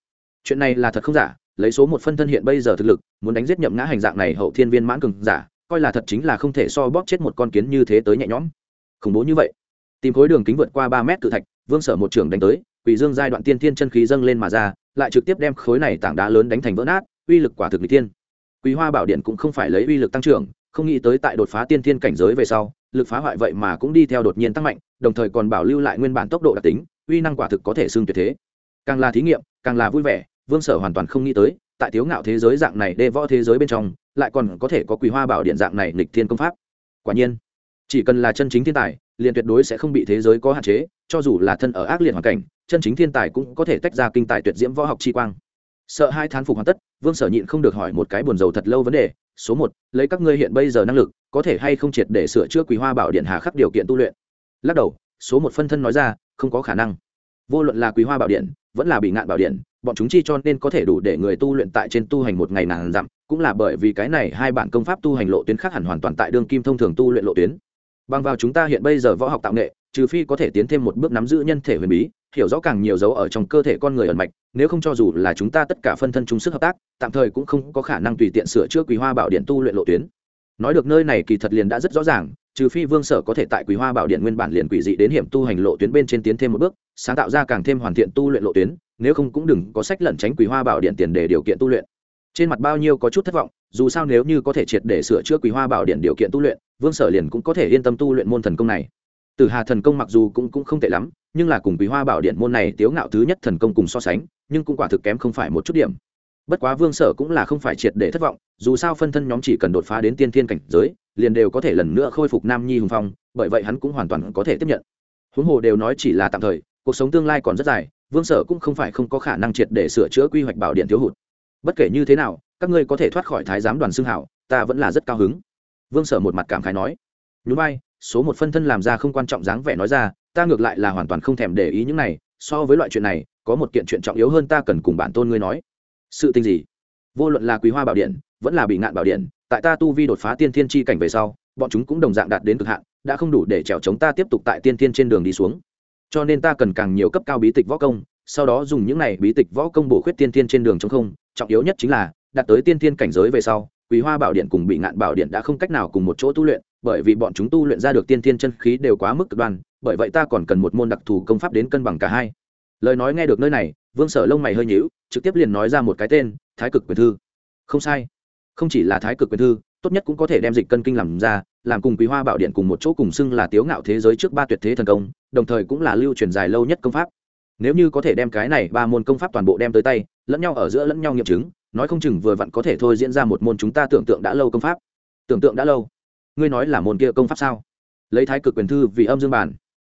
chuyện này là thật không giả, lấy số một phân thân hiện bây giờ thực lực, muốn đánh giết nhậm ngã hành dạng này hậu thiên viên mãn cường giả, coi là thật chính là không thể so bóp chết một con kiến như thế tới nhẹ nhõm. Khủng bố như vậy. Tìm khối đường kính vượt qua ba mét cự thạch vương sở một trưởng đánh tới, quỷ dương giai đoạn tiên thiên chân khí dâng lên mà ra, lại trực tiếp đem khối này tảng đá lớn đánh thành vỡ nát, uy lực quả thực n tiên quý hoa bảo điện cũng không phải lấy uy lực tăng trưởng, không nghĩ tới tại đột phá tiên thiên cảnh giới về sau, lực phá hoại vậy mà cũng đi theo đột nhiên tăng mạnh, đồng thời còn bảo lưu lại nguyên bản tốc độ đặc tính, uy năng quả thực có thể xương tuyệt thế. Càng là thí nghiệm, càng là vui vẻ, vương sở hoàn toàn không nghĩ tới, tại thiếu ngạo thế giới dạng này đê võ thế giới bên trong, lại còn có thể có quý hoa bảo điện dạng này nịch thiên công pháp. Quả nhiên chỉ cần là chân chính thiên tài, liền tuyệt đối sẽ không bị thế giới có hạn chế, cho dù là thân ở ác liệt hoàn cảnh, chân chính thiên tài cũng có thể tách ra kinh tài tuyệt diễm võ học chi quang. Sợ hai thán phục hoàn tất, vương sở nhịn không được hỏi một cái buồn rầu thật lâu vấn đề, số một, lấy các ngươi hiện bây giờ năng lực, có thể hay không triệt để sửa chữa quý hoa bảo điện hà khắc điều kiện tu luyện? Lắc đầu, số một phân thân nói ra, không có khả năng. Vô luận là quý hoa bảo điện, vẫn là bị ngạn bảo điện, bọn chúng chi cho nên có thể đủ để người tu luyện tại trên tu hành một ngày nàng dặm, cũng là bởi vì cái này hai bản công pháp tu hành lộ tuyến khác hẳn hoàn toàn tại đương kim thông thường tu luyện lộ tuyến bằng vào chúng ta hiện bây giờ võ học tạo nghệ, trừ phi có thể tiến thêm một bước nắm giữ nhân thể huyền bí, hiểu rõ càng nhiều dấu ở trong cơ thể con người ẩn mạch, nếu không cho dù là chúng ta tất cả phân thân chung sức hợp tác, tạm thời cũng không có khả năng tùy tiện sửa chữa quý hoa bảo điện tu luyện lộ tuyến. Nói được nơi này kỳ thật liền đã rất rõ ràng, trừ phi vương sở có thể tại quý hoa bảo điện nguyên bản liền quỷ dị đến hiểm tu hành lộ tuyến bên trên tiến thêm một bước, sáng tạo ra càng thêm hoàn thiện tu luyện lộ tuyến, nếu không cũng đừng có sách lẩn tránh quý hoa bảo điện tiền để điều kiện tu luyện trên mặt bao nhiêu có chút thất vọng, dù sao nếu như có thể triệt để sửa chữa quý hoa bảo điện điều kiện tu luyện, vương sở liền cũng có thể yên tâm tu luyện môn thần công này. Từ hà thần công mặc dù cũng cũng không tệ lắm, nhưng là cùng quý hoa bảo điện môn này tiếu ngạo thứ nhất thần công cùng so sánh, nhưng cũng quả thực kém không phải một chút điểm. Bất quá vương sở cũng là không phải triệt để thất vọng, dù sao phân thân nhóm chỉ cần đột phá đến tiên thiên cảnh giới, liền đều có thể lần nữa khôi phục nam nhi hùng phong, bởi vậy hắn cũng hoàn toàn có thể tiếp nhận. Huống hồ đều nói chỉ là tạm thời, cuộc sống tương lai còn rất dài, vương sở cũng không phải không có khả năng triệt để sửa chữa quy hoạch bảo điện thiếu hụt bất kể như thế nào, các ngươi có thể thoát khỏi thái giám đoàn xương hảo, ta vẫn là rất cao hứng. Vương sở một mặt cảm khái nói. Nhún vai, số một phân thân làm ra không quan trọng dáng vẻ nói ra, ta ngược lại là hoàn toàn không thèm để ý những này, so với loại chuyện này, có một kiện chuyện trọng yếu hơn ta cần cùng bản tôn ngươi nói. Sự tình gì? Vô luận là quý hoa bảo điện, vẫn là bị ngạn bảo điện, tại ta tu vi đột phá tiên thiên chi cảnh về sau, bọn chúng cũng đồng dạng đạt đến cực hạn, đã không đủ để trèo chống ta tiếp tục tại tiên thiên trên đường đi xuống. Cho nên ta cần càng nhiều cấp cao bí tịch võ công, sau đó dùng những này bí tịch võ công bổ khuyết tiên thiên trên đường chống không trọng yếu nhất chính là, đạt tới tiên thiên cảnh giới về sau quý hoa bảo điện cùng bị ngạn bảo điện đã không cách nào cùng một chỗ tu luyện, bởi vì bọn chúng tu luyện ra được tiên thiên chân khí đều quá mức cực đoan, bởi vậy ta còn cần một môn đặc thù công pháp đến cân bằng cả hai. Lời nói nghe được nơi này, vương sở lông mày hơi nhíu, trực tiếp liền nói ra một cái tên, thái cực quyền thư. Không sai. Không chỉ là thái cực quyền thư, tốt nhất cũng có thể đem dịch cân kinh làm ra, làm cùng quý hoa bảo điện cùng một chỗ cùng xưng là tiếu ngạo thế giới trước ba tuyệt thế thần công, đồng thời cũng là lưu truyền dài lâu nhất công pháp nếu như có thể đem cái này ba môn công pháp toàn bộ đem tới tay, lẫn nhau ở giữa lẫn nhau nghiệm chứng, nói không chừng vừa vặn có thể thôi diễn ra một môn chúng ta tưởng tượng đã lâu công pháp. Tưởng tượng đã lâu. Ngươi nói là môn kia công pháp sao? Lấy thái cực quyền thư vì âm dương bản.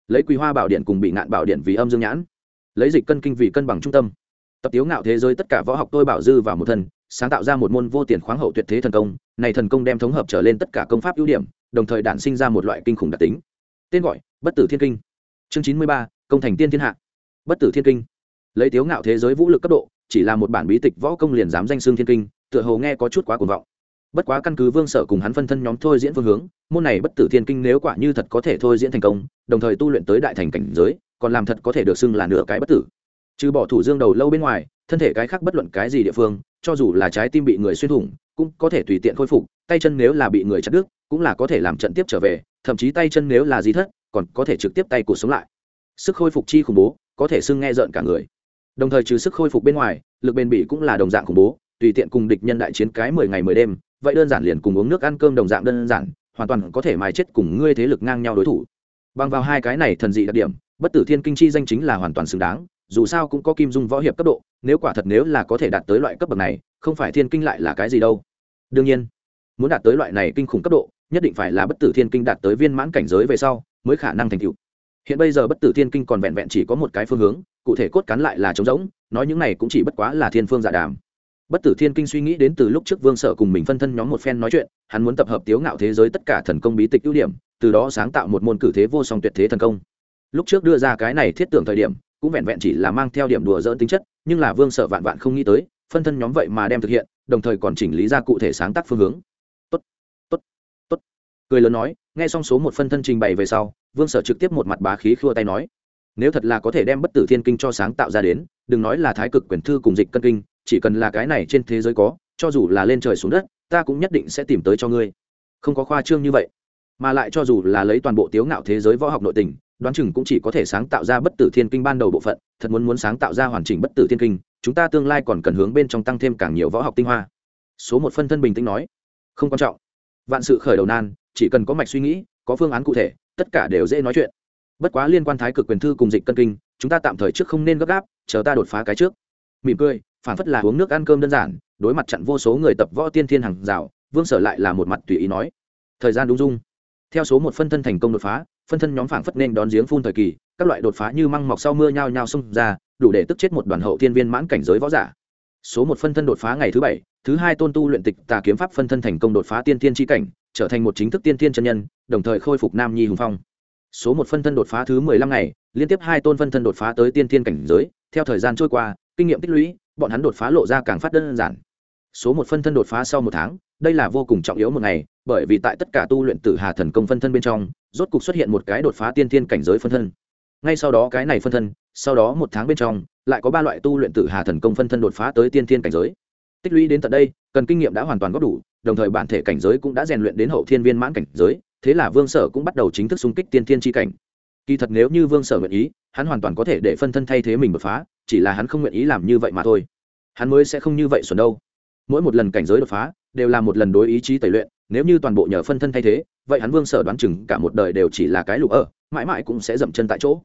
Lấy quý hoa bảo điện cùng bị ngạn bảo điện vì âm dương nhãn. Lấy dịch cân kinh vì cân bằng trung tâm. Tập tiếu ngạo thế giới tất cả võ học tôi bảo dư vào một thân, sáng tạo ra một môn vô tiền khoáng hậu tuyệt thế thần công. Này thần công đem thống hợp trở lên tất cả công pháp ưu điểm, đồng thời đản sinh ra một loại kinh khủng đặc tính. Tên gọi, bất tử thiên kinh. Chương chín mươi ba, công thành tiên thiên hạ bất tử thiên kinh. Lấy tiếu ngạo thế giới vũ lực cấp độ, chỉ là một bản bí tịch võ công liền dám danh xương thiên kinh, tựa hồ nghe có chút quá cuồng vọng. Bất quá căn cứ vương sở cùng hắn phân thân nhóm thôi diễn phương hướng, môn này bất tử thiên kinh nếu quả như thật có thể thôi diễn thành công, đồng thời tu luyện tới đại thành cảnh giới, còn làm thật có thể được xưng là nửa cái bất tử. Trừ bỏ thủ dương đầu lâu bên ngoài, thân thể cái khác bất luận cái gì địa phương, cho dù là trái tim bị người xuyên thủng, cũng có thể tùy tiện khôi phục, tay chân nếu là bị người chặt đứt, cũng là có thể làm trận tiếp trở về, thậm chí tay chân nếu là di thất, còn có thể trực tiếp tay cụt sống lại. Sức khôi phục chi khủng bố có thể xưng nghe rợn cả người. Đồng thời trừ sức khôi phục bên ngoài, lực bền bỉ cũng là đồng dạng khủng bố, tùy tiện cùng địch nhân đại chiến cái mười ngày mười đêm, vậy đơn giản liền cùng uống nước ăn cơm đồng dạng đơn giản, hoàn toàn có thể mài chết cùng ngươi thế lực ngang nhau đối thủ. Bằng vào hai cái này thần dị đặc điểm, bất tử thiên kinh chi danh chính là hoàn toàn xứng đáng, dù sao cũng có kim dung võ hiệp cấp độ, nếu quả thật nếu là có thể đạt tới loại cấp bậc này, không phải thiên kinh lại là cái gì đâu. Đương nhiên, muốn đạt tới loại này kinh khủng cấp độ, nhất định phải là bất tử thiên kinh đạt tới viên mãn cảnh giới về sau, mới khả năng thành tựu hiện bây giờ bất tử thiên kinh còn vẹn vẹn chỉ có một cái phương hướng, cụ thể cốt cán lại là trống rỗng, nói những này cũng chỉ bất quá là thiên phương giả đàm. Bất tử thiên kinh suy nghĩ đến từ lúc trước vương sở cùng mình phân thân nhóm một phen nói chuyện, hắn muốn tập hợp tiếu ngạo thế giới tất cả thần công bí tịch ưu điểm, từ đó sáng tạo một môn cử thế vô song tuyệt thế thần công. Lúc trước đưa ra cái này thiết tưởng thời điểm, cũng vẹn vẹn chỉ là mang theo điểm đùa dỡn tính chất, nhưng là vương sở vạn vạn không nghĩ tới, phân thân nhóm vậy mà đem thực hiện, đồng thời còn chỉnh lý ra cụ thể sáng tác phương hướng cười lớn nói, nghe xong số một phân thân trình bày về sau, vương sở trực tiếp một mặt bá khí khua tay nói, nếu thật là có thể đem bất tử thiên kinh cho sáng tạo ra đến, đừng nói là thái cực quyền thư cùng dịch cân kinh, chỉ cần là cái này trên thế giới có, cho dù là lên trời xuống đất, ta cũng nhất định sẽ tìm tới cho ngươi. Không có khoa trương như vậy. Mà lại cho dù là lấy toàn bộ tiếu ngạo thế giới võ học nội tình, đoán chừng cũng chỉ có thể sáng tạo ra bất tử thiên kinh ban đầu bộ phận, thật muốn muốn sáng tạo ra hoàn chỉnh bất tử thiên kinh, chúng ta tương lai còn cần hướng bên trong tăng thêm càng nhiều võ học tinh hoa. Số một phân thân bình tĩnh nói, không quan trọng. Vạn sự khởi đầu nan chỉ cần có mạch suy nghĩ, có phương án cụ thể, tất cả đều dễ nói chuyện. Bất quá liên quan thái cực quyền thư cùng dịch cân kinh, chúng ta tạm thời trước không nên gấp gáp, chờ ta đột phá cái trước. Mỉm cười, phản phất là uống nước ăn cơm đơn giản, đối mặt chặn vô số người tập võ tiên thiên hàng rào, vương sở lại là một mặt tùy ý nói. Thời gian đúng dung. Theo số một phân thân thành công đột phá, phân thân nhóm phản phất nên đón giếng phun thời kỳ, các loại đột phá như măng mọc sau mưa nhao nhao xông ra, đủ để tức chết một đoàn hậu thiên viên mãn cảnh giới võ giả. Số một phân thân đột phá ngày thứ bảy, thứ hai tôn tu luyện tịch tà kiếm pháp phân thân thành công đột phá tiên tiên tri cảnh trở thành một chính thức tiên tiên chân nhân, đồng thời khôi phục nam nhi hùng phong. Số một phân thân đột phá thứ mười lăm ngày, liên tiếp hai tôn phân thân đột phá tới tiên tiên cảnh giới. Theo thời gian trôi qua, kinh nghiệm tích lũy, bọn hắn đột phá lộ ra càng phát đơn giản. Số một phân thân đột phá sau một tháng, đây là vô cùng trọng yếu một ngày, bởi vì tại tất cả tu luyện tử hà thần công phân thân bên trong, rốt cục xuất hiện một cái đột phá tiên thiên cảnh giới phân thân. Ngay sau đó cái này phân thân, sau đó một tháng bên trong, lại có ba loại tu luyện tử hà thần công phân thân đột phá tới tiên thiên cảnh giới. Tích lũy đến tận đây, cần kinh nghiệm đã hoàn toàn góp đủ đồng thời bản thể cảnh giới cũng đã rèn luyện đến hậu thiên viên mãn cảnh giới, thế là vương sở cũng bắt đầu chính thức xung kích tiên thiên tri cảnh. Kỳ thật nếu như vương sở nguyện ý, hắn hoàn toàn có thể để phân thân thay thế mình đột phá, chỉ là hắn không nguyện ý làm như vậy mà thôi. Hắn mới sẽ không như vậy xuẩn đâu. Mỗi một lần cảnh giới đột phá, đều là một lần đối ý chí tẩy luyện, nếu như toàn bộ nhờ phân thân thay thế, vậy hắn vương sở đoán chừng cả một đời đều chỉ là cái lục ở, mãi mãi cũng sẽ dậm chân tại chỗ.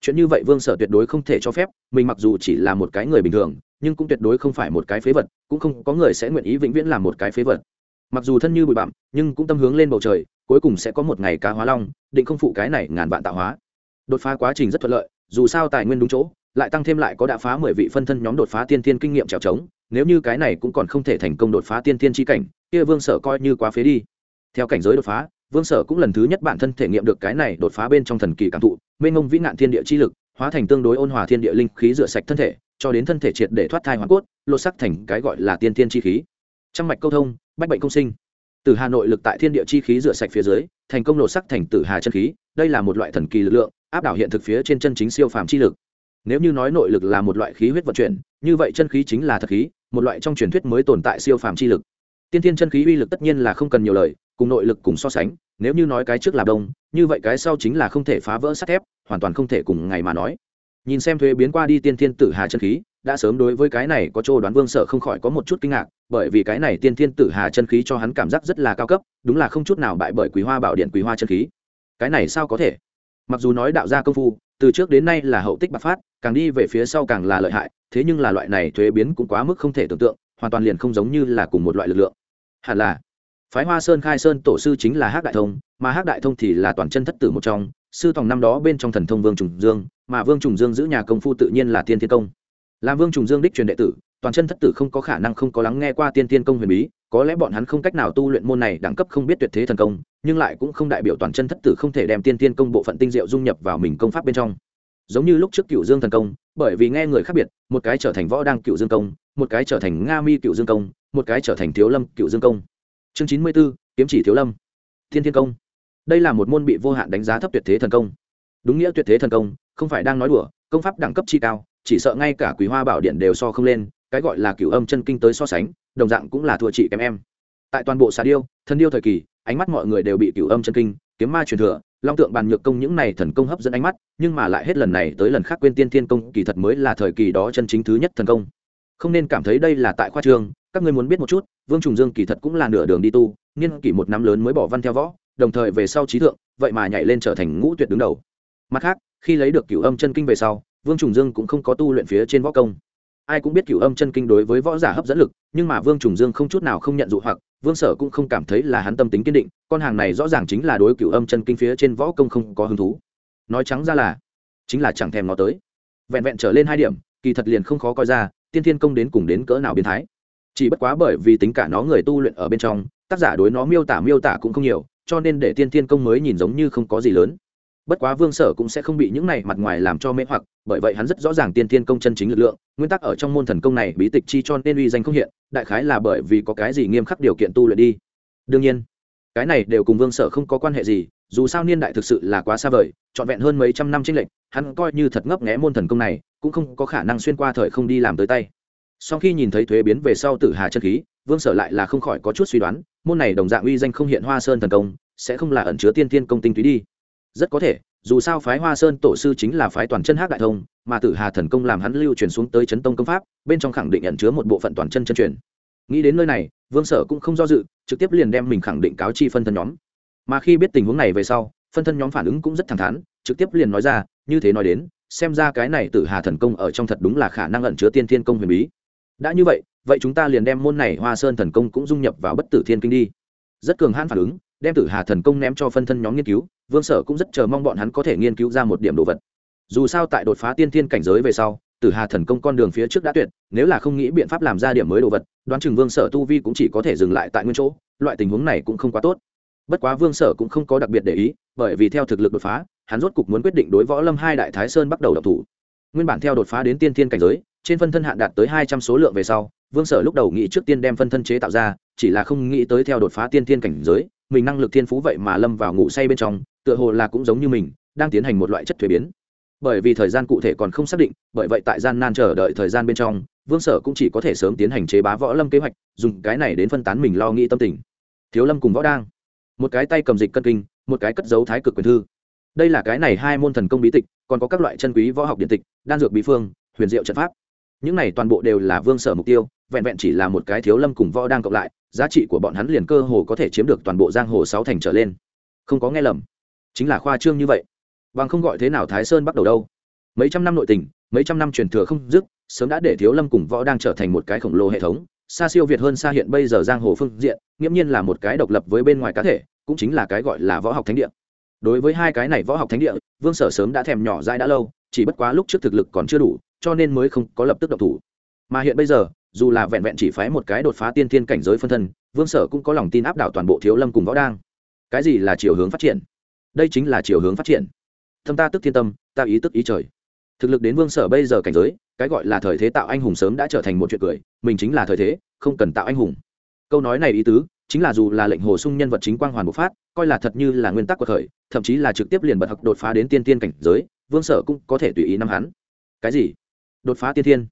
Chuyện như vậy vương sở tuyệt đối không thể cho phép, mình mặc dù chỉ là một cái người bình thường, nhưng cũng tuyệt đối không phải một cái phế vật, cũng không có người sẽ nguyện ý vĩnh viễn làm một cái phế vật mặc dù thân như bụi bặm, nhưng cũng tâm hướng lên bầu trời, cuối cùng sẽ có một ngày cá hóa long, định không phụ cái này ngàn vạn tạo hóa. Đột phá quá trình rất thuận lợi, dù sao tài nguyên đúng chỗ, lại tăng thêm lại có đã phá mười vị phân thân nhóm đột phá tiên thiên kinh nghiệm trèo trống, nếu như cái này cũng còn không thể thành công đột phá tiên thiên tri cảnh, kia vương sở coi như quá phế đi. Theo cảnh giới đột phá, vương sở cũng lần thứ nhất bản thân thể nghiệm được cái này đột phá bên trong thần kỳ cảm thụ, mênh ngông vĩ nạn thiên địa chi lực, hóa thành tương đối ôn hòa thiên địa linh khí rửa sạch thân thể, cho đến thân thể triệt để thoát thai hoàn cốt, lột sắc thành cái gọi là tiên thiên chi khí trăm mạch câu thông, bách bệnh công sinh. Từ hà nội lực tại thiên địa chi khí rửa sạch phía dưới, thành công nổ sắc thành tử hà chân khí, đây là một loại thần kỳ lực lượng, áp đảo hiện thực phía trên chân chính siêu phàm chi lực. Nếu như nói nội lực là một loại khí huyết vận chuyển, như vậy chân khí chính là thật khí, một loại trong truyền thuyết mới tồn tại siêu phàm chi lực. Tiên thiên chân khí uy lực tất nhiên là không cần nhiều lời, cùng nội lực cùng so sánh, nếu như nói cái trước là đông, như vậy cái sau chính là không thể phá vỡ sắt thép, hoàn toàn không thể cùng ngày mà nói. Nhìn xem thuế biến qua đi tiên thiên tử hà chân khí đã sớm đối với cái này có chỗ đoán vương sở không khỏi có một chút kinh ngạc, bởi vì cái này tiên thiên tử hà chân khí cho hắn cảm giác rất là cao cấp, đúng là không chút nào bại bởi quý hoa bảo điện quý hoa chân khí. Cái này sao có thể? Mặc dù nói đạo gia công phu, từ trước đến nay là hậu tích bạc phát, càng đi về phía sau càng là lợi hại, thế nhưng là loại này thuế biến cũng quá mức không thể tưởng tượng, hoàn toàn liền không giống như là cùng một loại lực lượng. Hẳn là, phái hoa sơn khai sơn tổ sư chính là hắc đại thông, mà hắc đại thông thì là toàn chân thất tử một trong, sư tòng năm đó bên trong thần thông vương trùng dương, mà vương trùng dương giữ nhà công phu tự nhiên là tiên thiên công làm vương trùng dương đích truyền đệ tử, toàn chân thất tử không có khả năng không có lắng nghe qua tiên tiên công huyền bí, có lẽ bọn hắn không cách nào tu luyện môn này đẳng cấp không biết tuyệt thế thần công, nhưng lại cũng không đại biểu toàn chân thất tử không thể đem tiên tiên công bộ phận tinh diệu dung nhập vào mình công pháp bên trong. Giống như lúc trước cựu dương thần công, bởi vì nghe người khác biệt, một cái trở thành võ đăng cựu dương công, một cái trở thành nga mi cựu dương công, một cái trở thành thiếu lâm cựu dương công. Chương chín mươi b ố kiếm chỉ thiếu lâm. Thiên thiên công. Đây là một môn bị vô hạn đánh giá thấp tuyệt thế thần công. Đúng nghĩa tuyệt thế thần công, không phải đang nói đùa, công pháp đẳng cấp chi cao chỉ sợ ngay cả quý hoa bảo điện đều so không lên, cái gọi là cửu âm chân kinh tới so sánh, đồng dạng cũng là thua chị kém em. Tại toàn bộ xà điêu, thân điêu thời kỳ, ánh mắt mọi người đều bị cửu âm chân kinh, kiếm ma truyền thừa, long tượng bàn nhược công những này thần công hấp dẫn ánh mắt, nhưng mà lại hết lần này tới lần khác quên tiên thiên công, kỳ thật mới là thời kỳ đó chân chính thứ nhất thần công. Không nên cảm thấy đây là tại khoa trường, các ngươi muốn biết một chút, vương trùng dương kỳ thật cũng là nửa đường đi tu niên kỷ một năm lớn mới bỏ văn theo võ, đồng thời về sau trí thượng, vậy mà nhảy lên trở thành ngũ tuyệt đứng đầu. Mặt khác, khi lấy được cửu âm chân kinh về sau vương trùng dương cũng không có tu luyện phía trên võ công. Ai cũng biết cửu âm chân kinh đối với võ giả hấp dẫn lực, nhưng mà vương trùng dương không chút nào không nhận dụ hoặc, vương sở cũng không cảm thấy là hắn tâm tính kiên định, con hàng này rõ ràng chính là đối cửu âm chân kinh phía trên võ công không có hứng thú. Nói trắng ra là, chính là chẳng thèm nó tới. Vẹn vẹn trở lên hai điểm, kỳ thật liền không khó coi ra, tiên thiên công đến cùng đến cỡ nào biến thái. Chỉ bất quá bởi vì tính cả nó người tu luyện ở bên trong, tác giả đối nó miêu tả miêu tả cũng không nhiều, cho nên để tiên thiên công mới nhìn giống như không có gì lớn bất quá vương sở cũng sẽ không bị những này mặt ngoài làm cho mê hoặc, bởi vậy hắn rất rõ ràng tiên thiên công chân chính lực lượng, nguyên tắc ở trong môn thần công này bí tịch chi cho nên uy danh không hiện, đại khái là bởi vì có cái gì nghiêm khắc điều kiện tu luyện đi. Đương nhiên, cái này đều cùng vương sở không có quan hệ gì, dù sao niên đại thực sự là quá xa vời, trọn vẹn hơn mấy trăm năm tranh lệch, hắn coi như thật ngấp nghé môn thần công này, cũng không có khả năng xuyên qua thời không đi làm tới tay. Sau khi nhìn thấy thuế biến về sau tử hà chân khí, vương sở lại là không khỏi có chút suy đoán, môn này đồng dạng uy danh không hiện hoa sơn thần công, sẽ không là ẩn chứa tiên tiên công tinh túy đi rất có thể, dù sao phái hoa sơn tổ sư chính là phái toàn chân hát đại thông, mà tử hà thần công làm hắn lưu truyền xuống tới chấn tông công pháp, bên trong khẳng định ẩn chứa một bộ phận toàn chân chân truyền. Nghĩ đến nơi này, vương sở cũng không do dự, trực tiếp liền đem mình khẳng định cáo chi phân thân nhóm. Mà khi biết tình huống này về sau, phân thân nhóm phản ứng cũng rất thẳng thắn, trực tiếp liền nói ra, như thế nói đến, xem ra cái này tử hà thần công ở trong thật đúng là khả năng ẩn chứa tiên thiên công huyền bí. Đã như vậy vậy chúng ta liền đem môn này hoa sơn thần công cũng dung nhập vào bất tử thiên kinh đi. Rất cường hãn phản ứng, đem tử hà thần công ném cho phân thân nhóm nghiên cứu vương sở cũng rất chờ mong bọn hắn có thể nghiên cứu ra một điểm đồ vật. Dù sao tại đột phá tiên thiên cảnh giới về sau, tử hà thần công con đường phía trước đã tuyệt, nếu là không nghĩ biện pháp làm ra điểm mới đồ vật, đoán chừng vương sở tu vi cũng chỉ có thể dừng lại tại nguyên chỗ, loại tình huống này cũng không quá tốt. Bất quá vương sở cũng không có đặc biệt để ý, bởi vì theo thực lực đột phá, hắn rốt cục muốn quyết định đối võ lâm hai đại thái sơn bắt đầu đập thủ. Nguyên bản theo đột phá đến tiên thiên cảnh giới, trên phân thân hạn đạt tới hai trăm số lượng về sau, vương sở lúc đầu nghĩ trước tiên đem phân thân chế tạo ra, chỉ là không nghĩ tới theo đột phá tiên thiên cảnh giới, mình năng lực thiên phú vậy mà lâm vào ngủ say bên trong tựa hồ là cũng giống như mình, đang tiến hành một loại chất thuế biến. Bởi vì thời gian cụ thể còn không xác định, bởi vậy tại gian nan chờ đợi thời gian bên trong, vương sở cũng chỉ có thể sớm tiến hành chế bá võ lâm kế hoạch, dùng cái này đến phân tán mình lo nghĩ tâm tình. Thiếu lâm cùng võ đang. Một cái tay cầm dịch cân kinh, một cái cất dấu thái cực quyền thư. Đây là cái này hai môn thần công bí tịch, còn có các loại chân quý võ học điện tịch, đan dược bí phương, huyền diệu trận pháp. Những này toàn bộ đều là vương sở mục tiêu, vẹn vẹn chỉ là một cái thiếu lâm cùng võ đang cộng lại, giá trị của bọn hắn liền cơ hồ có thể chiếm được toàn bộ giang hồ sáu thành trở lên. Không có nghe lầm chính là khoa trương như vậy. Bằng không gọi thế nào thái sơn bắt đầu đâu? Mấy trăm năm nội tình, mấy trăm năm truyền thừa không dứt, sớm đã để thiếu lâm cùng võ đang trở thành một cái khổng lồ hệ thống. Xa siêu việt hơn xa hiện bây giờ giang hồ phương diện, nghiễm nhiên là một cái độc lập với bên ngoài cá thể, cũng chính là cái gọi là võ học thánh địa. Đối với hai cái này võ học thánh địa, vương sở sớm đã thèm nhỏ dãi đã lâu, chỉ bất quá lúc trước thực lực còn chưa đủ, cho nên mới không có lập tức độc thủ. Mà hiện bây giờ, dù là vẹn vẹn chỉ phái một cái đột phá tiên thiên cảnh giới phân thân, vương sở cũng có lòng tin áp đảo toàn bộ thiếu lâm cùng võ đang. Cái gì là chiều hướng phát triển? Đây chính là chiều hướng phát triển. Thâm ta tức thiên tâm, ta ý tức ý trời. Thực lực đến vương sở bây giờ cảnh giới, cái gọi là thời thế tạo anh hùng sớm đã trở thành một chuyện cười, mình chính là thời thế, không cần tạo anh hùng. Câu nói này ý tứ, chính là dù là lệnh hồ sung nhân vật chính quang hoàn bộc phát, coi là thật như là nguyên tắc của thời, thậm chí là trực tiếp liền bật học đột phá đến tiên tiên cảnh giới, vương sở cũng có thể tùy ý năm hắn. Cái gì? Đột phá tiên thiên?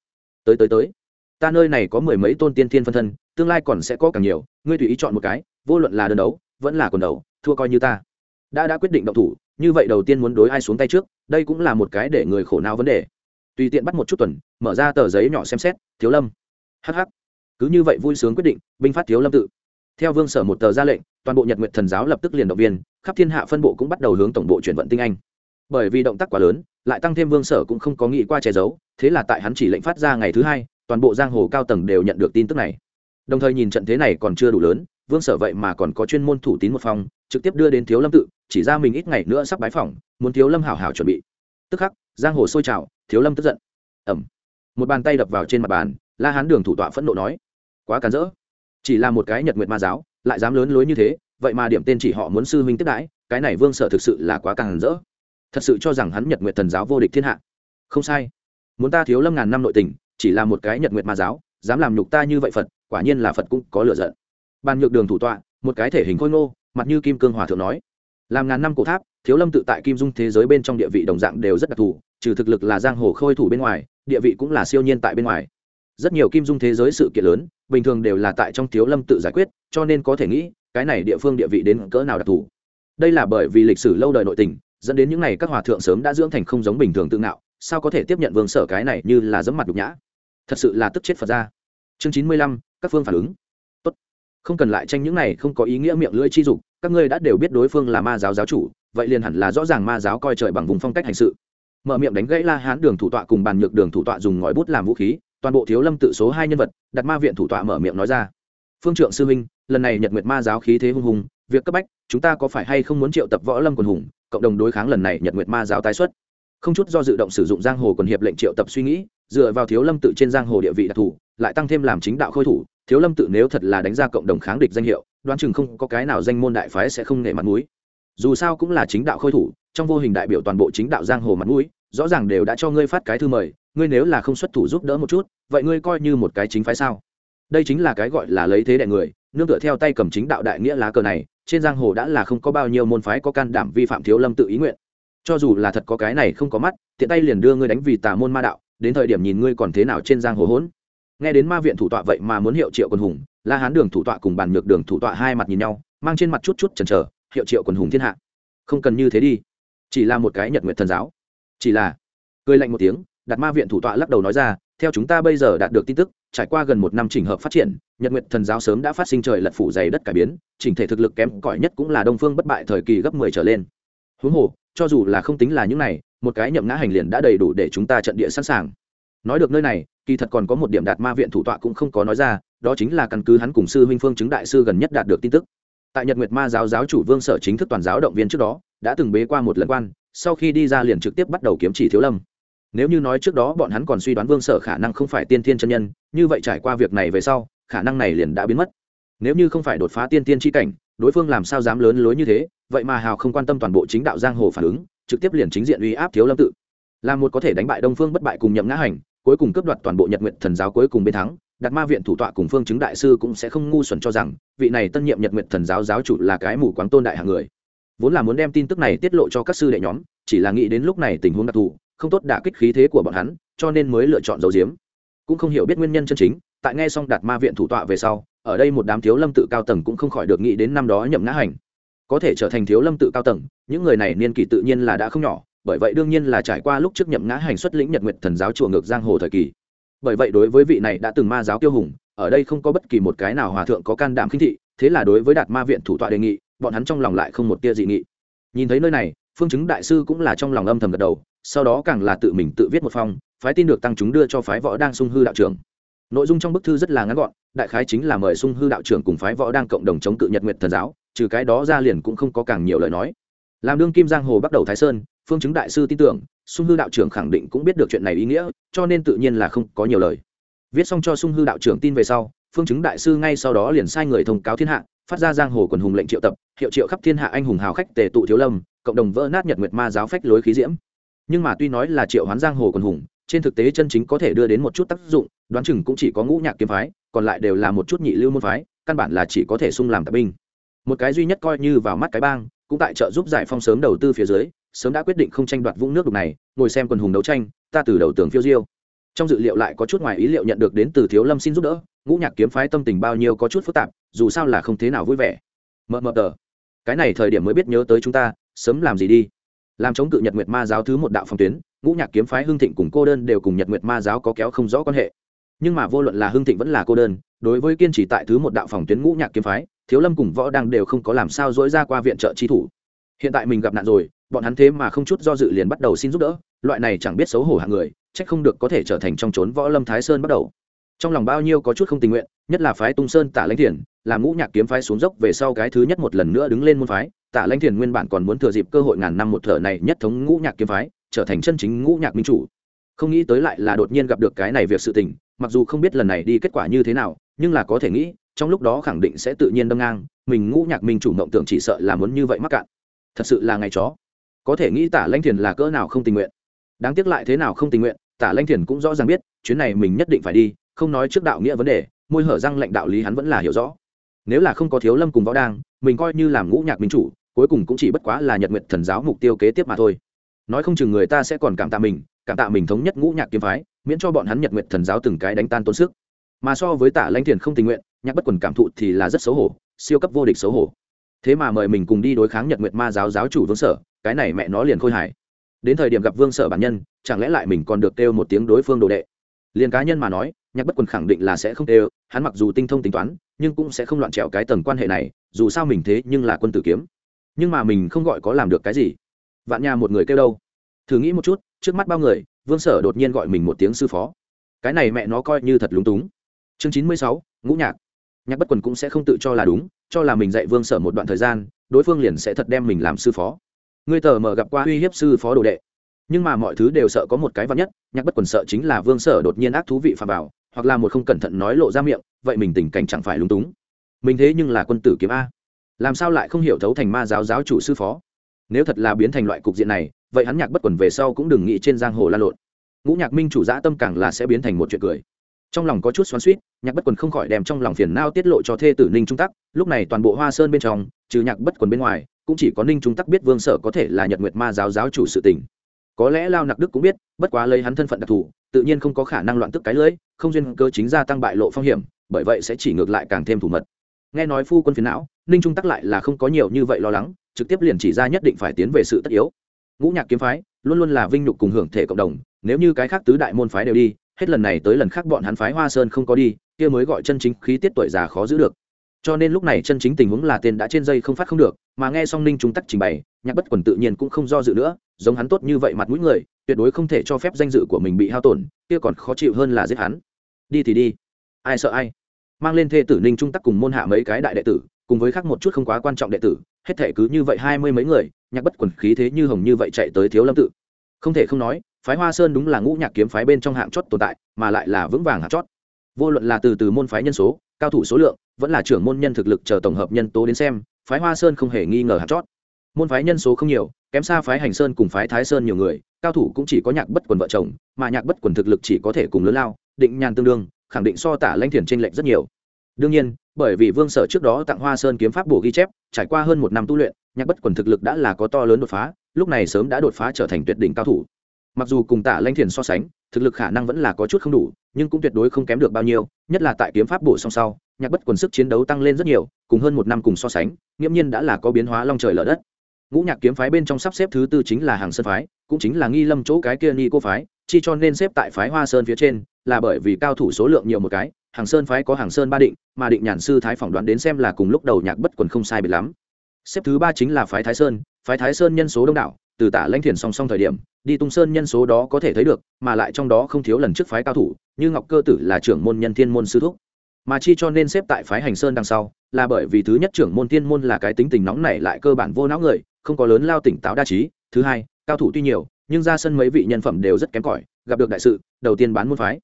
Tới tới tới. Ta nơi này có mười mấy tôn tiên thiên phân thân, tương lai còn sẽ có càng nhiều, ngươi tùy ý chọn một cái, vô luận là đơn đấu, vẫn là quần đấu thua coi như ta đã đã quyết định động thủ, như vậy đầu tiên muốn đối ai xuống tay trước, đây cũng là một cái để người khổ não vấn đề. Tùy tiện bắt một chút tuần, mở ra tờ giấy nhỏ xem xét, thiếu lâm. Hh cứ như vậy vui sướng quyết định, binh phát thiếu lâm tự. Theo vương sở một tờ ra lệnh, toàn bộ nhật nguyện thần giáo lập tức liền động viên, khắp thiên hạ phân bộ cũng bắt đầu hướng tổng bộ chuyển vận tinh anh. Bởi vì động tác quá lớn, lại tăng thêm vương sở cũng không có nghĩ qua che giấu, thế là tại hắn chỉ lệnh phát ra ngày thứ hai, toàn bộ giang hồ cao tầng đều nhận được tin tức này. Đồng thời nhìn trận thế này còn chưa đủ lớn vương sở vậy mà còn có chuyên môn thủ tín một phòng, trực tiếp đưa đến thiếu lâm tự, chỉ ra mình ít ngày nữa sắp bái phỏng, muốn thiếu lâm hảo hảo chuẩn bị. Tức khắc, giang hồ sôi trào, thiếu lâm tức giận. Ẩm một bàn tay đập vào trên mặt bàn, la hán đường thủ tọa phẫn nộ nói, quá cản rỡ. Chỉ là một cái nhật nguyệt ma giáo, lại dám lớn lối như thế, vậy mà điểm tên chỉ họ muốn sư huynh tiếp đãi, cái này vương sở thực sự là quá càng rỡ. Thật sự cho rằng hắn nhật nguyệt thần giáo vô địch thiên hạ. Không sai. Muốn ta thiếu lâm ngàn năm nội tình, chỉ là một cái nhật nguyệt ma giáo, dám làm nhục ta như vậy phật, quả nhiên là phật cũng có lựa giận bàn nhược đường thủ tọa, một cái thể hình khôi ngô, mặt như kim cương hòa thượng nói. Làm ngàn năm cổ tháp, thiếu lâm tự tại kim dung thế giới bên trong địa vị đồng dạng đều rất đặc thù, trừ thực lực là giang hồ khôi thủ bên ngoài, địa vị cũng là siêu nhiên tại bên ngoài. Rất nhiều kim dung thế giới sự kiện lớn, bình thường đều là tại trong thiếu lâm tự giải quyết, cho nên có thể nghĩ, cái này địa phương địa vị đến cỡ nào đặc thù. Đây là bởi vì lịch sử lâu đời nội tình, dẫn đến những n à y các hòa thượng sớm đã dưỡng thành không giống bình thường tự ngạo, sao có thể tiếp nhận vương sở cái này như là dẫm mặt nhục nhã? Thật sự là tức chết phật ra chương chín mươi lăm, các phương phản ứng không cần lại tranh những này, không có ý nghĩa miệng lưỡi chi dục, các ngươi đã đều biết đối phương là ma giáo giáo chủ, vậy liền hẳn là rõ ràng ma giáo coi trời bằng vùng phong cách hành sự. Mở miệng đánh gãy la hán đường thủ tọa cùng bàn nhược đường thủ tọa dùng ngòi bút làm vũ khí, toàn bộ thiếu lâm tự số hai nhân vật, đặt ma viện thủ tọa mở miệng nói ra. Phương trượng sư minh lần này nhật nguyệt ma giáo khí thế hung hùng, việc cấp bách, chúng ta có phải hay không muốn triệu tập võ lâm quần hùng, cộng đồng đối kháng lần này nhật nguyệt ma giáo tái xuất? Không chút do dự động sử dụng giang hồ quần hiệp lệnh triệu tập suy nghĩ, dựa vào thiếu lâm tự trên giang hồ địa vị đặc thù, lại tăng thêm làm chính đạo khôi thủ thiếu lâm tự nếu thật là đánh ra cộng đồng kháng địch danh hiệu, đoán chừng không có cái nào danh môn đại phái sẽ không nể mặt mũi. Dù sao cũng là chính đạo khôi thủ, trong vô hình đại biểu toàn bộ chính đạo giang hồ mặt mũi, rõ ràng đều đã cho ngươi phát cái thư mời, ngươi nếu là không xuất thủ giúp đỡ một chút, vậy ngươi coi như một cái chính phái sao? Đây chính là cái gọi là lấy thế đại người, nương tựa theo tay cầm chính đạo đại nghĩa lá cờ này, trên giang hồ đã là không có bao nhiêu môn phái có can đảm vi phạm thiếu lâm tự ý nguyện. Cho dù là thật có cái này không có mắt, tiện tay liền đưa ngươi đánh vì tà môn ma đạo, đến thời điểm nhìn ngươi còn thế nào trên giang hồ hỗn nghe đến ma viện thủ tọa vậy mà muốn hiệu triệu quân hùng, la hán đường thủ tọa cùng bàn nhược đường thủ tọa hai mặt nhìn nhau, mang trên mặt chút chút chần chờ, hiệu triệu quân hùng thiên hạ. Không cần như thế đi. Chỉ là một cái nhật nguyện thần giáo. Chỉ là. Cười lạnh một tiếng, đặt ma viện thủ tọa lắc đầu nói ra, theo chúng ta bây giờ đạt được tin tức, trải qua gần một năm trình hợp phát triển, nhật nguyện thần giáo sớm đã phát sinh trời lật phủ dày đất cải biến, chỉnh thể thực lực kém cỏi nhất cũng là đông phương bất bại thời kỳ gấp mười trở lên. Huống hồ, cho dù là không tính là những này, một cái nhậm ngã hành liền đã đầy đủ để chúng ta trận địa sẵn sàng nói được nơi này, kỳ thật còn có một điểm đạt ma viện thủ tọa cũng không có nói ra, đó chính là căn cứ hắn cùng sư huynh phương chứng đại sư gần nhất đạt được tin tức. Tại nhật nguyệt ma giáo giáo chủ vương sở chính thức toàn giáo động viên trước đó, đã từng bế qua một lần quan, sau khi đi ra liền trực tiếp bắt đầu kiếm chỉ thiếu lâm. Nếu như nói trước đó bọn hắn còn suy đoán vương sở khả năng không phải tiên thiên chân nhân, như vậy trải qua việc này về sau, khả năng này liền đã biến mất. Nếu như không phải đột phá tiên tiên tri cảnh, đối phương làm sao dám lớn lối như thế, vậy mà hào không quan tâm toàn bộ chính đạo giang hồ phản ứng, trực tiếp liền chính diện uy áp thiếu lâm tự. Là một có thể đánh bại đông phương bất bại cùng nhậm ngã hành cuối cùng cướp đoạt toàn bộ nhật nguyện thần giáo cuối cùng bên thắng, đạt ma viện thủ tọa cùng phương chứng đại sư cũng sẽ không ngu xuẩn cho rằng, vị này tân nhiệm nhật nguyện thần giáo giáo chủ là cái mù quáng tôn đại hàng người. Vốn là muốn đem tin tức này tiết lộ cho các sư đệ nhóm, chỉ là nghĩ đến lúc này tình huống đặc thù, không tốt đả kích khí thế của bọn hắn, cho nên mới lựa chọn dấu diếm cũng không hiểu biết nguyên nhân chân chính, tại nghe xong đạt ma viện thủ tọa về sau, ở đây một đám thiếu lâm tự cao tầng cũng không khỏi được nghĩ đến năm đó nhậm ngã hành. Có thể trở thành thiếu lâm tự cao tầng, những người này niên kỷ tự nhiên là đã không nhỏ bởi vậy đương nhiên là trải qua lúc trước nhậm ngã hành xuất lĩnh nhật nguyện thần giáo chùa ngược giang hồ thời kỳ. Bởi vậy đối với vị này đã từng ma giáo tiêu hùng, ở đây không có bất kỳ một cái nào hòa thượng có can đảm khinh thị, thế là đối với đạt ma viện thủ tọa đề nghị, bọn hắn trong lòng lại không một tia dị nghị. Nhìn thấy nơi này, phương chứng đại sư cũng là trong lòng âm thầm gật đầu, sau đó càng là tự mình tự viết một phong, phái tin được tăng chúng đưa cho phái võ đang sung hư đạo trưởng. Nội dung trong bức thư rất là ngắn gọn, đại khái chính là mời sung hư đạo trưởng cùng phái võ đang cộng đồng chống cự nhật nguyệt thần giáo, trừ cái đó ra liền cũng không có càng nhiều lời nói. Làm đương kim giang hồ bắt đầu thái sơn phương chứng đại sư tin tưởng, sung hư đạo trưởng khẳng định cũng biết được chuyện này ý nghĩa, cho nên tự nhiên là không có nhiều lời. Viết xong cho sung hư đạo trưởng tin về sau, phương chứng đại sư ngay sau đó liền sai người thông cáo thiên hạ, phát ra giang hồ quần hùng lệnh triệu tập, hiệu triệu khắp thiên hạ anh hùng hào khách tề tụ thiếu lâm, cộng đồng vỡ nát nhật nguyệt ma giáo phách lối khí diễm. Nhưng mà tuy nói là triệu hoán giang hồ quần hùng, trên thực tế chân chính có thể đưa đến một chút tác dụng, đoán chừng cũng chỉ có ngũ nhạc kiếm phái, còn lại đều là một chút nhị lưu môn phái, căn bản là chỉ có thể sung làm tạp binh. Một cái duy nhất coi như vào mắt cái bang, cũng tại trợ giúp giải phong sớm đầu tư phía dưới sớm đã quyết định không tranh đoạt vũng nước đục này, ngồi xem quần hùng đấu tranh, ta từ đầu tường phiêu diêu. Trong dự liệu lại có chút ngoài ý liệu nhận được đến từ thiếu lâm xin giúp đỡ, ngũ nhạc kiếm phái tâm tình bao nhiêu có chút phức tạp, dù sao là không thế nào vui vẻ. Mờ mờ tờ, cái này thời điểm mới biết nhớ tới chúng ta, sớm làm gì đi. Làm chống cự nhật nguyệt ma giáo thứ một đạo phòng tuyến, ngũ nhạc kiếm phái hưng thịnh cùng cô đơn đều cùng nhật nguyệt ma giáo có kéo không rõ quan hệ. Nhưng mà vô luận là hưng thịnh vẫn là cô đơn, đối với kiên trì tại thứ một đạo phòng tuyến ngũ nhạc kiếm phái, thiếu lâm cùng võ đang đều không có làm sao dỗi ra qua viện trợ chi thủ. Hiện tại mình gặp nạn rồi bọn hắn thế mà không chút do dự liền bắt đầu xin giúp đỡ, loại này chẳng biết xấu hổ hạng người trách không được có thể trở thành trong trốn võ lâm thái sơn bắt đầu. Trong lòng bao nhiêu có chút không tình nguyện, nhất là phái tung sơn tả lãnh thiền, làm ngũ nhạc kiếm phái xuống dốc về sau cái thứ nhất một lần nữa đứng lên môn phái, tả lãnh thiền nguyên bản còn muốn thừa dịp cơ hội ngàn năm một thở này nhất thống ngũ nhạc kiếm phái, trở thành chân chính ngũ nhạc minh chủ. Không nghĩ tới lại là đột nhiên gặp được cái này việc sự tình, mặc dù không biết lần này đi kết quả như thế nào, nhưng là có thể nghĩ, trong lúc đó khẳng định sẽ tự nhiên đâm ngang, mình ngũ nhạc minh chủ mộng tưởng chỉ sợ là muốn như vậy mắc cạn. Thật sự là ngày chó có thể nghĩ tả lanh thiền là cỡ nào không tình nguyện. Đáng tiếc lại thế nào không tình nguyện, tả lanh thiền cũng rõ ràng biết, chuyến này mình nhất định phải đi, không nói trước đạo nghĩa vấn đề, môi hở răng lệnh đạo lý hắn vẫn là hiểu rõ. Nếu là không có thiếu lâm cùng võ đang, mình coi như làm ngũ nhạc minh chủ, cuối cùng cũng chỉ bất quá là nhật nguyện thần giáo mục tiêu kế tiếp mà thôi. Nói không chừng người ta sẽ còn cảm tạ mình, cảm tạ mình thống nhất ngũ nhạc kiếm phái, miễn cho bọn hắn nhật nguyện thần giáo từng cái đánh tan tốn sức. Mà so với tả Lanh thiền không tình nguyện, nhạc bất quần cảm thụ thì là rất xấu hổ, siêu cấp vô địch xấu hổ thế mà mời mình cùng đi đối kháng nhật nguyệt ma giáo giáo chủ vương sở, cái này mẹ nó liền khôi hài. Đến thời điểm gặp vương sở bản nhân, chẳng lẽ lại mình còn được kêu một tiếng đối phương đồ đệ? Liền cá nhân mà nói, nhạc bất quần khẳng định là sẽ không kêu, hắn mặc dù tinh thông tính toán, nhưng cũng sẽ không loạn trẹo cái tầng quan hệ này, dù sao mình thế nhưng là quân tử kiếm. Nhưng mà mình không gọi có làm được cái gì. Vạn nhà một người kêu đâu? Thử nghĩ một chút, trước mắt bao người, vương sở đột nhiên gọi mình một tiếng sư phó. Cái này mẹ nó coi như thật lúng túng. Chương chín mươi sáu, ngũ nhạc. Nhạc bất quần cũng sẽ không tự cho là đúng cho là mình dạy vương sở một đoạn thời gian, đối phương liền sẽ thật đem mình làm sư phó. Ngươi tờ mờ gặp qua uy hiếp sư phó đồ đệ. Nhưng mà mọi thứ đều sợ có một cái vắn nhất, nhạc bất quần sợ chính là vương sở đột nhiên ác thú vị phà vào, hoặc là một không cẩn thận nói lộ ra miệng, vậy mình tình cảnh chẳng phải lúng túng. Mình thế nhưng là quân tử kiếm a. Làm sao lại không hiểu thấu thành ma giáo giáo chủ sư phó? Nếu thật là biến thành loại cục diện này, vậy hắn nhạc bất quần về sau cũng đừng nghĩ trên giang hồ la lộn. Ngũ nhạc minh chủ dã tâm càng là sẽ biến thành một chuyện cười trong lòng có chút xoắn suýt nhạc bất quần không khỏi đem trong lòng phiền nao tiết lộ cho thê tử ninh trung tắc. Lúc này toàn bộ hoa sơn bên trong, trừ nhạc bất quần bên ngoài, cũng chỉ có ninh trung tắc biết vương sở có thể là nhật nguyệt ma giáo giáo chủ sự tình. Có lẽ lao nặc đức cũng biết, bất quá lấy hắn thân phận đặc thù, tự nhiên không có khả năng loạn tức cái lưỡi, không duyên cơ chính gia tăng bại lộ phong hiểm, bởi vậy sẽ chỉ ngược lại càng thêm thủ mật. Nghe nói phu quân phiền não, ninh trung tắc lại là không có nhiều như vậy lo lắng, trực tiếp liền chỉ ra nhất định phải tiến về sự tất yếu. Ngũ nhạc kiếm phái, luôn luôn là vinh nhục cùng hưởng thể cộng đồng, nếu như cái khác tứ đại môn phái đều đi hết lần này tới lần khác bọn hắn phái hoa sơn không có đi, kia mới gọi chân chính khí tiết tuổi già khó giữ được. Cho nên lúc này chân chính tình huống là tên đã trên dây không phát không được, mà nghe song ninh chúng tắc trình bày, nhạc bất quần tự nhiên cũng không do dự nữa, giống hắn tốt như vậy mặt mũi người, tuyệt đối không thể cho phép danh dự của mình bị hao tổn, kia còn khó chịu hơn là giết hắn. Đi thì đi. Ai sợ ai? Mang lên thê tử ninh trung tắc cùng môn hạ mấy cái đại đệ tử, cùng với khác một chút không quá quan trọng đệ tử, hết thể cứ như vậy hai mươi mấy người, nhạc bất quần khí thế như hồng như vậy chạy tới thiếu lâm tự. Không thể không nói phái hoa sơn đúng là ngũ nhạc kiếm phái bên trong hạng chót tồn tại, mà lại là vững vàng hạng chót. Vô luận là từ từ môn phái nhân số, cao thủ số lượng, vẫn là trưởng môn nhân thực lực chờ tổng hợp nhân tố đến xem, phái hoa sơn không hề nghi ngờ hạng chót. Môn phái nhân số không nhiều, kém xa phái hành sơn cùng phái thái sơn nhiều người, cao thủ cũng chỉ có nhạc bất quần vợ chồng, mà nhạc bất quần thực lực chỉ có thể cùng lớn lao, định nhàn tương đương, khẳng định so tả lanh thiền trên lệnh rất nhiều. Đương nhiên, bởi vì vương sở trước đó tặng hoa sơn kiếm pháp bổ ghi chép, trải qua hơn một năm tu luyện, nhạc bất quần thực lực đã là có to lớn đột phá, lúc này sớm đã đột phá trở thành tuyệt đỉnh cao thủ mặc dù cùng tả lanh thiền so sánh, thực lực khả năng vẫn là có chút không đủ, nhưng cũng tuyệt đối không kém được bao nhiêu, nhất là tại kiếm pháp bổ song sau, nhạc bất quần sức chiến đấu tăng lên rất nhiều, cùng hơn một năm cùng so sánh, nghiễm nhiên đã là có biến hóa long trời lở đất. Ngũ nhạc kiếm phái bên trong sắp xếp thứ tư chính là hàng sơn phái, cũng chính là nghi lâm chỗ cái kia ni cô phái, chi cho nên xếp tại phái hoa sơn phía trên, là bởi vì cao thủ số lượng nhiều một cái, hàng sơn phái có hàng sơn ba định, mà định nhàn sư thái phỏng đoán đến xem là cùng lúc đầu nhạc bất quần không sai biệt lắm. Xếp thứ ba chính là phái thái sơn, phái thái sơn nhân số đông đảo, từ tả lãnh thiền song song thời điểm đi tung sơn nhân số đó có thể thấy được, mà lại trong đó không thiếu lần trước phái cao thủ, như ngọc cơ tử là trưởng môn nhân thiên môn sư thúc. Mà chi cho nên xếp tại phái hành sơn đằng sau, là bởi vì thứ nhất trưởng môn thiên môn là cái tính tình nóng này lại cơ bản vô não người, không có lớn lao tỉnh táo đa trí. Thứ hai, cao thủ tuy nhiều, nhưng ra sân mấy vị nhân phẩm đều rất kém cỏi, gặp được đại sự, đầu tiên bán môn phái.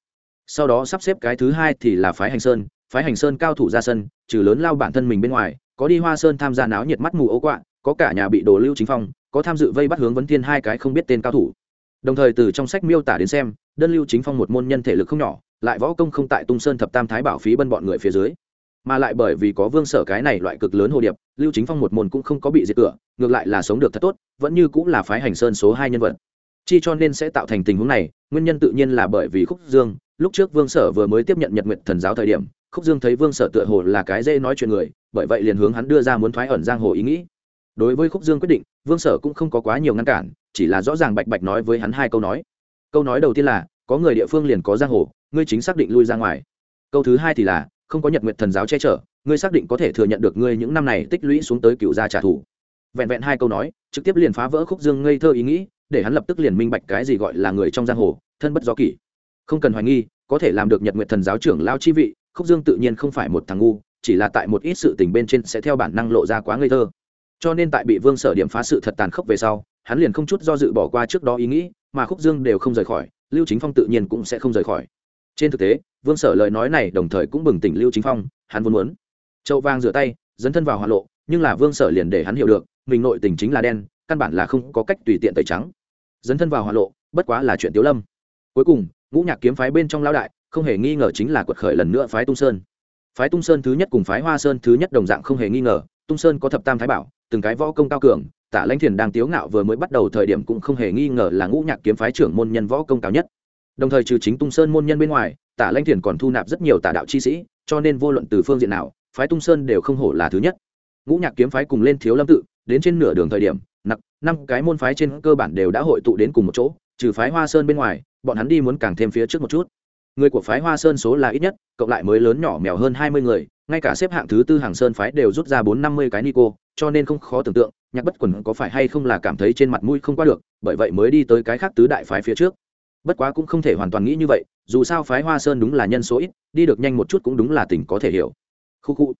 Sau đó sắp xếp cái thứ hai thì là phái hành sơn. Phái hành sơn cao thủ ra sân, trừ lớn lao bản thân mình bên ngoài, có đi hoa sơn tham gia náo nhiệt mắt mù ấu quạ có cả nhà bị đồ lưu chính phong, có tham dự vây bắt hướng vấn thiên hai cái không biết tên cao thủ. Đồng thời từ trong sách miêu tả đến xem, đơn lưu chính phong một môn nhân thể lực không nhỏ, lại võ công không tại tung sơn thập tam thái bảo phí bân bọn người phía dưới. Mà lại bởi vì có vương sở cái này loại cực lớn hồ điệp, lưu chính phong một môn cũng không có bị diệt cửa, ngược lại là sống được thật tốt, vẫn như cũng là phái hành sơn số hai nhân vật. Chi cho nên sẽ tạo thành tình huống này, nguyên nhân tự nhiên là bởi vì khúc dương, lúc trước vương sở vừa mới tiếp nhận nhật nguyện thần giáo thời điểm, khúc dương thấy vương sở tựa hồ là cái dễ nói chuyện người, bởi vậy liền hướng hắn đưa ra muốn thoái ẩn giang hồ ý nghĩ đối với khúc dương quyết định, vương sở cũng không có quá nhiều ngăn cản, chỉ là rõ ràng bạch bạch nói với hắn hai câu nói. Câu nói đầu tiên là, có người địa phương liền có giang hồ, ngươi chính xác định lui ra ngoài. Câu thứ hai thì là, không có nhật nguyện thần giáo che chở, ngươi xác định có thể thừa nhận được ngươi những năm này tích lũy xuống tới cựu gia trả thù. Vẹn vẹn hai câu nói, trực tiếp liền phá vỡ khúc dương ngây thơ ý nghĩ, để hắn lập tức liền minh bạch cái gì gọi là người trong giang hồ, thân bất do kỷ. Không cần hoài nghi, có thể làm được nhật nguyện thần giáo trưởng lao chi vị, khúc dương tự nhiên không phải một thằng ngu, chỉ là tại một ít sự tình bên trên sẽ theo bản năng lộ ra quá ngây thơ cho nên tại bị vương sở điểm phá sự thật tàn khốc về sau, hắn liền không chút do dự bỏ qua trước đó ý nghĩ, mà khúc dương đều không rời khỏi, lưu chính phong tự nhiên cũng sẽ không rời khỏi. Trên thực tế, vương sở lời nói này đồng thời cũng bừng tỉnh lưu chính phong, hắn vốn muốn. Châu vang rửa tay, dấn thân vào hỏa lộ, nhưng là vương sở liền để hắn hiểu được, mình nội tình chính là đen, căn bản là không có cách tùy tiện tẩy trắng. Dấn thân vào hỏa lộ, bất quá là chuyện tiếu lâm. Cuối cùng, ngũ nhạc kiếm phái bên trong lão đại, không hề nghi ngờ chính là quật khởi lần nữa phái tung sơn. Phái tung sơn thứ nhất cùng phái hoa sơn thứ nhất đồng dạng không hề nghi ngờ, tung sơn có thập tam thái bảo từng cái võ công cao cường, tả lãnh thiền đang tiếu ngạo vừa mới bắt đầu thời điểm cũng không hề nghi ngờ là ngũ nhạc kiếm phái trưởng môn nhân võ công cao nhất. Đồng thời trừ chính tung sơn môn nhân bên ngoài, tả lãnh thiền còn thu nạp rất nhiều tả đạo chi sĩ, cho nên vô luận từ phương diện nào, phái tung sơn đều không hổ là thứ nhất. Ngũ nhạc kiếm phái cùng lên thiếu lâm tự, đến trên nửa đường thời điểm, nặc, năm cái môn phái trên cơ bản đều đã hội tụ đến cùng một chỗ, trừ phái hoa sơn bên ngoài, bọn hắn đi muốn càng thêm phía trước một chút. Người của phái hoa sơn số là ít nhất, cộng lại mới lớn nhỏ mèo hơn hai mươi người ngay cả xếp hạng thứ tư hàng sơn phái đều rút ra bốn năm mươi cái nico, cho nên không khó tưởng tượng, nhạc bất quần có phải hay không là cảm thấy trên mặt mũi không qua được, bởi vậy mới đi tới cái khác tứ đại phái phía trước. Bất quá cũng không thể hoàn toàn nghĩ như vậy, dù sao phái hoa sơn đúng là nhân số ít, đi được nhanh một chút cũng đúng là tình có thể hiểu. Khu khu.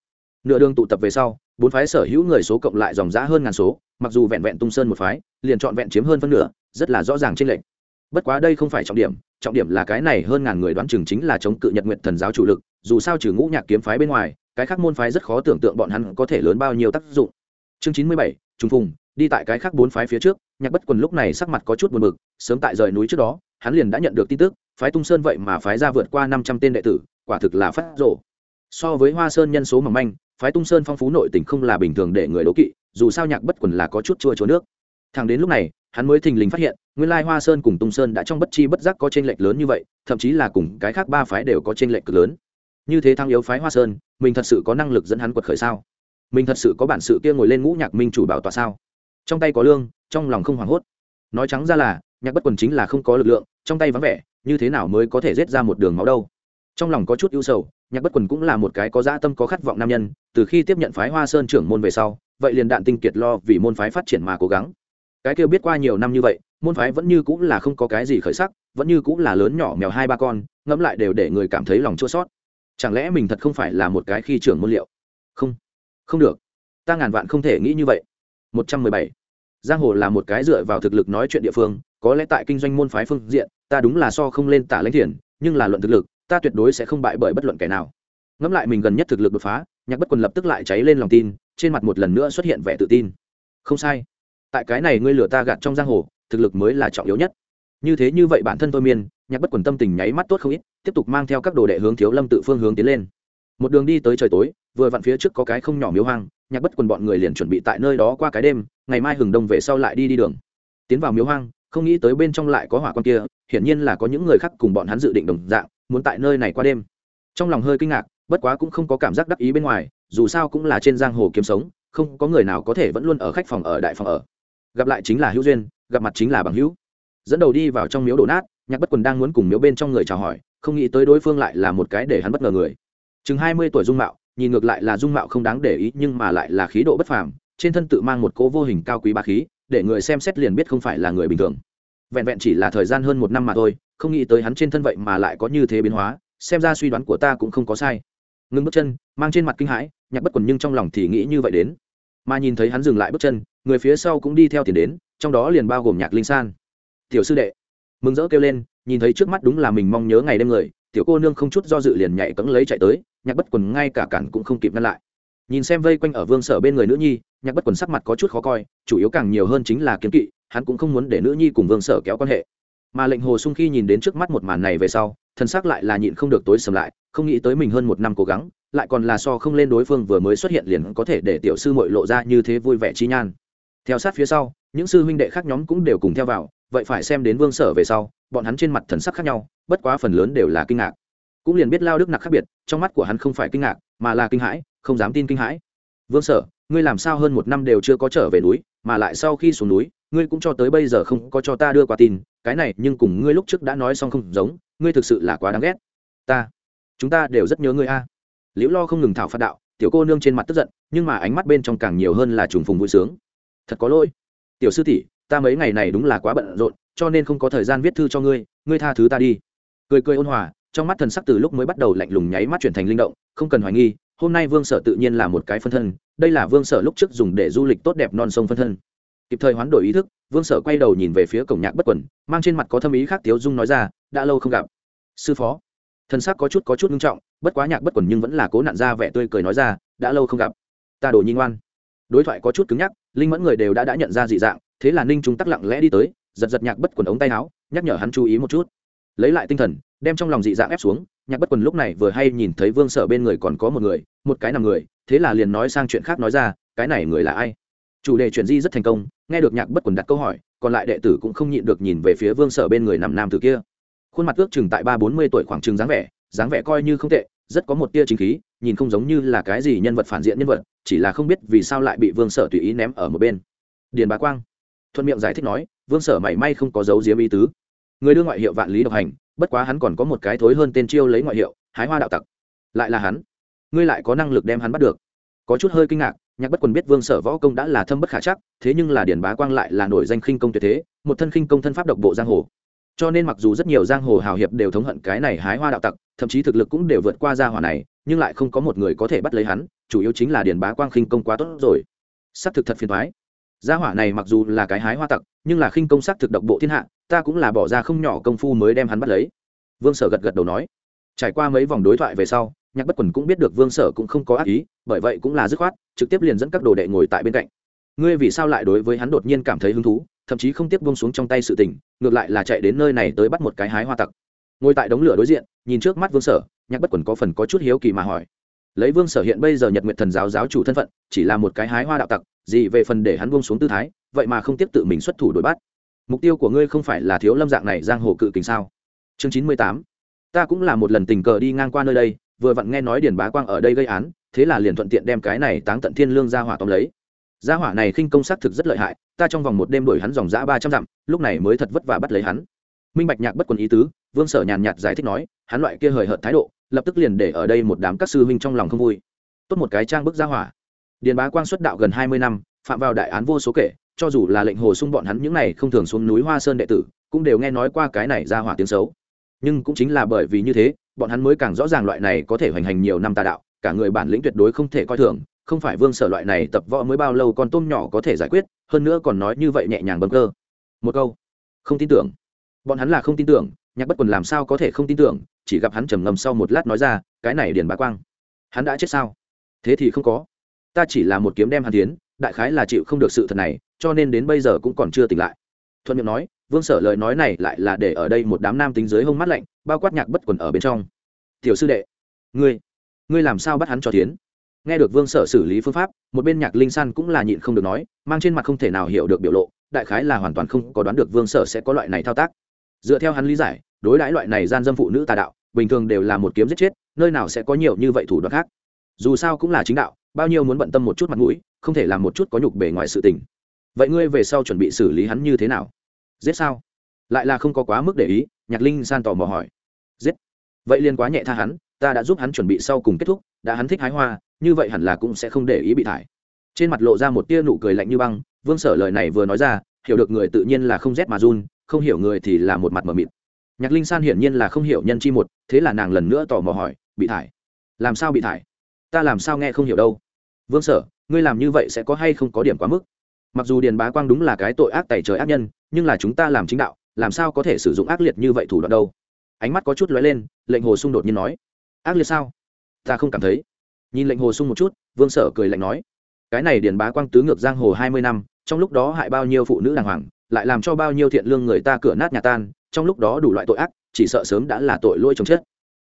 Nửa đường tụ tập về sau, bốn phái sở hữu người số cộng lại dòng giã hơn ngàn số, mặc dù vẹn vẹn tung sơn một phái, liền chọn vẹn chiếm hơn phân nửa, rất là rõ ràng trên lệnh bất quá đây không phải trọng điểm trọng điểm là cái này hơn ngàn người đoán chừng chính là chống cự nhật nguyện thần giáo chủ lực dù sao trừ ngũ nhạc kiếm phái bên ngoài, cái khác môn phái rất khó tưởng tượng bọn hắn có thể lớn bao nhiêu tác dụng. Chương chín mươi bảy trung phùng, đi tại cái khác bốn phái phía trước, nhạc bất quần lúc này sắc mặt có chút buồn bực, sớm tại rời núi trước đó, hắn liền đã nhận được tin tức, phái tung sơn vậy mà phái ra vượt qua năm trăm tên đệ tử, quả thực là phát rộ so với hoa sơn nhân số mỏng manh, phái tung sơn phong phú nội tình không là bình thường để người đố kỵ, dù sao nhạc bất quần là có chút chua chua nước. Thằng đến lúc này, hắn mới thình lình phát hiện, nguyên lai hoa sơn cùng tung sơn đã trong bất chi bất giác có t r ê n lệch lớn như vậy, thậm chí là cùng cái khác ba phái đều có t r ê n lệch cực lớn như thế thăng yếu phái hoa sơn, mình thật sự có năng lực dẫn hắn quật khởi sao? Mình thật sự có bản sự kia ngồi lên ngũ nhạc minh chủ bảo tọa sao? Trong tay có lương, trong lòng không hoảng hốt. Nói trắng ra là, nhạc bất quần chính là không có lực lượng, trong tay vắng vẻ, như thế nào mới có thể rết ra một đường máu đâu? Trong lòng có chút ưu sầu, nhạc bất quần cũng là một cái có dã tâm có khát vọng nam nhân, từ khi tiếp nhận phái hoa sơn trưởng môn về sau, vậy liền đạn tinh kiệt lo vì môn phái phát triển mà cố gắng. Cái kêu biết qua nhiều năm như vậy, môn phái vẫn như cũng là không có cái gì khởi sắc, vẫn như cũng là lớn nhỏ mèo hai ba con, ngẫm lại đều để người cảm thấy lòng chua sót chẳng lẽ mình thật không phải là một cái khi trưởng môn liệu? Không. Không được. Ta ngàn vạn không thể nghĩ như vậy. Một trăm mười bảy. Giang hồ là một cái dựa vào thực lực nói chuyện địa phương, có lẽ tại kinh doanh môn phái phương diện, ta đúng là so không lên tả lãnh thiền nhưng là luận thực lực, ta tuyệt đối sẽ không bại bởi bất luận kẻ nào. Ngẫm lại mình gần nhất thực lực đột phá, nhạc bất quần lập tức lại cháy lên lòng tin, trên mặt một lần nữa xuất hiện vẻ tự tin. Không sai. Tại cái này ngươi lừa ta gạt trong giang hồ, thực lực mới là trọng yếu nhất như thế như vậy bản thân tôi miên, nhạc bất quần tâm tình nháy mắt tốt không ít, tiếp tục mang theo các đồ đệ hướng thiếu lâm tự phương hướng tiến lên. Một đường đi tới trời tối, vừa vặn phía trước có cái không nhỏ miếu hoang, nhạc bất quần bọn người liền chuẩn bị tại nơi đó qua cái đêm, ngày mai hừng đông về sau lại đi đi đường. Tiến vào miếu hoang, không nghĩ tới bên trong lại có hỏa quan kia, hiển nhiên là có những người khác cùng bọn hắn dự định đồng dạng, muốn tại nơi này qua đêm. Trong lòng hơi kinh ngạc, bất quá cũng không có cảm giác đắc ý bên ngoài, dù sao cũng là trên giang hồ kiếm sống, không có người nào có thể vẫn luôn ở khách phòng ở đại phòng ở. Gặp lại chính là hữu duyên, gặp mặt chính là bằng hữu dẫn đầu đi vào trong miếu đổ nát, nhạc bất quần đang muốn cùng miếu bên trong người chào hỏi, không nghĩ tới đối phương lại là một cái để hắn bất ngờ người. Chừng hai mươi tuổi dung mạo, nhìn ngược lại là dung mạo không đáng để ý, nhưng mà lại là khí độ bất phàm, trên thân tự mang một cỗ vô hình cao quý ba khí, để người xem xét liền biết không phải là người bình thường. Vẹn vẹn chỉ là thời gian hơn một năm mà thôi, không nghĩ tới hắn trên thân vậy mà lại có như thế biến hóa, xem ra suy đoán của ta cũng không có sai. Ngưng bước chân, mang trên mặt kinh hãi, nhạc bất quần nhưng trong lòng thì nghĩ như vậy đến. Mà nhìn thấy hắn dừng lại bước chân, người phía sau cũng đi theo tiền đến, trong đó liền bao gồm nhạc linh san tiểu sư đệ. Mừng rỡ kêu lên, nhìn thấy trước mắt đúng là mình mong nhớ ngày đêm người, tiểu cô nương không chút do dự liền nhảy cẫng lấy chạy tới, nhạc bất quần ngay cả cản cũng không kịp ngăn lại. Nhìn xem vây quanh ở vương sở bên người nữ nhi, nhạc bất quần sắc mặt có chút khó coi, chủ yếu càng nhiều hơn chính là kiếm kỵ, hắn cũng không muốn để nữ nhi cùng vương sở kéo quan hệ. Mà lệnh hồ sung khi nhìn đến trước mắt một màn này về sau thân xác lại là nhịn không được tối sầm lại, không nghĩ tới mình hơn một năm cố gắng, lại còn là so không lên đối phương vừa mới xuất hiện liền có thể để tiểu sư mội lộ ra như thế vui vẻ chi nhan. Theo sát phía sau, những sư huynh đệ khác nhóm cũng đều cùng theo vào vậy phải xem đến vương sở về sau, bọn hắn trên mặt thần sắc khác nhau, bất quá phần lớn đều là kinh ngạc. Cũng liền biết lao đức nặc khác biệt, trong mắt của hắn không phải kinh ngạc, mà là kinh hãi, không dám tin kinh hãi. Vương sở, ngươi làm sao hơn một năm đều chưa có trở về núi, mà lại sau khi xuống núi, ngươi cũng cho tới bây giờ không có cho ta đưa qua tin, cái này nhưng cùng ngươi lúc trước đã nói xong không giống, ngươi thực sự là quá đáng ghét. Ta, chúng ta đều rất nhớ ngươi a. Liễu lo không ngừng thảo phát đạo, tiểu cô nương trên mặt tức giận, nhưng mà ánh mắt bên trong càng nhiều hơn là trùng phùng vui sướng. Thật có lỗi. Tiểu sư tỷ ta mấy ngày này đúng là quá bận rộn, cho nên không có thời gian viết thư cho ngươi ngươi tha thứ ta đi. Cười cười ôn hòa, trong mắt thần sắc từ lúc mới bắt đầu lạnh lùng nháy mắt chuyển thành linh động, không cần hoài nghi, hôm nay vương sở tự nhiên là một cái phân thân, đây là vương sở lúc trước dùng để du lịch tốt đẹp non sông phân thân. Kịp thời hoán đổi ý thức, vương sở quay đầu nhìn về phía cổng nhạc bất quẩn mang trên mặt có thâm ý khác tiếu dung nói ra, đã lâu không gặp. Sư phó. Thần sắc có chút có chút nghiêm trọng, bất quá nhạc bất quẩn nhưng vẫn là cố nặn ra vẻ tươi cười nói ra, đã lâu không gặp. Ta đổ nhi ngoan. Đối thoại có chút cứng nhắc, linh mẫn người đều đã đã nhận ra dị dạng thế là ninh Trung tắc lặng lẽ đi tới, giật giật nhạc bất quần ống tay áo, nhắc nhở hắn chú ý một chút. Lấy lại tinh thần, đem trong lòng dị dạng ép xuống, nhạc bất quần lúc này vừa hay nhìn thấy vương sở bên người còn có một người, một cái nằm người, thế là liền nói sang chuyện khác nói ra, cái này người là ai? Chủ đề chuyện di rất thành công, nghe được nhạc bất quần đặt câu hỏi, còn lại đệ tử cũng không nhịn được nhìn về phía vương sở bên người nằm nam tử kia. Khuôn mặt ước chừng tại ba bốn mươi tuổi khoảng chừng dáng vẻ dáng vẻ coi như không tệ, rất có một tia chính khí, nhìn không giống như là cái gì nhân vật phản diện nhân vật, chỉ là không biết vì sao lại bị vương sở tùy ý ném ở một bên. Điền bá quang thuận miệng giải thích nói, vương sở mảy may không có dấu diếm ý tứ. Người đưa ngoại hiệu vạn lý độc hành, bất quá hắn còn có một cái thối hơn tên chiêu lấy ngoại hiệu, hái hoa đạo tặc. Lại là hắn. Ngươi lại có năng lực đem hắn bắt được. Có chút hơi kinh ngạc, nhạc bất quần biết vương sở võ công đã là thâm bất khả chắc, thế nhưng là điển bá quang lại là nổi danh khinh công tuyệt thế, một thân khinh công thân pháp độc bộ giang hồ. Cho nên mặc dù rất nhiều giang hồ hào hiệp đều thống hận cái này hái hoa đạo tặc, thậm chí thực lực cũng đều vượt qua gia hỏa này, nhưng lại không có một người có thể bắt lấy hắn, chủ yếu chính là điển bá quang khinh công quá tốt rồi. Xác thực thật phiền thoái gia hỏa này mặc dù là cái hái hoa tặc, nhưng là khinh công sắc thực độc bộ thiên hạ, ta cũng là bỏ ra không nhỏ công phu mới đem hắn bắt lấy. Vương sở gật gật đầu nói. Trải qua mấy vòng đối thoại về sau, nhạc bất quần cũng biết được vương sở cũng không có ác ý, bởi vậy cũng là dứt khoát, trực tiếp liền dẫn các đồ đệ ngồi tại bên cạnh. Ngươi vì sao lại đối với hắn đột nhiên cảm thấy hứng thú, thậm chí không tiếp buông xuống trong tay sự tình, ngược lại là chạy đến nơi này tới bắt một cái hái hoa tặc. Ngồi tại đống lửa đối diện, nhìn trước mắt vương sở, nhạc bất quần có phần có chút hiếu kỳ mà hỏi lấy vương sở hiện bây giờ nhật nguyện thần giáo giáo chủ thân phận, chỉ là một cái hái hoa đạo tặc, gì về phần để hắn buông xuống tư thái, vậy mà không tiếp tự mình xuất thủ đuổi bắt. Mục tiêu của ngươi không phải là thiếu lâm dạng này giang hồ cự kính sao? Chương chín mươi tám. Ta cũng là một lần tình cờ đi ngang qua nơi đây, vừa vặn nghe nói điền bá quang ở đây gây án, thế là liền thuận tiện đem cái này táng tận thiên lương ra hỏa tóm lấy. Gia hỏa này khinh công sát thực rất lợi hại, ta trong vòng một đêm đuổi hắn dòng dã ba trăm dặm, lúc này mới thật vất vả bắt lấy hắn. Minh bạch nhạc bất quần ý tứ, vương sở nhàn nhạt giải thích nói, hắn loại kia hời hợt thái độ lập tức liền để ở đây một đám các sư huynh trong lòng không vui. Tốt một cái trang bức gia hỏa. Điền bá quang xuất đạo gần hai mươi năm, phạm vào đại án vô số kể, cho dù là lệnh hồ sung bọn hắn những này không thường xuống núi hoa sơn đệ tử, cũng đều nghe nói qua cái này ra hỏa tiếng xấu. Nhưng cũng chính là bởi vì như thế, bọn hắn mới càng rõ ràng loại này có thể hoành hành nhiều năm tà đạo, cả người bản lĩnh tuyệt đối không thể coi thường, không phải vương sở loại này tập võ mới bao lâu con tôm nhỏ có thể giải quyết, hơn nữa còn nói như vậy nhẹ nhàng bấm cơ. Một câu, không tin tưởng. Bọn hắn là không tin tưởng nhạc bất quần làm sao có thể không tin tưởng, chỉ gặp hắn trầm ngầm sau một lát nói ra, cái này điền bá quang, hắn đã chết sao? Thế thì không có. Ta chỉ là một kiếm đem hàn tiến, đại khái là chịu không được sự thật này, cho nên đến bây giờ cũng còn chưa tỉnh lại. Thuận miệng nói, vương sở lời nói này lại là để ở đây một đám nam tính dưới hông mắt lạnh, bao quát nhạc bất quần ở bên trong. Tiểu sư đệ, ngươi ngươi làm sao bắt hắn cho tiến? Nghe được vương sở xử lý phương pháp, một bên nhạc linh san cũng là nhịn không được nói, mang trên mặt không thể nào hiểu được biểu lộ, đại khái là hoàn toàn không có đoán được vương sở sẽ có loại này thao tác dựa theo hắn lý giải, đối đãi loại này gian dâm phụ nữ tà đạo, bình thường đều là một kiếm giết chết, nơi nào sẽ có nhiều như vậy thủ đoạn khác. Dù sao cũng là chính đạo, bao nhiêu muốn bận tâm một chút mặt mũi, không thể làm một chút có nhục bề ngoài sự tình. Vậy ngươi về sau chuẩn bị xử lý hắn như thế nào? Giết sao? Lại là không có quá mức để ý, nhạc linh san tò mò hỏi. Giết. Vậy liền quá nhẹ tha hắn, ta đã giúp hắn chuẩn bị sau cùng kết thúc, đã hắn thích hái hoa, như vậy hẳn là cũng sẽ không để ý bị thải. Trên mặt lộ ra một tia nụ cười lạnh như băng, vương sở lời này vừa nói ra, hiểu được người tự nhiên là không rét mà run không hiểu người thì là một mặt mờ mịt. Nhạc linh san hiển nhiên là không hiểu nhân chi một, thế là nàng lần nữa tò mò hỏi, bị thải? Làm sao bị thải? Ta làm sao nghe không hiểu đâu? Vương sở, ngươi làm như vậy sẽ có hay không có điểm quá mức? Mặc dù điền bá quang đúng là cái tội ác tẩy trời ác nhân, nhưng là chúng ta làm chính đạo, làm sao có thể sử dụng ác liệt như vậy thủ đoạn đâu? Ánh mắt có chút lóe lên, lệnh hồ sung đột nhiên nói, ác liệt sao? Ta không cảm thấy. Nhìn lệnh hồ sung một chút, vương sở cười lạnh nói, cái này điền bá quang tứ ngược giang hồ hai mươi năm, trong lúc đó hại bao nhiêu phụ nữ đàng hoàng lại làm cho bao nhiêu thiện lương người ta cửa nát nhà tan, trong lúc đó đủ loại tội ác, chỉ sợ sớm đã là tội lỗi chồng chết.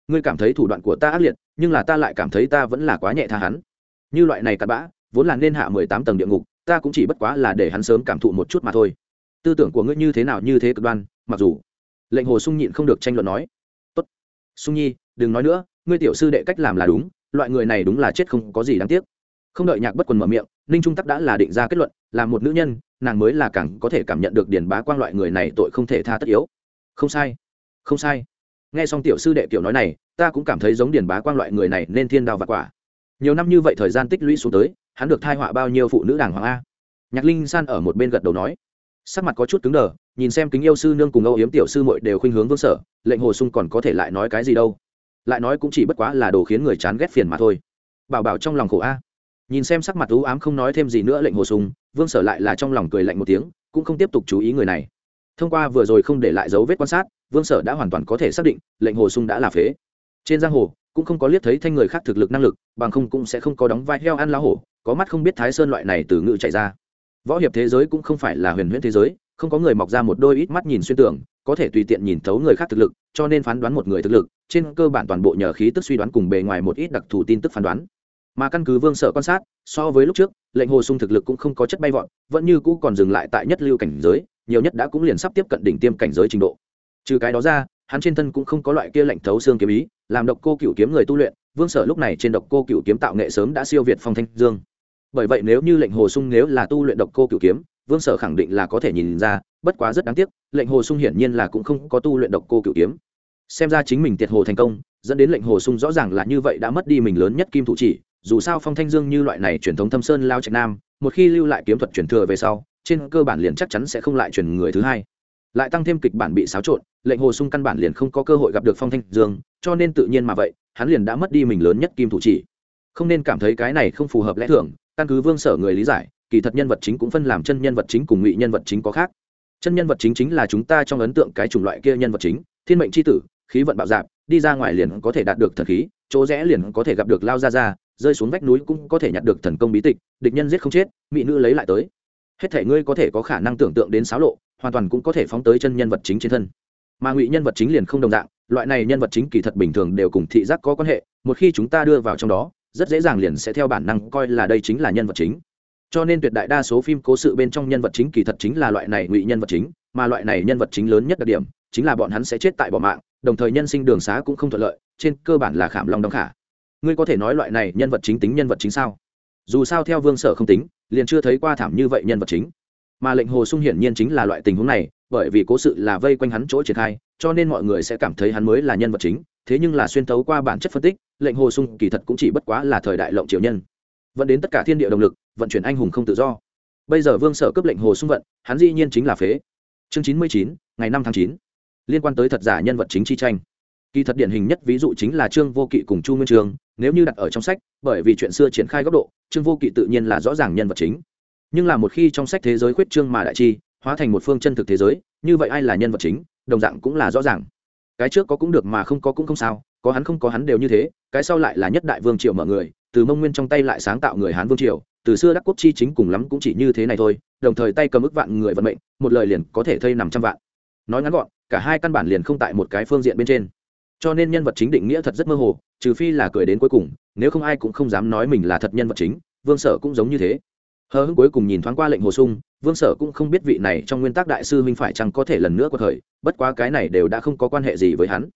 Ngươi cảm thấy thủ đoạn của ta ác liệt, nhưng là ta lại cảm thấy ta vẫn là quá nhẹ tha hắn. Như loại này cặn bã, vốn là nên hạ mười tám tầng địa ngục, ta cũng chỉ bất quá là để hắn sớm cảm thụ một chút mà thôi. Tư tưởng của ngươi như thế nào như thế cực đoan, mặc dù lệnh hồ sung nhịn không được tranh luận nói. Tốt. Sung nhi, đừng nói nữa, ngươi tiểu sư đệ cách làm là đúng, loại người này đúng là chết không có gì đáng tiếc. Không đợi nhạc bất quần mở miệng, ninh trung tắc đã là định ra kết luận, là một nữ nhân nàng mới là càng có thể cảm nhận được điền bá quang loại người này tội không thể tha tất yếu. Không sai không sai. Nghe xong tiểu sư đệ tiểu nói này, ta cũng cảm thấy giống điền bá quang loại người này nên thiên đao và quả. Nhiều năm như vậy thời gian tích lũy xuống tới, hắn được thai họa bao nhiêu phụ nữ đàng hoàng a? Nhạc linh san ở một bên gật đầu nói. Sắc mặt có chút cứng đờ, nhìn xem kính yêu sư nương cùng âu hiếm tiểu sư mội đều khuynh hướng vương sở, lệnh hồ sung còn có thể lại nói cái gì đâu. Lại nói cũng chỉ bất quá là đồ khiến người chán ghét phiền mà thôi. Bảo bảo trong lòng khổ a nhìn xem sắc mặt u ám không nói thêm gì nữa lệnh hồ sung, vương sở lại là trong lòng cười lạnh một tiếng, cũng không tiếp tục chú ý người này. Thông qua vừa rồi không để lại dấu vết quan sát, vương sở đã hoàn toàn có thể xác định, lệnh hồ sung đã là phế. Trên giang hồ, cũng không có liếc thấy thanh người khác thực lực năng lực, bằng không cũng sẽ không có đóng vai heo ăn lá hổ, có mắt không biết thái sơn loại này từ ngự chạy ra. Võ hiệp thế giới cũng không phải là huyền huyễn thế giới, không có người mọc ra một đôi ít mắt nhìn xuyên tưởng có thể tùy tiện nhìn thấu người khác thực lực, cho nên phán đoán một người thực lực, trên cơ bản toàn bộ nhờ khí tức suy đoán cùng bề ngoài một ít đặc thù tin tức phán đoán mà căn cứ vương sở quan sát, so với lúc trước, lệnh hồ sung thực lực cũng không có chất bay vọt, vẫn như cũ còn dừng lại tại nhất lưu cảnh giới, nhiều nhất đã cũng liền sắp tiếp cận đỉnh tiêm cảnh giới trình độ. Trừ cái đó ra, hắn trên thân cũng không có loại kia lệnh thấu xương kiếm ý, làm độc cô cựu kiếm người tu luyện, vương sở lúc này trên độc cô cựu kiếm tạo nghệ sớm đã siêu việt phong thanh dương. Bởi vậy nếu như lệnh hồ sung nếu là tu luyện độc cô cựu kiếm, vương sở khẳng định là có thể nhìn ra, bất quá rất đáng tiếc, lệnh hồ sung hiển nhiên là cũng không có tu luyện độc cô cựu kiếm. Xem ra chính mình tiệt hồ thành công, dẫn đến lệnh hồ sung rõ ràng là như vậy đã mất đi mình lớn nhất kim thủ chỉ dù sao phong thanh dương như loại này truyền thống thâm sơn lao trạch nam, một khi lưu lại kiếm thuật truyền thừa về sau, trên cơ bản liền chắc chắn sẽ không lại truyền người thứ hai. Lại tăng thêm kịch bản bị xáo trộn, lệnh hồ sung căn bản liền không có cơ hội gặp được phong thanh dương, cho nên tự nhiên mà vậy, hắn liền đã mất đi mình lớn nhất kim thủ chỉ. Không nên cảm thấy cái này không phù hợp lẽ thường, căn cứ vương sở người lý giải, kỳ thật nhân vật chính cũng phân làm chân nhân vật chính cùng ngụy nhân vật chính có khác. Chân nhân vật chính chính là chúng ta trong ấn tượng cái chủng loại kia nhân vật chính, thiên mệnh c h i tử, khí vận bạo dạp đi ra ngoài liền có thể đạt được thần khí, chỗ rẽ liền có thể gặp được lao ra ra rơi xuống vách núi cũng có thể nhặt được thần công bí tịch, địch nhân giết không chết, mỹ nữ lấy lại tới. Hết thể ngươi có thể có khả năng tưởng tượng đến xáo lộ, hoàn toàn cũng có thể phóng tới chân nhân vật chính trên thân. Mà ngụy nhân vật chính liền không đồng dạng, loại này nhân vật chính kỳ thật bình thường đều cùng thị giác có quan hệ, một khi chúng ta đưa vào trong đó, rất dễ dàng liền sẽ theo bản năng coi là đây chính là nhân vật chính. Cho nên tuyệt đại đa số phim cố sự bên trong nhân vật chính kỳ thật chính là loại này ngụy nhân vật chính, mà loại này nhân vật chính lớn nhất đặc điểm, chính là bọn hắn sẽ chết tại bỏ mạng, đồng thời nhân sinh đường xá cũng không thuận lợi, trên cơ bản là khảm long đóng khả ngươi có thể nói loại này nhân vật chính tính nhân vật chính sao? Dù sao theo vương sở không tính, liền chưa thấy qua thảm như vậy nhân vật chính. Mà lệnh hồ sung hiển nhiên chính là loại tình huống này, bởi vì cố sự là vây quanh hắn chỗ triển khai, cho nên mọi người sẽ cảm thấy hắn mới là nhân vật chính, thế nhưng là xuyên tấu qua bản chất phân tích, lệnh hồ sung kỳ thật cũng chỉ bất quá là thời đại lộng triều nhân. Vẫn đến tất cả thiên địa động lực, vận chuyển anh hùng không tự do. Bây giờ vương sở cấp lệnh hồ sung vận, hắn dĩ nhiên chính là phế. Chương chín mươi chín, ngày năm tháng chín, liên quan tới thật giả nhân vật chính chi tranh kỳ thật điển hình nhất ví dụ chính là trương vô kỵ cùng chu nguyên trường, nếu như đặt ở trong sách, bởi vì chuyện xưa triển khai góc độ, trương vô kỵ tự nhiên là rõ ràng nhân vật chính. Nhưng là một khi trong sách thế giới khuyết trương mà đại chi, hóa thành một phương chân thực thế giới, như vậy ai là nhân vật chính, đồng dạng cũng là rõ ràng. Cái trước có cũng được mà không có cũng không sao, có hắn không có hắn đều như thế, cái sau lại là nhất đại vương triều mở người, từ mông nguyên trong tay lại sáng tạo người hán vương triều, từ xưa đắc quốc chi chính cùng lắm cũng chỉ như thế này thôi, đồng thời tay cầm ức vạn người vận mệnh, một lời liền có thể thây nằm trăm vạn. Nói ngắn gọn, cả hai căn bản liền không tại một cái phương diện bên trên cho nên nhân vật chính định nghĩa thật rất mơ hồ, trừ phi là cười đến cuối cùng, nếu không ai cũng không dám nói mình là thật nhân vật chính, vương sở cũng giống như thế. Hờ hững cuối cùng nhìn thoáng qua lệnh hồ sung, vương sở cũng không biết vị này trong nguyên tắc đại sư minh phải chăng có thể lần nữa có thời bất quá cái này đều đã không có quan hệ gì với hắn.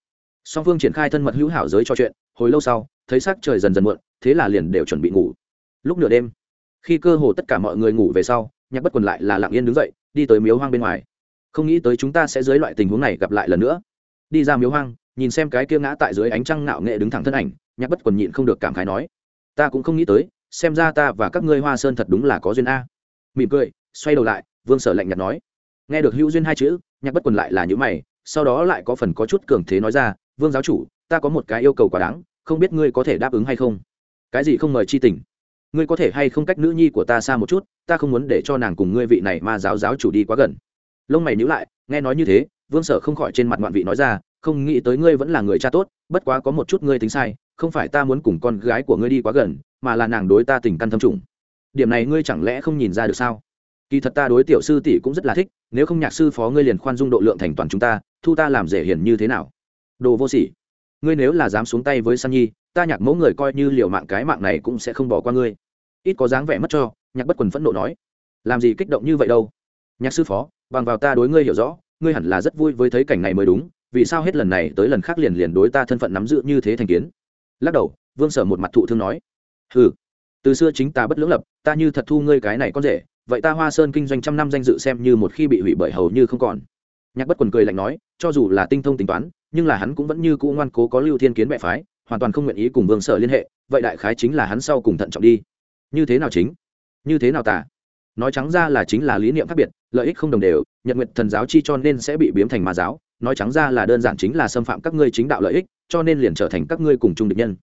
Song phương triển khai thân mật hữu hảo giới cho chuyện, hồi lâu sau, thấy sắc trời dần dần muộn, thế là liền đều chuẩn bị ngủ. Lúc nửa đêm, khi cơ hồ tất cả mọi người ngủ về sau, nhạc bất quần lại là lặng yên đứng dậy, đi tới miếu hoang bên ngoài. Không nghĩ tới chúng ta sẽ dưới loại tình huống này gặp lại lần nữa. Đi ra miếu hoang nhìn xem cái kia ngã tại dưới ánh trăng ngạo nghệ đứng thẳng thân ảnh, nhạc bất quần nhịn không được cảm khái nói, ta cũng không nghĩ tới, xem ra ta và các ngươi hoa sơn thật đúng là có duyên a. Mỉm cười, xoay đầu lại, vương sở lạnh nhạt nói, nghe được hữu duyên hai chữ, nhạc bất quần lại là những mày, sau đó lại có phần có chút cường thế nói ra, vương giáo chủ, ta có một cái yêu cầu quá đáng, không biết ngươi có thể đáp ứng hay không? Cái gì không mời chi tình? Ngươi có thể hay không cách nữ nhi của ta xa một chút, ta không muốn để cho nàng cùng ngươi vị này mà giáo giáo chủ đi quá gần. Lông mày nhữ lại, nghe nói như thế, vương sở không khỏi trên mặt ngoạn vị nói ra không nghĩ tới ngươi vẫn là người cha tốt, bất quá có một chút ngươi tính sai, không phải ta muốn cùng con gái của ngươi đi quá gần, mà là nàng đối ta tình căn thâm trùng. Điểm này ngươi chẳng lẽ không nhìn ra được sao? Kỳ thật ta đối tiểu sư tỷ cũng rất là thích, nếu không nhạc sư phó ngươi liền khoan dung độ lượng thành toàn chúng ta, thu ta làm rể hiền như thế nào? Đồ vô sỉ. Ngươi nếu là dám xuống tay với san nhi, ta nhạc mẫu người coi như liều mạng cái mạng này cũng sẽ không bỏ qua ngươi. Ít có dáng vẻ mất cho, nhạc bất quần phẫn nộ nói. Làm gì kích động như vậy đâu? Nhạc sư phó, bằng vào ta đối ngươi hiểu rõ, ngươi hẳn là rất vui với thấy cảnh này mới đúng vì sao hết lần này tới lần khác liền liền đối ta thân phận nắm giữ như thế thành kiến? Lắc đầu, vương sở một mặt thụ thương nói. Ừ từ xưa chính ta bất lưỡng lập, ta như thật thu ngươi cái này con rể, vậy ta hoa sơn kinh doanh trăm năm danh dự xem như một khi bị hủy bởi hầu như không còn. Nhạc bất quần cười lạnh nói, cho dù là tinh thông tính toán, nhưng là hắn cũng vẫn như cũ ngoan cố có lưu thiên kiến mẹ phái, hoàn toàn không nguyện ý cùng vương sở liên hệ, vậy đại khái chính là hắn sau cùng thận trọng đi. Như thế nào chính? Như thế nào tả? Nói trắng ra là chính là lý niệm khác biệt, lợi ích không đồng đều, nhật nguyện thần giáo chi cho nên sẽ bị biếm thành ma giáo nói trắng ra là đơn giản chính là xâm phạm các ngươi chính đạo lợi ích, cho nên liền trở thành các ngươi cùng chung địch nhân.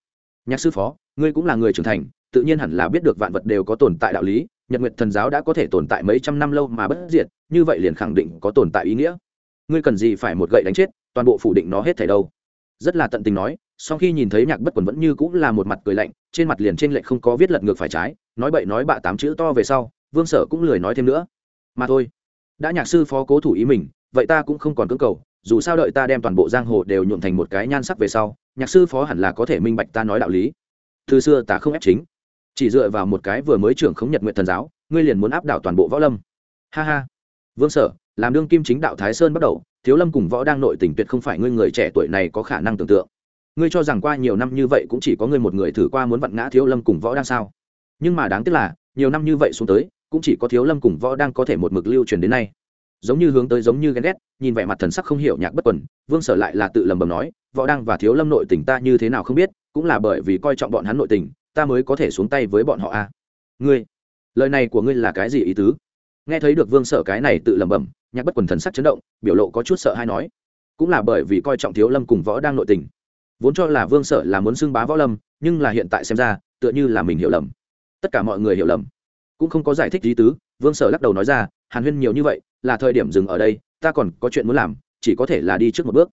Nhạc sư phó, ngươi cũng là người trưởng thành, tự nhiên hẳn là biết được vạn vật đều có tồn tại đạo lý, nhật nguyện thần giáo đã có thể tồn tại mấy trăm năm lâu mà bất diệt, như vậy liền khẳng định có tồn tại ý nghĩa. Ngươi cần gì phải một gậy đánh chết, toàn bộ phủ định nó hết thảy đâu? Rất là tận tình nói, sau khi nhìn thấy nhạc bất quần vẫn như cũng là một mặt cười lạnh, trên mặt liền trên lệnh không có viết lật ngược phải trái, nói bậy nói bạ tám chữ to về sau, vương sở cũng lười nói thêm nữa. Mà thôi, đã nhạc sư phó cố thủ ý mình, vậy ta cũng không còn cưỡng cầu dù sao đợi ta đem toàn bộ giang hồ đều nhuộm thành một cái nhan sắc về sau, nhạc sư phó hẳn là có thể minh bạch ta nói đạo lý. Từ xưa ta không ép chính. Chỉ dựa vào một cái vừa mới trưởng khống nhật nguyện thần giáo, ngươi liền muốn áp đảo toàn bộ võ lâm. Ha ha. Vương sở, làm đương kim chính đạo thái sơn bắt đầu, thiếu lâm cùng võ đang nội tình tuyệt không phải ngươi người trẻ tuổi này có khả năng tưởng tượng. Ngươi cho rằng qua nhiều năm như vậy cũng chỉ có ngươi một người thử qua muốn vặn ngã thiếu lâm cùng võ đang sao? Nhưng mà đáng tiếc là, nhiều năm như vậy xuống tới, cũng chỉ có thiếu lâm cùng võ đang có thể một mực lưu truyền đến nay giống như hướng tới giống như ghen ghét, nhìn vẻ mặt thần sắc không hiểu nhạc bất quần, vương sở lại là tự lầm bầm nói, võ đăng và thiếu lâm nội tình ta như thế nào không biết, cũng là bởi vì coi trọng bọn hắn nội tình, ta mới có thể xuống tay với bọn họ a. Ngươi, lời này của ngươi là cái gì ý tứ? Nghe thấy được vương sở cái này tự lẩm bẩm, nhạc bất quần thần sắc chấn động, biểu lộ có chút sợ hay nói, cũng là bởi vì coi trọng thiếu lâm cùng võ đang nội tình. Vốn cho là vương sở là muốn xưng bá võ lâm, nhưng là hiện tại xem ra, tựa như là mình hiểu lầm. Tất cả mọi người hiểu lầm. Cũng không có giải thích lý tứ, vương sở lắc đầu nói ra, hàn huyên nhiều như vậy là thời điểm dừng ở đây, ta còn có chuyện muốn làm, chỉ có thể là đi trước một bước.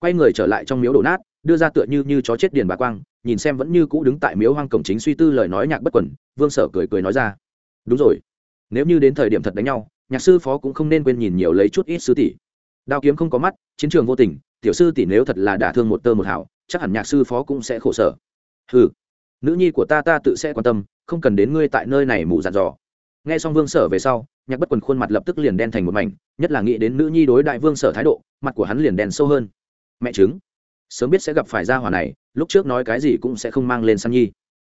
Quay người trở lại trong miếu đổ nát, đưa ra tựa như như chó chết điền bà quang, nhìn xem vẫn như cũ đứng tại miếu hoang cổng chính suy tư lời nói nhạc bất quẩn, vương sở cười cười nói ra. Đúng rồi, nếu như đến thời điểm thật đánh nhau, nhạc sư phó cũng không nên quên nhìn nhiều lấy chút ít sư tỷ. Đao kiếm không có mắt, chiến trường vô tình, tiểu sư tỷ nếu thật là đả thương một tơ một hảo chắc hẳn nhạc sư phó cũng sẽ khổ sở. Ừ nữ nhi của ta ta tự sẽ quan tâm, không cần đến ngươi tại nơi này mù dặn dò. Nghe xong vương sở về sau nhạc bất quần khuôn mặt lập tức liền đen thành một mảnh, nhất là nghĩ đến nữ nhi đối đại vương sở thái độ, mặt của hắn liền đen sâu hơn. Mẹ chứng sớm biết sẽ gặp phải gia hỏa này, lúc trước nói cái gì cũng sẽ không mang lên san nhi.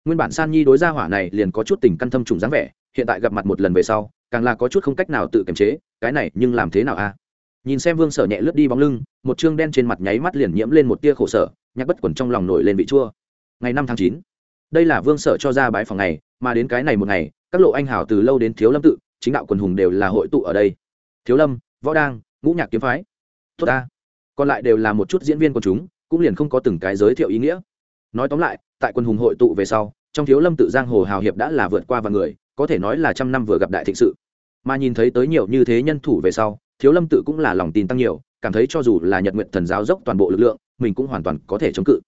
Nguyên bản san nhi đối gia hỏa này liền có chút tình căn thâm trùng dáng vẻ, hiện tại gặp mặt một lần về sau, càng là có chút không cách nào tự kiềm chế, cái này nhưng làm thế nào a? Nhìn xem vương sở nhẹ lướt đi bóng lưng, một chương đen trên mặt nháy mắt liền nhiễm lên một tia khổ sở, nhạc bất quần trong lòng nổi lên vị chua. Ngày năm tháng chín, đây là vương sở cho ra bãi phòng này mà đến cái này một ngày, các lộ anh hào từ lâu đến thiếu lâm tự chính đạo quần hùng đều là hội tụ ở đây. Thiếu lâm, võ đang, ngũ nhạc kiếm phái. Tốt ta. Còn lại đều là một chút diễn viên của chúng, cũng liền không có từng cái giới thiệu ý nghĩa. Nói tóm lại, tại quân hùng hội tụ về sau, trong thiếu lâm tự giang hồ hào hiệp đã là vượt qua vài người, có thể nói là trăm năm vừa gặp đại thịnh sự. Mà nhìn thấy tới nhiều như thế nhân thủ về sau, thiếu lâm tự cũng là lòng tin tăng nhiều, cảm thấy cho dù là nhật nguyện thần giáo dốc toàn bộ lực lượng, mình cũng hoàn toàn có thể chống cự.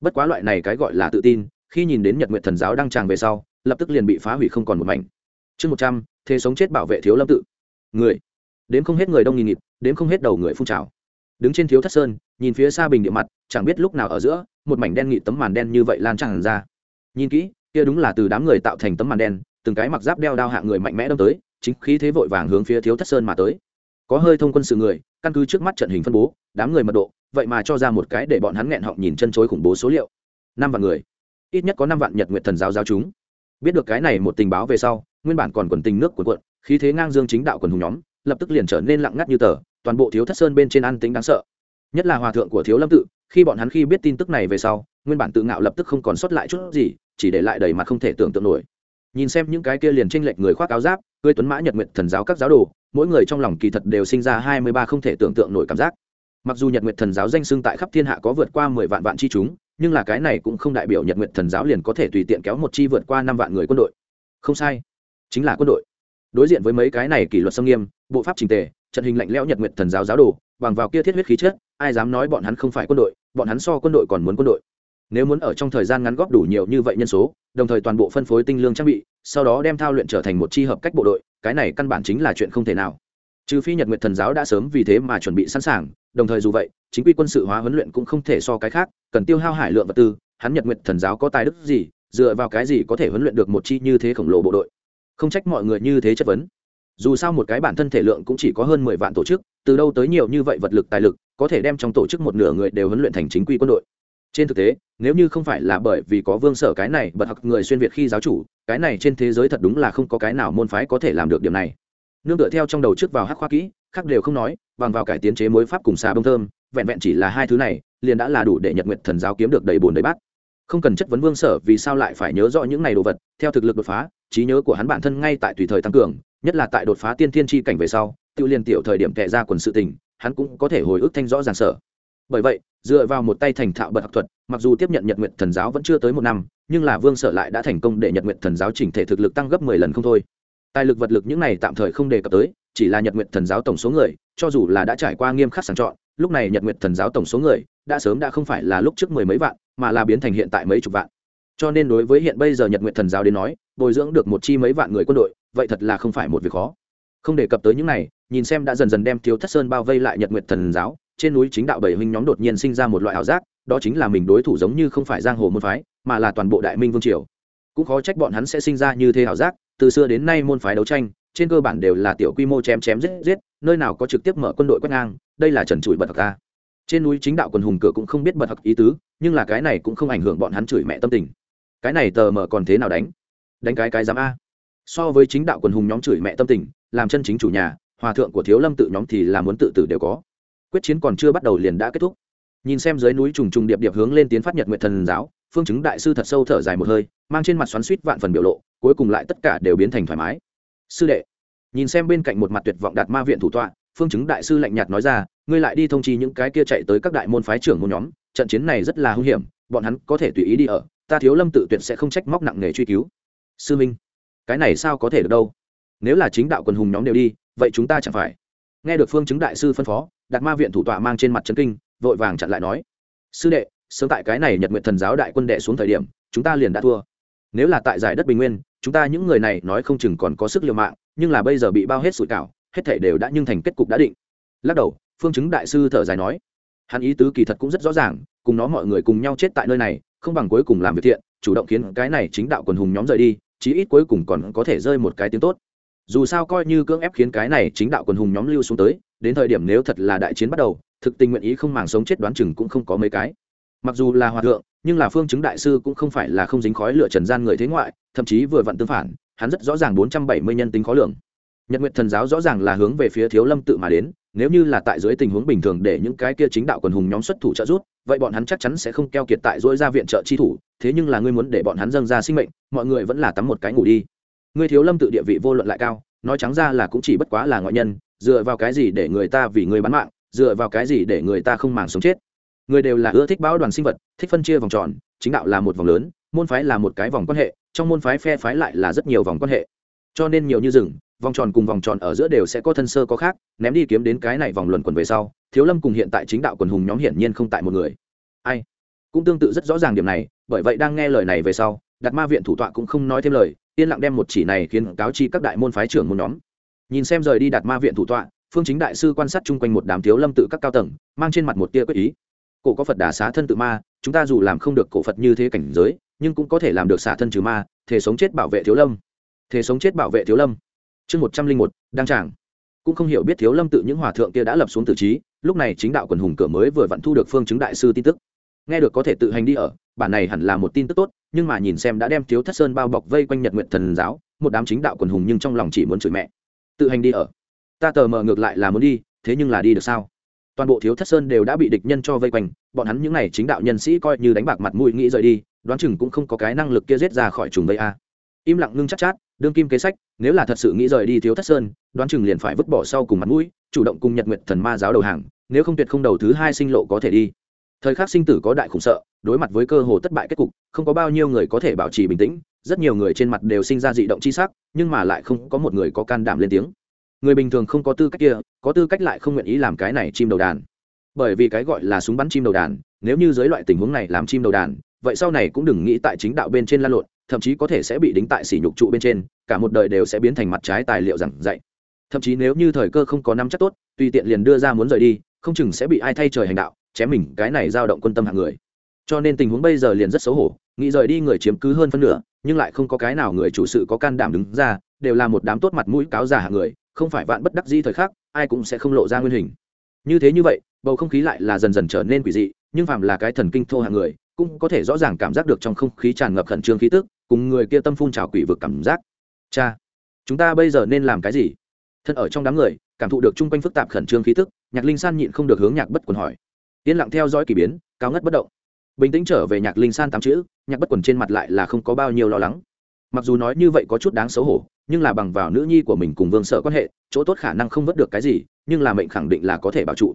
Bất quá loại này cái gọi là tự tin, khi nhìn đến nhật nguyện thần giáo đang tràng về sau, lập tức liền bị phá hủy không còn một mảnh. Chương một trăm thế sống chết bảo vệ thiếu lâm tự. Người đến không hết người đông nghìn nghịt đến không hết đầu người phun trào. Đứng trên thiếu thất sơn, nhìn phía xa bình địa mặt, chẳng biết lúc nào ở giữa, một mảnh đen nghị tấm màn đen như vậy lan tràn ra. Nhìn kỹ, kia đúng là từ đám người tạo thành tấm màn đen, từng cái mặc giáp đeo đao hạng người mạnh mẽ đâm tới, chính khí thế vội vàng hướng phía thiếu thất sơn mà tới. Có hơi thông quân sự người, căn cứ trước mắt trận hình phân bố, đám người mật độ, vậy mà cho ra một cái để bọn hắn nghẹn họng nhìn chân chối khủng bố số liệu. Năm vạn người, ít nhất có năm vạn nhật nguyện thần giáo giáo chúng. Biết được cái này một tình báo về sau nguyên bản còn quần tình nước cuộn cuộn, khí thế ngang dương chính đạo quần hùng nhóm, lập tức liền trở nên lặng ngắt như tờ, toàn bộ thiếu thất sơn bên trên an tính đáng sợ. Nhất là hòa thượng của thiếu lâm tự, khi bọn hắn khi biết tin tức này về sau, nguyên bản tự ngạo lập tức không còn sót lại chút gì, chỉ để lại đầy mặt không thể tưởng tượng nổi. Nhìn xem những cái kia liền tranh lệch người khoác áo giáp, cưới tuấn mã nhật nguyện thần giáo các giáo đồ, mỗi người trong lòng kỳ thật đều sinh ra hai mươi ba không thể tưởng tượng nổi cảm giác. Mặc dù nhật nguyện thần giáo danh xưng tại khắp thiên hạ có vượt qua mười vạn vạn chi chúng, nhưng là cái này cũng không đại biểu nhật nguyện thần giáo liền có thể tùy tiện kéo một chi vượt qua năm vạn người quân đội. Không sai chính là quân đội. Đối diện với mấy cái này kỷ luật sông nghiêm, bộ pháp trình tề, trận hình lạnh lẽo nhật nguyện thần giáo giáo đồ, bằng vào kia thiết huyết khí chết ai dám nói bọn hắn không phải quân đội, bọn hắn so quân đội còn muốn quân đội. Nếu muốn ở trong thời gian ngắn góp đủ nhiều như vậy nhân số, đồng thời toàn bộ phân phối tinh lương trang bị, sau đó đem thao luyện trở thành một chi hợp cách bộ đội, cái này căn bản chính là chuyện không thể nào. Trừ phi nhật nguyện thần giáo đã sớm vì thế mà chuẩn bị sẵn sàng, đồng thời dù vậy, chính quy quân sự hóa huấn luyện cũng không thể so cái khác, cần tiêu hao hải lượng vật tư, hắn nhật nguyện thần giáo có tài đức gì, dựa vào cái gì có thể huấn luyện được một chi như thế khổng lồ bộ đội? Không trách mọi người như thế chất vấn. Dù sao một cái bản thân thể lượng cũng chỉ có hơn mười vạn tổ chức, từ đâu tới nhiều như vậy vật lực tài lực, có thể đem trong tổ chức một nửa người đều huấn luyện thành chính quy quân đội. Trên thực tế, nếu như không phải là bởi vì có vương sở cái này bật học người xuyên việt khi giáo chủ, cái này trên thế giới thật đúng là không có cái nào môn phái có thể làm được điểm này. Nương tựa theo trong đầu trước vào hắc khoa kỹ, khác đều không nói, bằng vào cải tiến chế mối pháp cùng xà bông thơm, vẹn vẹn chỉ là hai thứ này, liền đã là đủ để nhật nguyện thần giáo kiếm được đầy bồn đầy bát không cần chất vấn vương sở vì sao lại phải nhớ rõ những này đồ vật, theo thực lực đột phá, trí nhớ của hắn bản thân ngay tại tùy thời tăng cường, nhất là tại đột phá tiên thiên tri cảnh về sau, tự liên tiểu thời điểm kệ ra quần sự tình, hắn cũng có thể hồi ức thanh rõ ràng sở. Bởi vậy, dựa vào một tay thành thạo bật học thuật, mặc dù tiếp nhận nhật nguyện thần giáo vẫn chưa tới một năm, nhưng là vương sở lại đã thành công để nhật nguyện thần giáo chỉnh thể thực lực tăng gấp mười lần không thôi. Tài lực vật lực những này tạm thời không đề cập tới, chỉ là nhật nguyện thần giáo tổng số người, cho dù là đã trải qua nghiêm khắc sàng chọn, lúc này nhật nguyện thần giáo tổng số người, đã sớm đã không phải là lúc trước mười mấy vạn mà là biến thành hiện tại mấy chục vạn. Cho nên đối với hiện bây giờ nhật nguyện thần giáo đến nói, bồi dưỡng được một chi mấy vạn người quân đội, vậy thật là không phải một việc khó. Không đề cập tới những này, nhìn xem đã dần dần đem thiếu thất sơn bao vây lại nhật nguyện thần giáo, trên núi chính đạo bảy huynh nhóm đột nhiên sinh ra một loại ảo giác, đó chính là mình đối thủ giống như không phải giang hồ môn phái, mà là toàn bộ đại minh vương triều. Cũng khó trách bọn hắn sẽ sinh ra như thế ảo giác, từ xưa đến nay môn phái đấu tranh, trên cơ bản đều là tiểu quy mô chém chém giết giết, nơi nào có trực tiếp mở quân đội quét ngang, đây là trần trụi bật thật ta trên núi chính đạo quần hùng cửa cũng không biết bật thật ý tứ, nhưng là cái này cũng không ảnh hưởng bọn hắn chửi mẹ tâm tình. Cái này tờ mờ còn thế nào đánh? Đánh cái cái dám a. So với chính đạo quần hùng nhóm chửi mẹ tâm tình, làm chân chính chủ nhà, hòa thượng của thiếu lâm tự nhóm thì là muốn tự tử đều có. Quyết chiến còn chưa bắt đầu liền đã kết thúc. Nhìn xem dưới núi trùng trùng điệp điệp hướng lên tiến phát nhật nguyện thần giáo, phương chứng đại sư thật sâu thở dài một hơi, mang trên mặt xoắn suýt vạn phần biểu lộ, cuối cùng lại tất cả đều biến thành thoải mái. Sư đệ, nhìn xem bên cạnh một mặt tuyệt vọng đạt ma viện thủ tọa phương chứng đại sư lạnh nhạt nói ra, ngươi lại đi thông chi những cái kia chạy tới các đại môn phái trưởng môn nhóm, trận chiến này rất là hung hiểm, bọn hắn có thể tùy ý đi ở, ta thiếu lâm tự tuyệt sẽ không trách móc nặng nghề truy cứu. Sư minh, cái này sao có thể được đâu? Nếu là chính đạo quần hùng nhóm đều đi, vậy chúng ta chẳng phải. Nghe được phương chứng đại sư phân phó, đạt ma viện thủ tọa mang trên mặt trấn kinh, vội vàng chặn lại nói, sư đệ, sớm tại cái này nhật nguyện thần giáo đại quân đệ xuống thời điểm, chúng ta liền đã thua. Nếu là tại giải đất bình nguyên, chúng ta những người này nói không chừng còn có sức liều mạng, nhưng là bây giờ bị bao hết sủi cảo hết thể đều đã nhưng thành kết cục đã định. Lắc đầu, phương chứng đại sư thở dài nói, hắn ý tứ kỳ thật cũng rất rõ ràng, cùng nó mọi người cùng nhau chết tại nơi này, không bằng cuối cùng làm việc thiện, chủ động khiến cái này chính đạo quần hùng nhóm rời đi, chí ít cuối cùng còn có thể rơi một cái tiếng tốt. Dù sao coi như cưỡng ép khiến cái này chính đạo quần hùng nhóm lưu xuống tới, đến thời điểm nếu thật là đại chiến bắt đầu, thực tình nguyện ý không màng sống chết đoán chừng cũng không có mấy cái. Mặc dù là hòa thượng, nhưng là phương chứng đại sư cũng không phải là không dính khói lửa trần gian người thế ngoại, thậm chí vừa vặn tương phản, hắn rất rõ ràng bốn trăm bảy mươi nhân tính khó lường nhật nguyện thần giáo rõ ràng là hướng về phía thiếu lâm tự mà đến, nếu như là tại dưới tình huống bình thường để những cái kia chính đạo quần hùng nhóm xuất thủ trợ giúp, vậy bọn hắn chắc chắn sẽ không keo kiệt tại dỗi ra viện trợ chi thủ, thế nhưng là ngươi muốn để bọn hắn dâng ra sinh mệnh, mọi người vẫn là tắm một cái ngủ đi. Ngươi thiếu lâm tự địa vị vô luận lại cao, nói trắng ra là cũng chỉ bất quá là ngoại nhân, dựa vào cái gì để người ta vì người bán mạng, dựa vào cái gì để người ta không màng sống chết. Người đều là ưa thích bão đoàn sinh vật, thích phân chia vòng tròn, chính đạo là một vòng lớn, môn phái là một cái vòng quan hệ, trong môn phái phe phái lại là rất nhiều vòng quan hệ. Cho nên nhiều như rừng vòng tròn cùng vòng tròn ở giữa đều sẽ có thân sơ có khác, ném đi kiếm đến cái này vòng luẩn quẩn về sau, thiếu lâm cùng hiện tại chính đạo quần hùng nhóm hiển nhiên không tại một người. Ai? Cũng tương tự rất rõ ràng điểm này, bởi vậy đang nghe lời này về sau đặt ma viện thủ tọa cũng không nói thêm lời, yên lặng đem một chỉ này khiến cáo chi các đại môn phái trưởng môn nhóm. Nhìn xem rời đi đặt ma viện thủ tọa, phương chính đại sư quan sát chung quanh một đám thiếu lâm tự các cao tầng, mang trên mặt một tia quyết ý. Cổ có phật đà xá thân tự ma, chúng ta dù làm không được cổ phật như thế cảnh giới, nhưng cũng có thể làm được xả thân trừ ma, thể sống chết bảo vệ thiếu lâm. Thể sống chết bảo vệ thiếu lâm chương một trăm linh một đăng tràng. Cũng không hiểu biết thiếu lâm tự những hòa thượng kia đã lập xuống tử trí lúc này chính đạo quần hùng cửa mới vừa vặn thu được phương chứng đại sư tin tức. Nghe được có thể tự hành đi ở bản này hẳn là một tin tức tốt nhưng mà nhìn xem đã đem thiếu thất sơn bao bọc vây quanh nhật nguyện thần giáo một đám chính đạo quần hùng nhưng trong lòng chỉ muốn chửi mẹ. Tự hành đi ở. Ta tờ mờ ngược lại là muốn đi thế nhưng là đi được sao? Toàn bộ thiếu thất sơn đều đã bị địch nhân cho vây quanh bọn hắn những n à y chính đạo nhân sĩ coi như đánh bạc mặt mũi nghĩ rời đi đoán chừng cũng không có cái năng lực kia giết ra khỏi trùng vây a. Im lặng ngưng chắc chát, chát đương kim kế sách, nếu là thật sự nghĩ rời đi thiếu thất sơn, đoán chừng liền phải vứt bỏ sau cùng mặt mũi, chủ động cùng nhật nguyện thần ma giáo đầu hàng, nếu không tuyệt không đầu thứ hai sinh lộ có thể đi. Thời khắc sinh tử có đại khủng sợ, đối mặt với cơ hồ thất bại kết cục, không có bao nhiêu người có thể bảo trì bình tĩnh, rất nhiều người trên mặt đều sinh ra dị động chi sắc, nhưng mà lại không có một người có can đảm lên tiếng. Người bình thường không có tư cách kia, có tư cách lại không nguyện ý làm cái này chim đầu đàn. Bởi vì cái gọi là súng bắn chim đầu đàn, nếu như dưới loại tình huống này làm chim đầu đàn vậy sau này cũng đừng nghĩ tại chính đạo bên trên lan lộn, thậm chí có thể sẽ bị đính tại sỉ nhục trụ bên trên, cả một đời đều sẽ biến thành mặt trái tài liệu giảng dạy. Thậm chí nếu như thời cơ không có năm chắc tốt, tùy tiện liền đưa ra muốn rời đi, không chừng sẽ bị ai thay trời hành đạo, chém mình, cái này dao động quân tâm hạng người. Cho nên tình huống bây giờ liền rất xấu hổ, nghĩ rời đi người chiếm cứ hơn phân nửa, nhưng lại không có cái nào người chủ sự có can đảm đứng ra, đều là một đám tốt mặt mũi cáo già hạng người, không phải vạn bất đắc di thời khắc, ai cũng sẽ không lộ ra nguyên hình. Như thế như vậy, bầu không khí lại là dần dần trở nên quỷ dị, nhưng phàm là cái thần kinh thô hạng người cũng có thể rõ ràng cảm giác được trong không khí tràn ngập khẩn trương khí tức, cùng người kia tâm phun trào quỷ vực cảm giác. Cha, chúng ta bây giờ nên làm cái gì? Thân ở trong đám người, cảm thụ được chung quanh phức tạp khẩn trương khí tức, nhạc linh san nhịn không được hướng nhạc bất quần hỏi. Yên lặng theo dõi k ỳ biến, cao ngất bất động. Bình tĩnh trở về nhạc linh san tám chữ, nhạc bất quần trên mặt lại là không có bao nhiêu lo lắng. Mặc dù nói như vậy có chút đáng xấu hổ, nhưng là bằng vào nữ nhi của mình cùng vương sợ quan hệ, chỗ tốt khả năng không vớt được cái gì, nhưng là mệnh khẳng định là có thể bảo trụ.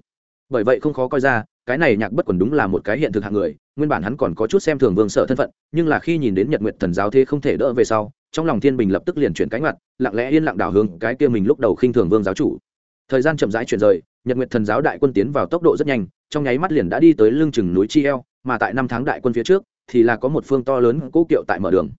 Bởi vậy không khó coi ra cái này nhạc bất quần đúng là một cái hiện thực hạng người, nguyên bản hắn còn có chút xem thường vương sở thân phận, nhưng là khi nhìn đến nhật nguyện thần giáo thế không thể đỡ về sau, trong lòng thiên bình lập tức liền chuyển cánh mặt lặng lẽ yên lặng đảo hướng cái kia mình lúc đầu khinh thường vương giáo chủ. Thời gian chậm rãi chuyển rời, nhật nguyện thần giáo đại quân tiến vào tốc độ rất nhanh, trong nháy mắt liền đã đi tới lưng chừng núi chi eo, mà tại năm tháng đại quân phía trước, thì là có một phương to lớn cố kiệu tại mở đường.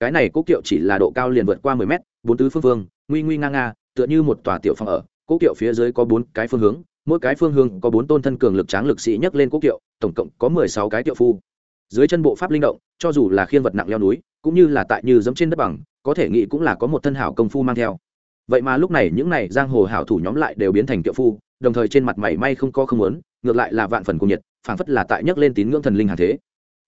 Cái này cố kiệu chỉ là độ cao liền vượt qua mười mét, bốn tứ phương phương, nguy nguy nga nga, tựa như một tòa tiểu phòng ở, cố kiệu phía dưới có bốn cái phương hướng mỗi cái phương hướng có bốn tôn thân cường lực tráng lực sĩ nhấc lên quốc kiệu, tổng cộng có mười sáu cái kiệu phu. Dưới chân bộ pháp linh động, cho dù là khiên vật nặng leo núi, cũng như là tại như giống trên đất bằng, có thể nghĩ cũng là có một thân hảo công phu mang theo. Vậy mà lúc này những này giang hồ hảo thủ nhóm lại đều biến thành kiệu phu, đồng thời trên mặt mày may không có không muốn, ngược lại là vạn phần cuồng nhiệt, phảng phất là tại nhấc lên tín ngưỡng thần linh hàng thế.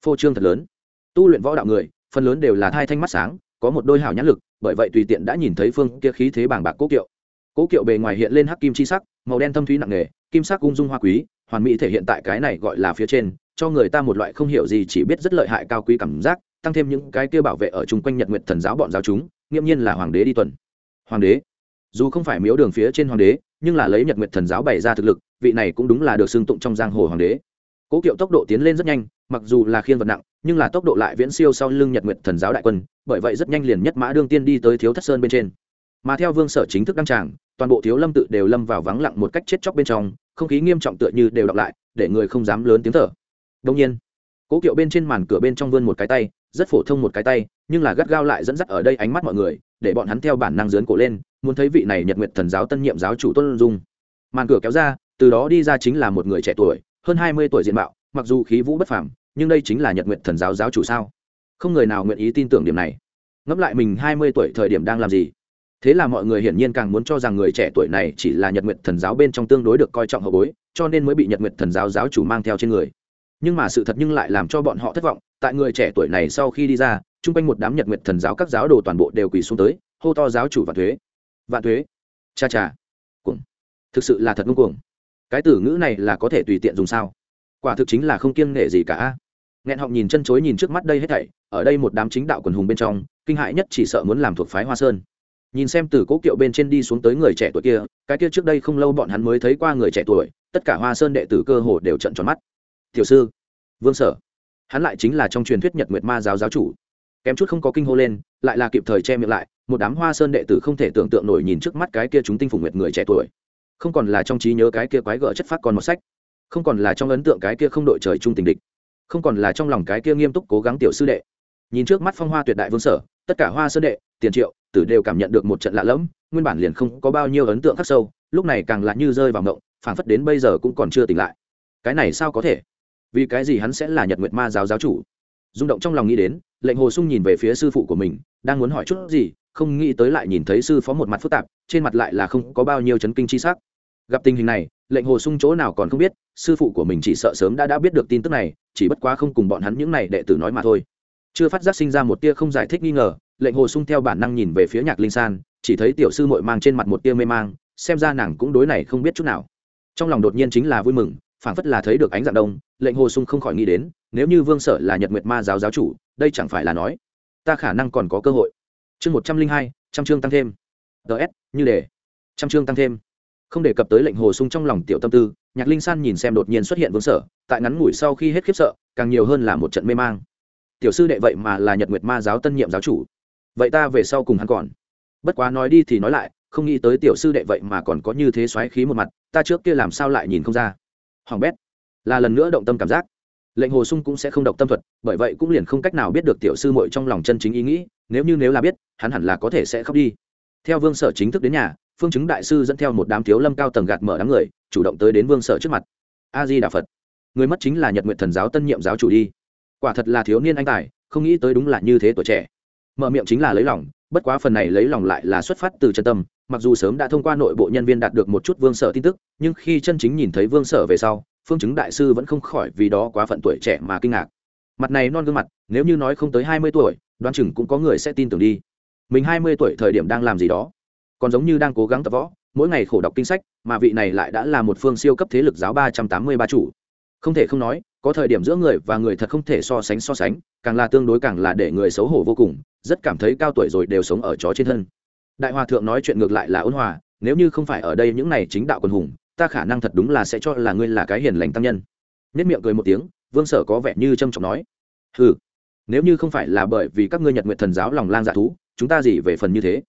Phô trương thật lớn. Tu luyện võ đạo người, phần lớn đều là thai thanh mắt sáng, có một đôi hảo nhãn lực, bởi vậy tùy tiện đã nhìn thấy phương kia khí thế bảng bạc cố kiệu cố kiệu bề ngoài hiện lên hắc kim chi sắc, màu đen thâm thúy nặng nề, kim sắc ung dung hoa quý, hoàn mỹ thể hiện tại cái này gọi là phía trên, cho người ta một loại không hiểu gì chỉ biết rất lợi hại cao quý cảm giác, tăng thêm những cái kia bảo vệ ở chung quanh nhật nguyện thần giáo bọn giáo chúng nghiễm nhiên là hoàng đế đi tuần. Hoàng đế? Dù không phải miếu đường phía trên hoàng đế, nhưng là lấy nhật nguyện thần giáo bày ra thực lực, vị này cũng đúng là được xưng tụng trong giang hồ hoàng đế. Cố kiệu tốc độ tiến lên rất nhanh, mặc dù là khiên vật nặng, nhưng là tốc độ lại viễn siêu sau lưng nhật nguyện thần giáo đại quân, bởi vậy rất nhanh liền nhất mã đương tiên đi tới thiếu thất sơn bên trên mà theo vương sở chính thức đăng tràng, toàn bộ thiếu lâm tự đều lâm vào vắng lặng một cách chết chóc bên trong, không khí nghiêm trọng tựa như đều đọc lại, để người không dám lớn tiếng thở. Đông nhiên, cố kiệu bên trên màn cửa bên trong vươn một cái tay, rất phổ thông một cái tay, nhưng là gắt gao lại dẫn dắt ở đây ánh mắt mọi người, để bọn hắn theo bản năng dướn cổ lên, muốn thấy vị này nhật nguyện thần giáo tân nhiệm giáo chủ tôn dung. Màn cửa kéo ra, từ đó đi ra chính là một người trẻ tuổi, hơn hai mươi tuổi diện mạo, mặc dù khí vũ bất phàm, nhưng đây chính là nhật nguyện thần giáo giáo chủ sao? Không người nào nguyện ý tin tưởng điểm này. Ngẫm lại mình hai mươi tuổi thời điểm đang làm gì? Thế là mọi người hiển nhiên càng muốn cho rằng người trẻ tuổi này chỉ là nhật nguyện thần giáo bên trong tương đối được coi trọng hậu bối, cho nên mới bị nhật nguyện thần giáo giáo chủ mang theo trên người. Nhưng mà sự thật nhưng lại làm cho bọn họ thất vọng, tại người trẻ tuổi này sau khi đi ra, chung quanh một đám nhật nguyện thần giáo các giáo đồ toàn bộ đều quỳ xuống tới, hô to giáo chủ và thuế. Vạn thuế. Cha cha. Cuồng. Thực sự là thật ngưng cuồng. Cái từ ngữ này là có thể tùy tiện dùng sao? Quả thực chính là không kiêng nghệ gì cả. Nghẹn họng nhìn chân chối nhìn trước mắt đây hết thảy, ở đây một đám chính đạo quần hùng bên trong, kinh hại nhất chỉ sợ muốn làm thuộc phái hoa sơn nhìn xem từ cố kiệu bên trên đi xuống tới người trẻ tuổi kia, cái kia trước đây không lâu bọn hắn mới thấy qua người trẻ tuổi, tất cả hoa sơn đệ tử cơ hồ đều trận tròn mắt. Tiểu sư, vương sở, hắn lại chính là trong truyền thuyết nhật nguyệt ma giáo giáo chủ. Kém chút không có kinh hô lên, lại là kịp thời che miệng lại, một đám hoa sơn đệ tử không thể tưởng tượng nổi nhìn trước mắt cái kia chúng tinh phủ nguyệt người trẻ tuổi. Không còn là trong trí nhớ cái kia quái gở chất phát còn một sách. Không còn là trong ấn tượng cái kia không đội trời chung tình địch. Không còn là trong lòng cái kia nghiêm túc cố gắng tiểu sư đệ. Nhìn trước mắt phong hoa tuyệt đại vương sở, tất cả hoa sơn đệ, tiền triệu tử đều cảm nhận được một trận lạ lẫm, nguyên bản liền không có bao nhiêu ấn tượng khắc sâu, lúc này càng lạ như rơi vào mộng, phảng phất đến bây giờ cũng còn chưa tỉnh lại. Cái này sao có thể? Vì cái gì hắn sẽ là nhật nguyệt ma giáo giáo chủ? Rung động trong lòng nghĩ đến, lệnh hồ sung nhìn về phía sư phụ của mình, đang muốn hỏi chút gì, không nghĩ tới lại nhìn thấy sư phó một mặt phức tạp, trên mặt lại là không có bao nhiêu chấn kinh chi sắc. Gặp tình hình này, lệnh hồ sung chỗ nào còn không biết, sư phụ của mình chỉ sợ sớm đã đã biết được tin tức này, chỉ bất quá không cùng bọn hắn những này đệ tử nói mà thôi. Chưa phát giác sinh ra một tia không giải thích nghi ngờ lệnh hồ sung theo bản năng nhìn về phía nhạc linh san chỉ thấy tiểu sư mội mang trên mặt một tia mê mang xem ra nàng cũng đối này không biết chút nào. Trong lòng đột nhiên chính là vui mừng phảng phất là thấy được ánh dạng đông lệnh hồ sung không khỏi nghĩ đến nếu như vương sở là nhật nguyệt ma giáo giáo chủ đây chẳng phải là nói ta khả năng còn có cơ hội. Chương một trăm linh hai trăm chương tăng thêm. Ts như đề, trăm chương tăng thêm. Không đề cập tới lệnh hồ sung trong lòng tiểu tâm tư nhạc linh san nhìn xem đột nhiên xuất hiện vương sở tại ngắn ngủi sau khi hết khiếp sợ càng nhiều hơn là một trận mê mang. Tiểu sư đệ vậy mà là nhật nguyệt ma giáo tân nhiệm giáo chủ vậy ta về sau cùng hắn còn. Bất quá nói đi thì nói lại, không nghĩ tới tiểu sư đệ vậy mà còn có như thế xoáy khí một mặt, ta trước kia làm sao lại nhìn không ra. Hoàng bét, là lần nữa động tâm cảm giác. Lệnh hồ sung cũng sẽ không độc tâm thuật, bởi vậy cũng liền không cách nào biết được tiểu sư muội trong lòng chân chính ý nghĩ, nếu như nếu là biết, hắn hẳn là có thể sẽ khóc đi. Theo vương sở chính thức đến nhà, phương chứng đại sư dẫn theo một đám thiếu lâm cao tầng gạt mở đám người, chủ động tới đến vương sở trước mặt. A di đà phật. Người mất chính là nhật nguyện thần giáo tân nhiệm giáo chủ đi. Quả thật là thiếu niên anh tài, không nghĩ tới đúng là như thế tuổi trẻ mở miệng chính là lấy lòng, bất quá phần này lấy lòng lại là xuất phát từ chân tâm, mặc dù sớm đã thông qua nội bộ nhân viên đạt được một chút vương sở tin tức, nhưng khi chân chính nhìn thấy vương sở về sau, phương chứng đại sư vẫn không khỏi vì đó quá phận tuổi trẻ mà kinh ngạc. Mặt này non gương mặt, nếu như nói không tới hai mươi tuổi, đoán chừng cũng có người sẽ tin tưởng đi. Mình hai mươi tuổi thời điểm đang làm gì đó. Còn giống như đang cố gắng tập võ, mỗi ngày khổ đọc kinh sách, mà vị này lại đã là một phương siêu cấp thế lực giáo ba trăm tám mươi ba chủ. Không thể không nói, có thời điểm giữa người và người thật không thể so sánh so sánh, càng là tương đối càng là để người xấu hổ vô cùng rất cảm thấy cao tuổi rồi đều sống ở chó trên thân. Đại hòa thượng nói chuyện ngược lại là ôn hòa, nếu như không phải ở đây những này chính đạo quần hùng, ta khả năng thật đúng là sẽ cho là ngươi là cái hiền lành tăng nhân. Nhất miệng cười một tiếng, vương sở có vẻ như trâm trọng nói ừ nếu như không phải là bởi vì các ngươi nhật nguyện thần giáo lòng lang dạ thú, chúng ta gì về phần như thế?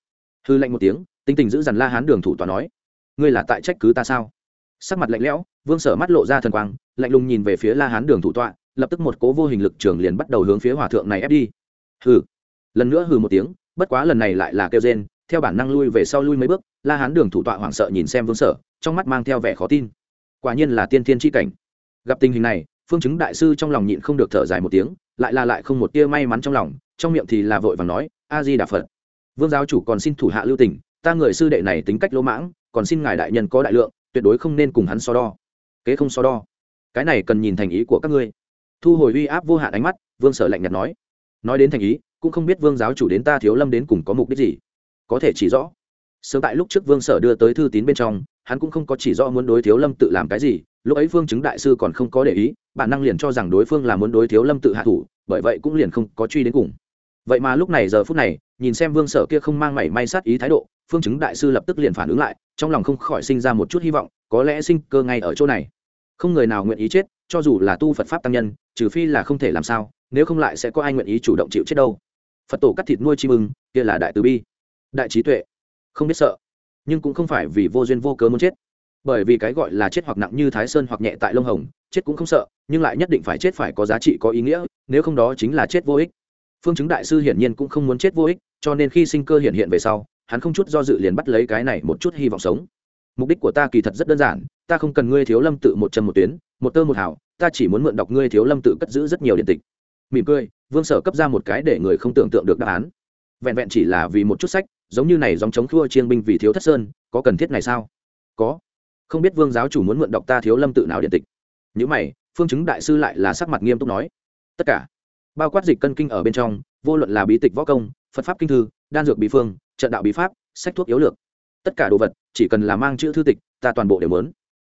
Hư lạnh một tiếng tinh tình giữ dằn la hán đường thủ tòa nói, ngươi là tại trách cứ ta sao? Sắc mặt lạnh lẽo, vương sở mắt lộ ra thần quang, lạnh lùng nhìn về phía la hán đường thủ tọa, lập tức một cố vô hình lực trường liền bắt đầu hướng phía hòa thượng này ép đi. Hừ lần nữa hừ một tiếng, bất quá lần này lại là kêu rên, theo bản năng lui về sau lui mấy bước, la hán đường thủ tọa hoảng sợ nhìn xem vương sở, trong mắt mang theo vẻ khó tin. Quả nhiên là tiên thiên tri cảnh. Gặp tình hình này, phương chứng đại sư trong lòng nhịn không được thở dài một tiếng, lại là lại không một tia may mắn trong lòng, trong miệng thì là vội vàng nói, a di đà phật, vương giáo chủ còn xin thủ hạ lưu tình, ta người sư đệ này tính cách lỗ mãng, còn xin ngài đại nhân có đại lượng, tuyệt đối không nên cùng hắn so đo. Kế không so đo. Cái này cần nhìn thành ý của các ngươi. Thu hồi uy áp vô hạn ánh mắt, vương sở lạnh nhạt nói. Nói đến thành ý cũng không biết vương giáo chủ đến ta thiếu lâm đến cùng có mục đích gì. Có thể chỉ rõ, sớm tại lúc trước vương sở đưa tới thư tín bên trong, hắn cũng không có chỉ rõ muốn đối thiếu lâm tự làm cái gì. Lúc ấy phương chứng đại sư còn không có để ý, bản năng liền cho rằng đối phương là muốn đối thiếu lâm tự hạ thủ, bởi vậy cũng liền không có truy đến cùng. Vậy mà lúc này giờ phút này, nhìn xem vương sở kia không mang mảy may sát ý thái độ, phương chứng đại sư lập tức liền phản ứng lại, trong lòng không khỏi sinh ra một chút hy vọng, có lẽ sinh cơ ngay ở chỗ này. Không người nào nguyện ý chết, cho dù là tu phật pháp tăng nhân, trừ phi là không thể làm sao, nếu không lại sẽ có ai nguyện ý chủ động chịu chết đâu phật tổ cắt thịt nuôi chim ưng, kia là đại từ bi. Đại trí tuệ. Không biết sợ. Nhưng cũng không phải vì vô duyên vô cớ muốn chết. Bởi vì cái gọi là chết hoặc nặng như thái sơn hoặc nhẹ tại lông hồng, chết cũng không sợ, nhưng lại nhất định phải chết phải có giá trị, có ý nghĩa, nếu không đó chính là chết vô ích. Phương chứng đại sư hiển nhiên cũng không muốn chết vô ích, cho nên khi sinh cơ hiện hiện về sau, hắn không chút do dự liền bắt lấy cái này một chút hy vọng sống. Mục đích của ta kỳ thật rất đơn giản, ta không cần ngươi thiếu lâm tự một chân một tuyến, một tơ một hảo ta chỉ muốn mượn đọc ngươi thiếu lâm tự cất giữ rất nhiều điện tịch. Mỉm cười vương sở cấp ra một cái để người không tưởng tượng được đáp án. Vẹn vẹn chỉ là vì một chút sách, giống như này dòng chống thua chiên binh vì thiếu thất sơn, có cần thiết này sao? Có. Không biết vương giáo chủ muốn mượn đọc ta thiếu lâm tự nào điện tịch. Những mày, phương chứng đại sư lại là sắc mặt nghiêm túc nói. Tất cả. Bao quát dịch cân kinh ở bên trong, vô luận là bí tịch võ công, phật pháp kinh thư, đan dược bí phương, trận đạo bí pháp, sách thuốc yếu lược. Tất cả đồ vật, chỉ cần là mang chữ thư tịch, ta toàn bộ đều muốn.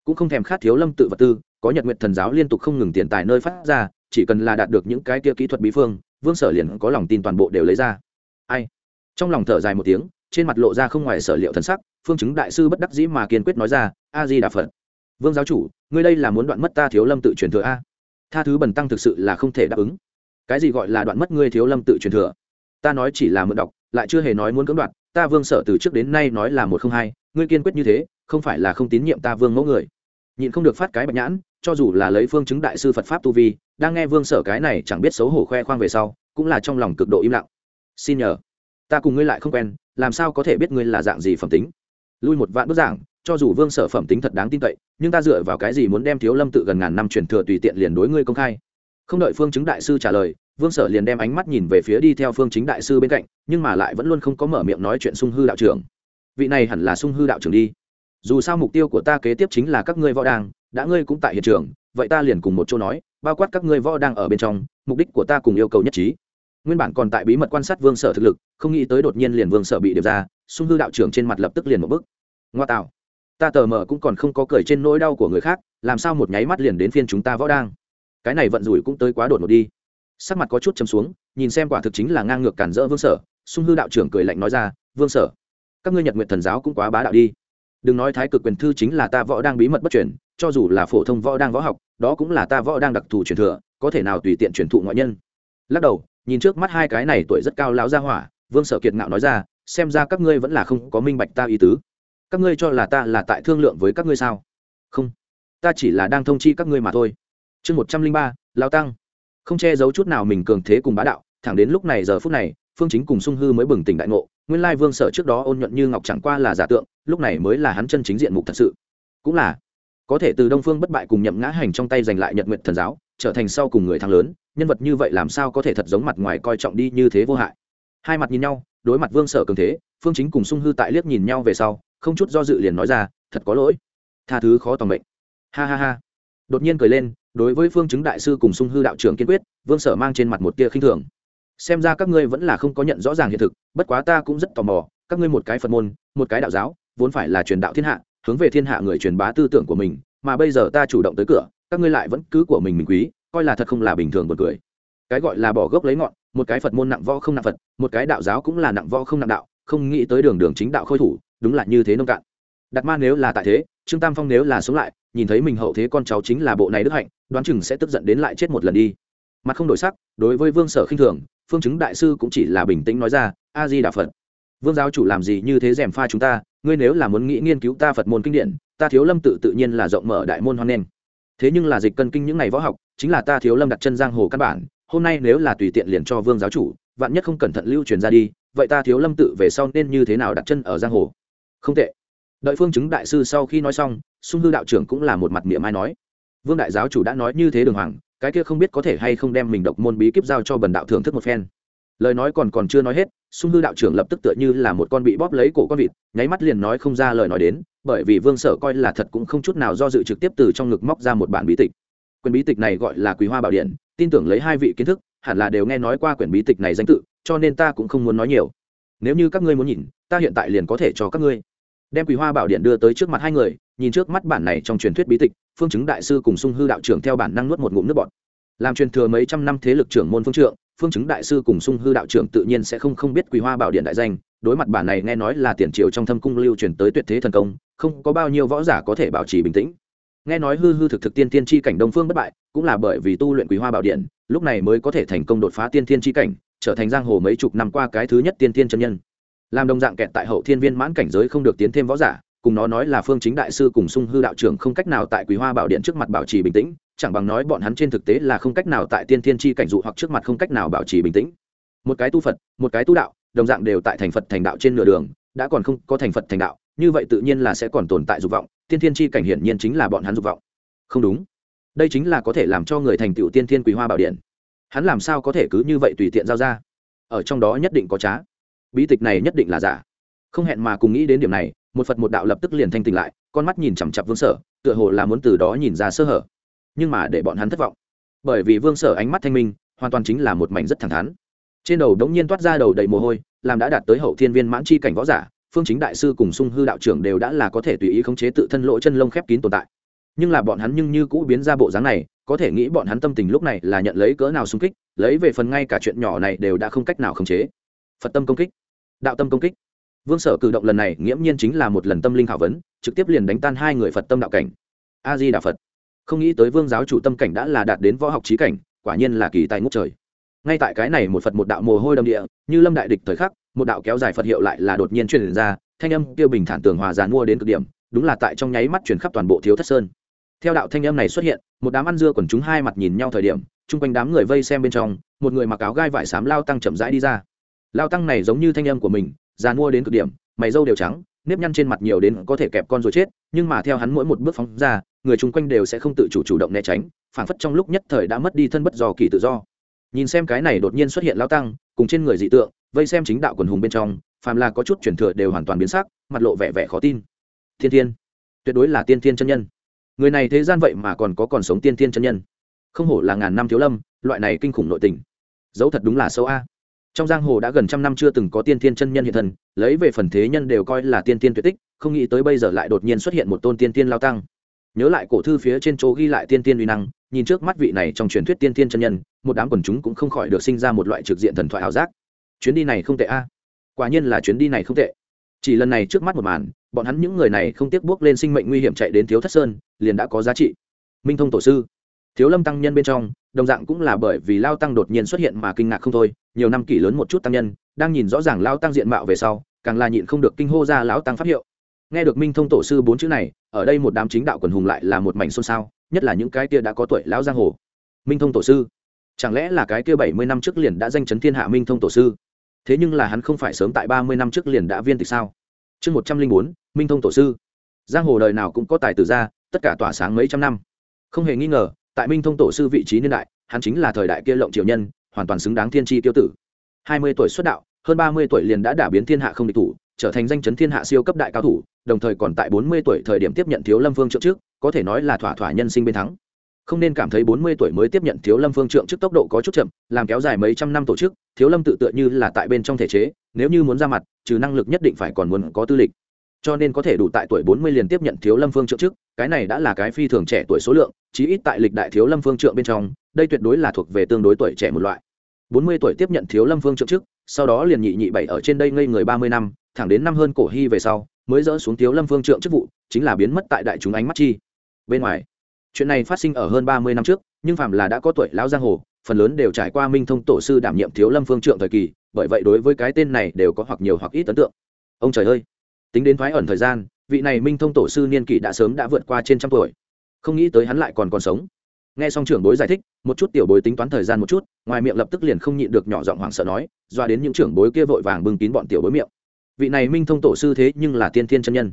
Cũng không thèm khát thiếu lâm tự vật tư có nhật nguyện thần giáo liên tục không ngừng tiền tài nơi phát ra, chỉ cần là đạt được những cái kia kỹ thuật bí phương, vương sở liền có lòng tin toàn bộ đều lấy ra. Ai? Trong lòng thở dài một tiếng, trên mặt lộ ra không ngoài sở liệu thần sắc, phương chứng đại sư bất đắc dĩ mà kiên quyết nói ra a di đà phật. Vương giáo chủ, ngươi đây là muốn đoạn mất ta thiếu lâm tự truyền thừa a? Tha thứ bần tăng thực sự là không thể đáp ứng. Cái gì gọi là đoạn mất ngươi thiếu lâm tự truyền thừa? Ta nói chỉ là mượn đọc, lại chưa hề nói muốn cưỡng đoạt, ta vương sở từ trước đến nay nói là một không hai, ngươi kiên quyết như thế, không phải là không tín nhiệm ta vương mẫu người. Nhịn không được phát cái bạch nhãn cho dù là lấy phương chứng đại sư phật pháp tu vi, đang nghe vương sở cái này chẳng biết xấu hổ khoe khoang về sau, cũng là trong lòng cực độ im lặng. Xin nhờ, ta cùng ngươi lại không quen, làm sao có thể biết ngươi là dạng gì phẩm tính? Lui một vạn bức giảng, cho dù vương sở phẩm tính thật đáng tin cậy, nhưng ta dựa vào cái gì muốn đem thiếu lâm tự gần ngàn năm truyền thừa tùy tiện liền đối ngươi công khai? Không đợi phương chứng đại sư trả lời, vương sở liền đem ánh mắt nhìn về phía đi theo phương chính đại sư bên cạnh, nhưng mà lại vẫn luôn không có mở miệng nói chuyện sung hư đạo trưởng. Vị này hẳn là sung hư đạo trưởng đi. Dù sao mục tiêu của ta kế tiếp chính là các ngươi võ đàng đã ngươi cũng tại hiện trường, vậy ta liền cùng một chỗ nói, bao quát các ngươi võ đang ở bên trong, mục đích của ta cùng yêu cầu nhất trí. Nguyên bản còn tại bí mật quan sát vương sở thực lực, không nghĩ tới đột nhiên liền vương sở bị điệp ra, sung hư đạo trưởng trên mặt lập tức liền một bức ngoa tạo. Ta tờ mờ cũng còn không có cười trên nỗi đau của người khác, làm sao một nháy mắt liền đến phiên chúng ta võ đang? Cái này vận rủi cũng tới quá đột ngột đi. Sắc mặt có chút chấm xuống, nhìn xem quả thực chính là ngang ngược cản rỡ vương sở, sung hư đạo trưởng cười lạnh nói ra, vương sở, các ngươi nhật nguyện thần giáo cũng quá bá đạo đi. Đừng nói thái cực quyền thư chính là ta võ đang bí mật bất chuyển cho dù là phổ thông võ đang võ học, đó cũng là ta võ đang đặc thù truyền thừa, có thể nào tùy tiện truyền thụ ngoại nhân. Lắc đầu, nhìn trước mắt hai cái này tuổi rất cao lão gia hỏa, vương sở kiệt ngạo nói ra, xem ra các ngươi vẫn là không có minh bạch ta ý tứ. Các ngươi cho là ta là tại thương lượng với các ngươi sao? Không, ta chỉ là đang thông chi các ngươi mà thôi. Chương một trăm linh ba lao tăng. Không che giấu chút nào mình cường thế cùng bá đạo, thẳng đến lúc này giờ phút này, phương chính cùng sung hư mới bừng tỉnh đại ngộ, nguyên lai vương sở trước đó ôn nhuận như ngọc chẳng qua là giả tượng, lúc này mới là hắn chân chính diện mục thật sự. Cũng là có thể từ đông phương bất bại cùng nhậm ngã hành trong tay giành lại nhật nguyện thần giáo, trở thành sau cùng người thắng lớn, nhân vật như vậy làm sao có thể thật giống mặt ngoài coi trọng đi như thế vô hại. Hai mặt nhìn nhau, đối mặt vương sở cường thế, phương chính cùng sung hư tại liếc nhìn nhau về sau, không chút do dự liền nói ra, thật có lỗi. Tha thứ khó tòng mệnh. Ha ha ha. Đột nhiên cười lên, đối với phương chứng đại sư cùng sung hư đạo trưởng kiên quyết, vương sở mang trên mặt một tia khinh thường. Xem ra các ngươi vẫn là không có nhận rõ ràng hiện thực, bất quá ta cũng rất tò mò, các ngươi một cái phật môn, một cái đạo giáo, vốn phải là truyền đạo thiên hạ hướng về thiên hạ người truyền bá tư tưởng của mình, mà bây giờ ta chủ động tới cửa, các ngươi lại vẫn cứ của mình mình quý, coi là thật không là bình thường một cười. Cái gọi là bỏ gốc lấy ngọn, một cái phật môn nặng võ không nặng phật, một cái đạo giáo cũng là nặng võ không nặng đạo, không nghĩ tới đường đường chính đạo khôi thủ, đúng là như thế nông cạn. Đặt ma nếu là tại thế, trương tam phong nếu là sống lại, nhìn thấy mình hậu thế con cháu chính là bộ này đức hạnh, đoán chừng sẽ tức giận đến lại chết một lần đi. Mặt không đổi sắc, đối với vương sở khinh thường, phương chứng đại sư cũng chỉ là bình tĩnh nói ra, a di đà phật, vương giáo chủ làm gì như thế rèm pha chúng ta ngươi nếu là muốn nghĩ nghiên cứu ta phật môn kinh điển, ta thiếu lâm tự tự nhiên là rộng mở đại môn hoan nghênh. Thế nhưng là dịch cân kinh những ngày võ học, chính là ta thiếu lâm đặt chân giang hồ căn bản, hôm nay nếu là tùy tiện liền cho vương giáo chủ, vạn nhất không cẩn thận lưu truyền ra đi, vậy ta thiếu lâm tự về sau nên như thế nào đặt chân ở giang hồ? Không tệ. Đợi phương chứng đại sư sau khi nói xong, sung hư đạo trưởng cũng là một mặt miệng mai nói. Vương đại giáo chủ đã nói như thế đường hoàng, cái kia không biết có thể hay không đem mình độc môn bí kíp giao cho bần đạo thưởng thức một phen lời nói còn còn chưa nói hết, sung hư đạo trưởng lập tức tựa như là một con bị bóp lấy cổ con vịt, nháy mắt liền nói không ra lời nói đến, bởi vì vương sở coi là thật cũng không chút nào do dự trực tiếp từ trong ngực móc ra một bản bí tịch. Quyển bí tịch này gọi là quý hoa bảo điện, tin tưởng lấy hai vị kiến thức, hẳn là đều nghe nói qua quyển bí tịch này danh tự, cho nên ta cũng không muốn nói nhiều. Nếu như các ngươi muốn nhìn, ta hiện tại liền có thể cho các ngươi. Đem quý hoa bảo điện đưa tới trước mặt hai người, nhìn trước mắt bản này trong truyền thuyết bí tịch, phương chứng đại sư cùng sung hư đạo trưởng theo bản năng nuốt một ngụm nước bọt. Làm truyền thừa mấy trăm năm thế lực trưởng môn phương trượng phương chứng đại sư cùng sung hư đạo trưởng tự nhiên sẽ không không biết quý hoa bảo điện đại danh, đối mặt bản này nghe nói là tiền triều trong thâm cung lưu truyền tới tuyệt thế thần công, không có bao nhiêu võ giả có thể bảo trì bình tĩnh. Nghe nói hư hư thực thực tiên tiên tri cảnh đông phương bất bại, cũng là bởi vì tu luyện quý hoa bảo điện, lúc này mới có thể thành công đột phá tiên tiên tri cảnh, trở thành giang hồ mấy chục năm qua cái thứ nhất tiên tiên chân nhân. Làm đồng dạng kẹt tại hậu thiên viên mãn cảnh giới không được tiến thêm võ giả, cùng nó nói là phương chính đại sư cùng sung hư đạo trưởng không cách nào tại quý hoa bảo điện trước mặt bảo trì bình tĩnh chẳng bằng nói bọn hắn trên thực tế là không cách nào tại tiên thiên tri cảnh dụ hoặc trước mặt không cách nào bảo trì bình tĩnh. Một cái tu phật, một cái tu đạo, đồng dạng đều tại thành phật thành đạo trên nửa đường, đã còn không có thành phật thành đạo, như vậy tự nhiên là sẽ còn tồn tại dục vọng, tiên thiên tri cảnh hiển nhiên chính là bọn hắn dục vọng. Không đúng. Đây chính là có thể làm cho người thành tựu tiên thiên quý hoa bảo điện. Hắn làm sao có thể cứ như vậy tùy tiện giao ra? Ở trong đó nhất định có trá. Bí tịch này nhất định là giả. Không hẹn mà cùng nghĩ đến điểm này, một phật một đạo lập tức liền thanh tỉnh lại, con mắt nhìn chằm chặp vương sở, tựa hồ là muốn từ đó nhìn ra sơ hở nhưng mà để bọn hắn thất vọng. Bởi vì vương sở ánh mắt thanh minh, hoàn toàn chính là một mảnh rất thẳng thắn. Trên đầu đống nhiên toát ra đầu đầy mồ hôi, làm đã đạt tới hậu thiên viên mãn chi cảnh võ giả, phương chính đại sư cùng sung hư đạo trưởng đều đã là có thể tùy ý khống chế tự thân lỗ chân lông khép kín tồn tại. Nhưng là bọn hắn nhưng như cũ biến ra bộ dáng này, có thể nghĩ bọn hắn tâm tình lúc này là nhận lấy cỡ nào xung kích, lấy về phần ngay cả chuyện nhỏ này đều đã không cách nào khống chế. Phật tâm công kích, đạo tâm công kích. Vương sở cử động lần này nghiễm nhiên chính là một lần tâm linh khảo vấn, trực tiếp liền đánh tan hai người phật tâm đạo cảnh. A di đà phật không nghĩ tới vương giáo chủ tâm cảnh đã là đạt đến võ học trí cảnh, quả nhiên là kỳ tài ngút trời. Ngay tại cái này một phật một đạo mồ hôi đầm địa, như lâm đại địch thời khắc, một đạo kéo dài phật hiệu lại là đột nhiên truyền ra, thanh âm kêu bình thản tường hòa giàn mua đến cực điểm, đúng là tại trong nháy mắt truyền khắp toàn bộ thiếu thất sơn. Theo đạo thanh âm này xuất hiện, một đám ăn dưa quần chúng hai mặt nhìn nhau thời điểm, chung quanh đám người vây xem bên trong, một người mặc áo gai vải xám lao tăng chậm rãi đi ra. Lao tăng này giống như thanh âm của mình, giàn mua đến cực điểm, mày râu đều trắng nếp nhăn trên mặt nhiều đến có thể kẹp con rồi chết, nhưng mà theo hắn mỗi một bước phóng ra, người chung quanh đều sẽ không tự chủ chủ động né tránh, phảng phất trong lúc nhất thời đã mất đi thân bất do kỳ tự do. Nhìn xem cái này đột nhiên xuất hiện lao tăng, cùng trên người dị tượng, vây xem chính đạo quần hùng bên trong, phàm là có chút chuyển thừa đều hoàn toàn biến sắc, mặt lộ vẻ vẻ khó tin. Thiên thiên, tuyệt đối là tiên thiên chân nhân. Người này thế gian vậy mà còn có còn sống tiên thiên chân nhân. Không hổ là ngàn năm thiếu lâm, loại này kinh khủng nội tình. Dấu thật đúng là sâu a trong giang hồ đã gần trăm năm chưa từng có tiên thiên chân nhân hiện thân, lấy về phần thế nhân đều coi là tiên tiên tuyệt tích, không nghĩ tới bây giờ lại đột nhiên xuất hiện một tôn tiên tiên lao tăng. Nhớ lại cổ thư phía trên chỗ ghi lại tiên tiên uy năng, nhìn trước mắt vị này trong truyền thuyết tiên tiên chân nhân, một đám quần chúng cũng không khỏi được sinh ra một loại trực diện thần thoại ảo giác. Chuyến đi này không tệ a. À? Quả nhiên là chuyến đi này không tệ. Chỉ lần này trước mắt một màn, bọn hắn những người này không tiếc bước lên sinh mệnh nguy hiểm chạy đến thiếu thất sơn, liền đã có giá trị. Minh thông tổ sư, thiếu lâm tăng nhân bên trong, đồng dạng cũng là bởi vì lao tăng đột nhiên xuất hiện mà kinh ngạc không thôi nhiều năm kỷ lớn một chút tăng nhân, đang nhìn rõ ràng lao tăng diện mạo về sau, càng là nhịn không được kinh hô ra lão tăng pháp hiệu. Nghe được minh thông tổ sư bốn chữ này, ở đây một đám chính đạo quần hùng lại là một mảnh xôn xao, nhất là những cái kia đã có tuổi lão giang hồ. Minh thông tổ sư, chẳng lẽ là cái kia bảy mươi năm trước liền đã danh chấn thiên hạ minh thông tổ sư? Thế nhưng là hắn không phải sớm tại ba mươi năm trước liền đã viên tịch sao? Chương một trăm linh bốn, minh thông tổ sư. Giang hồ đời nào cũng có tài tử ra, tất cả tỏa sáng mấy trăm năm. Không hề nghi ngờ, tại minh thông tổ sư vị trí niên đại, hắn chính là thời đại kia lộng triều nhân hoàn toàn xứng đáng thiên tri tiêu tử. Hai mươi tuổi xuất đạo, hơn ba mươi tuổi liền đã đả biến thiên hạ không địch thủ, trở thành danh chấn thiên hạ siêu cấp đại cao thủ, đồng thời còn tại bốn mươi tuổi thời điểm tiếp nhận thiếu lâm phương trượng trước, có thể nói là thỏa thỏa nhân sinh bên thắng. Không nên cảm thấy bốn mươi tuổi mới tiếp nhận thiếu lâm phương trượng trước tốc độ có chút chậm, làm kéo dài mấy trăm năm tổ chức, thiếu lâm tự tựa như là tại bên trong thể chế, nếu như muốn ra mặt, trừ năng lực nhất định phải còn muốn có tư lịch. Cho nên có thể đủ tại tuổi bốn mươi liền tiếp nhận thiếu lâm phương trượng trước, cái này đã là cái phi thường trẻ tuổi số lượng, chí ít tại lịch đại thiếu lâm phương trượng bên trong, đây tuyệt đối là thuộc về tương đối tuổi trẻ một loại bốn mươi tuổi tiếp nhận thiếu lâm phương trượng trước sau đó liền nhị nhị bảy ở trên đây ngây người ba mươi năm, thẳng đến năm hơn cổ hy về sau, mới dỡ xuống thiếu lâm phương trượng chức vụ, chính là biến mất tại đại chúng ánh mắt chi. Bên ngoài, chuyện này phát sinh ở hơn ba mươi năm trước, nhưng phạm là đã có tuổi lão giang hồ, phần lớn đều trải qua minh thông tổ sư đảm nhiệm thiếu lâm phương trượng thời kỳ, bởi vậy đối với cái tên này đều có hoặc nhiều hoặc ít ấn tượng. Ông trời ơi! Tính đến thoái ẩn thời gian, vị này minh thông tổ sư niên kỷ đã sớm đã vượt qua trên trăm tuổi. Không nghĩ tới hắn lại còn còn sống nghe xong trưởng bối giải thích, một chút tiểu bối tính toán thời gian một chút, ngoài miệng lập tức liền không nhịn được nhỏ giọng hoảng sợ nói, doa đến những trưởng bối kia vội vàng bưng kín bọn tiểu bối miệng. Vị này minh thông tổ sư thế nhưng là tiên thiên chân nhân.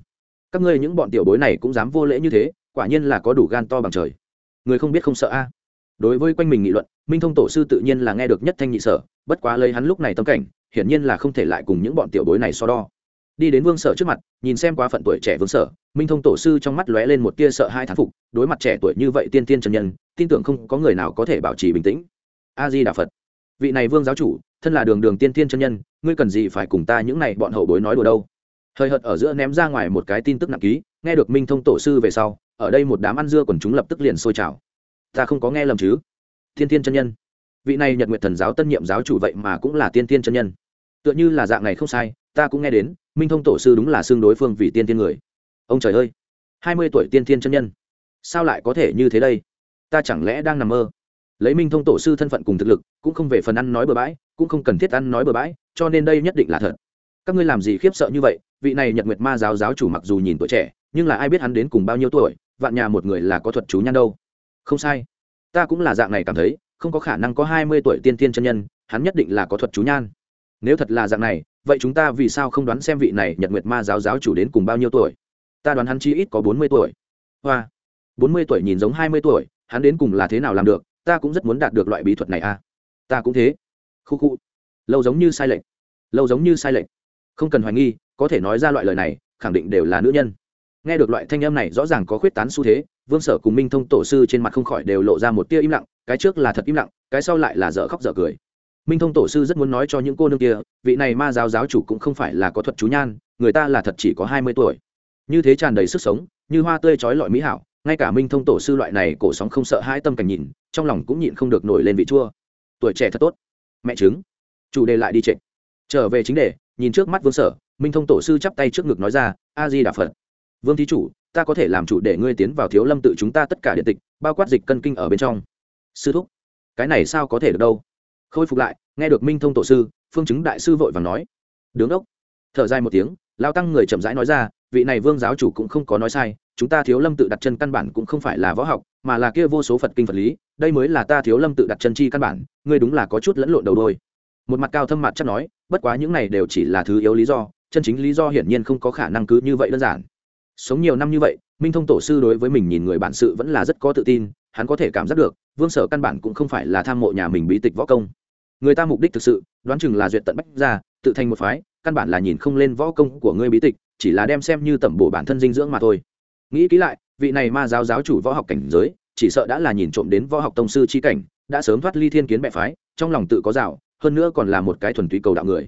Các ngươi những bọn tiểu bối này cũng dám vô lễ như thế, quả nhiên là có đủ gan to bằng trời. Người không biết không sợ a. Đối với quanh mình nghị luận, minh thông tổ sư tự nhiên là nghe được nhất thanh nhị sở, bất quá lấy hắn lúc này tâm cảnh, hiển nhiên là không thể lại cùng những bọn tiểu bối này so đo. Đi đến vương sở trước mặt, nhìn xem quá phận tuổi trẻ vương sở, minh thông tổ sư trong mắt lóe lên một tia sợ hai thán phục, đối mặt trẻ tuổi như vậy tiên tiên trần nhân tin tưởng không có người nào có thể bảo trì bình tĩnh. A di đà phật vị này vương giáo chủ, thân là đường đường tiên tiên chân nhân, ngươi cần gì phải cùng ta những này bọn hậu bối nói đùa đâu? Thời hợt ở giữa ném ra ngoài một cái tin tức nặng ký, nghe được minh thông tổ sư về sau, ở đây một đám ăn dưa quần chúng lập tức liền sôi trào. Ta không có nghe lầm chứ? Thiên tiên chân nhân. Vị này nhật nguyện thần giáo tân nhiệm giáo chủ vậy mà cũng là tiên tiên chân nhân. Tựa như là dạng này không sai, ta cũng nghe đến, minh thông tổ sư đúng là xương đối phương vì tiên tiên người. Ông trời ơi! Hai mươi tuổi tiên tiên chân nhân. Sao lại có thể như thế đây? Ta chẳng lẽ đang nằm mơ? Lấy minh thông tổ sư thân phận cùng thực lực, cũng không về phần ăn nói bừa bãi, cũng không cần thiết ăn nói bừa bãi, cho nên đây nhất định là thật. Các ngươi làm gì khiếp sợ như vậy? Vị này nhật nguyệt ma giáo giáo chủ mặc dù nhìn tuổi trẻ, nhưng là ai biết hắn đến cùng bao nhiêu tuổi, vạn nhà một người là có thuật chú nhan đâu. Không sai. Ta cũng là dạng này cảm thấy, không có khả năng có hai mươi tuổi tiên tiên chân nhân, hắn nhất định là có thuật chú nhan. Nếu thật là dạng này, vậy chúng ta vì sao không đoán xem vị này nhật nguyệt ma giáo giáo chủ đến cùng bao nhiêu tuổi? Ta đoán hắn chi ít có bốn mươi tuổi. Hoa. Bốn mươi tuổi nhìn giống hai mươi tuổi hắn đến cùng là thế nào làm được, ta cũng rất muốn đạt được loại bí thuật này à. Ta cũng thế. Khu khu. Lâu giống như sai lệch. Lâu giống như sai lệch. Không cần hoài nghi, có thể nói ra loại lời này, khẳng định đều là nữ nhân. Nghe được loại thanh âm này, rõ ràng có khuyết tán xu thế, vương sở cùng minh thông tổ sư trên mặt không khỏi đều lộ ra một tia im lặng, cái trước là thật im lặng, cái sau lại là dở khóc dở cười. Minh thông tổ sư rất muốn nói cho những cô nương kia, vị này ma giáo giáo chủ cũng không phải là có thuật chú nhan, người ta là thật chỉ có hai mươi tuổi. Như thế tràn đầy sức sống, như hoa tươi trói lọi mỹ hảo ngay cả minh thông tổ sư loại này cổ sóng không sợ hai tâm cảnh nhìn, trong lòng cũng nhịn không được nổi lên vị chua. Tuổi trẻ thật tốt. Mẹ chứng chủ đề lại đi trịnh trở về chính đề, nhìn trước mắt vương sở, minh thông tổ sư chắp tay trước ngực nói ra, a di đà phật. Vương thí chủ, ta có thể làm chủ để ngươi tiến vào thiếu lâm tự chúng ta tất cả điện tịch, bao quát dịch cân kinh ở bên trong. Sư thúc, cái này sao có thể được đâu? Khôi phục lại, nghe được minh thông tổ sư, phương chứng đại sư vội và nói. Đứng đốc. Thở dài một tiếng, lao tăng người chậm rãi nói ra vị này vương giáo chủ cũng không có nói sai, chúng ta thiếu lâm tự đặt chân căn bản cũng không phải là võ học, mà là kia vô số phật kinh phật lý, đây mới là ta thiếu lâm tự đặt chân chi căn bản, ngươi đúng là có chút lẫn lộn đầu đôi. Một mặt cao thâm mặt chắc nói, bất quá những này đều chỉ là thứ yếu lý do, chân chính lý do hiển nhiên không có khả năng cứ như vậy đơn giản. Sống nhiều năm như vậy, minh thông tổ sư đối với mình nhìn người bản sự vẫn là rất có tự tin, hắn có thể cảm giác được, vương sở căn bản cũng không phải là tham mộ nhà mình bí tịch võ công. Người ta mục đích thực sự, đoán chừng là duyệt tận bách ra tự thành một phái, căn bản là nhìn không lên võ công của ngươi bí tịch chỉ là đem xem như tẩm bổ bản thân dinh dưỡng mà thôi. Nghĩ kỹ lại, vị này ma giáo giáo chủ võ học cảnh giới, chỉ sợ đã là nhìn trộm đến võ học tông sư chi cảnh, đã sớm thoát ly thiên kiến bệ phái, trong lòng tự có rào, hơn nữa còn là một cái thuần túy cầu đạo người.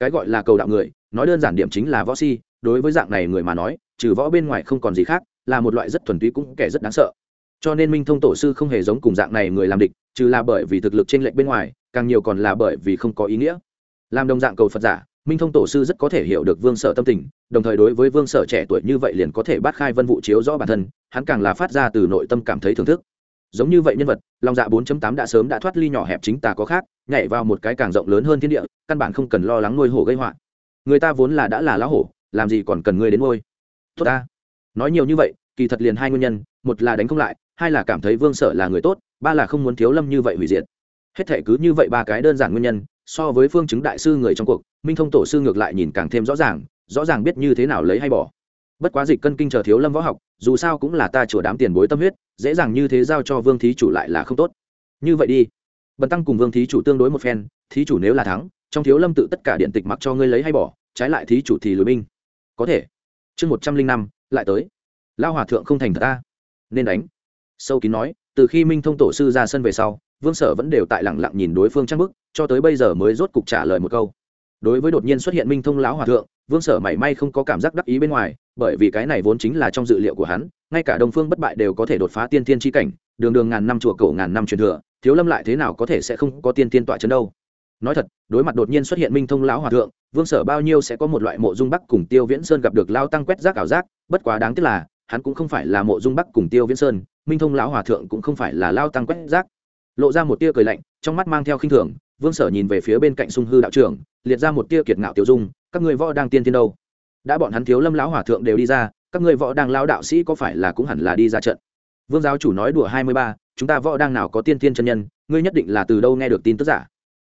Cái gọi là cầu đạo người, nói đơn giản điểm chính là võ si, đối với dạng này người mà nói, trừ võ bên ngoài không còn gì khác, là một loại rất thuần túy cũng kẻ rất đáng sợ. Cho nên minh thông tổ sư không hề giống cùng dạng này người làm địch, trừ là bởi vì thực lực trên lệnh bên ngoài, càng nhiều còn là bởi vì không có ý nghĩa. Làm đồng dạng cầu phật giả minh thông tổ sư rất có thể hiểu được vương sở tâm tình, đồng thời đối với vương sở trẻ tuổi như vậy liền có thể bắt khai vân vụ chiếu rõ bản thân, hắn càng là phát ra từ nội tâm cảm thấy thưởng thức. Giống như vậy nhân vật lòng dạ 4.8 đã sớm đã thoát ly nhỏ hẹp chính tà có khác, nhảy vào một cái càng rộng lớn hơn thiên địa, căn bản không cần lo lắng nuôi hổ gây họa. Người ta vốn là đã là lão hổ, làm gì còn cần ngươi đến ngôi tốt ta. Nói nhiều như vậy, kỳ thật liền hai nguyên nhân, một là đánh không lại, hai là cảm thấy vương sở là người tốt, ba là không muốn thiếu lâm như vậy hủy diệt. Hết thể cứ như vậy ba cái đơn giản nguyên nhân so với phương chứng đại sư người trong cuộc, minh thông tổ sư ngược lại nhìn càng thêm rõ ràng rõ ràng biết như thế nào lấy hay bỏ. Bất quá dịch cân kinh chờ thiếu lâm võ học, dù sao cũng là ta chùa đám tiền bối tâm huyết, dễ dàng như thế giao cho vương thí chủ lại là không tốt. Như vậy đi. Bần tăng cùng vương thí chủ tương đối một phen, thí chủ nếu là thắng, trong thiếu lâm tự tất cả điện tịch mặc cho ngươi lấy hay bỏ, trái lại thí chủ thì lùi binh. Có thể. Chương một trăm linh năm, lại tới. Lao hòa thượng không thành thật ta. Nên đánh. Sâu kín nói, từ khi minh thông tổ sư ra sân về sau vương sở vẫn đều tại lẳng lặng nhìn đối phương trang bức, cho tới bây giờ mới rốt cục trả lời một câu. Đối với đột nhiên xuất hiện minh thông lão hòa thượng, vương sở mảy may không có cảm giác đắc ý bên ngoài, bởi vì cái này vốn chính là trong dự liệu của hắn, ngay cả đông phương bất bại đều có thể đột phá tiên tiên tri cảnh, đường đường ngàn năm chùa cổ ngàn năm truyền thừa, thiếu lâm lại thế nào có thể sẽ không có tiên tiên tọa chấn đâu? Nói thật, đối mặt đột nhiên xuất hiện minh thông lão hòa thượng, vương sở bao nhiêu sẽ có một loại mộ dung bắc cùng tiêu viễn sơn gặp được lao tăng quét rác ảo giác, bất quá đáng tiếc là, hắn cũng không phải là mộ dung bắc cùng tiêu viễn sơn, minh thông lão hòa thượng cũng không phải là lao tăng quét rác lộ ra một tia cười lạnh, trong mắt mang theo khinh thường, vương sở nhìn về phía bên cạnh sung hư đạo trưởng, liệt ra một tia kiệt ngạo tiêu dung, các người võ đang tiên tiên đâu? Đã bọn hắn thiếu lâm lão hòa thượng đều đi ra, các người võ đang lão đạo sĩ có phải là cũng hẳn là đi ra trận? Vương giáo chủ nói đùa hai mươi ba, chúng ta võ đang nào có tiên tiên chân nhân, ngươi nhất định là từ đâu nghe được tin tức giả?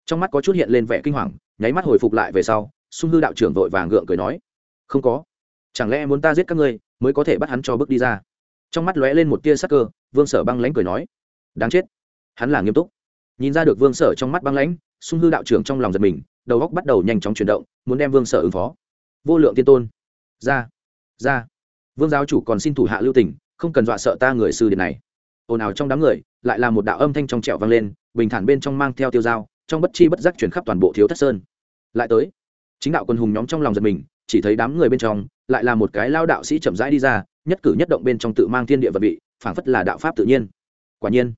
Trong mắt có chút hiện lên vẻ kinh hoàng, nháy mắt hồi phục lại về sau, sung hư đạo trưởng vội vàng gượng cười nói, không có. Chẳng lẽ muốn ta giết các ngươi mới có thể bắt hắn cho bước đi ra? Trong mắt lóe lên một tia sắc cơ, vương sở băng lãnh cười nói, đáng chết hắn là nghiêm túc. Nhìn ra được vương sở trong mắt băng lãnh, sung hư đạo trưởng trong lòng giật mình, đầu góc bắt đầu nhanh chóng chuyển động, muốn đem vương sở ứng phó. Vô lượng tiên tôn. Ra. Ra. Vương giáo chủ còn xin thủ hạ lưu tình, không cần dọa sợ ta người sư điện này. Ồn ào trong đám người, lại là một đạo âm thanh trong trẹo vang lên, bình thản bên trong mang theo tiêu dao, trong bất chi bất giác chuyển khắp toàn bộ thiếu thất sơn. Lại tới, chính đạo quân hùng nhóm trong lòng giật mình, chỉ thấy đám người bên trong, lại là một cái lao đạo sĩ chậm rãi đi ra, nhất cử nhất động bên trong tự mang thiên địa vật vị, phảng phất là đạo pháp tự nhiên. Quả nhiên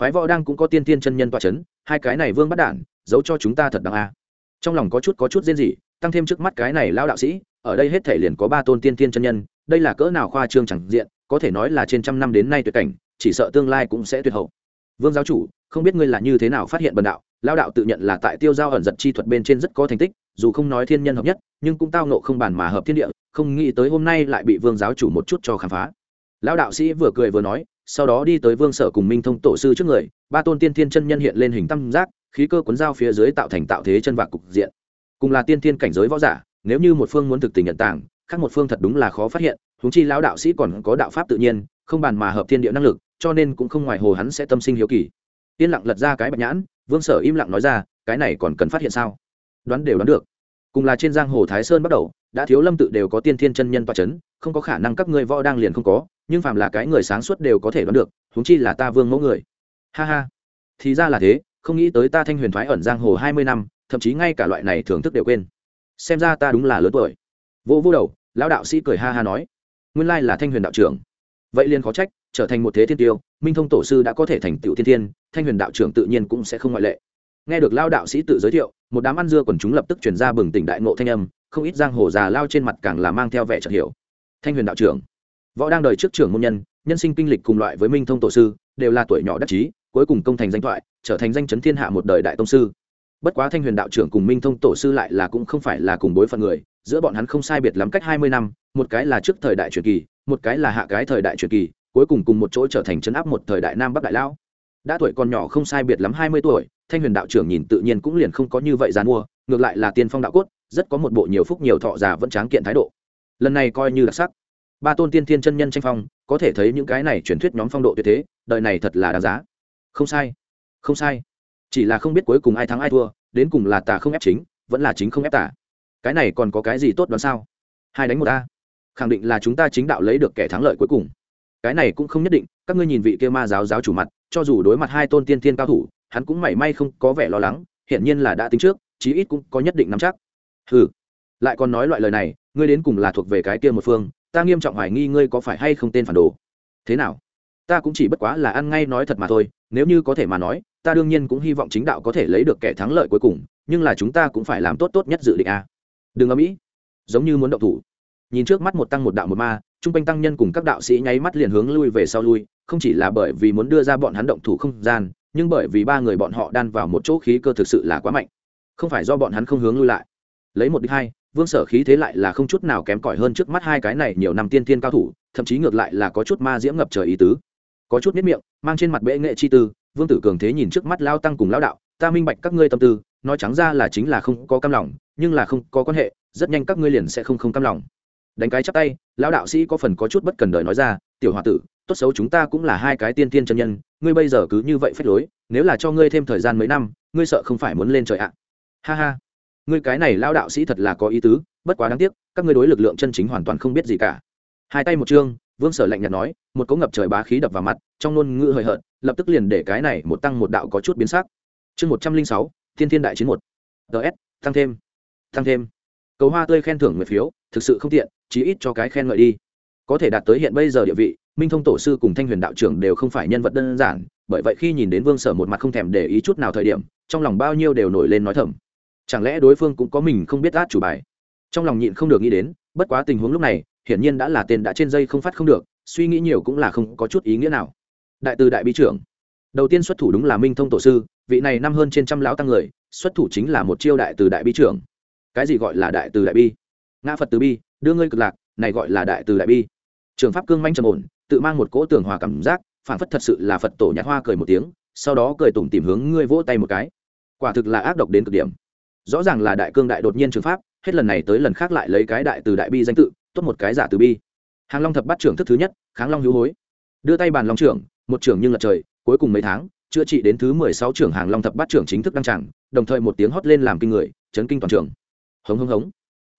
phái võ đang cũng có tiên tiên chân nhân tọa c h ấ n hai cái này vương bắt đản, giấu cho chúng ta thật đáng a. Trong lòng có chút có chút riêng gì tăng thêm trước mắt cái này lao đạo sĩ, ở đây hết thể liền có ba tôn tiên tiên chân nhân, đây là cỡ nào khoa trương chẳng diện, có thể nói là trên trăm năm đến nay tuyệt cảnh, chỉ sợ tương lai cũng sẽ tuyệt hậu. Vương giáo chủ, không biết ngươi là như thế nào phát hiện bần đạo lao đạo tự nhận là tại tiêu giao ẩn giật chi thuật bên trên rất có thành tích, dù không nói thiên nhân hợp nhất, nhưng cũng tao nộ không bàn mà hợp thiên địa, không nghĩ tới hôm nay lại bị vương giáo chủ một chút cho khám phá. Lao đạo sĩ vừa cười vừa nói sau đó đi tới vương sở cùng minh thông tổ sư trước người, ba tôn tiên thiên chân nhân hiện lên hình tam giác, khí cơ cuốn dao phía dưới tạo thành tạo thế chân vạc cục diện. Cùng là tiên thiên cảnh giới võ giả, nếu như một phương muốn thực tình nhận tàng, khác một phương thật đúng là khó phát hiện húng chi lão đạo sĩ còn có đạo pháp tự nhiên, không bàn mà hợp thiên địa năng lực, cho nên cũng không ngoài hồ hắn sẽ tâm sinh hiếu kỳ. Yên lặng lật ra cái bạch nhãn, vương sở im lặng nói ra, cái này còn cần phát hiện sao? Đoán đều đoán được. Cùng là trên giang hồ thái sơn bắt đầu, đã thiếu lâm tự đều có tiên thiên chân nhân toa c h ấ n không có khả năng các ngươi võ đang liền không có nhưng phàm là cái người sáng suốt đều có thể đoán được húng chi là ta vương mẫu người. Ha ha. Thì ra là thế, không nghĩ tới ta thanh huyền thoái ẩn giang hồ hai mươi năm, thậm chí ngay cả loại này thưởng thức đều quên. Xem ra ta đúng là lớn tuổi. Vô vô đầu, lão đạo sĩ cười ha ha nói. Nguyên lai là thanh huyền đạo trưởng. Vậy liền khó trách, trở thành một thế thiên tiêu, minh thông tổ sư đã có thể thành tựu thiên thiên, thanh huyền đạo trưởng tự nhiên cũng sẽ không ngoại lệ. Nghe được lao đạo sĩ tự giới thiệu, một đám ăn dưa quần chúng lập tức chuyển ra bừng tỉnh đại ngộ thanh âm, không ít giang hồ già lao trên mặt càng là mang theo vẻ chợt hiểu. Thanh huyền đạo trưởng võ đang đời trước trưởng môn nhân nhân sinh kinh lịch cùng loại với minh thông tổ sư, đều là tuổi nhỏ đắc chí, cuối cùng công thành danh thoại, trở thành danh chấn thiên hạ một đời đại tông sư. Bất quá thanh huyền đạo trưởng cùng minh thông tổ sư lại là cũng không phải là cùng bối phận người, giữa bọn hắn không sai biệt lắm cách hai mươi năm, một cái là trước thời đại truyền kỳ, một cái là hạ cái thời đại truyền kỳ, cuối cùng cùng một chỗ trở thành chấn áp một thời đại nam bắc đại lão. Đã tuổi còn nhỏ không sai biệt lắm hai mươi tuổi, thanh huyền đạo trưởng nhìn tự nhiên cũng liền không có như vậy dàn mua, ngược lại là tiên phong đạo cốt, rất có một bộ nhiều phúc nhiều thọ già vẫn tráng kiện thái độ. Lần này coi như đặc sắc ba tôn tiên thiên chân nhân tranh phong có thể thấy những cái này truyền thuyết nhóm phong độ tuyệt thế đời này thật là đáng giá. Không sai không sai. Chỉ là không biết cuối cùng ai thắng ai thua đến cùng là tà không ép chính vẫn là chính không ép tà. Cái này còn có cái gì tốt đoán sao? Hai đánh một ta, khẳng định là chúng ta chính đạo lấy được kẻ thắng lợi cuối cùng. Cái này cũng không nhất định các ngươi nhìn vị kia ma giáo giáo chủ mặt cho dù đối mặt hai tôn tiên thiên cao thủ hắn cũng mảy may không có vẻ lo lắng hiển nhiên là đã tính trước chí ít cũng có nhất định nắm chắc. Ừ lại còn nói loại lời này ngươi đến cùng là thuộc về cái kia một phương ta nghiêm trọng hoài nghi ngươi có phải hay không tên phản đồ. Thế nào? Ta cũng chỉ bất quá là ăn ngay nói thật mà thôi, nếu như có thể mà nói, ta đương nhiên cũng hy vọng chính đạo có thể lấy được kẻ thắng lợi cuối cùng, nhưng là chúng ta cũng phải làm tốt tốt nhất dự định a. Đừng âm mỹ giống như muốn động thủ. Nhìn trước mắt một tăng một đạo một ma t r u n g quanh tăng nhân cùng các đạo sĩ nháy mắt liền hướng lui về sau lui, không chỉ là bởi vì muốn đưa ra bọn hắn động thủ không gian, nhưng bởi vì ba người bọn họ đan vào một chỗ khí cơ thực sự là quá mạnh. Không phải do bọn hắn không hướng lui lại. Lấy một đích hai vương sở khí thế lại là không chút nào kém cỏi hơn trước mắt hai cái này nhiều năm tiên tiên cao thủ, thậm chí ngược lại là có chút ma diễm ngập trời ý tứ. Có chút miết miệng, mang trên mặt bệ nghệ chi tư, vương tử cường thế nhìn trước mắt lao tăng cùng lao đạo, ta minh bạch các ngươi tâm tư, nói trắng ra là chính là không có cam lòng, nhưng là không có quan hệ, rất nhanh các ngươi liền sẽ không không cam lòng. Đánh cái chắp tay, lão đạo sĩ có phần có chút bất cần đời nói ra, tiểu h o a tử, tốt xấu chúng ta cũng là hai cái tiên tiên chân nhân, ngươi bây giờ cứ như vậy phép lối, nếu là cho ngươi thêm thời gian mấy năm, ngươi sợ không phải muốn lên trời ạ. Ha ha ngươi cái này lão đạo sĩ thật là có ý tứ, bất quá đáng tiếc, các ngươi đối lực lượng chân chính hoàn toàn không biết gì cả. Hai tay một chương vương sở lạnh nhạt nói, một cỗ ngập trời bá khí đập vào mặt, trong ngôn ngữ hời hợt, lập tức liền để cái này một tăng một đạo có chút biến sắc. Chương một trăm linh sáu, thiên thiên đại chiến một. Ts tăng thêm tăng thêm. Cầu hoa tươi khen thưởng người phiếu, thực sự không tiện, chí ít cho cái khen ngợi đi. Có thể đạt tới hiện bây giờ địa vị, minh thông tổ sư cùng thanh huyền đạo trưởng đều không phải nhân vật đơn giản, bởi vậy khi nhìn đến vương sở một mặt không thèm để ý chút nào thời điểm, trong lòng bao nhiêu đều nổi lên nói thầm chẳng lẽ đối phương cũng có mình không biết át chủ bài? Trong lòng nhịn không được nghĩ đến, bất quá tình huống lúc này, hiển nhiên đã là tên đã trên dây không phát không được, suy nghĩ nhiều cũng là không có chút ý nghĩa nào. Đại từ đại bí trưởng. Đầu tiên xuất thủ đúng là minh thông tổ sư, vị này năm hơn trên trăm lão tăng người, xuất thủ chính là một chiêu đại từ đại bí trưởng. Cái gì gọi là đại từ đại bi? Ngã phật từ bi, đưa ngươi cực lạc, này gọi là đại từ đại bi. Trường pháp cương manh trầm ổn, tự mang một cỗ tường hòa cảm giác, phản phất thật sự là phật tổ nhạt hoa cười một tiếng, sau đó cười tủm tìm hướng ngươi vỗ tay một cái. Quả thực là ác độc đến cực điểm rõ ràng là đại cương đại đột nhiên trường pháp, hết lần này tới lần khác lại lấy cái đại từ đại bi danh tự, tốt một cái giả từ bi. Hàng long thập bắt trưởng thức thứ nhất, kháng long hữu hối. Đưa tay bàn long trưởng, một trưởng nhưng lật trời, cuối cùng mấy tháng, chữa trị đến thứ mười sáu trưởng hàng long thập bát trưởng chính thức đăng tràng, đồng thời một tiếng hót lên làm kinh người, chấn kinh toàn trường. Hống hống hống.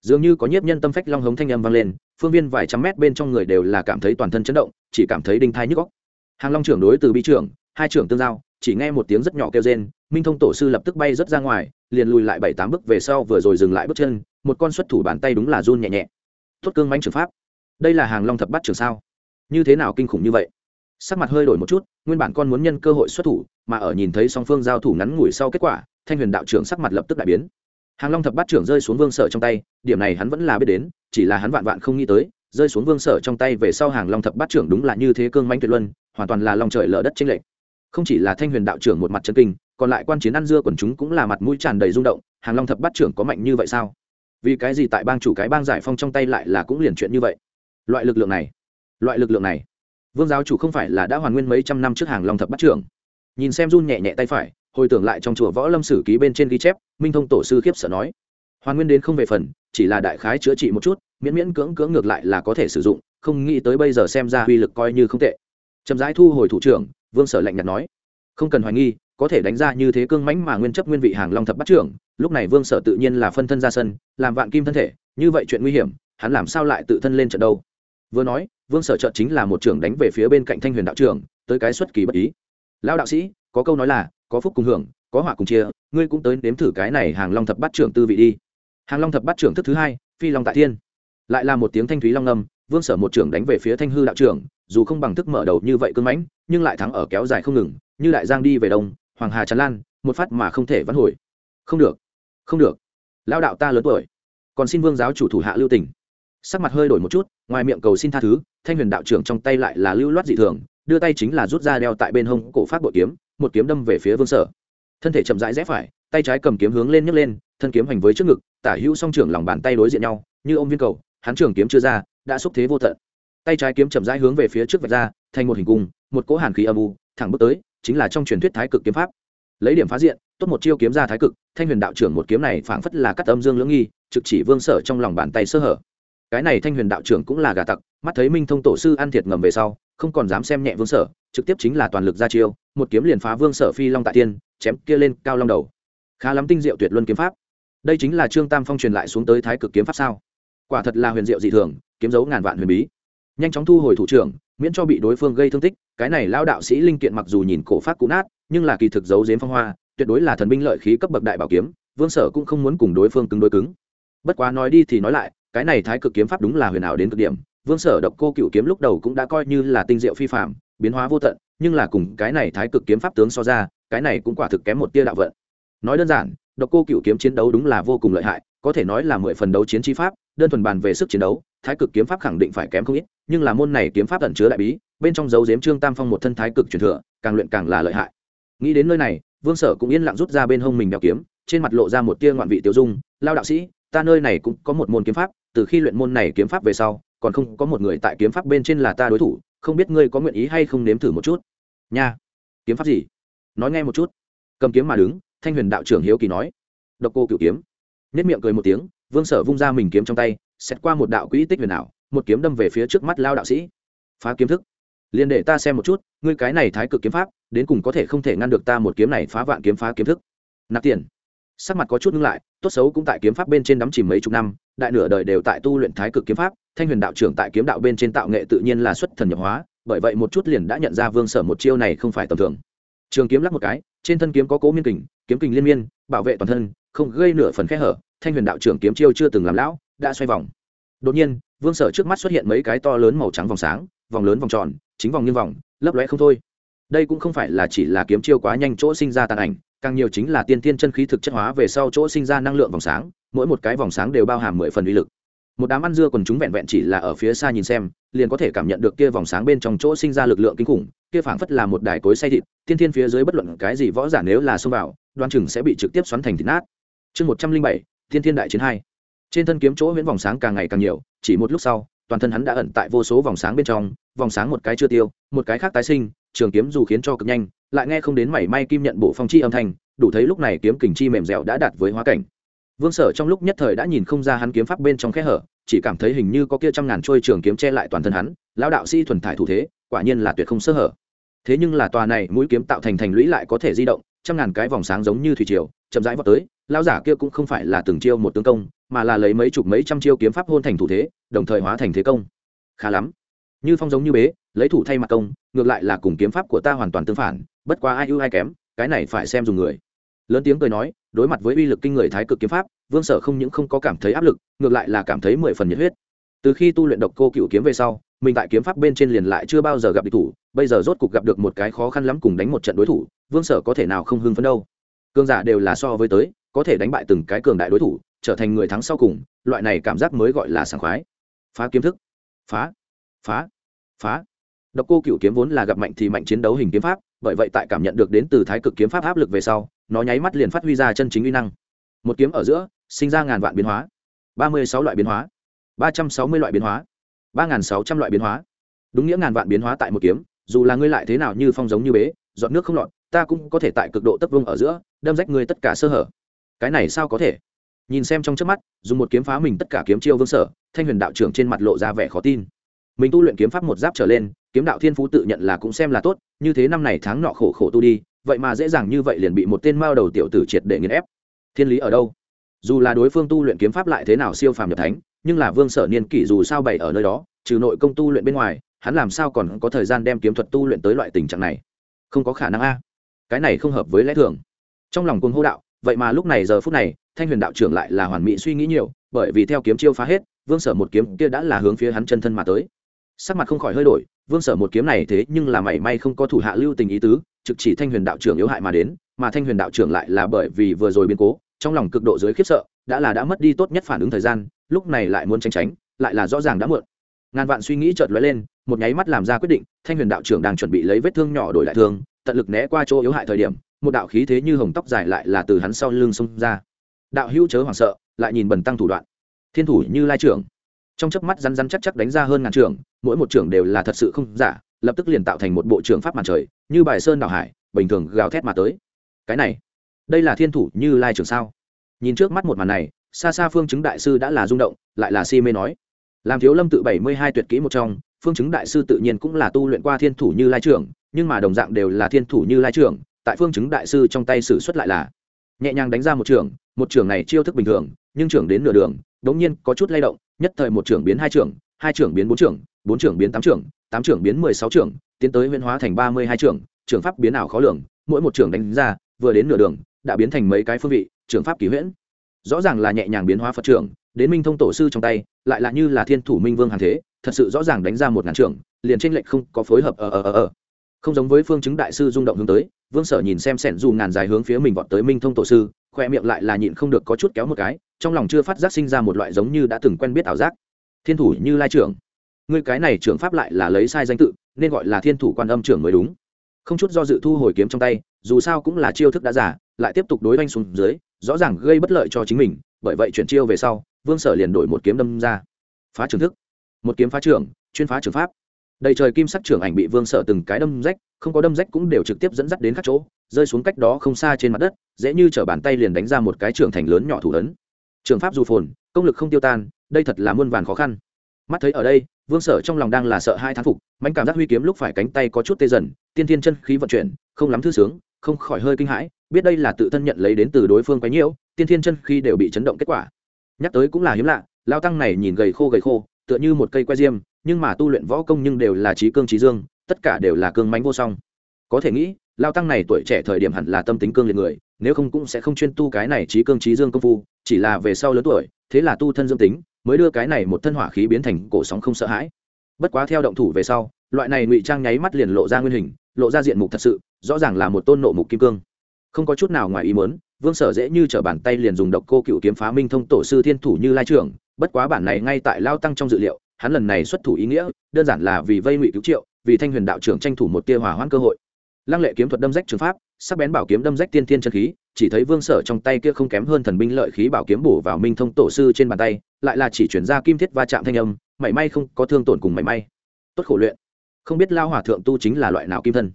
Dường như có nhiếp nhân tâm phách long hống thanh âm vang lên, phương viên vài trăm mét bên trong người đều là cảm thấy toàn thân chấn động, chỉ cảm thấy đinh thai nhức góc hàng long trưởng đối từ bi trưởng, hai trưởng tương giao, chỉ nghe một tiếng rất nhỏ kêu rên, minh thông tổ sư lập tức bay rất ra ngoài liền lùi lại bảy tám bước về sau vừa rồi dừng lại bước chân, một con xuất thủ bàn tay đúng là run nhẹ nhẹ. Tốt cương mánh trường pháp. Đây là hàng long thập bắt trường sao? Như thế nào kinh khủng như vậy? Sắc mặt hơi đổi một chút, nguyên bản con muốn nhân cơ hội xuất thủ, mà ở nhìn thấy song phương giao thủ ngắn ngủi sau kết quả, thanh huyền đạo trưởng sắc mặt lập tức đại biến. Hàng long thập bát trưởng rơi xuống vương sở trong tay, điểm này hắn vẫn là biết đến, chỉ là hắn vạn vạn không nghĩ tới, rơi xuống vương sở trong tay về sau hàng long thập bát trưởng đúng là như thế cương manh tuyệt luân, hoàn toàn là lòng trời lở đất tranh lệch. Không chỉ là thanh huyền đạo trưởng một mặt chân kinh còn lại quan chiến ăn dưa quần chúng cũng là mặt mũi tràn đầy rung động, hàng long thập bát trưởng có mạnh như vậy sao? Vì cái gì tại bang chủ cái bang giải phong trong tay lại là cũng liền chuyện như vậy? Loại lực lượng này, loại lực lượng này, vương giáo chủ không phải là đã hoàn nguyên mấy trăm năm trước hàng long thập bát trưởng. Nhìn xem run nhẹ nhẹ tay phải, hồi tưởng lại trong chùa võ lâm sử ký bên trên ghi chép, minh thông tổ sư khiếp sợ nói, hoàn nguyên đến không về phần, chỉ là đại khái chữa trị một chút, miễn miễn cưỡng cưỡng ngược lại là có thể sử dụng, không nghĩ tới bây giờ xem ra uy lực coi như không tệ. Chậm rãi thu hồi thủ trưởng, vương sở lạnh nhạt nói, không cần hoài nghi có thể đánh ra như thế cương mãnh mà nguyên chấp nguyên vị hàng long thập bắt trưởng, lúc này vương sở tự nhiên là phân thân ra sân, làm vạn kim thân thể, như vậy chuyện nguy hiểm, hắn làm sao lại tự thân lên trận đâu? Vừa nói, vương sở trợ chính là một trưởng đánh về phía bên cạnh thanh huyền đạo trưởng, tới cái xuất kỳ bất ý. Lão đạo sĩ, có câu nói là, có phúc cùng hưởng, có họa cùng chia, ngươi cũng tới nếm thử cái này hàng long thập bát trưởng tư vị đi. Hàng long thập bát trưởng thức thứ hai, phi long tại thiên. Lại là một tiếng thanh thúy long âm, vương sở một trưởng đánh về phía thanh hư đạo trưởng, dù không bằng thức mở đầu như vậy cưng mãnh, nhưng lại thắng ở kéo dài không ngừng, như đại giang đi về đông hoàng hà tràn lan, một phát mà không thể vãn hồi. Không được không được. Lão đạo ta lớn tuổi. Còn xin vương giáo chủ thủ hạ lưu tình. Sắc mặt hơi đổi một chút, ngoài miệng cầu xin tha thứ, thanh huyền đạo trưởng trong tay lại là lưu loát dị thường, đưa tay chính là rút ra đeo tại bên hông cổ phát bội kiếm, một kiếm đâm về phía vương sở. Thân thể chậm rãi rẽ phải, tay trái cầm kiếm hướng lên nhấc lên, thân kiếm hành với trước ngực, tả hữu song trưởng lòng bàn tay đối diện nhau, như ông viên cầu, hắn trưởng kiếm chưa ra, đã xúc thế vô tận. Tay trái kiếm chậm rãi hướng về phía trước vạch ra, thành một hình cung, một cỗ hàn khí âm u, thẳng bước tới chính là trong truyền thuyết thái cực kiếm pháp. Lấy điểm phá diện, tốt một chiêu kiếm ra thái cực, thanh huyền đạo trưởng một kiếm này phảng phất là cắt âm dương lưỡng nghi, trực chỉ vương sở trong lòng bàn tay sơ hở. Cái này thanh huyền đạo trưởng cũng là gà tặc, mắt thấy minh thông tổ sư ăn thiệt ngầm về sau, không còn dám xem nhẹ vương sở, trực tiếp chính là toàn lực ra chiêu, một kiếm liền phá vương sở phi long tại tiên, chém kia lên cao long đầu. Khá lắm tinh diệu tuyệt luân kiếm pháp. Đây chính là trương tam phong truyền lại xuống tới thái cực kiếm pháp sao? Quả thật là huyền diệu dị thường, kiếm dấu ngàn vạn huyền bí. Nhanh chóng thu hồi thủ trưởng, miễn cho bị đối phương gây thương tích cái này lao đạo sĩ linh kiện mặc dù nhìn cổ phát cũ nát, nhưng là kỳ thực giấu giếm phong hoa, tuyệt đối là thần binh lợi khí cấp bậc đại bảo kiếm, vương sở cũng không muốn cùng đối phương cứng đối cứng. Bất quá nói đi thì nói lại, cái này thái cực kiếm pháp đúng là huyền ảo đến cực điểm, vương sở độc cô cựu kiếm lúc đầu cũng đã coi như là tinh diệu phi phạm biến hóa vô tận, nhưng là cùng cái này thái cực kiếm pháp tướng so ra, cái này cũng quả thực kém một tia đạo vận. Nói đơn giản, độc cô cựu kiếm chiến đấu đúng là vô cùng lợi hại, có thể nói là mười phần đấu chiến chi pháp, đơn thuần bàn về sức chiến đấu, thái cực kiếm pháp khẳng định phải kém không ít, nhưng là môn này kiếm pháp tận chứa đại bí bên trong dấu giếm trương tam phong một thân thái cực truyền thừa, càng luyện càng là lợi hại. Nghĩ đến nơi này, vương sở cũng yên lặng rút ra bên hông mình đeo kiếm, trên mặt lộ ra một tia ngoạn vị tiêu dung, lao đạo sĩ, ta nơi này cũng có một môn kiếm pháp, từ khi luyện môn này kiếm pháp về sau, còn không có một người tại kiếm pháp bên trên là ta đối thủ, không biết ngươi có nguyện ý hay không nếm thử một chút? Nha, kiếm pháp gì? Nói nghe một chút. Cầm kiếm mà đứng, thanh huyền đạo trưởng hiếu kỳ nói. Độc cô cựu kiếm. Nhất miệng cười một tiếng, vương sở vung ra mình kiếm trong tay xét qua một đạo quỹ tích huyền ảo, một kiếm đâm về phía trước mắt lao đạo sĩ. Phá kiếm thức liền để ta xem một chút, ngươi cái này thái cực kiếm pháp, đến cùng có thể không thể ngăn được ta một kiếm này phá vạn kiếm phá kiếm thức. Nạp tiền. Sắc mặt có chút ngưng lại, tốt xấu cũng tại kiếm pháp bên trên đắm chìm mấy chục năm, đại nửa đời đều tại tu luyện thái cực kiếm pháp, thanh huyền đạo trưởng tại kiếm đạo bên trên tạo nghệ tự nhiên là xuất thần nhập hóa, bởi vậy một chút liền đã nhận ra vương sở một chiêu này không phải tầm thường. Trường kiếm lắc một cái, trên thân kiếm có cố miên kình, kiếm kình liên miên, bảo vệ toàn thân, không gây nửa phần khe hở, thanh huyền đạo trưởng kiếm chiêu chưa từng làm lão, đã xoay vòng. Đột nhiên, vương sở trước mắt xuất hiện mấy cái to lớn màu trắng vòng sáng vòng lớn vòng tròn, chính vòng như vòng, lấp lóe không thôi. Đây cũng không phải là chỉ là kiếm chiêu quá nhanh chỗ sinh ra tàn ảnh, càng nhiều chính là tiên tiên chân khí thực chất hóa về sau chỗ sinh ra năng lượng vòng sáng, mỗi một cái vòng sáng đều bao hàm mười phần uy lực. Một đám ăn dưa còn chúng vẹn vẹn chỉ là ở phía xa nhìn xem, liền có thể cảm nhận được kia vòng sáng bên trong chỗ sinh ra lực lượng kinh khủng, kia phảng phất là một đài cối say thịt, tiên thiên phía dưới bất luận cái gì võ giả nếu là xông vào, đoan chừng sẽ bị trực tiếp xoắn thành thịt nát. Chương một trăm linh bảy thiên thiên đại chiến hai. Trên thân kiếm chỗ huyễn vòng sáng càng ngày càng nhiều, chỉ một lúc sau toàn thân hắn đã ẩn tại vô số vòng sáng bên trong, vòng sáng một cái chưa tiêu, một cái khác tái sinh, trường kiếm dù khiến cho cực nhanh, lại nghe không đến mảy may kim nhận bộ phong chi âm thanh, đủ thấy lúc này kiếm kình chi mềm dẻo đã đạt với hóa cảnh. Vương sở trong lúc nhất thời đã nhìn không ra hắn kiếm pháp bên trong khe hở, chỉ cảm thấy hình như có kia trăm ngàn trôi trường kiếm che lại toàn thân hắn, lão đạo sĩ thuần thải thủ thế, quả nhiên là tuyệt không sơ hở. Thế nhưng là tòa này mũi kiếm tạo thành thành lũy lại có thể di động, trăm ngàn cái vòng sáng giống như thủy triều, chậm rãi vọt tới lão giả kia cũng không phải là từng chiêu một tướng công, mà là lấy mấy chục mấy trăm chiêu kiếm pháp hôn thành thủ thế, đồng thời hóa thành thế công. Khá lắm. Như phong giống như bế, lấy thủ thay mặt công, ngược lại là cùng kiếm pháp của ta hoàn toàn tương phản, bất quá ai ưu ai kém, cái này phải xem dùng người. Lớn tiếng cười nói, đối mặt với uy lực kinh người thái cực kiếm pháp, vương sở không những không có cảm thấy áp lực, ngược lại là cảm thấy mười phần nhiệt huyết. Từ khi tu luyện độc cô cựu kiếm về sau, mình tại kiếm pháp bên trên liền lại chưa bao giờ gặp địch thủ, bây giờ rốt cục gặp được một cái khó khăn lắm cùng đánh một trận đối thủ, vương sở có thể nào không hưng phấn đâu. Cương giả đều là so với tới có thể đánh bại từng cái cường đại đối thủ, trở thành người thắng sau cùng, loại này cảm giác mới gọi là sảng khoái. Phá kiếm thức. Phá. Phá. Phá. Độc cô cựu kiếm vốn là gặp mạnh thì mạnh chiến đấu hình kiếm pháp, bởi vậy tại cảm nhận được đến từ thái cực kiếm pháp áp lực về sau, nó nháy mắt liền phát huy ra chân chính uy năng. Một kiếm ở giữa, sinh ra ngàn vạn biến hóa. Ba mươi sáu loại biến hóa. Ba trăm sáu mươi loại biến hóa. Ba n g h n sáu trăm loại biến hóa. Đúng nghĩa ngàn vạn biến hóa tại một kiếm, dù là ngươi lại thế nào như phong giống như bế dọn nước không lọt, ta cũng có thể tại cực độ tấp vông ở giữa, đâm rách ngươi tất cả sơ hở cái này sao có thể? Nhìn xem trong trước mắt, dùng một kiếm phá mình tất cả kiếm chiêu vương sở, thanh huyền đạo trưởng trên mặt lộ ra vẻ khó tin. Mình tu luyện kiếm pháp một giáp trở lên, kiếm đạo thiên phú tự nhận là cũng xem là tốt, như thế năm này tháng nọ khổ khổ tu đi, vậy mà dễ dàng như vậy liền bị một tên mao đầu tiểu tử triệt để nghiền ép. Thiên lý ở đâu? Dù là đối phương tu luyện kiếm pháp lại thế nào siêu phàm nhập thánh, nhưng là vương sở niên kỷ dù sao bày ở nơi đó, trừ nội công tu luyện bên ngoài, hắn làm sao còn có thời gian đem kiếm thuật tu luyện tới loại tình trạng này? Không có khả năng a. Cái này không hợp với lẽ thường. Trong lòng cuồng hô đạo vậy mà lúc này giờ phút này, thanh huyền đạo trưởng lại là hoàn mỹ suy nghĩ nhiều, bởi vì theo kiếm chiêu phá hết, vương sở một kiếm kia đã là hướng phía hắn chân thân mà tới. Sắc mặt không khỏi hơi đổi, vương sở một kiếm này thế nhưng là mảy may không có thủ hạ lưu tình ý tứ, trực chỉ thanh huyền đạo trưởng yếu hại mà đến, mà thanh huyền đạo trưởng lại là bởi vì vừa rồi biến cố, trong lòng cực độ dưới khiếp sợ, đã là đã mất đi tốt nhất phản ứng thời gian, lúc này lại muốn tránh tránh, lại là rõ ràng đã muộn. Ngàn vạn suy nghĩ chợt lóe lên, một nháy mắt làm ra quyết định, thanh huyền đạo trưởng đang chuẩn bị lấy vết thương nhỏ đổi lại thương tận lực né qua chỗ yếu hại thời điểm, một đạo khí thế như hồng tóc dài lại là từ hắn sau lưng xông ra. Đạo hữu chớ hoảng sợ, lại nhìn bần tăng thủ đoạn. Thiên thủ như lai trưởng. Trong chớp mắt rắn rắn chắc chắc đánh ra hơn ngàn trưởng, mỗi một trưởng đều là thật sự không giả, lập tức liền tạo thành một bộ trưởng pháp màn trời, như bài sơn đảo hải, bình thường gào thét mà tới. Cái này, đây là thiên thủ như lai trưởng sao? Nhìn trước mắt một màn này, xa xa phương chứng đại sư đã là rung động, lại là si mê nói. Làm thiếu lâm tự bảy mươi hai tuyệt kỹ một trong, phương chứng đại sư tự nhiên cũng là tu luyện qua thiên thủ như lai trưởng nhưng mà đồng dạng đều là thiên thủ như lai trưởng, tại phương chứng đại sư trong tay sử xuất lại là. Nhẹ nhàng đánh ra một trưởng một trưởng này chiêu thức bình thường, nhưng trưởng đến nửa đường, đống nhiên có chút lay động, nhất thời một trưởng biến hai trưởng hai trưởng biến bốn trưởng bốn trưởng biến tám trưởng tám trưởng biến mười sáu trưởng, tiến tới huyễn hóa thành ba mươi hai trưởng trưởng pháp biến ảo khó lường, mỗi một trưởng đánh ra, vừa đến nửa đường, đã biến thành mấy cái phương vị, trưởng pháp kỳ huyễn. Rõ ràng là nhẹ nhàng biến hóa phật trưởng, đến minh thông tổ sư trong tay, lại là như là thiên thủ minh vương hàng thế, thật sự rõ ràng đánh ra một ngàn trưởng, liền tranh lệch không có phối hợp ở ở ở ở không giống với phương chứng đại sư rung động hướng tới, vương sở nhìn xem sẻn dù ngàn dài hướng phía mình vọt tới minh thông tổ sư, khoe miệng lại là nhịn không được có chút kéo một cái, trong lòng chưa phát giác sinh ra một loại giống như đã từng quen biết ảo giác. Thiên thủ như lai trưởng. Ngươi cái này trưởng pháp lại là lấy sai danh tự, nên gọi là thiên thủ quan âm trưởng mới đúng. Không chút do dự thu hồi kiếm trong tay, dù sao cũng là chiêu thức đã giả, lại tiếp tục đối oanh xuống dưới, rõ ràng gây bất lợi cho chính mình, bởi vậy chuyển chiêu về sau, vương sở liền đổi một kiếm đâm ra. Phá trường thức. Một kiếm phá trưởng, chuyên phá trường pháp đầy trời kim sắc trưởng ảnh bị vương sở từng cái đâm rách, không có đâm rách cũng đều trực tiếp dẫn dắt đến các chỗ, rơi xuống cách đó không xa trên mặt đất, dễ như t bàn tay liền đánh ra một cái trưởng thành lớn nhỏ thủ lớn trường pháp dù phồn, công lực không tiêu tan, đây thật là muôn vàn khó khăn. Mắt thấy ở đây, vương sở trong lòng đang là sợ hai thán phục mạnh cảm giác huy kiếm lúc phải cánh tay có chút tê dần, tiên thiên chân khí vận chuyển, không lắm thư sướng, không khỏi hơi kinh hãi, biết đây là tự thân nhận lấy đến từ đối phương quấy nhiễu, tiên thiên chân khí đều bị chấn động kết quả. Nhắc tới cũng là hiếm lạ lao tăng này nhìn gầy khô gầy khô, tựa như một cây que diêm nhưng mà tu luyện võ công nhưng đều là trí cương trí dương, tất cả đều là cương mánh vô song. Có thể nghĩ, lao tăng này tuổi trẻ thời điểm hẳn là tâm tính cương liệt người, nếu không cũng sẽ không chuyên tu cái này trí cương trí dương công phu, chỉ là về sau lớn tuổi, thế là tu thân dương tính, mới đưa cái này một thân hỏa khí biến thành cổ sóng không sợ hãi. Bất quá theo động thủ về sau, loại này ngụy trang nháy mắt liền lộ ra nguyên hình, lộ ra diện mục thật sự, rõ ràng là một tôn nộ mục kim cương. Không có chút nào ngoài ý muốn, vương sở dễ như t bàn tay liền dùng độc cô cựu kiếm phá minh thông tổ sư thiên thủ như lai trưởng, bất quá bản này ngay tại lao tăng trong dự liệu hắn lần này xuất thủ ý nghĩa, đơn giản là vì vây ngụy cứu triệu, vì thanh huyền đạo trưởng tranh thủ một tia hỏa hoãn cơ hội. Lăng lệ kiếm thuật đâm rách trường pháp, sắc bén bảo kiếm đâm rách tiên thiên chân khí, chỉ thấy vương sở trong tay kia không kém hơn thần binh lợi khí bảo kiếm bổ vào minh thông tổ sư trên bàn tay, lại là chỉ chuyển ra kim thiết va chạm thanh âm, mảy may không có thương tổn cùng mảy may. Tốt khổ luyện. Không biết lao hòa thượng tu chính là loại nào kim thân.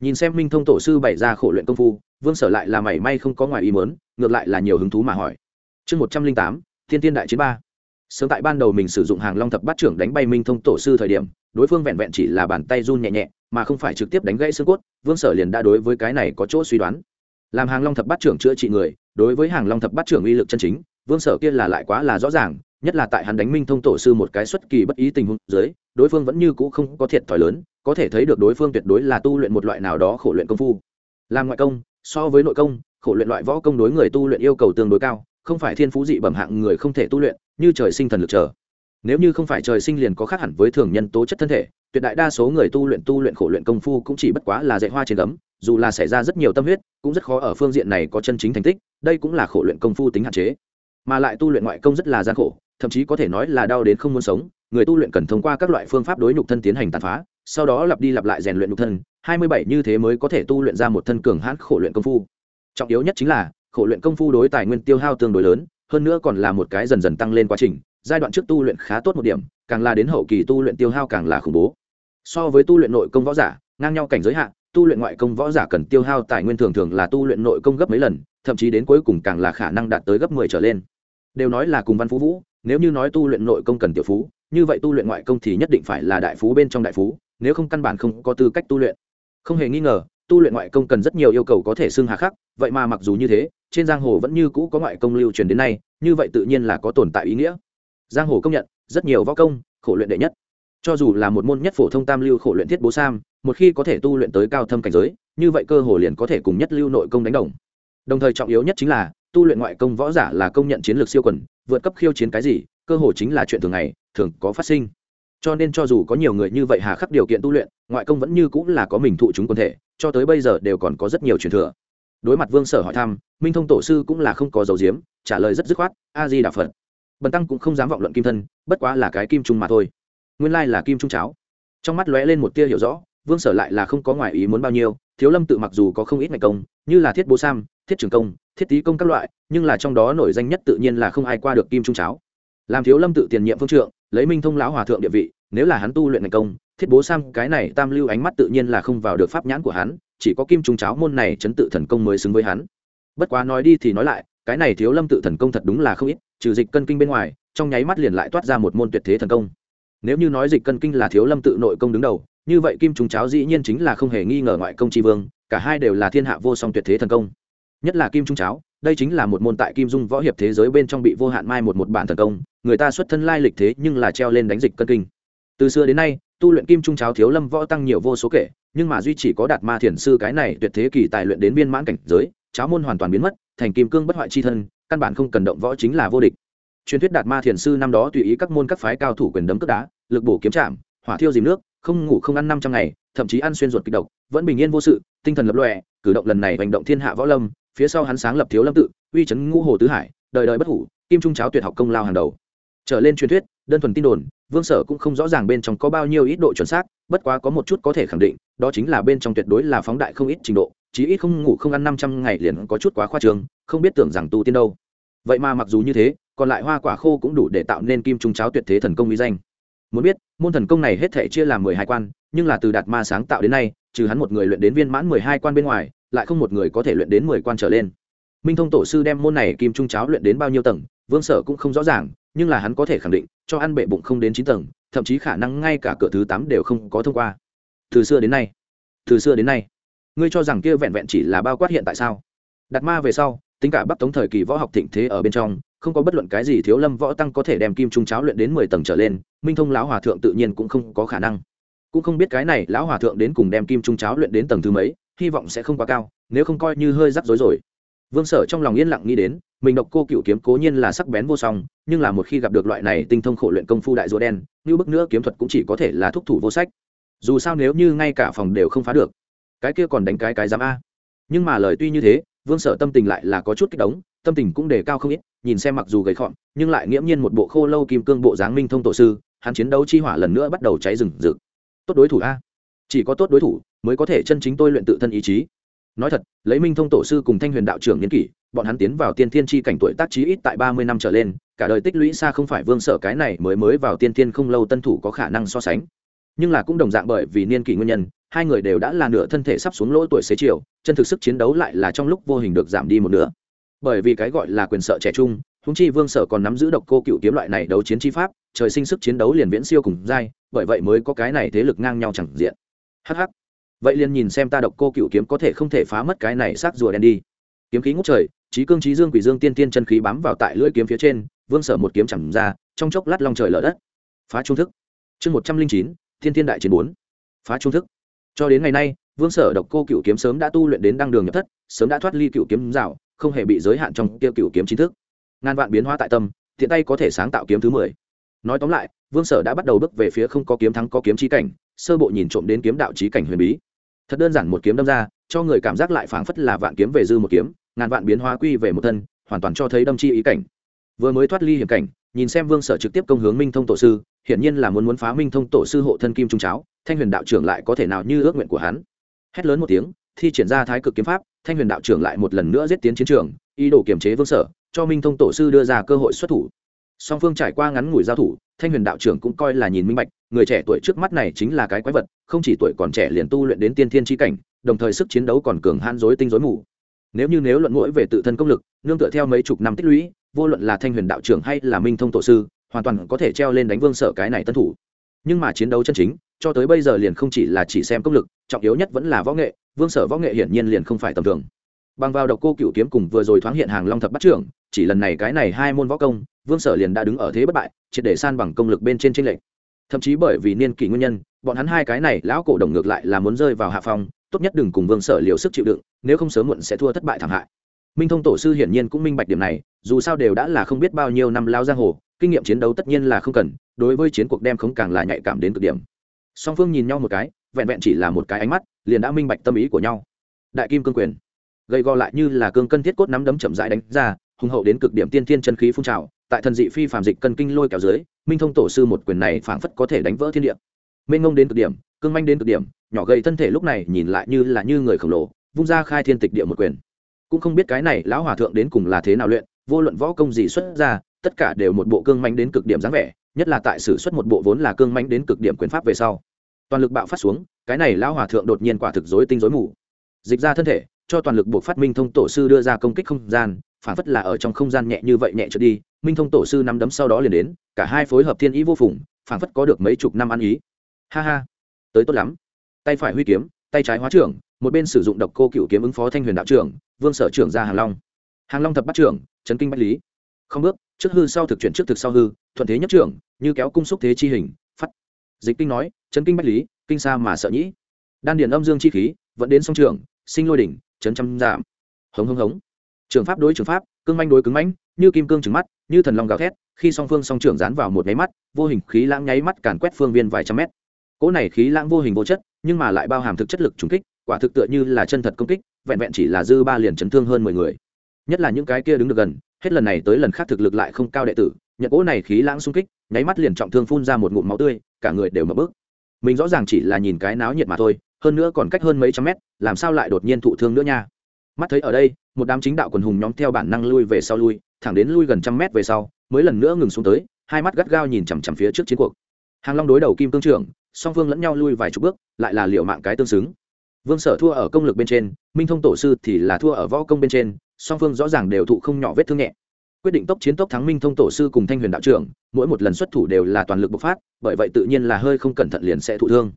Nhìn xem minh thông tổ sư bày ra khổ luyện công phu, vương sở lại là mảy may không có ngoài ý mớn ngược lại là nhiều hứng thú mà hỏi. Chương một trăm linh tám, thiên tiên đại chiến ba sớm tại ban đầu mình sử dụng hàng long thập bát trưởng đánh bay minh thông tổ sư thời điểm, đối phương vẹn vẹn chỉ là bàn tay run nhẹ nhẹ, mà không phải trực tiếp đánh gãy xương cốt, vương sở liền đã đối với cái này có chỗ suy đoán. Làm hàng long thập bát trưởng chữa trị người, đối với hàng long thập bát trưởng uy lực chân chính, vương sở kia là lại quá là rõ ràng, nhất là tại hắn đánh minh thông tổ sư một cái xuất kỳ bất ý tình huống dưới, đối phương vẫn như cũ không có thiệt thòi lớn, có thể thấy được đối phương tuyệt đối là tu luyện một loại nào đó khổ luyện công phu. Làm ngoại công, so với nội công, khổ luyện loại võ công đối người tu luyện yêu cầu tương đối cao, không phải thiên phú dị bẩm hạng người không thể tu luyện như trời sinh thần lực trở nếu như không phải trời sinh liền có khác hẳn với thường nhân tố chất thân thể, tuyệt đại đa số người tu luyện tu luyện khổ luyện công phu cũng chỉ bất quá là dạy hoa trên gấm, dù là xảy ra rất nhiều tâm huyết, cũng rất khó ở phương diện này có chân chính thành tích, đây cũng là khổ luyện công phu tính hạn chế. Mà lại tu luyện ngoại công rất là gian khổ, thậm chí có thể nói là đau đến không muốn sống, người tu luyện cần thông qua các loại phương pháp đối nhục thân tiến hành tàn phá, sau đó lặp đi lặp lại rèn luyện nhục thân, hai mươi bảy như thế mới có thể tu luyện ra một thân cường hãn khổ luyện công phu. Trọng yếu nhất chính là, khổ luyện công phu đối tài nguyên tiêu hao tương đối lớn hơn nữa còn là một cái dần dần tăng lên quá trình, giai đoạn trước tu luyện khá tốt một điểm, càng là đến hậu kỳ tu luyện tiêu hao càng là khủng bố. So với tu luyện nội công võ giả, ngang nhau cảnh giới hạn tu luyện ngoại công võ giả cần tiêu hao tài nguyên thường thường là tu luyện nội công gấp mấy lần, thậm chí đến cuối cùng càng là khả năng đạt tới gấp mười trở lên. Đều nói là cùng văn phú vũ, nếu như nói tu luyện nội công cần tiểu phú, như vậy tu luyện ngoại công thì nhất định phải là đại phú bên trong đại phú, nếu không căn bản không có tư cách tu luyện. Không hề nghi ngờ, tu luyện ngoại công cần rất nhiều yêu cầu có thể xưng hà khắc, vậy mà mặc dù như thế trên giang hồ vẫn như cũ có ngoại công lưu truyền đến nay, như vậy tự nhiên là có tồn tại ý nghĩa. Giang hồ công nhận, rất nhiều võ công, khổ luyện đệ nhất. Cho dù là một môn nhất phổ thông tam lưu khổ luyện thiết bố sam, một khi có thể tu luyện tới cao thâm cảnh giới, như vậy cơ hồ liền có thể cùng nhất lưu nội công đánh đồng. Đồng thời trọng yếu nhất chính là, tu luyện ngoại công võ giả là công nhận chiến lược siêu quần, vượt cấp khiêu chiến cái gì, cơ hồ chính là chuyện thường ngày, thường có phát sinh. Cho nên cho dù có nhiều người như vậy hà khắc điều kiện tu luyện, ngoại công vẫn như cũng là có mình thụ chúng quân thể, cho tới bây giờ đều còn có rất nhiều truyền thừa đối mặt vương sở hỏi thăm, minh thông tổ sư cũng là không có dấu diếm trả lời rất dứt khoát, a di đà phật. Bần tăng cũng không dám vọng luận kim thân, bất quá là cái kim trung mà thôi. Nguyên lai là kim trung cháo. Trong mắt lóe lên một tia hiểu rõ, vương sở lại là không có ngoài ý muốn bao nhiêu, thiếu lâm tự mặc dù có không ít ngày công, như là thiết bố sam, thiết trường công, thiết tý công các loại, nhưng là trong đó nổi danh nhất tự nhiên là không ai qua được kim trung cháo. Làm thiếu lâm tự tiền nhiệm phương trượng, lấy minh thông lão hòa thượng địa vị, nếu là hắn tu luyện ngày công, thiết bố sam cái này tam lưu ánh mắt tự nhiên là không vào được pháp nhãn của hắn chỉ có kim trung cháo môn này chấn tự thần công mới xứng với hắn. Bất quá nói đi thì nói lại, cái này thiếu lâm tự thần công thật đúng là không ít, trừ dịch cân kinh bên ngoài, trong nháy mắt liền lại toát ra một môn tuyệt thế thần công. Nếu như nói dịch cân kinh là thiếu lâm tự nội công đứng đầu, như vậy kim trung cháo dĩ nhiên chính là không hề nghi ngờ ngoại công tri vương, cả hai đều là thiên hạ vô song tuyệt thế thần công. Nhất là kim trung cháo, đây chính là một môn tại kim dung võ hiệp thế giới bên trong bị vô hạn mai một một bản thần công, người ta xuất thân lai lịch thế nhưng là treo lên đánh dịch cân kinh. Từ xưa đến nay, tu luyện kim trung cháo thiếu lâm võ tăng nhiều vô số kể nhưng mà duy chỉ có đạt ma thiền sư cái này tuyệt thế kỳ tài luyện đến viên mãn cảnh giới, cháo môn hoàn toàn biến mất, thành kim cương bất hoại chi thân, căn bản không cần động võ chính là vô địch. Truyền thuyết đạt ma thiền sư năm đó tùy ý các môn các phái cao thủ quyền đấm cướp đá, lực bổ kiếm chạm, hỏa thiêu dìm nước, không ngủ không ăn năm trăm ngày, thậm chí ăn xuyên ruột kịch độc, vẫn bình yên vô sự, tinh thần lập lòe, cử động lần này hành động thiên hạ võ lâm, phía sau hắn sáng lập thiếu lâm tự, uy chấn ngũ hồ tứ hải, đời đời bất hủ, kim trung cháo tuyệt học công lao hàng đầu. Trở lên truyền thuyết, đơn thuần tin đồn, vương sở cũng không rõ ràng bên trong có bao nhiêu ít độ chuẩn xác bất quá có một chút có thể khẳng định, đó chính là bên trong tuyệt đối là phóng đại không ít trình độ, chí ít không ngủ không ăn năm trăm ngày liền có chút quá khoa trương, không biết tưởng rằng tu tiên đâu. Vậy mà mặc dù như thế, còn lại hoa quả khô cũng đủ để tạo nên kim trung cháo tuyệt thế thần công uy danh. Muốn biết, môn thần công này hết thể chia làm mười hai quan, nhưng là từ đạt ma sáng tạo đến nay, trừ hắn một người luyện đến viên mãn mười hai quan bên ngoài, lại không một người có thể luyện đến mười quan trở lên. Minh thông tổ sư đem môn này kim trung cháo luyện đến bao nhiêu tầng, vương sở cũng không rõ ràng, nhưng là hắn có thể khẳng định, cho ăn bệ bụng không đến chín tầng thậm chí khả năng ngay cả cửa thứ tám đều không có thông qua. Từ xưa đến nay, từ xưa đến nay, ngươi cho rằng kia vẹn vẹn chỉ là bao quát hiện tại sao? Đặt ma về sau, tính cả bắc tống thời kỳ võ học thịnh thế ở bên trong, không có bất luận cái gì thiếu lâm võ tăng có thể đem kim trung cháo luyện đến mười tầng trở lên, minh thông lão hòa thượng tự nhiên cũng không có khả năng. Cũng không biết cái này lão hòa thượng đến cùng đem kim trung cháo luyện đến tầng thứ mấy, hy vọng sẽ không quá cao, nếu không coi như hơi rắc rối rồi vương sở trong lòng yên lặng nghĩ đến, mình độc cô cựu kiếm cố nhiên là sắc bén vô song, nhưng là một khi gặp được loại này tinh thông khổ luyện công phu đại rùa đen, như bức nữa kiếm thuật cũng chỉ có thể là thúc thủ vô sách. Dù sao nếu như ngay cả phòng đều không phá được, cái kia còn đánh cái cái dám a. Nhưng mà lời tuy như thế, vương sở tâm tình lại là có chút kích động, tâm tình cũng đề cao không ít, nhìn xem mặc dù gầy khọn nhưng lại nghiễm nhiên một bộ khô lâu kim cương bộ dáng minh thông tổ sư, hắn chiến đấu chi hỏa lần nữa bắt đầu cháy rừng rực. Tốt đối thủ a. Chỉ có tốt đối thủ mới có thể chân chính tôi luyện tự thân ý chí nói thật, lấy minh thông tổ sư cùng thanh huyền đạo trưởng niên kỷ, bọn hắn tiến vào tiên thiên chi cảnh tuổi tác trí ít tại ba mươi năm trở lên, cả đời tích lũy xa không phải vương sở cái này mới mới vào tiên thiên không lâu tân thủ có khả năng so sánh. Nhưng là cũng đồng dạng bởi vì niên kỷ nguyên nhân, hai người đều đã là nửa thân thể sắp xuống lỗ tuổi xế chiều, chân thực sức chiến đấu lại là trong lúc vô hình được giảm đi một nửa. Bởi vì cái gọi là quyền sợ trẻ trung húng chi vương sở còn nắm giữ độc cô cựu kiếm loại này đấu chiến chi pháp, trời sinh sức chiến đấu liền viễn siêu cùng dai bởi vậy mới có cái này thế lực ngang nhau chẳng diện. Hh vậy liền nhìn xem ta độc cô cựu kiếm có thể không thể phá mất cái này xác rùa đen đi. Kiếm khí ngút trời, trí cương trí dương quỷ dương tiên tiên chân khí bám vào tại lưỡi kiếm phía trên, vương sở một kiếm chẳng ra, trong chốc lát long trời lở đất. Phá trung thức. Chương một trăm linh chín, thiên thiên đại chiến bốn. Phá trung thức. Cho đến ngày nay, vương sở độc cô cựu kiếm sớm đã tu luyện đến đăng đường nhập thất, sớm đã thoát ly cựu kiếm rào không hề bị giới hạn trong tiêu cựu kiếm chính thức. Ngàn vạn biến hóa tại tâm thiện tay có thể sáng tạo kiếm thứ mười. Nói tóm lại, vương sở đã bắt đầu bước về phía không có kiếm thắng có kiếm trí cảnh, sơ bộ nhìn trộm đến kiếm đạo trí cảnh huyền bí thật đơn giản một kiếm đâm ra, cho người cảm giác lại phảng phất là vạn kiếm về dư một kiếm, ngàn vạn biến hóa quy về một thân, hoàn toàn cho thấy đâm chi ý cảnh. Vừa mới thoát ly hiểm cảnh, nhìn xem vương sở trực tiếp công hướng minh thông tổ sư, hiển nhiên là muốn muốn phá minh thông tổ sư hộ thân kim trung cháo, thanh huyền đạo trưởng lại có thể nào như ước nguyện của hắn. Hét lớn một tiếng, thi triển ra thái cực kiếm pháp, thanh huyền đạo trưởng lại một lần nữa giết tiến chiến trường, ý đồ kiềm chế vương sở, cho minh thông tổ sư đưa ra cơ hội xuất thủ. Song phương trải qua ngắn ngủi giao thủ thanh huyền đạo trưởng cũng coi là nhìn minh bạch, người trẻ tuổi trước mắt này chính là cái quái vật, không chỉ tuổi còn trẻ liền tu luyện đến tiên thiên tri cảnh, đồng thời sức chiến đấu còn cường han dối tinh dối mù. Nếu như nếu luận mũi về tự thân công lực, nương tựa theo mấy chục năm tích lũy, vô luận là thanh huyền đạo trưởng hay là minh thông tổ sư, hoàn toàn có thể treo lên đánh vương sở cái này tân thủ. Nhưng mà chiến đấu chân chính, cho tới bây giờ liền không chỉ là chỉ xem công lực, trọng yếu nhất vẫn là võ nghệ, vương sở võ nghệ hiển nhiên liền không phải tầm thường. Bằng vào độc cô cựu kiếm cùng vừa rồi thoáng hiện hàng long thập bắt trưởng, chỉ lần này cái này hai môn võ công vương sở liền đã đứng ở thế bất bại, triệt để san bằng công lực bên trên tranh lệch. Thậm chí bởi vì niên kỷ nguyên nhân, bọn hắn hai cái này lão cổ đồng ngược lại là muốn rơi vào hạ phong, tốt nhất đừng cùng vương sở liều sức chịu đựng, nếu không sớm muộn sẽ thua thất bại thảm hại. Minh thông tổ sư hiển nhiên cũng minh bạch điểm này, dù sao đều đã là không biết bao nhiêu năm lao giang hồ, kinh nghiệm chiến đấu tất nhiên là không cần, đối với chiến cuộc đem không càng là nhạy cảm đến cực điểm. Song phương nhìn nhau một cái, vẹn vẹn chỉ là một cái ánh mắt, liền đã minh bạch tâm ý của nhau. Đại kim cương quyền. Gây go lại như là cương cân thiết cốt nắm đấm chậm rãi đánh ra, hùng hậu đến cực điểm tiên thiên chân khí phun trào tại thần dị phi phàm dịch cân kinh lôi kéo dưới, minh thông tổ sư một quyền này phảng phất có thể đánh vỡ thiên địa. Mênh ngông đến cực điểm, cương manh đến cực điểm, nhỏ gầy thân thể lúc này nhìn lại như là như người khổng lồ, vung ra khai thiên tịch địa một quyền. Cũng không biết cái này lão hòa thượng đến cùng là thế nào luyện, vô luận võ công gì xuất ra, tất cả đều một bộ cương manh đến cực điểm dáng vẻ, nhất là tại sử xuất một bộ vốn là cương manh đến cực điểm quyền pháp về sau. Toàn lực bạo phát xuống, cái này lão hòa thượng đột nhiên quả thực rối tinh rối mù. Dịch ra thân thể, cho toàn lực buộc phát minh thông tổ sư đưa ra công kích không gian phản phất là ở trong không gian nhẹ như vậy nhẹ trở đi, minh thông tổ sư nắm đấm sau đó liền đến, cả hai phối hợp thiên ý vô phùng phản phất có được mấy chục năm ăn ý. Ha ha, tới tốt lắm. Tay phải huy kiếm, tay trái hóa trưởng, một bên sử dụng độc cô cựu kiếm ứng phó thanh huyền đạo trưởng, vương sở trưởng ra hàng long. Hàng long thập bắt trưởng trấn kinh bách lý. Không bước, trước hư sau thực chuyển trước thực sau hư, thuận thế nhất trưởng, như kéo cung xúc thế chi hình, phát. Dịch kinh nói trấn kinh bách lý, kinh xa mà sợ nhĩ. Đan điền âm dương chi khí, vẫn đến song trường sinh lôi đỉnh, chấn trăm giảm. Hống hống hống trường pháp đối trường pháp, cương manh đối cứng mãnh, như kim cương trứng mắt, như thần long gào thét, khi song phương song trưởng dán vào một nháy mắt, vô hình khí lãng nháy mắt càn quét phương viên vài trăm mét. Cỗ này khí lãng vô hình vô chất, nhưng mà lại bao hàm thực chất lực trùng kích, quả thực tựa như là chân thật công kích, vẹn vẹn chỉ là dư ba liền chấn thương hơn mười người. Nhất là những cái kia đứng được gần, hết lần này tới lần khác thực lực lại không cao đệ tử, nhận cỗ này khí lãng xung kích, nháy mắt liền trọng thương phun ra một ngụm máu tươi, cả người đều mập bước. Mình rõ ràng chỉ là nhìn cái náo nhiệt mà thôi, hơn nữa còn cách hơn mấy trăm mét, làm sao lại đột nhiên thụ thương nữa nha? Mắt thấy ở đây, một đám chính đạo quần hùng nhóm theo bản năng lui về sau lui, thẳng đến lui gần trăm mét về sau, mới lần nữa ngừng xuống tới, hai mắt gắt gao nhìn chằm chằm phía trước chiến cuộc. Hàng long đối đầu kim cương trưởng, song phương lẫn nhau lui vài chục bước, lại là liệu mạng cái tương xứng. Vương sở thua ở công lực bên trên, minh thông tổ sư thì là thua ở võ công bên trên, song phương rõ ràng đều thụ không nhỏ vết thương nhẹ. Quyết định tốc chiến tốc thắng minh thông tổ sư cùng thanh huyền đạo trưởng, mỗi một lần xuất thủ đều là toàn lực bộc phát, bởi vậy tự nhiên là hơi không cẩn thận liền sẽ thụ thương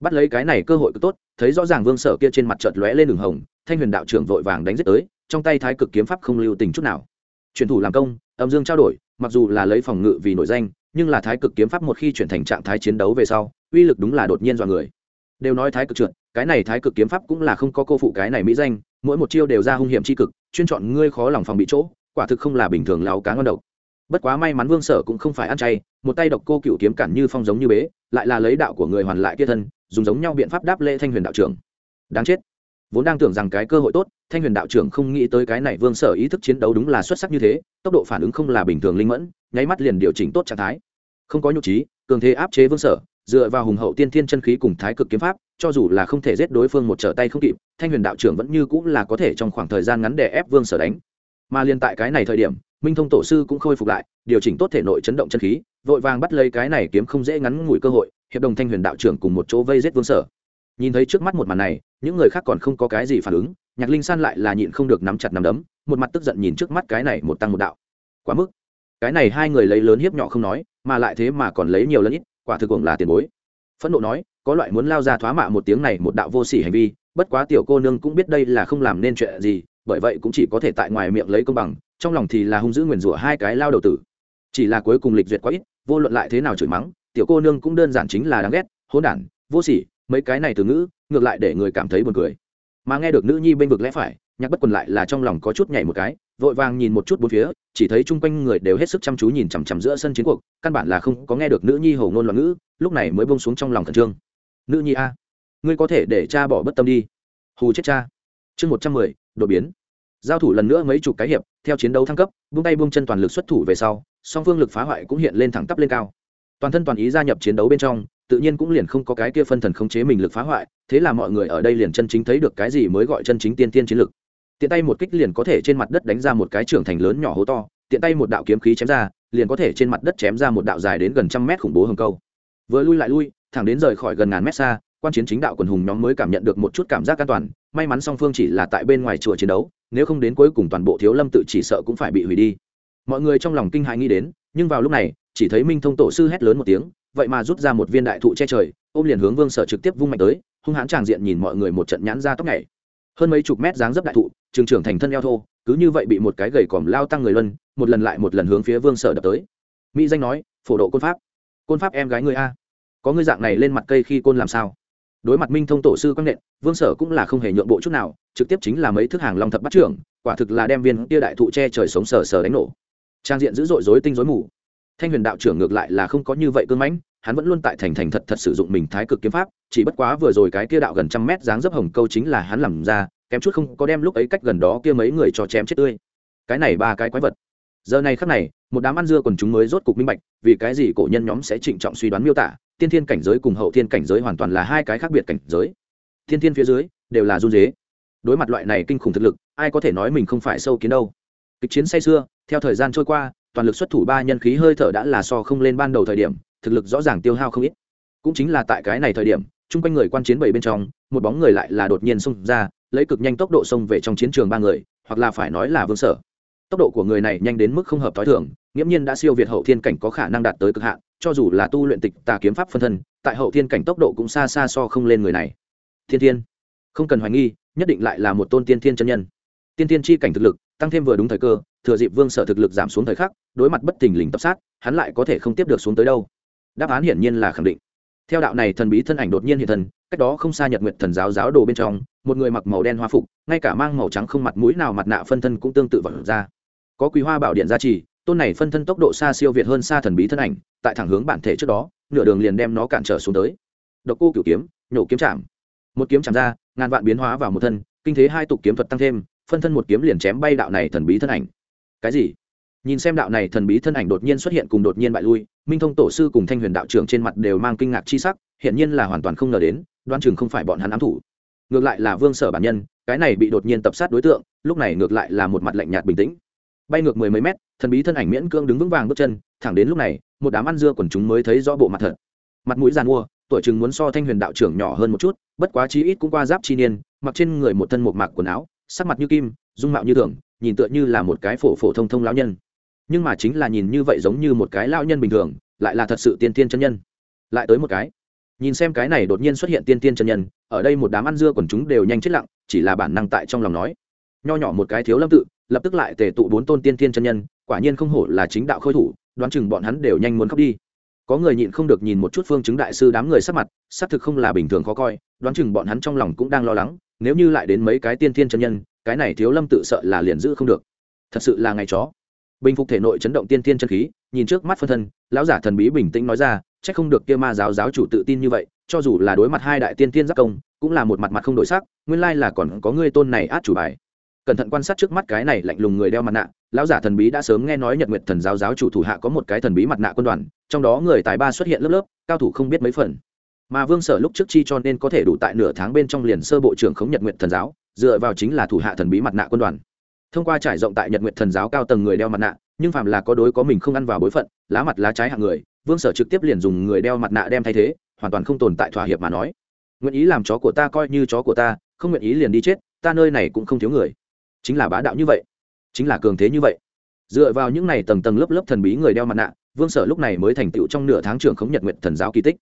bắt lấy cái này cơ hội cứ tốt, thấy rõ ràng vương sở kia trên mặt chợt lóe lên đường hồng, thanh huyền đạo trưởng vội vàng đánh giết tới, trong tay thái cực kiếm pháp không lưu tình chút nào. Chuyển thủ làm công, âm dương trao đổi, mặc dù là lấy phòng ngự vì nội danh, nhưng là thái cực kiếm pháp một khi chuyển thành trạng thái chiến đấu về sau, uy lực đúng là đột nhiên dọa người. Đều nói thái cực trượt, cái này thái cực kiếm pháp cũng là không có cô phụ cái này mỹ danh, mỗi một chiêu đều ra hung hiểm c h i cực, chuyên chọn ngươi khó lòng phòng bị chỗ, quả thực không là bình thường láo cá ngon độc bất quá may mắn vương sở cũng không phải ăn chay, một tay độc cô cựu kiếm cản như phong giống như bế, lại là lấy đạo của người hoàn lại kia thân, dùng giống nhau biện pháp đáp lễ thanh huyền đạo trưởng. Đáng chết. Vốn đang tưởng rằng cái cơ hội tốt, thanh huyền đạo trưởng không nghĩ tới cái này vương sở ý thức chiến đấu đúng là xuất sắc như thế, tốc độ phản ứng không là bình thường linh mẫn, nháy mắt liền điều chỉnh tốt trạng thái. Không có nhục trí, cường thế áp chế vương sở, dựa vào hùng hậu tiên thiên chân khí cùng thái cực kiếm pháp, cho dù là không thể giết đối phương một trở tay không kịp, thanh huyền đạo trưởng vẫn như cũng là có thể trong khoảng thời gian ngắn để ép vương sở đánh. Mà liên tại cái này thời điểm minh thông tổ sư cũng khôi phục lại, điều chỉnh tốt thể nội chấn động chân khí, vội vàng bắt lấy cái này kiếm không dễ ngắn ngủi cơ hội, hiệp đồng thanh huyền đạo trưởng cùng một chỗ vây giết vương sở. Nhìn thấy trước mắt một màn này, những người khác còn không có cái gì phản ứng, nhạc linh san lại là nhịn không được nắm chặt nắm đấm, một mặt tức giận nhìn trước mắt cái này một tăng một đạo. Quá mức. Cái này hai người lấy lớn hiếp nhỏ không nói, mà lại thế mà còn lấy nhiều lớn ít, quả thực cũng là tiền bối. Phẫn nộ nói, có loại muốn lao ra thoá mạ một tiếng này một đạo vô sỉ hành vi, bất quá tiểu cô nương cũng biết đây là không làm nên chuyện gì, bởi vậy cũng chỉ có thể tại ngoài miệng lấy công bằng trong lòng thì là hung dữ nguyền rủa hai cái lao đầu tử. Chỉ là cuối cùng lịch duyệt quá ít, vô luận lại thế nào chửi mắng, tiểu cô nương cũng đơn giản chính là đáng ghét, hỗn đản, vô sỉ, mấy cái này từ ngữ, ngược lại để người cảm thấy buồn cười. Mà nghe được nữ nhi bên vực lẽ phải, nhạc bất quần lại là trong lòng có chút nhảy một cái, vội vàng nhìn một chút bốn phía, chỉ thấy chung quanh người đều hết sức chăm chú nhìn chằm chằm giữa sân chiến cuộc, căn bản là không có nghe được nữ nhi hầu ngôn loạn ngữ, lúc này mới bông xuống trong lòng khẩn trương. Nữ nhi a, ngươi có thể để cha bỏ bất tâm đi. Hù chết cha. Chương một trăm mười, đột biến. Giao thủ lần nữa mấy chục cái hiệp theo chiến đấu thăng cấp, buông tay buông chân toàn lực xuất thủ về sau, song phương lực phá hoại cũng hiện lên thẳng tắp lên cao. Toàn thân toàn ý gia nhập chiến đấu bên trong, tự nhiên cũng liền không có cái kia phân thần khống chế mình lực phá hoại, thế là mọi người ở đây liền chân chính thấy được cái gì mới gọi chân chính tiên tiên chiến lực. Tiện tay một kích liền có thể trên mặt đất đánh ra một cái trưởng thành lớn nhỏ hố to, tiện tay một đạo kiếm khí chém ra, liền có thể trên mặt đất chém ra một đạo dài đến gần trăm mét khủng bố hầm câu. Vừa lui lại lui, thẳng đến rời khỏi gần ngàn mét xa, quan chiến chính đạo quần hùng nhóm mới cảm nhận được một chút cảm giác an toàn, may mắn song phương chỉ là tại bên ngoài chùa chiến đấu nếu không đến cuối cùng toàn bộ thiếu lâm tự chỉ sợ cũng phải bị hủy đi. Mọi người trong lòng kinh hãi nghĩ đến, nhưng vào lúc này, chỉ thấy minh thông tổ sư hét lớn một tiếng, vậy mà rút ra một viên đại thụ che trời, ôm liền hướng vương sở trực tiếp vung mạnh tới, hung hãn tràng diện nhìn mọi người một trận nhãn ra tóc nhảy. Hơn mấy chục mét dáng dấp đại thụ, trường trưởng thành thân eo thô, cứ như vậy bị một cái gầy còm lao tăng người luân, một lần lại một lần hướng phía vương sở đập tới. Mỹ danh nói, phổ độ côn pháp. Côn pháp em gái người a. Có ngươi dạng này lên mặt cây khi côn làm sao? Đối mặt minh thông tổ sư quang nện, vương sở cũng là không hề nhượng bộ chút nào trực tiếp chính là mấy thức hàng long thập bắt trưởng, quả thực là đem viên tia đại thụ che trời sống sờ sờ đánh nổ. Trang diện dữ dội dối tinh dối mù. Thanh huyền đạo trưởng ngược lại là không có như vậy cương mãnh, hắn vẫn luôn tại thành thành thật thật sử dụng mình thái cực kiếm pháp, chỉ bất quá vừa rồi cái kia đạo gần trăm mét dáng dấp hồng câu chính là hắn làm ra, kém chút không có đem lúc ấy cách gần đó kia mấy người cho chém chết tươi. Cái này ba cái quái vật. Giờ này khắc này, một đám ăn dưa còn chúng mới rốt cục minh bạch, vì cái gì cổ nhân nhóm sẽ trịnh trọng suy đoán miêu tả, tiên thiên cảnh giới cùng hậu thiên cảnh giới hoàn toàn là hai cái khác biệt cảnh giới. Thiên thiên phía dưới, đều là run dế đối mặt loại này kinh khủng thực lực, ai có thể nói mình không phải sâu kiến đâu. Kịch chiến say xưa theo thời gian trôi qua, toàn lực xuất thủ ba nhân khí hơi thở đã là so không lên ban đầu thời điểm, thực lực rõ ràng tiêu hao không ít. Cũng chính là tại cái này thời điểm, chung quanh người quan chiến bảy bên trong, một bóng người lại là đột nhiên xông ra, lấy cực nhanh tốc độ xông về trong chiến trường ba người, hoặc là phải nói là vương sở. Tốc độ của người này nhanh đến mức không hợp t h o i thường, nghiễm nhiên đã siêu việt hậu thiên cảnh có khả năng đạt tới cực hạn, cho dù là tu luyện tịch tà kiếm pháp phân thân, tại hậu thiên cảnh tốc độ cũng xa xa so không lên người này. Thiên thiên, không cần hoài nghi nhất định lại là một tôn tiên thiên chân nhân. Tiên thiên chi cảnh thực lực, tăng thêm vừa đúng thời cơ, thừa dịp vương sở thực lực giảm xuống thời khắc, đối mặt bất thình lình tập sát, hắn lại có thể không tiếp được xuống tới đâu. Đáp án hiển nhiên là khẳng định. Theo đạo này thần bí thân ảnh đột nhiên hiện thân, cách đó không xa nhật nguyệt thần giáo giáo đồ bên trong, một người mặc màu đen hoa phục, ngay cả mang màu trắng không mặt mũi nào mặt nạ phân thân cũng tương tự vật ra. Có quý hoa bảo điện gia trì, tôn này phân thân tốc độ xa siêu việt hơn xa thần bí thân ảnh, tại thẳng hướng bản thể trước đó, nửa đường liền đem nó cản trở xuống tới. Độc cô cửu kiếm, nhổ kiếm chạm. Một kiếm chạm ra ngàn vạn biến hóa vào một thân, kinh thế hai tục kiếm thuật tăng thêm, phân thân một kiếm liền chém bay đạo này thần bí thân ảnh. Cái gì? Nhìn xem đạo này thần bí thân ảnh đột nhiên xuất hiện cùng đột nhiên bại lui, minh thông tổ sư cùng thanh huyền đạo trưởng trên mặt đều mang kinh ngạc chi sắc hiện nhiên là hoàn toàn không ngờ đến đoan chừng không phải bọn hắn ám thủ. Ngược lại là vương sở bản nhân, cái này bị đột nhiên tập sát đối tượng, lúc này ngược lại là một mặt lạnh nhạt bình tĩnh. Bay ngược mười mấy mét, thần bí thân ảnh miễn cương đứng vững vàng bước chân, thẳng đến lúc này, một đám ăn dưa quần chúng mới thấy rõ bộ mặt thật. Mặt mũi giàn mua tuổi chừng muốn so thanh huyền đạo trưởng nhỏ hơn một chút, bất quá chí ít cũng qua giáp chi niên, mặc trên người một thân một mạc quần áo, sắc mặt như kim, dung mạo như thường, nhìn tựa như là một cái phổ phổ thông thông lão nhân. Nhưng mà chính là nhìn như vậy giống như một cái lão nhân bình thường, lại là thật sự tiên tiên chân nhân. Lại tới một cái. Nhìn xem cái này đột nhiên xuất hiện tiên tiên chân nhân, ở đây một đám ăn dưa quần chúng đều nhanh chết lặng, chỉ là bản năng tại trong lòng nói. Nho nhỏ một cái thiếu lâm tự, lập tức lại tề tụ bốn tôn tiên tiên chân nhân, quả nhiên không hổ là chính đạo khôi thủ, đoán chừng bọn hắn đều nhanh muốn khóc đi có người nhịn không được nhìn một chút phương chứng đại sư đám người sắc mặt, xác thực không là bình thường khó coi, đoán chừng bọn hắn trong lòng cũng đang lo lắng, nếu như lại đến mấy cái tiên thiên chân nhân, cái này thiếu lâm tự sợ là liền giữ không được. Thật sự là ngày chó. Bình phục thể nội chấn động tiên thiên chân khí, nhìn trước mắt phân thân, lão giả thần bí bình tĩnh nói ra, chắc không được kia ma giáo giáo chủ tự tin như vậy, cho dù là đối mặt hai đại tiên tiên giác công, cũng là một mặt mặt không đổi sắc, nguyên lai là còn có ngươi tôn này át chủ bài cẩn thận quan sát trước mắt cái này lạnh lùng người đeo mặt nạ, lão giả thần bí đã sớm nghe nói nhật nguyệt thần giáo giáo chủ thủ hạ có một cái thần bí mặt nạ quân đoàn, trong đó người tài ba xuất hiện lớp lớp, cao thủ không biết mấy phần. Mà vương sở lúc trước chi cho nên có thể đủ tại nửa tháng bên trong liền sơ bộ trưởng khống nhật nguyệt thần giáo, dựa vào chính là thủ hạ thần bí mặt nạ quân đoàn. Thông qua trải rộng tại nhật nguyệt thần giáo cao tầng người đeo mặt nạ, nhưng phạm là có đối có mình không ăn vào bối phận, lá mặt lá trái hạng người, vương sở trực tiếp liền dùng người đeo mặt nạ đem thay thế, hoàn toàn không tồn tại thỏa hiệp mà nói. Nguyện ý làm chó của ta coi như chó của ta, không nguyện ý liền đi chết, ta nơi này cũng không thiếu người chính là bá đạo như vậy, chính là cường thế như vậy. Dựa vào những này tầng tầng lớp lớp thần bí người đeo mặt nạ, vương sở lúc này mới thành tựu trong nửa tháng trưởng khống nhật nguyện thần giáo kỳ tích.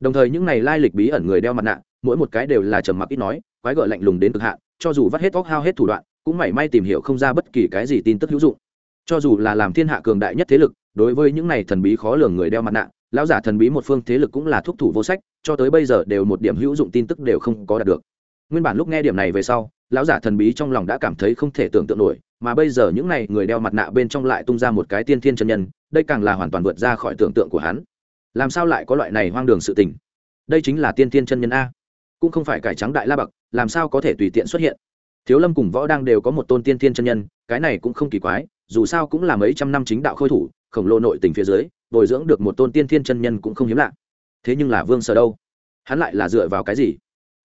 Đồng thời những này lai lịch bí ẩn người đeo mặt nạ, mỗi một cái đều là trầm mặc ít nói, quái gợ lạnh lùng đến cực hạn, cho dù vắt hết óc hao hết thủ đoạn, cũng mảy may tìm hiểu không ra bất kỳ cái gì tin tức hữu dụng. Cho dù là làm thiên hạ cường đại nhất thế lực, đối với những này thần bí khó lường người đeo mặt nạ, lão giả thần bí một phương thế lực cũng là thúc thủ vô sách, cho tới bây giờ đều một điểm hữu dụng tin tức đều không có đạt được nguyên bản lúc nghe điểm này về sau, lão giả thần bí trong lòng đã cảm thấy không thể tưởng tượng nổi, mà bây giờ những này người đeo mặt nạ bên trong lại tung ra một cái tiên thiên chân nhân, đây càng là hoàn toàn vượt ra khỏi tưởng tượng của hắn. Làm sao lại có loại này hoang đường sự tình? Đây chính là tiên thiên chân nhân a. Cũng không phải cải trắng đại la bậc, làm sao có thể tùy tiện xuất hiện? Thiếu lâm cùng võ đang đều có một tôn tiên thiên chân nhân, cái này cũng không kỳ quái, dù sao cũng là mấy trăm năm chính đạo khôi thủ, khổng lồ nội tình phía dưới, bồi dưỡng được một tôn tiên thiên chân nhân cũng không hiếm lạ. Thế nhưng là vương sở đâu? Hắn lại là dựa vào cái gì?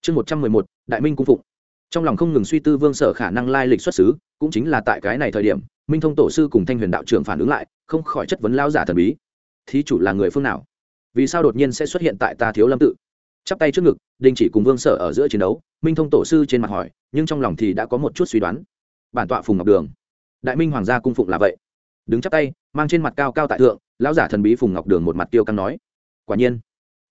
Chương một trăm mười một đại minh cung phụng. Trong lòng không ngừng suy tư vương sở khả năng lai lịch xuất xứ, cũng chính là tại cái này thời điểm, minh thông tổ sư cùng thanh huyền đạo trưởng phản ứng lại, không khỏi chất vấn lao giả thần bí. Thí chủ là người phương nào? Vì sao đột nhiên sẽ xuất hiện tại ta thiếu lâm tự? Chắp tay trước ngực, đình chỉ cùng vương sở ở giữa chiến đấu, minh thông tổ sư trên mặt hỏi, nhưng trong lòng thì đã có một chút suy đoán. Bản tọa phùng ngọc đường. Đại minh hoàng gia cung phụng là vậy. Đứng chắp tay, mang trên mặt cao cao tại thượng, lão giả thần bí phùng ngọc đường một mặt tiêu căng nói. Quả nhiên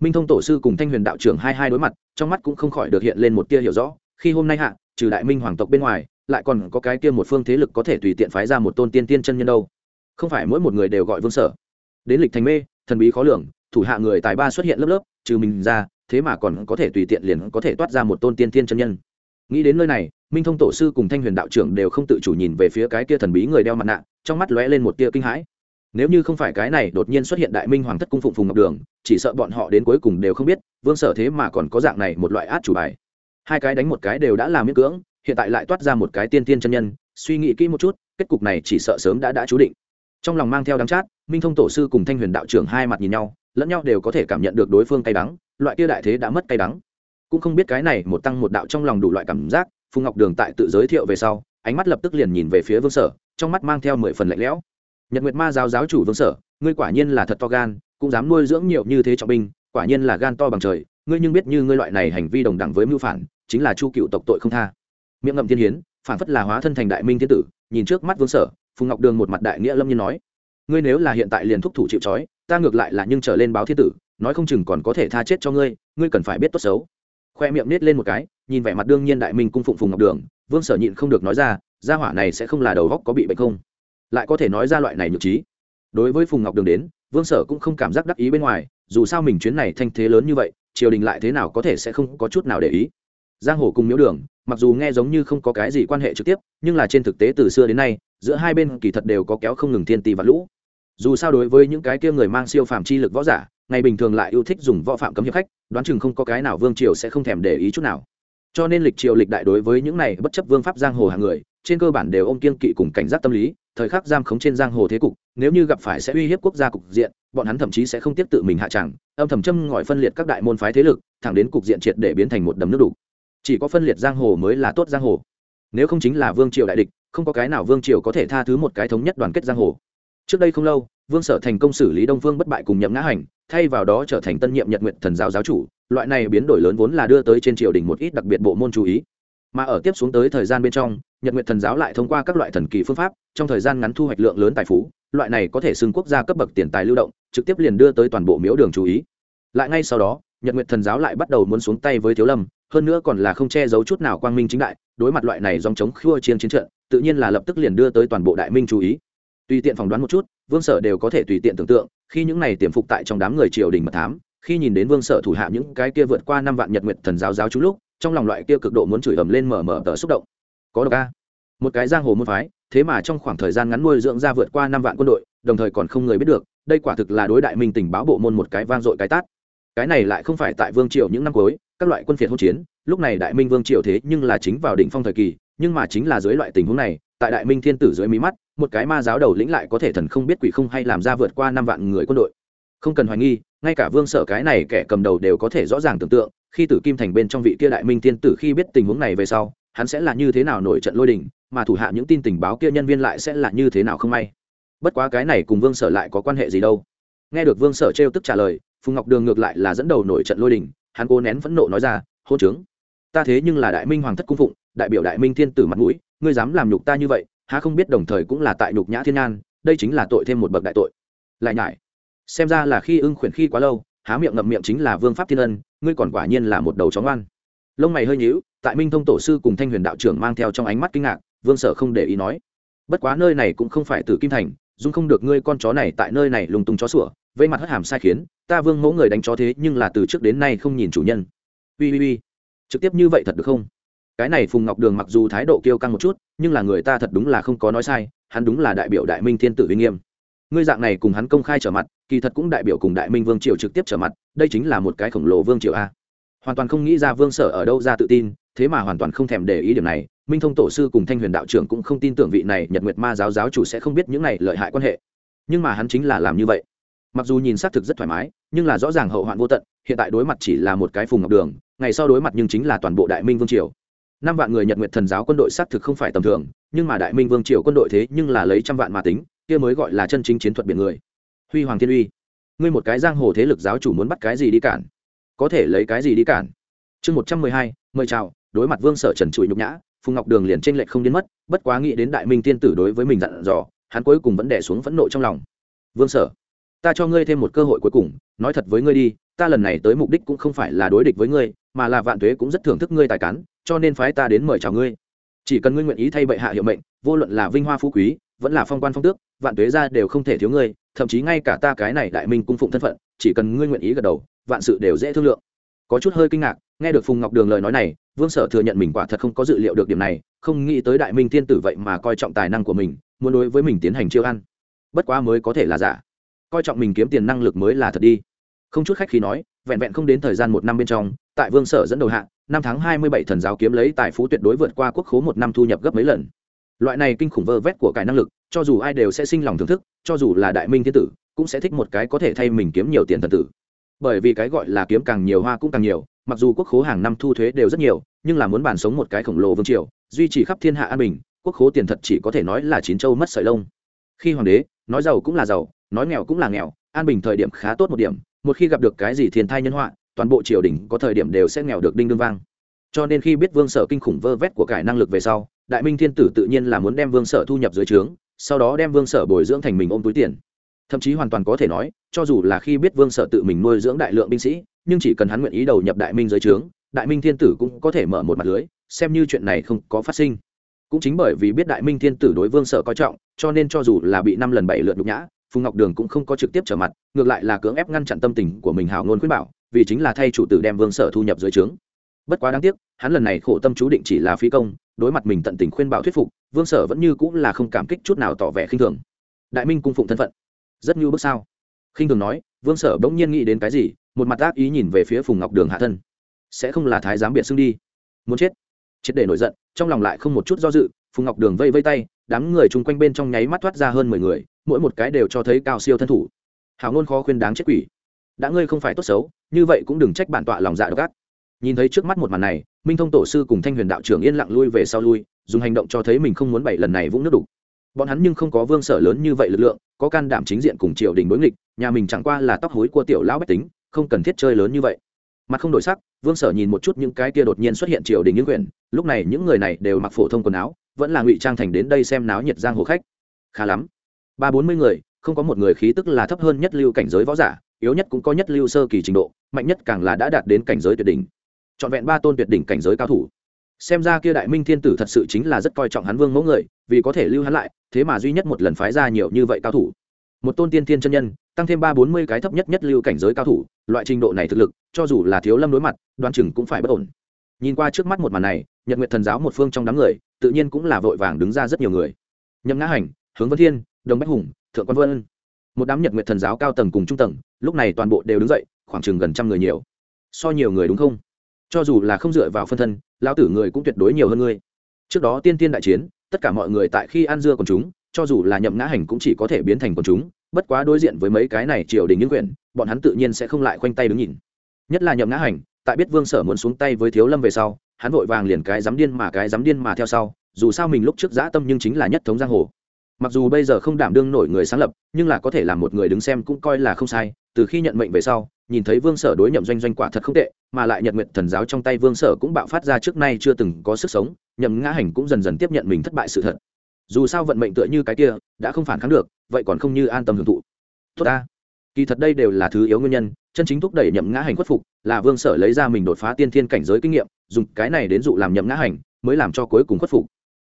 minh thông tổ sư cùng thanh huyền đạo trưởng hai hai đối mặt, trong mắt cũng không khỏi được hiện lên một tia hiểu rõ, khi hôm nay hạ, trừ đại minh hoàng tộc bên ngoài, lại còn có cái kia một phương thế lực có thể tùy tiện phái ra một tôn tiên tiên chân nhân đâu. Không phải mỗi một người đều gọi vương sở. Đến lịch thành mê, thần bí khó lường, thủ hạ người tài ba xuất hiện lớp lớp, trừ mình ra, thế mà còn có thể tùy tiện liền có thể toát ra một tôn tiên tiên chân nhân. Nghĩ đến nơi này, minh thông tổ sư cùng thanh huyền đạo trưởng đều không tự chủ nhìn về phía cái kia thần bí người đeo mặt nạ, trong mắt lóe lên một tia kinh hãi nếu như không phải cái này đột nhiên xuất hiện đại minh hoàng thất cung phụng phùng ngọc đường, chỉ sợ bọn họ đến cuối cùng đều không biết, vương sở thế mà còn có dạng này một loại át chủ bài. Hai cái đánh một cái đều đã làm miễn cưỡng, hiện tại lại toát ra một cái tiên tiên chân nhân, suy nghĩ kỹ một chút, kết cục này chỉ sợ sớm đã đã chú định. Trong lòng mang theo đắng chát, minh thông tổ sư cùng thanh huyền đạo trưởng hai mặt nhìn nhau, lẫn nhau đều có thể cảm nhận được đối phương cay đắng, loại kia đại thế đã mất cay đắng. Cũng không biết cái này một tăng một đạo trong lòng đủ loại cảm giác, phùng ngọc đường tại tự giới thiệu về sau, ánh mắt lập tức liền nhìn về phía vương sở, trong mắt mang theo mười phần lạnh lẽo nhật nguyệt ma giáo giáo chủ vương sở, ngươi quả nhiên là thật to gan, cũng dám nuôi dưỡng nhiều như thế trọng binh, quả nhiên là gan to bằng trời, ngươi nhưng biết như ngươi loại này hành vi đồng đẳng với mưu phản, chính là chu cựu tộc tội không tha. Miệng ngậm thiên hiến, phản phất là hóa thân thành đại minh thiên tử, nhìn trước mắt vương sở, phùng ngọc đường một mặt đại nghĩa lâm nhiên nói, ngươi nếu là hiện tại liền thúc thủ chịu trói, ta ngược lại là nhưng trở lên báo thiên tử, nói không chừng còn có thể tha chết cho ngươi ngươi cần phải biết tốt xấu. Khoe miệng nết lên một cái, nhìn vẻ mặt đương nhiên đại minh cung phụng phùng ngọc đường, vương sở nhịn không được nói ra, gia hỏa này sẽ không là đầu góc có bị bệnh không? Lại có thể nói ra loại này nhược trí. Đối với phùng ngọc đường đến, vương sở cũng không cảm giác đắc ý bên ngoài, dù sao mình chuyến này thanh thế lớn như vậy, triều đình lại thế nào có thể sẽ không có chút nào để ý. Giang hồ cùng miếu đường, mặc dù nghe giống như không có cái gì quan hệ trực tiếp, nhưng là trên thực tế từ xưa đến nay, giữa hai bên kỳ thật đều có kéo không ngừng thiên tì và lũ. Dù sao đối với những cái kia người mang siêu phàm chi lực võ giả, ngày bình thường lại yêu thích dùng võ phạm cấm hiệp khách, đoán chừng không có cái nào vương triều sẽ không thèm để ý chút nào cho nên lịch triều lịch đại đối với những này bất chấp vương pháp giang hồ hàng người, trên cơ bản đều ôm kiên kỵ cùng cảnh giác tâm lý, thời khắc giam khống trên giang hồ thế cục, nếu như gặp phải sẽ uy hiếp quốc gia cục diện, bọn hắn thậm chí sẽ không tiếp tự mình hạ tràng, âm thầm châm ngòi phân liệt các đại môn phái thế lực, thẳng đến cục diện triệt để biến thành một đầm nước đủ chỉ có phân liệt giang hồ mới là tốt giang hồ. Nếu không chính là vương triều đại địch, không có cái nào vương triều có thể tha thứ một cái thống nhất đoàn kết giang hồ. Trước đây không lâu, vương sở thành công xử lý đông vương bất bại cùng nhậm ngã hành, thay vào đó trở thành tân nhiệm nhật nguyện thần giáo giáo chủ loại này biến đổi lớn vốn là đưa tới trên triều đình một ít đặc biệt bộ môn chú ý. Mà ở tiếp xuống tới thời gian bên trong, nhật nguyện thần giáo lại thông qua các loại thần kỳ phương pháp, trong thời gian ngắn thu hoạch lượng lớn tài phú, loại này có thể xưng quốc gia cấp bậc tiền tài lưu động, trực tiếp liền đưa tới toàn bộ miếu đường chú ý. Lại ngay sau đó, nhật nguyện thần giáo lại bắt đầu muốn xuống tay với thiếu lâm, hơn nữa còn là không che giấu chút nào quang minh chính đại, đối mặt loại này dòng chống khua chiến chiến trận, tự nhiên là lập tức liền đưa tới toàn bộ đại minh chú ý. Tùy tiện phỏng đoán một chút, vương sở đều có thể tùy tiện tưởng tượng, khi những này tiềm phục tại trong đám người triều đình mật thám khi nhìn đến vương sở thủ hạ những cái kia vượt qua năm vạn nhật nguyệt thần giáo giáo chú lúc, trong lòng loại kia cực độ muốn chửi ầm lên mở mở tờ xúc động. Có độc a. Một cái giang hồ môn phái, thế mà trong khoảng thời gian ngắn nuôi dưỡng ra vượt qua năm vạn quân đội, đồng thời còn không người biết được, đây quả thực là đối đại minh tình báo bộ môn một cái vang dội cái tát. Cái này lại không phải tại vương triều những năm cuối, các loại quân phiệt hỗn chiến, lúc này đại minh vương triều thế nhưng là chính vào đỉnh phong thời kỳ, nhưng mà chính là dưới loại tình huống này, tại đại minh thiên tử dưới mí mắt, một cái ma giáo đầu lĩnh lại có thể thần không biết quỷ không hay làm ra vượt qua năm vạn người quân đội không cần hoài nghi, ngay cả vương sở cái này kẻ cầm đầu đều có thể rõ ràng tưởng tượng, khi tử kim thành bên trong vị kia đại minh tiên tử khi biết tình huống này về sau, hắn sẽ là như thế nào nổi trận lôi đình, mà thủ hạ những tin tình báo kia nhân viên lại sẽ là như thế nào không may. Bất quá cái này cùng vương sở lại có quan hệ gì đâu. Nghe được vương sở trêu tức trả lời, phùng ngọc đường ngược lại là dẫn đầu nổi trận lôi đình, hắn cố nén phẫn nộ nói ra, hôn trướng, ta thế nhưng là đại minh hoàng thất cung phụng, đại biểu đại minh thiên tử mặt mũi, ngươi dám làm nhục ta như vậy, há không biết đồng thời cũng là tại nhục nhã thiên an đây chính là tội thêm một bậc đại tội. Lại nhải xem ra là khi ưng khuyển khi quá lâu, há miệng ngậm miệng chính là vương pháp thiên ân, ngươi còn quả nhiên là một đầu chó ngoan. Lông mày hơi nhíu, tại minh thông tổ sư cùng thanh huyền đạo trưởng mang theo trong ánh mắt kinh ngạc, vương sở không để ý nói. Bất quá nơi này cũng không phải từ kim thành, dung không được ngươi con chó này tại nơi này lùng tung chó sủa, vây mặt hất hàm sai khiến, ta vương mẫu người đánh chó thế nhưng là từ trước đến nay không nhìn chủ nhân. Ui ui ui trực tiếp như vậy thật được không? Cái này phùng ngọc đường mặc dù thái độ kiêu căng một chút, nhưng là người ta thật đúng là không có nói sai, hắn đúng là đại biểu đại minh thiên tử uy nghiêm ngươi dạng này cùng hắn công khai trở mặt, kỳ thật cũng đại biểu cùng đại minh vương triều trực tiếp trở mặt, đây chính là một cái khổng lồ vương triều a. Hoàn toàn không nghĩ ra vương sở ở đâu ra tự tin, thế mà hoàn toàn không thèm để ý điểm này, minh thông tổ sư cùng thanh huyền đạo trưởng cũng không tin tưởng vị này nhật nguyệt ma giáo giáo chủ sẽ không biết những này lợi hại quan hệ. Nhưng mà hắn chính là làm như vậy. Mặc dù nhìn xác thực rất thoải mái, nhưng là rõ ràng hậu hoạn vô tận, hiện tại đối mặt chỉ là một cái phùng ngọc đường, ngày sau đối mặt nhưng chính là toàn bộ đại minh vương triều. Năm vạn người nhật nguyệt thần giáo quân đội xác thực không phải tầm thường, nhưng mà đại minh vương triều quân đội thế nhưng là lấy trăm vạn mà tính kia mới gọi là chân chính chiến thuật biển người. Huy hoàng thiên uy, ngươi một cái giang hồ thế lực giáo chủ muốn bắt cái gì đi cản? Có thể lấy cái gì đi cản? Chương một trăm mười hai, mời chào, đối mặt vương sở trần trụi nhục nhã, phùng ngọc đường liền t r ê n lệch không đến mất, bất quá nghĩ đến đại minh tiên tử đối với mình dặn dò, hắn cuối cùng vẫn đẻ xuống phẫn nộ trong lòng. Vương sở, ta cho ngươi thêm một cơ hội cuối cùng, nói thật với ngươi đi, ta lần này tới mục đích cũng không phải là đối địch với ngươi, mà là vạn tuế cũng rất thưởng thức ngươi tài cán, cho nên phái ta đến mời chào ngươi. Chỉ cần ngươi nguyện ý thay bệ hạ hiệu mệnh, vô luận là vinh hoa phú quý vẫn là phong quan phong tước, vạn tuế ra đều không thể thiếu ngươi, thậm chí ngay cả ta cái này đại minh cung phụng thân phận, chỉ cần ngươi nguyện ý gật đầu, vạn sự đều dễ thương lượng. Có chút hơi kinh ngạc, nghe được phùng ngọc đường lời nói này, vương sở thừa nhận mình quả thật không có dự liệu được điểm này, không nghĩ tới đại minh thiên tử vậy mà coi trọng tài năng của mình, muốn đối với mình tiến hành chiêu ăn. Bất quá mới có thể là giả. Coi trọng mình kiếm tiền năng lực mới là thật đi. Không chút khách khi nói, vẹn vẹn không đến thời gian một năm bên trong, tại vương sở dẫn đầu hạng năm tháng hai mươi bảy thần giáo kiếm lấy tài phú tuyệt đối vượt qua quốc khố một năm thu nhập gấp mấy lần loại này kinh khủng vơ vét của cải năng lực, cho dù ai đều sẽ sinh lòng thưởng thức, cho dù là đại minh thiên tử, cũng sẽ thích một cái có thể thay mình kiếm nhiều tiền thần tử. Bởi vì cái gọi là kiếm càng nhiều hoa cũng càng nhiều, mặc dù quốc khố hàng năm thu thuế đều rất nhiều, nhưng là muốn bàn sống một cái khổng lồ vương triều, duy trì khắp thiên hạ an bình, quốc khố tiền thật chỉ có thể nói là chín châu mất sợi lông. Khi hoàng đế, nói giàu cũng là giàu, nói nghèo cũng là nghèo, an bình thời điểm khá tốt một điểm, một khi gặp được cái gì thiên thai nhân họa, toàn bộ triều đình có thời điểm đều sẽ nghèo được đinh đương vang. Cho nên khi biết vương sở kinh khủng vơ vét của cải năng lực về sau đại minh thiên tử tự nhiên là muốn đem vương sở thu nhập dưới trướng, sau đó đem vương sở bồi dưỡng thành mình ôm túi tiền. Thậm chí hoàn toàn có thể nói, cho dù là khi biết vương sở tự mình nuôi dưỡng đại lượng binh sĩ, nhưng chỉ cần hắn nguyện ý đầu nhập đại minh dưới trướng, đại minh thiên tử cũng có thể mở một mặt lưới, xem như chuyện này không có phát sinh. Cũng chính bởi vì biết đại minh thiên tử đối vương sở coi trọng, cho nên cho dù là bị năm lần bảy lượt nhục nhã, phùng ngọc đường cũng không có trực tiếp trở mặt, ngược lại là cưỡng ép ngăn chặn tâm tình của mình hào ngôn khuyên bảo, vì chính là thay chủ tử đem vương sở thu nhập dưới trướng bất quá đáng tiếc, hắn lần này khổ tâm chú định chỉ là phi công, đối mặt mình tận tình khuyên bảo thuyết phục, vương sở vẫn như cũng là không cảm kích chút nào tỏ vẻ khinh thường. Đại minh cung phụng thân phận. Rất như bước sao khinh thường nói, vương sở bỗng nhiên nghĩ đến cái gì, một mặt ác ý nhìn về phía phùng ngọc đường hạ thân. Sẽ không là thái giám biệt xưng đi. Muốn chết. Triệt để nổi giận, trong lòng lại không một chút do dự, phùng ngọc đường vây vây tay, đám người chung quanh bên trong nháy mắt thoát ra hơn mười người, mỗi một cái đều cho thấy cao siêu thân thủ. Hào ngôn khó khuyên đáng chết quỷ. Đã ngươi không phải tốt xấu, như vậy cũng đừng trách bản tọa lòng dạ độc ác nhìn thấy trước mắt một màn này, minh thông tổ sư cùng thanh huyền đạo trưởng yên lặng lui về sau lui, dùng hành động cho thấy mình không muốn bảy lần này vũng nước đục. Bọn hắn nhưng không có vương sở lớn như vậy lực lượng, có can đảm chính diện cùng triều đình đối nghịch, nhà mình chẳng qua là tóc hối của tiểu lão bách tính, không cần thiết chơi lớn như vậy. Mặt không đổi sắc, vương sở nhìn một chút những cái kia đột nhiên xuất hiện triều đình những quyển lúc này những người này đều mặc phổ thông quần áo, vẫn là ngụy trang thành đến đây xem náo nhiệt giang hồ khách. Khá lắm. Ba bốn mươi người, không có một người khí tức là thấp hơn nhất lưu cảnh giới võ giả, yếu nhất cũng có nhất lưu sơ kỳ trình độ, mạnh nhất càng là đã đạt đến cảnh giới tuyệt đỉnh trọn vẹn ba tôn tuyệt đỉnh cảnh giới cao thủ. Xem ra kia đại minh thiên tử thật sự chính là rất coi trọng hắn vương mẫu người, vì có thể lưu hắn lại, thế mà duy nhất một lần phái ra nhiều như vậy cao thủ. Một tôn tiên thiên chân nhân, tăng thêm ba bốn mươi cái thấp nhất nhất lưu cảnh giới cao thủ, loại trình độ này thực lực, cho dù là thiếu lâm đối mặt đoan chừng cũng phải bất ổn. Nhìn qua trước mắt một màn này, nhật nguyện thần giáo một phương trong đám người, tự nhiên cũng là vội vàng đứng ra rất nhiều người. Nhậm ngã hành, hướng vân thiên, đồng bách hùng, thượng quan vân. Một đám nhật nguyện thần giáo cao tầng cùng trung tầng, lúc này toàn bộ đều đứng dậy, khoảng chừng gần trăm người nhiều. So nhiều người đúng không? Cho dù là không dựa vào phân thân, lão tử người cũng tuyệt đối nhiều hơn ngươi. Trước đó tiên tiên đại chiến, tất cả mọi người tại khi ăn dưa còn chúng, cho dù là nhậm ngã hành cũng chỉ có thể biến thành quần chúng, bất quá đối diện với mấy cái này triều đình những quyển bọn hắn tự nhiên sẽ không lại khoanh tay đứng nhìn. Nhất là nhậm ngã hành, tại biết vương sở muốn xuống tay với thiếu lâm về sau, hắn vội vàng liền cái dám điên mà cái dám điên mà theo sau, dù sao mình lúc trước dã tâm nhưng chính là nhất thống giang hồ. Mặc dù bây giờ không đảm đương nổi người sáng lập, nhưng là có thể làm một người đứng xem cũng coi là không sai, từ khi nhận mệnh về sau nhìn thấy vương sở đối nhậm doanh doanh quả thật không tệ, mà lại nhật nguyện thần giáo trong tay vương sở cũng bạo phát ra trước nay chưa từng có sức sống, nhậm ngã hành cũng dần dần tiếp nhận mình thất bại sự thật. Dù sao vận mệnh tựa như cái kia, đã không phản kháng được, vậy còn không như an tâm hưởng thụ. Tốt ta. Kỳ thật đây đều là thứ yếu nguyên nhân, chân chính thúc đẩy nhậm ngã hành khuất phục, là vương sở lấy ra mình đột phá tiên thiên cảnh giới kinh nghiệm, dùng cái này đến dụ làm nhậm ngã hành, mới làm cho cuối cùng khuất phục.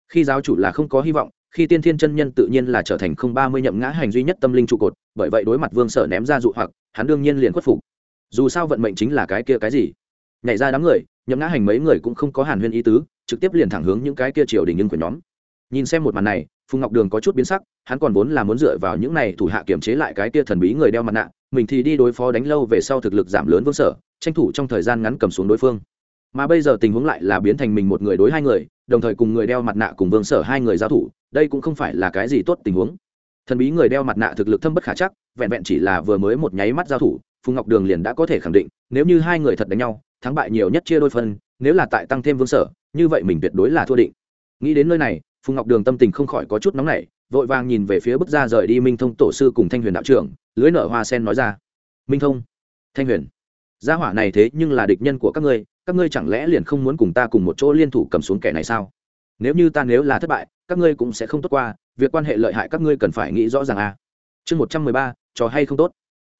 Khi giáo chủ là không có hy vọng khi tiên thiên chân nhân tự nhiên là trở thành không ba mươi nhậm ngã hành duy nhất tâm linh trụ cột, bởi vậy đối mặt vương sở ném ra dụ hoặc, hắn đương nhiên liền khuất phục. Dù sao vận mệnh chính là cái kia cái gì? Nhảy ra đám người, nhậm ngã hành mấy người cũng không có hàn huyên ý tứ, trực tiếp liền thẳng hướng những cái kia triều đình nhưng của nhóm. Nhìn xem một màn này, phùng ngọc đường có chút biến sắc, hắn còn vốn là muốn dựa vào những này thủ hạ kiểm chế lại cái kia thần bí người đeo mặt nạ, mình thì đi đối phó đánh lâu về sau thực lực giảm lớn vương sở, tranh thủ trong thời gian ngắn cầm xuống đối phương. Mà bây giờ tình huống lại là biến thành mình một người đối hai người, đồng thời cùng người đeo mặt nạ cùng vương sở hai người giao thủ đây cũng không phải là cái gì tốt tình huống. Thần bí người đeo mặt nạ thực lực thâm bất khả chắc, vẹn vẹn chỉ là vừa mới một nháy mắt giao thủ, phùng ngọc đường liền đã có thể khẳng định, nếu như hai người thật đánh nhau, thắng bại nhiều nhất chia đôi phân, nếu là tại tăng thêm vương sở, như vậy mình tuyệt đối là thua định. Nghĩ đến nơi này, phùng ngọc đường tâm tình không khỏi có chút nóng nảy, vội vàng nhìn về phía bức ra rời đi minh thông tổ sư cùng thanh huyền đạo trưởng, lưới nở hoa sen nói ra. Minh thông, thanh huyền, gia hỏa này thế nhưng là địch nhân của các ngươi các ngươi chẳng lẽ liền không muốn cùng ta cùng một chỗ liên thủ cầm xuống kẻ này sao? Nếu như ta nếu là thất bại các ngươi cũng sẽ không tốt qua, việc quan hệ lợi hại các ngươi cần phải nghĩ rõ ràng a à. chương một trăm mười ba, trò hay không tốt?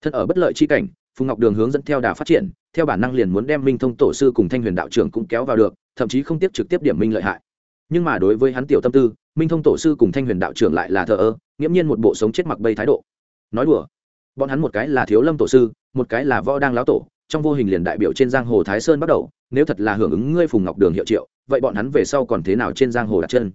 Thân ở bất lợi chi cảnh, phùng ngọc đường hướng dẫn theo đà phát triển, theo bản năng liền muốn đem minh thông tổ sư cùng thanh huyền đạo trưởng cũng kéo vào được, thậm chí không tiếp trực tiếp điểm minh lợi hại. Nhưng mà đối với hắn tiểu tâm tư, minh thông tổ sư cùng thanh huyền đạo trưởng lại là thờ ơ, nghiễm nhiên một bộ sống chết mặc bây thái độ. Nói đùa, bọn hắn một cái là thiếu lâm tổ sư, một cái là võ đang lão tổ, trong vô hình liền đại biểu trên giang hồ thái sơn bắt đầu, nếu thật là hưởng ứng ngươi phùng ngọc đường hiệu triệu, vậy bọn hắn về sau còn thế nào trên giang hồ đặt chân?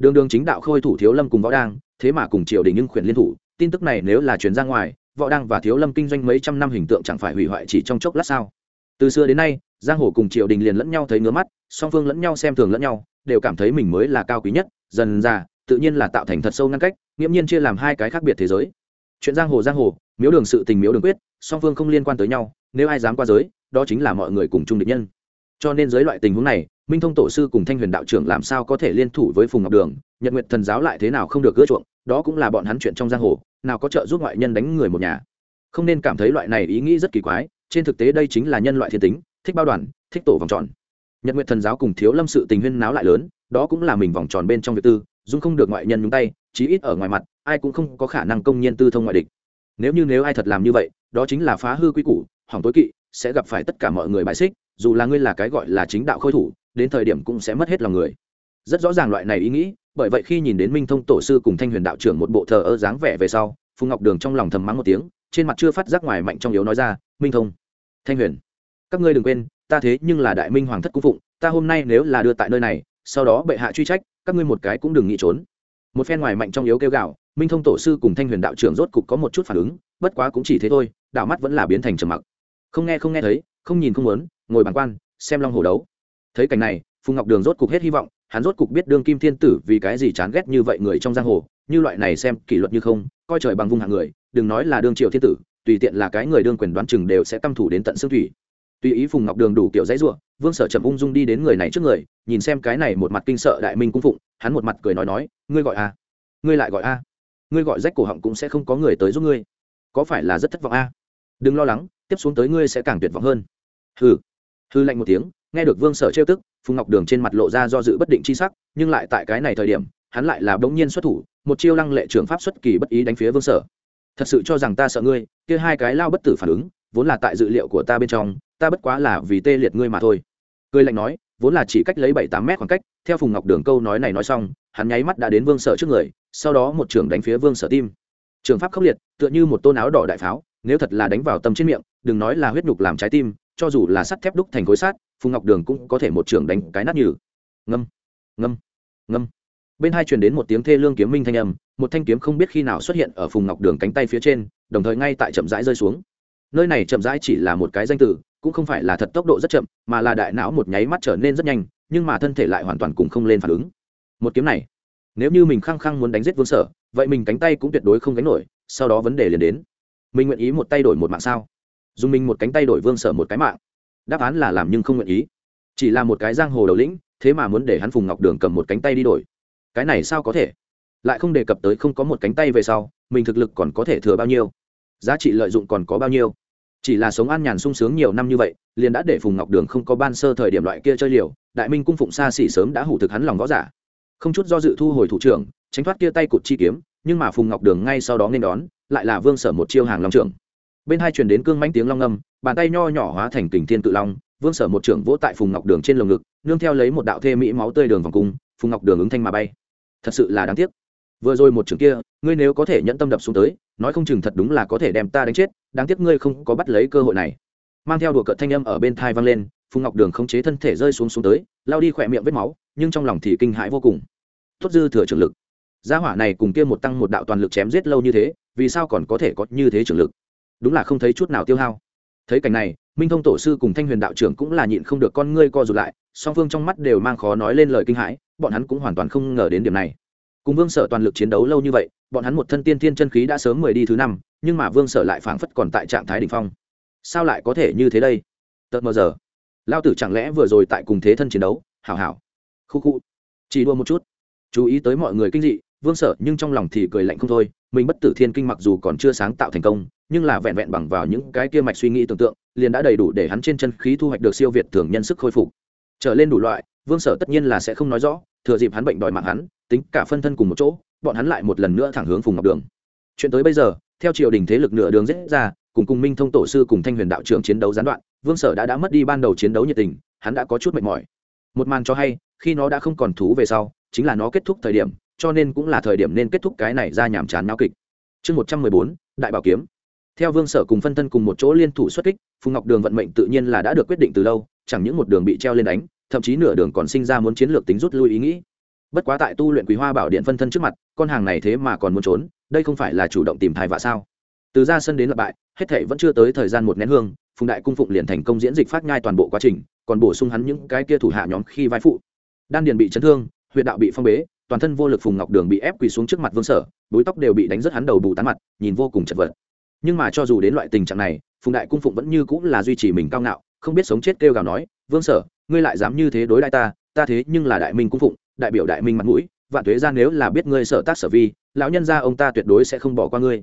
Đường đường chính đạo khôi thủ thiếu lâm cùng võ đang, thế mà cùng triều đình nhưng khuyển liên thủ, tin tức này nếu là chuyển ra ngoài, võ đang và thiếu lâm kinh doanh mấy trăm năm hình tượng chẳng phải hủy hoại chỉ trong chốc lát sao? Từ xưa đến nay, giang hồ cùng triều đình liền lẫn nhau thấy ngứa mắt, song phương lẫn nhau xem thường lẫn nhau, đều cảm thấy mình mới là cao quý nhất, dần ra tự nhiên là tạo thành thật sâu ngăn cách, nghiễm nhiên chia làm hai cái khác biệt thế giới. Chuyện giang hồ giang hồ, miếu đường sự tình, miếu đường quyết, song phương không liên quan tới nhau, nếu ai dám qua giới, đó chính là mọi người cùng chung địch nhân. Cho nên dưới loại tình huống này minh thông tổ sư cùng thanh huyền đạo trưởng làm sao có thể liên thủ với phùng ngọc đường? Nhật nguyệt thần giáo lại thế nào không được gỡ chuộng? Đó cũng là bọn hắn chuyện trong giang hồ, nào có trợ giúp ngoại nhân đánh người một nhà. Không nên cảm thấy loại này ý nghĩ rất kỳ quái, trên thực tế đây chính là nhân loại thiên tính, thích bao đoàn, thích tổ vòng tròn. Nhật nguyện thần giáo cùng thiếu lâm sự tình huyên náo lại lớn, đó cũng là mình vòng tròn bên trong việc tư dung không được ngoại nhân nhúng tay, chí ít ở ngoài mặt, ai cũng không có khả năng công nhiên tư thông ngoại địch. Nếu như nếu ai thật làm như vậy, đó chính là phá hư quy củ, hỏng tối kỵ, sẽ gặp phải tất cả mọi người bài xích, dù là ngươi là cái gọi là chính đạo khôi thủ đến thời điểm cũng sẽ mất hết lòng người. Rất rõ ràng loại này ý nghĩ, bởi vậy khi nhìn đến minh thông tổ sư cùng thanh huyền đạo trưởng một bộ thờ ơ dáng vẻ về sau, phùng ngọc đường trong lòng thầm mắng một tiếng, trên mặt chưa phát giác ngoài mạnh trong yếu nói ra, minh thông, thanh huyền, các ngươi đừng quên, ta thế nhưng là đại minh hoàng thất cung phụng, ta hôm nay nếu là đưa tại nơi này, sau đó bệ hạ truy trách, các ngươi một cái cũng đừng nghĩ trốn. Một phen ngoài mạnh trong yếu kêu gạo minh thông tổ sư cùng thanh huyền đạo trưởng rốt cục có một chút phản ứng, bất quá cũng chỉ thế thôi, đạo mắt vẫn là biến thành trầm mặc. Không nghe không nghe thấy, không nhìn không muốn, ngồi bàn quan, xem long hồ đấu thấy cảnh này, phùng ngọc đường rốt cục hết hy vọng, hắn rốt cục biết đương kim thiên tử vì cái gì chán ghét như vậy người trong giang hồ, như loại này xem kỷ luật như không, coi trời bằng vung hạng người, đừng nói là đương triều thiên tử, tùy tiện là cái người đương quyền đoán chừng đều sẽ căm thủ đến tận xương thủy. Tùy ý phùng ngọc đường đủ kiểu dãy ruộng vương sở trầm ung dung đi đến người này trước người, nhìn xem cái này một mặt kinh sợ đại minh cung phụng, hắn một mặt cười nói nói, ngươi gọi a, ngươi lại gọi a, ngươi gọi rách cổ họng cũng sẽ không có người tới giúp ngươi. Có phải là rất thất vọng a? Đừng lo lắng, tiếp xuống tới ngươi sẽ càng tuyệt vọng hơn. Hừ. Hư lạnh một tiếng nghe được vương sở trêu tức, phùng ngọc đường trên mặt lộ ra do dự bất định chi sắc, nhưng lại tại cái này thời điểm, hắn lại là bỗng nhiên xuất thủ, một chiêu lăng lệ trưởng pháp xuất kỳ bất ý đánh phía vương sở. Thật sự cho rằng ta sợ ngươi, kia hai cái lao bất tử phản ứng, vốn là tại dự liệu của ta bên trong, ta bất quá là vì tê liệt ngươi mà thôi. Cười lạnh nói, vốn là chỉ cách lấy bảy tám mét khoảng cách, theo phùng ngọc đường câu nói này nói xong, hắn nháy mắt đã đến vương sở trước người, sau đó một trưởng đánh phía vương sở tim. Trường pháp khốc liệt, tựa như một tôn áo đỏ đại pháo, nếu thật là đánh vào tâm trên miệng, đừng nói là huyết nhục làm trái tim, cho dù là sắt thép đúc thành khối sát phùng ngọc đường cũng có thể một trưởng đánh cái nát nhừ. Ngâm ngâm ngâm. Bên hai truyền đến một tiếng thê lương kiếm minh thanh âm, một thanh kiếm không biết khi nào xuất hiện ở phùng ngọc đường cánh tay phía trên, đồng thời ngay tại chậm rãi rơi xuống. Nơi này chậm rãi chỉ là một cái danh từ, cũng không phải là thật tốc độ rất chậm, mà là đại não một nháy mắt trở nên rất nhanh, nhưng mà thân thể lại hoàn toàn cùng không lên phản ứng. Một kiếm này, nếu như mình khăng khăng muốn đánh giết vương sở, vậy mình cánh tay cũng tuyệt đối không gánh nổi, sau đó vấn đề liền đến. Mình nguyện ý một tay đổi một mạng sao? Dùng mình một cánh tay đổi vương sở một cái mạng đáp án là làm nhưng không nguyện ý. Chỉ là một cái giang hồ đầu lĩnh, thế mà muốn để hắn phùng ngọc đường cầm một cánh tay đi đổi. Cái này sao có thể? Lại không đề cập tới không có một cánh tay về sau, mình thực lực còn có thể thừa bao nhiêu? Giá trị lợi dụng còn có bao nhiêu? Chỉ là sống an nhàn sung sướng nhiều năm như vậy, liền đã để phùng ngọc đường không có ban sơ thời điểm loại kia chơi liều, đại minh cung phụng xa xỉ sớm đã hủ thực hắn lòng võ giả. Không chút do dự thu hồi thủ trưởng, tránh thoát kia tay cụt chi kiếm, nhưng mà phùng ngọc đường ngay sau đó nên đón, lại là vương sở một chiêu hàng long trưởng bên hai truyền đến cương mãnh tiếng long ngâm bàn tay nho nhỏ hóa thành kình thiên cự long, vương sở một trưởng vỗ tại phùng ngọc đường trên lồng ngực, nương theo lấy một đạo thê mỹ máu tươi đường vòng cung, phùng ngọc đường ứng thanh mà bay. Thật sự là đáng tiếc. Vừa rồi một trường kia, ngươi nếu có thể nhận tâm đập xuống tới, nói không chừng thật đúng là có thể đem ta đánh chết, đáng tiếc ngươi không có bắt lấy cơ hội này. Mang theo đùa cợt thanh âm ở bên thai vang lên, phùng ngọc đường không chế thân thể rơi xuống xuống tới lao đi khỏe miệng vết máu, nhưng trong lòng thì kinh hãi vô cùng. Tốt dư thừa trường lực. Gia hỏa này cùng kia một tăng một đạo toàn lực chém giết lâu như thế, vì sao còn có thể có như thế trường lực? Đúng là không thấy chút nào tiêu hao. Thấy cảnh này, minh thông tổ sư cùng thanh huyền đạo trưởng cũng là nhịn không được con ngươi co rụt lại, song phương trong mắt đều mang khó nói lên lời kinh hãi, bọn hắn cũng hoàn toàn không ngờ đến điểm này. Cùng vương sở toàn lực chiến đấu lâu như vậy, bọn hắn một thân tiên thiên chân khí đã sớm mười đi thứ năm, nhưng mà vương sở lại phảng phất còn tại trạng thái đ ỉ n h phong. Sao lại có thể như thế đây? Tợt mờ giờ. Lao tử chẳng lẽ vừa rồi tại cùng thế thân chiến đấu? Hảo hảo. Khu khu. Chỉ đua một chút. Chú ý tới mọi người kinh dị, vương sở nhưng trong lòng thì cười lạnh không thôi mình bất tử thiên kinh mặc dù còn chưa sáng tạo thành công, nhưng là vẹn vẹn bằng vào những cái kia mạch suy nghĩ tưởng tượng, liền đã đầy đủ để hắn trên chân khí thu hoạch được siêu việt thường nhân sức khôi phục. Trở lên đủ loại, vương sở tất nhiên là sẽ không nói rõ, thừa dịp hắn bệnh đòi mạng hắn, tính cả phân thân cùng một chỗ, bọn hắn lại một lần nữa thẳng hướng phùng ngọc đường. Chuyện tới bây giờ, theo triều đình thế lực nửa đường rết ra, cùng cùng minh thông tổ sư cùng thanh huyền đạo trưởng chiến đấu gián đoạn, vương sở đã đã mất đi ban đầu chiến đấu nhiệt tình, hắn đã có chút mệt mỏi. Một màn cho hay, khi nó đã không còn thú về sau, chính là nó kết thúc thời điểm cho nên cũng là thời điểm nên kết thúc cái này ra nhàm chán náo kịch. Chương một trăm mười bốn, đại bảo kiếm. Theo vương sở cùng phân thân cùng một chỗ liên thủ xuất kích, phùng ngọc đường vận mệnh tự nhiên là đã được quyết định từ lâu, chẳng những một đường bị treo lên đánh, thậm chí nửa đường còn sinh ra muốn chiến lược tính rút lui ý nghĩ. Bất quá tại tu luyện quý hoa bảo điện phân thân trước mặt, con hàng này thế mà còn muốn trốn, đây không phải là chủ động tìm thai vạ sao? Từ ra sân đến lập bại, hết thệ vẫn chưa tới thời gian một nén hương, phùng đại cung phụng liền thành công diễn dịch phát nhai toàn bộ quá trình, còn bổ sung hắn những cái kia thủ hạ nhóm khi vai phụ. Đan điền bị chấn thương, huyệt đạo bị phong bế toàn thân vô lực phùng ngọc đường bị ép quỳ xuống trước mặt vương sở, búi tóc đều bị đánh rất hắn đầu bù tán mặt, nhìn vô cùng chật vật. Nhưng mà cho dù đến loại tình trạng này, phùng đại cung phụng vẫn như cũng là duy trì mình cao ngạo, không biết sống chết kêu gào nói, vương sở, ngươi lại dám như thế đối đại ta ta thế nhưng là đại minh cung phụng, đại biểu đại minh mặt mũi, vạn thuế ra nếu là biết ngươi sở tác sở vi, lão nhân gia ông ta tuyệt đối sẽ không bỏ qua ngươi.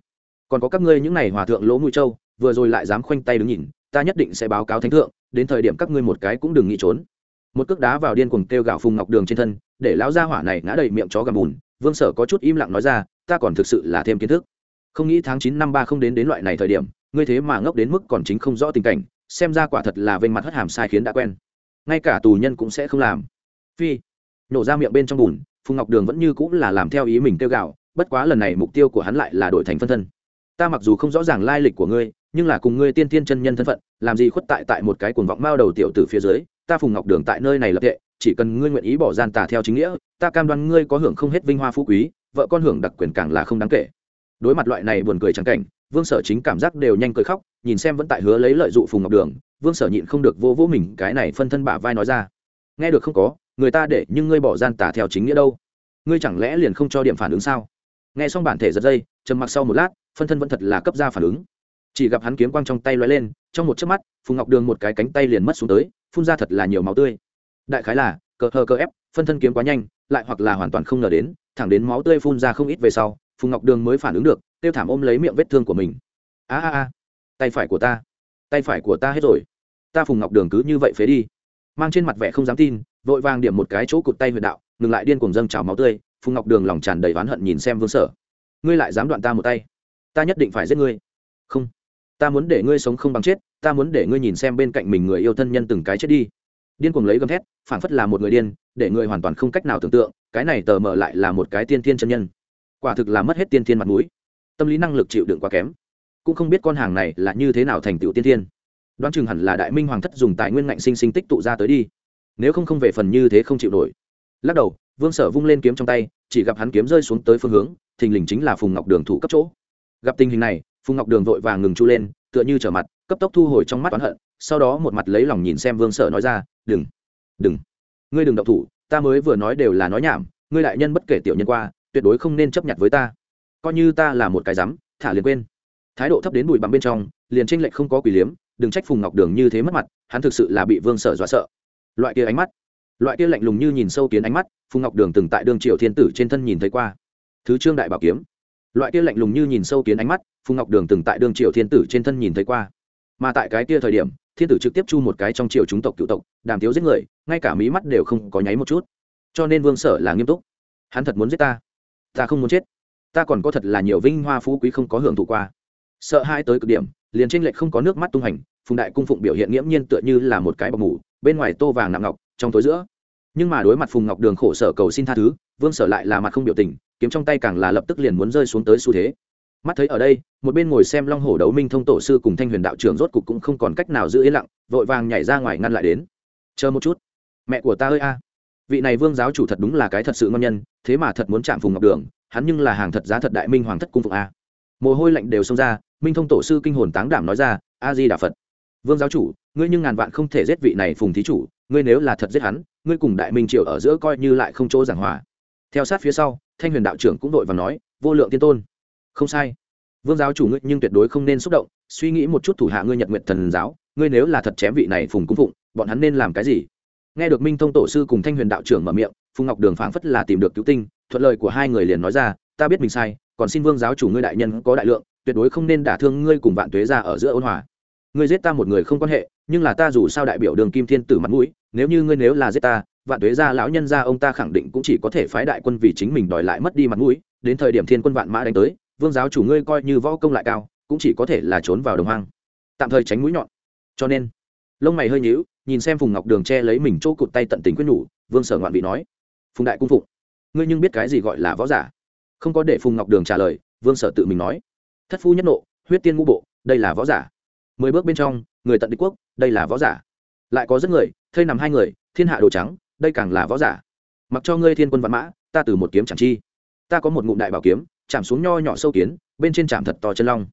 Còn có các ngươi những này hòa thượng lỗ mũi châu vừa rồi lại dám khoanh tay đứng nhìn, ta nhất định sẽ báo cáo thánh thượng, đến thời điểm các ngươi một cái cũng đừng nghĩ trốn. Một cước đá vào điên cuồng kêu gào phùng ngọc đường trên thân để lão gia hỏa này ngã đầy miệng chó gầm bùn, vương sở có chút im lặng nói ra, ta còn thực sự là thêm kiến thức. Không nghĩ tháng chín năm ba không đến đến loại này thời điểm, ngươi thế mà ngốc đến mức còn chính không rõ tình cảnh, xem ra quả thật là vênh mặt hất hàm sai khiến đã quen. Ngay cả tù nhân cũng sẽ không làm. Phi, nổ ra miệng bên trong bùn, phùng ngọc đường vẫn như cũng là làm theo ý mình tiêu gạo bất quá lần này mục tiêu của hắn lại là đổi thành phân thân. Ta mặc dù không rõ ràng lai lịch của ngươi, nhưng là cùng ngươi tiên tiên chân nhân thân phận, làm gì khuất tại tại một cái cuồng vọng mao đầu tiểu từ phía dưới, ta phùng ngọc đường tại nơi này lập tệ chỉ cần ngươi nguyện ý bỏ gian tà theo chính nghĩa, ta cam đoan ngươi có hưởng không hết vinh hoa phú quý, vợ con hưởng đặc quyền càng là không đáng kể. Đối mặt loại này buồn cười trắng cảnh, vương sở chính cảm giác đều nhanh cười khóc, nhìn xem vẫn tại hứa lấy lợi dụng phùng ngọc đường, vương sở nhịn không được vô vô mình, cái này phân thân bả vai nói ra. Nghe được không có, người ta để nhưng ngươi bỏ gian tà theo chính nghĩa đâu? Ngươi chẳng lẽ liền không cho điểm phản ứng sao? Nghe xong bản thể giật dây, trầm mặc sau một lát, phân thân vẫn thật là cấp ra phản ứng. Chỉ gặp hắn kiếm quang trong tay lóe lên, trong một chớp mắt, phùng ngọc đường một cái cánh tay liền mất xuống tới, phun ra thật là nhiều máu tươi đại khái là, cờ hờ cờ ép, phân thân kiếm quá nhanh, lại hoặc là hoàn toàn không ngờ đến, thẳng đến máu tươi phun ra không ít về sau, phùng ngọc đường mới phản ứng được, tiêu thảm ôm lấy miệng vết thương của mình. A a a, tay phải của ta, tay phải của ta hết rồi. Ta phùng ngọc đường cứ như vậy phế đi. Mang trên mặt vẻ không dám tin, vội vàng điểm một cái chỗ cụt tay huyệt đạo, ngừng lại điên cùng dâng trào máu tươi, phùng ngọc đường lòng tràn đầy oán hận nhìn xem vương sở. Ngươi lại dám đoạn ta một tay. Ta nhất định phải giết ngươi. Không. Ta muốn để ngươi sống không bằng chết, ta muốn để ngươi nhìn xem bên cạnh mình người yêu thân nhân từng cái chết đi điên cuồng lấy gầm thét, phảng phất là một người điên, để người hoàn toàn không cách nào tưởng tượng, cái này tờ mờ lại là một cái tiên thiên chân nhân. Quả thực là mất hết tiên thiên mặt mũi. Tâm lý năng lực chịu đựng quá kém. Cũng không biết con hàng này là như thế nào thành tựu tiên thiên. Đoán chừng hẳn là đại minh hoàng thất dùng tài nguyên ngạnh sinh sinh tích tụ ra tới đi. Nếu không không về phần như thế không chịu nổi. Lắc đầu, vương sở vung lên kiếm trong tay, chỉ gặp hắn kiếm rơi xuống tới phương hướng, thình lình chính là phùng ngọc đường thủ cấp chỗ. Gặp tình hình này, phùng ngọc đường vội vàng ngừng chu lên, tựa như trở mặt, cấp tốc thu hồi trong mắt oán hận, sau đó một mặt lấy lòng nhìn xem vương sở nói ra đừng đừng. Ngươi đừng động thủ, ta mới vừa nói đều là nói nhảm, ngươi đại nhân bất kể tiểu nhân qua, tuyệt đối không nên chấp nhận với ta. Coi như ta là một cái rắm thả liền quên. Thái độ thấp đến bụi bặm bên trong, liền tranh lệch không có quỷ liếm, đừng trách phùng ngọc đường như thế mất mặt, hắn thực sự là bị vương sở dọa sợ. Loại kia ánh mắt, loại kia lạnh lùng như nhìn sâu kiến ánh mắt, phùng ngọc đường từng tại đường triều thiên tử trên thân nhìn thấy qua. Thứ trương đại bảo kiếm. Loại kia lạnh lùng như nhìn sâu kiến ánh mắt, phùng ngọc đường từng tại đường triều thiên tử trên thân nhìn thấy qua. Mà tại cái kia thời điểm thiên tử trực tiếp chu một cái trong triều chúng tộc cựu tộc, đàm tiếu giết người, ngay cả mí mắt đều không có nháy một chút. Cho nên vương sở là nghiêm túc. Hắn thật muốn giết ta. Ta không muốn chết. Ta còn có thật là nhiều vinh hoa phú quý không có hưởng thụ qua. Sợ hai tới cực điểm, liền tranh lệch không có nước mắt tung hành, phùng đại cung phụng biểu hiện nghiễm nhiên tựa như là một cái bọc mủ, bên ngoài tô vàng nặng ngọc, trong tối giữa. Nhưng mà đối mặt phùng ngọc đường khổ sở cầu xin tha thứ, vương sở lại là mặt không biểu tình, kiếm trong tay càng là lập tức liền muốn rơi xuống tới xu thế mắt thấy ở đây, một bên ngồi xem long hổ đấu minh thông tổ sư cùng thanh huyền đạo trưởng rốt cục cũng không còn cách nào giữ yên lặng, vội vàng nhảy ra ngoài ngăn lại đến. Chờ một chút, mẹ của ta ơi a. Vị này vương giáo chủ thật đúng là cái thật sự ngon nhân, thế mà thật muốn chạm phùng ngọc đường, hắn nhưng là hàng thật giá thật đại minh hoàng thất cung phục a. Mồ hôi lạnh đều xông ra, minh thông tổ sư kinh hồn táng đảm nói ra, a di đà phật, vương giáo chủ, ngươi nhưng ngàn vạn không thể giết vị này phùng thí chủ, ngươi nếu là thật giết hắn, ngươi cùng đại minh triều ở giữa coi như lại không chỗ giảng hòa. Theo sát phía sau, thanh huyền đạo trưởng cũng đội và nói, vô lượng tiên tôn không sai. Vương giáo chủ ngươi nhưng tuyệt đối không nên xúc động, suy nghĩ một chút thủ hạ ngươi nhật nguyện thần giáo, ngươi nếu là thật chém vị này phùng cung phụng, bọn hắn nên làm cái gì? Nghe được minh thông tổ sư cùng thanh huyền đạo trưởng mở miệng, phùng ngọc đường phảng phất là tìm được cứu tinh, thuận lời của hai người liền nói ra, ta biết mình sai, còn xin vương giáo chủ ngươi đại nhân có đại lượng, tuyệt đối không nên đả thương ngươi cùng vạn tuế ra ở giữa ôn hòa. Ngươi giết ta một người không quan hệ, nhưng là ta dù sao đại biểu đường kim thiên tử mặt mũi, nếu như ngươi nếu là giết ta, vạn tuế ra lão nhân ra ông ta khẳng định cũng chỉ có thể phái đại quân vì chính mình đòi lại mất đi mặt mũi, đến thời điểm thiên quân vạn mã đánh tới vương giáo chủ ngươi coi như võ công lại cao, cũng chỉ có thể là trốn vào đồng hoang. Tạm thời tránh mũi nhọn. Cho nên, lông mày hơi nhíu, nhìn xem phùng ngọc đường che lấy mình chỗ cụt tay tận tình quyết nhủ, vương sở ngoạn vị nói, phùng đại cung phụng, ngươi nhưng biết cái gì gọi là võ giả? Không có để phùng ngọc đường trả lời, vương sở tự mình nói, thất phu nhất nộ, huyết tiên ngũ bộ, đây là võ giả. Mười bước bên trong, người tận đế quốc, đây là võ giả. Lại có rất người, thây nằm hai người, thiên hạ đồ trắng, đây càng là võ giả. Mặc cho ngươi thiên quân văn mã, ta từ một kiếm chẳng chi. Ta có một ngụm đại bảo kiếm chạm xuống nho nhỏ sâu kiến bên trên chạm thật to chân long.